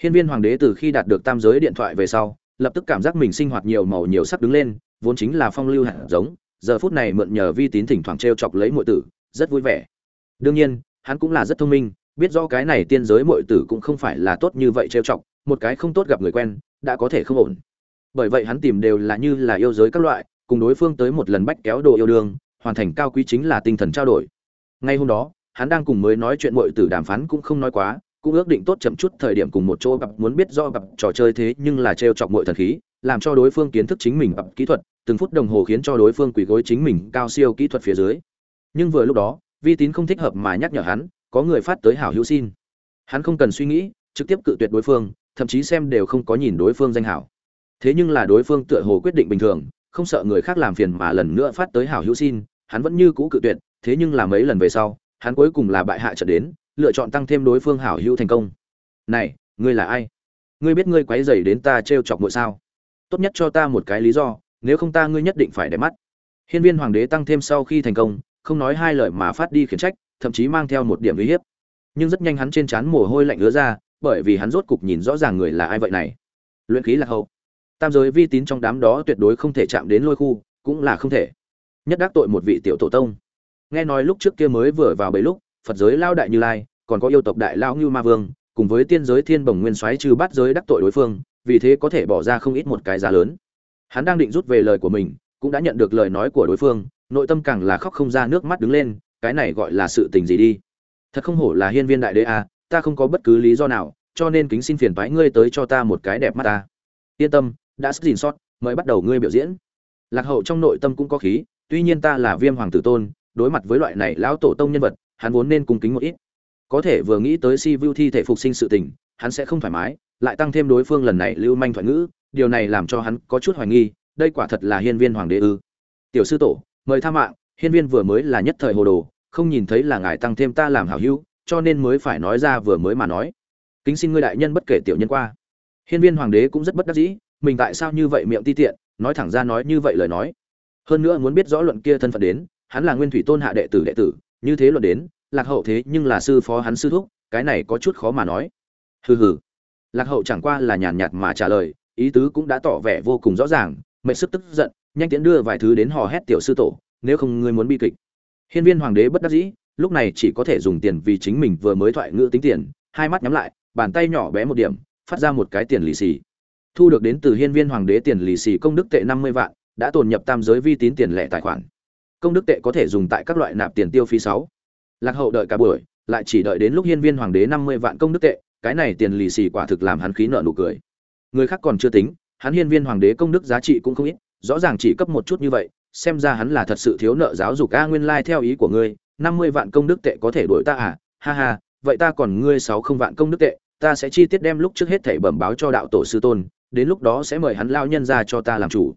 Hiên viên hoàng đế từ khi đạt được tam giới điện thoại về sau, lập tức cảm giác mình sinh hoạt nhiều màu nhiều sắc đứng lên, vốn chính là phong lưu hạt giống, giờ phút này mượn nhờ vi tín thỉnh thoảng t chọc lấy mọi tử rất vui vẻ. Đương nhiên, hắn cũng là rất thông minh, biết rõ cái này tiên giới mọi tử cũng không phải là tốt như vậy trêu chọc, một cái không tốt gặp người quen, đã có thể không ổn. Bởi vậy hắn tìm đều là như là yêu giới các loại, cùng đối phương tới một lần bách kéo đồ yêu đương, hoàn thành cao quý chính là tinh thần trao đổi. Ngay hôm đó, hắn đang cùng mới nói chuyện mọi tử đàm phán cũng không nói quá, cũng ước định tốt chậm chút thời điểm cùng một chỗ gặp, muốn biết do gặp trò chơi thế nhưng là trêu chọc mọi thần khí, làm cho đối phương kiến thức chính mình gặp kỹ thuật, từng phút đồng hồ khiến cho đối phương quỳ gối chính mình cao siêu kỹ thuật phía dưới nhưng vừa lúc đó, vi tín không thích hợp mà nhắc nhở hắn, có người phát tới hảo hữu xin. Hắn không cần suy nghĩ, trực tiếp cự tuyệt đối phương, thậm chí xem đều không có nhìn đối phương danh hảo. Thế nhưng là đối phương tựa hồ quyết định bình thường, không sợ người khác làm phiền mà lần nữa phát tới hảo hữu xin, hắn vẫn như cũ cự tuyệt, thế nhưng là mấy lần về sau, hắn cuối cùng là bại hạ trận đến, lựa chọn tăng thêm đối phương hảo hữu thành công. Này, ngươi là ai? Ngươi biết ngươi quấy rầy đến ta trêu chọc muội sao? Tốt nhất cho ta một cái lý do, nếu không ta ngươi nhất định phải để mắt. Hiên viên hoàng đế tăng thêm sau khi thành công không nói hai lời mà phát đi khiển trách, thậm chí mang theo một điểm uy hiếp. Nhưng rất nhanh hắn trên trán mồ hôi lạnh ứa ra, bởi vì hắn rốt cục nhìn rõ ràng người là ai vậy này. Luyện khí là hậu. Tam giới vi tín trong đám đó tuyệt đối không thể chạm đến lôi khu, cũng là không thể. Nhất đắc tội một vị tiểu tổ tông. Nghe nói lúc trước kia mới vừa vào bấy lúc, phật giới lao đại như lai, còn có yêu tộc đại lao như ma vương, cùng với tiên giới thiên bồng nguyên soái trừ bắt giới đắc tội đối phương, vì thế có thể bỏ ra không ít một cái giá lớn. Hắn đang định rút về lời của mình, cũng đã nhận được lời nói của đối phương nội tâm càng là khóc không ra nước mắt đứng lên, cái này gọi là sự tình gì đi? Thật không hổ là hiên viên đại đế a ta không có bất cứ lý do nào, cho nên kính xin phiền toái ngươi tới cho ta một cái đẹp mắt ta. Yên tâm, đã sức gìn sót mới bắt đầu ngươi biểu diễn. Lạc hậu trong nội tâm cũng có khí, tuy nhiên ta là viêm hoàng tử tôn, đối mặt với loại này lão tổ tông nhân vật, hắn vốn nên cung kính một ít. Có thể vừa nghĩ tới si vu thi thể phục sinh sự tình, hắn sẽ không thoải mái, lại tăng thêm đối phương lần này lưu manh thoại ngữ, điều này làm cho hắn có chút hoài nghi, đây quả thật là hiên viên hoàng đế ư. Tiểu sư tổ mời tha mạng, hiên viên vừa mới là nhất thời hồ đồ, không nhìn thấy là ngài tăng thêm ta làm hảo hữu, cho nên mới phải nói ra vừa mới mà nói. Kính xin ngươi đại nhân bất kể tiểu nhân qua. Hiên viên hoàng đế cũng rất bất đắc dĩ, mình tại sao như vậy miệng ti tiện, nói thẳng ra nói như vậy lời nói. Hơn nữa muốn biết rõ luận kia thân phận đến, hắn là nguyên thủy tôn hạ đệ tử đệ tử, như thế luận đến, lạc hậu thế nhưng là sư phó hắn sư thúc, cái này có chút khó mà nói. Hừ hừ. Lạc hậu chẳng qua là nhàn nhạt mà trả lời, ý tứ cũng đã tỏ vẻ vô cùng rõ ràng mệnh sức tức giận nhanh tiến đưa vài thứ đến hò hét tiểu sư tổ, nếu không ngươi muốn bi kịch. Hiên viên hoàng đế bất đắc dĩ, lúc này chỉ có thể dùng tiền vì chính mình vừa mới thoại ngữ tính tiền, hai mắt nhắm lại, bàn tay nhỏ bé một điểm, phát ra một cái tiền lì xì. Thu được đến từ hiên viên hoàng đế tiền lì xì công đức tệ năm mươi vạn, đã tồn nhập tam giới vi tín tiền lẻ tài khoản. Công đức tệ có thể dùng tại các loại nạp tiền tiêu phí sáu. Lạc hậu đợi cả buổi, lại chỉ đợi đến lúc hiên viên hoàng đế năm mươi vạn công đức tệ, cái này tiền lì xì quả thực làm hắn khí nợ nụ cười. Người khác còn chưa tính, hắn hiên viên hoàng đế công đức giá trị cũng không ít rõ ràng chỉ cấp một chút như vậy, xem ra hắn là thật sự thiếu nợ giáo dục a nguyên lai theo ý của ngươi, năm mươi vạn công đức tệ có thể đổi ta à? Ha ha, vậy ta còn ngươi sáu không vạn công đức tệ, ta sẽ chi tiết đem lúc trước hết thảy bẩm báo cho đạo tổ sư tôn, đến lúc đó sẽ mời hắn lao nhân ra cho ta làm chủ.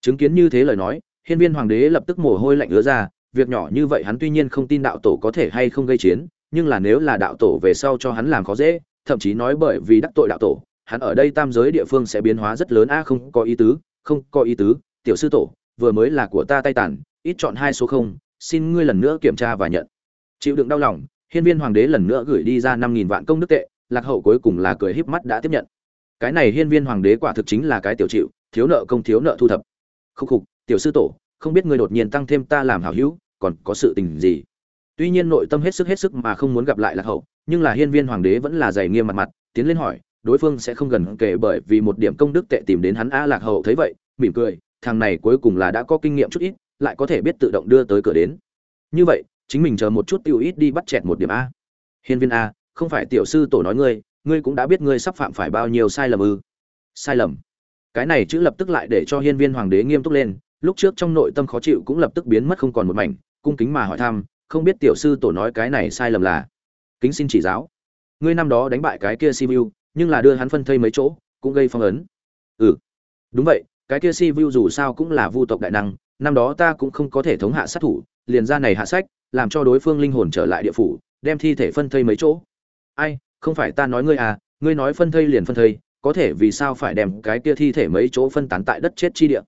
Chứng kiến như thế lời nói, hiên viên hoàng đế lập tức mồ hôi lạnh ứa ra, việc nhỏ như vậy hắn tuy nhiên không tin đạo tổ có thể hay không gây chiến, nhưng là nếu là đạo tổ về sau cho hắn làm khó dễ, thậm chí nói bởi vì đắc tội đạo tổ, hắn ở đây tam giới địa phương sẽ biến hóa rất lớn, a không có ý tứ không có ý tứ, tiểu sư tổ, vừa mới là của ta tay tàn, ít chọn hai số không, xin ngươi lần nữa kiểm tra và nhận. Chịu đựng đau lòng, hiên viên hoàng đế lần nữa gửi đi ra năm nghìn vạn công đức tệ, lạc hậu cuối cùng là cười híp mắt đã tiếp nhận. Cái này hiên viên hoàng đế quả thực chính là cái tiểu chịu, thiếu nợ công thiếu nợ thu thập. Khúc khục, tiểu sư tổ, không biết ngươi đột nhiên tăng thêm ta làm hảo hữu, còn có sự tình gì? Tuy nhiên nội tâm hết sức hết sức mà không muốn gặp lại lạc hậu, nhưng là hiên viên hoàng đế vẫn là dày nghiêm mặt mặt, tiến lên hỏi đối phương sẽ không gần kể bởi vì một điểm công đức tệ tìm đến hắn a lạc hậu thấy vậy, mỉm cười, thằng này cuối cùng là đã có kinh nghiệm chút ít, lại có thể biết tự động đưa tới cửa đến. Như vậy, chính mình chờ một chút tiêu ít đi bắt chẹt một điểm a. Hiên viên a, không phải tiểu sư tổ nói ngươi ngươi cũng đã biết ngươi sắp phạm phải bao nhiêu sai lầm ư? Sai lầm. Cái này chữ lập tức lại để cho hiên viên hoàng đế nghiêm túc lên, lúc trước trong nội tâm khó chịu cũng lập tức biến mất không còn một mảnh, cung kính mà hỏi thăm, không biết tiểu sư tổ nói cái này sai lầm là? Kính xin chỉ giáo. Ngươi năm đó đánh bại cái kia Simu nhưng là đưa hắn phân thây mấy chỗ, cũng gây phong ấn. Ừ đúng vậy, cái kia si vu dù sao cũng là vu tộc đại năng, năm đó ta cũng không có thể thống hạ sát thủ, liền ra này hạ sách, làm cho đối phương linh hồn trở lại địa phủ, đem thi thể phân thây mấy chỗ. Ai, không phải ta nói ngươi à ngươi nói phân thây liền phân thây, có thể vì sao phải đem cái kia thi thể mấy chỗ phân tán tại đất chết chi địa?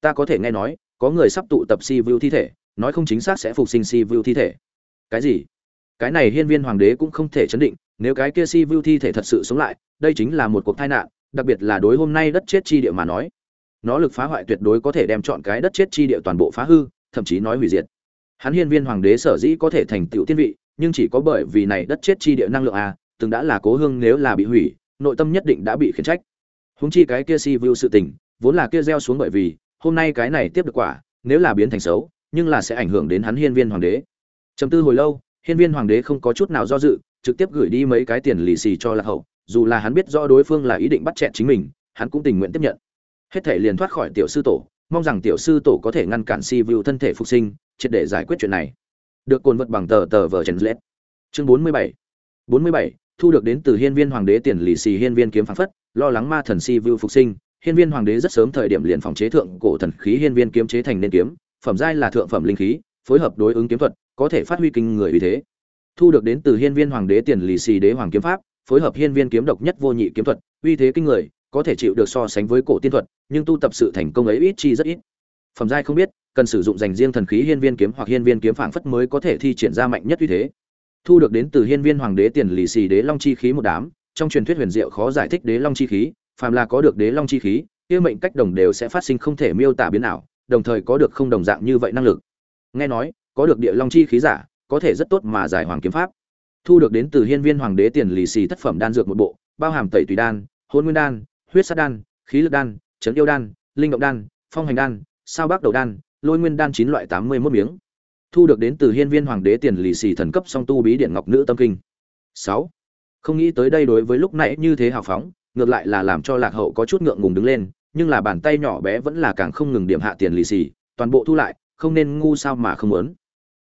Ta có thể nghe nói, có người sắp tụ tập si vu thi thể, nói không chính xác sẽ phục sinh si vu thi thể. Cái gì? Cái này hiên viên hoàng đế cũng không thể chấn định nếu cái kia si vu thi thể thật sự sống lại, đây chính là một cuộc tai nạn, đặc biệt là đối hôm nay đất chết chi địa mà nói. Nó lực phá hoại tuyệt đối có thể đem chọn cái đất chết chi địa toàn bộ phá hư, thậm chí nói hủy diệt. Hắn hiên viên hoàng đế sở dĩ có thể thành tựu tiên vị, nhưng chỉ có bởi vì này đất chết chi địa năng lượng a, từng đã là cố hương nếu là bị hủy, nội tâm nhất định đã bị khiển trách. Húng chi cái kia si vu sự tình, vốn là kia gieo xuống bởi vì, hôm nay cái này tiếp được quả, nếu là biến thành xấu, nhưng là sẽ ảnh hưởng đến hắn hiên viên hoàng đế. Trầm tư hồi lâu, hiên viên hoàng đế không có chút nào do dự trực tiếp gửi đi mấy cái tiền lì xì cho lạc hậu, dù là hắn biết rõ đối phương là ý định bắt chẹn chính mình, hắn cũng tình nguyện tiếp nhận. Hết thể liền thoát khỏi tiểu sư tổ, mong rằng tiểu sư tổ có thể ngăn cản si vu thân thể phục sinh, triệt để giải quyết chuyện này. Được cồn vật bằng tờ tờ vờ trần lết. Chương bốn mươi bảy. Bốn mươi bảy, thu được đến từ hiên viên hoàng đế tiền lì xì hiên viên kiếm phán phất, lo lắng ma thần si vu phục sinh. Hiên viên hoàng đế rất sớm thời điểm liền phòng chế thượng cổ thần khí hiên viên kiếm chế thành nên kiếm, phẩm giai là thượng phẩm linh khí, phối hợp đối ứng kiếm thuật, có thể phát huy kinh người uy thế thu được đến từ hiên viên hoàng đế tiền lì xì đế hoàng kiếm pháp, phối hợp hiên viên kiếm độc nhất vô nhị kiếm thuật, uy thế kinh người, có thể chịu được so sánh với cổ tiên thuật, nhưng tu tập sự thành công ấy ít chi rất ít. Phẩm giai không biết, cần sử dụng dành riêng thần khí hiên viên kiếm hoặc hiên viên kiếm phảng phất mới có thể thi triển ra mạnh nhất uy thế. Thu được đến từ hiên viên hoàng đế tiền lì xì đế long chi khí một đám, trong truyền thuyết huyền diệu khó giải thích đế long chi khí, phàm là có được đế long chi khí, kia mệnh cách đồng đều sẽ phát sinh không thể miêu tả biến ảo, đồng thời có được không đồng dạng như vậy năng lực. Nghe nói, có được địa long chi khí giả có thể rất tốt mà giải hoàng kiếm pháp. Thu được đến từ hiên viên hoàng đế tiền lì xì thất phẩm đan dược một bộ, bao hàm tẩy tùy đan, hôn nguyên đan, huyết sát đan, khí lực đan trấn yêu đan, linh động đan, phong hành đan, sao bác đầu đan, lôi nguyên đan chín loại tám mươi mốt miếng. Thu được đến từ hiên viên hoàng đế tiền lì xì thần cấp song tu bí điện ngọc nữ tâm kinh. Sáu. Không nghĩ tới đây đối với lúc nãy như thế hào phóng, ngược lại là làm cho lạc hậu có chút ngượng ngùng đứng lên, nhưng là bàn tay nhỏ bé vẫn là càng không ngừng điểm hạ tiền lì xì, toàn bộ thu lại, không nên ngu sao mà không muốn.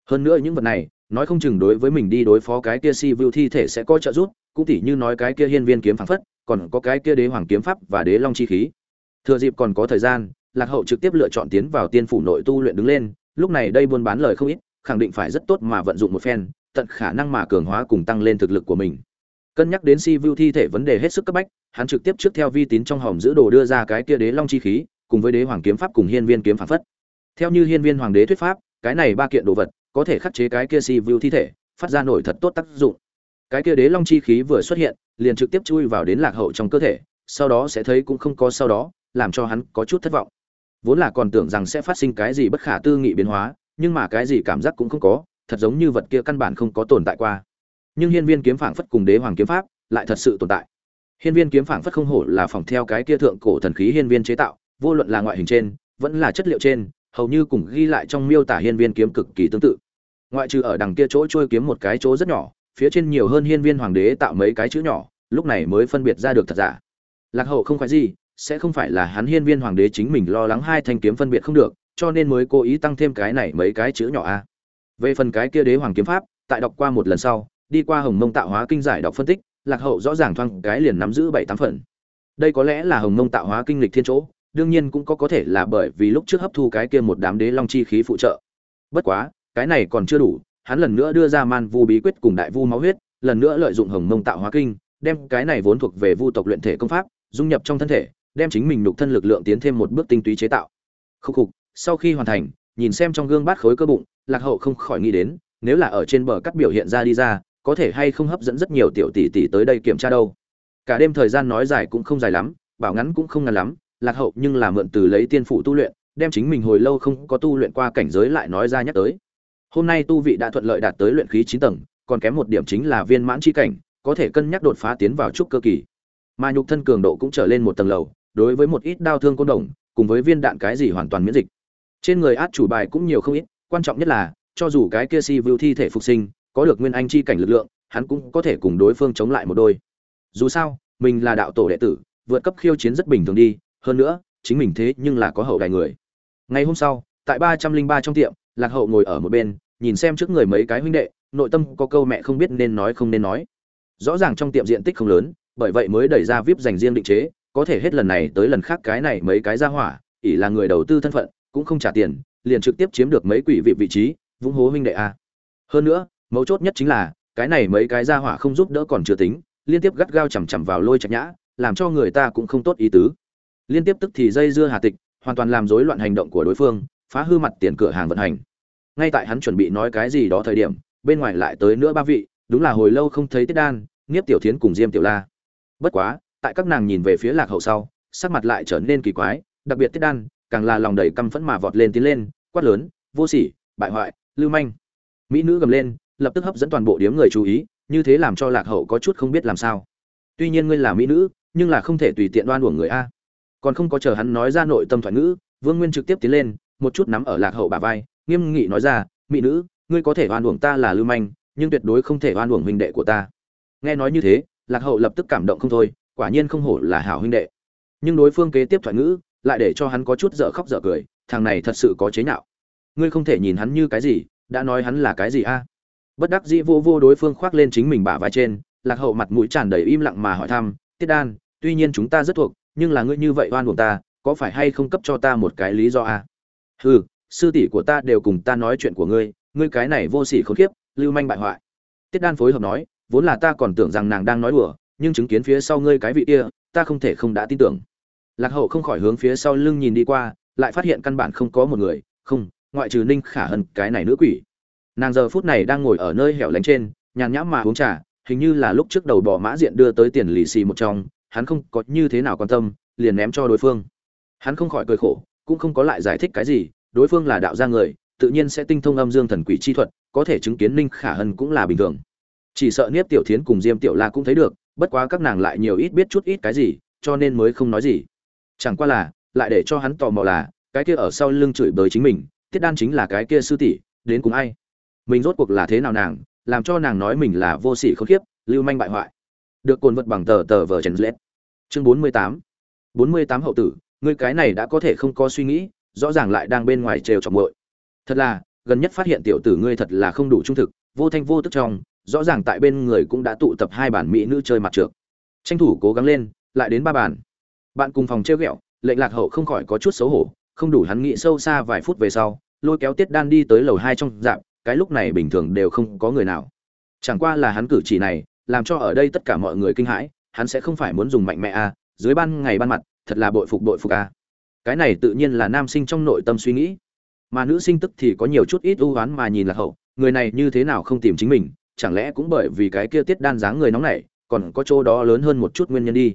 Hơn nữa những vật này nói không chừng đối với mình đi đối phó cái kia si vu thi thể sẽ có trợ giúp, cũng tỉ như nói cái kia hiên viên kiếm phảng phất, còn có cái kia đế hoàng kiếm pháp và đế long chi khí. Thừa dịp còn có thời gian, lạc hậu trực tiếp lựa chọn tiến vào tiên phủ nội tu luyện đứng lên, lúc này đây buôn bán lời không ít, khẳng định phải rất tốt mà vận dụng một phen, tận khả năng mà cường hóa cùng tăng lên thực lực của mình. Cân nhắc đến si vu thi thể vấn đề hết sức cấp bách, hắn trực tiếp trước theo vi tín trong hòm giữ đồ đưa ra cái kia đế long chi khí, cùng với đế hoàng kiếm pháp cùng hiên viên kiếm phản phất. Theo như hiên viên hoàng đế thuyết pháp, cái này ba kiện đồ vật có thể khắc chế cái kia si vu thi thể, phát ra nổi thật tốt tác dụng. Cái kia đế long chi khí vừa xuất hiện, liền trực tiếp chui vào đến lạc hậu trong cơ thể, sau đó sẽ thấy cũng không có sau đó, làm cho hắn có chút thất vọng. Vốn là còn tưởng rằng sẽ phát sinh cái gì bất khả tư nghị biến hóa, nhưng mà cái gì cảm giác cũng không có, thật giống như vật kia căn bản không có tồn tại qua. Nhưng hiên viên kiếm phảng phất cùng đế hoàng kiếm pháp lại thật sự tồn tại. Hiên viên kiếm phảng phất không hổ là phòng theo cái kia thượng cổ thần khí hiên viên chế tạo, vô luận là ngoại hình trên, vẫn là chất liệu trên, hầu như cùng ghi lại trong miêu tả hiên viên kiếm cực kỳ tương tự ngoại trừ ở đằng kia chỗ trôi kiếm một cái chỗ rất nhỏ, phía trên nhiều hơn hiên viên hoàng đế tạo mấy cái chữ nhỏ, lúc này mới phân biệt ra được thật giả. Lạc hậu không phải gì, sẽ không phải là hắn hiên viên hoàng đế chính mình lo lắng hai thanh kiếm phân biệt không được, cho nên mới cố ý tăng thêm cái này mấy cái chữ nhỏ a. Về phần cái kia đế hoàng kiếm pháp, tại đọc qua một lần sau, đi qua hồng mông tạo hóa kinh giải đọc phân tích, lạc hậu rõ ràng thoang cái liền nắm giữ bảy tám phần. Đây có lẽ là hồng mông tạo hóa kinh lịch thiên chỗ, đương nhiên cũng có có thể là bởi vì lúc trước hấp thu cái kia một đám đế long chi khí phụ trợ. Bất quá cái này còn chưa đủ, hắn lần nữa đưa ra man vu bí quyết cùng đại vu máu huyết, lần nữa lợi dụng hồng mông tạo hóa kinh, đem cái này vốn thuộc về vu tộc luyện thể công pháp, dung nhập trong thân thể, đem chính mình nhục thân lực lượng tiến thêm một bước tinh túy chế tạo. Khúc khục, sau khi hoàn thành, nhìn xem trong gương bát khối cơ bụng, lạc hậu không khỏi nghĩ đến, nếu là ở trên bờ cắt biểu hiện ra đi ra, có thể hay không hấp dẫn rất nhiều tiểu tỷ tỷ tới đây kiểm tra đâu. Cả đêm thời gian nói dài cũng không dài lắm, bảo ngắn cũng không ngắn lắm, lạc hậu nhưng là mượn từ lấy tiên phụ tu luyện, đem chính mình hồi lâu không có tu luyện qua cảnh giới lại nói ra nhắc tới hôm nay tu vị đã thuận lợi đạt tới luyện khí chín tầng, còn kém một điểm chính là viên mãn chi cảnh, có thể cân nhắc đột phá tiến vào trúc cơ kỳ. Mà nhục thân cường độ cũng trở lên một tầng lầu, đối với một ít đau thương côn đồng, cùng với viên đạn cái gì hoàn toàn miễn dịch. Trên người át chủ bài cũng nhiều không ít, quan trọng nhất là, cho dù cái kia si vưu thi thể phục sinh, có được nguyên anh chi cảnh lực lượng, hắn cũng có thể cùng đối phương chống lại một đôi. Dù sao, mình là đạo tổ đệ tử, vượt cấp khiêu chiến rất bình thường đi, hơn nữa, chính mình thế nhưng là có hậu đài người. Ngày hôm sau, tại ba trăm linh ba trong tiệm, lạc hậu ngồi ở một bên nhìn xem trước người mấy cái huynh đệ, nội tâm có câu mẹ không biết nên nói không nên nói. Rõ ràng trong tiệm diện tích không lớn, bởi vậy mới đẩy ra vip dành riêng định chế, có thể hết lần này tới lần khác cái này mấy cái ra hỏa, ỷ là người đầu tư thân phận, cũng không trả tiền, liền trực tiếp chiếm được mấy quỷ vị vị trí, vũng hố huynh đệ a. Hơn nữa, mấu chốt nhất chính là, cái này mấy cái ra hỏa không giúp đỡ còn chưa tính, liên tiếp gắt gao chằm chằm vào lôi chặt nhã, làm cho người ta cũng không tốt ý tứ. Liên tiếp tức thì dây dưa hà tịch, hoàn toàn làm rối loạn hành động của đối phương, phá hư mặt tiền cửa hàng vận hành ngay tại hắn chuẩn bị nói cái gì đó thời điểm, bên ngoài lại tới nữa ba vị, đúng là hồi lâu không thấy tiết đan, nghiếp tiểu thiến cùng diêm tiểu la. Bất quá, tại các nàng nhìn về phía lạc hậu sau, sắc mặt lại trở nên kỳ quái, đặc biệt tiết đan, càng là lòng đầy căm phẫn mà vọt lên tiến lên, quát lớn, vô sỉ, bại hoại, lưu manh. Mỹ nữ gầm lên, lập tức hấp dẫn toàn bộ điếm người chú ý, như thế làm cho lạc hậu có chút không biết làm sao. Tuy nhiên ngươi là mỹ nữ, nhưng là không thể tùy tiện đoan uổng người a. Còn không có chờ hắn nói ra nội tâm thoại ngữ, vương nguyên trực tiếp tiến lên, một chút nắm ở lạc hậu bà vai nghiêm nghị nói ra mỹ nữ, ngươi có thể oan uổng ta là lưu manh, nhưng tuyệt đối không thể oan uổng huynh đệ của ta. Nghe nói như thế, lạc hậu lập tức cảm động không thôi, quả nhiên không hổ là hảo huynh đệ. Nhưng đối phương kế tiếp thoại ngữ, lại để cho hắn có chút dở khóc dở cười, thằng này thật sự có chế nhạo. Ngươi không thể nhìn hắn như cái gì, đã nói hắn là cái gì a? Bất đắc dĩ vô vô đối phương khoác lên chính mình bả vai trên, lạc hậu mặt mũi tràn đầy im lặng mà hỏi thăm, tiết đan, tuy nhiên chúng ta rất thuộc, nhưng là ngươi như vậy oan uổng ta, có phải hay không cấp cho ta một cái lý do a? Hừ sư tỷ của ta đều cùng ta nói chuyện của ngươi ngươi cái này vô sỉ khốn kiếp lưu manh bại hoại. Tiết đan phối hợp nói, vốn là ta còn tưởng rằng nàng đang nói đùa, nhưng chứng kiến phía sau ngươi cái vị kia, ta không thể không đã tin tưởng. Lạc hậu không khỏi hướng phía sau lưng nhìn đi qua, lại phát hiện căn bản không có một người, không, ngoại trừ ninh khả hân, cái này nữ quỷ. Nàng giờ phút này đang ngồi ở nơi hẻo lánh trên, nhàn nhãm mà uống trà, hình như là lúc trước đầu bỏ mã diện đưa tới tiền lì xì một trong, hắn không có như thế nào quan tâm, liền ném cho đối phương. Hắn không khỏi cười khổ, cũng không có lại giải thích cái gì đối phương là đạo gia người, tự nhiên sẽ tinh thông âm dương thần quỷ chi thuật, có thể chứng kiến ninh khả hân cũng là bình thường. Chỉ sợ niếp tiểu thiến cùng diêm tiểu la cũng thấy được, bất quá các nàng lại nhiều ít biết chút ít cái gì, cho nên mới không nói gì. Chẳng qua là, lại để cho hắn tò mò là, cái kia ở sau lưng chửi bới chính mình, tiết đan chính là cái kia sư tỷ, đến cùng ai? Mình rốt cuộc là thế nào nàng, làm cho nàng nói mình là vô sỉ khốn khiếp lưu manh bại hoại. Được cồn vật bằng tờ tờ vờ trần lết. Chương bốn mươi tám. Bốn mươi tám hậu tử, ngươi cái này đã có thể không có suy nghĩ rõ ràng lại đang bên ngoài trêu chọc muội. Thật là gần nhất phát hiện tiểu tử ngươi thật là không đủ trung thực vô thanh vô tức trong rõ ràng tại bên người cũng đã tụ tập hai bản mỹ nữ chơi mặt trược. Tranh thủ cố gắng lên lại đến ba bản. Bạn cùng phòng trêu ghẹo lệnh lạc hậu không khỏi có chút xấu hổ không đủ hắn nghĩ sâu xa vài phút về sau lôi kéo tiết đan đi tới lầu hai trong dạng, cái lúc này bình thường đều không có người nào. Chẳng qua là hắn cử chỉ này làm cho ở đây tất cả mọi người kinh hãi hắn sẽ không phải muốn dùng mạnh mẽ a à, dưới ban ngày ban mặt thật là bội phục bội phục a à cái này tự nhiên là nam sinh trong nội tâm suy nghĩ. Mà nữ sinh tức thì có nhiều chút ít ưu oán mà nhìn là hậu, người này như thế nào không tìm chính mình, chẳng lẽ cũng bởi vì cái kia tiết đan dáng người nóng nảy, còn có chỗ đó lớn hơn một chút nguyên nhân đi.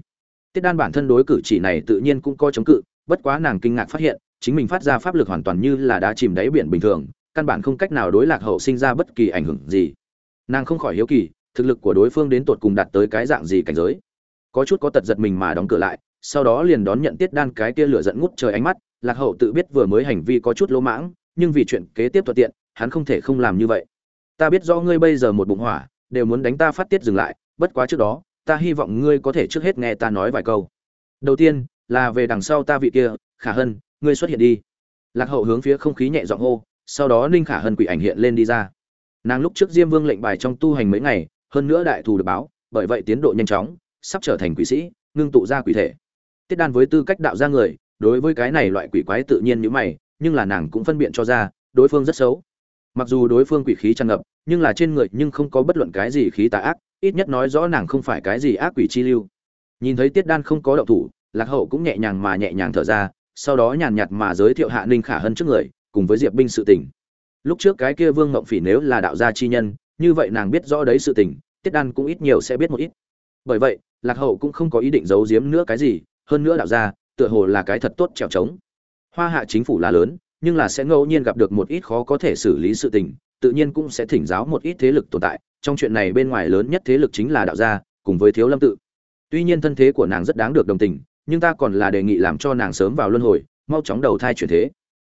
Tiết đan bản thân đối cử chỉ này tự nhiên cũng có chống cự, bất quá nàng kinh ngạc phát hiện, chính mình phát ra pháp lực hoàn toàn như là đá chìm đáy biển bình thường, căn bản không cách nào đối lạc hậu sinh ra bất kỳ ảnh hưởng gì. Nàng không khỏi hiếu kỳ, thực lực của đối phương đến tột cùng đạt tới cái dạng gì cảnh giới. Có chút có tật giật mình mà đóng cửa lại sau đó liền đón nhận tiết đan cái kia lửa giận ngút trời ánh mắt, lạc hậu tự biết vừa mới hành vi có chút lỗ mãng, nhưng vì chuyện kế tiếp thuận tiện, hắn không thể không làm như vậy. Ta biết rõ ngươi bây giờ một bụng hỏa, đều muốn đánh ta phát tiết dừng lại, bất quá trước đó, ta hy vọng ngươi có thể trước hết nghe ta nói vài câu. Đầu tiên, là về đằng sau ta vị kia, khả hân, ngươi xuất hiện đi. Lạc hậu hướng phía không khí nhẹ giọng hô, sau đó ninh khả hân quỷ ảnh hiện lên đi ra. Nàng lúc trước diêm vương lệnh bài trong tu hành mấy ngày, hơn nữa đại thù được báo, bởi vậy tiến độ nhanh chóng, sắp trở thành quỷ sĩ, ngưng tụ ra quỷ thể tiết đan với tư cách đạo ra người, đối với cái này loại quỷ quái tự nhiên như mày, nhưng là nàng cũng phân biện cho ra, đối phương rất xấu. Mặc dù đối phương quỷ khí tràn ngập, nhưng là trên người nhưng không có bất luận cái gì khí tà ác, ít nhất nói rõ nàng không phải cái gì ác quỷ chi lưu. Nhìn thấy tiết đan không có động thủ, lạc hậu cũng nhẹ nhàng mà nhẹ nhàng thở ra, sau đó nhàn nhạt mà giới thiệu hạ ninh khả hân trước người, cùng với diệp binh sự tình. Lúc trước cái kia vương ngộng phỉ nếu là đạo gia chi nhân, như vậy nàng biết rõ đấy sự tình, tiết đan cũng ít nhiều sẽ biết một ít. Bởi vậy, lạc hậu cũng không có ý định giấu giếm nữa cái gì hơn nữa đạo gia, tựa hồ là cái thật tốt trèo trống. Hoa hạ chính phủ là lớn, nhưng là sẽ ngẫu nhiên gặp được một ít khó có thể xử lý sự tình, tự nhiên cũng sẽ thỉnh giáo một ít thế lực tồn tại. Trong chuyện này bên ngoài lớn nhất thế lực chính là đạo gia, cùng với thiếu lâm tự. Tuy nhiên thân thế của nàng rất đáng được đồng tình, nhưng ta còn là đề nghị làm cho nàng sớm vào luân hồi, mau chóng đầu thai chuyển thế.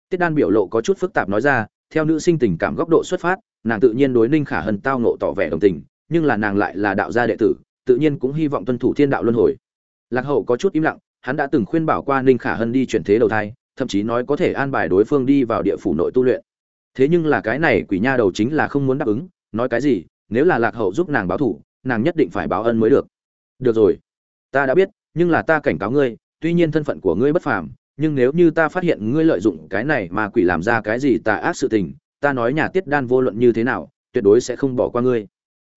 Tiết đan biểu lộ có chút phức tạp nói ra, theo nữ sinh tình cảm góc độ xuất phát, nàng tự nhiên đối ninh khả hân tao nộ tỏ vẻ đồng tình, nhưng là nàng lại là đạo gia đệ tử, tự nhiên cũng hy vọng tuân thủ thiên đạo luân hồi. Lạc hậu có chút im lặng hắn đã từng khuyên bảo qua ninh khả hân đi chuyển thế đầu thai, thậm chí nói có thể an bài đối phương đi vào địa phủ nội tu luyện. Thế nhưng là cái này quỷ nha đầu chính là không muốn đáp ứng, nói cái gì, nếu là lạc hậu giúp nàng báo thủ, nàng nhất định phải báo ân mới được. Được rồi, ta đã biết, nhưng là ta cảnh cáo ngươi, tuy nhiên thân phận của ngươi bất phàm, nhưng nếu như ta phát hiện ngươi lợi dụng cái này mà quỷ làm ra cái gì tà ác sự tình, ta nói nhà tiết đan vô luận như thế nào, tuyệt đối sẽ không bỏ qua ngươi.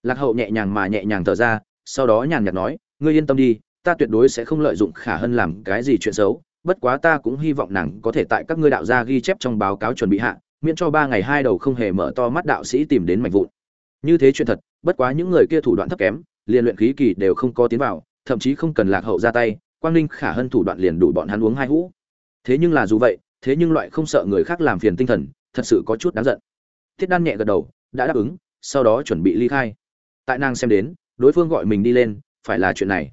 Lạc hậu nhẹ nhàng mà nhẹ nhàng thở ra, sau đó nhàn nhạt nói, ngươi yên tâm đi ta tuyệt đối sẽ không lợi dụng khả hân làm cái gì chuyện xấu, bất quá ta cũng hy vọng nàng có thể tại các ngươi đạo gia ghi chép trong báo cáo chuẩn bị hạ, miễn cho ba ngày hai đầu không hề mở to mắt đạo sĩ tìm đến mạch vụn. Như thế chuyện thật, bất quá những người kia thủ đoạn thấp kém, liền luyện khí kỳ đều không có tiến vào, thậm chí không cần lạc hậu ra tay, quang ninh, khả hân thủ đoạn liền đủ bọn hắn uống hai hũ. Thế nhưng là dù vậy, thế nhưng loại không sợ người khác làm phiền tinh thần, thật sự có chút đáng giận. Thiết đan nhẹ gật đầu, đã đáp ứng, sau đó chuẩn bị ly khai. Tại nàng xem đến, đối phương gọi mình đi lên, phải là chuyện này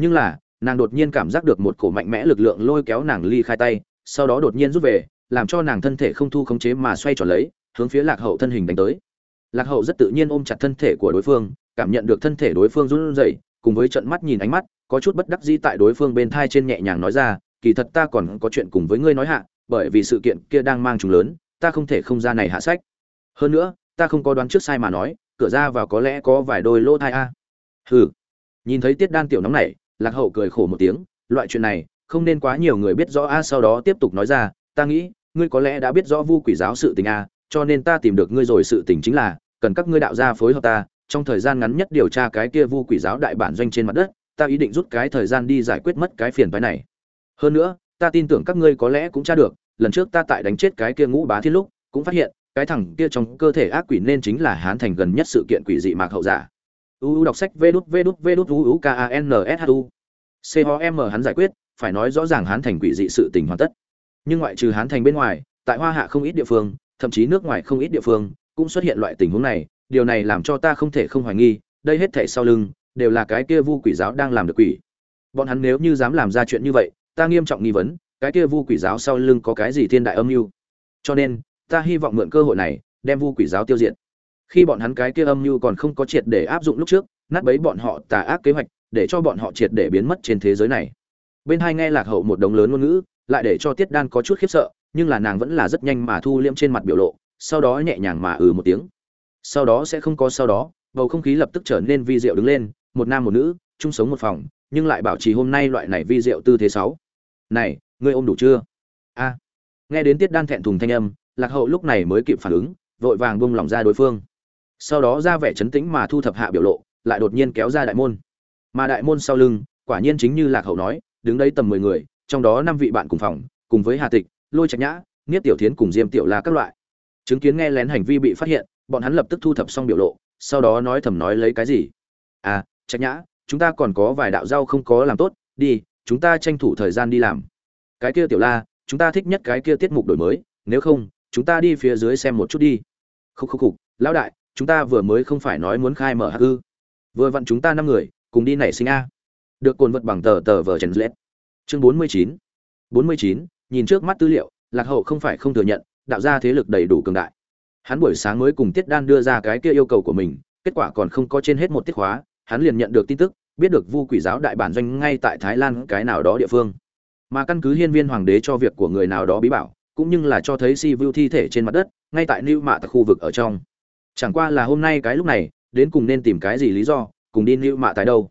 nhưng là, nàng đột nhiên cảm giác được một cổ mạnh mẽ lực lượng lôi kéo nàng ly khai tay, sau đó đột nhiên rút về, làm cho nàng thân thể không thu khống chế mà xoay tròn lấy, hướng phía lạc hậu thân hình đánh tới. Lạc hậu rất tự nhiên ôm chặt thân thể của đối phương, cảm nhận được thân thể đối phương run rẩy, cùng với trận mắt nhìn ánh mắt, có chút bất đắc dĩ tại đối phương bên thai trên nhẹ nhàng nói ra, kỳ thật ta còn có chuyện cùng với ngươi nói hạ, bởi vì sự kiện kia đang mang trùng lớn, ta không thể không ra này hạ sách. Hơn nữa, ta không có đoán trước sai mà nói, cửa ra vào có lẽ có vài đôi lỗ thai a. Hừ. Nhìn thấy tiết đan tiểu nóng này lạc hậu cười khổ một tiếng, loại chuyện này, không nên quá nhiều người biết rõ a, sau đó tiếp tục nói ra, ta nghĩ, ngươi có lẽ đã biết rõ vu quỷ giáo sự tình a, cho nên ta tìm được ngươi rồi, sự tình chính là, cần các ngươi đạo gia phối hợp ta, trong thời gian ngắn nhất điều tra cái kia vu quỷ giáo đại bản doanh trên mặt đất, ta ý định rút cái thời gian đi giải quyết mất cái phiền phái này. Hơn nữa, ta tin tưởng các ngươi có lẽ cũng tra được, lần trước ta tại đánh chết cái kia ngũ bá thiên lúc, cũng phát hiện, cái thằng kia trong cơ thể ác quỷ nên chính là hán thành gần nhất sự kiện quỷ dị mạc hậu giả uu đọc sách vê đút vê đút vê đút uu k a n s h u. C h m hắn giải quyết, phải nói rõ ràng hán thành quỷ dị sự tình hoàn tất. Nhưng ngoại trừ hán thành bên ngoài, tại hoa hạ không ít địa phương, thậm chí nước ngoài không ít địa phương, cũng xuất hiện loại tình huống này, điều này làm cho ta không thể không hoài nghi, đây hết thảy sau lưng, đều là cái kia vu quỷ giáo đang làm được quỷ. Bọn hắn nếu như dám làm ra chuyện như vậy, ta nghiêm trọng nghi vấn, cái kia vu quỷ giáo sau lưng có cái gì thiên đại âm mưu? Cho nên, ta hy vọng mượn cơ hội này, đem vu quỷ giáo tiêu diệt khi bọn hắn cái kia âm mưu còn không có triệt để áp dụng lúc trước, nát bấy bọn họ tà ác kế hoạch, để cho bọn họ triệt để biến mất trên thế giới này. Bên hai nghe lạc hậu một đống lớn ngôn ngữ, lại để cho tiết đan có chút khiếp sợ, nhưng là nàng vẫn là rất nhanh mà thu liêm trên mặt biểu lộ, sau đó nhẹ nhàng mà ừ một tiếng. Sau đó sẽ không có sau đó, bầu không khí lập tức trở nên vi diệu đứng lên, một nam một nữ, chung sống một phòng, nhưng lại bảo trì hôm nay loại này vi diệu tư thế sáu. Này, ngươi ôm đủ chưa? A. Nghe đến tiết đan thẹn thùng thanh âm, lạc hậu lúc này mới kịp phản ứng, vội vàng buông lỏng ra đối phương sau đó ra vẻ chấn tĩnh mà thu thập hạ biểu lộ, lại đột nhiên kéo ra đại môn. Mà đại môn sau lưng, quả nhiên chính như lạc hậu nói, đứng đây tầm mười người, trong đó năm vị bạn cùng phòng, cùng với hà tịch, lôi trạch nhã, niết tiểu thiến cùng diêm tiểu la các loại. Chứng kiến nghe lén hành vi bị phát hiện, bọn hắn lập tức thu thập xong biểu lộ, sau đó nói thầm nói lấy cái gì? À trạch nhã, chúng ta còn có vài đạo rau không có làm tốt, đi, chúng ta tranh thủ thời gian đi làm. Cái kia tiểu la, chúng ta thích nhất cái kia tiết mục đổi mới, nếu không, chúng ta đi phía dưới xem một chút đi. Khúc khúc khúc, lão đại chúng ta vừa mới không phải nói muốn khai mở hạc ư. Vừa vặn chúng ta năm người, cùng đi nảy sinh a. Được cồn vật bằng tờ tờ vờ trần lết. Chương bốn mươi chín. Bốn mươi chín, nhìn trước mắt tư liệu, lạc hậu không phải không thừa nhận, đạo ra thế lực đầy đủ cường đại. Hắn buổi sáng mới cùng tiết đan đưa ra cái kia yêu cầu của mình, kết quả còn không có trên hết một tiết khóa hắn liền nhận được tin tức, biết được vu quỷ giáo đại bản doanh ngay tại thái lan cái nào đó địa phương. Mà căn cứ hiên viên hoàng đế cho việc của người nào đó bí bảo, cũng như là cho thấy si vu thi thể trên mặt đất, ngay tại lưu mạ tại khu vực ở trong chẳng qua là hôm nay cái lúc này, đến cùng nên tìm cái gì lý do, cùng đi lưu mạ tại đâu.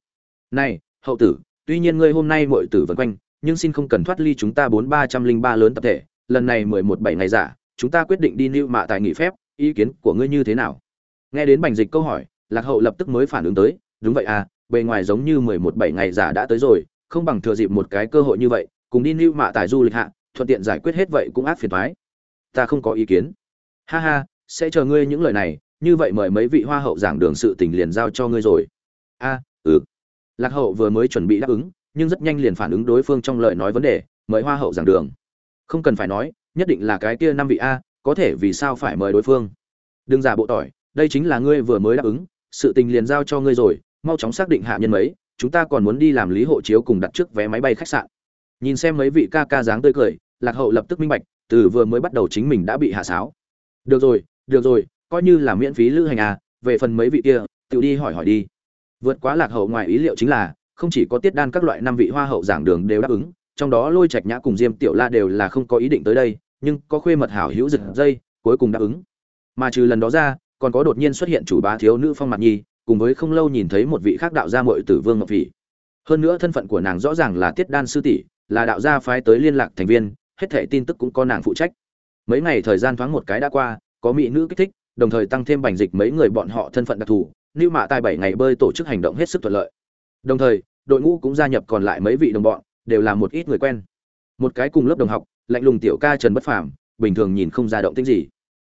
Này, hậu tử, tuy nhiên ngươi hôm nay mọi tử vẫn quanh, nhưng xin không cần thoát ly chúng ta bốn ba trăm linh ba lớn tập thể, lần này mười một bảy ngày giả, chúng ta quyết định đi lưu mạ tại nghỉ phép, ý kiến của ngươi như thế nào? Nghe đến bành dịch câu hỏi, lạc hậu lập tức mới phản ứng tới, đúng vậy à bề ngoài giống như mười một bảy ngày giả đã tới rồi, không bằng thừa dịp một cái cơ hội như vậy, cùng đi lưu mạ tại du lịch hạ, thuận tiện giải quyết hết vậy cũng ác phiền thoái ta không có ý kiến. Ha ha, sẽ chờ ngươi những lời này như vậy mời mấy vị hoa hậu giảng đường sự tình liền giao cho ngươi rồi. A ừ. Lạc hậu vừa mới chuẩn bị đáp ứng, nhưng rất nhanh liền phản ứng đối phương trong lời nói vấn đề, mời hoa hậu giảng đường. Không cần phải nói, nhất định là cái kia năm vị a, có thể vì sao phải mời đối phương. Đừng giả bộ tỏi, đây chính là ngươi vừa mới đáp ứng, sự tình liền giao cho ngươi rồi, mau chóng xác định hạ nhân mấy, chúng ta còn muốn đi làm lý hộ chiếu cùng đặt trước vé máy bay khách sạn. Nhìn xem mấy vị ca ca dáng tươi cười, lạc hậu lập tức minh bạch, từ vừa mới bắt đầu chính mình đã bị hạ sáo. Được rồi được rồi coi như là miễn phí lữ hành à về phần mấy vị kia, tự đi hỏi hỏi đi. Vượt quá lạc hậu ngoài ý liệu chính là, không chỉ có tiết đan các loại năm vị hoa hậu giảng đường đều đáp ứng, trong đó lôi trạch nhã cùng diêm tiểu la đều là không có ý định tới đây, nhưng có khuê mật hảo hữu giật dây, cuối cùng đáp ứng. Mà trừ lần đó ra, còn có đột nhiên xuất hiện chủ bá thiếu nữ phong mặt nhi, cùng với không lâu nhìn thấy một vị khác đạo gia muội tử vương ngọc vĩ. hơn nữa thân phận của nàng rõ ràng là tiết đan sư tỷ, là đạo gia phái tới liên lạc thành viên, hết thảy tin tức cũng có nàng phụ trách. Mấy ngày thời gian thoáng một cái đã qua, có mỹ nữ kích thích đồng thời tăng thêm bành dịch mấy người bọn họ thân phận đặc thù, lưu mạ tài bảy ngày bơi tổ chức hành động hết sức thuận lợi. Đồng thời, đội ngũ cũng gia nhập còn lại mấy vị đồng bọn, đều là một ít người quen. Một cái cùng lớp đồng học, lạnh lùng tiểu ca trần bất phàm, bình thường nhìn không ra động tích gì.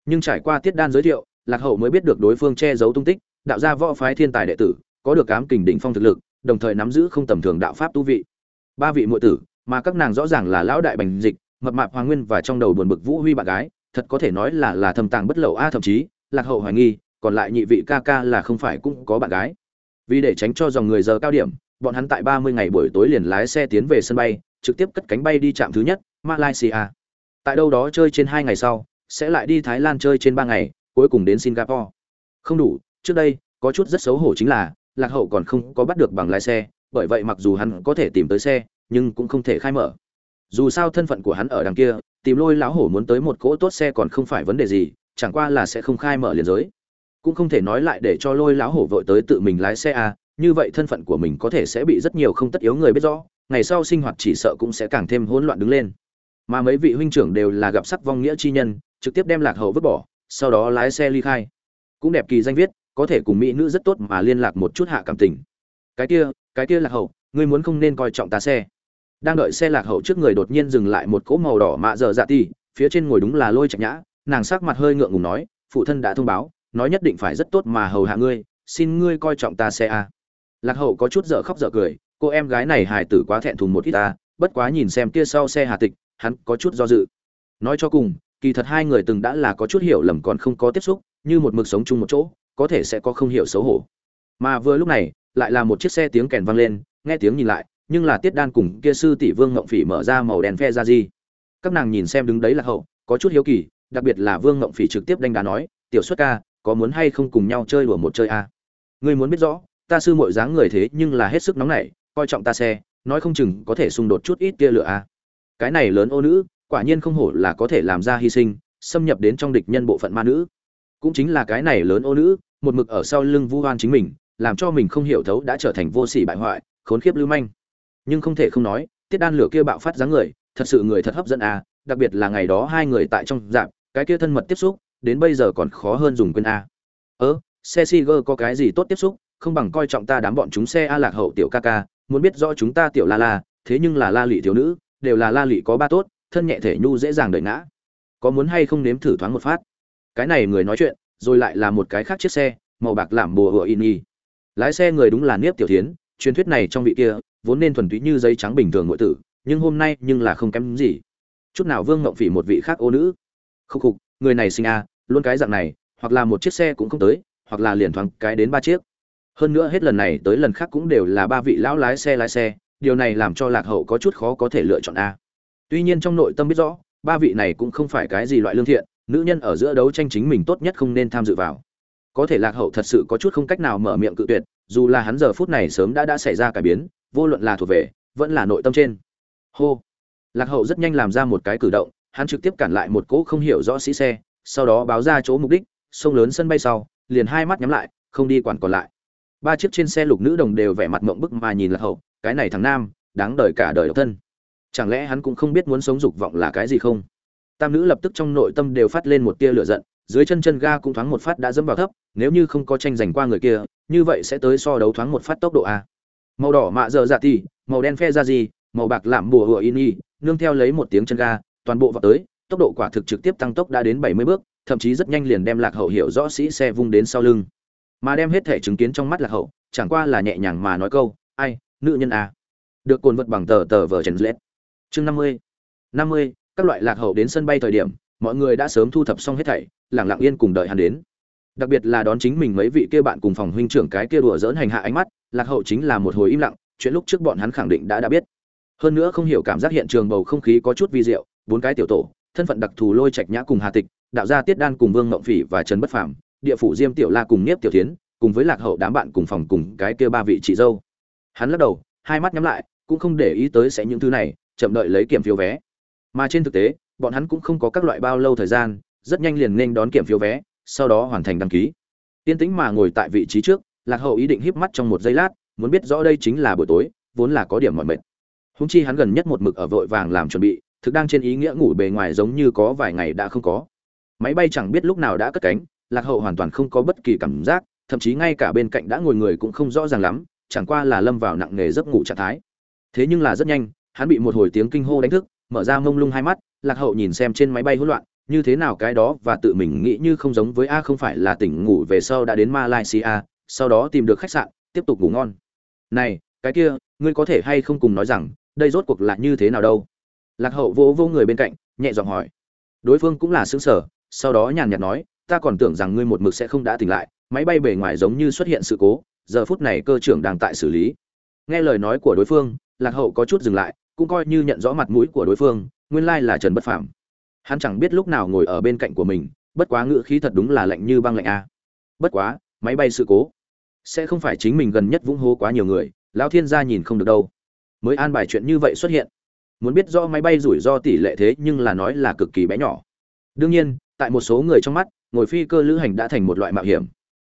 Nhưng trải qua tiết đan giới thiệu, lạc hậu mới biết được đối phương che giấu tung tích, đạo gia võ phái thiên tài đệ tử, có được cám kình đỉnh phong thực lực, đồng thời nắm giữ không tầm thường đạo pháp tu vị. Ba vị muội tử, mà các nàng rõ ràng là lão đại bành dịch, mập mạp hoàng nguyên và trong đầu buồn bực vũ huy bạn gái, thật có thể nói là là thâm tàng bất lậu a, thậm chí lạc hậu hoài nghi, còn lại nhị vị ca ca là không phải cũng có bạn gái. Vì để tránh cho dòng người giờ cao điểm, bọn hắn tại ba mươi ngày buổi tối liền lái xe tiến về sân bay, trực tiếp cất cánh bay đi trạm thứ nhất, malaysia. Tại đâu đó chơi trên hai ngày sau, sẽ lại đi thái lan chơi trên ba ngày, cuối cùng đến singapore. Không đủ, trước đây, có chút rất xấu hổ chính là, lạc hậu còn không có bắt được bằng lái xe, bởi vậy mặc dù hắn có thể tìm tới xe, nhưng cũng không thể khai mở. Dù sao thân phận của hắn ở đằng kia, tìm lôi lão hổ muốn tới một cỗ tốt xe còn không phải vấn đề gì chẳng qua là sẽ không khai mở liền giới. Cũng không thể nói lại để cho lôi lão hổ vội tới tự mình lái xe à như vậy thân phận của mình có thể sẽ bị rất nhiều không tất yếu người biết rõ, ngày sau sinh hoạt chỉ sợ cũng sẽ càng thêm hỗn loạn đứng lên. Mà mấy vị huynh trưởng đều là gặp sắc vong nghĩa chi nhân, trực tiếp đem lạc hậu vứt bỏ, sau đó lái xe ly khai. Cũng đẹp kỳ danh viết, có thể cùng mỹ nữ rất tốt mà liên lạc một chút hạ cảm tình. Cái kia cái kia lạc hậu, ngươi muốn không nên coi trọng ta xe. Đang đợi xe lạc hậu trước người đột nhiên dừng lại một cỗ màu đỏ mạ dở dạ ti phía trên ngồi đúng là lôi chạch nhã nàng sắc mặt hơi ngượng ngùng nói, phụ thân đã thông báo, nói nhất định phải rất tốt mà hầu hạ ngươi, xin ngươi coi trọng ta xe a. Lạc hậu có chút dở khóc dở cười, cô em gái này hài tử quá thẹn thùng một ít ta, bất quá nhìn xem kia sau xe hà tịch, hắn có chút do dự. Nói cho cùng, kỳ thật hai người từng đã là có chút hiểu lầm còn không có tiếp xúc, như một mực sống chung một chỗ, có thể sẽ có không hiểu xấu hổ. Mà vừa lúc này, lại là một chiếc xe tiếng kèn vang lên, nghe tiếng nhìn lại, nhưng là tiết đan cùng kia sư tỷ vương ngộng phỉ mở ra màu đen phe ra gì các nàng nhìn xem đứng đấy là hậu, có chút hiếu kỳ đặc biệt là vương ngộng phỉ trực tiếp đánh đá nói tiểu xuất ca có muốn hay không cùng nhau chơi đùa một chơi a à? ngươi muốn biết rõ ta sư muội dáng người thế nhưng là hết sức nóng nảy coi trọng ta xe nói không chừng có thể xung đột chút ít tia lửa a à? cái này lớn ô nữ quả nhiên không hổ là có thể làm ra hy sinh xâm nhập đến trong địch nhân bộ phận ma nữ cũng chính là cái này lớn ô nữ một mực ở sau lưng vu hoan chính mình làm cho mình không hiểu thấu đã trở thành vô sỉ bại hoại khốn khiếp lưu manh nhưng không thể không nói tiết đan lửa kia bạo phát dáng người thật sự người thật hấp dẫn à đặc biệt là ngày đó hai người tại trong dạng, cái kia thân mật tiếp xúc, đến bây giờ còn khó hơn dùng quên a. Ơ, xe Siger có cái gì tốt tiếp xúc? Không bằng coi trọng ta đám bọn chúng xe a lạc hậu tiểu ca ca, muốn biết rõ chúng ta tiểu la la, thế nhưng là la lị thiếu nữ, đều là la lị có ba tốt, thân nhẹ thể nhu dễ dàng đợi ngã. Có muốn hay không nếm thử thoáng một phát? Cái này người nói chuyện, rồi lại là một cái khác chiếc xe, màu bạc làm bùa hựa in y. Lái xe người đúng là nếp tiểu thiến, truyền thuyết này trong vị kia, vốn nên thuần túy như giấy trắng bình thường ngụy tử, nhưng hôm nay nhưng là không kém gì. Chút nào vương ngộng phỉ một vị khác ô nữ khúc khục, người này sinh a, luôn cái dạng này, hoặc là một chiếc xe cũng không tới, hoặc là liền thoáng cái đến ba chiếc. Hơn nữa hết lần này tới lần khác cũng đều là ba vị lão lái xe lái xe, điều này làm cho lạc hậu có chút khó có thể lựa chọn a. Tuy nhiên trong nội tâm biết rõ, ba vị này cũng không phải cái gì loại lương thiện, nữ nhân ở giữa đấu tranh chính mình tốt nhất không nên tham dự vào. Có thể lạc hậu thật sự có chút không cách nào mở miệng cự tuyệt, dù là hắn giờ phút này sớm đã đã xảy ra cải biến, vô luận là thuộc về, vẫn là nội tâm trên. Hô. Lạc hậu rất nhanh làm ra một cái cử động hắn trực tiếp cản lại một cỗ không hiểu rõ sĩ xe sau đó báo ra chỗ mục đích sông lớn sân bay sau liền hai mắt nhắm lại không đi quản còn lại. Ba chiếc trên xe lục nữ đồng đều vẻ mặt mộng bức mà nhìn lạc hậu cái này thằng nam đáng đời cả đời độc thân. Chẳng lẽ hắn cũng không biết muốn sống dục vọng là cái gì không? Tam nữ lập tức trong nội tâm đều phát lên một tia lửa giận dưới chân chân ga cũng thoáng một phát đã dẫm vào thấp nếu như không có tranh giành qua người kia như vậy sẽ tới so đấu thoáng một phát tốc độ a. Màu đỏ mạ giờ dạ tỷ, màu đen phe ra gì màu bạc làm bùa hựa in y nương theo lấy một tiếng chân ga toàn bộ vào tới tốc độ quả thực trực tiếp tăng tốc đã đến bảy mươi bước thậm chí rất nhanh liền đem lạc hậu hiểu rõ sĩ xe vung đến sau lưng. Mà đem hết thể chứng kiến trong mắt lạc hậu chẳng qua là nhẹ nhàng mà nói câu ai nữ nhân à, được cồn vật bằng tờ tờ vở trần Lệ. chương năm mươi năm mươi các loại lạc hậu đến sân bay thời điểm mọi người đã sớm thu thập xong hết thảy lặng lặng yên cùng đợi hắn đến. Đặc biệt là đón chính mình mấy vị kia bạn cùng phòng huynh trưởng cái kia đùa dỡn hành hạ ánh mắt lạc hậu chính là một hồi im lặng chuyện lúc trước bọn hắn khẳng định đã đã biết. Hơn nữa không hiểu cảm giác hiện trường bầu không khí có chút vi diệu bốn cái tiểu tổ, thân phận đặc thù lôi trạch nhã cùng hà tịch, đạo gia tiết đan cùng vương ngộng phỉ và trần bất phàm, địa phủ diêm tiểu la cùng nhiếp tiểu tiến cùng với lạc hậu đám bạn cùng phòng cùng cái kia ba vị chị dâu. Hắn lắc đầu, hai mắt nhắm lại, cũng không để ý tới sẽ những thứ này, chậm đợi lấy kiểm phiếu vé. Mà trên thực tế, bọn hắn cũng không có các loại bao lâu thời gian, rất nhanh liền nên đón kiểm phiếu vé, sau đó hoàn thành đăng ký. Tiên tĩnh mà ngồi tại vị trí trước, lạc hậu ý định híp mắt trong một giây lát, muốn biết rõ đây chính là buổi tối, vốn là có điểm mọi mệt. Húng chi hắn gần nhất một mực ở vội vàng làm chuẩn bị thực đang trên ý nghĩa ngủ bề ngoài giống như có vài ngày đã không có. Máy bay chẳng biết lúc nào đã cất cánh, lạc hậu hoàn toàn không có bất kỳ cảm giác, thậm chí ngay cả bên cạnh đã ngồi người cũng không rõ ràng lắm, chẳng qua là lâm vào nặng nề giấc ngủ trạng thái. Thế nhưng là rất nhanh, hắn bị một hồi tiếng kinh hô đánh thức, mở ra mông lung hai mắt, lạc hậu nhìn xem trên máy bay hỗn loạn, như thế nào cái đó và tự mình nghĩ như không giống với a không phải là tỉnh ngủ về sau đã đến malaysia, sau đó tìm được khách sạn, tiếp tục ngủ ngon. Này, cái kia, ngươi có thể hay không cùng nói rằng, đây rốt cuộc là như thế nào đâu? Lạc hậu vỗ vô người bên cạnh, nhẹ giọng hỏi. Đối phương cũng là xứng sở sau đó nhàn nhạt nói, ta còn tưởng rằng ngươi một mực sẽ không đã tỉnh lại, máy bay bề ngoài giống như xuất hiện sự cố, giờ phút này cơ trưởng đang tại xử lý. Nghe lời nói của đối phương, lạc hậu có chút dừng lại, cũng coi như nhận rõ mặt mũi của đối phương, nguyên lai là trần bất phàm. Hắn chẳng biết lúc nào ngồi ở bên cạnh của mình, bất quá ngựa khí thật đúng là lạnh như băng lạnh a. Bất quá, máy bay sự cố, sẽ không phải chính mình gần nhất vũng hố quá nhiều người, lão thiên gia nhìn không được đâu. Mới an bài chuyện như vậy xuất hiện muốn biết do máy bay rủi ro tỷ lệ thế nhưng là nói là cực kỳ bé nhỏ. Đương nhiên, tại một số người trong mắt, ngồi phi cơ lữ hành đã thành một loại mạo hiểm.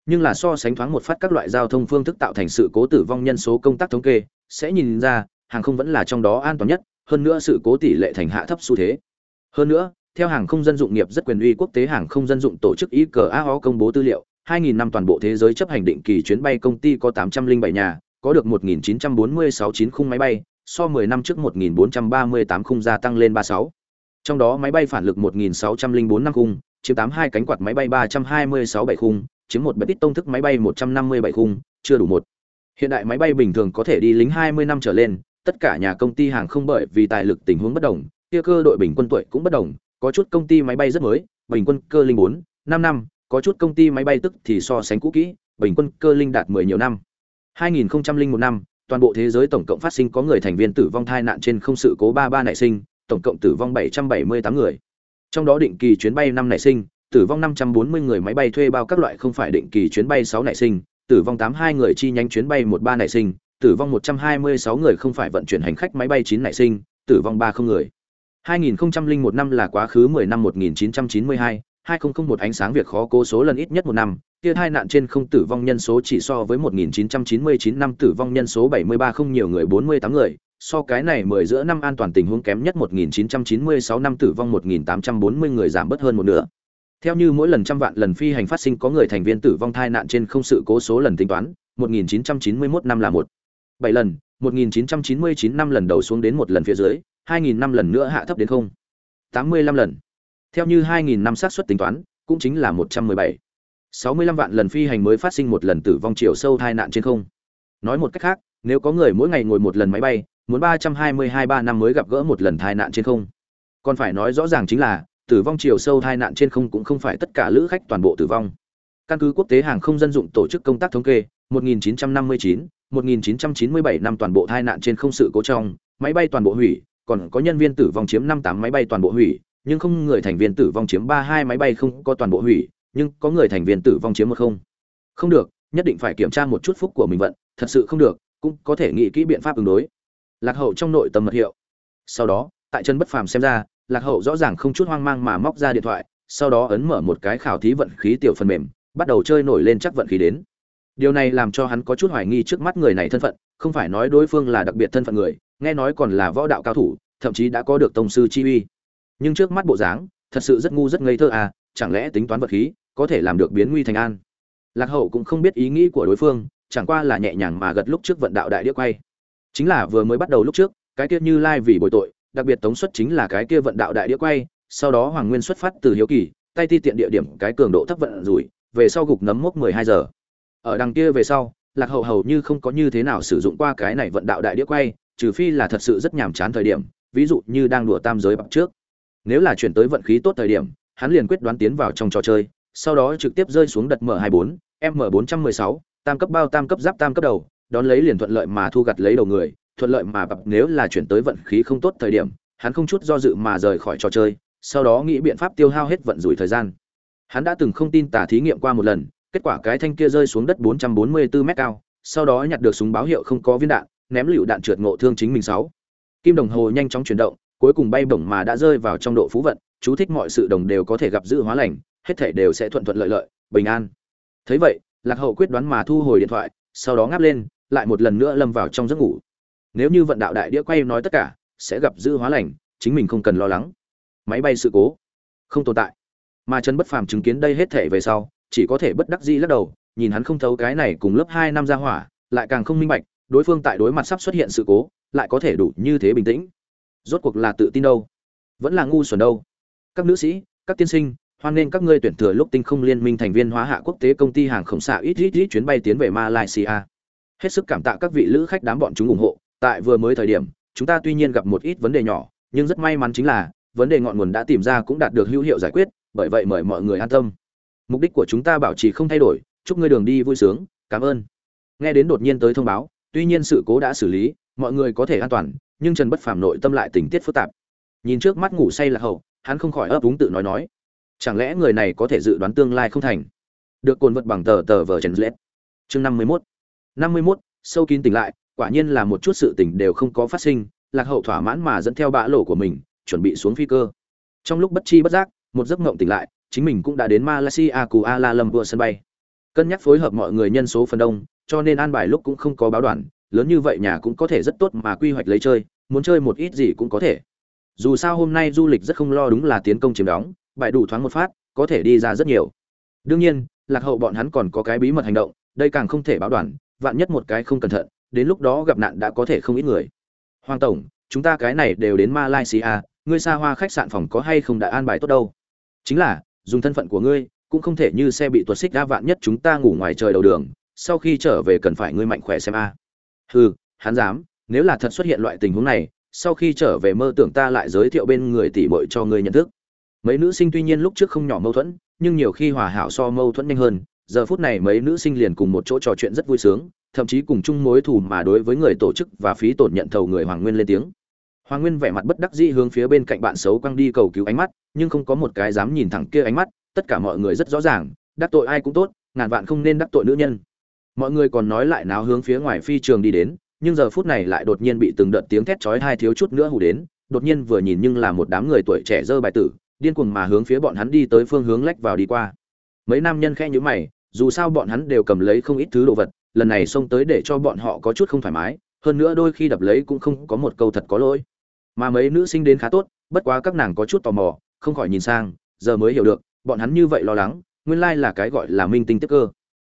Nhưng là so sánh thoáng một phát các loại giao thông phương thức tạo thành sự cố tử vong nhân số công tác thống kê, sẽ nhìn ra, hàng không vẫn là trong đó an toàn nhất, hơn nữa sự cố tỷ lệ thành hạ thấp xu thế. Hơn nữa, theo hàng không dân dụng nghiệp rất quyền uy quốc tế hàng không dân dụng tổ chức ICAO công bố tư liệu 2000 năm toàn bộ thế giới chấp hành định kỳ chuyến bay công ty có 807 nhà, có được 1946 chín khung máy bay so 10 năm trước 1438 khung gia tăng lên 36. Trong đó máy bay phản lực 1604 năm khung, chiếm 82 cánh quạt máy bay 326 bảy khung, chiếm một bệ tít tông thức máy bay 157 khung, chưa đủ một. Hiện đại máy bay bình thường có thể đi lính 20 năm trở lên, tất cả nhà công ty hàng không bởi vì tài lực tình huống bất đồng, kia cơ đội bình quân tuổi cũng bất đồng, có chút công ty máy bay rất mới, bình quân cơ linh 4, 5 năm, có chút công ty máy bay tức thì so sánh cũ kỹ, bình quân cơ linh đạt 10 nhiều năm. 2001 năm, toàn bộ thế giới tổng cộng phát sinh có người thành viên tử vong thai nạn trên không sự cố 33 nảy sinh, tổng cộng tử vong 778 người. Trong đó định kỳ chuyến bay 5 nảy sinh, tử vong 540 người máy bay thuê bao các loại không phải định kỳ chuyến bay 6 nảy sinh, tử vong 82 người chi nhánh chuyến bay 13 nảy sinh, tử vong 126 người không phải vận chuyển hành khách máy bay 9 nảy sinh, tử vong 30 người. 2001 năm là quá khứ 10 năm 1992, 2001 ánh sáng việc khó cố số lần ít nhất một năm, kia hai nạn trên không tử vong nhân số chỉ so với 1999 năm tử vong nhân số 73 không nhiều người 48 người, so cái này mười giữa năm an toàn tình huống kém nhất 1996 năm tử vong 1840 người giảm bớt hơn một nửa. Theo như mỗi lần trăm vạn lần phi hành phát sinh có người thành viên tử vong thai nạn trên không sự cố số lần tính toán, 1991 năm là một 7 lần, 1999 năm lần đầu xuống đến một lần phía dưới, 2000 năm lần nữa hạ thấp đến không. 85 lần. Theo như 2000 năm xác suất tính toán, cũng chính là 117. 65 vạn lần phi hành mới phát sinh một lần tử vong chiều sâu tai nạn trên không. Nói một cách khác, nếu có người mỗi ngày ngồi một lần máy bay, muốn 322 ba năm mới gặp gỡ một lần tai nạn trên không. Còn phải nói rõ ràng chính là, tử vong chiều sâu tai nạn trên không cũng không phải tất cả lữ khách toàn bộ tử vong. Căn cứ quốc tế hàng không dân dụng tổ chức công tác thống kê, 1959, 1997 năm toàn bộ tai nạn trên không sự cố trong, máy bay toàn bộ hủy, còn có nhân viên tử vong chiếm 58 máy bay toàn bộ hủy, nhưng không người thành viên tử vong chiếm 32 máy bay không có toàn bộ hủy, nhưng có người thành viên tử vong chiếm một không. Không được, nhất định phải kiểm tra một chút phúc của mình vận, thật sự không được, cũng có thể nghĩ kỹ biện pháp ứng đối. Lạc Hậu trong nội tâm mật hiệu. Sau đó, tại chân bất phàm xem ra, Lạc Hậu rõ ràng không chút hoang mang mà móc ra điện thoại, sau đó ấn mở một cái khảo thí vận khí tiểu phần mềm, bắt đầu chơi nổi lên chắc vận khí đến. Điều này làm cho hắn có chút hoài nghi trước mắt người này thân phận, không phải nói đối phương là đặc biệt thân phận người, nghe nói còn là võ đạo cao thủ, thậm chí đã có được tông sư chi uy. Nhưng trước mắt bộ dáng, thật sự rất ngu rất ngây thơ à, chẳng lẽ tính toán vật khí, có thể làm được biến nguy thành an. Lạc Hậu cũng không biết ý nghĩ của đối phương, chẳng qua là nhẹ nhàng mà gật lúc trước vận đạo đại đĩa quay. Chính là vừa mới bắt đầu lúc trước, cái kia như lai vì bồi tội, đặc biệt tống xuất chính là cái kia vận đạo đại đĩa quay, sau đó Hoàng Nguyên xuất phát từ hiếu kỳ, tay ti tiện địa điểm cái cường độ thấp vận rủi, về sau gục nấm mốc 12 giờ ở đằng kia về sau lạc hậu hầu như không có như thế nào sử dụng qua cái này vận đạo đại đĩa quay trừ phi là thật sự rất nhàm chán thời điểm ví dụ như đang đùa tam giới bậc trước nếu là chuyển tới vận khí tốt thời điểm hắn liền quyết đoán tiến vào trong trò chơi sau đó trực tiếp rơi xuống đợt m 24 m 416 tam cấp bao tam cấp giáp tam cấp đầu đón lấy liền thuận lợi mà thu gặt lấy đầu người thuận lợi mà bập nếu là chuyển tới vận khí không tốt thời điểm hắn không chút do dự mà rời khỏi trò chơi sau đó nghĩ biện pháp tiêu hao hết vận rủi thời gian hắn đã từng không tin tả thí nghiệm qua một lần kết quả cái thanh kia rơi xuống đất 444 mét cao, sau đó nhặt được súng báo hiệu không có viên đạn, ném lựu đạn trượt ngộ thương chính mình sáu. Kim đồng hồ nhanh chóng chuyển động, cuối cùng bay bổng mà đã rơi vào trong độ phú vận, chú thích mọi sự đồng đều có thể gặp dự hóa lành, hết thảy đều sẽ thuận thuận lợi lợi, bình an. Thấy vậy, Lạc Hậu quyết đoán mà thu hồi điện thoại, sau đó ngáp lên, lại một lần nữa lâm vào trong giấc ngủ. Nếu như vận đạo đại đĩa quay nói tất cả, sẽ gặp dư hóa lành, chính mình không cần lo lắng. Máy bay sự cố, không tồn tại. Mà Trần Bất Phàm chứng kiến đây hết thảy về sau, chỉ có thể bất đắc dĩ lắc đầu nhìn hắn không thấu cái này cùng lớp hai năm ra hỏa lại càng không minh bạch đối phương tại đối mặt sắp xuất hiện sự cố lại có thể đủ như thế bình tĩnh rốt cuộc là tự tin đâu vẫn là ngu xuẩn đâu các nữ sĩ các tiên sinh hoan nghênh các ngươi tuyển thừa lúc tinh không liên minh thành viên hóa hạ quốc tế công ty hàng khổng xạ ít ít ít chuyến bay tiến về malaysia. Hết sức cảm tạ các vị lữ khách đám bọn chúng ủng hộ. Tại vừa mới thời điểm, chúng ta tuy nhiên gặp một ít vấn đề nhỏ, nhưng rất may mắn chính là, vấn đề ngọn nguồn đã tìm ra cũng đạt được hữu hiệu giải quyết, bởi vậy mời mọi người an tâm. Mục đích của chúng ta bảo trì không thay đổi, chúc ngươi đường đi vui sướng, cảm ơn. Nghe đến đột nhiên tới thông báo, tuy nhiên sự cố đã xử lý, mọi người có thể an toàn, nhưng trần bất phàm nội tâm lại tình tiết phức tạp. Nhìn trước mắt ngủ say là hậu, hắn không khỏi ấp úng tự nói nói chẳng lẽ người này có thể dự đoán tương lai không thành được cồn vật bằng tờ tờ vờ trần lết chương năm mươi mốt năm mươi mốt sâu kín tỉnh lại quả nhiên là một chút sự tỉnh đều không có phát sinh lạc hậu thỏa mãn mà dẫn theo bã lỗ của mình chuẩn bị xuống phi cơ trong lúc bất chi bất giác một giấc ngộng tỉnh lại chính mình cũng đã đến Malaysia Kuala Lumpur sân bay. Cân nhắc phối hợp mọi người nhân số phần đông, cho nên an bài lúc cũng không có báo đoàn, lớn như vậy nhà cũng có thể rất tốt mà quy hoạch lấy chơi, muốn chơi một ít gì cũng có thể. Dù sao hôm nay du lịch rất không lo đúng là tiến công chiếm đóng, bài đủ thoáng một phát, có thể đi ra rất nhiều. Đương nhiên, lạc hậu bọn hắn còn có cái bí mật hành động, đây càng không thể báo đoàn, vạn nhất một cái không cẩn thận, đến lúc đó gặp nạn đã có thể không ít người. Hoàng tổng, chúng ta cái này đều đến Malaysia, ngươi xa hoa khách sạn phòng có hay không đã an bài tốt đâu? Chính là, dùng thân phận của ngươi cũng không thể như xe bị tuột xích đa vạn nhất chúng ta ngủ ngoài trời đầu đường sau khi trở về cần phải ngươi mạnh khỏe xem a à. hừ hắn dám nếu là thật xuất hiện loại tình huống này sau khi trở về mơ tưởng ta lại giới thiệu bên người tỷ bội cho ngươi nhận thức mấy nữ sinh tuy nhiên lúc trước không nhỏ mâu thuẫn nhưng nhiều khi hòa hảo so mâu thuẫn nhanh hơn giờ phút này mấy nữ sinh liền cùng một chỗ trò chuyện rất vui sướng thậm chí cùng chung mối thù mà đối với người tổ chức và phí tổn nhận thầu người hoàng nguyên lên tiếng Hoàng Nguyên vẻ mặt bất đắc dĩ hướng phía bên cạnh bạn xấu quăng đi cầu cứu ánh mắt, nhưng không có một cái dám nhìn thẳng kia ánh mắt, tất cả mọi người rất rõ ràng, đắc tội ai cũng tốt, ngàn vạn không nên đắc tội nữ nhân. Mọi người còn nói lại náo hướng phía ngoài phi trường đi đến, nhưng giờ phút này lại đột nhiên bị từng đợt tiếng thét chói hai thiếu chút nữa hù đến, đột nhiên vừa nhìn nhưng là một đám người tuổi trẻ dơ bài tử, điên cuồng mà hướng phía bọn hắn đi tới phương hướng lách vào đi qua. Mấy nam nhân khẽ nhíu mày, dù sao bọn hắn đều cầm lấy không ít thứ đồ vật, lần này xông tới để cho bọn họ có chút không thoải mái, hơn nữa đôi khi đập lấy cũng không có một câu thật có lỗi. Mà mấy nữ sinh đến khá tốt bất quá các nàng có chút tò mò không khỏi nhìn sang giờ mới hiểu được bọn hắn như vậy lo lắng nguyên lai là cái gọi là minh tinh tiếp cơ.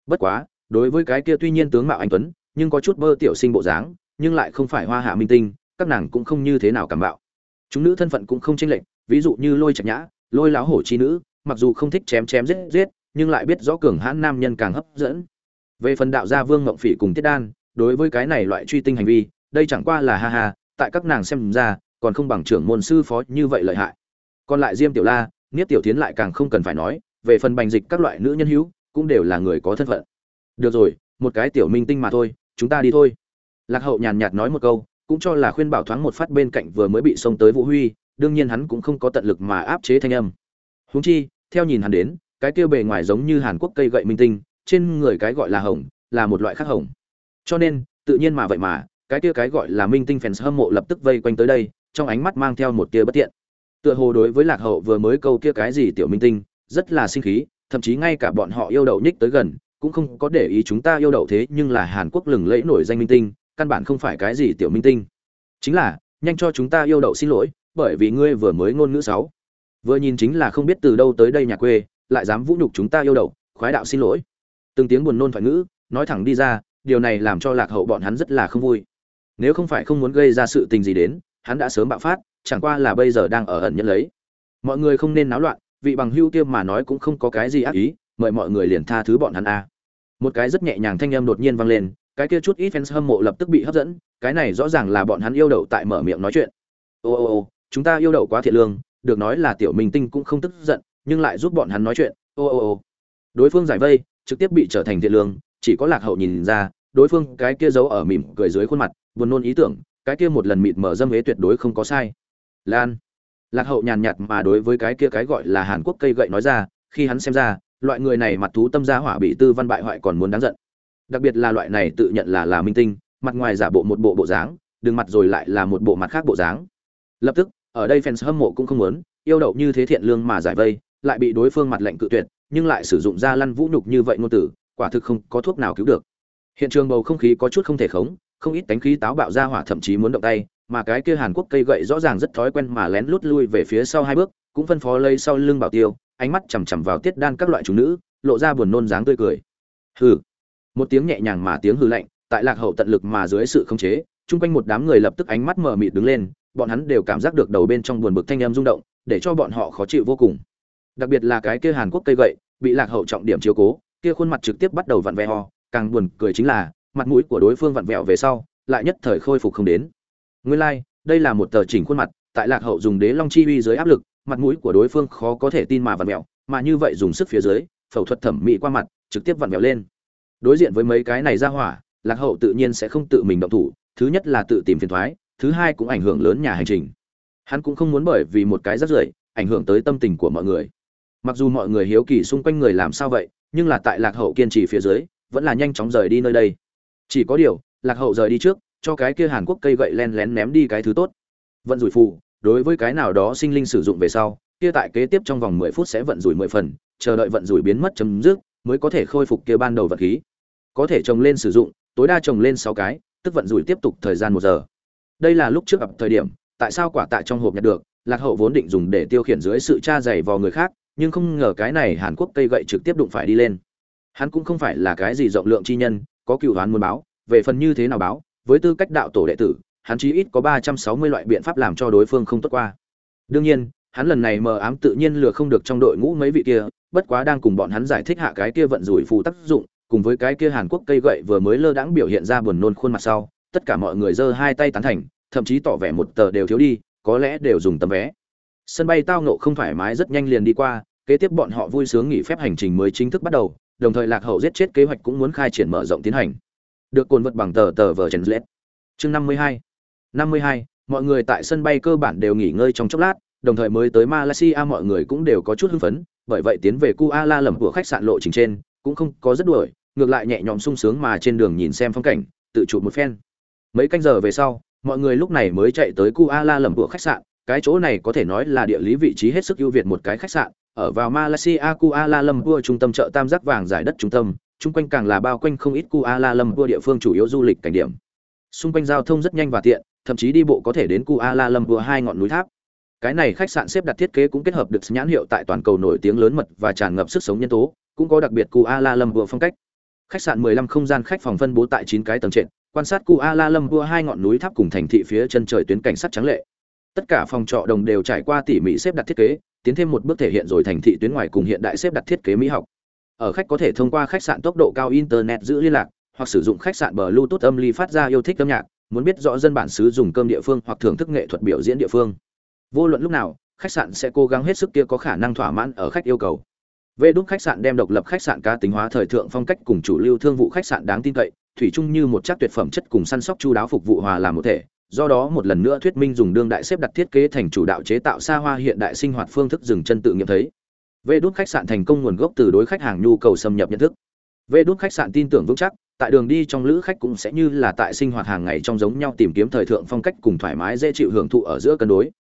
Bất quá đối với cái kia tuy nhiên tướng mạo anh tuấn nhưng có chút bơ tiểu sinh bộ dáng nhưng lại không phải hoa hạ minh tinh các nàng cũng không như thế nào cảm bạo. Chúng nữ thân phận cũng không chênh lệch ví dụ như lôi trạch nhã, lôi láo hổ chi nữ, mặc dù không thích chém chém giết giết, nhưng lại biết rõ cường hãn nam nhân càng hấp dẫn. Về phần đạo gia vương ngộng phỉ cùng tiết đan, đối với cái này loại truy tinh hành vi, đây chẳng qua là ha ha, tại các nàng xem ra, còn không bằng trưởng môn sư phó như vậy lợi hại. Còn lại diêm tiểu la, niết tiểu tiến lại càng không cần phải nói, về phần bành dịch các loại nữ nhân hữu, cũng đều là người có thân phận. Được rồi, một cái tiểu minh tinh mà thôi, chúng ta đi thôi. Lạc hậu nhàn nhạt nói một câu, cũng cho là khuyên bảo thoáng một phát bên cạnh vừa mới bị xông tới vũ huy đương nhiên hắn cũng không có tận lực mà áp chế thanh âm. Huống chi, theo nhìn hắn đến, cái kia bề ngoài giống như hàn quốc cây gậy minh tinh, trên người cái gọi là hồng, là một loại khác hồng. Cho nên, tự nhiên mà vậy mà, cái kia cái gọi là minh tinh fans hâm mộ lập tức vây quanh tới đây, trong ánh mắt mang theo một tia bất tiện. Tựa hồ đối với lạc hậu vừa mới câu kia cái gì tiểu minh tinh, rất là sinh khí, thậm chí ngay cả bọn họ yêu đậu nhích tới gần, cũng không có để ý chúng ta yêu đậu thế, nhưng là hàn quốc lừng lẫy nổi danh minh tinh, căn bản không phải cái gì tiểu minh tinh. Chính là, nhanh cho chúng ta yêu đậu xin lỗi bởi vì ngươi vừa mới ngôn ngữ sáu. Vừa nhìn chính là không biết từ đâu tới đây nhà quê, lại dám vũ nhục chúng ta yêu đậu khoái đạo xin lỗi. Từng tiếng buồn nôn thoại ngữ, nói thẳng đi ra, điều này làm cho lạc hậu bọn hắn rất là không vui. Nếu không phải không muốn gây ra sự tình gì đến, hắn đã sớm bạo phát, chẳng qua là bây giờ đang ở ẩn nhận lấy. Mọi người không nên náo loạn, vị bằng hưu tiêm mà nói cũng không có cái gì ác ý, mời mọi người liền tha thứ bọn hắn a. Một cái rất nhẹ nhàng thanh âm đột nhiên vang lên, cái kia chút ít fans hâm mộ lập tức bị hấp dẫn, cái này rõ ràng là bọn hắn yêu đậu tại mở miệng nói chuyện. Ô ô ô chúng ta yêu đậu quá thiện lương, được nói là tiểu minh tinh cũng không tức giận, nhưng lại giúp bọn hắn nói chuyện. Ô ô ô. Đối phương giải vây, trực tiếp bị trở thành thiện lương, chỉ có lạc hậu nhìn ra, đối phương cái kia giấu ở mỉm cười dưới khuôn mặt, buồn nôn ý tưởng, cái kia một lần mịt mở dâm ế tuyệt đối không có sai. Lan. Lạc hậu nhàn nhạt mà đối với cái kia cái gọi là hàn quốc cây gậy nói ra, khi hắn xem ra, loại người này mặt thú tâm gia hỏa bị tư văn bại hoại còn muốn đáng giận. Đặc biệt là loại này tự nhận là là minh tinh, mặt ngoài giả bộ một bộ bộ dáng, đường mặt rồi lại là một bộ mặt khác bộ dáng. Lập tức ở đây fans hâm mộ cũng không muốn, yêu đậu như thế thiện lương mà giải vây, lại bị đối phương mặt lệnh cự tuyệt, nhưng lại sử dụng ra lăn vũ nhục như vậy ngôn tử quả thực không có thuốc nào cứu được. Hiện trường bầu không khí có chút không thể khống, không ít tánh khí táo bạo ra hỏa thậm chí muốn động tay, mà cái kia hàn quốc cây gậy rõ ràng rất thói quen mà lén lút lui về phía sau hai bước, cũng phân phó lây sau lưng bảo tiêu, ánh mắt chằm chằm vào tiết đan các loại chủ nữ, lộ ra buồn nôn dáng tươi cười. Hừ. Một tiếng nhẹ nhàng mà tiếng hừ lạnh, tại lạc hậu tận lực mà dưới sự khống chế, chung quanh một đám người lập tức ánh mắt mờ mịt đứng lên bọn hắn đều cảm giác được đầu bên trong buồn bực thanh âm rung động để cho bọn họ khó chịu vô cùng đặc biệt là cái kia hàn quốc cây gậy bị lạc hậu trọng điểm chiếu cố kia khuôn mặt trực tiếp bắt đầu vặn vẹo càng buồn cười chính là mặt mũi của đối phương vặn vẹo về sau lại nhất thời khôi phục không đến nguyên lai like, đây là một tờ chỉnh khuôn mặt tại lạc hậu dùng đế long chi uy dưới áp lực mặt mũi của đối phương khó có thể tin mà vặn vẹo mà như vậy dùng sức phía dưới phẫu thuật thẩm mỹ qua mặt trực tiếp vặn vẹo lên đối diện với mấy cái này ra hỏa lạc hậu tự nhiên sẽ không tự mình động thủ thứ nhất là tự tìm phiền toái thứ hai cũng ảnh hưởng lớn nhà hành trình. Hắn cũng không muốn bởi vì một cái rất rưởi, ảnh hưởng tới tâm tình của mọi người. Mặc dù mọi người hiếu kỳ xung quanh người làm sao vậy, nhưng là tại lạc hậu kiên trì phía dưới, vẫn là nhanh chóng rời đi nơi đây. Chỉ có điều, lạc hậu rời đi trước, cho cái kia hàn quốc cây gậy len lén ném đi cái thứ tốt. Vận rủi phù, đối với cái nào đó sinh linh sử dụng về sau, kia tại kế tiếp trong vòng mười phút sẽ vận rủi mười phần, chờ đợi vận rủi biến mất chấm dứt, mới có thể khôi phục kia ban đầu vật khí. Có thể trồng lên sử dụng, tối đa trồng lên sáu cái, tức vận rủi tiếp tục thời gian một giờ đây là lúc trước ập thời điểm, tại sao quả tạ trong hộp nhặt được, lạc hậu vốn định dùng để tiêu khiển dưới sự tra dày vào người khác, nhưng không ngờ cái này hàn quốc cây gậy trực tiếp đụng phải đi lên. Hắn cũng không phải là cái gì rộng lượng chi nhân, có cựu đoán muốn báo, về phần như thế nào báo, với tư cách đạo tổ đệ tử, hắn chí ít có ba trăm sáu mươi loại biện pháp làm cho đối phương không tốt qua. Đương nhiên, hắn lần này mờ ám tự nhiên lừa không được trong đội ngũ mấy vị kia, bất quá đang cùng bọn hắn giải thích hạ cái kia vận rủi phù tác dụng, cùng với cái kia hàn quốc cây gậy vừa mới lơ đãng biểu hiện ra buồn nôn khuôn mặt sau tất cả mọi người giơ hai tay tán thành, thậm chí tỏ vẻ một tờ đều thiếu đi, có lẽ đều dùng tấm vé. Sân bay tao nộ không thoải mái rất nhanh liền đi qua, kế tiếp bọn họ vui sướng nghỉ phép hành trình mới chính thức bắt đầu, đồng thời lạc hậu giết chết kế hoạch cũng muốn khai triển mở rộng tiến hành. Được cồn vật bằng tờ tờ vờ trần lết chương năm mươi hai. năm mươi hai, mọi người tại sân bay cơ bản đều nghỉ ngơi trong chốc lát, đồng thời mới tới malaysia mọi người cũng đều có chút hưng phấn, bởi vậy tiến về kuala lầm của khách sạn lộ trình trên, cũng không có rất đuổi, ngược lại nhẹ nhõm sung sướng mà trên đường nhìn xem phong cảnh, tự chụp một phen mấy canh giờ về sau mọi người lúc này mới chạy tới kuala lầm của khách sạn. Cái chỗ này có thể nói là địa lý vị trí hết sức ưu việt một cái khách sạn. Ở vào Malaysia Kuala Lumpur trung tâm chợ tam giác vàng giải đất trung tâm, chung quanh càng là bao quanh không ít Kuala Lumpur địa phương chủ yếu du lịch cảnh điểm. xung quanh giao thông rất nhanh và tiện thậm chí đi bộ có thể đến kuala lumpur hai ngọn núi tháp. Cái này khách sạn xếp đặt thiết kế cũng kết hợp được nhãn hiệu tại toàn cầu nổi tiếng lớn mật và tràn ngập sức sống nhân tố cũng có đặc biệt kuala lumpur phong cách. Khách sạn 15 không gian khách phòng phân bố tại 9 cái tầng trệt quan sát kuala lumpur hai ngọn núi tháp cùng thành thị phía chân trời tuyến cảnh sát trắng lệ. Tất cả phòng trọ đồng đều trải qua tỉ mỉ xếp đặt thiết kế tiến thêm một bước thể hiện rồi thành thị tuyến ngoài cùng hiện đại xếp đặt thiết kế mỹ học. Ở khách có thể thông qua khách sạn tốc độ cao internet giữ liên lạc hoặc sử dụng khách sạn bờ bluetooth âm ly phát ra yêu thích âm nhạc muốn biết rõ dân bản xứ dùng cơm địa phương hoặc thưởng thức nghệ thuật biểu diễn địa phương. Vô luận lúc nào khách sạn sẽ cố gắng hết sức kia có khả năng thỏa mãn ở khách yêu cầu. Vệ đúc khách sạn đem độc lập khách sạn cá tính hóa thời thượng phong cách cùng chủ lưu thương vụ khách sạn đáng tin cậy, thủy chung như một chất tuyệt phẩm chất cùng săn sóc chu đáo phục vụ hòa làm một thể. Do đó một lần nữa thuyết minh dùng đương đại xếp đặt thiết kế thành chủ đạo chế tạo xa hoa hiện đại sinh hoạt phương thức dừng chân tự nghiệm thấy. vê đốt khách sạn thành công nguồn gốc từ đối khách hàng nhu cầu xâm nhập nhận thức. vê đốt khách sạn tin tưởng vững chắc, tại đường đi trong lữ khách cũng sẽ như là tại sinh hoạt hàng ngày trong giống nhau tìm kiếm thời thượng phong cách cùng thoải mái dễ chịu hưởng thụ ở giữa cân đối.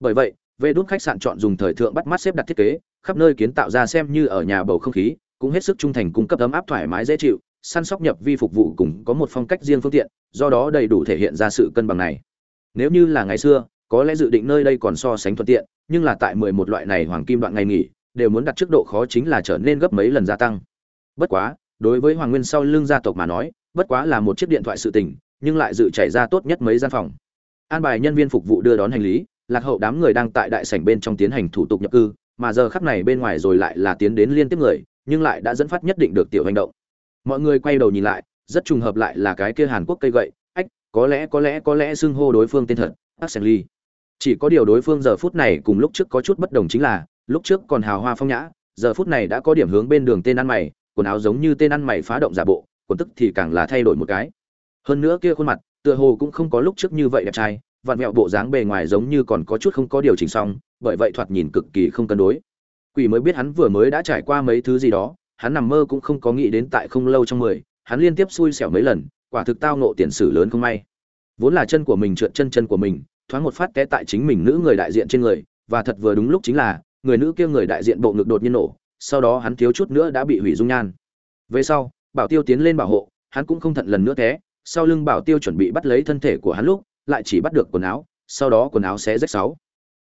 Bởi vậy, vê đốt khách sạn chọn dùng thời thượng bắt mắt xếp đặt thiết kế, khắp nơi kiến tạo ra xem như ở nhà bầu không khí, cũng hết sức trung thành cung cấp ấm áp thoải mái dễ chịu, săn sóc nhập vi phục vụ cùng có một phong cách riêng phương tiện, do đó đầy đủ thể hiện ra sự cân bằng này. Nếu như là ngày xưa, có lẽ dự định nơi đây còn so sánh thuận tiện, nhưng là tại 11 loại này hoàng kim đoạn ngày nghỉ, đều muốn đặt trước độ khó chính là trở nên gấp mấy lần gia tăng. Bất quá, đối với Hoàng Nguyên sau lưng gia tộc mà nói, bất quá là một chiếc điện thoại sự tình, nhưng lại dự chảy ra tốt nhất mấy gian phòng. An bài nhân viên phục vụ đưa đón hành lý, lạc hậu đám người đang tại đại sảnh bên trong tiến hành thủ tục nhập cư, mà giờ khắc này bên ngoài rồi lại là tiến đến liên tiếp người, nhưng lại đã dẫn phát nhất định được tiểu hành động. Mọi người quay đầu nhìn lại, rất trùng hợp lại là cái kia Hàn Quốc cây gậy, ách, có lẽ có lẽ có lẽ xưng hô đối phương tên thật, Axel Chỉ có điều đối phương giờ phút này cùng lúc trước có chút bất đồng chính là, lúc trước còn hào hoa phong nhã, giờ phút này đã có điểm hướng bên đường tên ăn mày, quần áo giống như tên ăn mày phá động giả bộ, quần tức thì càng là thay đổi một cái. Hơn nữa kia khuôn mặt, tựa hồ cũng không có lúc trước như vậy đẹp trai, vặn vẹo bộ dáng bề ngoài giống như còn có chút không có điều chỉnh xong, bởi vậy thoạt nhìn cực kỳ không cân đối. Quỷ mới biết hắn vừa mới đã trải qua mấy thứ gì đó, hắn nằm mơ cũng không có nghĩ đến tại không lâu trong mười, hắn liên tiếp xui xẻo mấy lần, quả thực tao nộ tiền sử lớn không may. Vốn là chân của mình trượt chân chân của mình, thoáng một phát té tại chính mình nữ người đại diện trên người, và thật vừa đúng lúc chính là, người nữ kia người đại diện bộ ngực đột nhiên nổ, sau đó hắn thiếu chút nữa đã bị hủy dung nhan. Về sau, Bảo Tiêu tiến lên bảo hộ, hắn cũng không thận lần nữa té, sau lưng Bảo Tiêu chuẩn bị bắt lấy thân thể của hắn lúc, lại chỉ bắt được quần áo, sau đó quần áo sẽ rách sáu.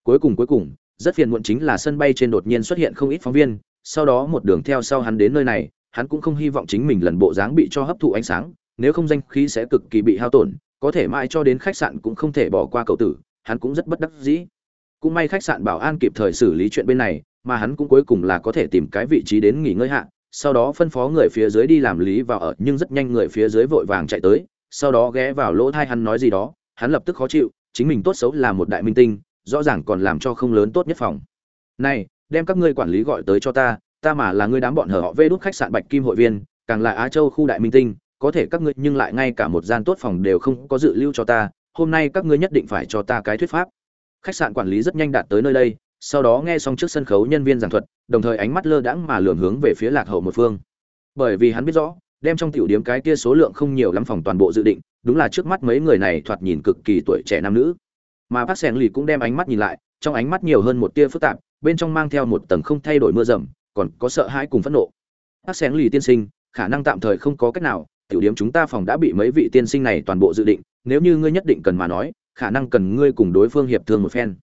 Cuối cùng cuối cùng, rất phiền muộn chính là sân bay trên đột nhiên xuất hiện không ít phóng viên, sau đó một đường theo sau hắn đến nơi này, hắn cũng không hy vọng chính mình lần bộ dáng bị cho hấp thụ ánh sáng, nếu không danh khí sẽ cực kỳ bị hao tổn, có thể mãi cho đến khách sạn cũng không thể bỏ qua cậu tử, hắn cũng rất bất đắc dĩ. Cũng may khách sạn bảo an kịp thời xử lý chuyện bên này, mà hắn cũng cuối cùng là có thể tìm cái vị trí đến nghỉ ngơi hạ, sau đó phân phó người phía dưới đi làm lý vào ở, nhưng rất nhanh người phía dưới vội vàng chạy tới, sau đó ghé vào lỗ tai hắn nói gì đó, hắn lập tức khó chịu, chính mình tốt xấu là một đại minh tinh, rõ ràng còn làm cho không lớn tốt nhất phòng. Này, đem các ngươi quản lý gọi tới cho ta, ta mà là ngươi đám bọn hở họ vê đút khách sạn Bạch Kim hội viên, càng là Á Châu khu đại minh tinh, có thể các ngươi nhưng lại ngay cả một gian tốt phòng đều không có dự lưu cho ta, hôm nay các ngươi nhất định phải cho ta cái thuyết pháp. Khách sạn quản lý rất nhanh đạt tới nơi đây, sau đó nghe xong trước sân khấu nhân viên giảng thuật, đồng thời ánh mắt lơ đãng mà lườm hướng về phía Lạc Hậu một phương. Bởi vì hắn biết rõ, đem trong tiểu điểm cái kia số lượng không nhiều lắm phòng toàn bộ dự định, đúng là trước mắt mấy người này thoạt nhìn cực kỳ tuổi trẻ nam nữ mà bác sẻng lì cũng đem ánh mắt nhìn lại trong ánh mắt nhiều hơn một tia phức tạp bên trong mang theo một tầng không thay đổi mưa rầm, còn có sợ hãi cùng phẫn nộ. Hát xén lì tiên sinh, khả năng tạm thời không có cách nào, tiểu điểm chúng ta phòng đã bị mấy vị tiên sinh này toàn bộ dự định, nếu như ngươi nhất định cần mà nói, khả năng cần ngươi cùng đối phương hiệp thương một phen.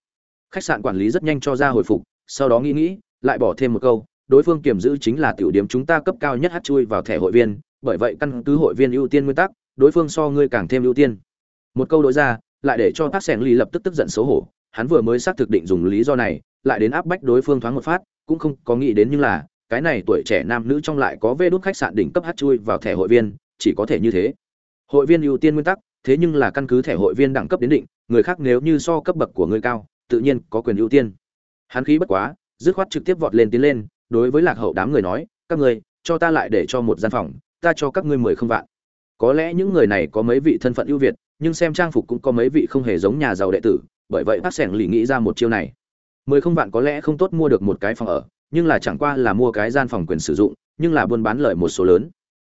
Khách sạn quản lý rất nhanh cho ra hồi phục, sau đó nghĩ nghĩ, lại bỏ thêm một câu, đối phương kiểm giữ chính là tiểu điểm chúng ta cấp cao nhất hát chui vào thẻ hội viên, bởi vậy căn cứ hội viên ưu tiên nguyên tắc, đối phương so ngươi càng thêm ưu tiên. Một câu đối ra, lại để cho tác sẻng ly lập tức tức giận xấu hổ hắn vừa mới xác thực định dùng lý do này, lại đến áp bách đối phương thoáng một phát, cũng không có nghĩ đến nhưng là, cái này tuổi trẻ nam nữ trong lại có vê đút khách sạn đỉnh cấp hát chui vào thẻ hội viên, chỉ có thể như thế. Hội viên ưu tiên nguyên tắc, thế nhưng là căn cứ thẻ hội viên đẳng cấp đến định, người khác nếu như so cấp bậc của người cao, tự nhiên có quyền ưu tiên. Hắn khí bất quá, dứt khoát trực tiếp vọt lên tiến lên, đối với lạc hậu đám người nói, các người, cho ta lại để cho một gian phòng, ta cho các ngươi mười không vạn. Có lẽ những người này có mấy vị thân phận ưu việt, nhưng xem trang phục cũng có mấy vị không hề giống nhà giàu đệ tử bởi vậy bác sẻng lì nghĩ ra một chiêu này. Mười không vạn có lẽ không tốt mua được một cái phòng ở nhưng là chẳng qua là mua cái gian phòng quyền sử dụng nhưng là buôn bán lợi một số lớn.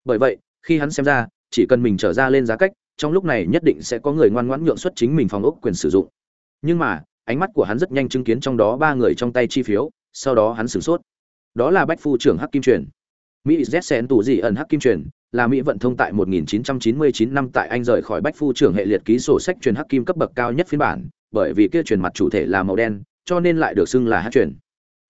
Bởi vậy khi hắn xem ra chỉ cần mình trở ra lên giá cách trong lúc này nhất định sẽ có người ngoan ngoãn nhượng xuất chính mình phòng ốc quyền sử dụng. Nhưng mà ánh mắt của hắn rất nhanh chứng kiến trong đó ba người trong tay chi phiếu sau đó hắn sửng sốt. Đó là bách phu trưởng hắc kim truyền. Mỹ z sen tù dị ẩn hắc kim truyền là Mỹ vận thông tại 1999 năm tại Anh rời khỏi Bách Phu trưởng hệ liệt ký sổ sách truyền hắc kim cấp bậc cao nhất phiên bản, bởi vì kia truyền mặt chủ thể là màu đen, cho nên lại được xưng là hắc truyền.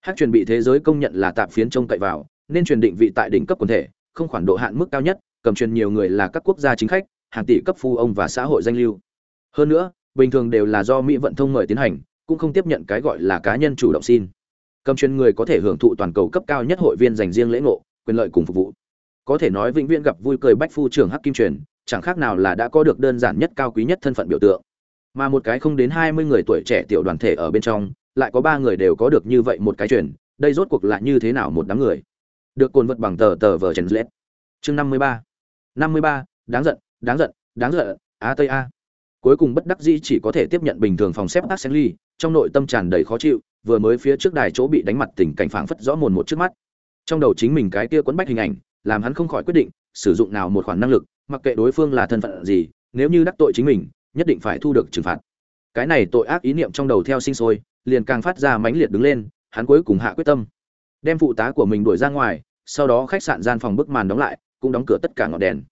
Hắc truyền bị thế giới công nhận là tạp phiến trông cậy vào, nên truyền định vị tại đỉnh cấp quần thể, không khoản độ hạn mức cao nhất, cầm truyền nhiều người là các quốc gia chính khách, hàng tỷ cấp phu ông và xã hội danh lưu. Hơn nữa, bình thường đều là do Mỹ vận thông mời tiến hành, cũng không tiếp nhận cái gọi là cá nhân chủ động xin. Cầm truyền người có thể hưởng thụ toàn cầu cấp cao nhất hội viên dành riêng lễ ngộ, quyền lợi cùng phục vụ. Có thể nói vĩnh viễn gặp vui cười bách phu trưởng Hắc Kim truyền, chẳng khác nào là đã có được đơn giản nhất cao quý nhất thân phận biểu tượng. Mà một cái không đến 20 người tuổi trẻ tiểu đoàn thể ở bên trong, lại có ba người đều có được như vậy một cái chuyển đây rốt cuộc là như thế nào một đám người. Được cồn vật bằng tờ tờ vở Trần Lết. Chương 53. 53, đáng giận, đáng giận, đáng giận, a tây a. Cuối cùng bất đắc dĩ chỉ có thể tiếp nhận bình thường phòng xếp Arsenal, trong nội tâm tràn đầy khó chịu, vừa mới phía trước đài chỗ bị đánh mặt tình cảnh phảng phất rõ mồn một trước mắt. Trong đầu chính mình cái kia quấn bách hình ảnh, làm hắn không khỏi quyết định sử dụng nào một khoản năng lực, mặc kệ đối phương là thân phận gì, nếu như đắc tội chính mình, nhất định phải thu được trừng phạt. Cái này tội ác ý niệm trong đầu theo sinh sôi, liền càng phát ra mãnh liệt đứng lên, hắn cuối cùng hạ quyết tâm, đem phụ tá của mình đuổi ra ngoài, sau đó khách sạn gian phòng bức màn đóng lại, cũng đóng cửa tất cả ngọn đèn.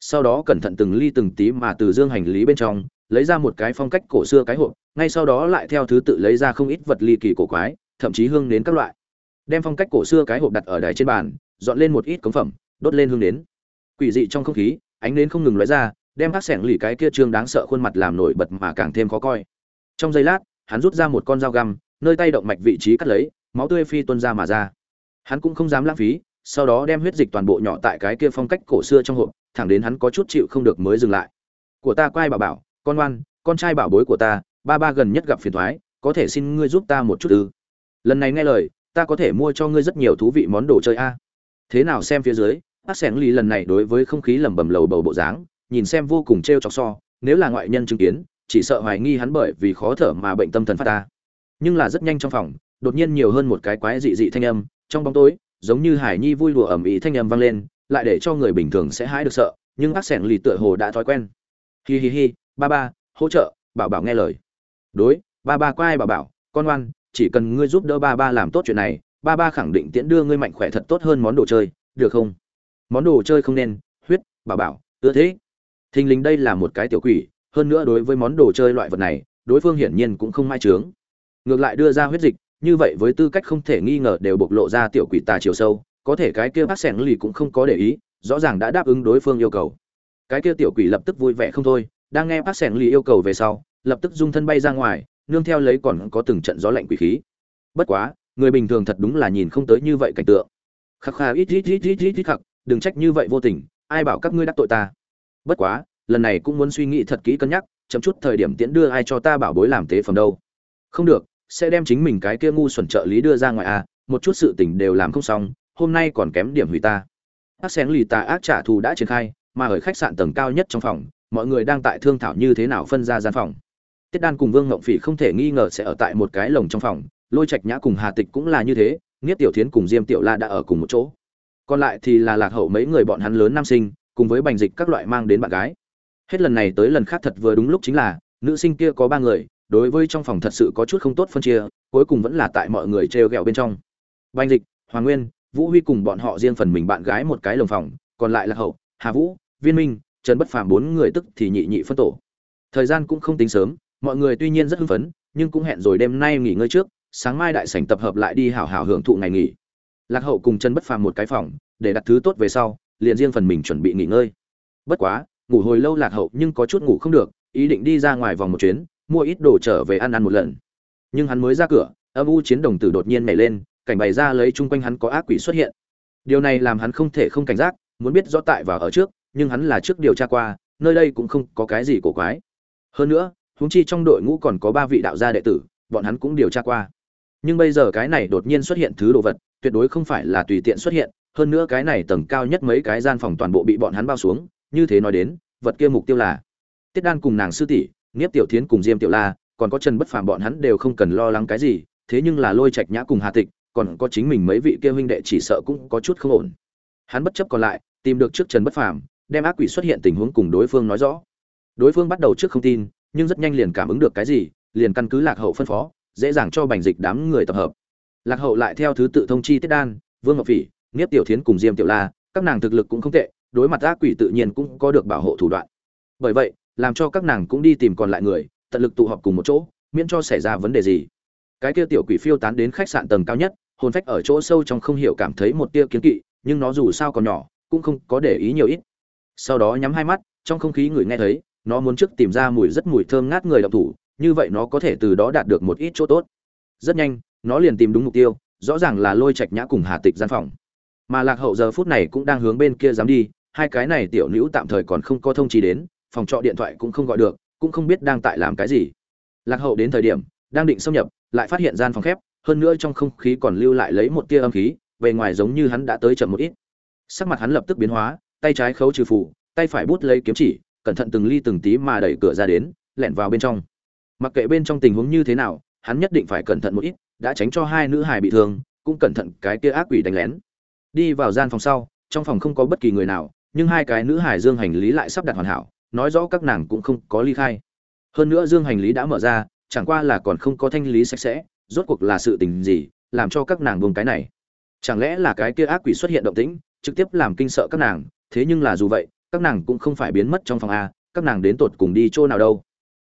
Sau đó cẩn thận từng ly từng tí mà từ dương hành lý bên trong lấy ra một cái phong cách cổ xưa cái hộp ngay sau đó lại theo thứ tự lấy ra không ít vật ly kỳ cổ quái thậm chí hương đến các loại. Đem phong cách cổ xưa cái hộp đặt ở đài trên bàn dọn lên một ít cống phẩm đốt lên hương đến quỷ dị trong không khí ánh nến không ngừng lóe ra đem bác sẻng lì cái kia trương đáng sợ khuôn mặt làm nổi bật mà càng thêm khó coi. Trong giây lát, hắn rút ra một con dao găm, nơi tay động mạch vị trí cắt lấy, máu tươi phi tuôn ra mà ra. Hắn cũng không dám lãng phí, sau đó đem huyết dịch toàn bộ nhỏ tại cái kia phong cách cổ xưa trong hộp, thẳng đến hắn có chút chịu không được mới dừng lại. Của ta quay bảo bảo, con ngoan, con trai bảo bối của ta, ba ba gần nhất gặp phiền thoái, có thể xin ngươi giúp ta một chút ư? Lần này nghe lời, ta có thể mua cho ngươi rất nhiều thú vị món đồ chơi a. Thế nào xem phía dưới bác sẻng lì lần này đối với không khí lẩm bẩm lầu bầu bộ dáng nhìn xem vô cùng trêu chọc so, nếu là ngoại nhân chứng kiến, chỉ sợ hoài nghi hắn bởi vì khó thở mà bệnh tâm thần phát ta. Nhưng là rất nhanh trong phòng, đột nhiên nhiều hơn một cái quái dị dị thanh âm, trong bóng tối, giống như hải nhi vui đùa ầm ĩ thanh âm vang lên, lại để cho người bình thường sẽ hãi được sợ, nhưng bác sẹn lì tựa hồ đã thói quen. Hi hi hi, ba ba, hỗ trợ, bảo bảo nghe lời. Đối, ba ba có ai bảo bảo, con ngoan, chỉ cần ngươi giúp đỡ ba ba làm tốt chuyện này, ba ba khẳng định tiễn đưa ngươi mạnh khỏe thật tốt hơn món đồ chơi, được không? Món đồ chơi không nên, huyết, bảo bảo, ưa thế thình lình đây là một cái tiểu quỷ, hơn nữa đối với món đồ chơi loại vật này, đối phương hiển nhiên cũng không mai trướng. Ngược lại đưa ra huyết dịch, như vậy với tư cách không thể nghi ngờ đều bộc lộ ra tiểu quỷ tà chiều sâu, có thể cái kia bác sẻng lì cũng không có để ý, rõ ràng đã đáp ứng đối phương yêu cầu. Cái kia tiểu quỷ lập tức vui vẻ không thôi, đang nghe bác sẻng lì yêu cầu về sau, lập tức dung thân bay ra ngoài, nương theo lấy còn có từng trận gió lạnh quỷ khí. Bất quá, người bình thường thật đúng là nhìn không tới như vậy cảnh tượng. Khắc khà, ít ít ít ít ít ít khắc, đừng trách như vậy vô tình, ai bảo các ngươi đắc tội ta? Bất quá, lần này cũng muốn suy nghĩ thật kỹ cân nhắc, chậm chút thời điểm tiễn đưa ai cho ta bảo bối làm tế phẩm đâu. Không được, sẽ đem chính mình cái kia ngu xuẩn trợ lý đưa ra ngoài à một chút sự tình đều làm không xong, hôm nay còn kém điểm hủy ta. Ác xén lì tà ác trả thù đã triển khai, mà ở khách sạn tầng cao nhất trong phòng, mọi người đang tại thương thảo như thế nào phân ra gian phòng. Tiết đan cùng vương ngộng phỉ không thể nghi ngờ sẽ ở tại một cái lồng trong phòng, lôi trạch nhã cùng hà tịch cũng là như thế, nghiết tiểu thiến cùng diêm tiểu la đã ở cùng một chỗ. Còn lại thì là lạc hậu mấy người bọn hắn lớn nam sinh cùng với bành dịch các loại mang đến bạn gái. Hết lần này tới lần khác thật vừa đúng lúc chính là, nữ sinh kia có ba người, đối với trong phòng thật sự có chút không tốt phân chia, cuối cùng vẫn là tại mọi người trêu ghẹo bên trong. Bành dịch, hoàng nguyên, vũ huy cùng bọn họ riêng phần mình bạn gái một cái lồng phòng, còn lại là hậu, hà vũ, viên minh, trần bất phàm bốn người tức thì nhị nhị phân tổ. Thời gian cũng không tính sớm, mọi người tuy nhiên rất hưng phấn, nhưng cũng hẹn rồi đêm nay nghỉ ngơi trước, sáng mai đại sảnh tập hợp lại đi hảo hảo hưởng thụ ngày nghỉ. Lạc hậu cùng trần bất phàm một cái phòng, để đặt thứ tốt về sau liền riêng phần mình chuẩn bị nghỉ ngơi. Bất quá, ngủ hồi lâu lạc hậu nhưng có chút ngủ không được, ý định đi ra ngoài vòng một chuyến, mua ít đồ trở về ăn ăn một lần. Nhưng hắn mới ra cửa, âm u chiến đồng tử đột nhiên nhảy lên, cảnh bày ra lấy chung quanh hắn có ác quỷ xuất hiện. Điều này làm hắn không thể không cảnh giác, muốn biết rõ tại và ở trước, nhưng hắn là trước điều tra qua, nơi đây cũng không có cái gì cổ quái. Hơn nữa, huống chi trong đội ngũ còn có ba vị đạo gia đệ tử, bọn hắn cũng điều tra qua. Nhưng bây giờ cái này đột nhiên xuất hiện thứ đồ vật, tuyệt đối không phải là tùy tiện xuất hiện hơn nữa cái này tầng cao nhất mấy cái gian phòng toàn bộ bị bọn hắn bao xuống như thế nói đến vật kia mục tiêu là tiết đan cùng nàng sư tỷ Niếp Tiểu Thiến cùng Diêm Tiểu La, còn có Trần Bất Phàm bọn hắn đều không cần lo lắng cái gì, thế nhưng là Lôi Trạch Nhã cùng Hà Tịch, còn có chính mình mấy vị kia huynh đệ chỉ sợ cũng có chút không ổn. Hắn bất chấp còn lại, tìm được trước Trần Bất Phàm, đem ác quỷ xuất hiện tình huống cùng đối phương nói rõ. Đối phương bắt đầu trước không tin, nhưng rất nhanh liền cảm ứng được cái gì, liền căn cứ Lạc Hậu phân phó, dễ dàng cho Bành Dịch đám người tập hợp. Lạc Hậu lại theo thứ tự thông chi Tiết Đan, Vương Ngọc Phỉ, Niếp Tiểu Thiến cùng Diêm Tiểu La, các nàng thực lực cũng không tệ, đối mặt ác quỷ tự nhiên cũng có được bảo hộ thủ đoạn. Bởi vậy làm cho các nàng cũng đi tìm còn lại người tận lực tụ họp cùng một chỗ miễn cho xảy ra vấn đề gì. Cái kia tiểu quỷ phiêu tán đến khách sạn tầng cao nhất hồn phách ở chỗ sâu trong không hiểu cảm thấy một tia kiến kỵ nhưng nó dù sao còn nhỏ cũng không có để ý nhiều ít. Sau đó nhắm hai mắt trong không khí người nghe thấy nó muốn trước tìm ra mùi rất mùi thơm ngát người động thủ như vậy nó có thể từ đó đạt được một ít chỗ tốt. Rất nhanh nó liền tìm đúng mục tiêu rõ ràng là lôi trạch nhã cùng hà tịch gian phòng mà lạc hậu giờ phút này cũng đang hướng bên kia dám đi, hai cái này tiểu nữ tạm thời còn không có thông trí đến, phòng trọ điện thoại cũng không gọi được, cũng không biết đang tại làm cái gì. Lạc hậu đến thời điểm, đang định xâm nhập, lại phát hiện gian phòng khép, hơn nữa trong không khí còn lưu lại lấy một tia âm khí về ngoài giống như hắn đã tới chậm một ít. Sắc mặt hắn lập tức biến hóa, tay trái khấu trừ phủ, tay phải bút lấy kiếm chỉ, cẩn thận từng ly từng tí mà đẩy cửa ra đến, lẻn vào bên trong. Mặc kệ bên trong tình huống như thế nào, hắn nhất định phải cẩn thận một ít, đã tránh cho hai nữ hài bị thương, cũng cẩn thận cái kia ác quỷ đánh lén đi vào gian phòng sau, trong phòng không có bất kỳ người nào, nhưng hai cái nữ hải dương hành lý lại sắp đặt hoàn hảo, nói rõ các nàng cũng không có ly khai. Hơn nữa dương hành lý đã mở ra, chẳng qua là còn không có thanh lý sạch sẽ, rốt cuộc là sự tình gì, làm cho các nàng buông cái này? Chẳng lẽ là cái kia ác quỷ xuất hiện động tĩnh, trực tiếp làm kinh sợ các nàng, thế nhưng là dù vậy, các nàng cũng không phải biến mất trong phòng a, các nàng đến tột cùng đi chỗ nào đâu?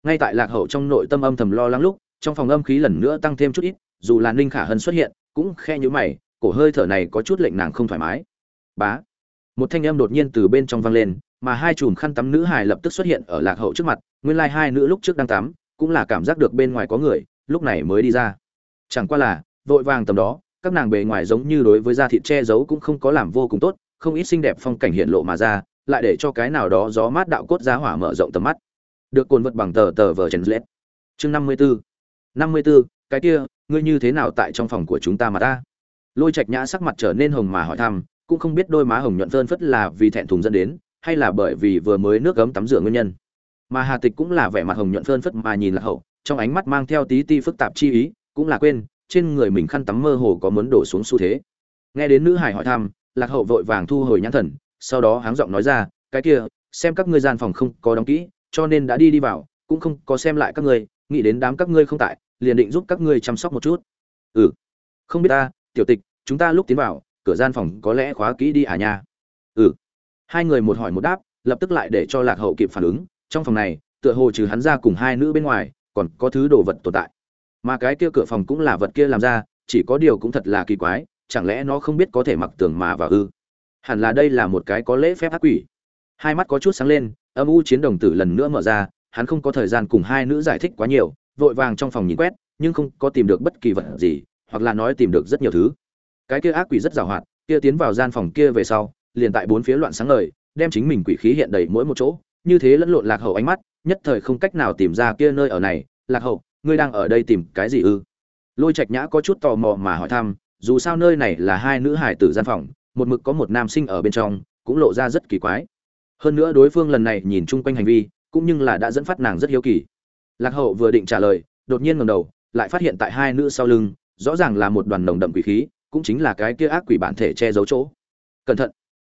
Ngay tại lạc hậu trong nội tâm âm thầm lo lắng lúc, trong phòng âm khí lần nữa tăng thêm chút ít, dù là ninh khả hân xuất hiện, cũng khe nhữ mày cổ hơi thở này có chút lệnh nàng không thoải mái. Bá. Một thanh âm đột nhiên từ bên trong vang lên, mà hai chùm khăn tắm nữ hài lập tức xuất hiện ở lạc hậu trước mặt, nguyên lai hai nữ lúc trước đang tắm, cũng là cảm giác được bên ngoài có người, lúc này mới đi ra. Chẳng qua là, vội vàng tầm đó, các nàng bề ngoài giống như đối với da thịt che giấu cũng không có làm vô cùng tốt, không ít xinh đẹp phong cảnh hiện lộ mà ra, lại để cho cái nào đó gió mát đạo cốt giá hỏa mở rộng tầm mắt. Được cồn vật bằng tờ tờ vờ trần lết chương năm mươi bốn năm mươi bốn cái kia, ngươi như thế nào tại trong phòng của chúng ta mà ta? Lôi trạch nhã sắc mặt trở nên hồng mà hỏi thăm, cũng không biết đôi má hồng nhuận phơn phất là vì thẹn thùng dẫn đến, hay là bởi vì vừa mới nước gấm tắm rửa nguyên nhân. Mà hà tịch cũng là vẻ mặt hồng nhuận phơn phất mà nhìn là hậu, trong ánh mắt mang theo tí ti phức tạp chi ý, cũng là quên, trên người mình khăn tắm mơ hồ có muốn đổ xuống xu thế. Nghe đến nữ hải hỏi thăm, lạc hậu vội vàng thu hồi nhãn thần, sau đó háng giọng nói ra, cái kia, xem các ngươi gian phòng không có đóng kỹ, cho nên đã đi đi vào, cũng không có xem lại các ngươi, nghĩ đến đám các ngươi không tại, liền định giúp các ngươi chăm sóc một chút. Ừ. Không biết ta tiểu tịch, chúng ta lúc tiến vào, cửa gian phòng có lẽ khóa kỹ đi à nha. Ừ. Hai người một hỏi một đáp, lập tức lại để cho lạc hậu kịp phản ứng. Trong phòng này, tựa hồ trừ hắn ra cùng hai nữ bên ngoài, còn có thứ đồ vật tồn tại. Mà cái kia cửa phòng cũng là vật kia làm ra, chỉ có điều cũng thật là kỳ quái, chẳng lẽ nó không biết có thể mặc tường mà vào ư? Hẳn là đây là một cái có lễ phép ác quỷ. Hai mắt có chút sáng lên, âm u chiến đồng tử lần nữa mở ra, hắn không có thời gian cùng hai nữ giải thích quá nhiều, vội vàng trong phòng nhìn quét, nhưng không có tìm được bất kỳ vật gì hoặc là nói tìm được rất nhiều thứ. Cái kia ác quỷ rất giàu hoạt kia tiến vào gian phòng kia về sau, liền tại bốn phía loạn sáng ngời, đem chính mình quỷ khí hiện đầy mỗi một chỗ. Như thế lẫn lộn lạc hậu ánh mắt, nhất thời không cách nào tìm ra kia nơi ở này. Lạc hậu, ngươi đang ở đây tìm cái gì ư? Lôi trạch nhã có chút tò mò mà hỏi thăm, dù sao nơi này là hai nữ hải tử gian phòng, một mực có một nam sinh ở bên trong, cũng lộ ra rất kỳ quái. Hơn nữa đối phương lần này nhìn chung quanh hành vi, cũng nhưng là đã dẫn phát nàng rất hiếu kỳ. Lạc hậu vừa định trả lời, đột nhiên ngầm đầu, lại phát hiện tại hai nữ sau lưng rõ ràng là một đoàn nồng đậm quỷ khí, cũng chính là cái kia ác quỷ bản thể che giấu chỗ. Cẩn thận.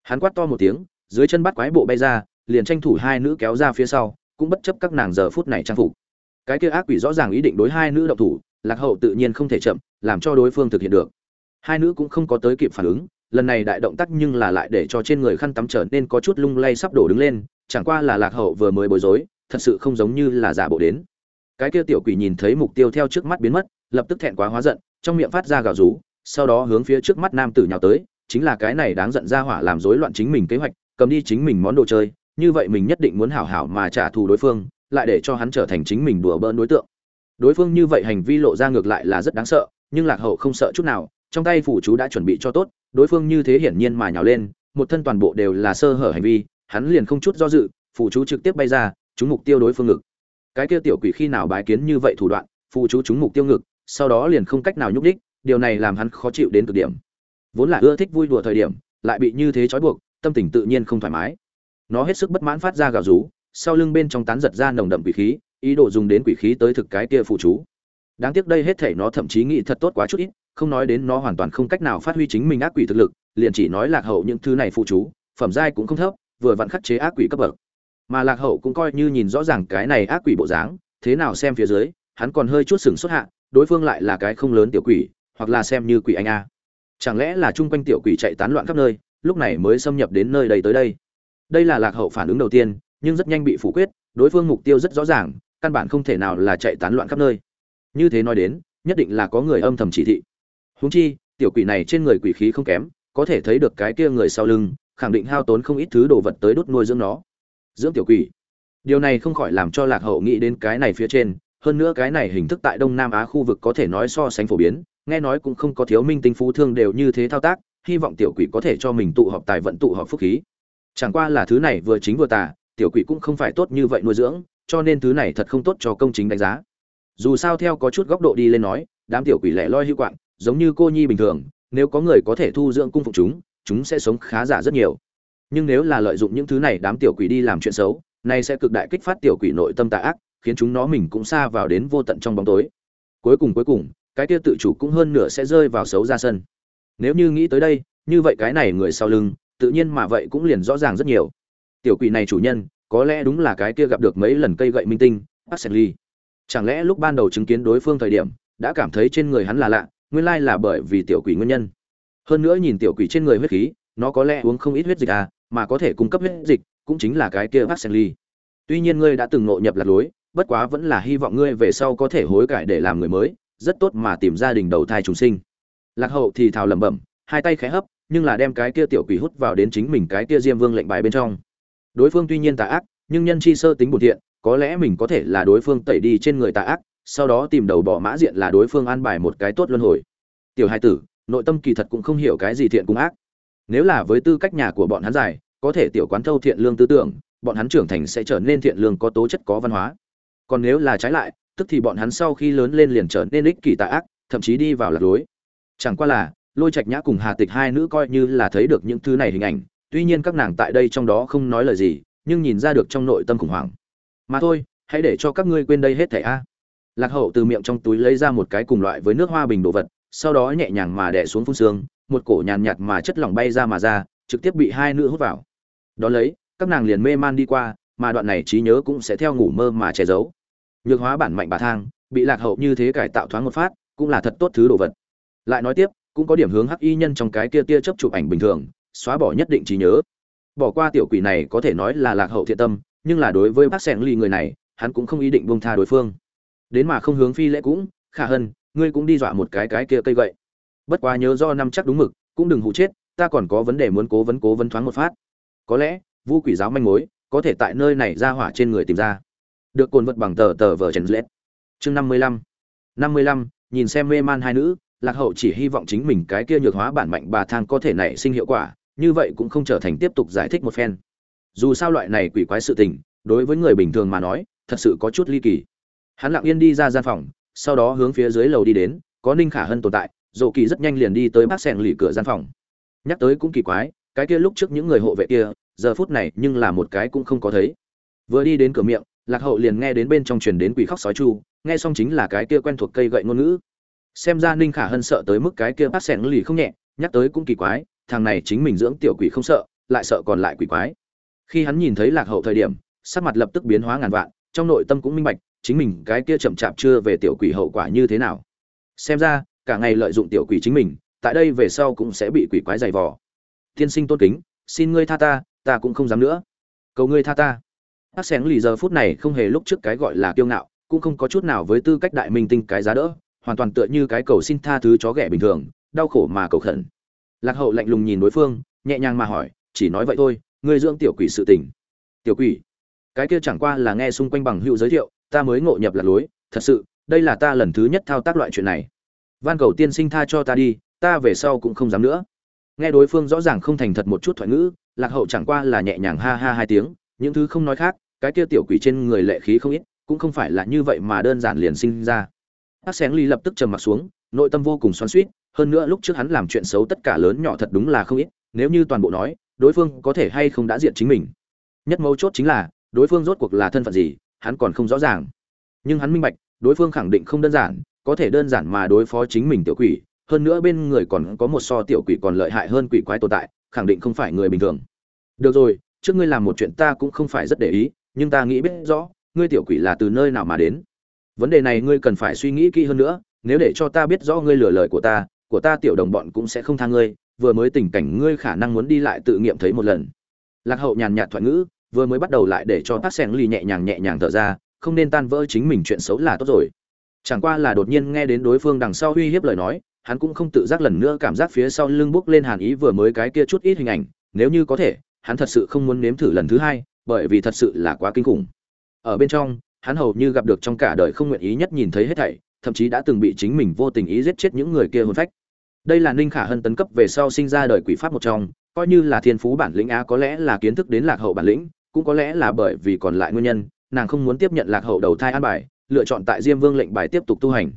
Hắn quát to một tiếng, dưới chân bắt quái bộ bay ra, liền tranh thủ hai nữ kéo ra phía sau, cũng bất chấp các nàng giờ phút này trang phục. Cái kia ác quỷ rõ ràng ý định đối hai nữ động thủ, lạc hậu tự nhiên không thể chậm, làm cho đối phương thực hiện được. Hai nữ cũng không có tới kịp phản ứng, lần này đại động tác nhưng là lại để cho trên người khăn tắm trở nên có chút lung lay sắp đổ đứng lên, chẳng qua là lạc hậu vừa mới bối rối, thật sự không giống như là giả bộ đến. Cái kia tiểu quỷ nhìn thấy mục tiêu theo trước mắt biến mất lập tức thẹn quá hóa giận, trong miệng phát ra gào rú, sau đó hướng phía trước mắt nam tử nhào tới, chính là cái này đáng giận ra hỏa làm rối loạn chính mình kế hoạch, cầm đi chính mình món đồ chơi, như vậy mình nhất định muốn hảo hảo mà trả thù đối phương, lại để cho hắn trở thành chính mình đùa bỡn đối tượng. Đối phương như vậy hành vi lộ ra ngược lại là rất đáng sợ, nhưng lạc hậu không sợ chút nào, trong tay phủ chú đã chuẩn bị cho tốt, đối phương như thế hiển nhiên mà nhào lên, một thân toàn bộ đều là sơ hở hành vi, hắn liền không chút do dự, phủ chú trực tiếp bay ra, trúng mục tiêu đối phương ngực. Cái kia tiểu quỷ khi nào bái kiến như vậy thủ đoạn phụ chú trúng mục tiêu ngực sau đó liền không cách nào nhúc đích điều này làm hắn khó chịu đến cực điểm. Vốn là ưa thích vui đùa thời điểm, lại bị như thế trói buộc, tâm tình tự nhiên không thoải mái. Nó hết sức bất mãn phát ra gào rú, sau lưng bên trong tán giật ra nồng đậm quỷ khí, ý đồ dùng đến quỷ khí tới thực cái kia phụ chú. Đáng tiếc đây hết thể nó thậm chí nghĩ thật tốt quá chút ít, không nói đến nó hoàn toàn không cách nào phát huy chính mình ác quỷ thực lực, liền chỉ nói lạc hậu những thứ này phụ chú, phẩm giai cũng không thấp, vừa vặn khắc chế ác quỷ cấp bậc. Mà lạc hậu cũng coi như nhìn rõ ràng cái này ác quỷ bộ dáng, thế nào xem phía dưới, hắn còn hơi chút sừng xuất hạ đối phương lại là cái không lớn tiểu quỷ, hoặc là xem như quỷ anh a. Chẳng lẽ là chung quanh tiểu quỷ chạy tán loạn khắp nơi, lúc này mới xâm nhập đến nơi đây tới đây? Đây là lạc hậu phản ứng đầu tiên, nhưng rất nhanh bị phủ quyết, đối phương mục tiêu rất rõ ràng, căn bản không thể nào là chạy tán loạn khắp nơi. Như thế nói đến, nhất định là có người âm thầm chỉ thị. Húng chi, tiểu quỷ này trên người quỷ khí không kém, có thể thấy được cái kia người sau lưng, khẳng định hao tốn không ít thứ đồ vật tới đốt nuôi dưỡng nó. Dưỡng tiểu quỷ. Điều này không khỏi làm cho lạc hậu nghĩ đến cái này phía trên hơn nữa cái này hình thức tại đông nam á khu vực có thể nói so sánh phổ biến, nghe nói cũng không có thiếu minh tinh phú thương đều như thế thao tác, hy vọng tiểu quỷ có thể cho mình tụ họp tài vận tụ họp phúc khí. Chẳng qua là thứ này vừa chính vừa tà, tiểu quỷ cũng không phải tốt như vậy nuôi dưỡng, cho nên thứ này thật không tốt cho công chính đánh giá. Dù sao theo có chút góc độ đi lên nói, đám tiểu quỷ lẻ loi hữu quạng, giống như cô nhi bình thường, nếu có người có thể thu dưỡng cung phục chúng chúng sẽ sống khá giả rất nhiều. Nhưng nếu là lợi dụng những thứ này đám tiểu quỷ đi làm chuyện xấu này sẽ cực đại kích phát tiểu quỷ nội tâm tà ác khiến chúng nó mình cũng xa vào đến vô tận trong bóng tối cuối cùng cuối cùng, cái kia tự chủ cũng hơn nửa sẽ rơi vào xấu ra sân nếu như nghĩ tới đây, như vậy cái này người sau lưng, tự nhiên mà vậy cũng liền rõ ràng rất nhiều tiểu quỷ này chủ nhân, có lẽ đúng là cái kia gặp được mấy lần cây gậy minh tinh Ashley. chẳng lẽ lúc ban đầu chứng kiến đối phương thời điểm, đã cảm thấy trên người hắn là lạ, nguyên lai là bởi vì tiểu quỷ nguyên nhân hơn nữa nhìn tiểu quỷ trên người huyết khí, nó có lẽ uống không ít huyết dịch à mà có thể cung cấp huyết dịch, cũng chính là cái kia Ashley. tuy nhiên ngươi đã từng ngộ nhập lạc lối bất quá vẫn là hy vọng ngươi về sau có thể hối cải để làm người mới, rất tốt mà tìm gia đình đầu thai trùng sinh. Lạc hậu thì thào lẩm bẩm, hai tay khẽ hấp, nhưng là đem cái kia tiểu quỷ hút vào đến chính mình cái kia diêm vương lệnh bài bên trong. Đối phương tuy nhiên tà ác, nhưng nhân chi sơ tính bổn thiện, có lẽ mình có thể là đối phương tẩy đi trên người tà ác, sau đó tìm đầu bỏ mã diện là đối phương an bài một cái tốt luân hồi. Tiểu hai tử, nội tâm kỳ thật cũng không hiểu cái gì thiện cũng ác. Nếu là với tư cách nhà của bọn hắn giải, có thể tiểu quán thâu thiện lương tư tưởng, bọn hắn trưởng thành sẽ trở nên thiện lương có tố chất có văn hóa còn nếu là trái lại, tức thì bọn hắn sau khi lớn lên liền trở nên ích kỷ tà ác, thậm chí đi vào lạc lối. Chẳng qua là, lôi trạch nhã cùng hà tịch hai nữ coi như là thấy được những thứ này hình ảnh, tuy nhiên các nàng tại đây trong đó không nói lời gì, nhưng nhìn ra được trong nội tâm khủng hoảng. Mà thôi, hãy để cho các ngươi quên đây hết thảy a. Lạc hậu từ miệng trong túi lấy ra một cái cùng loại với nước hoa bình đồ vật, sau đó nhẹ nhàng mà đẻ xuống phun sương một cổ nhàn nhạt mà chất lỏng bay ra mà ra, trực tiếp bị hai nữ hút vào. Đón lấy, các nàng liền mê man đi qua mà đoạn này trí nhớ cũng sẽ theo ngủ mơ mà che giấu. Nhược hóa bản mạnh bà thang, bị lạc hậu như thế cải tạo thoáng một phát, cũng là thật tốt thứ đồ vật. Lại nói tiếp, cũng có điểm hướng hắc y nhân trong cái kia tia chấp chụp ảnh bình thường, xóa bỏ nhất định trí nhớ. Bỏ qua tiểu quỷ này có thể nói là lạc hậu thiện tâm, nhưng là đối với bác sẻng ly người này, hắn cũng không ý định buông tha đối phương. Đến mà không hướng phi lễ cũng, khả hơn ngươi cũng đi dọa một cái cái kia cây gậy. Bất quá nhớ do năm chắc đúng mực, cũng đừng hụ chết, ta còn có vấn đề muốn cố vấn cố vấn thoáng một phát. Có lẽ, vu quỷ giáo manh mối có thể tại nơi này ra hỏa trên người tìm ra. Được cồn vật bằng tờ tờ vở trần lết. Chương năm mươi lăm. năm mươi lăm, nhìn xem mê man hai nữ, lạc hậu chỉ hy vọng chính mình cái kia nhược hóa bản mạnh bà thang có thể nảy sinh hiệu quả, như vậy cũng không trở thành tiếp tục giải thích một phen. Dù sao loại này quỷ quái sự tình, đối với người bình thường mà nói, thật sự có chút ly kỳ. Hắn lặng yên đi ra gian phòng, sau đó hướng phía dưới lầu đi đến, có ninh khả hân tồn tại dộ kỳ rất nhanh liền đi tới bác sẻng lì cửa gian phòng. Nhắc tới cũng kỳ quái, cái kia lúc trước những người hộ vệ kia giờ phút này nhưng là một cái cũng không có thấy. Vừa đi đến cửa miệng, lạc hậu liền nghe đến bên trong truyền đến quỷ khóc sói chu, nghe xong chính là cái kia quen thuộc cây gậy ngôn ngữ. Xem ra ninh khả hân sợ tới mức cái kia bác sẻng lì không nhẹ, nhắc tới cũng kỳ quái, thằng này chính mình dưỡng tiểu quỷ không sợ, lại sợ còn lại quỷ quái. Khi hắn nhìn thấy lạc hậu thời điểm, sắc mặt lập tức biến hóa ngàn vạn, trong nội tâm cũng minh bạch, chính mình cái kia chậm chạp chưa về tiểu quỷ hậu quả như thế nào. Xem ra, cả ngày lợi dụng tiểu quỷ chính mình, tại đây về sau cũng sẽ bị quỷ quái dày vò. Tiên sinh tôn kính, xin ngươi tha ta ta cũng không dám nữa. Cầu ngươi tha ta. Bác xén lì giờ phút này không hề lúc trước cái gọi là kiêu ngạo, cũng không có chút nào với tư cách đại minh tinh cái giá đỡ, hoàn toàn tựa như cái cầu xin tha thứ chó ghẻ bình thường, đau khổ mà cầu khẩn. Lạc hậu lạnh lùng nhìn đối phương, nhẹ nhàng mà hỏi, chỉ nói vậy thôi, ngươi dưỡng tiểu quỷ sự tình. Tiểu quỷ? Cái kia chẳng qua là nghe xung quanh bằng hữu giới thiệu, ta mới ngộ nhập lạc lối, thật sự, đây là ta lần thứ nhất thao tác loại chuyện này. Van cầu tiên sinh tha cho ta đi, ta về sau cũng không dám nữa. Nghe đối phương rõ ràng không thành thật một chút thoại ngữ lạc hậu chẳng qua là nhẹ nhàng ha ha hai tiếng, những thứ không nói khác, cái kia tiểu quỷ trên người lệ khí không ít, cũng không phải là như vậy mà đơn giản liền sinh ra. Hắc xén ly lập tức trầm mặt xuống, nội tâm vô cùng xoắn suýt hơn nữa lúc trước hắn làm chuyện xấu tất cả lớn nhỏ thật đúng là không ít, nếu như toàn bộ nói, đối phương có thể hay không đã diện chính mình. Nhất mấu chốt chính là, đối phương rốt cuộc là thân phận gì, hắn còn không rõ ràng. Nhưng hắn minh bạch, đối phương khẳng định không đơn giản, có thể đơn giản mà đối phó chính mình tiểu quỷ, hơn nữa bên người còn có một so tiểu quỷ còn lợi hại hơn quỷ quái tồn tại khẳng định không phải người bình thường. Được rồi, trước ngươi làm một chuyện ta cũng không phải rất để ý, nhưng ta nghĩ biết rõ, ngươi tiểu quỷ là từ nơi nào mà đến. Vấn đề này ngươi cần phải suy nghĩ kỹ hơn nữa, nếu để cho ta biết rõ ngươi lừa lời của ta của ta tiểu đồng bọn cũng sẽ không tha ngươi, vừa mới tình cảnh ngươi khả năng muốn đi lại tự nghiệm thấy một lần. Lạc hậu nhàn nhạt thoại ngữ, vừa mới bắt đầu lại để cho tác sen lì nhẹ nhàng nhẹ nhàng thở ra, không nên tan vỡ chính mình chuyện xấu là tốt rồi. Chẳng qua là đột nhiên nghe đến đối phương đằng sau uy hiếp lời nói hắn cũng không tự giác lần nữa cảm giác phía sau lưng bốc lên hàn ý vừa mới cái kia chút ít hình ảnh, nếu như có thể, hắn thật sự không muốn nếm thử lần thứ hai, bởi vì thật sự là quá kinh khủng. Ở bên trong, hắn hầu như gặp được trong cả đời không nguyện ý nhất nhìn thấy hết thảy, thậm chí đã từng bị chính mình vô tình ý giết chết những người kia hôn phách. Đây là ninh khả hân tấn cấp về sau sinh ra đời quỷ pháp một trong, coi như là thiên phú bản lĩnh á, có lẽ là kiến thức đến lạc hậu bản lĩnh, cũng có lẽ là bởi vì còn lại nguyên nhân, nàng không muốn tiếp nhận lạc hậu đầu thai an bài, lựa chọn tại diêm vương lệnh bài tiếp tục tu hành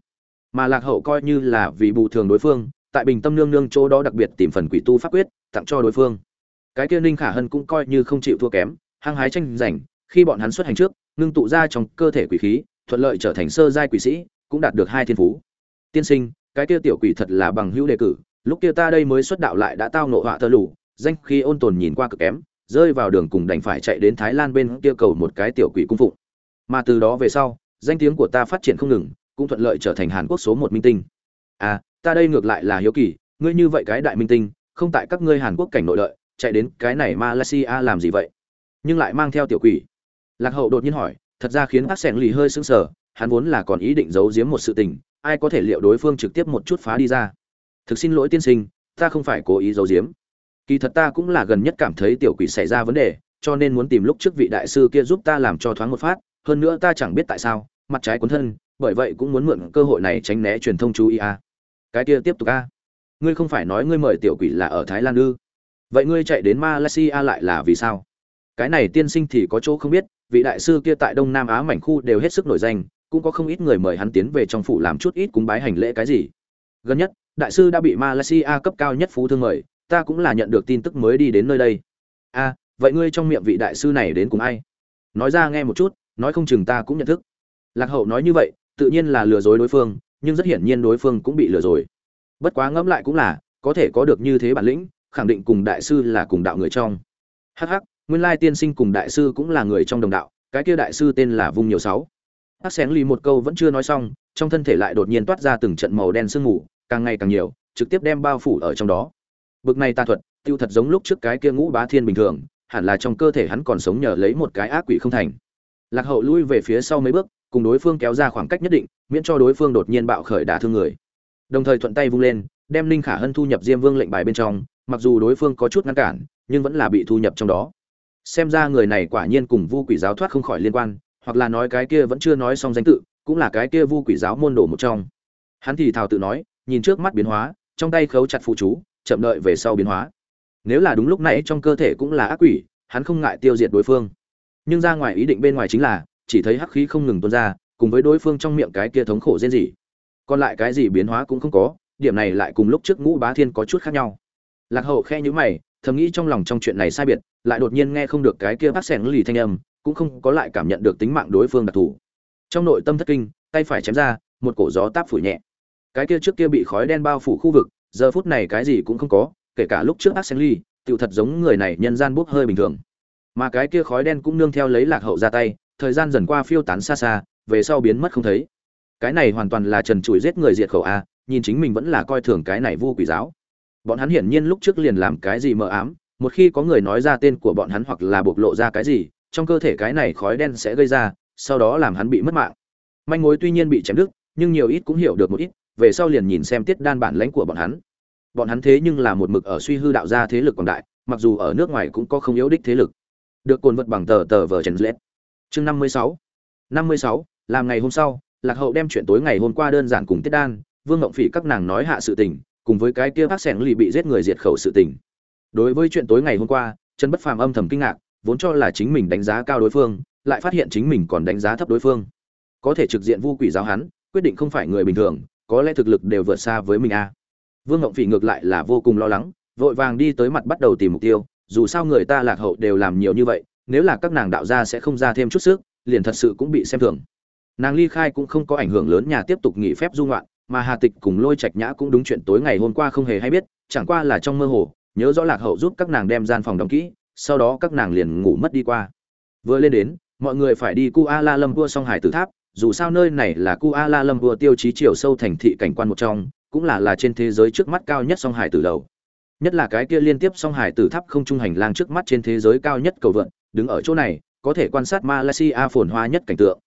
mà lạc hậu coi như là vì bù thường đối phương, tại bình tâm nương nương chỗ đó đặc biệt tìm phần quỷ tu pháp quyết, tặng cho đối phương. Cái kia ninh khả hân cũng coi như không chịu thua kém, hăng hái tranh giành, khi bọn hắn xuất hành trước, ngưng tụ ra trong cơ thể quỷ khí, thuận lợi trở thành sơ giai quỷ sĩ, cũng đạt được hai thiên phú. Tiên sinh, cái kia tiểu quỷ thật là bằng hữu đề cử, lúc kia ta đây mới xuất đạo lại đã tao nộ họa tơ lù danh khi ôn tồn nhìn qua cực kém, rơi vào đường cùng đành phải chạy đến thái lan bên kia cầu một cái tiểu quỷ cung phụng. Mà từ đó về sau, danh tiếng của ta phát triển không ngừng cũng thuận lợi trở thành hàn quốc số một minh tinh. À ta đây ngược lại là hiếu kỳ, ngươi như vậy cái đại minh tinh, không tại các ngươi hàn quốc cảnh nội lợi chạy đến cái này malaysia làm gì vậy? Nhưng lại mang theo tiểu quỷ. Lạc hậu đột nhiên hỏi, thật ra khiến ác sẻng lì hơi sững sờ, hắn vốn là còn ý định giấu giếm một sự tình, ai có thể liệu đối phương trực tiếp một chút phá đi ra? Thực xin lỗi tiên sinh, ta không phải cố ý giấu giếm. Kỳ thật ta cũng là gần nhất cảm thấy tiểu quỷ xảy ra vấn đề, cho nên muốn tìm lúc trước vị đại sư kia giúp ta làm cho thoáng một phát, hơn nữa ta chẳng biết tại sao, mặt trái cuốn thân bởi vậy cũng muốn mượn cơ hội này tránh né truyền thông chú ý a. Cái kia tiếp tục a. Ngươi không phải nói ngươi mời tiểu quỷ là ở thái lan ư? Vậy ngươi chạy đến malaysia lại là vì sao? Cái này tiên sinh thì có chỗ không biết, vị đại sư kia tại đông nam á mảnh khu đều hết sức nổi danh, cũng có không ít người mời hắn tiến về trong phủ làm chút ít cúng bái hành lễ cái gì. Gần nhất, đại sư đã bị malaysia cấp cao nhất phú thương mời, ta cũng là nhận được tin tức mới đi đến nơi đây. A, vậy ngươi trong miệng vị đại sư này đến cùng ai? Nói ra nghe một chút, nói không chừng ta cũng nhận thức. Lạc hậu nói như vậy tự nhiên là lừa dối đối phương, nhưng rất hiển nhiên đối phương cũng bị lừa rồi. Bất quá ngẫm lại cũng là, có thể có được như thế bản lĩnh, khẳng định cùng đại sư là cùng đạo người trong. Hh nguyên lai tiên sinh cùng đại sư cũng là người trong đồng đạo, cái kia đại sư tên là vung nhiều sáu. Hắc xén lì một câu vẫn chưa nói xong, trong thân thể lại đột nhiên toát ra từng trận màu đen sương mù, càng ngày càng nhiều, trực tiếp đem bao phủ ở trong đó. Bực này tà thuật, tiêu thật giống lúc trước cái kia ngũ bá thiên bình thường, hẳn là trong cơ thể hắn còn sống nhờ lấy một cái ác quỷ không thành. Lạc hậu lui về phía sau mấy bước cùng đối phương kéo ra khoảng cách nhất định, miễn cho đối phương đột nhiên bạo khởi đả thương người. Đồng thời thuận tay vung lên, đem ninh khả hân thu nhập diêm vương lệnh bài bên trong, mặc dù đối phương có chút ngăn cản, nhưng vẫn là bị thu nhập trong đó. Xem ra người này quả nhiên cùng vu quỷ giáo thoát không khỏi liên quan, hoặc là nói cái kia vẫn chưa nói xong danh tự, cũng là cái kia vu quỷ giáo môn đồ một trong. Hắn thì thào tự nói, nhìn trước mắt biến hóa, trong tay khấu chặt phụ chú, chậm đợi về sau biến hóa. Nếu là đúng lúc nãy trong cơ thể cũng là ác quỷ, hắn không ngại tiêu diệt đối phương. Nhưng ra ngoài ý định bên ngoài chính là chỉ thấy hắc khí không ngừng tuôn ra, cùng với đối phương trong miệng cái kia thống khổ rên rỉ. Còn lại cái gì biến hóa cũng không có, điểm này lại cùng lúc trước ngũ bá thiên có chút khác nhau. Lạc hậu khe nhíu mày, thầm nghĩ trong lòng trong chuyện này sai biệt, lại đột nhiên nghe không được cái kia bác xẻng lì thanh âm, cũng không có lại cảm nhận được tính mạng đối phương đặc thù. Trong nội tâm thất kinh, tay phải chém ra, một cổ gió táp phủ nhẹ. Cái kia trước kia bị khói đen bao phủ khu vực, giờ phút này cái gì cũng không có, kể cả lúc trước bác tiểu thật giống người này nhân gian bốc hơi bình thường. Mà cái kia khói đen cũng nương theo lấy lạc hậu ra tay thời gian dần qua phiêu tán xa xa, về sau biến mất không thấy. Cái này hoàn toàn là trần trụi giết người diệt khẩu a, nhìn chính mình vẫn là coi thường cái này vu quỷ giáo. Bọn hắn hiển nhiên lúc trước liền làm cái gì mờ ám, một khi có người nói ra tên của bọn hắn hoặc là bộc lộ ra cái gì, trong cơ thể cái này khói đen sẽ gây ra, sau đó làm hắn bị mất mạng. Manh mối tuy nhiên bị chém đứt, nhưng nhiều ít cũng hiểu được một ít, về sau liền nhìn xem tiết đan bản lãnh của bọn hắn. Bọn hắn thế nhưng là một mực ở suy hư đạo gia thế lực quảng đại, mặc dù ở nước ngoài cũng có không yếu đích thế lực. Được cồn vật bằng tờ tờ vờ trần lết chương năm mươi sáu. Năm mươi sáu, làm ngày hôm sau, lạc hậu đem chuyện tối ngày hôm qua đơn giản cùng tiết đan, vương ngộng phỉ các nàng nói hạ sự tình, cùng với cái kia bác sẻng lì bị giết người diệt khẩu sự tình. Đối với chuyện tối ngày hôm qua, trần bất phàm âm thầm kinh ngạc, vốn cho là chính mình đánh giá cao đối phương, lại phát hiện chính mình còn đánh giá thấp đối phương. Có thể trực diện vu quỷ giáo hắn, quyết định không phải người bình thường, có lẽ thực lực đều vượt xa với mình a. Vương ngộng phỉ ngược lại là vô cùng lo lắng, vội vàng đi tới mặt bắt đầu tìm mục tiêu, dù sao người ta lạc hậu đều làm nhiều như vậy nếu là các nàng đạo gia sẽ không ra thêm chút sức, liền thật sự cũng bị xem thường. Nàng ly khai cũng không có ảnh hưởng lớn nhà tiếp tục nghỉ phép du ngoạn, mà hà tịch cùng lôi trạch nhã cũng đúng chuyện tối ngày hôm qua không hề hay biết, chẳng qua là trong mơ hồ, nhớ rõ lạc hậu giúp các nàng đem gian phòng đóng kỹ, sau đó các nàng liền ngủ mất đi qua. Vừa lên đến, mọi người phải đi cu a la lâm vua song hải tử tháp, dù sao nơi này là cu a la lâm vua tiêu chí chiều sâu thành thị cảnh quan một trong, cũng là là trên thế giới trước mắt cao nhất song hải tử đầu. Nhất là cái kia liên tiếp song hải tử tháp không trung hành lang trước mắt trên thế giới cao nhất cầu vượn đứng ở chỗ này, có thể quan sát malaysia phồn hoa nhất cảnh tượng.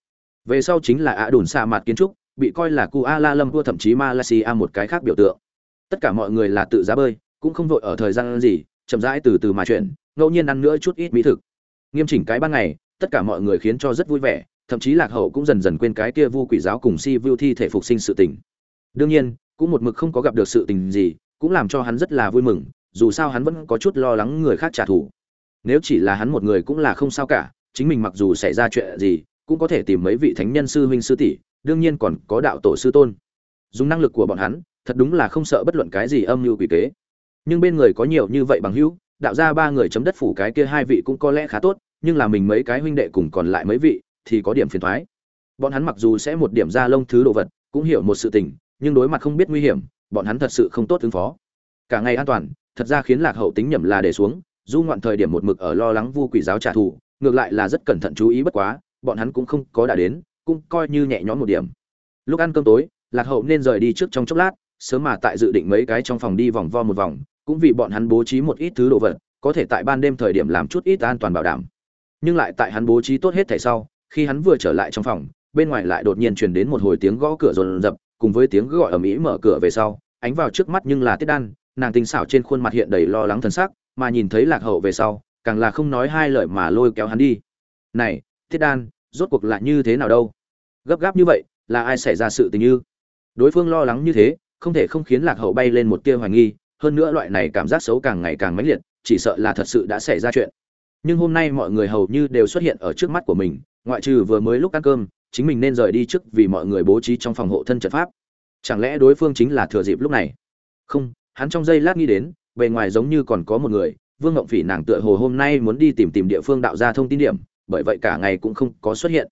Về sau chính là ả đồn sa mạt kiến trúc, bị coi là kuala lumpur thậm chí malaysia một cái khác biểu tượng. Tất cả mọi người là tự giá bơi, cũng không vội ở thời gian gì, chậm rãi từ từ mà chuyển, ngẫu nhiên ăn nữa chút ít mỹ thực. Nghiêm chỉnh cái ban ngày, tất cả mọi người khiến cho rất vui vẻ, thậm chí lạc hậu cũng dần dần quên cái kia vu quỷ giáo cùng si vu thi thể phục sinh sự tình. Đương nhiên, cũng một mực không có gặp được sự tình gì, cũng làm cho hắn rất là vui mừng, dù sao hắn vẫn có chút lo lắng người khác trả thù nếu chỉ là hắn một người cũng là không sao cả, chính mình mặc dù xảy ra chuyện gì, cũng có thể tìm mấy vị thánh nhân sư huynh sư tỷ, đương nhiên còn có đạo tổ sư tôn. Dùng năng lực của bọn hắn, thật đúng là không sợ bất luận cái gì âm mưu quỷ kế. Nhưng bên người có nhiều như vậy bằng hữu, đạo ra ba người chấm đất phủ cái kia hai vị cũng có lẽ khá tốt, nhưng là mình mấy cái huynh đệ cùng còn lại mấy vị, thì có điểm phiền thoái. Bọn hắn mặc dù sẽ một điểm ra lông thứ đồ vật, cũng hiểu một sự tình, nhưng đối mặt không biết nguy hiểm, bọn hắn thật sự không tốt ứng phó. Cả ngày an toàn, thật ra khiến lạc hậu tính nhầm là để xuống du ngoạn thời điểm một mực ở lo lắng vu quỷ giáo trả thù, ngược lại là rất cẩn thận chú ý bất quá, bọn hắn cũng không có đã đến, cũng coi như nhẹ nhõm một điểm lúc ăn cơm tối, lạc hậu nên rời đi trước trong chốc lát, sớm mà tại dự định mấy cái trong phòng đi vòng vo một vòng, cũng vì bọn hắn bố trí một ít thứ đồ vật, có thể tại ban đêm thời điểm làm chút ít an toàn bảo đảm nhưng lại tại hắn bố trí tốt hết thảy sau, khi hắn vừa trở lại trong phòng, bên ngoài lại đột nhiên truyền đến một hồi tiếng gõ cửa rồn rập, cùng với tiếng gọi ầm ĩ mở cửa về sau, ánh vào trước mắt nhưng là tiết đan, nàng tinh xảo trên khuôn mặt hiện đầy lo lắng thân sắc mà nhìn thấy lạc hậu về sau, càng là không nói hai lời mà lôi kéo hắn đi. Này, Thiết đan, rốt cuộc lại như thế nào đâu? Gấp gáp như vậy, là ai xảy ra sự tình như đối phương lo lắng như thế, không thể không khiến lạc hậu bay lên một tia hoài nghi, hơn nữa loại này cảm giác xấu càng ngày càng mãnh liệt, chỉ sợ là thật sự đã xảy ra chuyện. Nhưng hôm nay mọi người hầu như đều xuất hiện ở trước mắt của mình, ngoại trừ vừa mới lúc ăn cơm, chính mình nên rời đi trước vì mọi người bố trí trong phòng hộ thân trận pháp. Chẳng lẽ đối phương chính là thừa dịp lúc này? Không, hắn trong giây lát nghĩ đến bề ngoài giống như còn có một người vương ngộng phỉ nàng tựa hồ hôm nay muốn đi tìm tìm địa phương đạo ra thông tin điểm bởi vậy cả ngày cũng không có xuất hiện.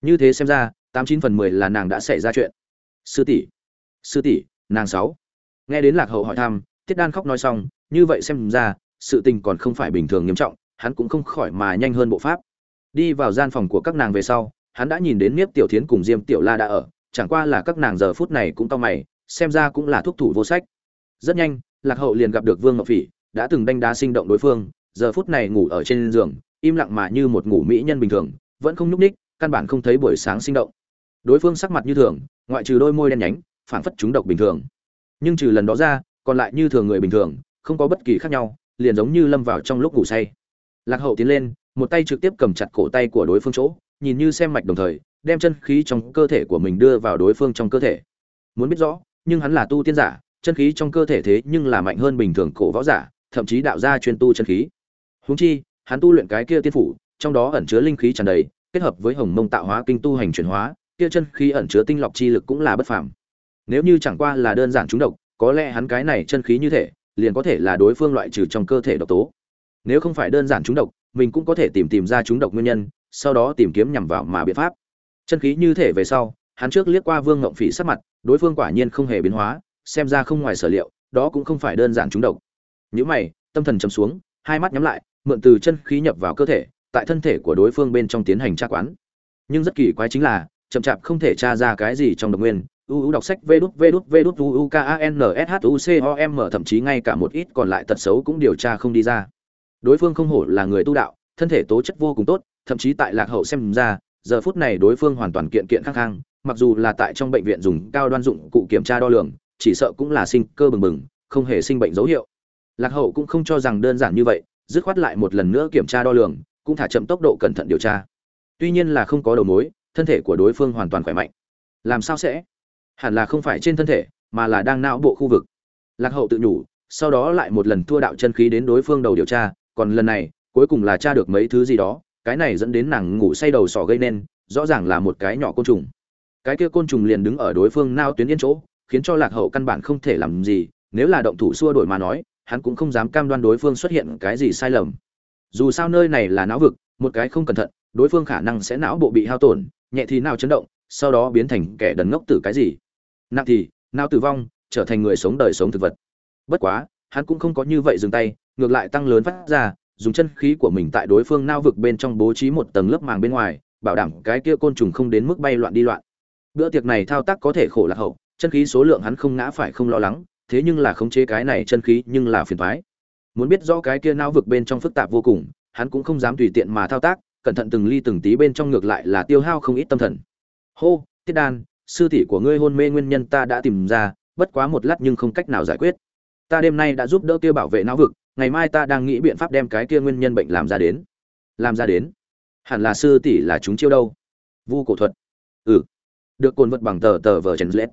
Như thế xem ra tám chín phần mười là nàng đã xảy ra chuyện. Sư tỷ sư tỷ nàng sáu. Nghe đến lạc hậu hỏi thăm tiết đan khóc nói xong như vậy xem ra sự tình còn không phải bình thường nghiêm trọng hắn cũng không khỏi mà nhanh hơn bộ pháp. Đi vào gian phòng của các nàng về sau hắn đã nhìn đến Niếp Tiểu Thiến cùng Diêm Tiểu La đã ở, chẳng qua là các nàng giờ phút này cũng to mày, xem ra cũng là thuốc thủ vô sách. Rất nhanh, Lạc Hậu liền gặp được Vương Ngọc Phỉ, đã từng đánh đá sinh động đối phương, giờ phút này ngủ ở trên giường, im lặng mà như một ngủ mỹ nhân bình thường, vẫn không nhúc nhích, căn bản không thấy buổi sáng sinh động. Đối phương sắc mặt như thường, ngoại trừ đôi môi đen nhánh, phảng phất chúng độc bình thường. Nhưng trừ lần đó ra, còn lại như thường người bình thường, không có bất kỳ khác nhau, liền giống như lâm vào trong lúc ngủ say. Lạc Hậu tiến lên, một tay trực tiếp cầm chặt cổ tay của đối phương chỗ, nhìn như xem mạch đồng thời, đem chân khí trong cơ thể của mình đưa vào đối phương trong cơ thể. Muốn biết rõ, nhưng hắn là tu tiên giả, chân khí trong cơ thể thế nhưng là mạnh hơn bình thường cổ võ giả, thậm chí đạo gia chuyên tu chân khí. Huống chi, hắn tu luyện cái kia tiên phủ, trong đó ẩn chứa linh khí tràn đầy, kết hợp với Hồng Mông tạo hóa kinh tu hành chuyển hóa, kia chân khí ẩn chứa tinh lọc chi lực cũng là bất phàm. Nếu như chẳng qua là đơn giản trúng độc, có lẽ hắn cái này chân khí như thể, liền có thể là đối phương loại trừ trong cơ thể độc tố. Nếu không phải đơn giản trúng độc, mình cũng có thể tìm tìm ra trúng độc nguyên nhân, sau đó tìm kiếm nhằm vào mà biện pháp chân khí như thể về sau hắn trước liếc qua vương ngộng phỉ sắc mặt đối phương quả nhiên không hề biến hóa xem ra không ngoài sở liệu, đó cũng không phải đơn giản trúng độc. Những mày, tâm thần chấm xuống, hai mắt nhắm lại, mượn từ chân khí nhập vào cơ thể, tại thân thể của đối phương bên trong tiến hành tra quán. Nhưng rất kỳ quái chính là, chậm chạp không thể tra ra cái gì trong độc nguyên. U u đọc sách vê đút vê đút vê đút u u k a n s h u c o m, thậm chí ngay cả một ít còn lại tật xấu cũng điều tra không đi ra. Đối phương không hổ là người tu đạo, thân thể tố chất vô cùng tốt, thậm chí tại lạc hậu xem ra, giờ phút này đối phương hoàn toàn kiện kiện khang khang mặc dù là tại trong bệnh viện dùng cao đoan dụng cụ kiểm tra đo lường chỉ sợ cũng là sinh cơ bừng bừng, không hề sinh bệnh dấu hiệu. Lạc hậu cũng không cho rằng đơn giản như vậy, dứt khoát lại một lần nữa kiểm tra đo lường, cũng thả chậm tốc độ cẩn thận điều tra. Tuy nhiên là không có đầu mối, thân thể của đối phương hoàn toàn khỏe mạnh. Làm sao sẽ? Hẳn là không phải trên thân thể, mà là đang não bộ khu vực. Lạc hậu tự nhủ, sau đó lại một lần thua đạo chân khí đến đối phương đầu điều tra, còn lần này, cuối cùng là tra được mấy thứ gì đó, cái này dẫn đến nàng ngủ say đầu sỏ gây nên, rõ ràng là một cái nhỏ côn trùng. Cái kia côn trùng liền đứng ở đối phương nao tuyến yên chỗ khiến cho lạc hậu căn bản không thể làm gì, nếu là động thủ xua đổi mà nói, hắn cũng không dám cam đoan đối phương xuất hiện cái gì sai lầm. Dù sao nơi này là não vực, một cái không cẩn thận, đối phương khả năng sẽ não bộ bị hao tổn, nhẹ thì nào chấn động, sau đó biến thành kẻ đần ngốc tử cái gì. Nặng thì, não tử vong, trở thành người sống đời sống thực vật. Bất quá, hắn cũng không có như vậy dừng tay, ngược lại tăng lớn phát ra, dùng chân khí của mình tại đối phương nao vực bên trong bố trí một tầng lớp màng bên ngoài, bảo đảm cái kia côn trùng không đến mức bay loạn đi loạn. Bữa tiệc này thao tác có thể khổ lạc hậu chân khí số lượng hắn không ngã phải không lo lắng thế nhưng là khống chế cái này chân khí nhưng là phiền thoái Muốn biết rõ cái kia não vực bên trong phức tạp vô cùng, hắn cũng không dám tùy tiện mà thao tác, cẩn thận từng ly từng tí bên trong ngược lại là tiêu hao không ít tâm thần. Hô, Tiết Đan, sư tỷ của ngươi hôn mê nguyên nhân ta đã tìm ra, bất quá một lát nhưng không cách nào giải quyết. Ta đêm nay đã giúp đỡ kia bảo vệ não vực, ngày mai ta đang nghĩ biện pháp đem cái kia nguyên nhân bệnh làm ra đến. Làm ra đến? Hẳn là sư tỷ là chúng chiêu đâu? Vu cổ thuật. Ừ. Được cồn vật bằng tờ tờ vở Trần Lết